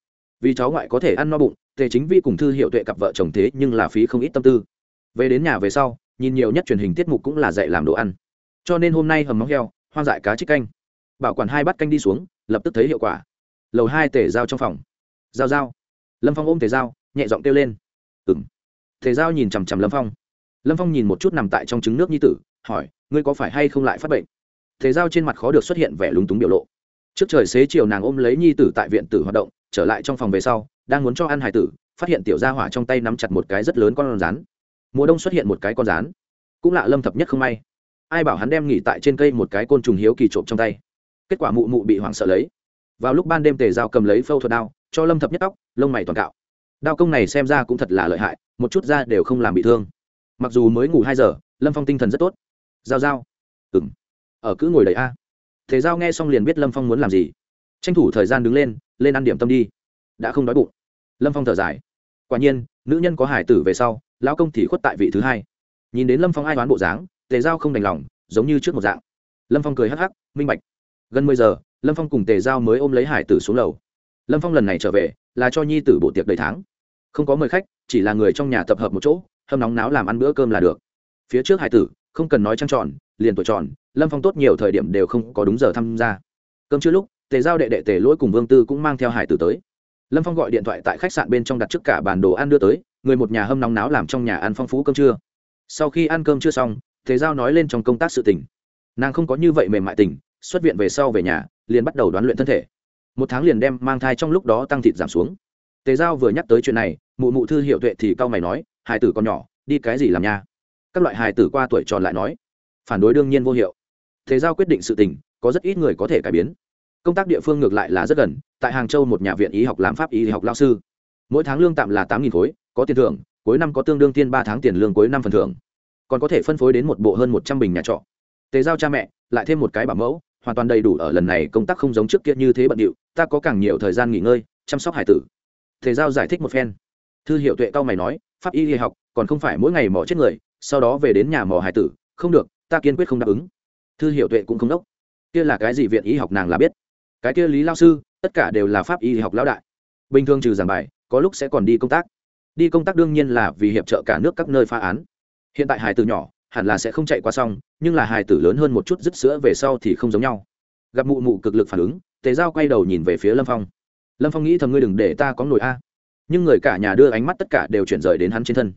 A: vì cháu ngoại có thể ăn no bụng tề chính vi cùng thư hiệu tuệ cặp vợ chồng thế nhưng là phí không ít tâm tư. Về đến nhà về sau nhìn nhiều nhất truyền hình tiết mục cũng là dạy làm đồ ăn. Cho nên hôm nay hầm móng heo hoang dại cá trích canh. Bảo quản hai bát canh đi xuống lập tức thấy hiệu quả. Lầu hai tể dao trong phòng. Giao giao. Lâm phong ôm tề dao, nhẹ giọng kêu lên. Ừng tề dao nhìn chằm chằm lâm phong. Lâm phong nhìn một chút nằm tại trong trứng nước nhi tử hỏi ngươi có phải hay không lại phát bệnh? Tề dao trên mặt khó được xuất hiện vẻ lúng túng biểu lộ trước trời xế chiều nàng ôm lấy nhi tử tại viện tử hoạt động, trở lại trong phòng về sau, đang muốn cho ăn hải tử, phát hiện tiểu gia hỏa trong tay nắm chặt một cái rất lớn con rán. Mùa đông xuất hiện một cái con rán. Cũng lạ lâm thập nhất không may. Ai bảo hắn đem nghỉ tại trên cây một cái côn trùng hiếu kỳ trộm trong tay. Kết quả mụ mụ bị hoảng sợ lấy. Vào lúc ban đêm tề dao cầm lấy phâu thuật đao, cho lâm thập nhất tóc, lông mày toàn cạo. Đao công này xem ra cũng thật là lợi hại, một chút da đều không làm bị thương. Mặc dù mới ngủ hai giờ, lâm phong tinh thần rất tốt. Giao giao. Ừng ở cứ ngồi đầy a thế giao nghe xong liền biết lâm phong muốn làm gì. Tranh thủ thời gian đứng lên lên ăn điểm tâm đi. Đã không đói bụng. Lâm phong thở dài. Quả nhiên, nữ nhân có hải tử về sau, lão công thì khuất tại vị thứ hai. Nhìn đến lâm phong ai đoán bộ dáng, tề giao không đành lòng, giống như trước một dạng. Lâm phong cười hắc hắc, minh bạch. Gần mười giờ, lâm phong cùng tề giao mới ôm lấy hải tử xuống lầu. Lâm phong lần này trở về, là cho nhi tử bộ tiệc đầy tháng. Không có mời khách, chỉ là người trong nhà tập hợp một chỗ, hâm nóng náo làm ăn bữa cơm là được. Phía trước hải tử, không cần nói trăng tròn, liền tuổi tròn lâm phong tốt nhiều thời điểm đều không có đúng giờ tham gia. Cơm chưa lúc, tề giao đệ đệ tề lỗi cùng vương tư cũng mang theo hải tử tới. Lâm phong gọi điện thoại tại khách sạn bên trong đặt trước cả bản đồ ăn đưa tới, người một nhà hâm nóng náo làm trong nhà ăn phong phú cơm trưa. Sau khi ăn cơm chưa xong, tề giao nói lên trong công tác sự tình. Nàng không có như vậy mềm mại tình, xuất viện về sau về nhà, liền bắt đầu đoán luyện thân thể. Một tháng liền đem mang thai trong lúc đó tăng thịt giảm xuống. Tề giao vừa nhắc tới chuyện này, mụ mụ thư hiệu tuệ thì cao mày nói, Hải tử còn nhỏ, đi cái gì làm nha? Các loại Hải tử qua tuổi tròn lại nói, phản đối đương nhiên vô hiệu. Thế giao quyết định sự tình, có rất ít người có thể cải biến. Công tác địa phương ngược lại là rất gần, tại hàng châu một nhà viện y học làm pháp y học lao sư. Mỗi tháng lương tạm là tám khối, có tiền thưởng, cuối năm có tương đương tiên ba tháng tiền lương cuối năm phần thưởng. Còn có thể phân phối đến một bộ hơn một trăm bình nhà trọ. Thế giao cha mẹ, lại thêm một cái bảo mẫu, hoàn toàn đầy đủ ở lần này công tác không giống trước kia như thế bận điệu, ta có càng nhiều thời gian nghỉ ngơi, chăm sóc hải tử. Thế giao giải thích một phen. Thư hiệu tuệ cao mày nói, pháp y y học, còn không phải mỗi ngày mò chết người, sau đó về đến nhà mò hải tử, không được, ta kiên quyết không đáp ứng thư hiệu tuệ cũng không đốc. Kia là cái gì viện y học nàng là biết. Cái kia lý lao sư, tất cả đều là pháp y học lão đại. Bình thường trừ giảng bài, có lúc sẽ còn đi công tác. Đi công tác đương nhiên là vì hiệp trợ cả nước các nơi phá án. Hiện tại hải tử nhỏ, hẳn là sẽ không chạy qua xong nhưng là hải tử lớn hơn một chút dứt sữa về sau thì không giống nhau. Gặp mụ mụ cực lực phản ứng, tề giao quay đầu nhìn về phía lâm phong. Lâm phong nghĩ thầm ngươi đừng để ta có nổi a. Nhưng người cả nhà đưa ánh mắt tất cả đều chuyển rời đến hắn trên thân.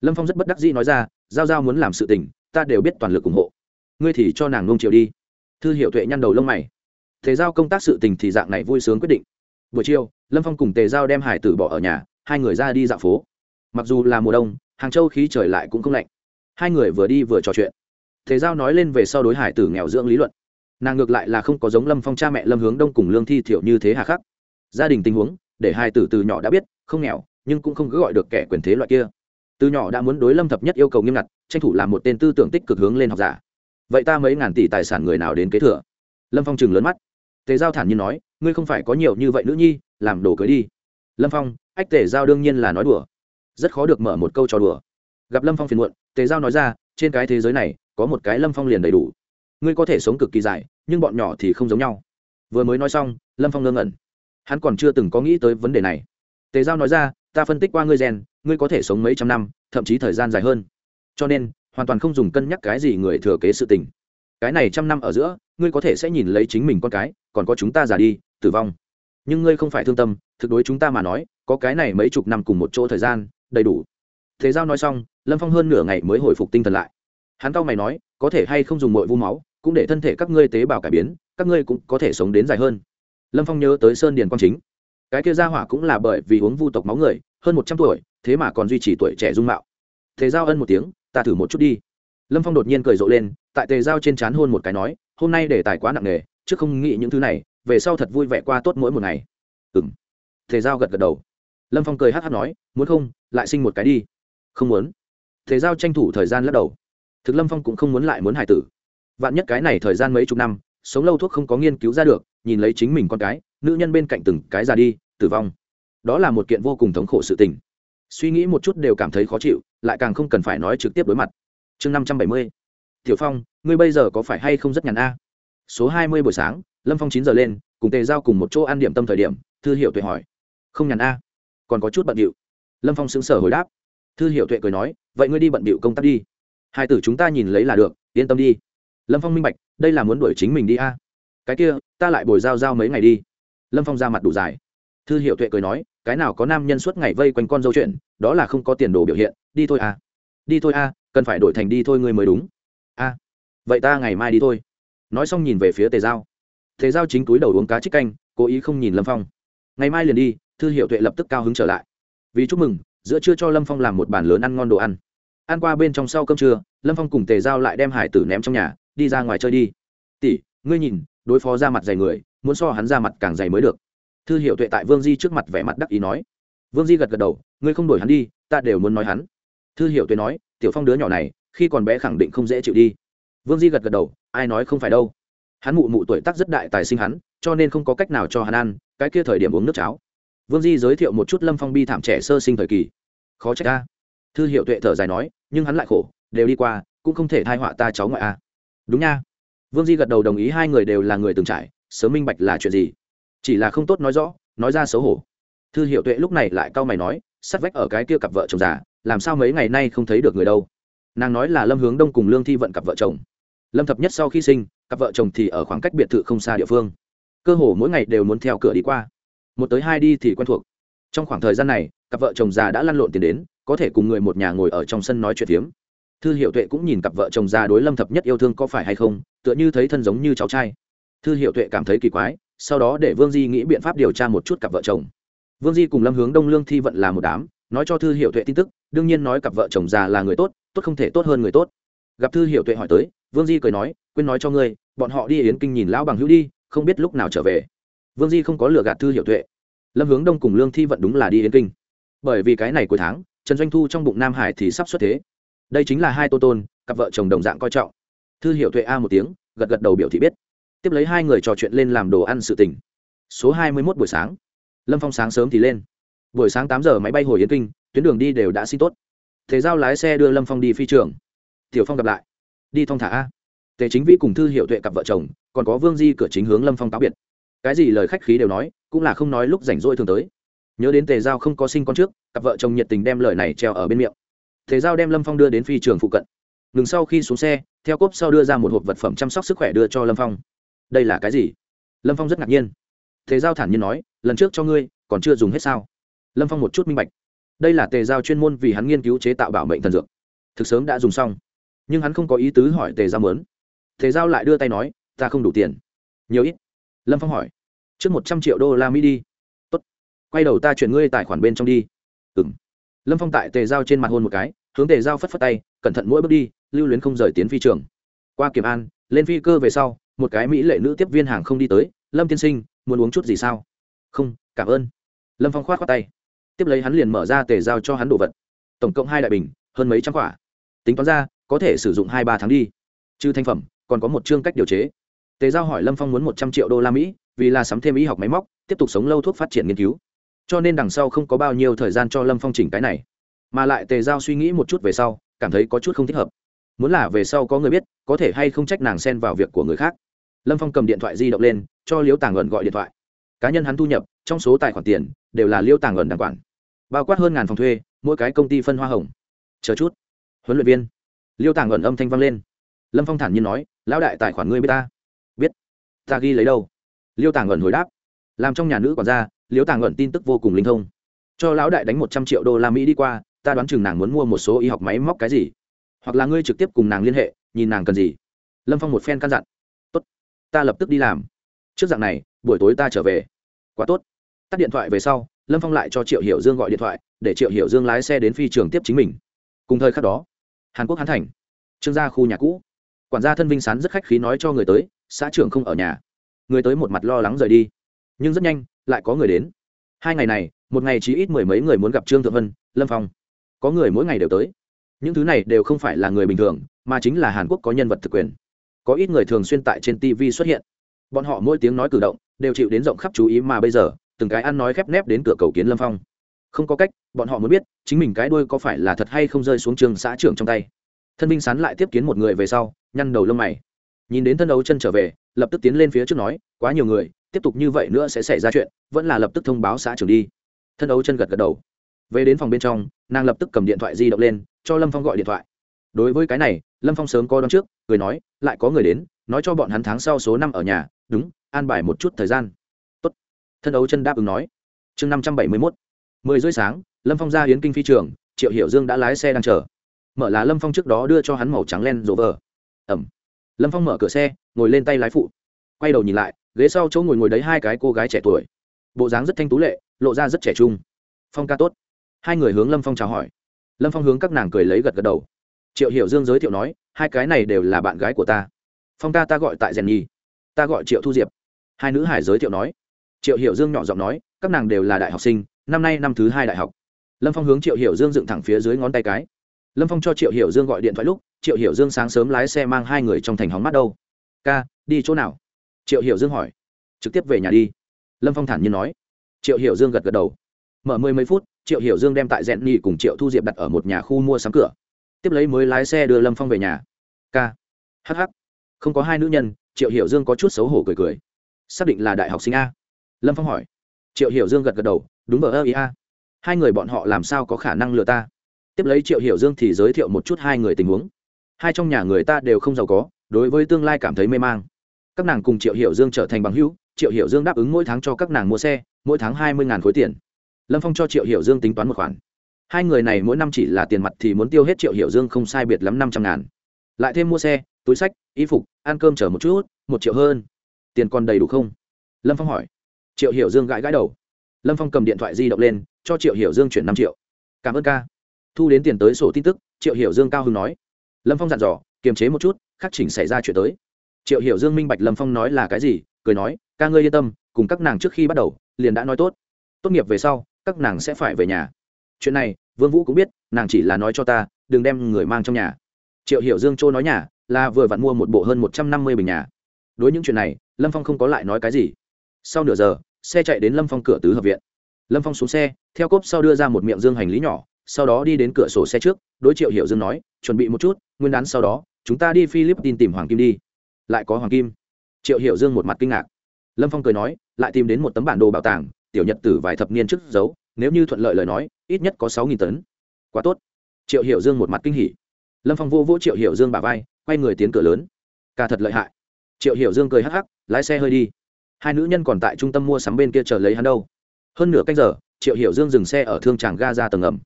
A: Lâm phong rất bất đắc dĩ nói ra, giao giao muốn làm sự tình, ta đều biết toàn lực ủng hộ ngươi thì cho nàng nung chiều đi. Thư hiệu tuệ nhăn đầu lông mày. Thế giao công tác sự tình thì dạng này vui sướng quyết định. Buổi chiều, lâm phong cùng tề giao đem hải tử bỏ ở nhà, hai người ra đi dạo phố. Mặc dù là mùa đông, hàng châu khí trời lại cũng không lạnh. Hai người vừa đi vừa trò chuyện. Thế giao nói lên về sau đối hải tử nghèo dưỡng lý luận. Nàng ngược lại là không có giống lâm phong cha mẹ lâm hướng đông cùng lương thi thiểu như thế hà khắc. Gia đình tình huống, để hai tử từ nhỏ đã biết, không nghèo, nhưng cũng không cứ gọi được kẻ quyền thế loại kia. Từ nhỏ đã muốn đối lâm thập nhất yêu cầu nghiêm ngặt, tranh thủ làm một tên tư tưởng tích cực hướng lên học giả vậy ta mấy ngàn tỷ tài sản người nào đến kế thừa? Lâm phong chừng lớn mắt. Tề giao thản nhiên nói, ngươi không phải có nhiều như vậy nữ nhi, làm đồ cưới đi. Lâm phong, ách tề giao đương nhiên là nói đùa. Rất khó được mở một câu trò đùa. Gặp lâm phong phiền muộn, tề giao nói ra, trên cái thế giới này, có một cái lâm phong liền đầy đủ. Ngươi có thể sống cực kỳ dài, nhưng bọn nhỏ thì không giống nhau. Vừa mới nói xong, lâm phong ngơ ngẩn. Hắn còn chưa từng có nghĩ tới vấn đề này. Tề giao nói ra, ta phân tích qua ngươi gen, ngươi có thể sống mấy trăm năm, thậm chí thời gian dài hơn. Cho nên hoàn toàn không dùng cân nhắc cái gì người thừa kế sự tình. Cái này trăm năm ở giữa, ngươi có thể sẽ nhìn lấy chính mình con cái, còn có chúng ta già đi, tử vong. Nhưng ngươi không phải thương tâm, thực đối chúng ta mà nói, có cái này mấy chục năm cùng một chỗ thời gian, đầy đủ. Thế giao nói xong, lâm phong hơn nửa ngày mới hồi phục tinh thần lại. Hắn cau mày nói, có thể hay không dùng mội vu máu, cũng để thân thể các ngươi tế bào cải biến, các ngươi cũng có thể sống đến dài hơn. Lâm phong nhớ tới sơn điền quang chính. Cái kia gia hỏa cũng là bởi vì uống vu tộc máu người, hơn một trăm tuổi, thế mà còn duy trì tuổi trẻ dung mạo tề giao ân một tiếng, ta thử một chút đi. Lâm phong đột nhiên cười rộ lên, tại tề giao trên c h á n hôn một cái nói, hôm nay để tài quá nặng nề, chứ không nghĩ những thứ này, về sau thật vui vẻ qua tốt mỗi một ngày. Ừ m tề giao gật gật đầu. Lâm phong cười hát hát nói, muốn không, lại sinh một cái đi. Không muốn. Tề giao tranh thủ thời gian lắc đầu. Thực lâm phong cũng không muốn lại muốn hải tử. Vạn nhất cái này thời gian mấy chục năm, sống lâu thuốc không có nghiên cứu ra được, nhìn lấy chính mình con cái, nữ nhân bên cạnh từng cái ra đi, tử vong. Đó là một kiện vô cùng thống khổ sự tình suy nghĩ một chút đều cảm thấy khó chịu, lại càng không cần phải nói trực tiếp đối mặt. Chương năm trăm bảy mươi. Tiểu phong, ngươi bây giờ có phải hay không rất nhàn a? Số hai mươi buổi sáng, lâm phong chín giờ lên, cùng tề giao cùng một chỗ ăn điểm tâm thời điểm, thư hiệu tuệ hỏi. Không nhàn a? Còn có chút bận điệu lâm phong xứng sở hồi đáp. Thư hiệu tuệ cười nói, vậy ngươi đi bận điệu công tác đi. Hai tử chúng ta nhìn lấy là được, yên tâm đi. Lâm phong minh bạch, đây là muốn đuổi chính mình đi a. Cái kia, ta lại bồi giao giao mấy ngày đi. Lâm phong ra mặt đủ dài thư hiệu tuệ cười nói cái nào có nam nhân suốt ngày vây quanh con dâu chuyện đó là không có tiền đồ biểu hiện đi thôi à. Đi thôi à cần phải đổi thành đi thôi ngươi mới đúng. A à, vậy ta ngày mai đi thôi. Nói xong nhìn về phía tề giao. Tề giao chính túi đầu uống cá trích canh cố ý không nhìn lâm phong. Ngày mai liền đi. Thư hiệu tuệ lập tức cao hứng trở lại. Vì chúc mừng giữa trưa cho lâm phong làm một bàn lớn ăn ngon đồ ăn. Ăn qua bên trong sau cơm trưa lâm phong cùng tề giao lại đem hải tử ném trong nhà đi ra ngoài chơi đi. Tỷ ngươi nhìn đối phó ra mặt dày người muốn so hắn ra mặt càng dày mới được thư hiệu tuệ tại vương di trước mặt vẻ mặt đắc ý nói. Vương di gật gật đầu, ngươi không đổi hắn đi, ta đều muốn nói hắn. Thư hiệu tuệ nói, tiểu phong đứa nhỏ này, khi còn bé khẳng định không dễ chịu đi. Vương di gật gật đầu, ai nói không phải đâu. Hắn mụ mụ tuổi tác rất đại tài sinh hắn, cho nên không có cách nào cho hắn ăn, cái kia thời điểm uống nước cháo. Vương di giới thiệu một chút lâm phong bi thảm trẻ sơ sinh thời kỳ. Khó trách ta. Thư hiệu tuệ thở dài nói, nhưng hắn lại khổ, đều đi qua, cũng không thể thai họa ta cháu ngoại a. Đúng nha. Vương di gật đầu đồng ý hai người đều là người từng trải, sớm minh bạch là chuyện gì chỉ là không tốt nói rõ, nói ra xấu hổ. Thư hiệu tuệ lúc này lại cau mày nói sắt vách ở cái kia cặp vợ chồng già, làm sao mấy ngày nay không thấy được người đâu? Nàng nói là lâm hướng đông cùng lương thi vận cặp vợ chồng. Lâm thập nhất sau khi sinh, cặp vợ chồng thì ở khoảng cách biệt thự không xa địa phương. Cơ hồ mỗi ngày đều muốn theo cửa đi qua. Một tới hai đi thì quen thuộc. Trong khoảng thời gian này, cặp vợ chồng già đã lăn lộn tiền đến, có thể cùng người một nhà ngồi ở trong sân nói chuyện phiếm. Thư hiệu tuệ cũng nhìn cặp vợ chồng già đối lâm thập nhất yêu thương có phải hay không, tựa như thấy thân giống như cháu trai. Thư hiệu tuệ cảm thấy kỳ quái sau đó để vương di nghĩ biện pháp điều tra một chút cặp vợ chồng. Vương di cùng lâm hướng đông lương thi vận là một đám, nói cho thư hiệu tuệ tin tức, đương nhiên nói cặp vợ chồng già là người tốt tốt không thể tốt hơn người tốt. Gặp thư hiệu tuệ hỏi tới, vương di cười nói, quên nói cho ngươi, bọn họ đi yến kinh nhìn lão bằng hữu đi, không biết lúc nào trở về. Vương di không có lừa gạt thư hiệu tuệ. Lâm hướng đông cùng lương thi vận đúng là đi yến kinh. Bởi vì cái này cuối tháng, trần doanh thu trong bụng nam hải thì sắp xuất thế. Đây chính là hai tô tôn, cặp vợ chồng đồng dạng coi trọng. Thư hiệu tuệ a một tiếng, gật gật đầu biểu thị biết tiếp lấy hai người trò chuyện lên làm đồ ăn sự tỉnh số hai mươi mốt buổi sáng. Lâm phong sáng sớm thì lên. Buổi sáng tám giờ máy bay hồi yên kinh, tuyến đường đi đều đã xin tốt. Thế giao lái xe đưa lâm phong đi phi trường. Tiểu phong gặp lại. Đi thong thả a. Tề chính vĩ cùng thư hiệu tuệ cặp vợ chồng, còn có vương di cửa chính hướng lâm phong táo biệt. Cái gì lời khách khí đều nói, cũng là không nói lúc rảnh rỗi thường tới. Nhớ đến tề giao không có sinh con trước, cặp vợ chồng nhiệt tình đem lời này treo ở bên miệng. Tề giao đem lâm phong đưa đến phi trường phụ cận. Ngừng sau khi xuống xe, theo cốp sau đưa ra một hộp vật phẩm chăm sóc sức khỏe đưa cho lâm phong đây là cái gì? Lâm phong rất ngạc nhiên. Thế giao thản nhiên nói, lần trước cho ngươi, còn chưa dùng hết sao? Lâm phong một chút minh bạch. Đây là tề giao chuyên môn vì hắn nghiên cứu chế tạo bảo mệnh thần dược. Thực sớm đã dùng xong. Nhưng hắn không có ý tứ hỏi tề giao mớn. Tề giao lại đưa tay nói, ta không đủ tiền. Nhiều ít? Lâm phong hỏi. Trước một trăm triệu đô la mỹ đi. Tốt. quay đầu ta chuyển ngươi tài khoản bên trong đi. Ừ m lâm phong tại tề giao trên mặt hôn một cái, hướng tề giao phất phất tay, cẩn thận mỗi bước đi, lưu luyến không rời tiến phi trường. Qua kiểm an, lên phi cơ về sau một cái mỹ lệ nữ tiếp viên hàng không đi tới, lâm tiên sinh, muốn uống chút gì sao? Không, cảm ơn. Lâm phong k h o á t khoác tay. Tiếp lấy hắn liền mở ra tề giao cho hắn đồ vật. Tổng cộng hai đại bình, hơn mấy trăm quả. Tính toán ra, có thể sử dụng hai ba tháng đi. Trừ thành phẩm, còn có một chương cách điều chế. Tề giao hỏi lâm phong muốn một trăm triệu đô la mỹ, vì là sắm thêm y học máy móc, tiếp tục sống lâu thuốc phát triển nghiên cứu. Cho nên đằng sau không có bao nhiêu thời gian cho lâm phong chỉnh cái này. Mà lại tề giao suy nghĩ một chút về sau, cảm thấy có chút không thích hợp. Muốn là về sau có người biết, có thể hay không trách nàng xen vào việc của người khác lâm phong cầm điện thoại di động lên cho liễu tàng ẩn gọi điện thoại. Cá nhân hắn thu nhập trong số tài khoản tiền đều là liễu tàng ẩn đàng quản. Bao quát hơn ngàn phòng thuê mỗi cái công ty phân hoa hồng. Chờ chút. Huấn luyện viên. Liêu tàng ẩn âm thanh vang lên. Lâm phong thản nhiên nói lão đại tài khoản ngươi biết ta? Biết. Ta ghi lấy đâu? Liêu tàng ẩn hồi đáp. Làm trong nhà nữ còn ra, liêu tàng ẩn tin tức vô cùng linh thông. Cho lão đại đánh một trăm triệu đô la mỹ đi qua ta đoán chừng nàng muốn mua một số y học máy móc cái gì. Hoặc là ngươi trực tiếp cùng nàng liên hệ nhìn nàng cần gì. Lâm phong một phen căn dặn ta lập tức đi làm. Trước dạng này, buổi tối ta trở về. Quá tốt. Tắt điện thoại về sau, lâm phong lại cho triệu hiểu dương gọi điện thoại, để triệu hiểu dương lái xe đến phi trường tiếp chính mình. Cùng thời khắc đó, hàn quốc hán thành, trương gia khu nhà cũ. Quản gia thân vinh sán rất khách khí nói cho người tới, xã trưởng không ở nhà. Người tới một mặt lo lắng rời đi. Nhưng rất nhanh, lại có người đến. Hai ngày này, một ngày chỉ ít mười mấy người muốn gặp trương thượng vân, lâm phong. Có người mỗi ngày đều tới. Những thứ này đều không phải là người bình thường, mà chính là hàn quốc có nhân vật thực quyền có ít người thường xuyên tại trên tv xuất hiện. Bọn họ mỗi tiếng nói cử động đều chịu đến rộng khắp chú ý mà bây giờ, từng cái ăn nói khép nép đến cửa cầu kiến lâm phong. Không có cách, bọn họ muốn biết chính mình cái đuôi có phải là thật hay không rơi xuống trường xã trưởng trong tay. Thân binh sán lại tiếp kiến một người về sau, nhăn đầu lông mày. Nhìn đến thân đấu chân trở về, lập tức tiến lên phía trước nói, quá nhiều người, tiếp tục như vậy nữa sẽ xảy ra chuyện, vẫn là lập tức thông báo xã trưởng đi. Thân đấu chân gật gật đầu. Về đến phòng bên trong, nàng lập tức cầm điện thoại di động lên, cho lâm phong gọi điện thoại. Đối với cái này lâm phong sớm có đón trước, cười nói, lại có người đến, nói cho bọn hắn tháng sau số năm ở nhà, đúng, an bài một chút thời gian. Tốt. thân ấu chân đáp ứng nói. Chương năm trăm bảy mươi mốt. Mười rưỡi sáng, lâm phong ra hiến kinh phi trường, triệu hiểu dương đã lái xe đang chờ. Mở là lâm phong trước đó đưa cho hắn màu trắng len rộ vờ. Ẩm. Lâm phong mở cửa xe, ngồi lên tay lái phụ. Quay đầu nhìn lại, ghế sau chỗ ngồi ngồi đấy hai cái cô gái trẻ tuổi. Bộ dáng rất thanh tú lệ, lộ ra rất trẻ trung. Phong ca tốt. Hai người hướng lâm phong chào hỏi. Lâm phong hướng các nàng cười lấy gật gật đầu triệu hiểu dương giới thiệu nói, hai cái này đều là bạn gái của ta. Phong ca ta gọi tại rèn nhi, ta gọi triệu thu diệp. Hai nữ hải giới thiệu nói. Triệu hiểu dương nhỏ giọng nói, các nàng đều là đại học sinh, năm nay năm thứ hai đại học. Lâm phong hướng triệu hiểu dương dựng thẳng phía dưới ngón tay cái. Lâm phong cho triệu hiểu dương gọi điện thoại lúc, triệu hiểu dương sáng sớm lái xe mang hai người trong thành hóng mắt đâu. Ca, đi chỗ nào? Triệu hiểu dương hỏi. Trực tiếp về nhà đi. Lâm phong thản nhiên nói. Triệu hiểu dương gật gật đầu. Mở mười mấy phút, triệu hiểu dương đem tại rèn nhì cùng triệu thu diệp đặt ở một nhà khu mua sắm cửa tiếp lấy mới lái xe đưa lâm phong về nhà. K. Hh không có hai nữ nhân, triệu hiểu dương có chút xấu hổ cười cười. Xác định là đại học sinh a. Lâm phong hỏi. Triệu hiểu dương gật gật đầu, đúng vờ ơ ý a. Hai người bọn họ làm sao có khả năng lừa ta? Tiếp lấy triệu hiểu dương thì giới thiệu một chút hai người tình huống. Hai trong nhà người ta đều không giàu có, đối với tương lai cảm thấy mê mang. Các nàng cùng triệu hiểu dương trở thành bằng hữu, triệu hiểu dương đáp ứng mỗi tháng cho các nàng mua xe, mỗi tháng hai mươi khối tiền. Lâm phong cho triệu hiểu dương tính toán một khoản hai người này mỗi năm chỉ là tiền mặt thì muốn tiêu hết triệu hiểu dương không sai biệt lắm năm trăm ngàn. Lại thêm mua xe, túi sách, y phục, ăn cơm chở một chút, một triệu hơn. Tiền còn đầy đủ không? Lâm phong hỏi. Triệu hiểu dương gãi gãi đầu. Lâm phong cầm điện thoại di động lên, cho triệu hiểu dương chuyển năm triệu. Cảm ơn ca. Thu đến tiền tới sổ tin tức, triệu hiểu dương cao hưng nói. Lâm phong dặn dò, kiềm chế một chút, khắc chỉnh xảy ra chuyện tới. Triệu hiểu dương minh bạch lâm phong nói là cái gì, cười nói, ca ngươi yên tâm, cùng các nàng trước khi bắt đầu, liền đã nói tốt. Tốt nghiệp về sau, các nàng sẽ phải về nhà chuyện này, vương vũ cũng biết, nàng chỉ là nói cho ta, đừng đem người mang trong nhà. Triệu hiểu dương châu nói nhà, là vừa vặn mua một bộ hơn một trăm năm mươi bình nhà. Đối những chuyện này, lâm phong không có lại nói cái gì. Sau nửa giờ, xe chạy đến lâm phong cửa tứ hợp viện. Lâm phong xuống xe, theo cốp sau đưa ra một miệng dương hành lý nhỏ, sau đó đi đến cửa sổ xe trước, đối triệu hiểu dương nói, chuẩn bị một chút, nguyên đán sau đó, chúng ta đi philippines tìm hoàng kim đi. Lại có hoàng kim. Triệu hiểu dương một mặt kinh ngạc. Lâm phong cười nói, lại tìm đến một tấm bản đồ bảo tàng, tiểu nhật tử vài thập niên trước giấu nếu như thuận lợi lời nói, ít nhất có sáu nghìn tấn. Quá tốt. Triệu hiểu dương một mặt kinh hỉ. Lâm phong vô vỗ triệu hiểu dương bà vai, quay người tiến cửa lớn. Ca thật lợi hại. Triệu hiểu dương cười hắc hắc, lái xe hơi đi. Hai nữ nhân còn tại trung tâm mua sắm bên kia chờ lấy hắn đâu. Hơn nửa canh giờ, triệu hiểu dương dừng xe ở thương tràng ga ra tầng ngầm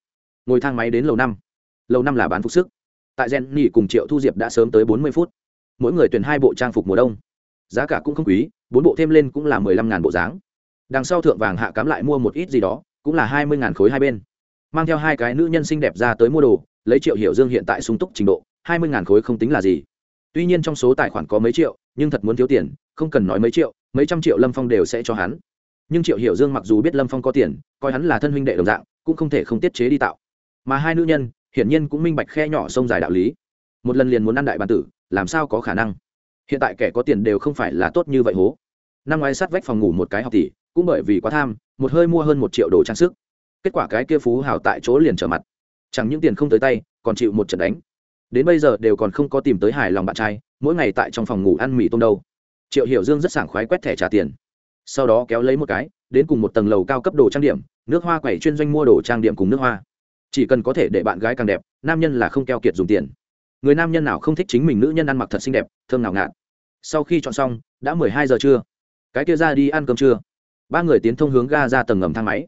A: ngồi thang máy đến lầu năm. Lầu năm là bán phục sức. Tại gen nỉ cùng triệu thu diệp đã sớm tới bốn mươi phút. Mỗi người tuyển hai bộ trang phục mùa đông. Giá cả cũng không quý, bốn bộ thêm lên cũng là mười lăm ngàn bộ dáng. Đằng sau thượng vàng hạ cám lại mua một ít gì đó cũng là hai mươi ngàn khối hai bên. Mang theo hai cái nữ nhân xinh đẹp ra tới mua đồ, lấy triệu hiểu dương hiện tại sung túc trình độ, hai mươi ngàn khối không tính là gì. Tuy nhiên trong số tài khoản có mấy triệu, nhưng thật muốn thiếu tiền, không cần nói mấy triệu, mấy trăm triệu lâm phong đều sẽ cho hắn. Nhưng triệu hiểu dương mặc dù biết lâm phong có tiền, coi hắn là thân huynh đệ đồng dạng, cũng không thể không tiết chế đi tạo. Mà hai nữ nhân, hiển nhiên cũng minh bạch khe nhỏ sông dài đạo lý. Một lần liền muốn ăn đại bàn tử, làm sao có khả năng? Hiện tại kẻ có tiền đều không phải là tốt như vậy hố. Năm ngoái sát vách phòng ngủ một cái học tỷ, cũng bởi vì quá tham một hơi mua hơn một triệu đồ trang sức. Kết quả cái kia phú hào tại chỗ liền trở mặt. Chẳng những tiền không tới tay, còn chịu một trận đánh. Đến bây giờ đều còn không có tìm tới hài lòng bạn trai, mỗi ngày tại trong phòng ngủ ăn mì tôm đâu. Triệu hiểu dương rất sảng khoái quét thẻ trả tiền. Sau đó kéo lấy một cái, đến cùng một tầng lầu cao cấp đồ trang điểm, nước hoa quẩy chuyên doanh mua đồ trang điểm cùng nước hoa. Chỉ cần có thể để bạn gái càng đẹp, nam nhân là không keo kiệt dùng tiền. Người nam nhân nào không thích chính mình nữ nhân ăn mặc thật xinh đẹp, thơm nào ngạt. Sau khi chọn xong, đã mười hai giờ trưa. Cái kia ra đi ăn cơm trưa ba người tiến thông hướng ga ra tầng ngầm thang máy.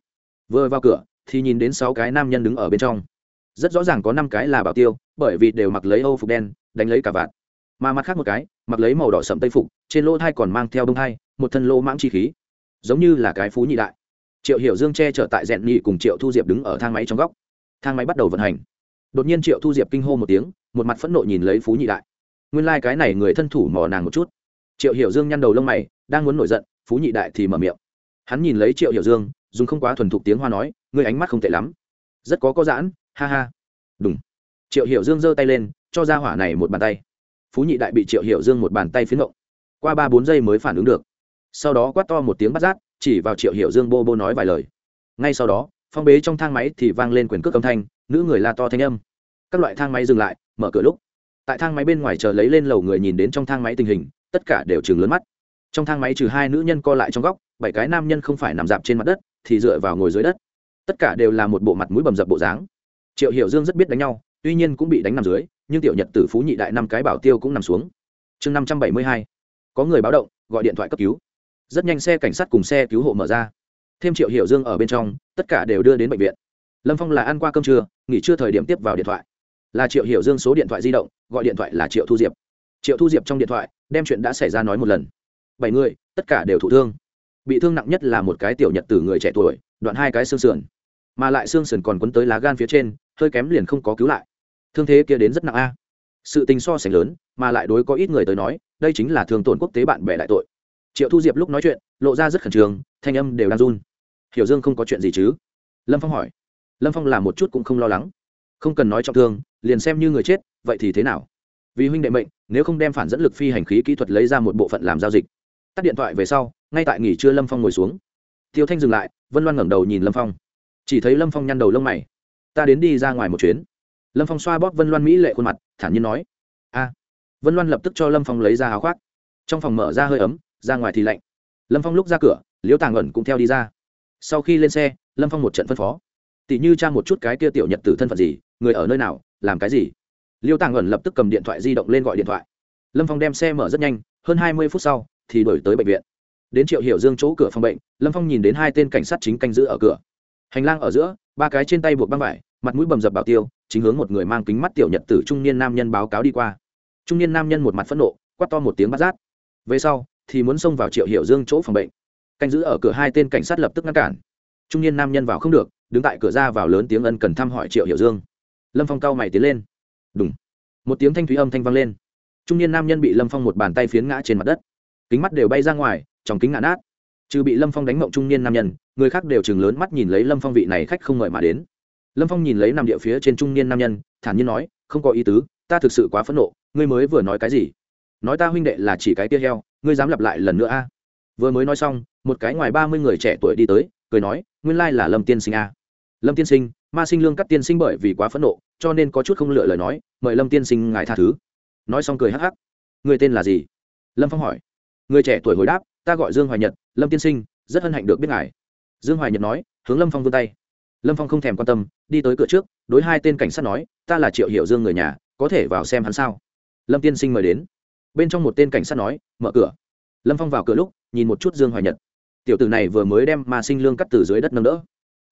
A: Vừa vào cửa, thì nhìn đến sáu cái nam nhân đứng ở bên trong. Rất rõ ràng có năm cái là bảo tiêu, bởi vì đều mặc lấy âu phục đen, đánh lấy cả vạt. Mà mặt khác một cái, mặc lấy màu đỏ sậm tây phục, trên lỗ thai còn mang theo đông thai một thân lỗ mãng chi khí. Giống như là cái phú nhị đại. Triệu hiểu dương che chở tại rèn nhị cùng triệu thu diệp đứng ở thang máy trong góc. Thang máy bắt đầu vận hành. Đột nhiên triệu thu diệp kinh hô một tiếng, một mặt phẫn nộ nhìn lấy phú nhị đại. Nguyên lai、like、cái này người thân thủ mò nàng một chút. Triệu hiểu dương nhăn đầu lông mày, đang muốn nổi giận, phú nhị đại thì mở miệng hắn nhìn lấy triệu hiểu dương, dùng không quá thuần thục tiếng hoa nói, ngươi ánh mắt không tệ lắm. Rất có có giãn, ha ha. Đúng triệu hiểu dương giơ tay lên, cho ra hỏa này một bàn tay. Phú nhị đại bị triệu hiểu dương một bàn tay phiến động qua ba bốn giây mới phản ứng được. Sau đó quát to một tiếng bắt rát, chỉ vào triệu hiểu dương bô bô nói vài lời. Ngay sau đó, phong bế trong thang máy thì vang lên quyền cước âm thanh, nữ người la to thanh âm. Các loại thang máy dừng lại, mở cửa lúc. Tại thang máy bên ngoài chờ lấy lên lầu người nhìn đến trong thang máy tình hình, tất cả đều chừng lớn mắt. Trong thang máy trừ hai nữ nhân co lại trong góc bảy cái nam nhân không phải nằm dạp trên mặt đất, thì dựa vào ngồi dưới đất. Tất cả đều là một bộ mặt mũi bầm dập bộ dáng. Triệu hiểu dương rất biết đánh nhau, tuy nhiên cũng bị đánh nằm dưới, nhưng tiểu nhật tử phú nhị đại năm cái bảo tiêu cũng nằm xuống. Chương năm trăm bảy mươi hai. Có người báo động, gọi điện thoại cấp cứu. Rất nhanh xe cảnh sát cùng xe cứu hộ mở ra. Thêm triệu hiểu dương ở bên trong, tất cả đều đưa đến bệnh viện. Lâm phong là ăn qua cơm trưa, nghỉ trưa thời điểm tiếp vào điện thoại. Là triệu hiểu dương số điện thoại di động, gọi điện thoại là triệu thu diệp. Triệu thu diệp trong điện thoại, đem chuyện đã xảy ra nói một lần. Bảy người, tất cả đều thụ thương bị thương nặng nhất là một cái tiểu nhật tử người trẻ tuổi, đoạn hai cái xương sườn. Mà lại xương sườn còn quấn tới lá gan phía trên, hơi kém liền không có cứu lại. Thương thế kia đến rất nặng a. Sự tình so sánh lớn, mà lại đối có ít người tới nói, đây chính là thương tổn quốc tế bạn bè đại tội. Triệu thu diệp lúc nói chuyện, lộ ra rất khẩn trương, thanh âm đều đang run. Hiểu dương không có chuyện gì chứ? Lâm phong hỏi. Lâm phong làm một chút cũng không lo lắng. Không cần nói trọng thương, liền xem như người chết, vậy thì thế nào? Vì huynh đệ mệnh, nếu không đem phản dẫn lực phi hành khí kỹ thuật lấy ra một bộ phận làm giao dịch tắt điện thoại về sau, ngay tại nghỉ trưa lâm phong ngồi xuống. Tiêu thanh dừng lại, vân loan ngẩng đầu nhìn lâm phong. Chỉ thấy lâm phong nhăn đầu lông mày. Ta đến đi ra ngoài một chuyến. Lâm phong xoa bóp vân loan mỹ lệ khuôn mặt, thản nhiên nói. A. Vân loan lập tức cho lâm phong lấy ra áo khoác. Trong phòng mở ra hơi ấm, ra ngoài thì lạnh. Lâm phong lúc ra cửa, liễu tàng ẩn cũng theo đi ra. Sau khi lên xe, lâm phong một trận phân phó. Tỷ như cha một chút cái kia tiểu nhật từ thân phận gì, người ở nơi nào, làm cái gì? Liêu tàng ẩn lập tức cầm điện thoại di động lên gọi điện thoại. Lâm phong đem xe mở rất nhanh, hơn hai mươi phút sau thì đổi tới bệnh viện. Đến triệu hiểu dương chỗ cửa phòng bệnh, lâm phong nhìn đến hai tên cảnh sát chính canh giữ ở cửa. Hành lang ở giữa, ba cái trên tay buộc băng vải, mặt mũi bầm dập bảo tiêu, chính hướng một người mang kính mắt tiểu nhật tử trung niên nam nhân báo cáo đi qua. Trung niên nam nhân một mặt phẫn nộ, quát to một tiếng bắt rát. Về sau, thì muốn xông vào triệu hiểu dương chỗ phòng bệnh. Canh giữ ở cửa hai tên cảnh sát lập tức ngăn cản. Trung niên nam nhân vào không được, đứng tại cửa ra vào lớn tiếng ân cần thăm hỏi triệu hiểu dương. Lâm phong cao mày tiến lên. Đúng một tiếng thanh thúy âm thanh vang lên. Trung niên nam nhân bị lâm phong một bàn tay phiến ngã trên mặt đất kính mắt đều bay ra ngoài, trong kính ngã nát. Trừ bị lâm phong đánh mộng trung niên nam nhân, người khác đều chừng lớn mắt nhìn lấy lâm phong vị này khách không ngợi mà đến. Lâm phong nhìn lấy nằm địa phía trên trung niên nam nhân, thản nhiên nói, không có ý tứ, ta thực sự quá phẫn nộ, ngươi mới vừa nói cái gì? Nói ta huynh đệ là chỉ cái tia heo, ngươi dám lặp lại lần nữa a? Vừa mới nói xong, một cái ngoài ba mươi người trẻ tuổi đi tới, cười nói, nguyên lai là lâm tiên sinh a. Lâm tiên sinh, ma sinh lương cắt tiên sinh bởi vì quá phẫn nộ, cho nên có chút không lựa lời nói, mời lâm tiên sinh ngài tha thứ. Nói xong cười hắc hắc. Người tên là gì? Lâm phong hỏi người trẻ tuổi hồi đáp, ta gọi dương hoài nhật, lâm tiên sinh, rất hân hạnh được biết ngài. Dương hoài nhật nói, hướng lâm phong vươn tay. Lâm phong không thèm quan tâm, đi tới cửa trước, đối hai tên cảnh sát nói, ta là triệu hiệu dương người nhà, có thể vào xem hắn sao? Lâm tiên sinh mời đến. Bên trong một tên cảnh sát nói, mở cửa. Lâm phong vào cửa lúc, nhìn một chút dương hoài nhật. Tiểu tử này vừa mới đem mà sinh lương cắt từ dưới đất nâng đỡ.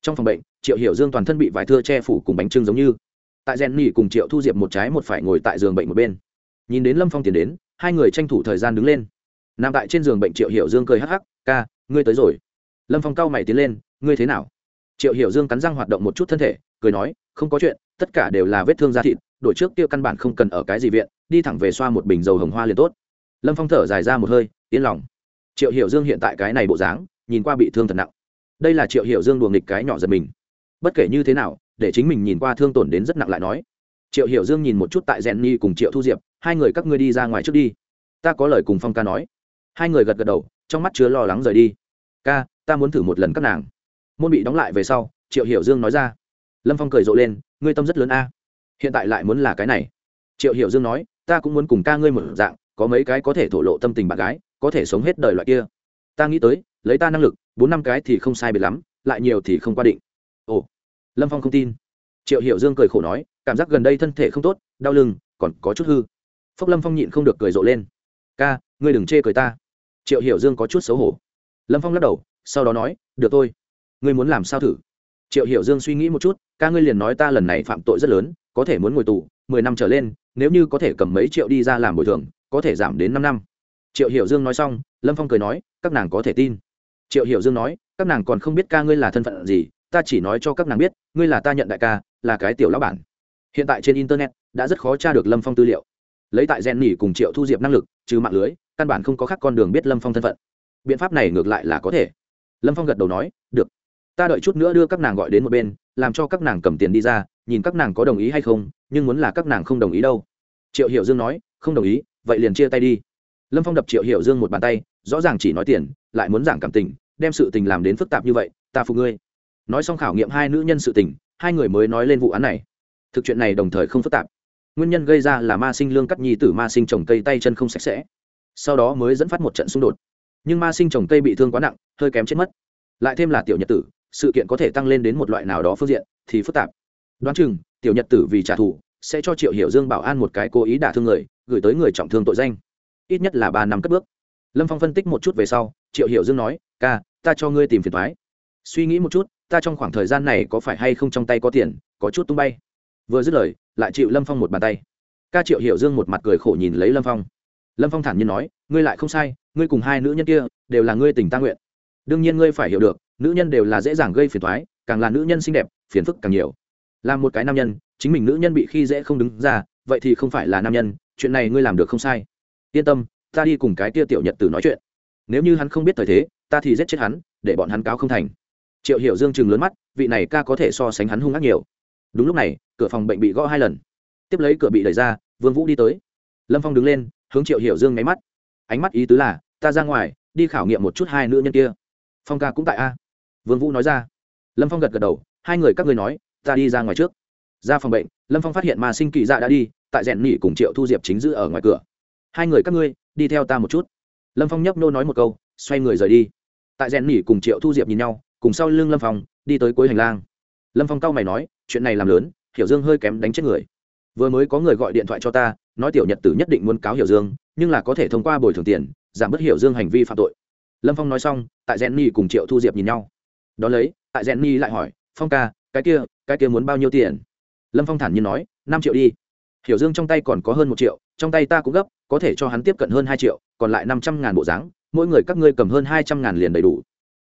A: Trong phòng bệnh, triệu hiểu dương toàn thân bị vải thưa che phủ cùng bánh trưng giống như. Tại rèn nỉ cùng triệu thu diệp một trái một phải ngồi tại giường bệnh một bên. Nhìn đến lâm phong tiến đến, hai người tranh thủ thời gian đứng lên nằm tại trên giường bệnh triệu hiểu dương cười hắc hắc, ca, ngươi tới rồi. Lâm phong cau mày tiến lên, ngươi thế nào? Triệu hiểu dương cắn răng hoạt động một chút thân thể, cười nói, không có chuyện, tất cả đều là vết thương da thịt, đổi trước kia căn bản không cần ở cái gì viện, đi thẳng về xoa một bình dầu hồng hoa liền tốt. Lâm phong thở dài ra một hơi, yên lòng. Triệu hiểu dương hiện tại cái này bộ dáng, nhìn qua bị thương thật nặng. Đây là triệu hiểu dương đùa nghịch cái nhỏ giật mình. Bất kể như thế nào, để chính mình nhìn qua thương tổn đến rất nặng lại nói. Triệu hiểu dương nhìn một chút tại rèn ni cùng triệu thu diệp, hai người các ngươi đi ra ngoài trước đi. Ta có lời cùng phong ca nói hai người gật gật đầu, trong mắt chứa lo lắng rời đi. Ca, ta muốn thử một lần các nàng. Môn bị đóng lại về sau, triệu hiểu dương nói ra. Lâm phong cười rộ lên, ngươi tâm rất lớn a. Hiện tại lại muốn là cái này. Triệu hiểu dương nói, ta cũng muốn cùng ca ngươi một dạng, có mấy cái có thể thổ lộ tâm tình bạn gái, có thể sống hết đời loại kia. Ta nghĩ tới, lấy ta năng lực, bốn năm cái thì không sai biệt lắm, lại nhiều thì không qua định. Ồ. Lâm phong không tin. Triệu hiểu dương cười khổ nói, cảm giác gần đây thân thể không tốt, đau lưng, còn có chút hư. Phốc lâm phong nhịn không được cười rộ lên. Ca, ngươi đừng chê cười ta triệu hiểu dương có chút xấu hổ. Lâm phong lắc đầu, sau đó nói, được thôi, ngươi muốn làm sao thử? Triệu hiểu dương suy nghĩ một chút, ca ngươi liền nói ta lần này phạm tội rất lớn, có thể muốn ngồi tù, mười năm trở lên, nếu như có thể cầm mấy triệu đi ra làm bồi thường, có thể giảm đến năm năm. Triệu hiểu dương nói xong, lâm phong cười nói, các nàng có thể tin. Triệu hiểu dương nói, các nàng còn không biết ca ngươi là thân phận gì, ta chỉ nói cho các nàng biết, ngươi là ta nhận đại ca, là cái tiểu lão bản. Hiện tại trên internet, đã rất khó tra được lâm phong tư liệu. Lấy tại gen nỉ cùng triệu thu diệp năng lực, trừ mạng lưới căn bản không có khác con đường biết lâm phong thân phận. Biện pháp này ngược lại là có thể. Lâm phong gật đầu nói, được. Ta đợi chút nữa đưa các nàng gọi đến một bên, làm cho các nàng cầm tiền đi ra, nhìn các nàng có đồng ý hay không, nhưng muốn là các nàng không đồng ý đâu. Triệu hiểu dương nói, không đồng ý, vậy liền chia tay đi. Lâm phong đập triệu hiểu dương một bàn tay, rõ ràng chỉ nói tiền, lại muốn giảng cảm tình, đem sự tình làm đến phức tạp như vậy, ta phục ngươi. Nói xong khảo nghiệm hai nữ nhân sự tình, hai người mới nói lên vụ án này. Thực chuyện này đồng thời không phức tạp. Nguyên nhân gây ra là ma sinh lương cắt nhi tử ma sinh trồng cây tay chân không sạch sẽ sau đó mới dẫn phát một trận xung đột. Nhưng ma sinh trồng cây bị thương quá nặng, hơi kém chết mất. Lại thêm là tiểu nhật tử, sự kiện có thể tăng lên đến một loại nào đó phương diện thì phức tạp. Đoán chừng, tiểu nhật tử vì trả thù sẽ cho triệu hiểu dương bảo an một cái cố ý đả thương người, gửi tới người trọng thương tội danh. Ít nhất là ba năm cất bước. Lâm phong phân tích một chút về sau, triệu hiểu dương nói, ca, ta cho ngươi tìm phiền thoái suy nghĩ một chút, ta trong khoảng thời gian này có phải hay không trong tay có tiền, có chút tung bay? Vừa dứt lời, lại chịu lâm phong một bàn tay. Ca triệu hiểu dương một mặt cười khổ nhìn lấy lâm phong lâm phong thản nhiên nói, ngươi lại không sai, ngươi cùng hai nữ nhân kia đều là ngươi tình ta nguyện. Đương nhiên ngươi phải hiểu được, nữ nhân đều là dễ dàng gây phiền thoái càng là nữ nhân xinh đẹp, phiền phức càng nhiều. Là một cái nam nhân, chính mình nữ nhân bị khi dễ không đứng ra, vậy thì không phải là nam nhân, chuyện này ngươi làm được không sai. Yên tâm, ta đi cùng cái tia tiểu nhật tử nói chuyện. Nếu như hắn không biết thời thế, ta thì giết chết hắn, để bọn hắn cáo không thành. Triệu hiểu dương chừng lớn mắt, vị này ca có thể so sánh hắn hung ác nhiều. Đúng lúc này, cửa phòng bệnh bị gõ hai lần. Tiếp lấy cửa bị đẩy ra, vương vũ đi tới. Lâm phong đứng lên hướng triệu hiểu dương nháy mắt. Ánh mắt ý tứ là, ta ra ngoài, đi khảo nghiệm một chút hai nữ nhân kia. Phong ca cũng tại a. Vương vũ nói ra. Lâm phong gật gật đầu, hai người các ngươi nói, ta đi ra ngoài trước. Ra phòng bệnh, lâm phong phát hiện mà sinh kỳ dạ đã đi, tại rèn nỉ cùng triệu thu diệp chính giữ ở ngoài cửa. Hai người các ngươi, đi theo ta một chút. Lâm phong nhấp nô nói một câu, xoay người rời đi. Tại rèn nỉ cùng triệu thu diệp nhìn nhau, cùng sau lưng lâm phong, đi tới cuối hành lang. Lâm phong cau mày nói, chuyện này làm lớn, hiểu dương hơi kém đánh chết người. Vừa mới có người gọi điện thoại cho ta nói tiểu nhật tử nhất định muốn cáo hiểu dương, nhưng là có thể thông qua bồi thường tiền, giảm bớt hiểu dương hành vi phạm tội. Lâm phong nói xong, tại rèn ni cùng triệu thu diệp nhìn nhau. Đón lấy, tại rèn ni lại hỏi, phong ca, cái kia cái kia muốn bao nhiêu tiền? Lâm phong thản nhiên nói, năm triệu đi. Hiểu dương trong tay còn có hơn một triệu, trong tay ta cũng gấp, có thể cho hắn tiếp cận hơn hai triệu, còn lại năm trăm ngàn bộ dáng, mỗi người các ngươi cầm hơn hai trăm ngàn liền đầy đủ.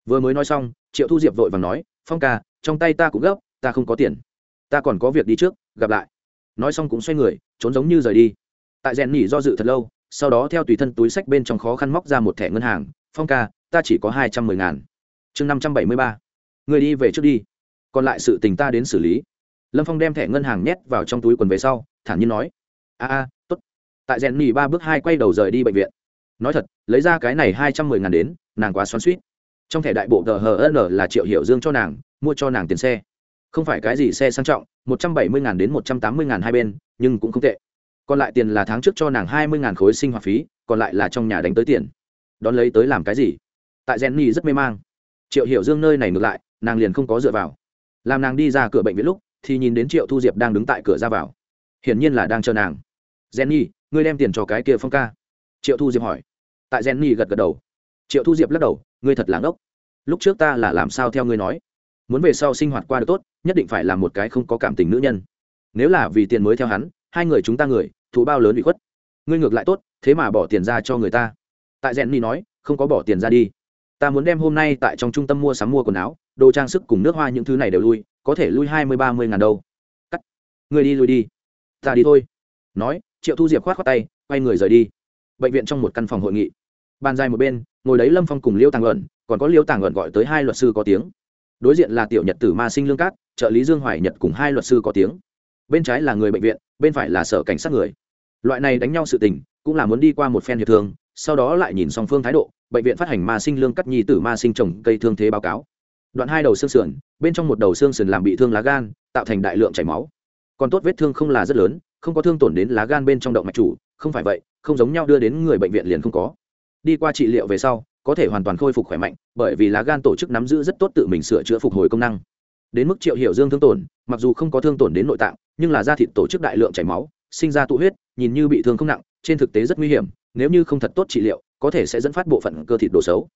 A: Vừa mới nói xong, triệu thu diệp vội vàng nói, phong ca, trong tay ta cũng gấp, ta không có tiền. Ta còn có việc đi trước, gặp lại nói xong cũng xoay người, trốn giống như rời đi. Tại rèn nhỉ do dự thật lâu, sau đó theo tùy thân túi sách bên trong khó khăn móc ra một thẻ ngân hàng, phong ca, ta chỉ có hai trăm mười ngàn. Chương năm trăm bảy mươi ba. Người đi về trước đi. Còn lại sự tình ta đến xử lý. Lâm phong đem thẻ ngân hàng nhét vào trong túi quần về sau, thản nhiên nói, a a t ố t tại rèn nhỉ ba bước hai quay đầu rời đi bệnh viện. Nói thật, lấy ra cái này hai trăm mười ngàn đến, nàng quá xoắn suýt trong thẻ đại bộ tờ n là triệu hiểu dương cho nàng, mua cho nàng tiền xe không phải cái gì xe sang trọng, một trăm bảy mươi ngàn đến một trăm tám mươi ngàn hai bên, nhưng cũng không tệ. Còn lại tiền là tháng trước cho nàng hai mươi ngàn khối sinh hoạt phí, còn lại là trong nhà đánh tới tiền. Đón lấy tới làm cái gì? Tại gen ni rất mê mang. Triệu hiểu dương nơi này ngược lại, nàng liền không có dựa vào. Làm nàng đi ra cửa bệnh viện lúc, thì nhìn đến triệu thu diệp đang đứng tại cửa ra vào. Hiển nhiên là đang chờ nàng. Jenny, ngươi đem tiền cho cái kia phong ca. Triệu thu diệp hỏi. Tại jenny gật gật đầu. Triệu thu diệp lắc đầu, ngươi thật làng ốc lúc trước ta là làm sao theo ngươi nói? Muốn về sau sinh hoạt qua được tốt, nhất định phải là một cái không có cảm tình nữ nhân. Nếu là vì tiền mới theo hắn, hai người chúng ta người thú bao lớn bị khuất. Ngươi ngược lại tốt, thế mà bỏ tiền ra cho người ta. Tại rèn ni nói, không có bỏ tiền ra đi. Ta muốn đem hôm nay tại trong trung tâm mua sắm mua quần áo, đồ trang sức cùng nước hoa những thứ này đều lui, có thể lui hai mươi, ba mươi ngàn đâu. Cắt. Người đi lui đi. Ta đi thôi. Nói, triệu thu diệp khoát khoát tay, quay người rời đi. Bệnh viện trong một căn phòng hội nghị. Bàn dài một bên, ngồi đấy lâm phong cùng liêu tàng ẩn còn có liêu tàng ẩn gọi tới hai luật sư có tiếng đối diện là tiểu nhật tử ma sinh lương cát, trợ lý dương hoài nhật cùng hai luật sư có tiếng. Bên trái là người bệnh viện, bên phải là sở cảnh sát người. Loại này đánh nhau sự tình, cũng là muốn đi qua một phen hiệp thương, sau đó lại nhìn song phương thái độ, bệnh viện phát hành ma sinh lương cắt nhi tử ma sinh trồng cây thương thế báo cáo. Đoạn hai đầu xương sườn, bên trong một đầu xương sườn làm bị thương lá gan, tạo thành đại lượng chảy máu. Còn tốt vết thương không là rất lớn, không có thương tổn đến lá gan bên trong động mạch chủ, không phải vậy, không giống nhau đưa đến người bệnh viện liền không có. Đi qua trị liệu về sau có thể hoàn toàn khôi phục khỏe mạnh, bởi vì lá gan tổ chức nắm giữ rất tốt tự mình sửa chữa phục hồi công năng. Đến mức triệu hiểu dương thương tổn, mặc dù không có thương tổn đến nội tạng, nhưng là da thịt tổ chức đại lượng chảy máu, sinh ra tụ huyết, nhìn như bị thương không nặng, trên thực tế rất nguy hiểm, nếu như không thật tốt trị liệu, có thể sẽ dẫn phát bộ phận cơ thịt đổ xấu.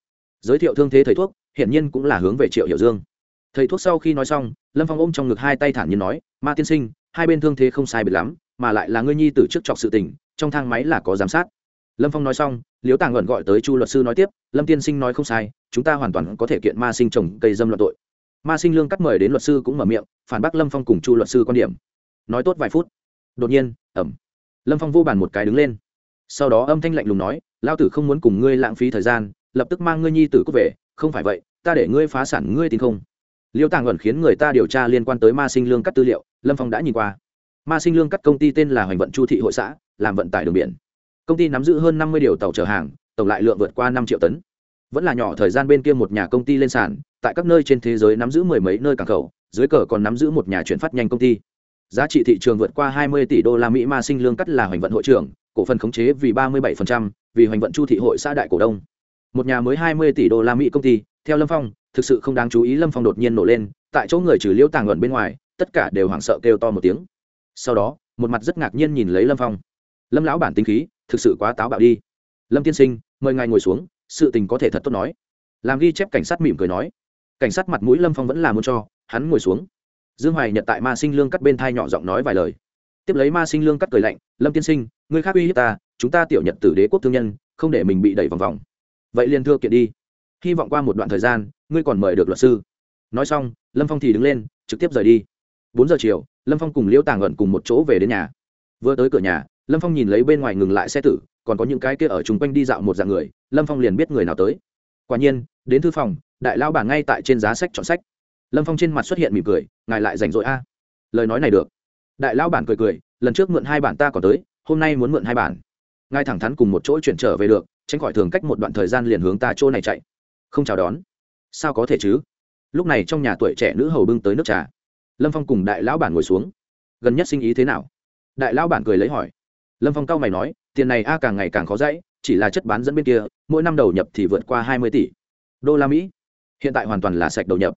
A: Giới thiệu thương thế thầy thuốc, hiển nhiên cũng là hướng về triệu hiểu dương. Thầy thuốc sau khi nói xong, lâm phong ôm trong ngực hai tay thản nhiên nói, ma tiên sinh, hai bên thương thế không sai biệt lắm, mà lại là ngươi nhi từ trước chọc sự tình, trong thang máy là có giám sát lâm phong nói xong liếu tàng luận gọi tới chu luật sư nói tiếp, lâm tiên sinh nói không sai, chúng ta hoàn toàn có thể kiện ma sinh trồng cây dâm luận tội. Ma sinh lương cắt mời đến luật sư cũng mở miệng, phản bác lâm phong cùng chu luật sư quan điểm. Nói tốt vài phút. Đột nhiên ẩm lâm phong vô bàn một cái đứng lên. Sau đó âm thanh lạnh lùng nói lao tử không muốn cùng ngươi lãng phí thời gian, lập tức mang ngươi nhi tử cút về, không phải vậy, ta để ngươi phá sản ngươi tin không? Liêu tàng luận khiến người ta điều tra liên quan tới ma sinh lương cắt tư liệu, lâm phong đã nhìn qua. Ma sinh lương cắt công ty tên là hoành vận chu thị hội xã, làm vận tải đường biển công ty nắm giữ hơn năm mươi điều tàu chở hàng tổng lại lượng vượt qua năm triệu tấn. Vẫn là nhỏ thời gian bên kia một nhà công ty lên sàn tại các nơi trên thế giới nắm giữ mười mấy nơi cảng khẩu dưới cờ còn nắm giữ một nhà chuyển phát nhanh công ty. Giá trị thị trường vượt qua hai mươi tỷ đô la mỹ ma sinh lương cắt là hoành vận hội trưởng cổ phần khống chế vì ba mươi 37%, vì hoành vận chu thị hội xã đại cổ đông. Một nhà mới hai mươi tỷ đô la mỹ công ty theo lâm phong thực sự không đáng chú ý lâm phong đột nhiên nổ lên tại chỗ người trừ liễu tàng luận bên ngoài tất cả đều hoảng sợ kêu to một tiếng. Sau đó một mặt rất ngạc nhiên nhìn lấy lâm phong. Lâm lão bản tính khí thực sự quá táo bạo đi. Lâm tiên sinh, mời ngài ngồi xuống, sự tình có thể thật tốt nói. Làm ghi chép cảnh sát mỉm cười nói. Cảnh sát mặt mũi lâm phong vẫn là muốn cho, hắn ngồi xuống. Dương hoài nhận tại ma sinh lương cắt bên thai nhỏ giọng nói vài lời. Tiếp lấy ma sinh lương cắt cười lạnh, lâm tiên sinh người khác uy hiếp ta, chúng ta tiểu nhật tử đế quốc thương nhân, không để mình bị đẩy vòng vòng. Vậy liền thưa kiện đi. Hy vọng qua một đoạn thời gian, ngươi còn mời được luật sư. Nói xong, lâm phong thì đứng lên, trực tiếp rời đi. Bốn giờ chiều, lâm phong cùng liễu tàng ẩn cùng một chỗ về đến nhà. Vừa tới cửa nhà lâm phong nhìn lấy bên ngoài ngừng lại xe tử còn có những cái kia ở chung quanh đi dạo một dạng người lâm phong liền biết người nào tới quả nhiên đến thư phòng đại lao bà ngay tại trên giá sách chọn sách lâm phong trên mặt xuất hiện mỉm cười ngài lại rảnh rỗi a lời nói này được đại lao bản cười cười lần trước mượn hai bản ta còn tới hôm nay muốn mượn hai bản ngài thẳng thắn cùng một chỗ chuyển trở về được tránh khỏi thường cách một đoạn thời gian liền hướng ta chỗ này chạy không chào đón sao có thể chứ lúc này trong nhà tuổi trẻ nữ hầu bưng tới nước trà lâm phong cùng đại lão bản ngồi xuống gần nhất sinh ý thế nào đại lão bản cười lấy hỏi lâm phong cao mày nói, tiền này a càng ngày càng khó dãy, chỉ là chất bán dẫn bên kia, mỗi năm đầu nhập thì vượt qua hai mươi tỷ đô la mỹ. Hiện tại hoàn toàn là sạch đầu nhập.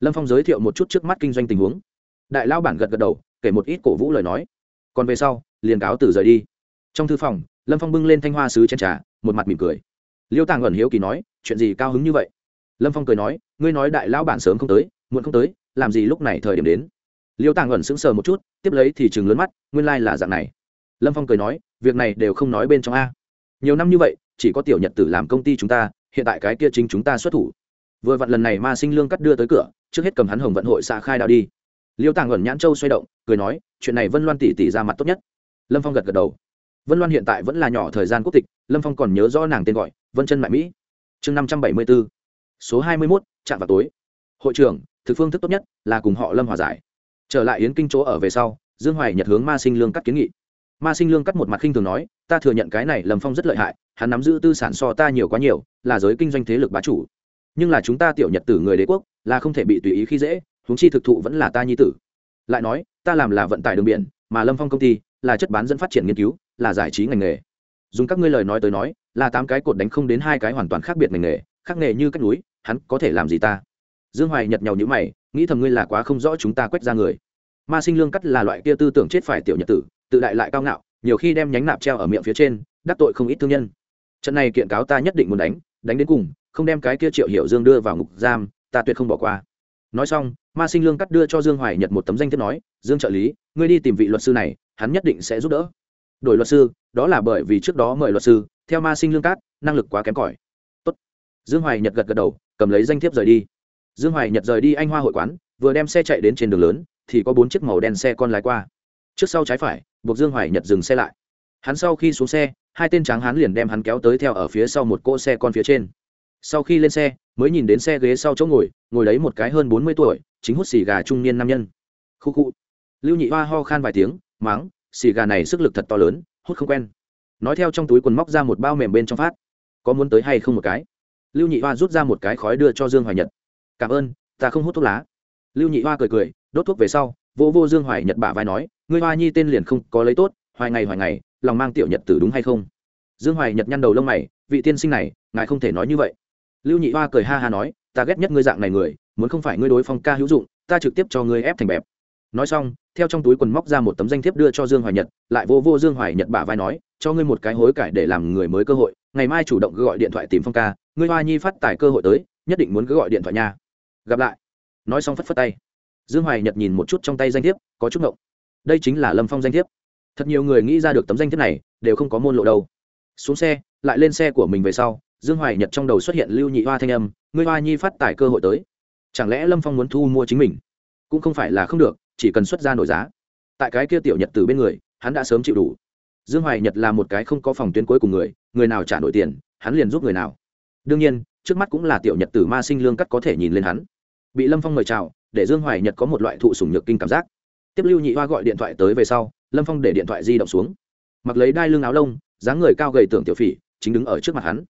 A: Lâm phong giới thiệu một chút trước mắt kinh doanh tình huống. Đại lão bản gật gật đầu, kể một ít cổ vũ lời nói. Còn về sau, liền cáo từ rời đi. Trong thư phòng, lâm phong bưng lên thanh hoa sứ chen trà, một mặt mỉm cười. Liêu tàng ẩn hiếu kỳ nói, chuyện gì cao hứng như vậy? Lâm phong cười nói, ngươi nói đại lão bản sớm không tới, muộn không tới, làm gì lúc này thời điểm đến? Liêu tàng ẩn sững sờ một chút, tiếp lấy thì chừng lớn mắt, nguyên lai、like、là dạng này lâm phong cười nói, việc này đều không nói bên trong a. Nhiều năm như vậy, chỉ có tiểu nhật tử làm công ty chúng ta, hiện tại cái kia chính chúng ta xuất thủ. Vừa vặn lần này ma sinh lương cắt đưa tới cửa, trước hết cầm hắn hồng vận hội xạ khai đạo đi. Liêu tàng ẩn nhãn châu xoay động, cười nói, chuyện này vân loan tỷ tỷ ra mặt tốt nhất. Lâm phong gật gật đầu. Vân loan hiện tại vẫn là nhỏ thời gian quốc tịch, lâm phong còn nhớ rõ nàng tên gọi, vân chân mại mỹ. Chương năm trăm bảy mươi b ố số hai mươi mốt, chạm vào tối. Hội trưởng, thực phương thức tốt nhất là cùng họ lâm hòa giải. Trở lại yến kinh chỗ ở về sau, dương hoài nhật hướng ma sinh lương cắt kiến nghị ma sinh lương cắt một mặt khinh thường nói, ta thừa nhận cái này lâm phong rất lợi hại, hắn nắm giữ tư sản so ta nhiều quá nhiều, là giới kinh doanh thế lực bá chủ. Nhưng là chúng ta tiểu nhật tử người đế quốc, là không thể bị tùy ý khi dễ, huống chi thực thụ vẫn là ta nhi tử. Lại nói, ta làm là vận tải đường biển, mà lâm phong công ty, là chất bán dẫn phát triển nghiên cứu, là giải trí ngành nghề. Dùng các ngươi lời nói tới nói, là tám cái cột đánh không đến hai cái hoàn toàn khác biệt ngành nghề, khác nghề như cách núi, hắn có thể làm gì ta? Dương hoài nhật nhau nhữ mày, nghĩ thầm ngươi là quá không rõ chúng ta quét ra người. Ma sinh lương cắt là loại kia tư tưởng chết phải tiểu nhật tử tự đại lại cao ngạo, nhiều khi đem nhánh nạp treo ở miệng phía trên, đắc tội không ít thương nhân. Trận này kiện cáo ta nhất định muốn đánh đánh đến cùng, không đem cái kia triệu hiểu dương đưa vào ngục giam, ta tuyệt không bỏ qua. Nói xong, ma sinh lương cắt đưa cho dương hoài nhật một tấm danh thiếp nói, dương trợ lý, ngươi đi tìm vị luật sư này, hắn nhất định sẽ giúp đỡ. Đổi luật sư, đó là bởi vì trước đó mời luật sư, theo ma sinh lương cát năng lực quá kém cỏi. Tốt. dương hoài nhật gật gật đầu, cầm lấy danh thiếp rời đi. Dương hoài nhật rời đi anh hoa hội quán, vừa đem xe chạy đến trên đường lớn, thì có bốn chiếc màu đen xe con lái qua. Trước sau trái phải buộc dương hoài nhật dừng xe lại. Hắn sau khi xuống xe, hai tên tráng hắn liền đem hắn kéo tới theo ở phía sau một cỗ xe con phía trên. Sau khi lên xe, mới nhìn đến xe ghế sau chỗ ngồi ngồi lấy một cái hơn bốn mươi tuổi, chính hút xì gà trung niên nam nhân. Khu khu. Lưu nhị hoa ho khan vài tiếng máng xì gà này sức lực thật to lớn, hút không quen. Nói theo trong túi quần móc ra một bao mềm bên trong phát. Có muốn tới hay không một cái? Lưu nhị hoa rút ra một cái khói đưa cho dương hoài nhật. Cảm ơn, ta không hút thuốc lá. Lưu nhị hoa cười cười, đốt thuốc về sau vô vô dương hoài nhật bả vai nói, ngươi hoa nhi tên liền không có lấy tốt, hoài ngày hoài ngày, lòng mang tiểu nhật tử đúng hay không? Dương hoài nhật nhăn đầu lông mày, vị tiên sinh này, ngài không thể nói như vậy. Lưu nhị hoa cười ha ha nói, ta ghét nhất ngươi dạng này người, muốn không phải ngươi đối phong ca hữu dụng, ta trực tiếp cho ngươi ép thành bẹp. Nói xong, theo trong túi quần móc ra một tấm danh thiếp đưa cho dương hoài nhật, lại vô vô dương hoài nhật bả vai nói, cho ngươi một cái hối cải để làm người mới cơ hội, ngày mai chủ động gọi điện thoại tìm phong ca, ngươi hoa nhi phát tài cơ hội tới, nhất định muốn cứ gọi điện thoại nha. Gặp lại. Nói xong phất phất tay dương hoài nhật nhìn một chút trong tay danh thiếp, có chút ngộng. Đây chính là lâm phong danh thiếp. Thật nhiều người nghĩ ra được tấm danh thiếp này, đều không có môn lộ đâu. Xuống xe, lại lên xe của mình về sau, dương hoài nhật trong đầu xuất hiện lưu nhị hoa thanh âm, ngươi hoa nhi phát tài cơ hội tới. Chẳng lẽ lâm phong muốn thu mua chính mình? Cũng không phải là không được, chỉ cần xuất ra nổi giá. Tại cái kia tiểu nhật từ bên người, hắn đã sớm chịu đủ. Dương hoài nhật là một cái không có phòng tuyến cuối cùng người người nào trả nổi tiền, hắn liền giúp người nào. Đương nhiên, trước mắt cũng là tiểu nhật tử ma sinh lương cắt có thể nhìn lên hắn. Bị lâm phong mời chào để dương hoài nhật có một loại thụ sùng nhược kinh cảm giác. Tiếp lưu nhị hoa gọi điện thoại tới về sau, lâm phong để điện thoại di động xuống. Mặc lấy đai lưng áo lông, dáng người cao gầy tưởng tiểu phỉ, chính đứng ở trước mặt hắn.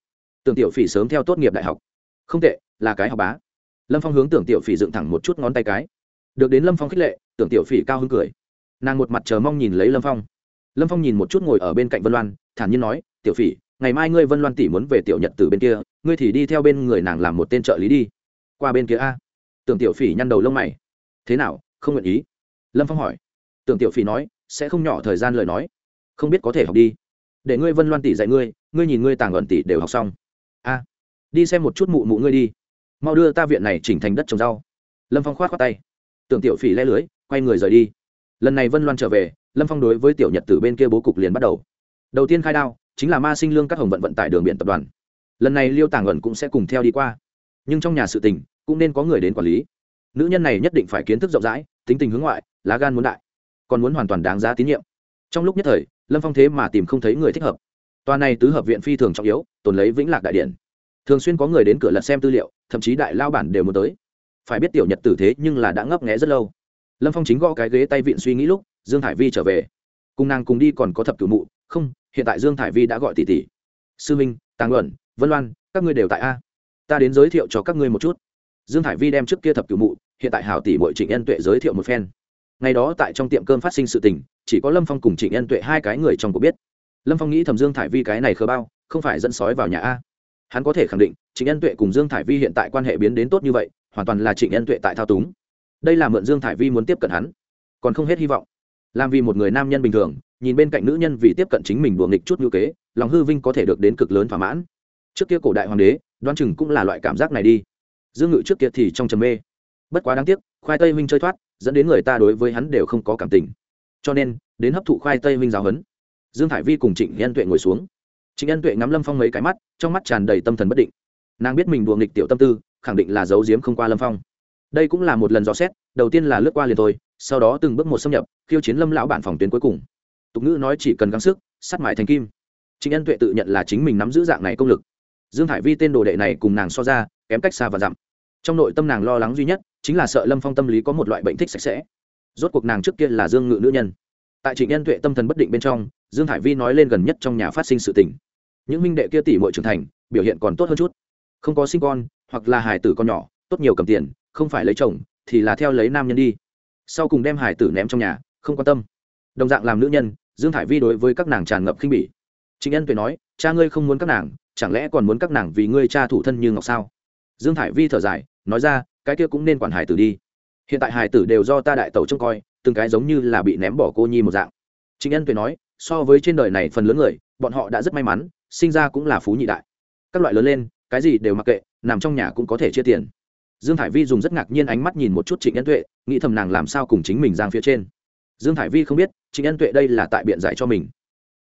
A: Tưởng tiểu phỉ sớm theo tốt nghiệp đại học. Không tệ, là cái học bá. Lâm phong hướng tưởng tiểu phỉ dựng thẳng một chút ngón tay cái. Được đến lâm phong khích lệ, tưởng tiểu phỉ cao hứng cười. Nàng một mặt chờ mong nhìn lấy lâm phong. Lâm phong nhìn một chút ngồi ở bên cạnh vân loan, thản nhiên nói, tiểu phỉ, ngày mai ngươi vân loan tỷ muốn về tiểu nhật từ bên kia, ngươi thì đi theo bên người nàng làm một tên trợ lý đi. Qua bên kia a tưởng tiểu phỉ nhăn đầu lông mày. Thế nào, không nguyện ý? Lâm phong hỏi. Tưởng tiểu phỉ nói, sẽ không nhỏ thời gian lời nói. Không biết có thể học đi. Để ngươi vân loan tỷ dạy ngươi ngươi nhìn ngươi tàng ẩn tỷ đều học xong. A, đi xem một chút mụ mụ ngươi đi. Mau đưa ta viện này chỉnh thành đất trồng rau. Lâm phong khoát khoát tay. Tưởng tiểu phỉ le lưới, quay người rời đi. Lần này vân loan trở về, lâm phong đối với tiểu nhật từ bên kia bố cục liền bắt đầu. Đầu tiên khai đao, chính là ma sinh lương các hồng vận vận tải đường biển tập đoàn. Lần này liêu tàng ẩn cũng sẽ cùng theo đi qua. Nhưng trong nhà sự tình cũng nên có người đến quản lý. Nữ nhân này nhất định phải kiến thức rộng rãi, tính tình hướng ngoại, lá gan muốn đại, còn muốn hoàn toàn đáng giá tín nhiệm. Trong lúc nhất thời, lâm phong thế mà tìm không thấy người thích hợp. Tòa này tứ hợp viện phi thường trọng yếu, tồn lấy vĩnh lạc đại điện. Thường xuyên có người đến cửa lật xem tư liệu, thậm chí đại lao bản đều muốn tới. Phải biết tiểu nhật tử thế nhưng là đã ngấp nghẽ rất lâu. Lâm phong chính gõ cái ghế tay vịn suy nghĩ lúc, dương hải vi trở về. Cùng nàng cùng đi còn có thập cửu mụ, không, hiện tại dương hải vi đã gọi tỷ tỷ. Sư minh, tàng luận, vân loan, các ngươi đều tại a. Ta đến giới thiệu cho các ngươi một chút dương hải vi đem trước kia thập cửu mụ, hiện tại hảo tỷ bội trịnh ân tuệ giới thiệu một phen. Ngày đó tại trong tiệm cơm phát sinh sự tình, chỉ có lâm phong cùng trịnh ân tuệ hai cái người trong cuộc biết. Lâm phong nghĩ thầm dương thải vi cái này khờ bao, không phải dẫn sói vào nhà a. Hắn có thể khẳng định, trịnh ân tuệ cùng dương thải vi hiện tại quan hệ biến đến tốt như vậy, hoàn toàn là trịnh ân tuệ tại thao túng. Đây là mượn dương thải vi muốn tiếp cận hắn. Còn không hết hy vọng. Làm vì một người nam nhân bình thường, nhìn bên cạnh nữ nhân vì tiếp cận chính mình đùa nghịch chút ngữ kế, lòng hư vinh có thể được đến cực lớn thỏa mãn. Trước kia cổ đại hoàng đế đoan chừng cũng là loại cảm giác này đi dương ngự trước kia thì trong trầm mê. Bất quá đáng tiếc, khoai tây huynh chơi thoát, dẫn đến người ta đối với hắn đều không có cảm tình. Cho nên, đến hấp thụ khoai tây huynh giáo huấn, dương thải vi cùng trịnh nhân tuệ ngồi xuống. Trịnh nhân tuệ ngắm lâm phong mấy cái mắt, trong mắt tràn đầy tâm thần bất định. Nàng biết mình đùa nghịch tiểu tâm tư, khẳng định là giấu giếm không qua lâm phong. Đây cũng là một lần dò xét, đầu tiên là lướt qua liền thôi, sau đó từng bước một xâm nhập, khiêu chiến lâm lão bản phòng tuyến cuối cùng. Tục ngữ nói chỉ cần gắng sức, sắt mại thành kim. Trịnh nhân tuệ tự nhận là chính mình nắm giữ dạng này công lực. Dương thải vi tên đồ đệ này cùng nàng so ra, kém cách xa và dặm trong nội tâm nàng lo lắng duy nhất chính là sợ lâm phong tâm lý có một loại bệnh thích sạch sẽ. Rốt cuộc nàng trước kia là dương ngự nữ nhân. Tại trịnh nhân tuệ tâm thần bất định bên trong, dương hải vi nói lên gần nhất trong nhà phát sinh sự tình. Những minh đệ kia tỷ mọi trưởng thành, biểu hiện còn tốt hơn chút. Không có sinh con, hoặc là hài tử con nhỏ, tốt nhiều cầm tiền, không phải lấy chồng, thì là theo lấy nam nhân đi. Sau cùng đem hài tử ném trong nhà, không quan tâm. Đồng dạng làm nữ nhân, dương hải vi đối với các nàng tràn ngập khinh bỉ. Chính nhân tuệ nói, cha ngươi không muốn các nàng, chẳng lẽ còn muốn các nàng vì ngươi cha thủ thân như ngọc sao? Dương Thải vi thở dài, nói ra, cái kia cũng nên quản Hải tử đi. Hiện tại Hải tử đều do ta đại tẩu trông coi, từng cái giống như là bị ném bỏ cô nhi một dạng. Chính nhân tuệ nói, so với trên đời này phần lớn người, bọn họ đã rất may mắn, sinh ra cũng là phú nhị đại. Các loại lớn lên, cái gì đều mặc kệ, nằm trong nhà cũng có thể chia tiền. Dương thải vi dùng rất ngạc nhiên ánh mắt nhìn một chút trịnh ân tuệ, nghĩ thầm nàng làm sao cùng chính mình giang phía trên. Dương thải vi không biết, trịnh ân tuệ đây là tại biện giải cho mình.